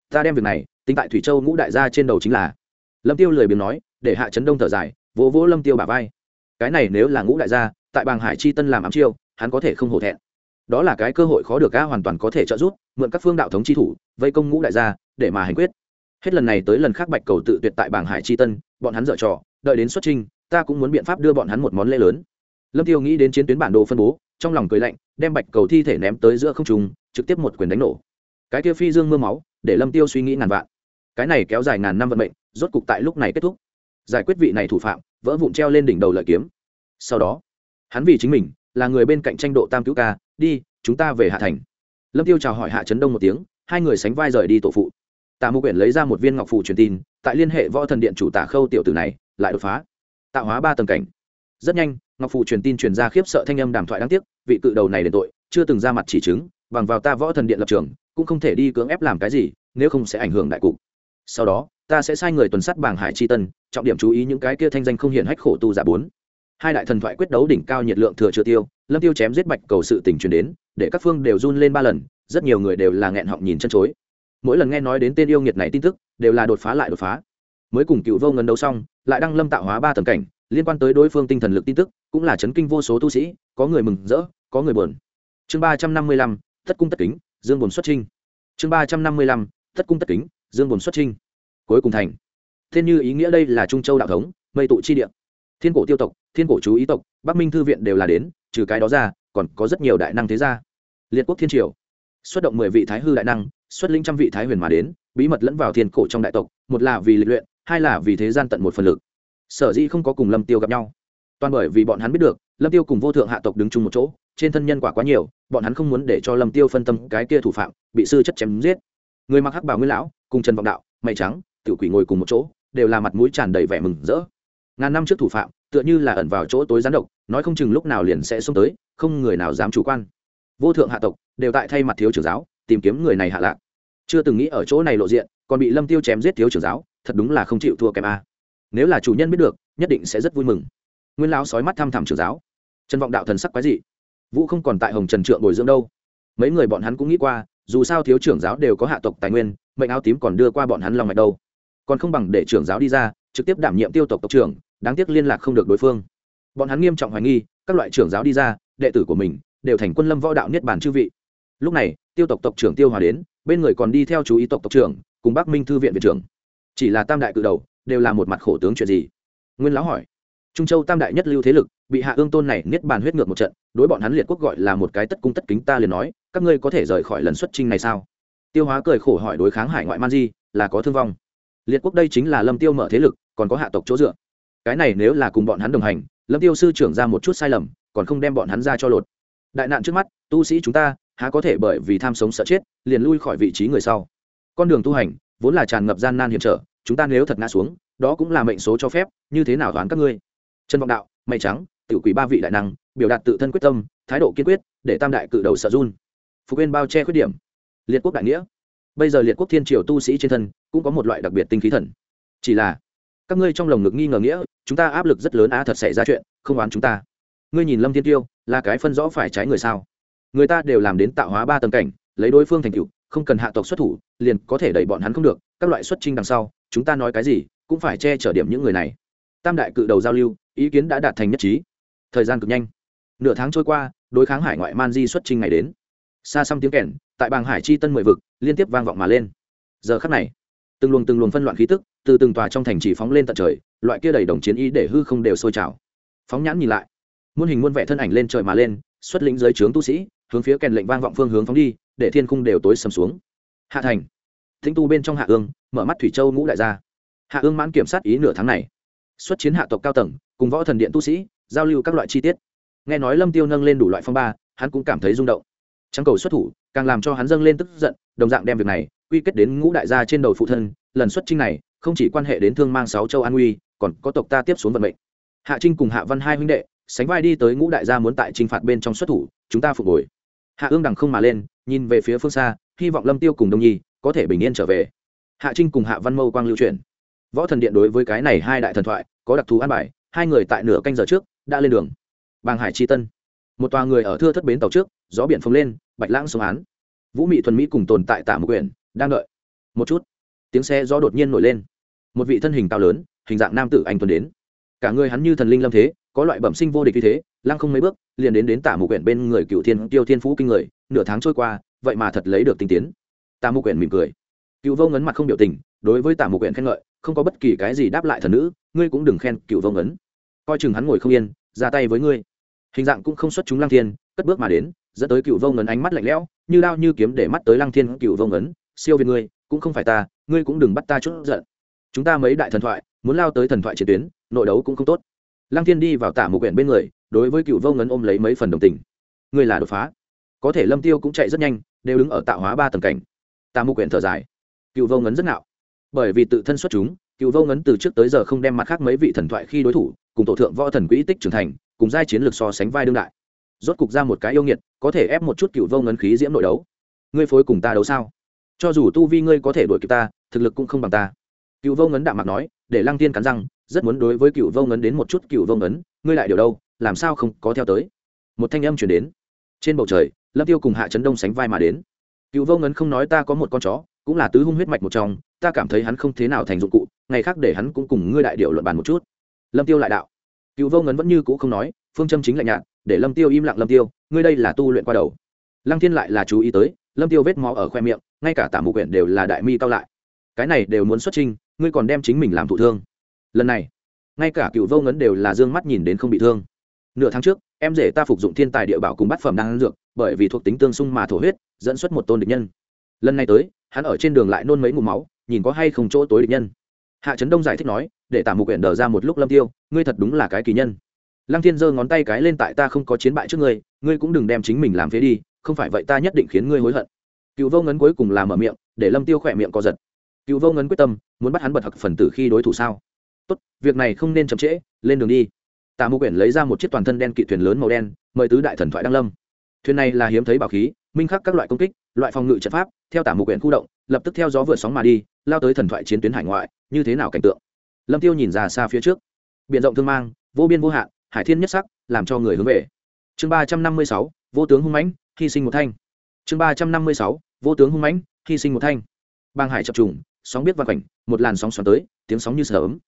Ta đem việc này, tính tại thủy châu ngũ đại gia trên đầu chính là. Lâm tiêu lười biếng nói, để hạ chấn đông thở dài, vỗ vỗ lâm tiêu bả vai. Cái này nếu là ngũ đại gia, tại bàng hải chi tân làm ám chiêu, hắn có thể không hổ thẹn. Đó là cái cơ hội khó được ga hoàn toàn có thể trợ giúp, mượn các phương đạo thống chi thủ, vây công ngũ đại gia, để mà hành quyết. Hết lần này tới lần khác bạch cầu tự tuyệt tại bàng hải chi tân, bọn hắn dở trò, đợi đến xuất trinh ta cũng muốn biện pháp đưa bọn hắn một món lễ lớn. Lâm tiêu nghĩ đến chiến tuyến bản đồ phân bố, trong lòng cười lạnh, đem bạch cầu thi thể ném tới giữa không trung, trực tiếp một quyền đánh nổ. Cái kia phi dương mưa máu, để lâm tiêu suy nghĩ ngàn vạn. Cái này kéo dài ngàn năm vận mệnh, rốt cục tại lúc này kết thúc. Giải quyết vị này thủ phạm, vỡ vụn treo lên đỉnh đầu lợi kiếm. Sau đó, hắn vì chính mình, là người bên cạnh tranh độ tam cứu ca, đi, chúng ta về hạ thành. Lâm tiêu chào hỏi hạ trấn đông một tiếng, hai người sánh vai rời đi tổ phụ. Tạ Mưu quyển lấy ra một viên ngọc phù truyền tin, tại liên hệ võ thần điện chủ tả khâu tiểu tử này, lại đột phá tạo hóa ba tầng cảnh. Rất nhanh, ngọc phù truyền tin truyền ra khiếp sợ thanh âm đàm thoại đáng tiếc, vị cự đầu này đền tội, chưa từng ra mặt chỉ chứng, bằng vào ta võ thần điện lập trường, cũng không thể đi cưỡng ép làm cái gì, nếu không sẽ ảnh hưởng đại cục. Sau đó, ta sẽ sai người tuần sát bảng hải chi tân, trọng điểm chú ý những cái kia thanh danh không hiển hách khổ tu giả bốn. Hai đại thần thoại quyết đấu đỉnh cao nhiệt lượng thừa chưa tiêu, lâm tiêu chém giết bạch cầu sự tình truyền đến, để các phương đều run lên ba lần, rất nhiều người đều là nghẹn họng nhìn chân chối. Mỗi lần nghe nói đến tên yêu nghiệt này tin tức, đều là đột phá lại đột phá. Mới cùng cựu vô ngân đấu xong lại đăng lâm tạo hóa ba tầng cảnh, liên quan tới đối phương tinh thần lực tin tức, cũng là chấn kinh vô số tu sĩ, có người mừng rỡ, có người buồn. Chương ba trăm năm mươi lăm, thất cung tất kính, dương buồn xuất trinh chương ba trăm năm mươi lăm, thất cung tất kính, dương buồn xuất trinh cuối cùng thành. Thiên như ý nghĩa đây là trung châu đạo thống, mây tụ chi địa. Thiên cổ tiêu tộc, thiên cổ chú ý tộc, bắc minh thư viện đều là đến, trừ cái đó ra, còn có rất nhiều đại năng thế gia. Liệt quốc thiên triều. Xuất động mười vị thái hư đại năng, xuất linh trăm vị thái huyền mà đến, bí mật lẫn vào thiên cổ trong đại tộc, một là vì lịch luyện hai là vì thế gian tận một phần lực. Sở dĩ không có cùng lâm tiêu gặp nhau. Toàn bởi vì bọn hắn biết được, lâm tiêu cùng vô thượng hạ tộc đứng chung một chỗ, trên thân nhân quả quá nhiều, bọn hắn không muốn để cho lâm tiêu phân tâm cái kia thủ phạm, bị sư chất chém giết. Người mặc hắc bảo nguyên lão, cùng trần vọng đạo mày trắng, tiểu quỷ ngồi cùng một chỗ, đều là mặt mũi tràn đầy vẻ mừng rỡ. Ngàn năm trước thủ phạm, tựa như là ẩn vào chỗ tối gián độc, nói không chừng lúc nào liền sẽ xông tới, không người nào dám chủ quan. Vô thượng hạ tộc, đều tại thay mặt thiếu trưởng giáo, tìm kiếm người này hạ lạc. Chưa từng nghĩ ở chỗ này lộ diện, còn bị lâm tiêu chém giết thiếu trưởng giáo thật đúng là không chịu thua kém a. Nếu là chủ nhân biết được, nhất định sẽ rất vui mừng. Nguyên lão sói mắt thăm thẳm trưởng giáo. Trần vọng đạo thần sắc quái dị. Vũ không còn tại hồng trần trượng bồi dưỡng đâu. Mấy người bọn hắn cũng nghĩ qua, dù sao thiếu trưởng giáo đều có hạ tộc tài nguyên, mệnh áo tím còn đưa qua bọn hắn lòng mạch đâu. Còn không bằng để trưởng giáo đi ra, trực tiếp đảm nhiệm tiêu tộc tộc trưởng, đáng tiếc liên lạc không được đối phương. Bọn hắn nghiêm trọng hoài nghi, các loại trưởng giáo đi ra, đệ tử của mình đều thành quân lâm võ đạo niết bàn chư vị. Lúc này, tiêu tộc tộc trưởng tiêu hòa đến, bên người còn đi theo chú ý tộc tộc trưởng, cùng bắc minh thư viện viện trưởng chỉ là tam đại cự đầu, đều là một mặt khổ tướng chuyện gì? Nguyên lão hỏi. Trung châu tam đại nhất lưu thế lực, bị hạ ương tôn này niết bàn huyết ngược một trận, đối bọn hắn liệt quốc gọi là một cái tất cung tất kính ta liền nói, các ngươi có thể rời khỏi lần xuất trinh này sao? Tiêu hóa cười khổ hỏi đối kháng hải ngoại man di, là có thương vong. Liệt quốc đây chính là lâm tiêu mở thế lực, còn có hạ tộc chỗ dựa. Cái này nếu là cùng bọn hắn đồng hành, lâm tiêu sư trưởng ra một chút sai lầm, còn không đem bọn hắn ra cho lột. Đại nạn trước mắt, tu sĩ chúng ta, há có thể bởi vì tham sống sợ chết, liền lui khỏi vị trí người sau. Con đường tu hành, vốn là tràn ngập gian nan hiểm trở chúng ta nếu thật ngã xuống, đó cũng là mệnh số cho phép, như thế nào đoán các ngươi? Trần vọng đạo, mày trắng tự quỷ ba vị đại năng, biểu đạt tự thân quyết tâm, thái độ kiên quyết, để tam đại cự đầu sợ run. Phục quên bao che khuyết điểm. Liệt quốc đại nghĩa. Bây giờ liệt quốc thiên triều tu sĩ trên thân, cũng có một loại đặc biệt tinh khí thần. Chỉ là, các ngươi trong lồng ngực nghi ngờ nghĩa, chúng ta áp lực rất lớn á thật xảy ra chuyện, không oán chúng ta. Ngươi nhìn lâm thiên tiêu, là cái phân rõ phải trái người sao? Người ta đều làm đến tạo hóa ba tầng cảnh, lấy đối phương thành tựu, không cần hạ tộc xuất thủ, liền có thể đẩy bọn hắn không được, các loại xuất trinh đằng sau chúng ta nói cái gì cũng phải che chở điểm những người này. Tam đại cự đầu giao lưu, ý kiến đã đạt thành nhất trí. Thời gian cực nhanh. Nửa tháng trôi qua, đối kháng hải ngoại man di xuất trình ngày đến. Xa xăm tiếng kèn, tại bàng hải chi tân mười vực, liên tiếp vang vọng mà lên. Giờ khắc này, từng luồng từng luồng phân loạn khí tức từ từng tòa trong thành chỉ phóng lên tận trời, loại kia đầy đồng chiến ý để hư không đều sôi trào. Phóng nhãn nhìn lại, muôn hình muôn vẻ thân ảnh lên trời mà lên, xuất lĩnh dưới trướng tu sĩ, hướng phía kèn lệnh vang vọng phương hướng phóng đi, để thiên khung đều tối sầm xuống. Hạ thành thính tu bên trong hạ ương, mở mắt thủy châu ngũ đại gia. Hạ ương mãn kiểm sát ý nửa tháng này. Xuất chiến hạ tộc cao tầng, cùng võ thần điện tu sĩ, giao lưu các loại chi tiết. Nghe nói lâm tiêu nâng lên đủ loại phong ba, hắn cũng cảm thấy rung động. Trắng cầu xuất thủ, càng làm cho hắn dâng lên tức giận, đồng dạng đem việc này quy kết đến ngũ đại gia trên đầu phụ thân, lần xuất trinh này không chỉ quan hệ đến thương mang sáu châu an uy còn có tộc ta tiếp xuống vận mệnh. Hạ trinh cùng hạ văn hai huynh đệ, sánh vai đi tới ngũ đại gia muốn tại trinh phạt bên trong xuất thủ, chúng ta phục hồi. Hạ ương đằng không mà lên, nhìn về phía phương xa, hy vọng lâm tiêu cùng đông nhi có thể bình yên trở về. Hạ trinh cùng hạ văn mâu quang lưu truyền võ thần điện đối với cái này hai đại thần thoại, có đặc thù an bài, hai người tại nửa canh giờ trước đã lên đường. Bàng hải chi tân. Một tòa người ở thưa thất bến tàu trước, gió biển phồng lên, bạch lãng sông án vũ mị thuần mỹ cùng tồn tại tả một quyển đang đợi. Một chút, tiếng xe gió đột nhiên nổi lên. Một vị thân hình cao lớn, hình dạng nam tử anh tuần đến. Cả người hắn như thần linh lâm thế, có loại bẩm sinh vô địch như thế, lăng không mấy bước, liền đến đến tả một quyển bên người cựu thiên tiêu thiên phú kinh người, nửa tháng trôi qua, vậy mà thật lấy được tinh tiến tả mục quyển mỉm cười. Cựu vô ngấn mặt không biểu tình, đối với tả mục quyển khen ngợi, không có bất kỳ cái gì đáp lại thần nữ, ngươi cũng đừng khen cựu vô ngấn. Coi chừng hắn ngồi không yên, ra tay với ngươi. Hình dạng cũng không xuất chúng lăng thiên, cất bước mà đến, dẫn tới cựu vô ngấn ánh mắt lạnh lẽo, như lao như kiếm để mắt tới lăng thiên. Cựu vô ngấn, siêu việt ngươi, cũng không phải ta, ngươi cũng đừng bắt ta chút giận. Chúng ta mấy đại thần thoại, muốn lao tới thần thoại chiến tuyến, nội đấu cũng không tốt. Lăng thiên đi vào tả mục quyển bên người, đối với cựu vô ngấn ôm lấy mấy phần đồng tình. Ngươi là đột phá. Có thể lâm tiêu cũng chạy rất nhanh, đều đứng ở tạo hóa ba tầng cảnh tà mục quyển thở dài. Cựu vô ngấn rất nạo bởi vì tự thân xuất chúng, cựu vô ngấn từ trước tới giờ không đem mặt khác mấy vị thần thoại khi đối thủ, cùng tổ thượng võ thần quỹ tích trưởng thành, cùng giai chiến lược so sánh vai đương đại. Rốt cục ra một cái yêu nghiệt, có thể ép một chút cựu vô ngấn khí diễm nội đấu. Ngươi phối cùng ta đấu sao? Cho dù tu vi ngươi có thể đuổi kịp ta, thực lực cũng không bằng ta. Cựu vô ngấn đạm mặt nói, để lăng tiên cắn răng, rất muốn đối với cựu vô ngấn đến một chút cựu vô ngấn, ngươi lại điều đâu, làm sao không có theo tới? Một thanh âm chuyển đến. Trên bầu trời, lâm tiêu cùng hạ trấn đông sánh vai mà đến cựu vô ngấn không nói ta có một con chó cũng là tứ hung huyết mạch một trong ta cảm thấy hắn không thế nào thành dụng cụ ngày khác để hắn cũng cùng ngươi đại điệu luận bàn một chút. Lâm tiêu lại đạo. Cựu vô ngấn vẫn như cũ không nói phương châm chính lạnh nhạt để lâm tiêu im lặng lâm tiêu ngươi đây là tu luyện qua đầu. Lăng thiên lại là chú ý tới lâm tiêu vết máu ở khoe miệng ngay cả tả mục quyển đều là đại mi cao lại. Cái này đều muốn xuất trình, ngươi còn đem chính mình làm thụ thương. Lần này ngay cả cựu vô ngấn đều là dương mắt nhìn đến không bị thương. Nửa tháng trước em rể ta phục dụng thiên tài địa bảo cùng bát phẩm đang ăn dược bởi vì thuộc tính tương xung mà thổ huyết dẫn xuất một tôn địch nhân. Lần này tới, hắn ở trên đường lại nôn mấy ngụm máu, nhìn có hay không chỗ tối địch nhân. Hạ trấn đông giải thích nói, để tả mục quyển đờ ra một lúc lâm tiêu, ngươi thật đúng là cái kỳ nhân. Lăng thiên giơ ngón tay cái lên tại ta không có chiến bại trước ngươi ngươi cũng đừng đem chính mình làm phế đi, không phải vậy ta nhất định khiến ngươi hối hận. Cựu vô ngấn cuối cùng làm mở miệng, để lâm tiêu khỏe miệng co giật. Cựu vô ngấn quyết tâm, muốn bắt hắn bật hặc phần tử khi đối thủ sao? Tốt, việc này không nên chậm trễ, lên đường đi. Tả mục quyển lấy ra một chiếc toàn thân đen kỵ thuyền lớn màu đen, mời tứ đại thần thoại đăng lâm. Thuyền này là hiếm thấy bảo khí minh khắc các loại công kích, loại phòng ngự trận pháp, theo tả mục quyển khu động, lập tức theo gió vượt sóng mà đi, lao tới thần thoại chiến tuyến hải ngoại, như thế nào cảnh tượng? Lâm tiêu nhìn ra xa phía trước. Biển rộng thương mang, vô biên vô hạn, hải thiên nhất sắc, làm cho người hướng về. Chương ba trăm năm mươi sáu, vô tướng hung mãnh, hy sinh một thanh. Chương ba trăm năm mươi sáu, vô tướng hung mãnh, hy sinh một thanh. Bang hải chập trùng, sóng biết vang cảnh một làn sóng xoắn tới, tiếng sóng như sớm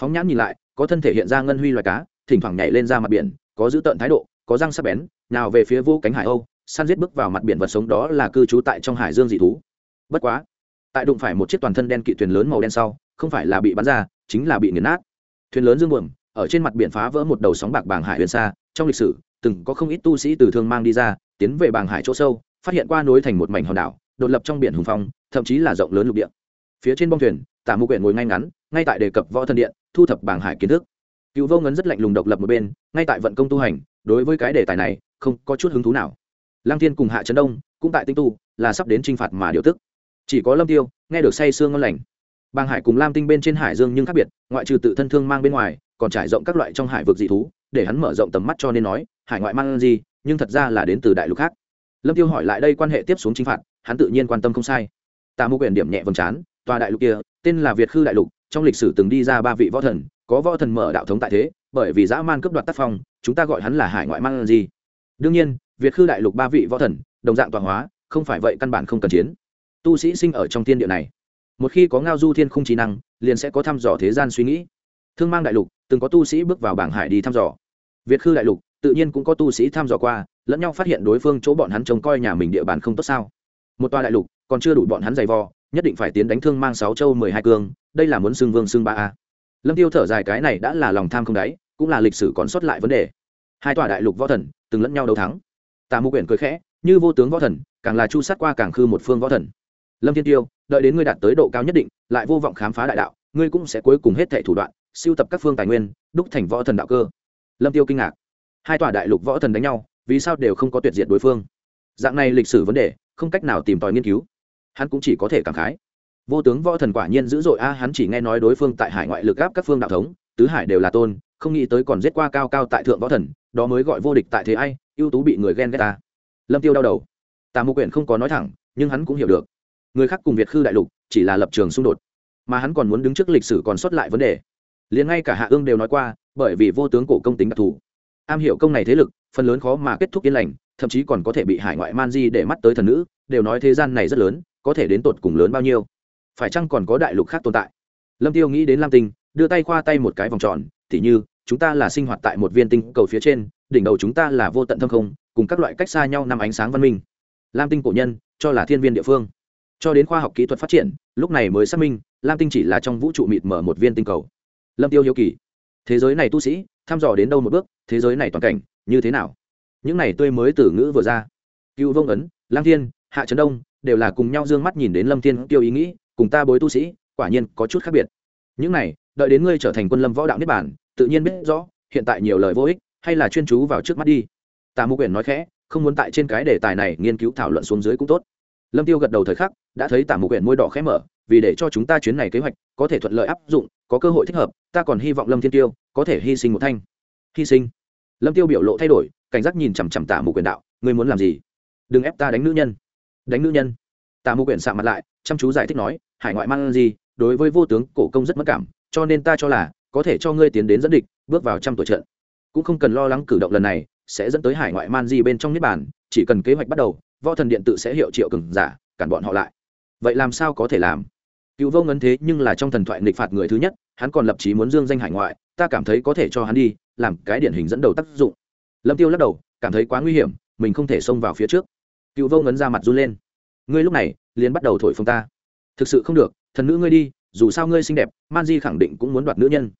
phóng nhãn nhìn lại, có thân thể hiện ra ngân huy loài cá, thỉnh thoảng nhảy lên ra mặt biển, có giữ tợn thái độ, có răng sắc bén, nào về phía vô cánh hải âu săn giết bước vào mặt biển vật sống đó là cư trú tại trong hải dương dị thú. Bất quá, tại đụng phải một chiếc toàn thân đen kỵ thuyền lớn màu đen sau, không phải là bị bắn ra, chính là bị nghiền nát. Thuyền lớn dương buồm, ở trên mặt biển phá vỡ một đầu sóng bạc bàng hải huyền xa, trong lịch sử, từng có không ít tu sĩ từ thương mang đi ra, tiến về bàng hải chỗ sâu, phát hiện qua nối thành một mảnh hòn đảo, đột lập trong biển hùng phong, thậm chí là rộng lớn lục địa. Phía trên bông thuyền tả Mưu quyển ngồi ngay ngắn, ngay tại đề cập võ thần điện, thu thập bảng hải kiến thức. Cựu vô ngấn rất lạnh lùng độc lập một bên, ngay tại vận công tu hành, đối với cái đề tài này, không có chút hứng thú nào lăng thiên cùng hạ trấn đông cũng tại tinh tu, là sắp đến t r i n h phạt mà điều tức. Chỉ có lâm tiêu nghe được say sương ngon lành. Bàng hải cùng lam tinh bên trên hải dương nhưng khác biệt, ngoại trừ tự thân thương mang bên ngoài, còn trải rộng các loại trong hải vực dị thú, để hắn mở rộng tầm mắt cho nên nói, hải ngoại mang gì, nhưng thật ra là đến từ đại lục khác. Lâm tiêu hỏi lại đây quan hệ tiếp xuống chính phạt, hắn tự nhiên quan tâm không sai. Tà mưu quyền điểm nhẹ vầng trán, tòa đại lục kia, tên là việt khư đại lục, trong lịch sử từng đi ra ba vị võ thần, có võ thần mở đạo thống tại thế, bởi vì dã man cướp đoạt tác phong, chúng ta gọi hắn là hải ngoại mang gì. Đương nhiên việt khư đại lục ba vị võ thần, đồng dạng tọa hóa, không phải vậy căn bản không cần chiến. Tu sĩ sinh ở trong thiên địa này, một khi có ngao du thiên không trí năng, liền sẽ có thăm dò thế gian suy nghĩ. Thương mang đại lục, từng có tu sĩ bước vào bảng hải đi thăm dò. Việt khư đại lục, tự nhiên cũng có tu sĩ thăm dò qua, lẫn nhau phát hiện đối phương chỗ bọn hắn trông coi nhà mình địa bàn không tốt sao. Một tòa đại lục, còn chưa đủ bọn hắn giày vò, nhất định phải tiến đánh thương mang sáu châu mười hai cương, đây là muốn xưng vương xưng ba a. Lâm tiêu thở dài cái này đã là lòng tham không đáy, cũng là lịch sử còn sót lại vấn đề. Hai tòa đại lục võ thần, từng lẫn nhau đấu thắng tạ mục quyển cười khẽ, như vô tướng võ thần, càng là chu sát qua càng khư một phương võ thần. Lâm thiên tiêu, đợi đến ngươi đạt tới độ cao nhất định, lại vô vọng khám phá đại đạo, ngươi cũng sẽ cuối cùng hết thệ thủ đoạn, siêu tập các phương tài nguyên, đúc thành võ thần đạo cơ. Lâm tiêu kinh ngạc. Hai tòa đại lục võ thần đánh nhau, vì sao đều không có tuyệt diệt đối phương? Dạng này lịch sử vấn đề, không cách nào tìm tòi nghiên cứu. Hắn cũng chỉ có thể cảm khái. Vô tướng võ thần quả nhiên dữ dội a, hắn chỉ nghe nói đối phương tại hải ngoại lực gáp các phương đạo thống, tứ hải đều là tôn không nghĩ tới còn giết qua cao cao tại thượng võ thần, đó mới gọi vô địch tại thế ai, ưu tú bị người ghen ghét ta. Lâm tiêu đau đầu. Tà mục quyển không có nói thẳng, nhưng hắn cũng hiểu được. Người khác cùng việt khư đại lục, chỉ là lập trường xung đột. Mà hắn còn muốn đứng trước lịch sử còn sót lại vấn đề. Liền ngay cả hạ ương đều nói qua, bởi vì vô tướng cổ công tính đặc thù. Am hiểu công này thế lực, phần lớn khó mà kết thúc yên lành, thậm chí còn có thể bị hải ngoại man di để mắt tới thần nữ, đều nói thế gian này rất lớn, có thể đến tột cùng lớn bao nhiêu. Phải chăng còn có đại lục khác tồn tại? Lâm tiêu nghĩ đến lam tinh, đưa tay khoa tay một cái vòng tròn tỉ như, chúng ta là sinh hoạt tại một viên tinh cầu phía trên, đỉnh đầu chúng ta là vô tận thâm không, cùng các loại cách xa nhau năm ánh sáng văn minh. Lam tinh cổ nhân, cho là thiên viên địa phương. Cho đến khoa học kỹ thuật phát triển, lúc này mới xác minh, lam tinh chỉ là trong vũ trụ mịt mở một viên tinh cầu. Lâm tiêu hiếu kỳ. Thế giới này tu sĩ, thăm dò đến đâu một bước, thế giới này toàn cảnh, như thế nào? Những này tươi mới từ ngữ vừa ra. Cựu vông ấn, lang thiên, hạ trấn đông, đều là cùng nhau d ư ơ n g mắt nhìn đến lâm thiên tiêu ý nghĩ, cùng ta bối tu sĩ, quả nhiên có chút khác biệt. Những này đợi đến ngươi trở thành quân lâm võ đạo niết bản tự nhiên biết rõ, hiện tại nhiều lời vô ích, hay là chuyên chú vào trước mắt đi. Tà Mưu quyển nói khẽ, không muốn tại trên cái đề tài này nghiên cứu thảo luận xuống dưới cũng tốt. Lâm tiêu gật đầu thời khắc, đã thấy tả mục quyển môi đỏ khẽ mở, vì để cho chúng ta chuyến này kế hoạch có thể thuận lợi áp dụng, có cơ hội thích hợp, ta còn hy vọng lâm thiên tiêu có thể hy sinh một thanh. Hy sinh. Lâm tiêu biểu lộ thay đổi, cảnh giác nhìn chằm chằm tả mục quyền đạo, ngươi muốn làm gì? Đừng ép ta đánh nữ nhân. Đánh nữ nhân? Tả mục quyền sạ mặt lại, chăm chú giải thích nói, hải ngoại mang gì, đối với vô tướng cổ công rất mất cảm cho nên ta cho là, có thể cho ngươi tiến đến dẫn địch, bước vào trăm tuổi trận. Cũng không cần lo lắng cử động lần này, sẽ dẫn tới hải ngoại man di bên trong niết bàn, chỉ cần kế hoạch bắt đầu, võ thần điện tự sẽ hiệu triệu cừng giả, cản bọn họ lại. Vậy làm sao có thể làm? Cựu vô ngấn thế nhưng là trong thần thoại nghịch phạt người thứ nhất, hắn còn lập chí muốn dương danh hải ngoại, ta cảm thấy có thể cho hắn đi, làm cái điển hình dẫn đầu tác dụng. Lâm tiêu lắc đầu, cảm thấy quá nguy hiểm, mình không thể xông vào phía trước. Cựu vô ngấn ra mặt run lên. Ngươi lúc này, liền bắt đầu thổi phồng ta. Thực sự không được, thần nữ ngươi đi dù sao ngươi xinh đẹp, man di khẳng định cũng muốn đoạt nữ nhân.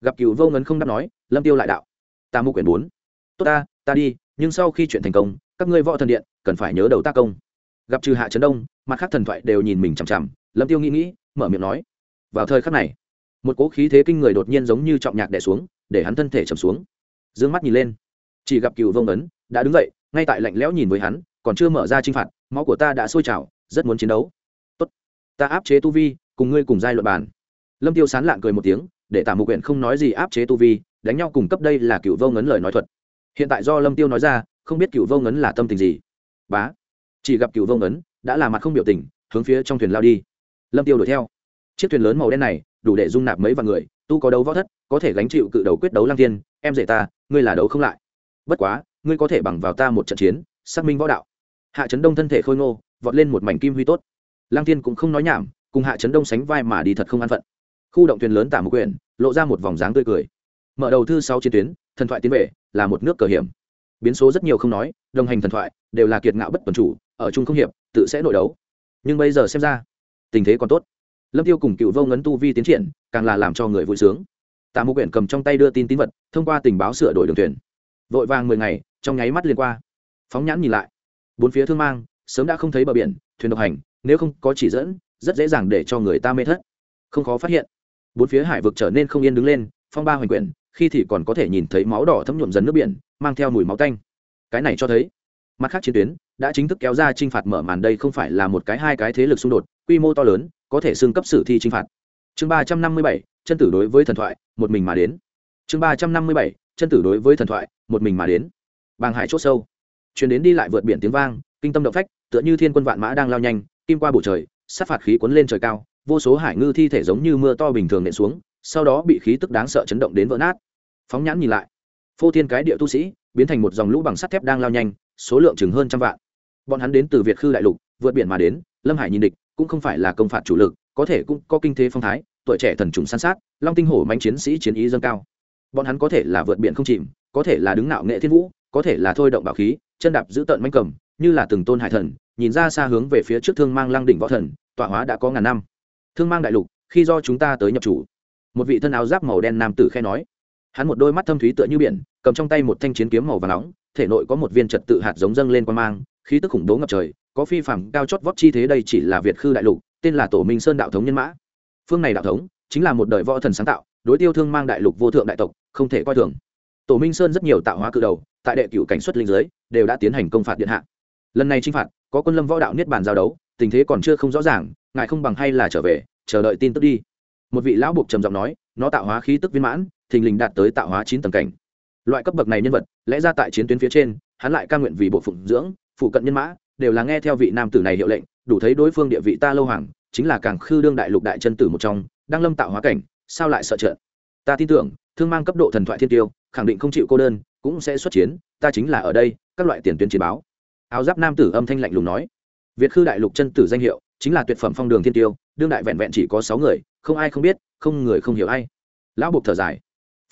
Gặp cựu vô ngấn không đáp nói, lâm tiêu lại đạo. Ta mua quyển bốn. Tốt ta ta đi, nhưng sau khi chuyện thành công, các ngươi võ thần điện, cần phải nhớ đầu ta công. Gặp trừ hạ trấn đông, mặt khác thần thoại đều nhìn mình chằm chằm, lâm tiêu nghĩ nghĩ, mở miệng nói. Vào thời khắc này, một cỗ khí thế kinh người đột nhiên giống như trọng nhạc đè xuống, để hắn thân thể trầm xuống. D mắt nhìn lên. Chỉ gặp cựu vông ấn đã đứng dậy, ngay tại lạnh lẽo nhìn với hắn, còn chưa mở ra chinh phạt, máu của ta đã sôi trào, rất muốn chiến đấu. Tốt, ta áp chế tu vi cùng ngươi cùng giai luận bàn. Lâm tiêu sán lạng cười một tiếng, để tả mục huyện không nói gì áp chế tu vi, đánh nhau cùng cấp đây là cựu vô ngấn lời nói thuật. Hiện tại do lâm tiêu nói ra, không biết cựu vô ngấn là tâm tình gì. Bá, chỉ gặp cựu vô ngấn đã là mặt không biểu tình, hướng phía trong thuyền lao đi. Lâm tiêu đuổi theo. Chiếc thuyền lớn màu đen này, đủ để dung nạp mấy vạn người, tu có đấu võ thất, có thể gánh chịu cự đầu quyết đấu lang tiên em dạy ta, ngươi là đấu không lại. Bất quá, ngươi có thể bằng vào ta một trận chiến, xác minh võ đạo. Hạ trấn đông thân thể khôi ngô, vọt lên một mảnh kim huy tốt. Lang tiên cũng không nói nhảm cùng hạ trấn đông sánh vai mà đi thật không an phận. Khu động thuyền lớn tả một quyền lộ ra một vòng dáng tươi cười. Mở đầu thư sau chiến tuyến, thần thoại tiến về, là một nước cờ hiểm. Biến số rất nhiều không nói, đồng hành thần thoại, đều là kiệt ngạo bất tuần chủ, ở chung không hiệp, tự sẽ nội đấu. Nhưng bây giờ xem ra, tình thế còn tốt. Lâm tiêu cùng cựu vô ngấn tu vi tiến triển, càng là làm cho người vui sướng. Tạ mục quyển cầm trong tay đưa tin tín vật, thông qua tình báo sửa đổi đường thuyền. Vội vàng mười ngày, trong nháy mắt liên qua. Phóng nhãn nhìn lại. Bốn phía thương mang, sớm đã không thấy bờ biển, thuyền độc hành, nếu không có chỉ dẫn rất dễ dàng để cho người ta mê thất. Không khó phát hiện. Bốn phía hải vực trở nên không yên đứng lên, phong ba hoành quyển, khi thì còn có thể nhìn thấy máu đỏ thấm nhuộm dần nước biển, mang theo mùi máu tanh. Cái này cho thấy, mặt khác chiến tuyến đã chính thức kéo ra t r i n h phạt mở màn đây không phải là một cái hai cái thế lực xung đột, quy mô to lớn, có thể xưng cấp sử thi t r i n h phạt. Chương ba trăm năm mươi bảy, chân tử đối với thần thoại, một mình mà đến. Chương ba trăm năm mươi bảy, chân tử đối với thần thoại, một mình mà đến. Bàng hải c h ỗ sâu. Chuyển đến đi lại vượt biển tiếng vang, kinh tâm động phách, tựa như thiên quân vạn mã đang lao nhanh, kim qua bầu trời sát phạt khí cuốn lên trời cao, vô số hải ngư thi thể giống như mưa to bình thường nện xuống, sau đó bị khí tức đáng sợ chấn động đến vỡ nát. Phóng nhãn nhìn lại, phô thiên cái địa tu sĩ, biến thành một dòng lũ bằng sắt thép đang lao nhanh, số lượng chừng hơn trăm vạn. Bọn hắn đến từ việt khư đại lục, vượt biển mà đến, lâm hải nhìn địch, cũng không phải là công phạt chủ lực, có thể cũng có kinh thế phong thái, tuổi trẻ thần trùng san sát, long tinh hổ manh chiến sĩ chiến ý dâng cao. Bọn hắn có thể là vượt biển không chìm, có thể là đứng nạo nghệ thiên vũ, có thể là thôi động bảo khí, chân đạp giữ tợn manh cầm, như là từng tôn hải thần nhìn ra xa hướng về phía trước thương mang lăng đỉnh võ thần, tọa hóa đã có ngàn năm. Thương mang đại lục, khi do chúng ta tới nhập chủ. Một vị thân áo giáp màu đen nam tử khe nói. Hắn một đôi mắt thâm thúy tựa như biển, cầm trong tay một thanh chiến kiếm màu và nóng, thể nội có một viên trật tự hạt giống dâng lên quan mang, khí tức khủng bố ngập trời, có phi phạm cao chót vót chi thế đây chỉ là việt khư đại lục, tên là tổ minh sơn đạo thống nhân mã. Phương này đạo thống, chính là một đời võ thần sáng tạo, đối tiêu thương mang đại lục vô thượng đại tộc, không thể coi thường. Tổ minh sơn rất nhiều tạo hóa cự đầu, tại đệ cựu cảnh xuất linh giới, đều đã tiến hành công phạt điện hạ. Lần này chinh phạt có quân lâm võ đạo niết bàn giao đấu, tình thế còn chưa không rõ ràng, ngài không bằng hay là trở về, chờ đợi tin tức đi. Một vị lão buộc trầm giọng nói, nó tạo hóa khí tức viên mãn, thình lình đạt tới tạo hóa chín tầng cảnh. Loại cấp bậc này nhân vật, lẽ ra tại chiến tuyến phía trên, hắn lại ca nguyện vì bộ phụng dưỡng, phụ cận nhân mã, đều là nghe theo vị nam tử này hiệu lệnh, đủ thấy đối phương địa vị ta lâu hoàng, chính là càng khư đương đại lục đại chân tử một trong, đang lâm tạo hóa cảnh, sao lại sợ trợn? Ta tin tưởng, thương mang cấp độ thần thoại thiên tiêu, khẳng định không chịu cô đơn, cũng sẽ xuất chiến, ta chính là ở đây, các loại tiền tuyến chiến báo áo giáp nam tử âm thanh lạnh lùng nói. Việt khư đại lục chân tử danh hiệu, chính là tuyệt phẩm phong đường thiên tiêu, đương đại vẹn vẹn chỉ có sáu người, không ai không biết, không người không hiểu ai. Lão buộc thở dài.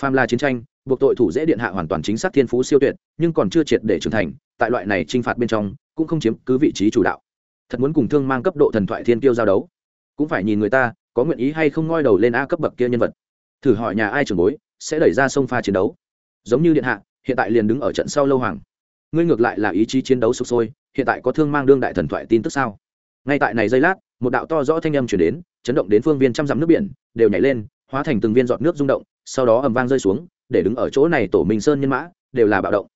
Phàm là chiến tranh, buộc tội thủ dễ điện hạ hoàn toàn chính xác thiên phú siêu tuyệt, nhưng còn chưa triệt để trưởng thành, tại loại này t r i n h phạt bên trong, cũng không chiếm cứ vị trí chủ đạo. Thật muốn cùng thương mang cấp độ thần thoại thiên tiêu giao đấu. Cũng phải nhìn người ta, có nguyện ý hay không ngoi đầu lên a cấp bậc kia nhân vật. Thử hỏi nhà ai trưởng bối, sẽ đẩy ra sông pha chiến đấu. Giống như điện hạ, hiện tại liền đứng ở trận sau lâu hoàng ngươi ngược lại là ý chí chiến đấu sục sôi, hiện tại có thương mang đương đại thần thoại tin tức sao? Ngay tại này giây lát, một đạo to rõ thanh âm chuyển đến, chấn động đến phương viên trăm dặm nước biển, đều nhảy lên, hóa thành từng viên giọt nước rung động, sau đó ầm vang rơi xuống, để đứng ở chỗ này tổ minh sơn nhân mã, đều là bạo động.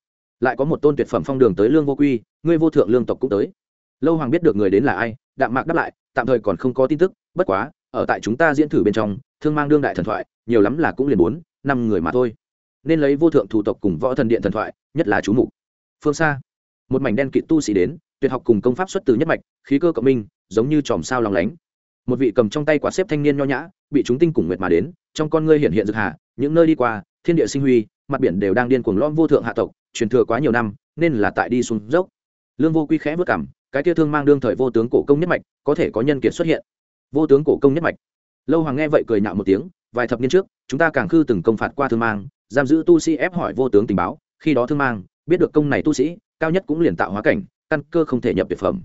Lại có một tôn tuyệt phẩm phong đường tới lương vô quy, ngươi vô thượng lương tộc cũng tới. Lâu hoàng biết được người đến là ai, đạm mạc đáp lại, tạm thời còn không có tin tức, bất quá, ở tại chúng ta diễn thử bên trong, thương mang đương đại thần thoại, nhiều lắm là cũng liền bốn, năm người mà thôi. Nên lấy vô thượng thủ tộc cùng võ thần điện thần thoại, nhất là chú mục phương xa. Một mảnh đen kịt tu sĩ đến, tuyệt học cùng công pháp xuất từ nhất mạch, khí cơ cộng minh, giống như chòm sao lòng lánh. Một vị cầm trong tay quả xếp thanh niên nho nhã, bị chúng tinh cùng nguyệt mà đến, trong con ngươi hiện hiện dược hạ những nơi đi qua, thiên địa sinh huy, mặt biển đều đang điên cuồng lõm vô thượng hạ tộc, truyền thừa quá nhiều năm, nên là tại đi xuống dốc. Lương vô quy khẽ vất cảm cái kia thương mang đương thời vô tướng cổ công nhất mạch, có thể có nhân kiệt xuất hiện. Vô tướng cổ công nhất mạch. Lâu hoàng nghe vậy cười nhạo một tiếng, vài thập niên trước, chúng ta càng khư từng công phạt qua thương mang, giam giữ tu sĩ ép hỏi vô tướng tình báo, khi đó thương mang biết được công này tu sĩ, cao nhất cũng liền tạo hóa cảnh, căn cơ không thể nhập tuyệt phẩm.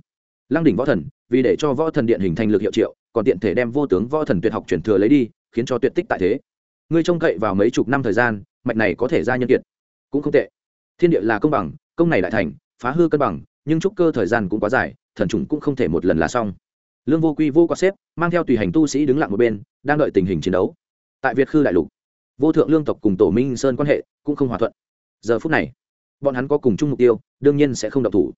Lăng đỉnh võ thần, vì để cho võ thần điện hình thành lực hiệu triệu, còn tiện thể đem vô tướng võ thần tuyệt học truyền thừa lấy đi, khiến cho tuyệt tích tại thế. Ngươi trông cậy vào mấy chục năm thời gian, mạch này có thể ra nhân kiệt. Cũng không tệ. Thiên địa là công bằng, công này lại thành, phá hư cân bằng, nhưng trúc cơ thời gian cũng quá dài, thần trùng cũng không thể một lần là xong. Lương vô quy vô quá xếp, mang theo tùy hành tu sĩ đứng lặng một bên, đang đợi tình hình chiến đấu. Tại việt khư đại lục, vô thượng lương tộc cùng tổ minh sơn quan hệ cũng không hòa thuận. Giờ phút này bọn hắn có cùng chung mục tiêu, đương nhiên sẽ không độc thủ.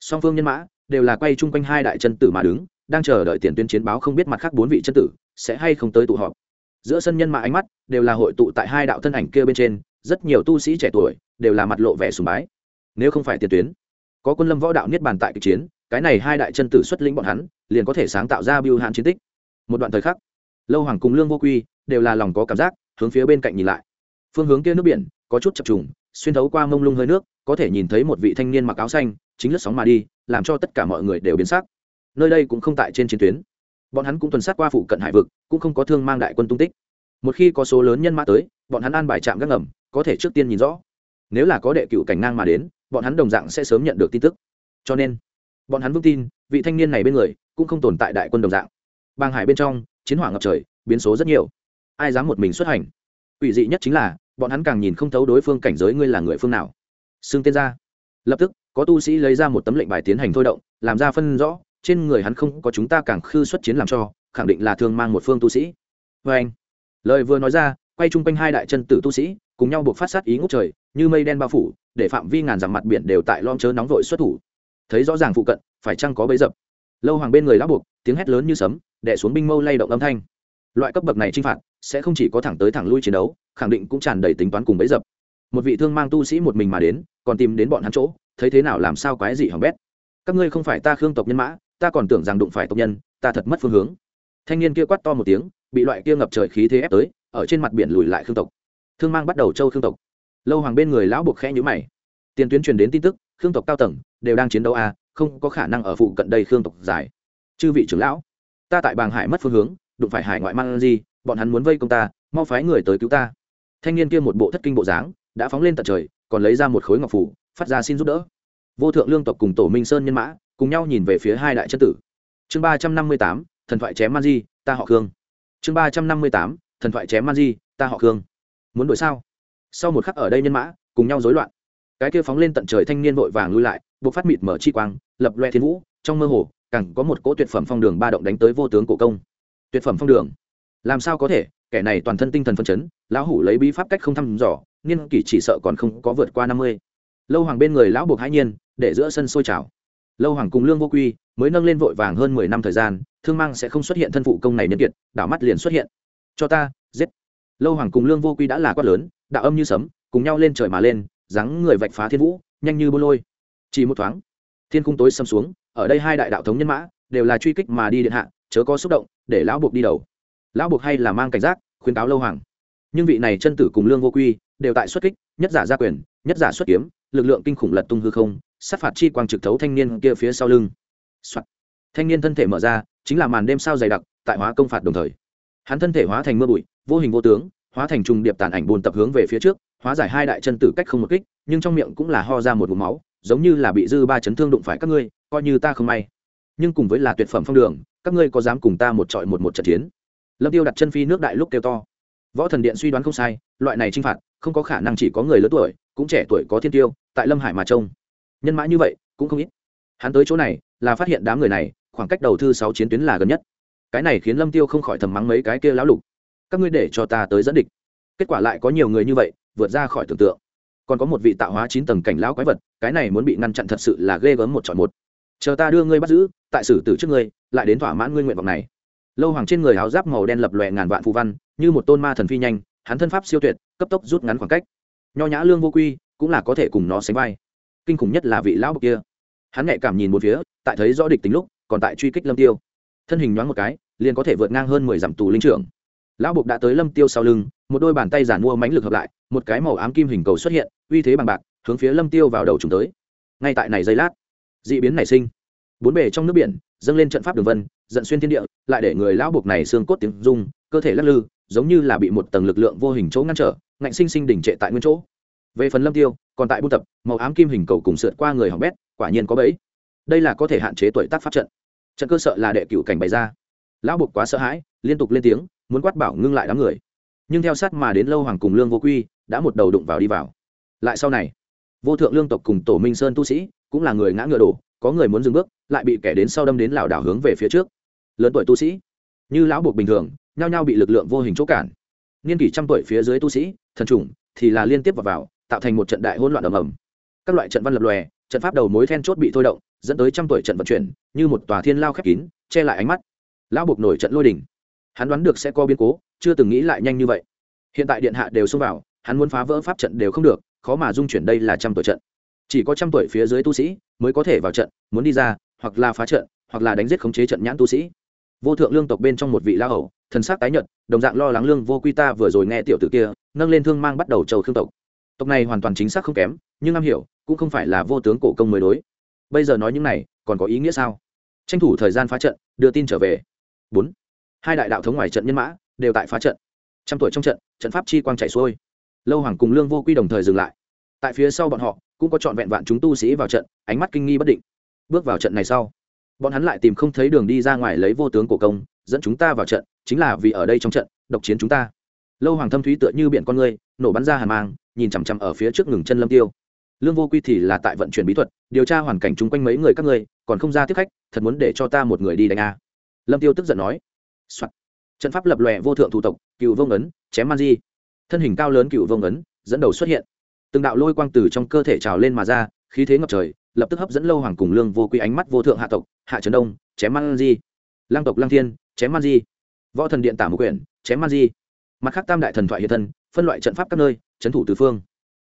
Song phương nhân mã đều là quay chung quanh hai đại chân tử mà đứng, đang chờ đợi tiền tuyến chiến báo không biết mặt khác bốn vị chân tử sẽ hay không tới tụ họp. Giữa sân nhân mã ánh mắt đều là hội tụ tại hai đạo thân ảnh kia bên trên, rất nhiều tu sĩ trẻ tuổi đều là mặt lộ vẻ sùng bái. Nếu không phải tiền tuyến, có quân lâm võ đạo niết bàn tại kịch chiến, cái này hai đại chân tử xuất lĩnh bọn hắn, liền có thể sáng tạo ra biêu hạn chiến tích. Một đoạn thời khắc, lâu hoàng cùng lương vô quy đều là lòng có cảm giác, hướng phía bên cạnh nhìn lại. Phương hướng kia nước biển có chút chập trùng xuyên thấu qua mông lung hơi nước, có thể nhìn thấy một vị thanh niên mặc áo xanh, chính lướt sóng mà đi, làm cho tất cả mọi người đều biến sắc. Nơi đây cũng không tại trên chiến tuyến. Bọn hắn cũng tuần sát qua phụ cận hải vực, cũng không có thương mang đại quân tung tích. Một khi có số lớn nhân mã tới, bọn hắn an bài trạm gác ngầm, có thể trước tiên nhìn rõ. Nếu là có đệ cựu cảnh ngang mà đến, bọn hắn đồng dạng sẽ sớm nhận được tin tức. Cho nên, bọn hắn vững tin, vị thanh niên này bên người cũng không tồn tại đại quân đồng dạng. Bang hải bên trong, chiến hỏa ngập trời, biến số rất nhiều. Ai dám một mình xuất hành? Ủy dị nhất chính là bọn hắn càng nhìn không thấu đối phương cảnh giới ngươi là người phương nào. Xưng tên ra. Lập tức, có tu sĩ lấy ra một tấm lệnh bài tiến hành thôi động, làm ra phân rõ, trên người hắn không có chúng ta càng khư xuất chiến làm cho, khẳng định là thường mang một phương tu sĩ. Vê anh, lời vừa nói ra, quay chung quanh hai đại chân tử tu sĩ, cùng nhau buộc phát sát ý ngốc trời, như mây đen bao phủ, để phạm vi ngàn dặm mặt biển đều tại lon chớ nóng vội xuất thủ. Thấy rõ ràng phụ cận, phải chăng có bấy dập? Lâu hoàng bên người lão buộc, tiếng hét lớn như sấm đẻ xuống binh mâu lay động âm thanh loại cấp bậc này chinh phạt sẽ không chỉ có thẳng tới thẳng lui chiến đấu khẳng định cũng tràn đầy tính toán cùng bấy dập. Một vị thương mang tu sĩ một mình mà đến còn tìm đến bọn hắn chỗ thấy thế nào làm sao quái gì hỏng bét. Các ngươi không phải ta khương tộc nhân mã ta còn tưởng rằng đụng phải tộc nhân ta thật mất phương hướng. Thanh niên kia quát to một tiếng bị loại kia ngập trời khí thế ép tới ở trên mặt biển lùi lại khương tộc. Thương mang bắt đầu châu khương tộc. Lâu hoàng bên người lão buộc khẽ nhữ mày. Tiền tuyến truyền đến tin tức khương tộc cao tầng đều đang chiến đấu a à, không có khả năng ở phụ cận đây khương tộc dài chư vị trưởng lão ta tại bàng hải mất phương hướng đụng phải hải ngoại man di bọn hắn muốn vây công ta, mau phái người tới cứu ta. Thanh niên kia một bộ thất kinh bộ dáng, đã phóng lên tận trời, còn lấy ra một khối ngọc phủ, phát ra xin giúp đỡ. Vô thượng lương tộc cùng tổ minh sơn nhân mã, cùng nhau nhìn về phía hai đại chân tử. Chương ba trăm năm mươi tám, thần thoại chém man di, ta họ khương. Chương ba trăm năm mươi tám, thần thoại chém man di, ta họ khương. Muốn đuổi sao? Sau một khắc ở đây nhân mã, cùng nhau rối loạn. Cái kia phóng lên tận trời thanh niên vội vàng lui lại, buộc phát mịt mở chi quang, lập loe thiên vũ, trong mơ hồ, càng có một cỗ tuyệt phẩm phong đường ba động đánh tới vô tướng cổ công tuyệt phẩm phong đường. Làm sao có thể? Kẻ này toàn thân tinh thần phân chấn, lão hủ lấy bí pháp cách không thăm dò, niên kỷ chỉ sợ còn không có vượt qua năm mươi. Lâu hoàng bên người lão buộc hãi nhiên, để giữa sân sôi trào. Lâu hoàng cùng lương vô quy mới nâng lên vội vàng hơn mười năm thời gian, thương mang sẽ không xuất hiện thân phụ công này nhân kiệt, đảo mắt liền xuất hiện. Cho ta, giết. Lâu hoàng cùng lương vô quy đã là quát lớn, đạo âm như sấm, cùng nhau lên trời mà lên, dáng người vạch phá thiên vũ, nhanh như bô lôi. Chỉ một thoáng, thiên cung tối xâm xuống, ở đây hai đại đạo thống nhân mã, đều là truy kích mà đi điện hạ chớ có xúc động, để lão buộc đi đầu. Lão buộc hay là mang cảnh giác khuyến cáo lâu hoàng. Nhưng vị này chân tử cùng lương vô quy đều tại xuất kích, nhất giả gia quyền, nhất giả xuất kiếm, lực lượng kinh khủng lật tung hư không, sát phạt chi quang trực thấu thanh niên kia phía sau lưng、Soạn. thanh niên thân thể mở ra, chính là màn đêm sao dày đặc, tại hóa công phạt đồng thời. Hắn thân thể hóa thành mưa bụi, vô hình vô tướng, hóa thành trùng điệp tàn ảnh bồn tập hướng về phía trước, hóa giải hai đại chân tử cách không một kích, nhưng trong miệng cũng là ho ra một vùng máu, giống như là bị dư ba chấn thương đụng phải các ngươi, coi như ta không may. Nhưng cùng với là tuyệt phẩm phong đường các ngươi có dám cùng ta một trọi một một trận chiến? Lâm tiêu đặt chân phi nước đại lúc kêu to. Võ thần điện suy đoán không sai, loại này trinh phạt, không có khả năng chỉ có người lớn tuổi, cũng trẻ tuổi có thiên tiêu, tại lâm hải mà trông. Nhân mã như vậy, cũng không ít. Hắn tới chỗ này, là phát hiện đám người này, khoảng cách đầu thư sáu chiến tuyến là gần nhất. Cái này khiến lâm tiêu không khỏi thầm mắng mấy cái kia lão lục. Các ngươi để cho ta tới dẫn địch. Kết quả lại có nhiều người như vậy, vượt ra khỏi tưởng tượng. Còn có một vị tạo hóa chín tầng cảnh lão quái vật, cái này muốn bị ngăn chặn thật sự là ghê gớm một chọn một. Chờ ta đưa ngươi bắt giữ, tại xử tử trước ngươi lại đến thỏa mãn ngươi nguyện vọng này. Lâu hoàng trên người áo giáp màu đen lập lòe ngàn vạn phù văn, như một tôn ma thần phi nhanh, hắn thân pháp siêu tuyệt, cấp tốc rút ngắn khoảng cách. Nho nhã lương vô quy, cũng là có thể cùng nó sánh vai. Kinh khủng nhất là vị lão bậc kia. Hắn nhạy cảm nhìn một phía, tại thấy rõ địch tính lúc, còn tại truy kích lâm tiêu. Thân hình nhoáng một cái, liền có thể vượt ngang hơn mười dặm tù linh trưởng. Lão bục đã tới lâm tiêu sau lưng, một đôi bàn tay giản mua mánh lực hợp lại, một cái màu ám kim hình cầu xuất hiện, uy thế bằng bạc, hướng phía lâm tiêu vào đầu chúng tới. Ngay tại này giây lát, dị biến nảy sinh bốn bề trong nước biển, dâng lên trận pháp đường vân dẫn xuyên thiên địa, lại để người lão buộc này xương cốt tiếng rung, cơ thể lắc lư, giống như là bị một tầng lực lượng vô hình chỗ ngăn trở, ngạnh sinh sinh đỉnh trệ tại nguyên chỗ. Về phần lâm tiêu, còn tại buôn tập, màu ám kim hình cầu cùng sượt qua người hỏng bét, quả nhiên có bẫy. Đây là có thể hạn chế tuổi tác pháp trận. Trận cơ sở là đệ cửu cảnh bày ra. Lão buộc quá sợ hãi, liên tục lên tiếng, muốn quát bảo ngưng lại đám người. Nhưng theo sát mà đến lâu hoàng cùng lương vô quy, đã một đầu đụng vào đi vào. Lại sau này, vô thượng lương tộc cùng tổ minh sơn tu sĩ, cũng là người ngã ngựa đổ, có người muốn dừng bước lại bị kẻ đến sau đâm đến lảo đảo hướng về phía trước. Lớn tuổi tu sĩ như lão buộc bình thường nhao nhao bị lực lượng vô hình chỗ cản. Niên kỷ trăm tuổi phía dưới tu sĩ thần trùng thì là liên tiếp vào, vào tạo thành một trận đại hỗn loạn ầm ầm. Các loại trận văn lập lòe trận pháp đầu mối then chốt bị thôi động dẫn tới trăm tuổi trận vận chuyển như một tòa thiên lao khép kín che lại ánh mắt. Lão buộc nổi trận lôi đỉnh hắn đoán được sẽ có biến cố chưa từng nghĩ lại nhanh như vậy. Hiện tại điện hạ đều xông vào hắn muốn phá vỡ pháp trận đều không được khó mà dung chuyển đây là trăm tuổi trận. Chỉ có trăm tuổi phía dưới tu sĩ mới có thể vào trận muốn đi ra hoặc là phá trận, hoặc là đánh giết khống chế trận nhãn tu sĩ. Vô thượng lương tộc bên trong một vị la hầu, thần sắc tái nhợt, đồng dạng lo lắng lương vô quy ta vừa rồi nghe tiểu tử kia, nâng lên thương mang bắt đầu trầu khương tộc. Tộc này hoàn toàn chính xác không kém, nhưng am hiểu, cũng không phải là vô tướng cổ công mới đối. Bây giờ nói những này, còn có ý nghĩa sao? Tranh thủ thời gian phá trận, đưa tin trở về. Bốn. Hai đại đạo thống ngoài trận nhân mã, đều tại phá trận. Trăm tuổi trong trận trận pháp chi quang chảy xuôi. Lâu hoàng cùng lương vô quy đồng thời dừng lại. Tại phía sau bọn họ, cũng có trọn vẹn vạn chúng tu sĩ vào trận, ánh mắt kinh nghi bất định bước vào trận này sau, bọn hắn lại tìm không thấy đường đi ra ngoài lấy vô tướng cổ công, dẫn chúng ta vào trận, chính là vì ở đây trong trận, độc chiến chúng ta. Lâu hoàng thâm thúy tựa như biển con người nổ bắn ra hàn mang, nhìn chằm chằm ở phía trước ngừng chân lâm tiêu. Lương vô quy thì là tại vận chuyển bí thuật, điều tra hoàn cảnh chung quanh mấy người các ngươi, còn không ra tiếp khách, thật muốn để cho ta một người đi đánh a. Lâm tiêu tức giận nói、Soạn. trận pháp lập lòe vô thượng thủ tộc cựu vông ấn chém man di. Thân hình cao lớn cựu vông ấn dẫn đầu xuất hiện. Từng đạo lôi quang từ trong cơ thể trào lên mà ra, khí thế ngập trời lập tức hấp dẫn lâu hoàng cùng lương vô quy ánh mắt vô thượng hạ tộc, hạ trấn đông, chém man di. Lang tộc lang thiên, chém man di. Võ thần điện tả một quyển, chém man di. Mặt khác tam đại thần thoại hiện thân, phân loại trận pháp các nơi trấn thủ tứ phương.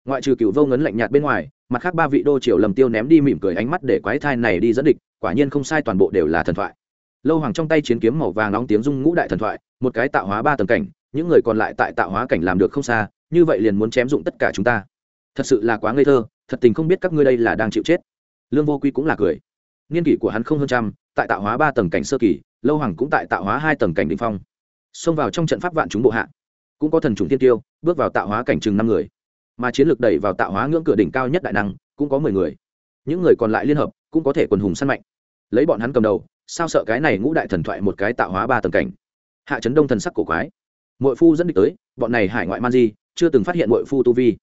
Ngoại trừ cựu vô ngấn lạnh nhạt bên ngoài, mặt khác ba vị đô triều lầm tiêu ném đi mỉm cười ánh mắt để quái thai này đi dẫn địch, quả nhiên không sai toàn bộ đều là thần thoại. Lâu hoàng trong tay chiến kiếm màu vàng nóng tiếng dung ngũ đại thần thoại, một cái tạo hóa ba tầng cảnh, những người còn lại tại tạo hóa cảnh làm được không xa, như vậy liền muốn chém dụng tất cả chúng ta. Thật sự là quá ngây thơ, thật tình không biết các ngươi đây là đang chịu chết lương vô quy cũng là cười. Niên kỷ của hắn không hơn trăm, tại tạo hóa ba tầng cảnh sơ kỳ, lâu hoàng cũng tại tạo hóa hai tầng cảnh đ ỉ n h phong. Xông vào trong trận pháp vạn chúng bộ hạ, cũng có thần trùng thiên tiêu, bước vào tạo hóa cảnh chừng năm người. Mà chiến lược đẩy vào tạo hóa ngưỡng cửa đỉnh cao nhất đại năng, cũng có mười người. Những người còn lại liên hợp, cũng có thể quần hùng săn mạnh. Lấy bọn hắn cầm đầu, sao sợ cái này ngũ đại thần thoại một cái tạo hóa ba tầng cảnh? Hạ chấn đông thần sắc cổ quái. Mội phu dẫn địch tới, bọn này hải ngoại man di, chưa từng phát hiện mội phu tu vi.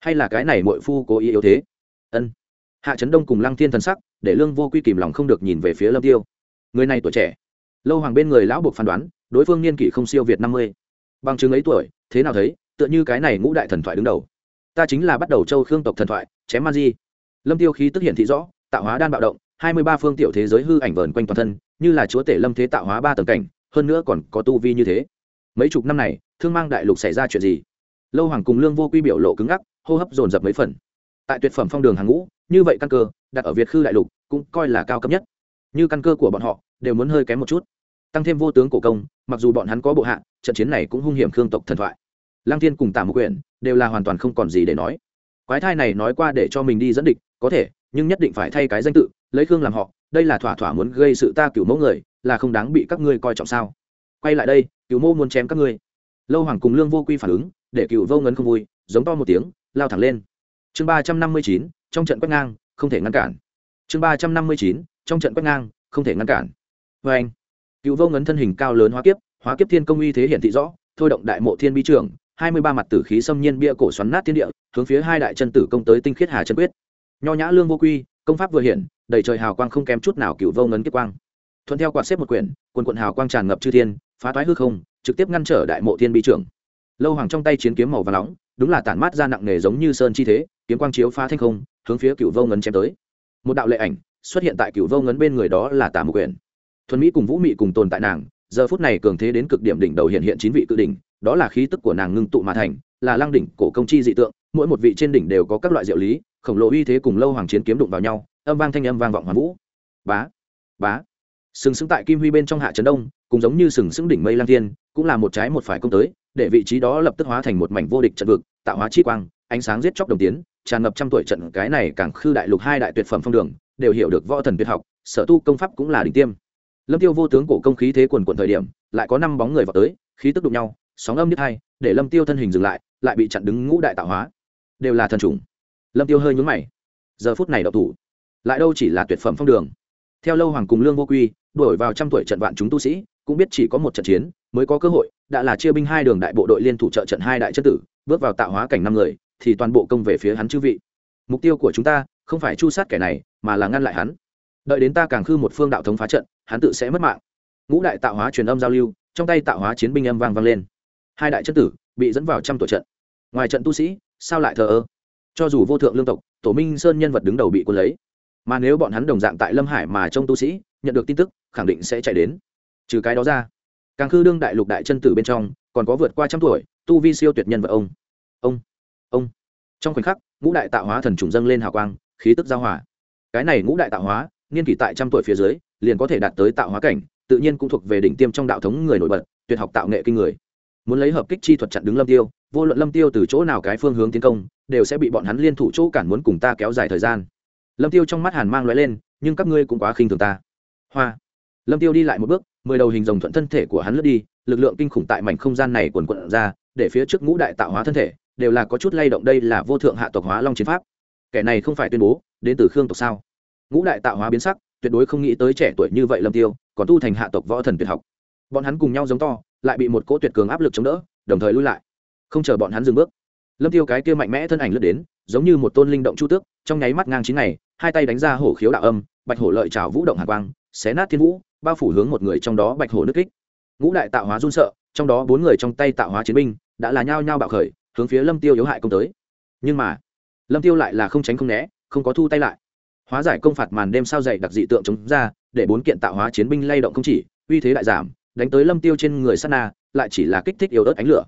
Hay là cái này mội phu cố ý yếu thế? Ân hạ trấn đông cùng lăng thiên thần sắc, để lương vô quy kìm lòng không được nhìn về phía lâm tiêu. Người này tuổi trẻ. Lâu hoàng bên người lão buộc phán đoán, đối phương niên kỷ không siêu việt năm mươi. Bằng chứng ấy tuổi, thế nào thấy, tựa như cái này ngũ đại thần thoại đứng đầu. Ta chính là bắt đầu châu khương tộc thần thoại, chém man di. Lâm tiêu khí tức hiện thị rõ, tạo hóa đan bạo động, hai mươi ba phương tiểu thế giới hư ảnh vờn quanh toàn thân, như là chúa tể lâm thế tạo hóa ba tầng cảnh, hơn nữa còn có tu vi như thế. Mấy chục năm này, thương mang đại lục xảy ra chuyện gì? Lâu hoàng cùng lương vô quy biểu lộ cứng ngắc, hô hấp dồn dập mấy phần. Tại tuyệt phẩm phong đường hàng ngũ như vậy căn cơ, đặt ở việt khư đại lục cũng coi là cao cấp nhất. Như căn cơ của bọn họ, đều muốn hơi kém một chút. Tăng thêm vô tướng cổ công, mặc dù bọn hắn có bộ hạ, trận chiến này cũng hung hiểm khương tộc thần thoại. Lăng thiên cùng tả một quyển đều là hoàn toàn không còn gì để nói. Quái thai này nói qua để cho mình đi dẫn địch, có thể, nhưng nhất định phải thay cái danh tự, lấy khương làm họ, đây là thỏa thỏa muốn gây sự ta cửu mẫu người, là không đáng bị các ngươi coi trọng sao? Quay lại đây, cửu mẫu muốn chém các ngươi. Lâu hoàng cùng lương vô quy phản ứng, để cửu vô ngấn không vui, giống to một tiếng, lao thẳng lên. Chương ba trăm năm mươi chín trong trận quét ngang, không thể ngăn cản. Chương ba trăm năm mươi chín, trong trận quét ngang, không thể ngăn cản. Vê anh, cựu vô ngấn thân hình cao lớn hóa kiếp hóa kiếp thiên công uy thế hiển thị rõ, thôi động đại mộ thiên bi trưởng hai mươi ba mặt tử khí xâm nhiên bia cổ xoắn nát thiên địa, hướng phía hai đại chân tử công tới tinh khiết hà chân quyết. Nho nhã lương vô quy, công pháp vừa hiển, đầy trời hào quang không kém chút nào cựu vô ngấn kiếp quang. Thuận theo quạt xếp một quyển, quần quận hào quang tràn ngập chư thiên, phá toái hư không, trực tiếp ngăn trở đại mộ thiên bi trưởng lâu hoàng trong tay chiến kiếm màu và nóng đúng là tản mát ra nặng nề giống như sơn chi thế, kiếm quang chiếu phá thanh không, hướng phía cựu vô ngấn chém tới. Một đạo lệ ảnh xuất hiện tại cựu vô ngấn bên người đó là tả mục quyển thuần mỹ cùng vũ mị cùng tồn tại nàng, giờ phút này cường thế đến cực điểm đỉnh đầu hiện hiện chín vị cự đỉnh, đó là khí tức của nàng ngưng tụ mà thành, là lăng đỉnh, cổ công chi dị tượng, mỗi một vị trên đỉnh đều có các loại diệu lý, khổng lồ uy thế cùng lâu hoàng chiến kiếm đụng vào nhau, âm vang thanh âm vang vọng hoàn vũ. Bá bá. Sừng sững tại kim huy bên trong hạ trấn đông cùng giống như sừng sững đỉnh mây lang thiên, cũng là một trái một phải công tới để vị trí đó lập tức hóa thành một mảnh vô địch trận vực, tạo hóa chi quang, ánh sáng giết chóc đồng tiến, tràn ngập trăm tuổi trận cái này càng khư đại lục hai đại tuyệt phẩm phong đường, đều hiểu được võ thần tuyệt học, sở tu công pháp cũng là đỉnh tiêm. Lâm tiêu vô tướng cổ công khí thế quần quần thời điểm, lại có năm bóng người vào tới, khí tức đụng nhau, sóng âm nhất hai, để lâm tiêu thân hình dừng lại lại bị chặn đứng ngũ đại tạo hóa. Đều là thần trùng lâm tiêu hơi nhướng mày. Giờ phút này đậu thủ, lại đâu chỉ là tuyệt phẩm phong đường. Theo lâu hoàng cùng lương vô quy, đuổi vào trăm tuổi trận vạn chúng tu sĩ cũng biết chỉ có một trận chiến mới có cơ hội, đã là chia binh hai đường đại bộ đội liên thủ trợ trận hai đại chất tử, bước vào tạo hóa cảnh năm người, thì toàn bộ công về phía hắn chư vị. Mục tiêu của chúng ta không phải chu sát kẻ này, mà là ngăn lại hắn. Đợi đến ta càng khư một phương đạo thống phá trận, hắn tự sẽ mất mạng. Ngũ đại tạo hóa truyền âm giao lưu, trong tay tạo hóa chiến binh âm vang vang lên. Hai đại chất tử bị dẫn vào trăm tổ trận. Ngoài trận tu sĩ, sao lại thờ ơ? Cho dù vô thượng lương tộc, tổ minh sơn nhân vật đứng đầu bị quân lấy. Mà nếu bọn hắn đồng dạng tại lâm hải mà trong tu sĩ, nhận được tin tức, khẳng định sẽ chạy đến trừ cái đó ra, càng khư đương đại lục đại chân tử bên trong, còn có vượt qua trăm tuổi, tu vi siêu tuyệt nhân vợ ông. Ông ông. Trong khoảnh khắc, ngũ đại tạo hóa thần trùng dâng lên hào quang, khí tức giao hòa. Cái này ngũ đại tạo hóa, niên kỷ tại trăm tuổi phía dưới, liền có thể đạt tới tạo hóa cảnh, tự nhiên cũng thuộc về đỉnh tiêm trong đạo thống người nổi bật, tuyệt học tạo nghệ kinh người. Muốn lấy hợp kích chi thuật chặn đứng lâm tiêu, vô luận lâm tiêu từ chỗ nào cái phương hướng tiến công, đều sẽ bị bọn hắn liên thủ chỗ cản muốn cùng ta kéo dài thời gian. Lâm tiêu trong mắt hàn mang lóe lên, nhưng các ngươi cũng quá khinh thường ta. Hoa. Lâm tiêu đi lại một bước mười đầu hình rồng thuận thân thể của hắn lướt đi, lực lượng kinh khủng tại mảnh không gian này quần quận ra, để phía trước ngũ đại tạo hóa thân thể đều là có chút lay động đây là vô thượng hạ tộc hóa long chiến pháp. Kẻ này không phải tuyên bố, đến từ khương tộc sao? Ngũ đại tạo hóa biến sắc, tuyệt đối không nghĩ tới trẻ tuổi như vậy lâm tiêu, còn tu thành hạ tộc võ thần tuyệt học. Bọn hắn cùng nhau giống to, lại bị một cỗ tuyệt cường áp lực chống đỡ, đồng thời lui lại. Không chờ bọn hắn dừng bước, lâm tiêu cái kia mạnh mẽ thân ảnh lướt đến, giống như một tôn linh động chu tước, trong nháy mắt ngang chín ngày, hai tay đánh ra hổ khiếu đạo âm, bạch hổ lợi trào vũ động hạ quang, xé nát thiên vũ bao phủ hướng một người trong đó bạch hổ nước kích. Ngũ đại tạo hóa run sợ, trong đó bốn người trong tay tạo hóa chiến binh đã là nhao nhao bạo khởi, hướng phía lâm tiêu yếu hại công tới. Nhưng mà, lâm tiêu lại là không tránh không né, không có thu tay lại. Hóa giải công phạt màn đêm sao dày đặc dị tượng chống ra, để bốn kiện tạo hóa chiến binh lay động không chỉ, uy thế đại giảm, đánh tới lâm tiêu trên người sát na, lại chỉ là kích thích yếu ớt ánh lửa.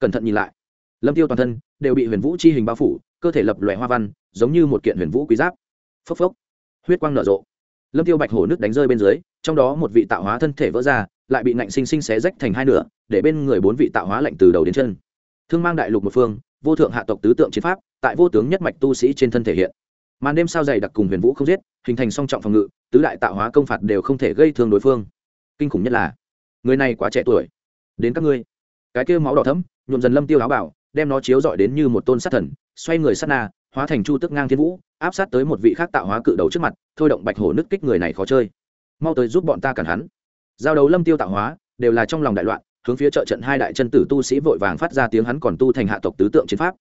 Cẩn thận nhìn lại, lâm tiêu toàn thân đều bị huyền vũ chi hình bao phủ, cơ thể lập lòe hoa văn, giống như một kiện huyền vũ quý giáp. Phốc phốc, huyết quang nở rộ lâm tiêu bạch hổ nước đánh rơi bên dưới, trong đó một vị tạo hóa thân thể vỡ ra, lại bị nạnh sinh sinh xé rách thành hai nửa, để bên người bốn vị tạo hóa lạnh từ đầu đến chân. Thương mang đại lục một phương, vô thượng hạ tộc tứ tượng chiến pháp, tại vô tướng nhất mạch tu sĩ trên thân thể hiện. Màn đêm sao dày đặc cùng huyền vũ không giết, hình thành song trọng phòng ngự, tứ đại tạo hóa công phạt đều không thể gây thương đối phương. Kinh khủng nhất là, người này quá trẻ tuổi. Đến các ngươi. Cái kia máu đỏ thấm nhuộm dần lâm tiêu áo bảo đem nó chiếu dọi đến như một tôn sát thần, xoay người sát na, hóa thành chu tức ngang thiên vũ áp sát tới một vị khác tạo hóa cự đầu trước mặt, thôi động bạch hổ nứt kích người này khó chơi. Mau tới giúp bọn ta cản hắn. Giao đấu lâm tiêu tạo hóa, đều là trong lòng đại loạn, hướng phía trợ trận hai đại chân tử tu sĩ vội vàng phát ra tiếng hắn còn tu thành hạ tộc tứ tượng chiến pháp.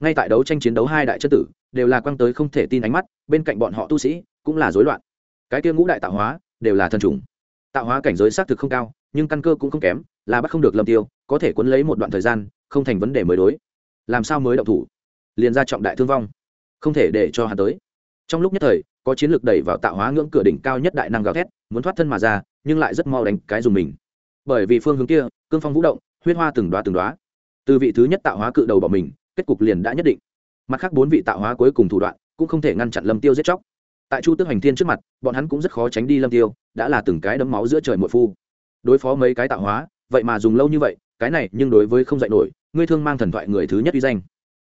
Ngay tại đấu tranh chiến đấu hai đại chân tử, đều là quăng tới không thể tin ánh mắt, bên cạnh bọn họ tu sĩ cũng là rối loạn. Cái kia ngũ đại tạo hóa, đều là thần trùng. Tạo hóa cảnh giới xác thực không cao, nhưng căn cơ cũng không kém, là bắt không được lâm tiêu, có thể quấn lấy một đoạn thời gian, không thành vấn đề mới đối. Làm sao mới động thủ? Liền ra trọng đại thương vong không thể để cho hắn tới. Trong lúc nhất thời, có chiến lược đẩy vào tạo hóa ngưỡng cửa đỉnh cao nhất đại năng gào thét, muốn thoát thân mà ra, nhưng lại rất mau đánh cái dùng mình. Bởi vì phương hướng kia, cương phong vũ động, huyết hoa từng đoá từng đoá từ vị thứ nhất tạo hóa cự đầu bỏ mình, kết cục liền đã nhất định. Mặt khác bốn vị tạo hóa cuối cùng thủ đoạn, cũng không thể ngăn chặn lâm tiêu giết chóc. Tại chu tước hành thiên trước mặt, bọn hắn cũng rất khó tránh đi lâm tiêu, đã là từng cái đấm máu giữa trời muội phu. Đối phó mấy cái tạo hóa, vậy mà dùng lâu như vậy, cái này nhưng đối với không dạy nổi, ngươi thương mang thần thoại người thứ nhất uy danh.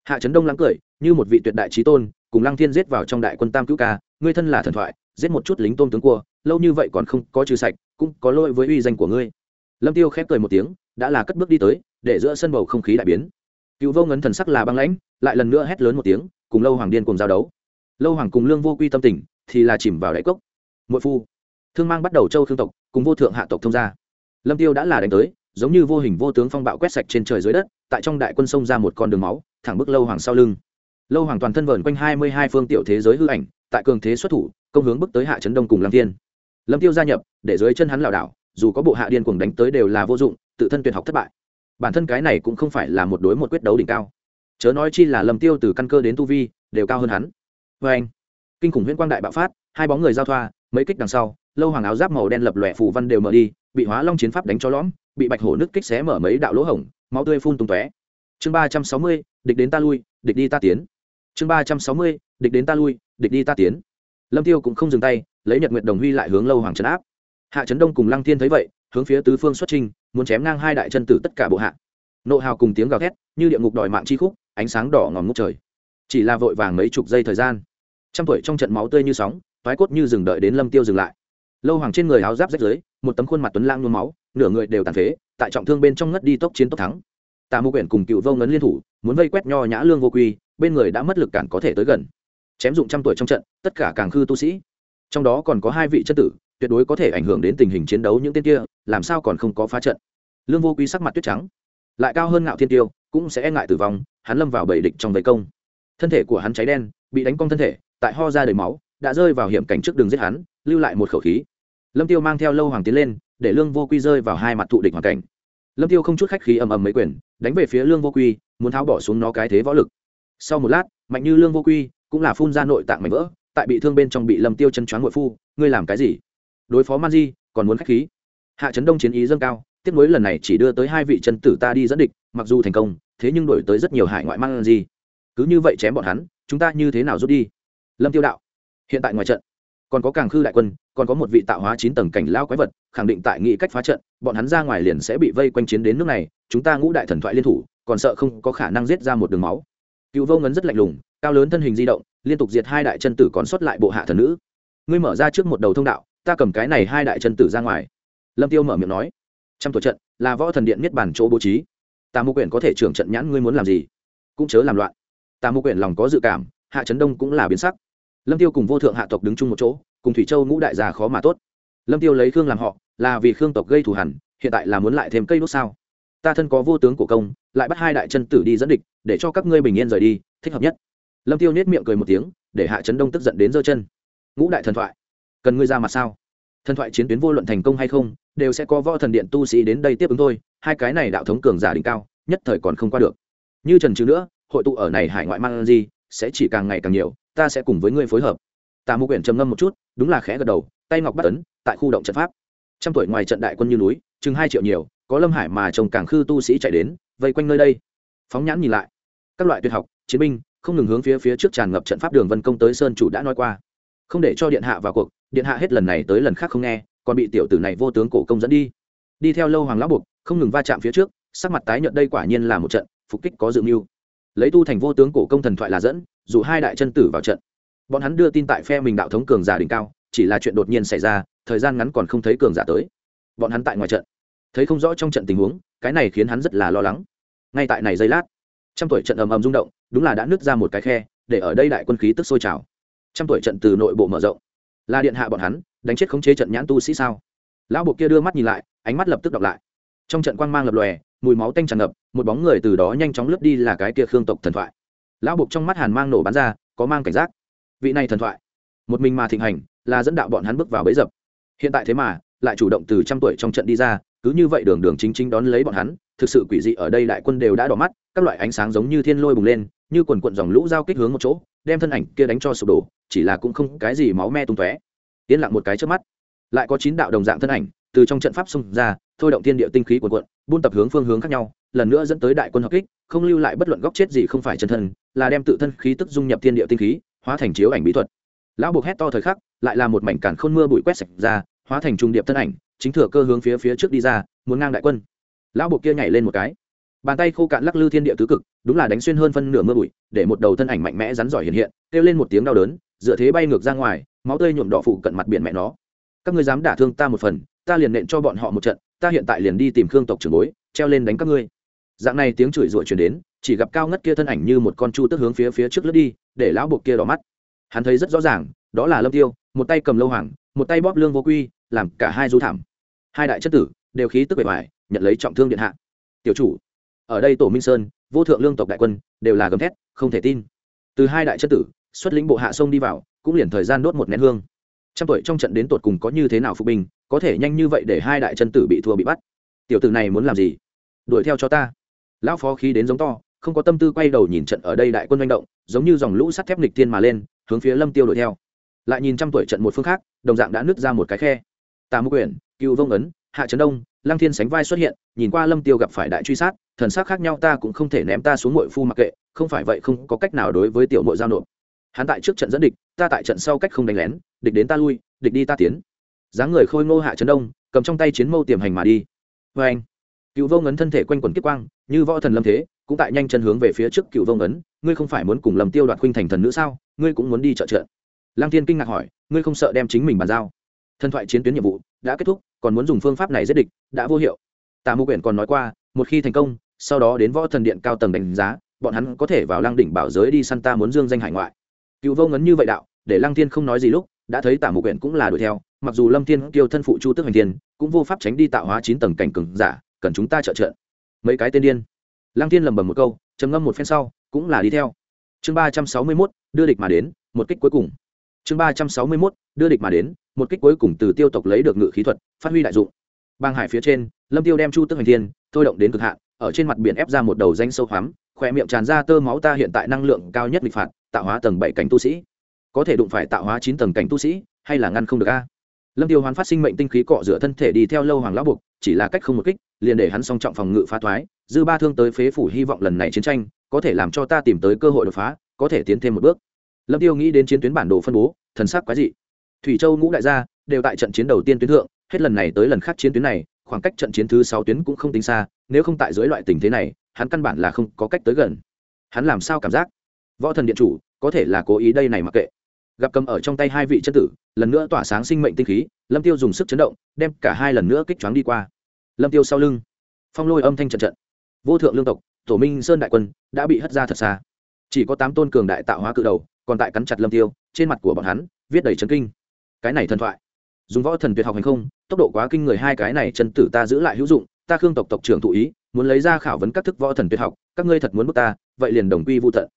Hạ trấn đông lắng cười như một vị tuyệt đại trí tôn, cùng lăng thiên giết vào trong đại quân tam cứu ca, ngươi thân là thần thoại, giết một chút lính tôn tướng cua, lâu như vậy còn không có trừ sạch, cũng có lỗi với uy danh của ngươi. Lâm tiêu khép cười một tiếng, đã là cất bước đi tới, để giữa sân bầu không khí đại biến. Cựu vô ngấn thần sắc là băng lãnh, lại lần nữa hét lớn một tiếng, cùng lâu hoàng điên cùng giao đấu. Lâu hoàng cùng lương vô quy tâm tình, thì là chìm vào đáy cốc. Mỗi phu, thương mang bắt đầu châu thương tộc, cùng vô thượng hạ tộc thông gia. Lâm tiêu đã là đánh tới, giống như vô hình vô tướng phong bạo quét sạch trên trời dưới đất, tại trong đại quân sông ra một con đường máu, thẳng bức lâu hoàng sau lưng lâu hoàng toàn thân vờn quanh hai mươi hai phương tiểu thế giới hư ảnh, tại cường thế xuất thủ, công hướng bước tới hạ trấn đông cùng lâm thiên. Lâm tiêu gia nhập, để dưới chân hắn lảo đảo, dù có bộ hạ điên cuồng đánh tới đều là vô dụng, tự thân tuyệt học thất bại. Bản thân cái này cũng không phải là một đối một quyết đấu đỉnh cao. Chớ nói chi là lâm tiêu từ căn cơ đến tu vi, đều cao hơn hắn. Vê anh, kinh khủng huyễn quang đại bạo phát, hai bóng người giao thoa, mấy kích đằng sau, lâu hoàng áo giáp màu đen lập lòe phù văn đều mở đi, bị hóa long chiến pháp đánh cho lõm, bị bạch hổ nước kích xé mở mấy đạo lỗ hổng, máu tươi phun tung tóe. Chương ba trăm sáu mươi, địch đến ta lui, địch đi ta tiến chương ba trăm sáu mươi, địch đến ta lui, địch đi ta tiến. Lâm tiêu cũng không dừng tay, lấy nhật nguyện đồng huy lại hướng lâu hoàng trấn áp. Hạ trấn đông cùng lăng thiên thấy vậy, hướng phía tứ phương xuất trình muốn chém ngang hai đại chân tử tất cả bộ hạ. Nộ hào cùng tiếng gào thét, như địa ngục đòi mạng chi khúc, ánh sáng đỏ ngòm ngút trời. Chỉ là vội vàng mấy chục giây thời gian, trăm tuổi trong trận máu tươi như sóng thoái cốt như dừng đợi đến lâm tiêu dừng lại. Lâu hoàng trên người áo giáp rách dưới một tấm khuôn mặt tuấn lang nhuốm máu, nửa người đều tàn phế, tại trọng thương bên trong ngất đi tốc chiến tốc thắng. Tà mưu quyển cùng cựu vô ngấn liên thủ, muốn vây quét nho nhã lương vô quy bên người đã mất lực cản có thể tới gần. Chém dụng trăm tuổi trong trận, tất cả càng khư tu sĩ. Trong đó còn có hai vị chân tử, tuyệt đối có thể ảnh hưởng đến tình hình chiến đấu những tên kia, làm sao còn không có phá trận. Lương vô quý sắc mặt tuyết trắng. Lại cao hơn ngạo thiên tiêu, cũng sẽ e ngại tử vong, hắn lâm vào bảy địch trong vây công. Thân thể của hắn cháy đen, bị đánh cong thân thể, tại ho ra đầy máu, đã rơi vào hiểm cảnh trước đường giết hắn, lưu lại một khẩu khí. Lâm tiêu mang theo lâu hoàng tiến lên, để lương vô quy rơi vào hai mặt thụ địch hoàn cảnh. Lâm tiêu không chút khách khí ầm ầm mấy quyền, đánh về phía lương vô quy, muốn tháo bỏ xuống nó cái thế võ lực sau một lát, mạnh như lương vô quy, cũng là phun ra nội tạng mảnh vỡ, tại bị thương bên trong bị lâm tiêu chân choáng ngội phu, ngươi làm cái gì? Đối phó man di, còn muốn khách khí? Hạ trấn đông chiến ý dâng cao tiếp nối lần này chỉ đưa tới hai vị chân tử ta đi dẫn địch, mặc dù thành công, thế nhưng đổi tới rất nhiều hải ngoại man di. Cứ như vậy chém bọn hắn, chúng ta như thế nào rút đi? Lâm tiêu đạo, hiện tại ngoài trận, còn có càng khư đại quân, còn có một vị tạo hóa chín tầng cảnh lao quái vật, khẳng định tại nghị cách phá trận, bọn hắn ra ngoài liền sẽ bị vây quanh chiến đến nước này, chúng ta ngũ đại thần thoại liên thủ, còn sợ không có khả năng giết ra một đường máu cựu vô ngấn rất lạnh lùng, cao lớn thân hình di động, liên tục diệt hai đại chân tử còn xuất lại bộ hạ thần nữ. Ngươi mở ra trước một đầu thông đạo, ta cầm cái này hai đại chân tử ra ngoài. Lâm tiêu mở miệng nói. Trong tổ trận, là võ thần điện miết bản chỗ bố trí. Tà mục quyển có thể trưởng trận nhãn ngươi muốn làm gì? Cũng chớ làm loạn. Tà mục quyển lòng có dự cảm, hạ trấn đông cũng là biến sắc. Lâm tiêu cùng vô thượng hạ tộc đứng chung một chỗ, cùng thủy châu ngũ đại già khó mà tốt. Lâm tiêu lấy khương làm họ, là vì khương tộc gây thù hẳn hiện tại là muốn lại thêm cây đốt sao? Ta thân có vô tướng của công, lại bắt hai đại chân tử đi dẫn địch, để cho các ngươi bình yên rời đi, thích hợp nhất. Lâm tiêu nết miệng cười một tiếng, để hạ trấn đông tức giận đến giơ chân. Ngũ đại thần thoại, cần ngươi ra mặt sao? Thần thoại chiến tuyến vô luận thành công hay không, đều sẽ có võ thần điện tu sĩ đến đây tiếp ứng thôi, hai cái này đạo thống cường giả đỉnh cao, nhất thời còn không qua được. Như trần trừ nữa, hội tụ ở này hải ngoại mang gì, sẽ chỉ càng ngày càng nhiều, ta sẽ cùng với ngươi phối hợp. Tà mưu quyển trầm ngâm một chút, đúng là khẽ gật đầu, tay ngọc bắt ấn, tại khu động trận pháp. Trăm tuổi ngoài trận đại quân như núi, chừng hai triệu nhiều có lâm hải mà trồng càng khư tu sĩ chạy đến, vây quanh nơi đây. Phóng nhãn nhìn lại. Các loại tuyệt học, chiến binh, không ngừng hướng phía phía trước tràn ngập trận pháp đường vân công tới sơn chủ đã nói qua. Không để cho điện hạ vào cuộc, điện hạ hết lần này tới lần khác không nghe, còn bị tiểu tử này vô tướng cổ công dẫn đi. Đi theo lâu hoàng lão buộc, không ngừng va chạm phía trước, sắc mặt tái nhợt đây quả nhiên là một trận, phục kích có dự mưu. Lấy tu thành vô tướng cổ công thần thoại là dẫn, dù hai đại chân tử vào trận. Bọn hắn đưa tin tại phe mình đạo thống cường giả đỉnh cao, chỉ là chuyện đột nhiên xảy ra, thời gian ngắn còn không thấy cường giả tới. Bọn hắn tại ngoài trận thấy không rõ trong trận tình huống, cái này khiến hắn rất là lo lắng. Ngay tại này giây lát, trăm tuổi trận ầm ầm rung động, đúng là đã nứt ra một cái khe, để ở đây đại quân khí tức sôi trào. Trăm tuổi trận từ nội bộ mở rộng, là điện hạ bọn hắn, đánh chết khống chế trận nhãn tu sĩ sao? Lão bộ kia đưa mắt nhìn lại, ánh mắt lập tức đọc lại. Trong trận quang mang lập lòe, mùi máu tanh tràn ngập, một bóng người từ đó nhanh chóng lướt đi là cái kia khương tộc thần thoại. Lão buộc trong mắt hàn mang nổ bắn ra, có mang cảnh giác. Vị này thần thoại, một mình mà thịnh hành, là dẫn đạo bọn hắn bước vào bấy dập. Hiện tại thế mà lại chủ động từ trăm tuổi trong trận đi ra, cứ như vậy đường đường chính chính đón lấy bọn hắn, thực sự quỷ dị ở đây đại quân đều đã đỏ mắt, các loại ánh sáng giống như thiên lôi bùng lên, như quần quận dòng lũ giao kích hướng một chỗ, đem thân ảnh kia đánh cho sụp đổ, chỉ là cũng không cái gì máu me tung tóe. Yên lặng một cái trước mắt, lại có chín đạo đồng dạng thân ảnh, từ trong trận pháp xung ra, thôi động thiên địa tinh khí quần quận buôn tập hướng phương hướng khác nhau, lần nữa dẫn tới đại quân hợp kích, không lưu lại bất luận góc chết gì không phải chân thân, là đem tự thân khí tức dung nhập thiên địa tinh khí, hóa thành chiếu ảnh bí thuật. Lão buộc hét to thời khắc, lại là một mảnh càn khôn mưa bụi quét sạch ra hóa thành trung điệp thân ảnh, chính thừa cơ hướng phía phía trước đi ra, muốn ngang đại quân. Lão bộ kia nhảy lên một cái. Bàn tay khô cạn lắc lư thiên địa tứ cực, đúng là đánh xuyên hơn phân nửa mưa bụi, để một đầu thân ảnh mạnh mẽ rắn giỏi hiện hiện, kêu lên một tiếng đau đớn, dựa thế bay ngược ra ngoài, máu tươi nhuộm đỏ phụ cận mặt biển mẹ nó. Các ngươi dám đả thương ta một phần, ta liền nện cho bọn họ một trận, ta hiện tại liền đi tìm khương tộc trưởng bối, treo lên đánh các ngươi. Dạng này tiếng chửi rủa truyền đến, chỉ gặp cao ngất kia thân ảnh như một con chu tức hướng phía phía trước lướt đi, để lão buộc kia đỏ mắt. Hắn thấy rất rõ ràng, đó là lâm tiêu, một tay cầm lâu hoàng một tay bóp lương vô quy, làm cả hai du thảm. Hai đại chất tử đều khí tức bề ngoài, nhận lấy trọng thương điện hạ. Tiểu chủ, ở đây tổ minh sơn, vô thượng lương tộc đại quân đều là gầm thét, không thể tin. Từ hai đại chất tử, xuất lĩnh bộ hạ sông đi vào, cũng liền thời gian đốt một nén hương. Trăm tuổi trong trận đến tột cùng có như thế nào phục binh, có thể nhanh như vậy để hai đại chân tử bị thua bị bắt. Tiểu tử này muốn làm gì? Đuổi theo cho ta. Lão phó khí đến giống to, không có tâm tư quay đầu nhìn trận ở đây đại quân manh động, giống như dòng lũ sắt thép nghịch thiên mà lên, hướng phía lâm tiêu đuổi theo lại nhìn trăm tuổi trận một phương khác, đồng dạng đã nứt ra một cái khe. Tà mục quyển cựu vông ấn, hạ trấn đông, lăng thiên sánh vai xuất hiện, nhìn qua lâm tiêu gặp phải đại truy sát, thần sắc khác nhau ta cũng không thể ném ta xuống mội phu mặc kệ, không phải vậy không có cách nào đối với tiểu mội giao nộp. Hắn tại trước trận dẫn địch, ta tại trận sau cách không đánh lén, địch đến ta lui, địch đi ta tiến. Dáng người khôi ngô hạ trấn đông, cầm trong tay chiến mâu tiềm hành mà đi. Vê anh, cựu vô ngấn thân thể quanh quẩn kiếp quang, như võ thần lâm thế, cũng tại nhanh chân hướng về phía trước cựu vô ngấn ngươi không phải muốn cùng lầm tiêu đoạt khuynh thành thần nữ sao, ngươi cũng muốn đi trợ trợ lăng thiên kinh ngạc hỏi, ngươi không sợ đem chính mình bàn giao? Thần thoại chiến tuyến nhiệm vụ đã kết thúc, còn muốn dùng phương pháp này giết địch, đã vô hiệu. Tạ Mưu quyển còn nói qua, một khi thành công, sau đó đến võ thần điện cao tầng đánh giá, bọn hắn có thể vào lăng đỉnh bảo giới đi săn ta muốn dương danh hải ngoại. Cựu vô ngấn như vậy đạo, để lăng thiên không nói gì lúc, đã thấy tả mục quyển cũng là đuổi theo, mặc dù lâm thiên kiêu thân phụ chu tức hành thiên, cũng vô pháp tránh đi tạo hóa chín tầng cảnh cừng giả, cần chúng ta trợ trợ. Mấy cái tên điên. Lăng thiên lầm bầm một câu, trầm ngâm một phen sau, cũng là đi theo. Chương ba trăm sáu mươi mốt, đưa địch mà đến, một kích cuối cùng chương ba trăm sáu mươi mốt, đưa địch mà đến, một kích cuối cùng từ tiêu tộc lấy được ngự khí thuật, phát huy đại dụng. Bang hải phía trên, lâm tiêu đem chu tức hành thiên, thôi động đến cực hạn, ở trên mặt biển ép ra một đầu danh sâu hoắm, khỏe miệng tràn ra tơ máu ta hiện tại năng lượng cao nhất lịch phạt, tạo hóa tầng bảy cảnh tu sĩ. Có thể đụng phải tạo hóa chín tầng cảnh tu sĩ, hay là ngăn không được a? Lâm tiêu hoán phát sinh mệnh tinh khí cọ rửa thân thể đi theo lâu hoàng lão buộc, chỉ là cách không một kích, liền để hắn song trọng phòng ngự phá thoái, dư ba thương tới phế phủ hy vọng lần này chiến tranh, có thể làm cho ta tìm tới cơ hội đột phá, có thể tiến thêm một bước lâm tiêu nghĩ đến chiến tuyến bản đồ phân bố, thần sắc quái dị. Thủy châu ngũ đại gia đều tại trận chiến đầu tiên tuyến thượng, hết lần này tới lần khác chiến tuyến này, khoảng cách trận chiến thứ sáu tuyến cũng không tính xa, nếu không tại dưới loại tình thế này, hắn căn bản là không có cách tới gần. Hắn làm sao cảm giác? Võ thần điện chủ, có thể là cố ý đây này mặc kệ. Gặp cầm ở trong tay hai vị chân tử, lần nữa tỏa sáng sinh mệnh tinh khí, lâm tiêu dùng sức chấn động, đem cả hai lần nữa kích choáng đi qua. Lâm tiêu sau lưng, phong lôi âm thanh trận trận. Vô thượng lương tộc, tổ minh sơn đại quân, đã bị hất ra thật xa. Chỉ có tám tôn cường đại tạo hóa cự đầu còn tại cắn chặt lâm tiêu, trên mặt của bọn hắn, viết đầy chấn kinh. Cái này thần thoại. Dùng võ thần tuyệt học hành không, tốc độ quá kinh người hai cái này chân tử ta giữ lại hữu dụng, ta khương tộc tộc trưởng thụ ý, muốn lấy ra khảo vấn các thức võ thần tuyệt học, các ngươi thật muốn bước ta, vậy liền đồng quy vô tận.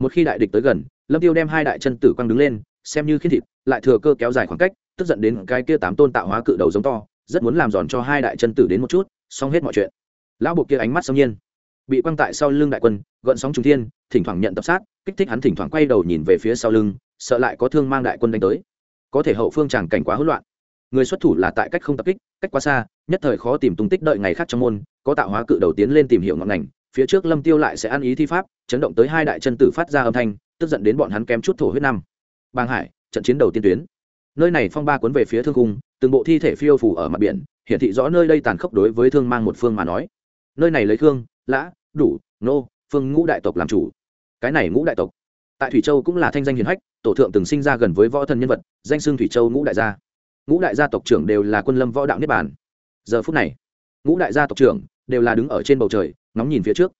Một khi đại địch tới gần, lâm tiêu đem hai đại chân tử quăng đứng lên, xem như khiến thịt, lại thừa cơ kéo dài khoảng cách, tức giận đến cái kia tám tôn tạo hóa cự đầu giống to, rất muốn làm giòn cho hai đại chân tử đến một chút, xong hết mọi chuyện. Lão bộ kia ánh mắt xâm nhiên bị quăng tại sau lưng đại quân gợn sóng trung thiên, thỉnh thoảng nhận tập sát, kích thích hắn thỉnh thoảng quay đầu nhìn về phía sau lưng, sợ lại có thương mang đại quân đánh tới. Có thể hậu phương chẳng cảnh quá hỗn loạn. Người xuất thủ là tại cách không tập kích, cách quá xa, nhất thời khó tìm tung tích đợi ngày khác trong môn, có tạo hóa cự đầu tiến lên tìm hiểu ngọn ngành, phía trước lâm tiêu lại sẽ ăn ý thi pháp, chấn động tới hai đại chân tử phát ra âm thanh, tức giận đến bọn hắn kém chút thổ huyết năm. Bang hải, trận chiến đầu tiên tuyến. Nơi này phong ba cuốn về phía thương cung, từng bộ thi thể phiêu phủ ở mặt biển, hiển thị rõ nơi đây tàn khốc đối với thương mang một phương mà nói. Nơi này lấy thương lã, đủ, nô, phương ngũ đại tộc làm chủ. Cái này ngũ đại tộc. Tại thủy châu cũng là thanh danh hiền hách, tổ thượng từng sinh ra gần với võ thần nhân vật, danh xưng thủy châu ngũ đại gia. Ngũ đại gia tộc trưởng đều là quân lâm võ đạo niết bàn. Giờ phút này, ngũ đại gia tộc trưởng đều là đứng ở trên bầu trời, ngóng nhìn phía trước.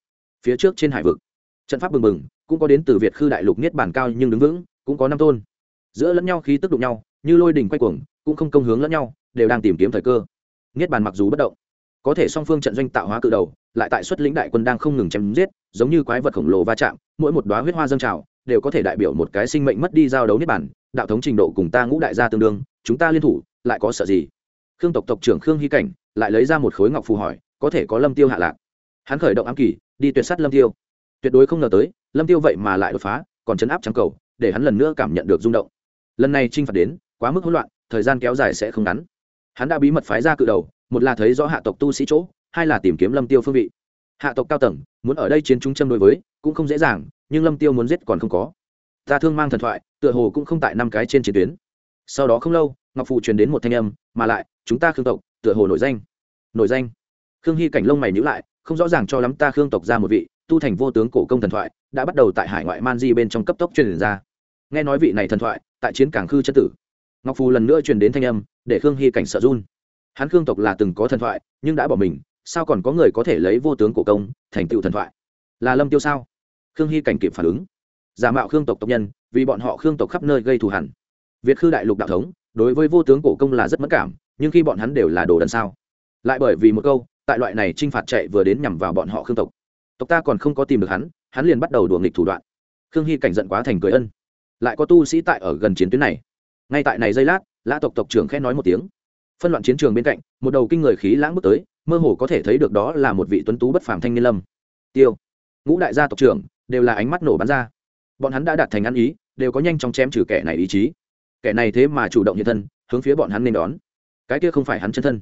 Phía trước trên hải vực, trận pháp bừng bừng, cũng có đến từ việt khư đại lục niết bàn cao nhưng đứng vững, cũng có năm tôn. Giữa lẫn nhau khí tức đụng nhau, như lôi đỉnh quay cuồng, cũng không công hướng lẫn nhau, đều đang tìm kiếm thời cơ. Niết bàn mặc dù bất động có thể song phương trận doanh tạo hóa cự đầu, lại tại xuất lĩnh đại quân đang không ngừng chém giết, giống như quái vật khổng lồ va chạm, mỗi một đoá huyết hoa dâng trào, đều có thể đại biểu một cái sinh mệnh mất đi giao đấu niết bản đạo thống trình độ cùng ta ngũ đại gia tương đương, chúng ta liên thủ, lại có sợ gì? Khương tộc tộc trưởng khương hy cảnh lại lấy ra một khối ngọc phù hỏi, có thể có lâm tiêu hạ lạc? Hắn khởi động ám kỳ, đi tuyệt sát lâm tiêu. Tuyệt đối không ngờ tới, lâm tiêu vậy mà lại đột phá, còn chấn áp trắng cầu, để hắn lần nữa cảm nhận được rung động. Lần này trinh phạt đến, quá mức hỗn loạn, thời gian kéo dài sẽ không ngắn. Hắn đã bí mật phái ra cự đầu một là thấy rõ hạ tộc tu sĩ chỗ, hai là tìm kiếm lâm tiêu phương vị. Hạ tộc cao tầng, muốn ở đây chiến chúng châm đối với, cũng không dễ dàng, nhưng lâm tiêu muốn giết còn không có. Ta thương mang thần thoại, tựa hồ cũng không tại năm cái trên chiến tuyến. Sau đó không lâu, ngọc phụ truyền đến một thanh âm, mà lại, chúng ta khương tộc, tựa hồ nổi danh. Nổi danh. Khương hy cảnh lông mày nhữ lại, không rõ ràng cho lắm ta khương tộc ra một vị, tu thành vô tướng cổ công thần thoại, đã bắt đầu tại hải ngoại man di bên trong cấp tốc truyền ra. Nghe nói vị này thần thoại, tại chiến cảng khư chất tử. Ngọc phù lần nữa truyền đến thanh âm, để khương hy cảnh sợ run hắn khương tộc là từng có thần thoại, nhưng đã bỏ mình, sao còn có người có thể lấy vô tướng cổ công thành tựu thần thoại? Là lâm tiêu sao? Khương hy cảnh kịp phản ứng. Giả mạo khương tộc tộc nhân, vì bọn họ khương tộc khắp nơi gây thù hẳn việt khư đại lục đạo thống, đối với vô tướng cổ công là rất mất cảm, nhưng khi bọn hắn đều là đồ đần sao? Lại bởi vì một câu, tại loại này t r i n h phạt chạy vừa đến nhằm vào bọn họ khương tộc. Tộc ta còn không có tìm được hắn hắn liền bắt đầu đùa nghịch thủ đoạn. Khương hy cảnh giận quá thành cười ân. Lại có tu sĩ tại ở gần chiến tuyến này. Ngay tại này giây lát, lã tộc tộc trưởng khẽ nói một tiếng phân loạn chiến trường bên cạnh, một đầu kinh người khí lãng bước tới, mơ hồ có thể thấy được đó là một vị tuấn tú bất phàm thanh niên lâm. Tiêu. Ngũ đại gia tộc trưởng, đều là ánh mắt nổ bắn ra. Bọn hắn đã đạt thành ăn ý, đều có nhanh chóng chém trừ kẻ này ý chí. Kẻ này thế mà chủ động hiện thân, hướng phía bọn hắn nên đón. Cái kia không phải hắn chân thân.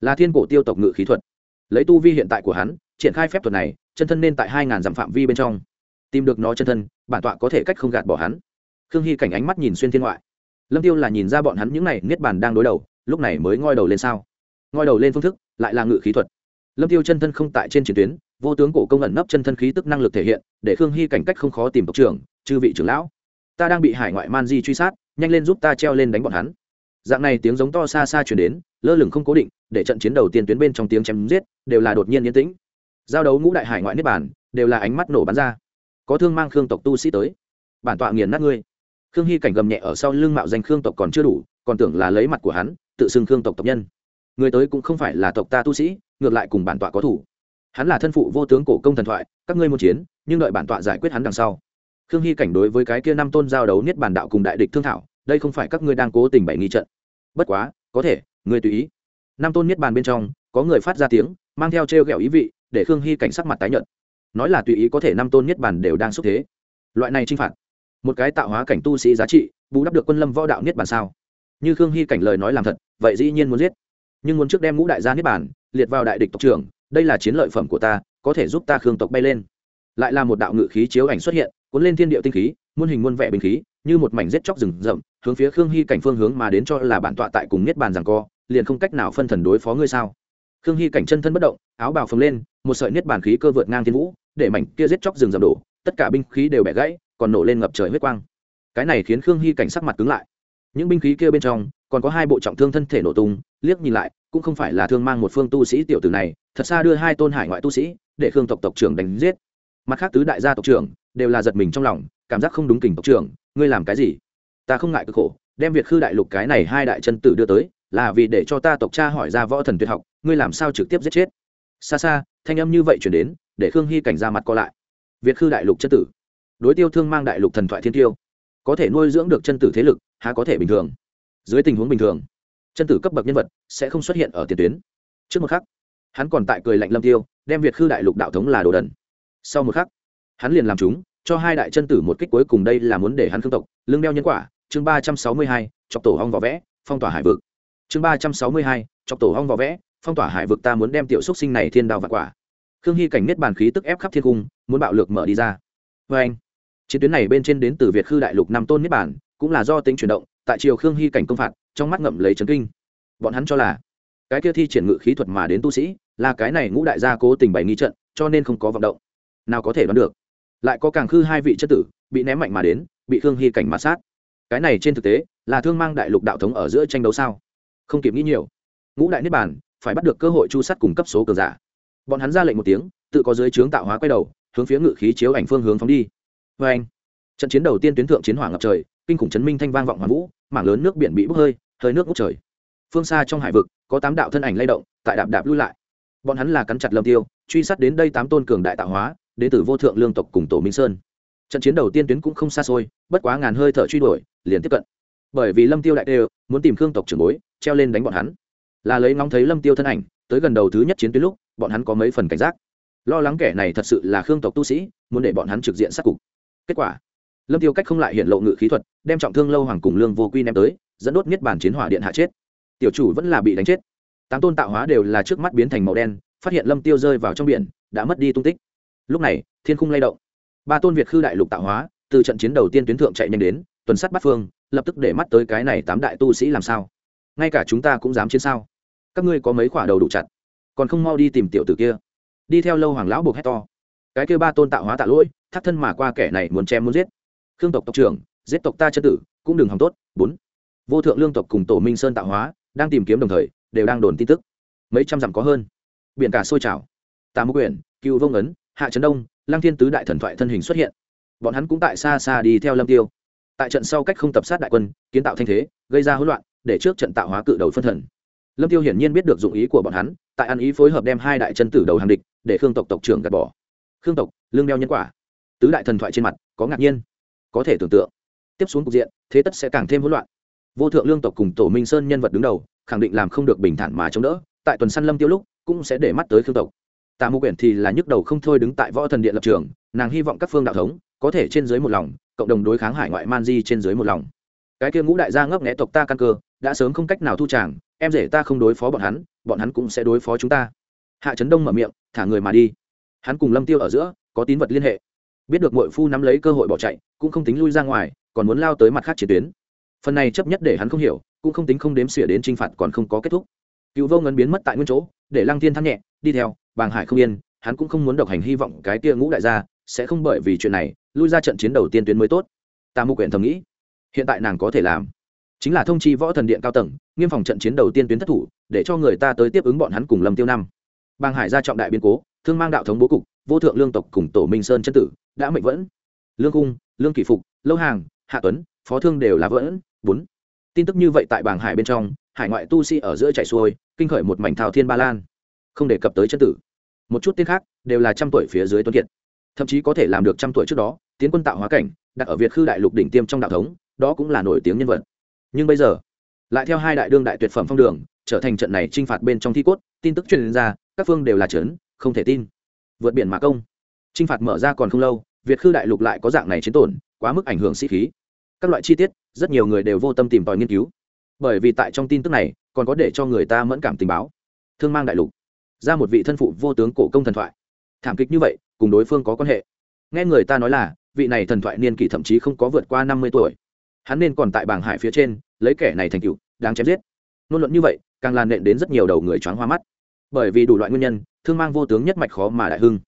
Là thiên cổ tiêu tộc ngự khí thuật. Lấy tu vi hiện tại của hắn, triển khai phép thuật này, chân thân nên tại hai ngàn dặm phạm vi bên trong. Tìm được nó chân thân, bản tọa có thể cách không gạt bỏ hắn. Khương hy cảnh ánh mắt nhìn xuyên thiên ngoại. Lâm tiêu là nhìn ra bọn hắn những này niết bàn đang đối đầu lúc này mới ngoi đầu lên sao? Ngoi đầu lên phương thức, lại là ngự khí thuật. Lâm tiêu chân thân không tại trên chiến tuyến, vô tướng cổ công ẩn nấp chân thân khí tức năng lực thể hiện, để khương hy cảnh cách không khó tìm tộc trưởng, chư vị trưởng lão. Ta đang bị hải ngoại man di truy sát, nhanh lên giúp ta treo lên đánh bọn hắn. Dạng này tiếng giống to xa xa chuyển đến, lơ lửng không cố định, để trận chiến đầu tiên tuyến bên trong tiếng chém giết, đều là đột nhiên yên tĩnh. Giao đấu ngũ đại hải ngoại niết bản đều là ánh mắt nổ bắn ra. Có thương mang khương tộc tu sĩ tới. Bản tọa nghiền nát ngươi. Khương hy cảnh gầm nhẹ ở sau lưng mạo danh khương tộc còn chưa đủ, còn tưởng là lấy mặt của hắn tự xưng khương tộc tộc nhân. Người tới cũng không phải là tộc ta tu sĩ, ngược lại cùng bản tọa có thủ. Hắn là thân phụ vô tướng cổ công thần thoại, các ngươi muốn chiến, nhưng đợi bản tọa giải quyết hắn đằng sau. Khương hy cảnh đối với cái kia năm tôn giao đấu niết bản đạo cùng đại địch thương thảo, đây không phải các ngươi đang cố tình bày nghi trận. Bất quá, có thể, ngươi tùy ý. Năm tôn niết bàn bên trong, có người phát ra tiếng, mang theo t r e o g ẹ o ý vị, để khương hy cảnh sắc mặt tái nhuận nói là tùy ý có thể năm tôn niết bàn đều đang xúc thế. Loại này t r i n h phạt, một cái tạo hóa cảnh tu sĩ giá trị, bù đắp được quân lâm võ đạo niết bàn sao? Như khương hy cảnh lời nói làm thật, vậy dĩ nhiên muốn giết. Nhưng muốn trước đem ngũ đại gia niết bàn, liệt vào đại địch tộc trưởng, đây là chiến lợi phẩm của ta, có thể giúp ta khương tộc bay lên. Lại là một đạo ngự khí chiếu ảnh xuất hiện, cuốn lên thiên địa tinh khí, muôn hình muôn vẻ bình khí, như một mảnh rết chóc rừng rậm, hướng phía khương hy cảnh phương hướng mà đến cho là bản tọa tại cùng niết bàn rằng co, liền không cách nào phân thần đối phó ngươi sao? Khương hy cảnh chân thân bất động, áo bào phồng lên, một sợi niết bàn khí cơ vượt ngang thiên vũ, để mảnh kia rết chóc rừng rậm đổ, tất cả binh khí đều bẻ gãy, còn nổ lên ngập trời huyết quang. Cái này khiến khương hy cảnh sắc mặt cứng lại những binh khí kia bên trong, còn có hai bộ trọng thương thân thể nổ tung, liếc nhìn lại, cũng không phải là thương mang một phương tu sĩ tiểu tử này, thật xa đưa hai tôn hải ngoại tu sĩ, để khương tộc tộc trưởng đánh giết. Mặt khác tứ đại gia tộc trưởng, đều là giật mình trong lòng, cảm giác không đúng kình tộc trưởng, ngươi làm cái gì? Ta không ngại cực khổ, đem việt khư đại lục cái này hai đại chân tử đưa tới, là vì để cho ta tộc cha hỏi ra võ thần tuyệt học, ngươi làm sao trực tiếp giết chết? Xa xa, thanh âm như vậy chuyển đến, để khương hy cảnh ra mặt co lại. Việt khư đại lục chân tử. Đối tiêu thương mang đại lục thần thoại thiên tiêu có thể nuôi dưỡng được chân tử thế lực, há có thể bình thường. Dưới tình huống bình thường, chân tử cấp bậc nhân vật sẽ không xuất hiện ở tiền tuyến. Trước một khắc, hắn còn tại cười lạnh lâm tiêu, đem việt khư đại lục đạo thống là đồ đần. Sau một khắc, hắn liền làm chúng, cho hai đại chân tử một kích cuối cùng đây là muốn để hắn khương tộc lương đeo nhân quả, chương ba trăm sáu mươi hai, chọc tổ hong vỏ vẽ, phong tỏa hải vực. Chương ba trăm sáu mươi hai, chọc tổ hong vỏ vẽ, phong tỏa hải vực ta muốn đem tiểu xúc sinh này thiên đao và quả. Khương hy cảnh niết bàn khí tức ép khắp thiên cung, muốn bạo lược mở đi ra. Vê anh chiến tuyến này bên trên đến từ việt khư đại lục năm tôn niết Bản cũng là do tính chuyển động, tại triều khương hy cảnh công phạt, trong mắt ngậm lấy trấn kinh. Bọn hắn cho là, cái kia thi triển ngự khí thuật mà đến tu sĩ, là cái này ngũ đại gia cố tình bày nghi trận, cho nên không có vận động. Nào có thể đoán được. Lại có càng khư hai vị chất tử, bị ném mạnh mà đến, bị khương hy cảnh mà sát. Cái này trên thực tế, là thương mang đại lục đạo thống ở giữa tranh đấu sao? Không kịp nghĩ nhiều. Ngũ đại niết bàn, phải bắt được cơ hội chu sát cùng cấp số cờ giả. Bọn hắn ra lệnh một tiếng, tự có dưới trướng tạo hóa quay đầu, hướng phía ngự khí chiếu ảnh phương hướng phóng đi vê anh. Trận chiến đầu tiên tuyến thượng chiến hỏa ngập trời, kinh khủng chấn minh thanh vang vọng hoàn vũ, mảng lớn nước biển bị bốc hơi hơi nước ngút trời. Phương xa trong hải vực, có tám đạo thân ảnh lay động, tại đạp đạp lui lại. Bọn hắn là cắn chặt lâm tiêu, truy sát đến đây tám tôn cường đại tạo hóa, đến từ vô thượng lương tộc cùng tổ minh sơn. Trận chiến đầu tiên tuyến cũng không xa xôi, bất quá ngàn hơi thở truy đuổi, liền tiếp cận. Bởi vì lâm tiêu đại đều, muốn tìm khương tộc trưởng bối, treo lên đánh bọn hắn. Là lấy ngóng thấy lâm tiêu thân ảnh, tới gần đầu thứ nhất chiến tuyến lúc, bọn hắn có mấy phần cảnh giác. Lo lắng kẻ này thật sự là khương tộc tu sĩ, muốn để bọn hắn trực diện sát cục kết quả. Lâm tiêu cách không lại hiện lộ ngự khí thuật, đem trọng thương lâu hoàng cùng lương vô quy ném tới, dẫn đốt niết bản chiến hỏa điện hạ chết. Tiểu chủ vẫn là bị đánh chết. Tám tôn tạo hóa đều là trước mắt biến thành màu đen, phát hiện lâm tiêu rơi vào trong biển, đã mất đi tung tích. Lúc này, thiên khung lay động. Ba tôn việt khư đại lục tạo hóa, từ trận chiến đầu tiên tuyến thượng chạy nhanh đến, tuần sát bắt phương, lập tức để mắt tới cái này tám đại tu sĩ làm sao. Ngay cả chúng ta cũng dám chiến sao? Các ngươi có mấy quả đầu đủ chặt? Còn không mau đi tìm tiểu tử kia. Đi theo lâu hoàng lão buộc hét to cái kia ba tôn tạo hóa tạ lỗi, thắt thân mà qua kẻ này muốn chém muốn giết. Khương tộc tộc trưởng, giết tộc ta chân tử, cũng đừng hòng tốt. Bốn. Vô thượng lương tộc cùng tổ minh sơn tạo hóa, đang tìm kiếm đồng thời, đều đang đồn tin tức. Mấy trăm dặm có hơn. Biển cả sôi trào. Tà mưu quyển cựu vông ấn, hạ trấn đông Lang thiên tứ đại thần thoại thân hình xuất hiện. Bọn hắn cũng tại xa xa đi theo lâm tiêu. Tại trận sau cách không tập sát đại quân, kiến tạo thanh thế, gây ra hỗn loạn, để trước trận tạo hóa cự đầu phân thần. Lâm tiêu hiển nhiên biết được dụng ý của bọn hắn, tại ăn ý phối hợp đem hai đại chân tử đầu hàng địch, để khương tộc tộc trưởng gạt bỏ khương tộc, lương đeo nhân quả. Tứ đại thần thoại trên mặt, có ngạc nhiên. Có thể tưởng tượng. Tiếp xuống cục diện, thế tất sẽ càng thêm hỗn loạn. Vô thượng lương tộc cùng tổ minh sơn nhân vật đứng đầu, khẳng định làm không được bình thản mà chống đỡ. Tại tuần săn lâm tiêu lúc, cũng sẽ để mắt tới khương tộc. Tà mưu quyển thì là nhức đầu không thôi đứng tại võ thần điện lập trường, nàng hy vọng các phương đạo thống có thể trên dưới một lòng, cộng đồng đối kháng hải ngoại man di trên dưới một lòng. Cái kia ngũ đại gia ngấp nghẽ tộc ta căn cơ, đã sớm không cách nào thu tràng, em rể ta không đối phó bọn hắn bọn hắn cũng sẽ đối phó chúng ta. Hạ trấn đông mở miệng, thả người mà đi hắn cùng lâm tiêu ở giữa, có tín vật liên hệ. Biết được mội phu nắm lấy cơ hội bỏ chạy, cũng không tính lui ra ngoài, còn muốn lao tới mặt khác chiến tuyến. Phần này chấp nhất để hắn không hiểu, cũng không tính không đếm xỉa đến t r i n h phạt còn không có kết thúc. Cựu vô ngấn biến mất tại nguyên chỗ, để lăng thiên thắng nhẹ, đi theo, bàng hải không yên, hắn cũng không muốn độc hành hy vọng cái tia ngũ đại gia, sẽ không bởi vì chuyện này, lui ra trận chiến đầu tiên tuyến mới tốt. Ta mục quyển thầm nghĩ, hiện tại nàng có thể làm, chính là thông chi võ thần điện cao tầng, nghiêm phòng trận chiến đầu tiên tuyến thất thủ, để cho người ta tới tiếp ứng bọn hắn cùng lâm tiêu năm. Bàng hải ra trọng đại biến cố thương mang đạo thống bố cục, vô thượng lương tộc cùng tổ minh sơn chân tử, đã mệnh vẫn. Lương cung, lương kỷ phục, lâu hàng, hạ tuấn, phó thương đều là vẫn. Bốn. Tin tức như vậy tại bảng hải bên trong, hải ngoại tu sĩ ở giữa chạy xuôi, kinh khởi một mảnh thao thiên ba lan. Không đề cập tới chân tử. Một chút tên khác, đều là trăm tuổi phía dưới tuấn kiệt. Thậm chí có thể làm được trăm tuổi trước đó, tiến quân tạo hóa cảnh, đặt ở việt khư đại lục đỉnh tiêm trong đạo thống, đó cũng là nổi tiếng nhân vật. Nhưng bây giờ, lại theo hai đại đương đại tuyệt phẩm phong đường, trở thành trận này t r i n h phạt bên trong thi cốt, tin tức truyền ra, các phương đều là trấn không thể tin. Vượt biển mà công. T r i n h phạt mở ra còn không lâu, việt khư đại lục lại có dạng này chiến tổn, quá mức ảnh hưởng sĩ khí. Các loại chi tiết, rất nhiều người đều vô tâm tìm tòi nghiên cứu. Bởi vì tại trong tin tức này, còn có để cho người ta mẫn cảm tình báo. Thương mang đại lục. Ra một vị thân phụ vô tướng cổ công thần thoại. Thảm kịch như vậy, cùng đối phương có quan hệ. Nghe người ta nói là, vị này thần thoại niên kỷ thậm chí không có vượt qua năm mươi tuổi. Hắn nên còn tại bảng hải phía trên, lấy kẻ này thành cựu đang chém giết. Ngôn luận như vậy, càng làn nện đến rất nhiều đầu người choáng hoa mắt bởi vì đủ loại nguyên nhân, thương mang vô tướng nhất mạch khó mà đại hưng.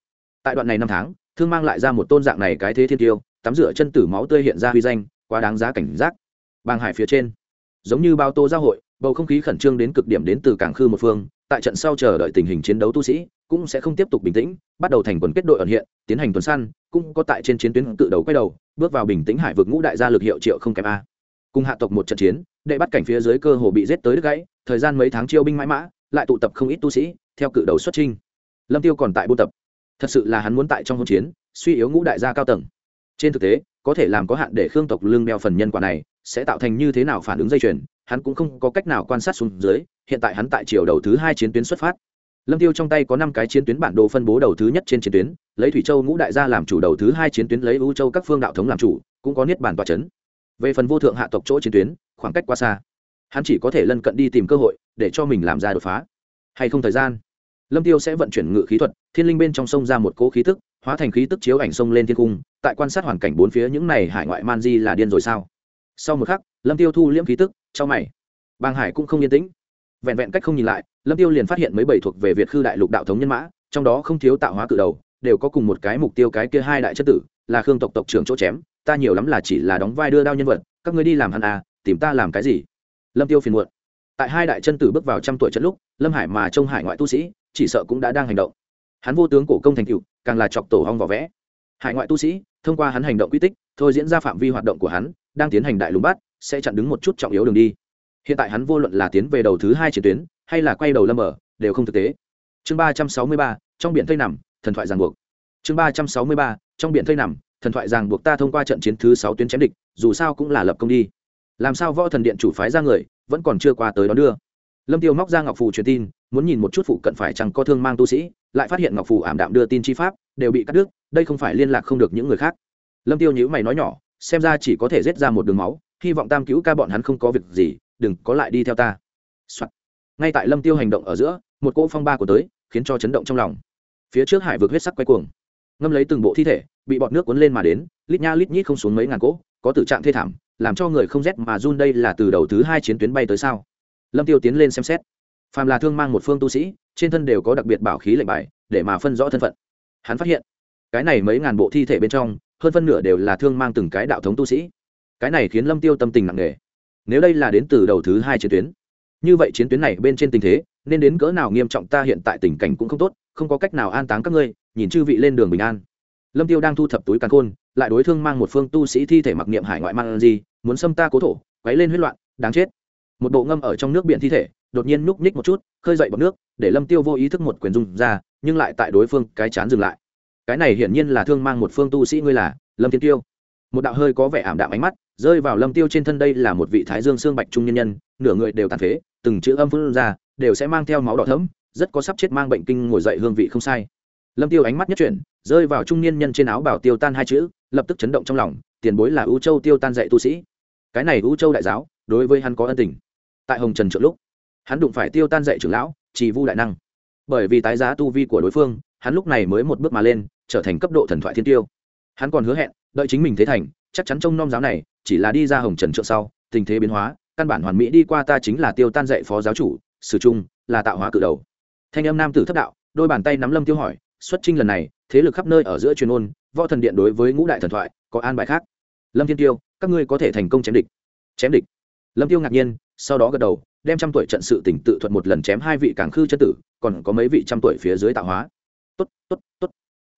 Tại đoạn này năm tháng, thương mang lại ra một tôn dạng này cái thế thiên tiêu, tắm rửa chân tử máu tươi hiện ra huy danh, quá đáng giá cảnh giác. Bàng hải phía trên, giống như bao tô giao hội, bầu không khí khẩn trương đến cực điểm đến từ cảng khư một phương, tại trận sau chờ đợi tình hình chiến đấu tu sĩ, cũng sẽ không tiếp tục bình tĩnh, bắt đầu thành quần kết đội ẩn hiện, tiến hành tuần săn, cũng có tại trên chiến tuyến tự đầu quay đầu, bước vào bình tĩnh hải vực ngũ đại gia lực hiệu triệu không kém a. Cùng hạ tộc một trận chiến, đệ bắt cảnh phía dưới cơ hồ bị giết tới đứt gãy, thời gian mấy tháng chiêu binh mãi mã lại tụ tập không ít tu sĩ, theo cự đầu xuất trinh lâm tiêu còn tại buôn tập. Thật sự là hắn muốn tại trong hỗn chiến, suy yếu ngũ đại gia cao tầng. Trên thực tế, có thể làm có hạn để khương tộc lương đeo phần nhân quả này, sẽ tạo thành như thế nào phản ứng dây chuyền, hắn cũng không có cách nào quan sát xuống dưới, hiện tại hắn tại chiều đầu thứ hai chiến tuyến xuất phát. Lâm tiêu trong tay có năm cái chiến tuyến bản đồ phân bố đầu thứ nhất trên chiến tuyến, lấy thủy châu ngũ đại gia làm chủ đầu thứ hai chiến tuyến, lấy ưu châu các phương đạo thống làm chủ, cũng có niết bản tòa chấn. Về phần vô thượng hạ tộc chỗ chiến tuyến, khoảng cách quá xa hắn chỉ có thể lân cận đi tìm cơ hội để cho mình làm ra đột phá. Hay không thời gian? Lâm tiêu sẽ vận chuyển ngự khí thuật, thiên linh bên trong sông ra một cỗ khí tức, hóa thành khí tức chiếu ảnh sông lên thiên cung, tại quan sát hoàn cảnh bốn phía những này hải ngoại man di là điên rồi sao? Sau một khắc, lâm tiêu thu liễm khí tức trong mày. Bang hải cũng không yên tĩnh. Vẹn vẹn cách không nhìn lại, lâm tiêu liền phát hiện mấy bảy thuộc về việt khư đại lục đạo thống nhân mã, trong đó không thiếu tạo hóa cự đầu, đều có cùng một cái mục tiêu cái kia hai đại chất tử, là khương tộc tộc trưởng chỗ chém, ta nhiều lắm là chỉ là đóng vai đưa đao nhân vật, các ngươi đi làm hắn à tìm ta làm cái gì? Lâm tiêu phiền muộn. Tại hai đại chân tử bước vào trăm tuổi trận lúc, lâm hải mà trông hải ngoại tu sĩ, chỉ sợ cũng đã đang hành động. Hắn vô tướng cổ công thành cựu càng là chọc tổ hong vỏ vẽ. Hải ngoại tu sĩ, thông qua hắn hành động quy tích, thôi diễn ra phạm vi hoạt động của hắn, đang tiến hành đại lùng bắt, sẽ chặn đứng một chút trọng yếu đường đi. Hiện tại hắn vô luận là tiến về đầu thứ hai chiến tuyến, hay là quay đầu lâm ở, đều không thực tế. Chương ba trăm sáu mươi ba, trong biển thây nằm, thần thoại ràng buộc. Chương ba trăm sáu mươi ba, trong biển thây nằm, thần thoại ràng buộc ta thông qua trận chiến thứ sáu tuyến chém địch, dù sao cũng là lập công đi làm sao võ thần điện chủ phái ra người vẫn còn chưa qua tới đón đưa? Lâm tiêu móc ra ngọc phù truyền tin, muốn nhìn một chút phụ cận phải chẳng có thương mang tu sĩ, lại phát hiện ngọc phù ảm đạm đưa tin chi pháp, đều bị cắt đứt, đây không phải liên lạc không được những người khác. Lâm tiêu nhữ mày nói nhỏ, xem ra chỉ có thể giết ra một đường máu, hy vọng tam cứu ca bọn hắn không có việc gì, đừng có lại đi theo ta、Soạn. ngay tại lâm tiêu hành động ở giữa, một cỗ phong ba của tới, khiến cho chấn động trong lòng. Phía trước hải vực huyết sắc quay cuồng. Ngâm lấy từng bộ thi thể, bị bọt nước cuốn lên mà đến, lít nha lít nhít không xuống mấy ngàn cỗ, có tử trạng thê thảm làm cho người không rét mà run đây là từ đầu thứ hai chiến tuyến bay tới sao? Lâm tiêu tiến lên xem xét. Phàm là thương mang một phương tu sĩ, trên thân đều có đặc biệt bảo khí lệnh bài, để mà phân rõ thân phận. Hắn phát hiện, cái này mấy ngàn bộ thi thể bên trong, hơn phân nửa đều là thương mang từng cái đạo thống tu sĩ. Cái này khiến lâm tiêu tâm tình nặng nề. Nếu đây là đến từ đầu thứ hai chiến tuyến, như vậy chiến tuyến này bên trên tình thế, nên đến cỡ nào nghiêm trọng ta hiện tại tình cảnh cũng không tốt, không có cách nào an táng các ngươi, nhìn chư vị lên đường bình an. Lâm tiêu đang thu thập túi càn khôn, lại đối thương mang một phương tu sĩ thi thể mặc niệm hải ngoại mang gì muốn xâm ta cố thổ, quấy lên huyết loạn, đáng chết. Một bộ ngâm ở trong nước biển thi thể, đột nhiên núp nhích một chút, khơi dậy bọt nước, để lâm tiêu vô ý thức một quyền dùng ra, nhưng lại tại đối phương cái chán dừng lại. Cái này hiển nhiên là thương mang một phương tu sĩ ngươi là, lâm thiên tiêu. Một đạo hơi có vẻ ảm đạm ánh mắt, rơi vào lâm tiêu trên thân đây là một vị thái dương xương bạch trung nhân nhân, nửa người đều tàn phế, từng chữ âm phương ra, đều sẽ mang theo máu đỏ thẫm, rất có sắp chết mang bệnh kinh ngồi dậy hương vị không sai. Lâm tiêu ánh mắt nhất chuyển, rơi vào trung niên nhân trên áo bảo tiêu tan hai chữ, lập tức chấn động trong lòng, tiền bối là ưu châu tiêu tan dạy tu sĩ cái này ưu châu đại giáo, đối với hắn có ân tình. Tại hồng trần trượng lúc, hắn đụng phải tiêu tan dạy trưởng lão, chỉ vu đại năng. Bởi vì tái giá tu vi của đối phương, hắn lúc này mới một bước mà lên, trở thành cấp độ thần thoại thiên tiêu. Hắn còn hứa hẹn, đợi chính mình thế thành, chắc chắn trông nom giáo này, chỉ là đi ra hồng trần trượng sau, tình thế biến hóa, căn bản hoàn mỹ đi qua ta chính là tiêu tan dạy phó giáo chủ, sử trung, là tạo hóa cự đầu. Thanh âm nam tử thất đạo, đôi bàn tay nắm lâm tiêu hỏi, xuất trinh lần này, thế lực khắp nơi ở giữa truyền ôn, võ thần điện đối với ngũ đại thần thoại, có an bài khác? Lâm thiên tiêu các ngươi có thể thành công chém địch. Chém địch? Lâm tiêu ngạc nhiên, sau đó gật đầu, đem trăm tuổi trận sự tỉnh tự thuận một lần chém hai vị càng khư chân tử, còn có mấy vị trăm tuổi phía dưới tạo hóa. Tốt tốt tốt.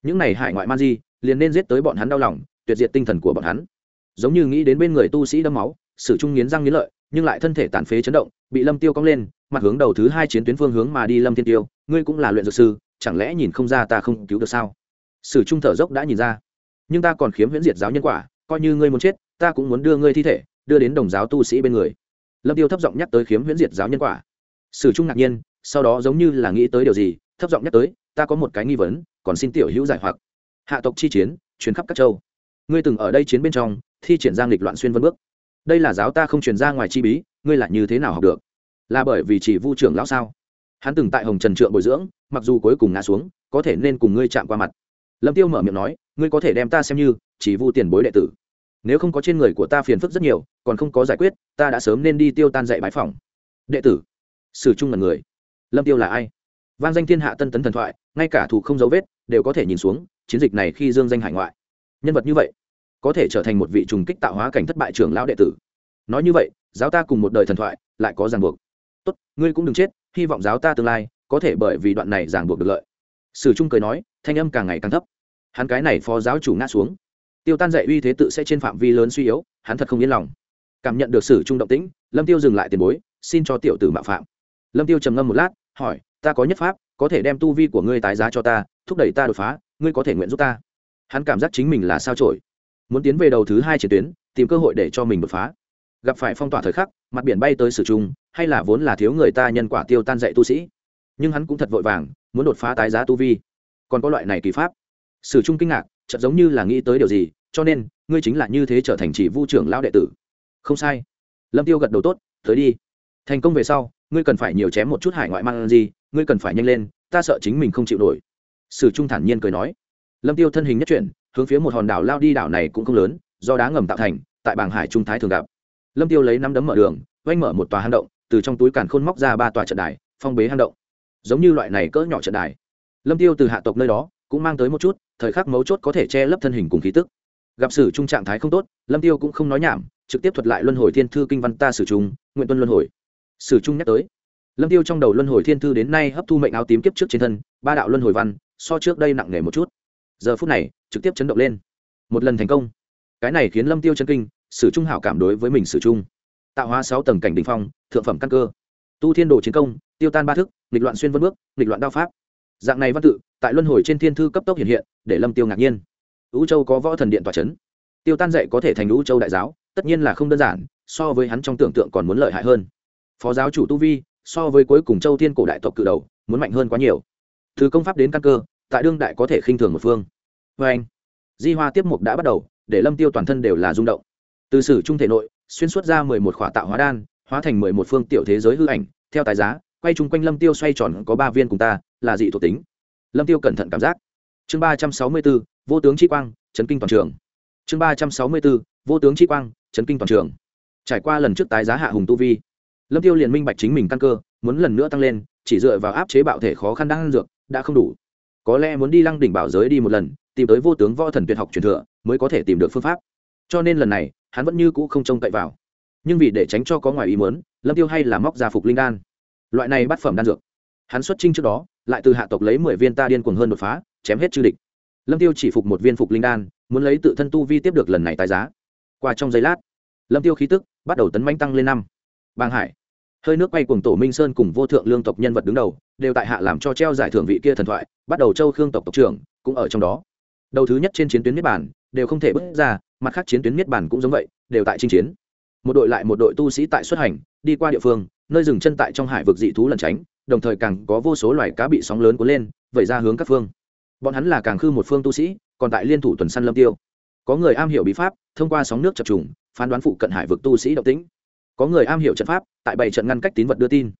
Những này hải ngoại man di, liền nên giết tới bọn hắn đau lòng, tuyệt diệt tinh thần của bọn hắn. Giống như nghĩ đến bên người tu sĩ đâm máu, sử trung nghiến răng nghiến lợi, nhưng lại thân thể tàn phế chấn động, bị lâm tiêu cong lên, mặt hướng đầu thứ hai chiến tuyến phương hướng mà đi lâm thiên tiêu, ngươi cũng là luyện dược sư, chẳng lẽ nhìn không ra ta không cứu được sao? Sử trung thở dốc đã nhìn ra. Nhưng ta còn khiếm huyễn diệt giáo nhân quả, coi như ngươi muốn chết ta cũng muốn đưa ngươi thi thể, đưa đến đồng giáo tu sĩ bên người. Lâm tiêu thấp giọng nhắc tới khiếm huyễn diệt giáo nhân quả. Sử trung ngạc nhiên, sau đó giống như là nghĩ tới điều gì, thấp giọng nhắc tới, ta có một cái nghi vấn, còn xin tiểu hữu giải hoặc. Hạ tộc chi chiến chuyến khắp các châu. Ngươi từng ở đây chiến bên trong, thi triển giang lịch loạn xuyên vân bước. Đây là giáo ta không truyền ra ngoài chi bí, ngươi là như thế nào học được? Là bởi vì chỉ vu trưởng lão sao? Hắn từng tại hồng trần trượng bồi dưỡng, mặc dù cuối cùng ngã xuống, có thể nên cùng ngươi chạm qua mặt. Lâm tiêu mở miệng nói, ngươi có thể đem ta xem như chỉ vu tiền bối đệ tử nếu không có trên người của ta phiền phức rất nhiều, còn không có giải quyết, ta đã sớm nên đi tiêu tan dạy bãi phòng. Đệ tử, sử trung là người. Lâm tiêu là ai? Vang danh thiên hạ tân tấn thần thoại, ngay cả thủ không dấu vết, đều có thể nhìn xuống, chiến dịch này khi dương danh hải ngoại. Nhân vật như vậy, có thể trở thành một vị trùng kích tạo hóa cảnh thất bại trưởng lão đệ tử. Nói như vậy, giáo ta cùng một đời thần thoại, lại có ràng buộc. Tốt, ngươi cũng đừng chết, hy vọng giáo ta tương lai, có thể bởi vì đoạn này ràng buộc được lợi. Sử trung cười nói, thanh âm càng ngày càng thấp. Hắn cái này phó giáo chủ ngã xuống tiêu tan dạy uy thế tự sẽ trên phạm vi lớn suy yếu, hắn thật không yên lòng. Cảm nhận được sử trung động tĩnh, lâm tiêu dừng lại tiền bối, xin cho tiểu tử mạo phạm. Lâm tiêu trầm ngâm một lát, hỏi, ta có nhất pháp, có thể đem tu vi của ngươi tái giá cho ta, thúc đẩy ta đột phá, ngươi có thể nguyện giúp ta. Hắn cảm giác chính mình là sao trổi muốn tiến về đầu thứ hai chiến tuyến, tìm cơ hội để cho mình đột phá. Gặp phải phong tỏa thời khắc, mặt biển bay tới sử trung hay là vốn là thiếu người ta nhân quả tiêu tan dạy tu sĩ. Nhưng hắn cũng thật vội vàng, muốn đột phá tái giá tu vi. Còn có loại này kỳ pháp. Sử trung kinh ngạc chợt giống như là nghĩ tới điều gì, cho nên, ngươi chính là như thế trở thành chỉ vu trưởng lão đệ tử. Không sai. Lâm tiêu gật đầu tốt, tới đi. Thành công về sau, ngươi cần phải nhiều chém một chút hải ngoại mang gì, ngươi cần phải nhanh lên, ta sợ chính mình không chịu nổi. Sử trung thản nhiên cười nói. Lâm tiêu thân hình nhất chuyển, hướng phía một hòn đảo lao đi đảo này cũng không lớn, do đá ngầm tạo thành, tại bảng hải trung thái thường gặp. Lâm tiêu lấy năm đấm mở đường oanh mở một tòa hang động, từ trong túi càn khôn móc ra ba tòa trận đài, phong bế hang động. Giống như loại này cỡ nhỏ trận đài. Lâm tiêu từ hạ tộc nơi đó cũng mang tới một chút, thời khắc mấu chốt có thể che lấp thân hình cùng khí tức. Gặp sử trung trạng thái không tốt, lâm tiêu cũng không nói nhảm, trực tiếp thuật lại luân hồi thiên thư kinh văn ta sử trung, nguyện tuân luân hồi. Sử trung nhắc tới, lâm tiêu trong đầu luân hồi thiên thư đến nay hấp thu mệnh áo tím kiếp trước trên thân, ba đạo luân hồi văn, so trước đây nặng nề một chút. Giờ phút này, trực tiếp chấn động lên. Một lần thành công. Cái này khiến lâm tiêu chân kinh, sử trung hảo cảm đối với mình sử trung. Tạo hóa sáu tầng cảnh đỉnh phong, thượng phẩm căn cơ. Tu thiên đồ chiến công, tiêu tan ba thức, nghịch loạn xuyên vân bước, nghịch loạn đao pháp dạng này văn tự, tại luân hồi trên thiên thư cấp tốc hiện hiện, để lâm tiêu ngạc nhiên. Ưu châu có võ thần điện tòa c h ấ n tiêu tan dạy có thể thành ưu châu đại giáo, tất nhiên là không đơn giản, so với hắn trong tưởng tượng còn muốn lợi hại hơn. Phó giáo chủ tu vi, so với cuối cùng châu thiên cổ đại tộc cự đầu, muốn mạnh hơn quá nhiều. Từ công pháp đến căn cơ, tại đương đại có thể khinh thường một phương. Vê anh, di hoa tiếp mục đã bắt đầu, để lâm tiêu toàn thân đều là rung động. Từ sử trung thể nội, xuyên suốt ra mười một khỏa tạo hóa đan, hóa thành mười một phương tiểu thế giới hư ảnh, theo tài giá quay chung quanh lâm tiêu xoay tròn có ba viên cùng ta, là dị thuộc tính. Lâm tiêu cẩn thận cảm giác. Chương ba trăm sáu mươi bốn, vô tướng chi quang, chấn kinh toàn trường. Chương ba trăm sáu mươi bốn, vô tướng chi quang, chấn kinh toàn trường. Trải qua lần trước tái giá hạ hùng tu vi, lâm tiêu liền minh bạch chính mình căn cơ, muốn lần nữa tăng lên, chỉ dựa vào áp chế bạo thể khó khăn đang ăn dược, đã không đủ. Có lẽ muốn đi lăng đỉnh bảo giới đi một lần, tìm tới vô tướng võ thần tuyệt học truyền thừa, mới có thể tìm được phương pháp. Cho nên lần này, hắn vẫn như cũ không trông cậy vào. Nhưng vì để tránh cho có ngoài ý muốn, lâm tiêu hay là móc ra phục linh đan loại này bắt phẩm đan dược, hắn xuất trinh trước đó, lại từ hạ tộc lấy mười viên ta điên cuồng hơn đột phá, chém hết chư địch. Lâm tiêu chỉ phục một viên phục linh đan, muốn lấy tự thân tu vi tiếp được lần này tài giá. Qua trong giây lát, lâm tiêu khí tức bắt đầu tấn manh tăng lên năm. Bang hải, hơi nước quay cuồng tổ minh sơn cùng vô thượng lương tộc nhân vật đứng đầu, đều tại hạ làm cho treo giải thưởng vị kia thần thoại, bắt đầu châu khương tộc tộc trưởng cũng ở trong đó. Đầu thứ nhất trên chiến tuyến niết bản đều không thể bước ra, mặt khác chiến tuyến niết bản cũng giống vậy, đều tại chinh chiến. Một đội lại một đội tu sĩ tại xuất hành, đi qua địa phương nơi dừng chân tại trong hải vực dị thú lẩn tránh, đồng thời càng có vô số loài cá bị sóng lớn cuốn lên, vẩy ra hướng các phương. Bọn hắn là càng khư một phương tu sĩ, còn tại liên thủ tuần săn lâm tiêu. Có người am hiểu bí pháp, thông qua sóng nước chập trùng, phán đoán phụ cận hải vực tu sĩ động tĩnh. Có người am hiểu trận pháp, tại bảy trận ngăn cách tín vật đưa tin.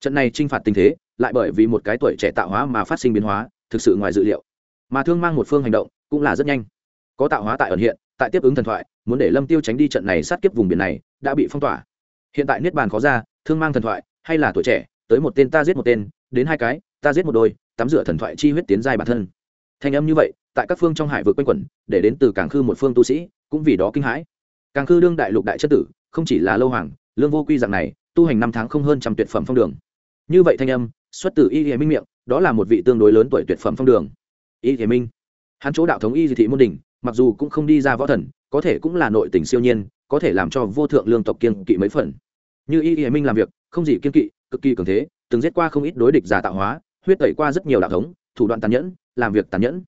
Trận này trinh phạt tình thế, lại bởi vì một cái tuổi trẻ tạo hóa mà phát sinh biến hóa, thực sự ngoài dự liệu. Mà thương mang một phương hành động, cũng là rất nhanh. Có tạo hóa tại ẩn hiện, tại tiếp ứng thần thoại, muốn để lâm tiêu tránh đi trận này sát kiếp vùng biển này, đã bị phong tỏa. Hiện tại niết bàn khó ra thương mang thần thoại, hay là tuổi trẻ, tới một tên ta giết một tên, đến hai cái, ta giết một đôi, tắm rửa thần thoại chi huyết tiến giai bản thân. Thanh âm như vậy, tại các phương trong hải vực quanh quẩn, để đến từ cảng khư một phương tu sĩ, cũng vì đó kinh hãi. Cảng khư đương đại lục đại chất tử, không chỉ là lâu hoàng, lương vô quy dạng này, tu hành năm tháng không hơn trăm tuyệt phẩm phong đường. Như vậy thanh âm, xuất từ y hiệ minh miệng, đó là một vị tương đối lớn tuổi tuyệt phẩm phong đường. Y hiệ minh. Hắn chỗ đạo thống y dị thị môn đình, mặc dù cũng không đi ra võ thần, có thể cũng là nội tình siêu nhiên, có thể làm cho vô thượng lương tộc kiên kỵ mấy phần như y Y minh làm việc, không gì kiên kỵ, cực kỳ cường thế, từng giết qua không ít đối địch giả tạo hóa, huyết tẩy qua rất nhiều đạo thống, thủ đoạn tàn nhẫn, làm việc tàn nhẫn.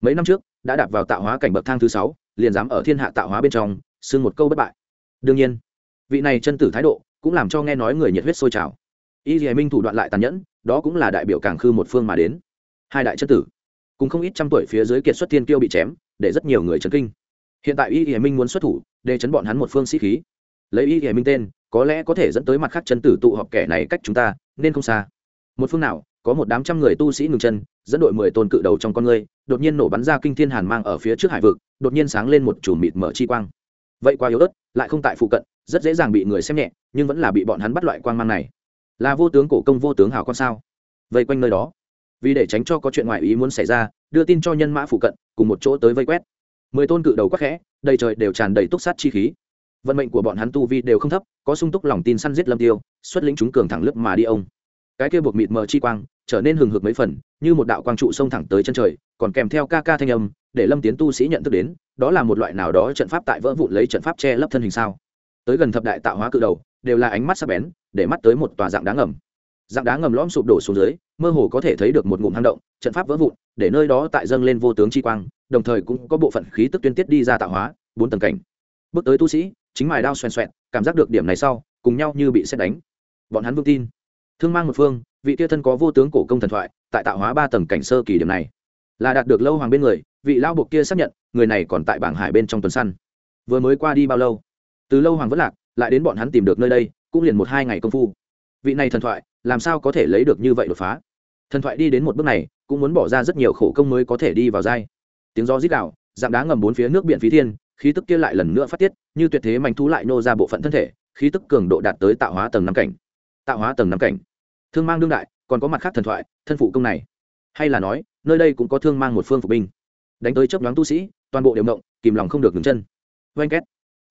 Mấy năm trước, đã đạp vào tạo hóa cảnh bậc thang thứ sáu, liền dám ở thiên hạ tạo hóa bên trong, xưng một câu bất bại. Đương nhiên, vị này chân tử thái độ cũng làm cho nghe nói người nhiệt huyết sôi trào. Y dì minh thủ đoạn lại tàn nhẫn, đó cũng là đại biểu cảng khư một phương mà đến. Hai đại chân tử, cùng không ít trăm tuổi phía dưới kiệt xuất thiên kiêu bị chém, để rất nhiều người chấn kinh. Hiện tại y dì minh muốn xuất thủ, để chấn bọn hắn một phương sĩ khí. Lấy y dì minh tên có lẽ có thể dẫn tới mặt khác chân tử tụ họp kẻ này cách chúng ta, nên không xa. Một phương nào, có một đám trăm người tu sĩ ngừng chân, dẫn đội mười tôn cự đầu trong con người đột nhiên nổ bắn ra kinh thiên hàn mang ở phía trước hải vực, đột nhiên sáng lên một chùm mịt mở chi quang. Vậy quá yếu ớt, lại không tại phụ cận, rất dễ dàng bị người xem nhẹ, nhưng vẫn là bị bọn hắn bắt loại quang mang này. Là vô tướng cổ công vô tướng hào con sao? Vây quanh nơi đó. Vì để tránh cho có chuyện ngoại ý muốn xảy ra, đưa tin cho nhân mã phụ cận, cùng một chỗ tới vây quét. Mười tôn cự đầu quắc khẽ, đầy trời đều tràn đầy túc sát chi khí vận mệnh của bọn hắn tu vi đều không thấp, có sung túc lòng tin săn giết lâm tiêu, xuất lĩnh chúng cường thẳng lướt mà đi ông. Cái kia buộc mịt mờ chi quang, trở nên hừng hực mấy phần, như một đạo quang trụ sông thẳng tới chân trời, còn kèm theo ca ca thanh âm, để lâm tiến tu sĩ nhận thức đến, đó là một loại nào đó trận pháp tại vỡ vụn lấy trận pháp che lấp thân hình sao. Tới gần thập đại tạo hóa cự đầu, đều là ánh mắt sắc bén, để mắt tới một tòa dạng đá ngầm. Dạng đá ngầm lõm sụp đổ xuống dưới, mơ hồ có thể thấy được một ngụm hang động, trận pháp vỡ vụn, để nơi đó tại dâng lên vô tướng chi quang, đồng thời cũng có bộ phận khí tức tuyên tiết đi ra tạo hóa, bốn tầng cảnh. Bước tới tu sĩ chính mài đao xoèn xoẹn cảm giác được điểm này sau, cùng nhau như bị xét đánh. Bọn hắn vững tin. Thương mang một phương, vị tia thân có vô tướng cổ công thần thoại, tại tạo hóa ba tầng cảnh sơ kỳ điểm này. Là đạt được lâu hoàng bên người, vị lao buộc kia xác nhận, người này còn tại bảng hải bên trong tuần săn. Vừa mới qua đi bao lâu? Từ lâu hoàng vẫn lạc, lại đến bọn hắn tìm được nơi đây, cũng liền một hai ngày công phu. Vị này thần thoại, làm sao có thể lấy được như vậy đột phá? Thần thoại đi đến một bước này, cũng muốn bỏ ra rất nhiều khổ công mới có thể đi vào dai tiếng gió rít đạo dạng đá ngầm bốn phía nước biển phí thiên khí tức kia lại lần nữa phát tiết, như tuyệt thế manh thú lại nô ra bộ phận thân thể, khí tức cường độ đạt tới tạo hóa tầng năm cảnh. Tạo hóa tầng năm cảnh. Thương mang đương đại, còn có mặt khác thần thoại, thân phụ công này. Hay là nói, nơi đây cũng có thương mang một phương phục binh. Đánh tới chấp đoán tu sĩ, toàn bộ đều động, kìm lòng không được ngừng chân. Oanh két.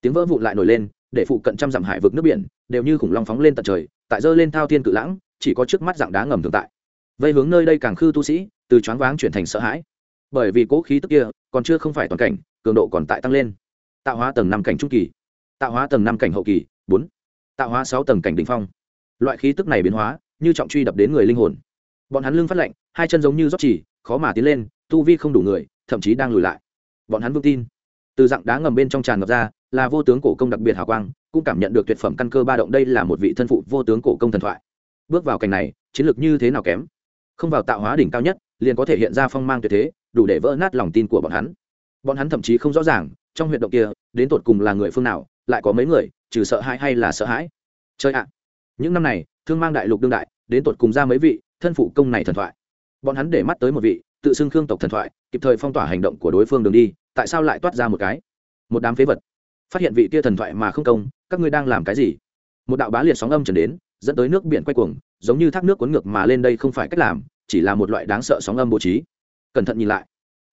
Tiếng vỡ vụn lại nổi lên, để phụ cận trăm dặm hải vực nước biển, đều như khủng long phóng lên tận trời, tại dơ lên thao thiên cự lãng, chỉ có trước mắt dạng đá ngầm tồn tại. Vây hướng nơi đây càng khư tu sĩ, từ choáng váng chuyển thành sợ hãi bởi vì cố khí tức kia còn chưa không phải toàn cảnh, cường độ còn tại tăng lên. Tạo hóa tầng năm cảnh trung kỳ, tạo hóa tầng năm cảnh hậu kỳ, bốn. Tạo hóa sáu tầng cảnh đ ỉ n h phong. Loại khí tức này biến hóa, như trọng truy đập đến người linh hồn. Bọn hắn lưng phát lạnh, hai chân giống như rót chỉ, khó mà tiến lên, tu vi không đủ người, thậm chí đang lùi lại. Bọn hắn vững tin. Từ dạng đá ngầm bên trong tràn ngập ra, là vô tướng cổ công đặc biệt hào quang, cũng cảm nhận được tuyệt phẩm căn cơ ba động đây là một vị thân phụ vô tướng cổ công thần thoại. Bước vào cảnh này, chiến lược như thế nào kém? Không vào tạo hóa đỉnh cao nhất, liền có thể hiện ra phong mang tuyệt thế, đủ để vỡ nát lòng tin của bọn hắn. Bọn hắn thậm chí không rõ ràng, trong huyệt động kia, đến tột cùng là người phương nào, lại có mấy người, trừ sợ hãi hay là sợ hãi? Chơi ạ! Những năm này, thương mang đại lục đương đại, đến tột cùng ra mấy vị, thân phụ công này thần thoại. Bọn hắn để mắt tới một vị, tự xưng khương tộc thần thoại, kịp thời phong tỏa hành động của đối phương đường đi, tại sao lại toát ra một cái? Một đám phế vật. Phát hiện vị kia thần thoại mà không công, các ngươi đang làm cái gì? Một đạo bá liệt sóng âm trần đến dẫn tới nước biển quay cuồng, giống như thác nước cuốn ngược mà lên đây không phải cách làm, chỉ là một loại đáng sợ sóng âm bố trí. Cẩn thận nhìn lại.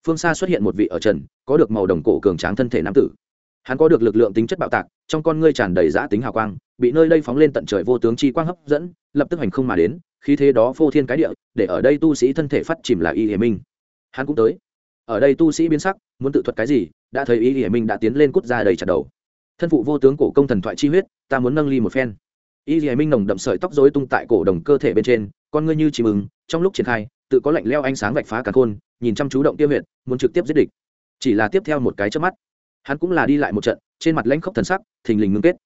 Phương xa xuất hiện một vị ở trần, có được màu đồng cổ cường tráng thân thể nam tử. Hắn có được lực lượng tính chất bạo tạc, trong con ngươi tràn đầy giã tính hào quang, bị nơi đây phóng lên tận trời vô tướng chi quang hấp dẫn, lập tức hành không mà đến, khí thế đó phô thiên cái địa, để ở đây tu sĩ thân thể phát chìm là y hiểm minh. Hắn cũng tới. Ở đây tu sĩ biến sắc, muốn tự thuật cái gì, đã thấy y hiểm minh đã tiến lên cút ra đầy chặt đầu. Thân phụ vô tướng cổ công thần thoại chi huyết, ta muốn nâng ly một phen y dì minh nồng đậm sợi tóc rối tung tại cổ đồng cơ thể bên trên, con ngươi như chỉ mừng trong lúc triển khai, tự có lạnh leo ánh sáng vạch phá cả khôn, nhìn chăm chú động tiêu huyện muốn trực tiếp giết địch. Chỉ là tiếp theo một cái trước mắt, hắn cũng là đi lại một trận, trên mặt lãnh khốc thần sắc, thình lình ngưng kết.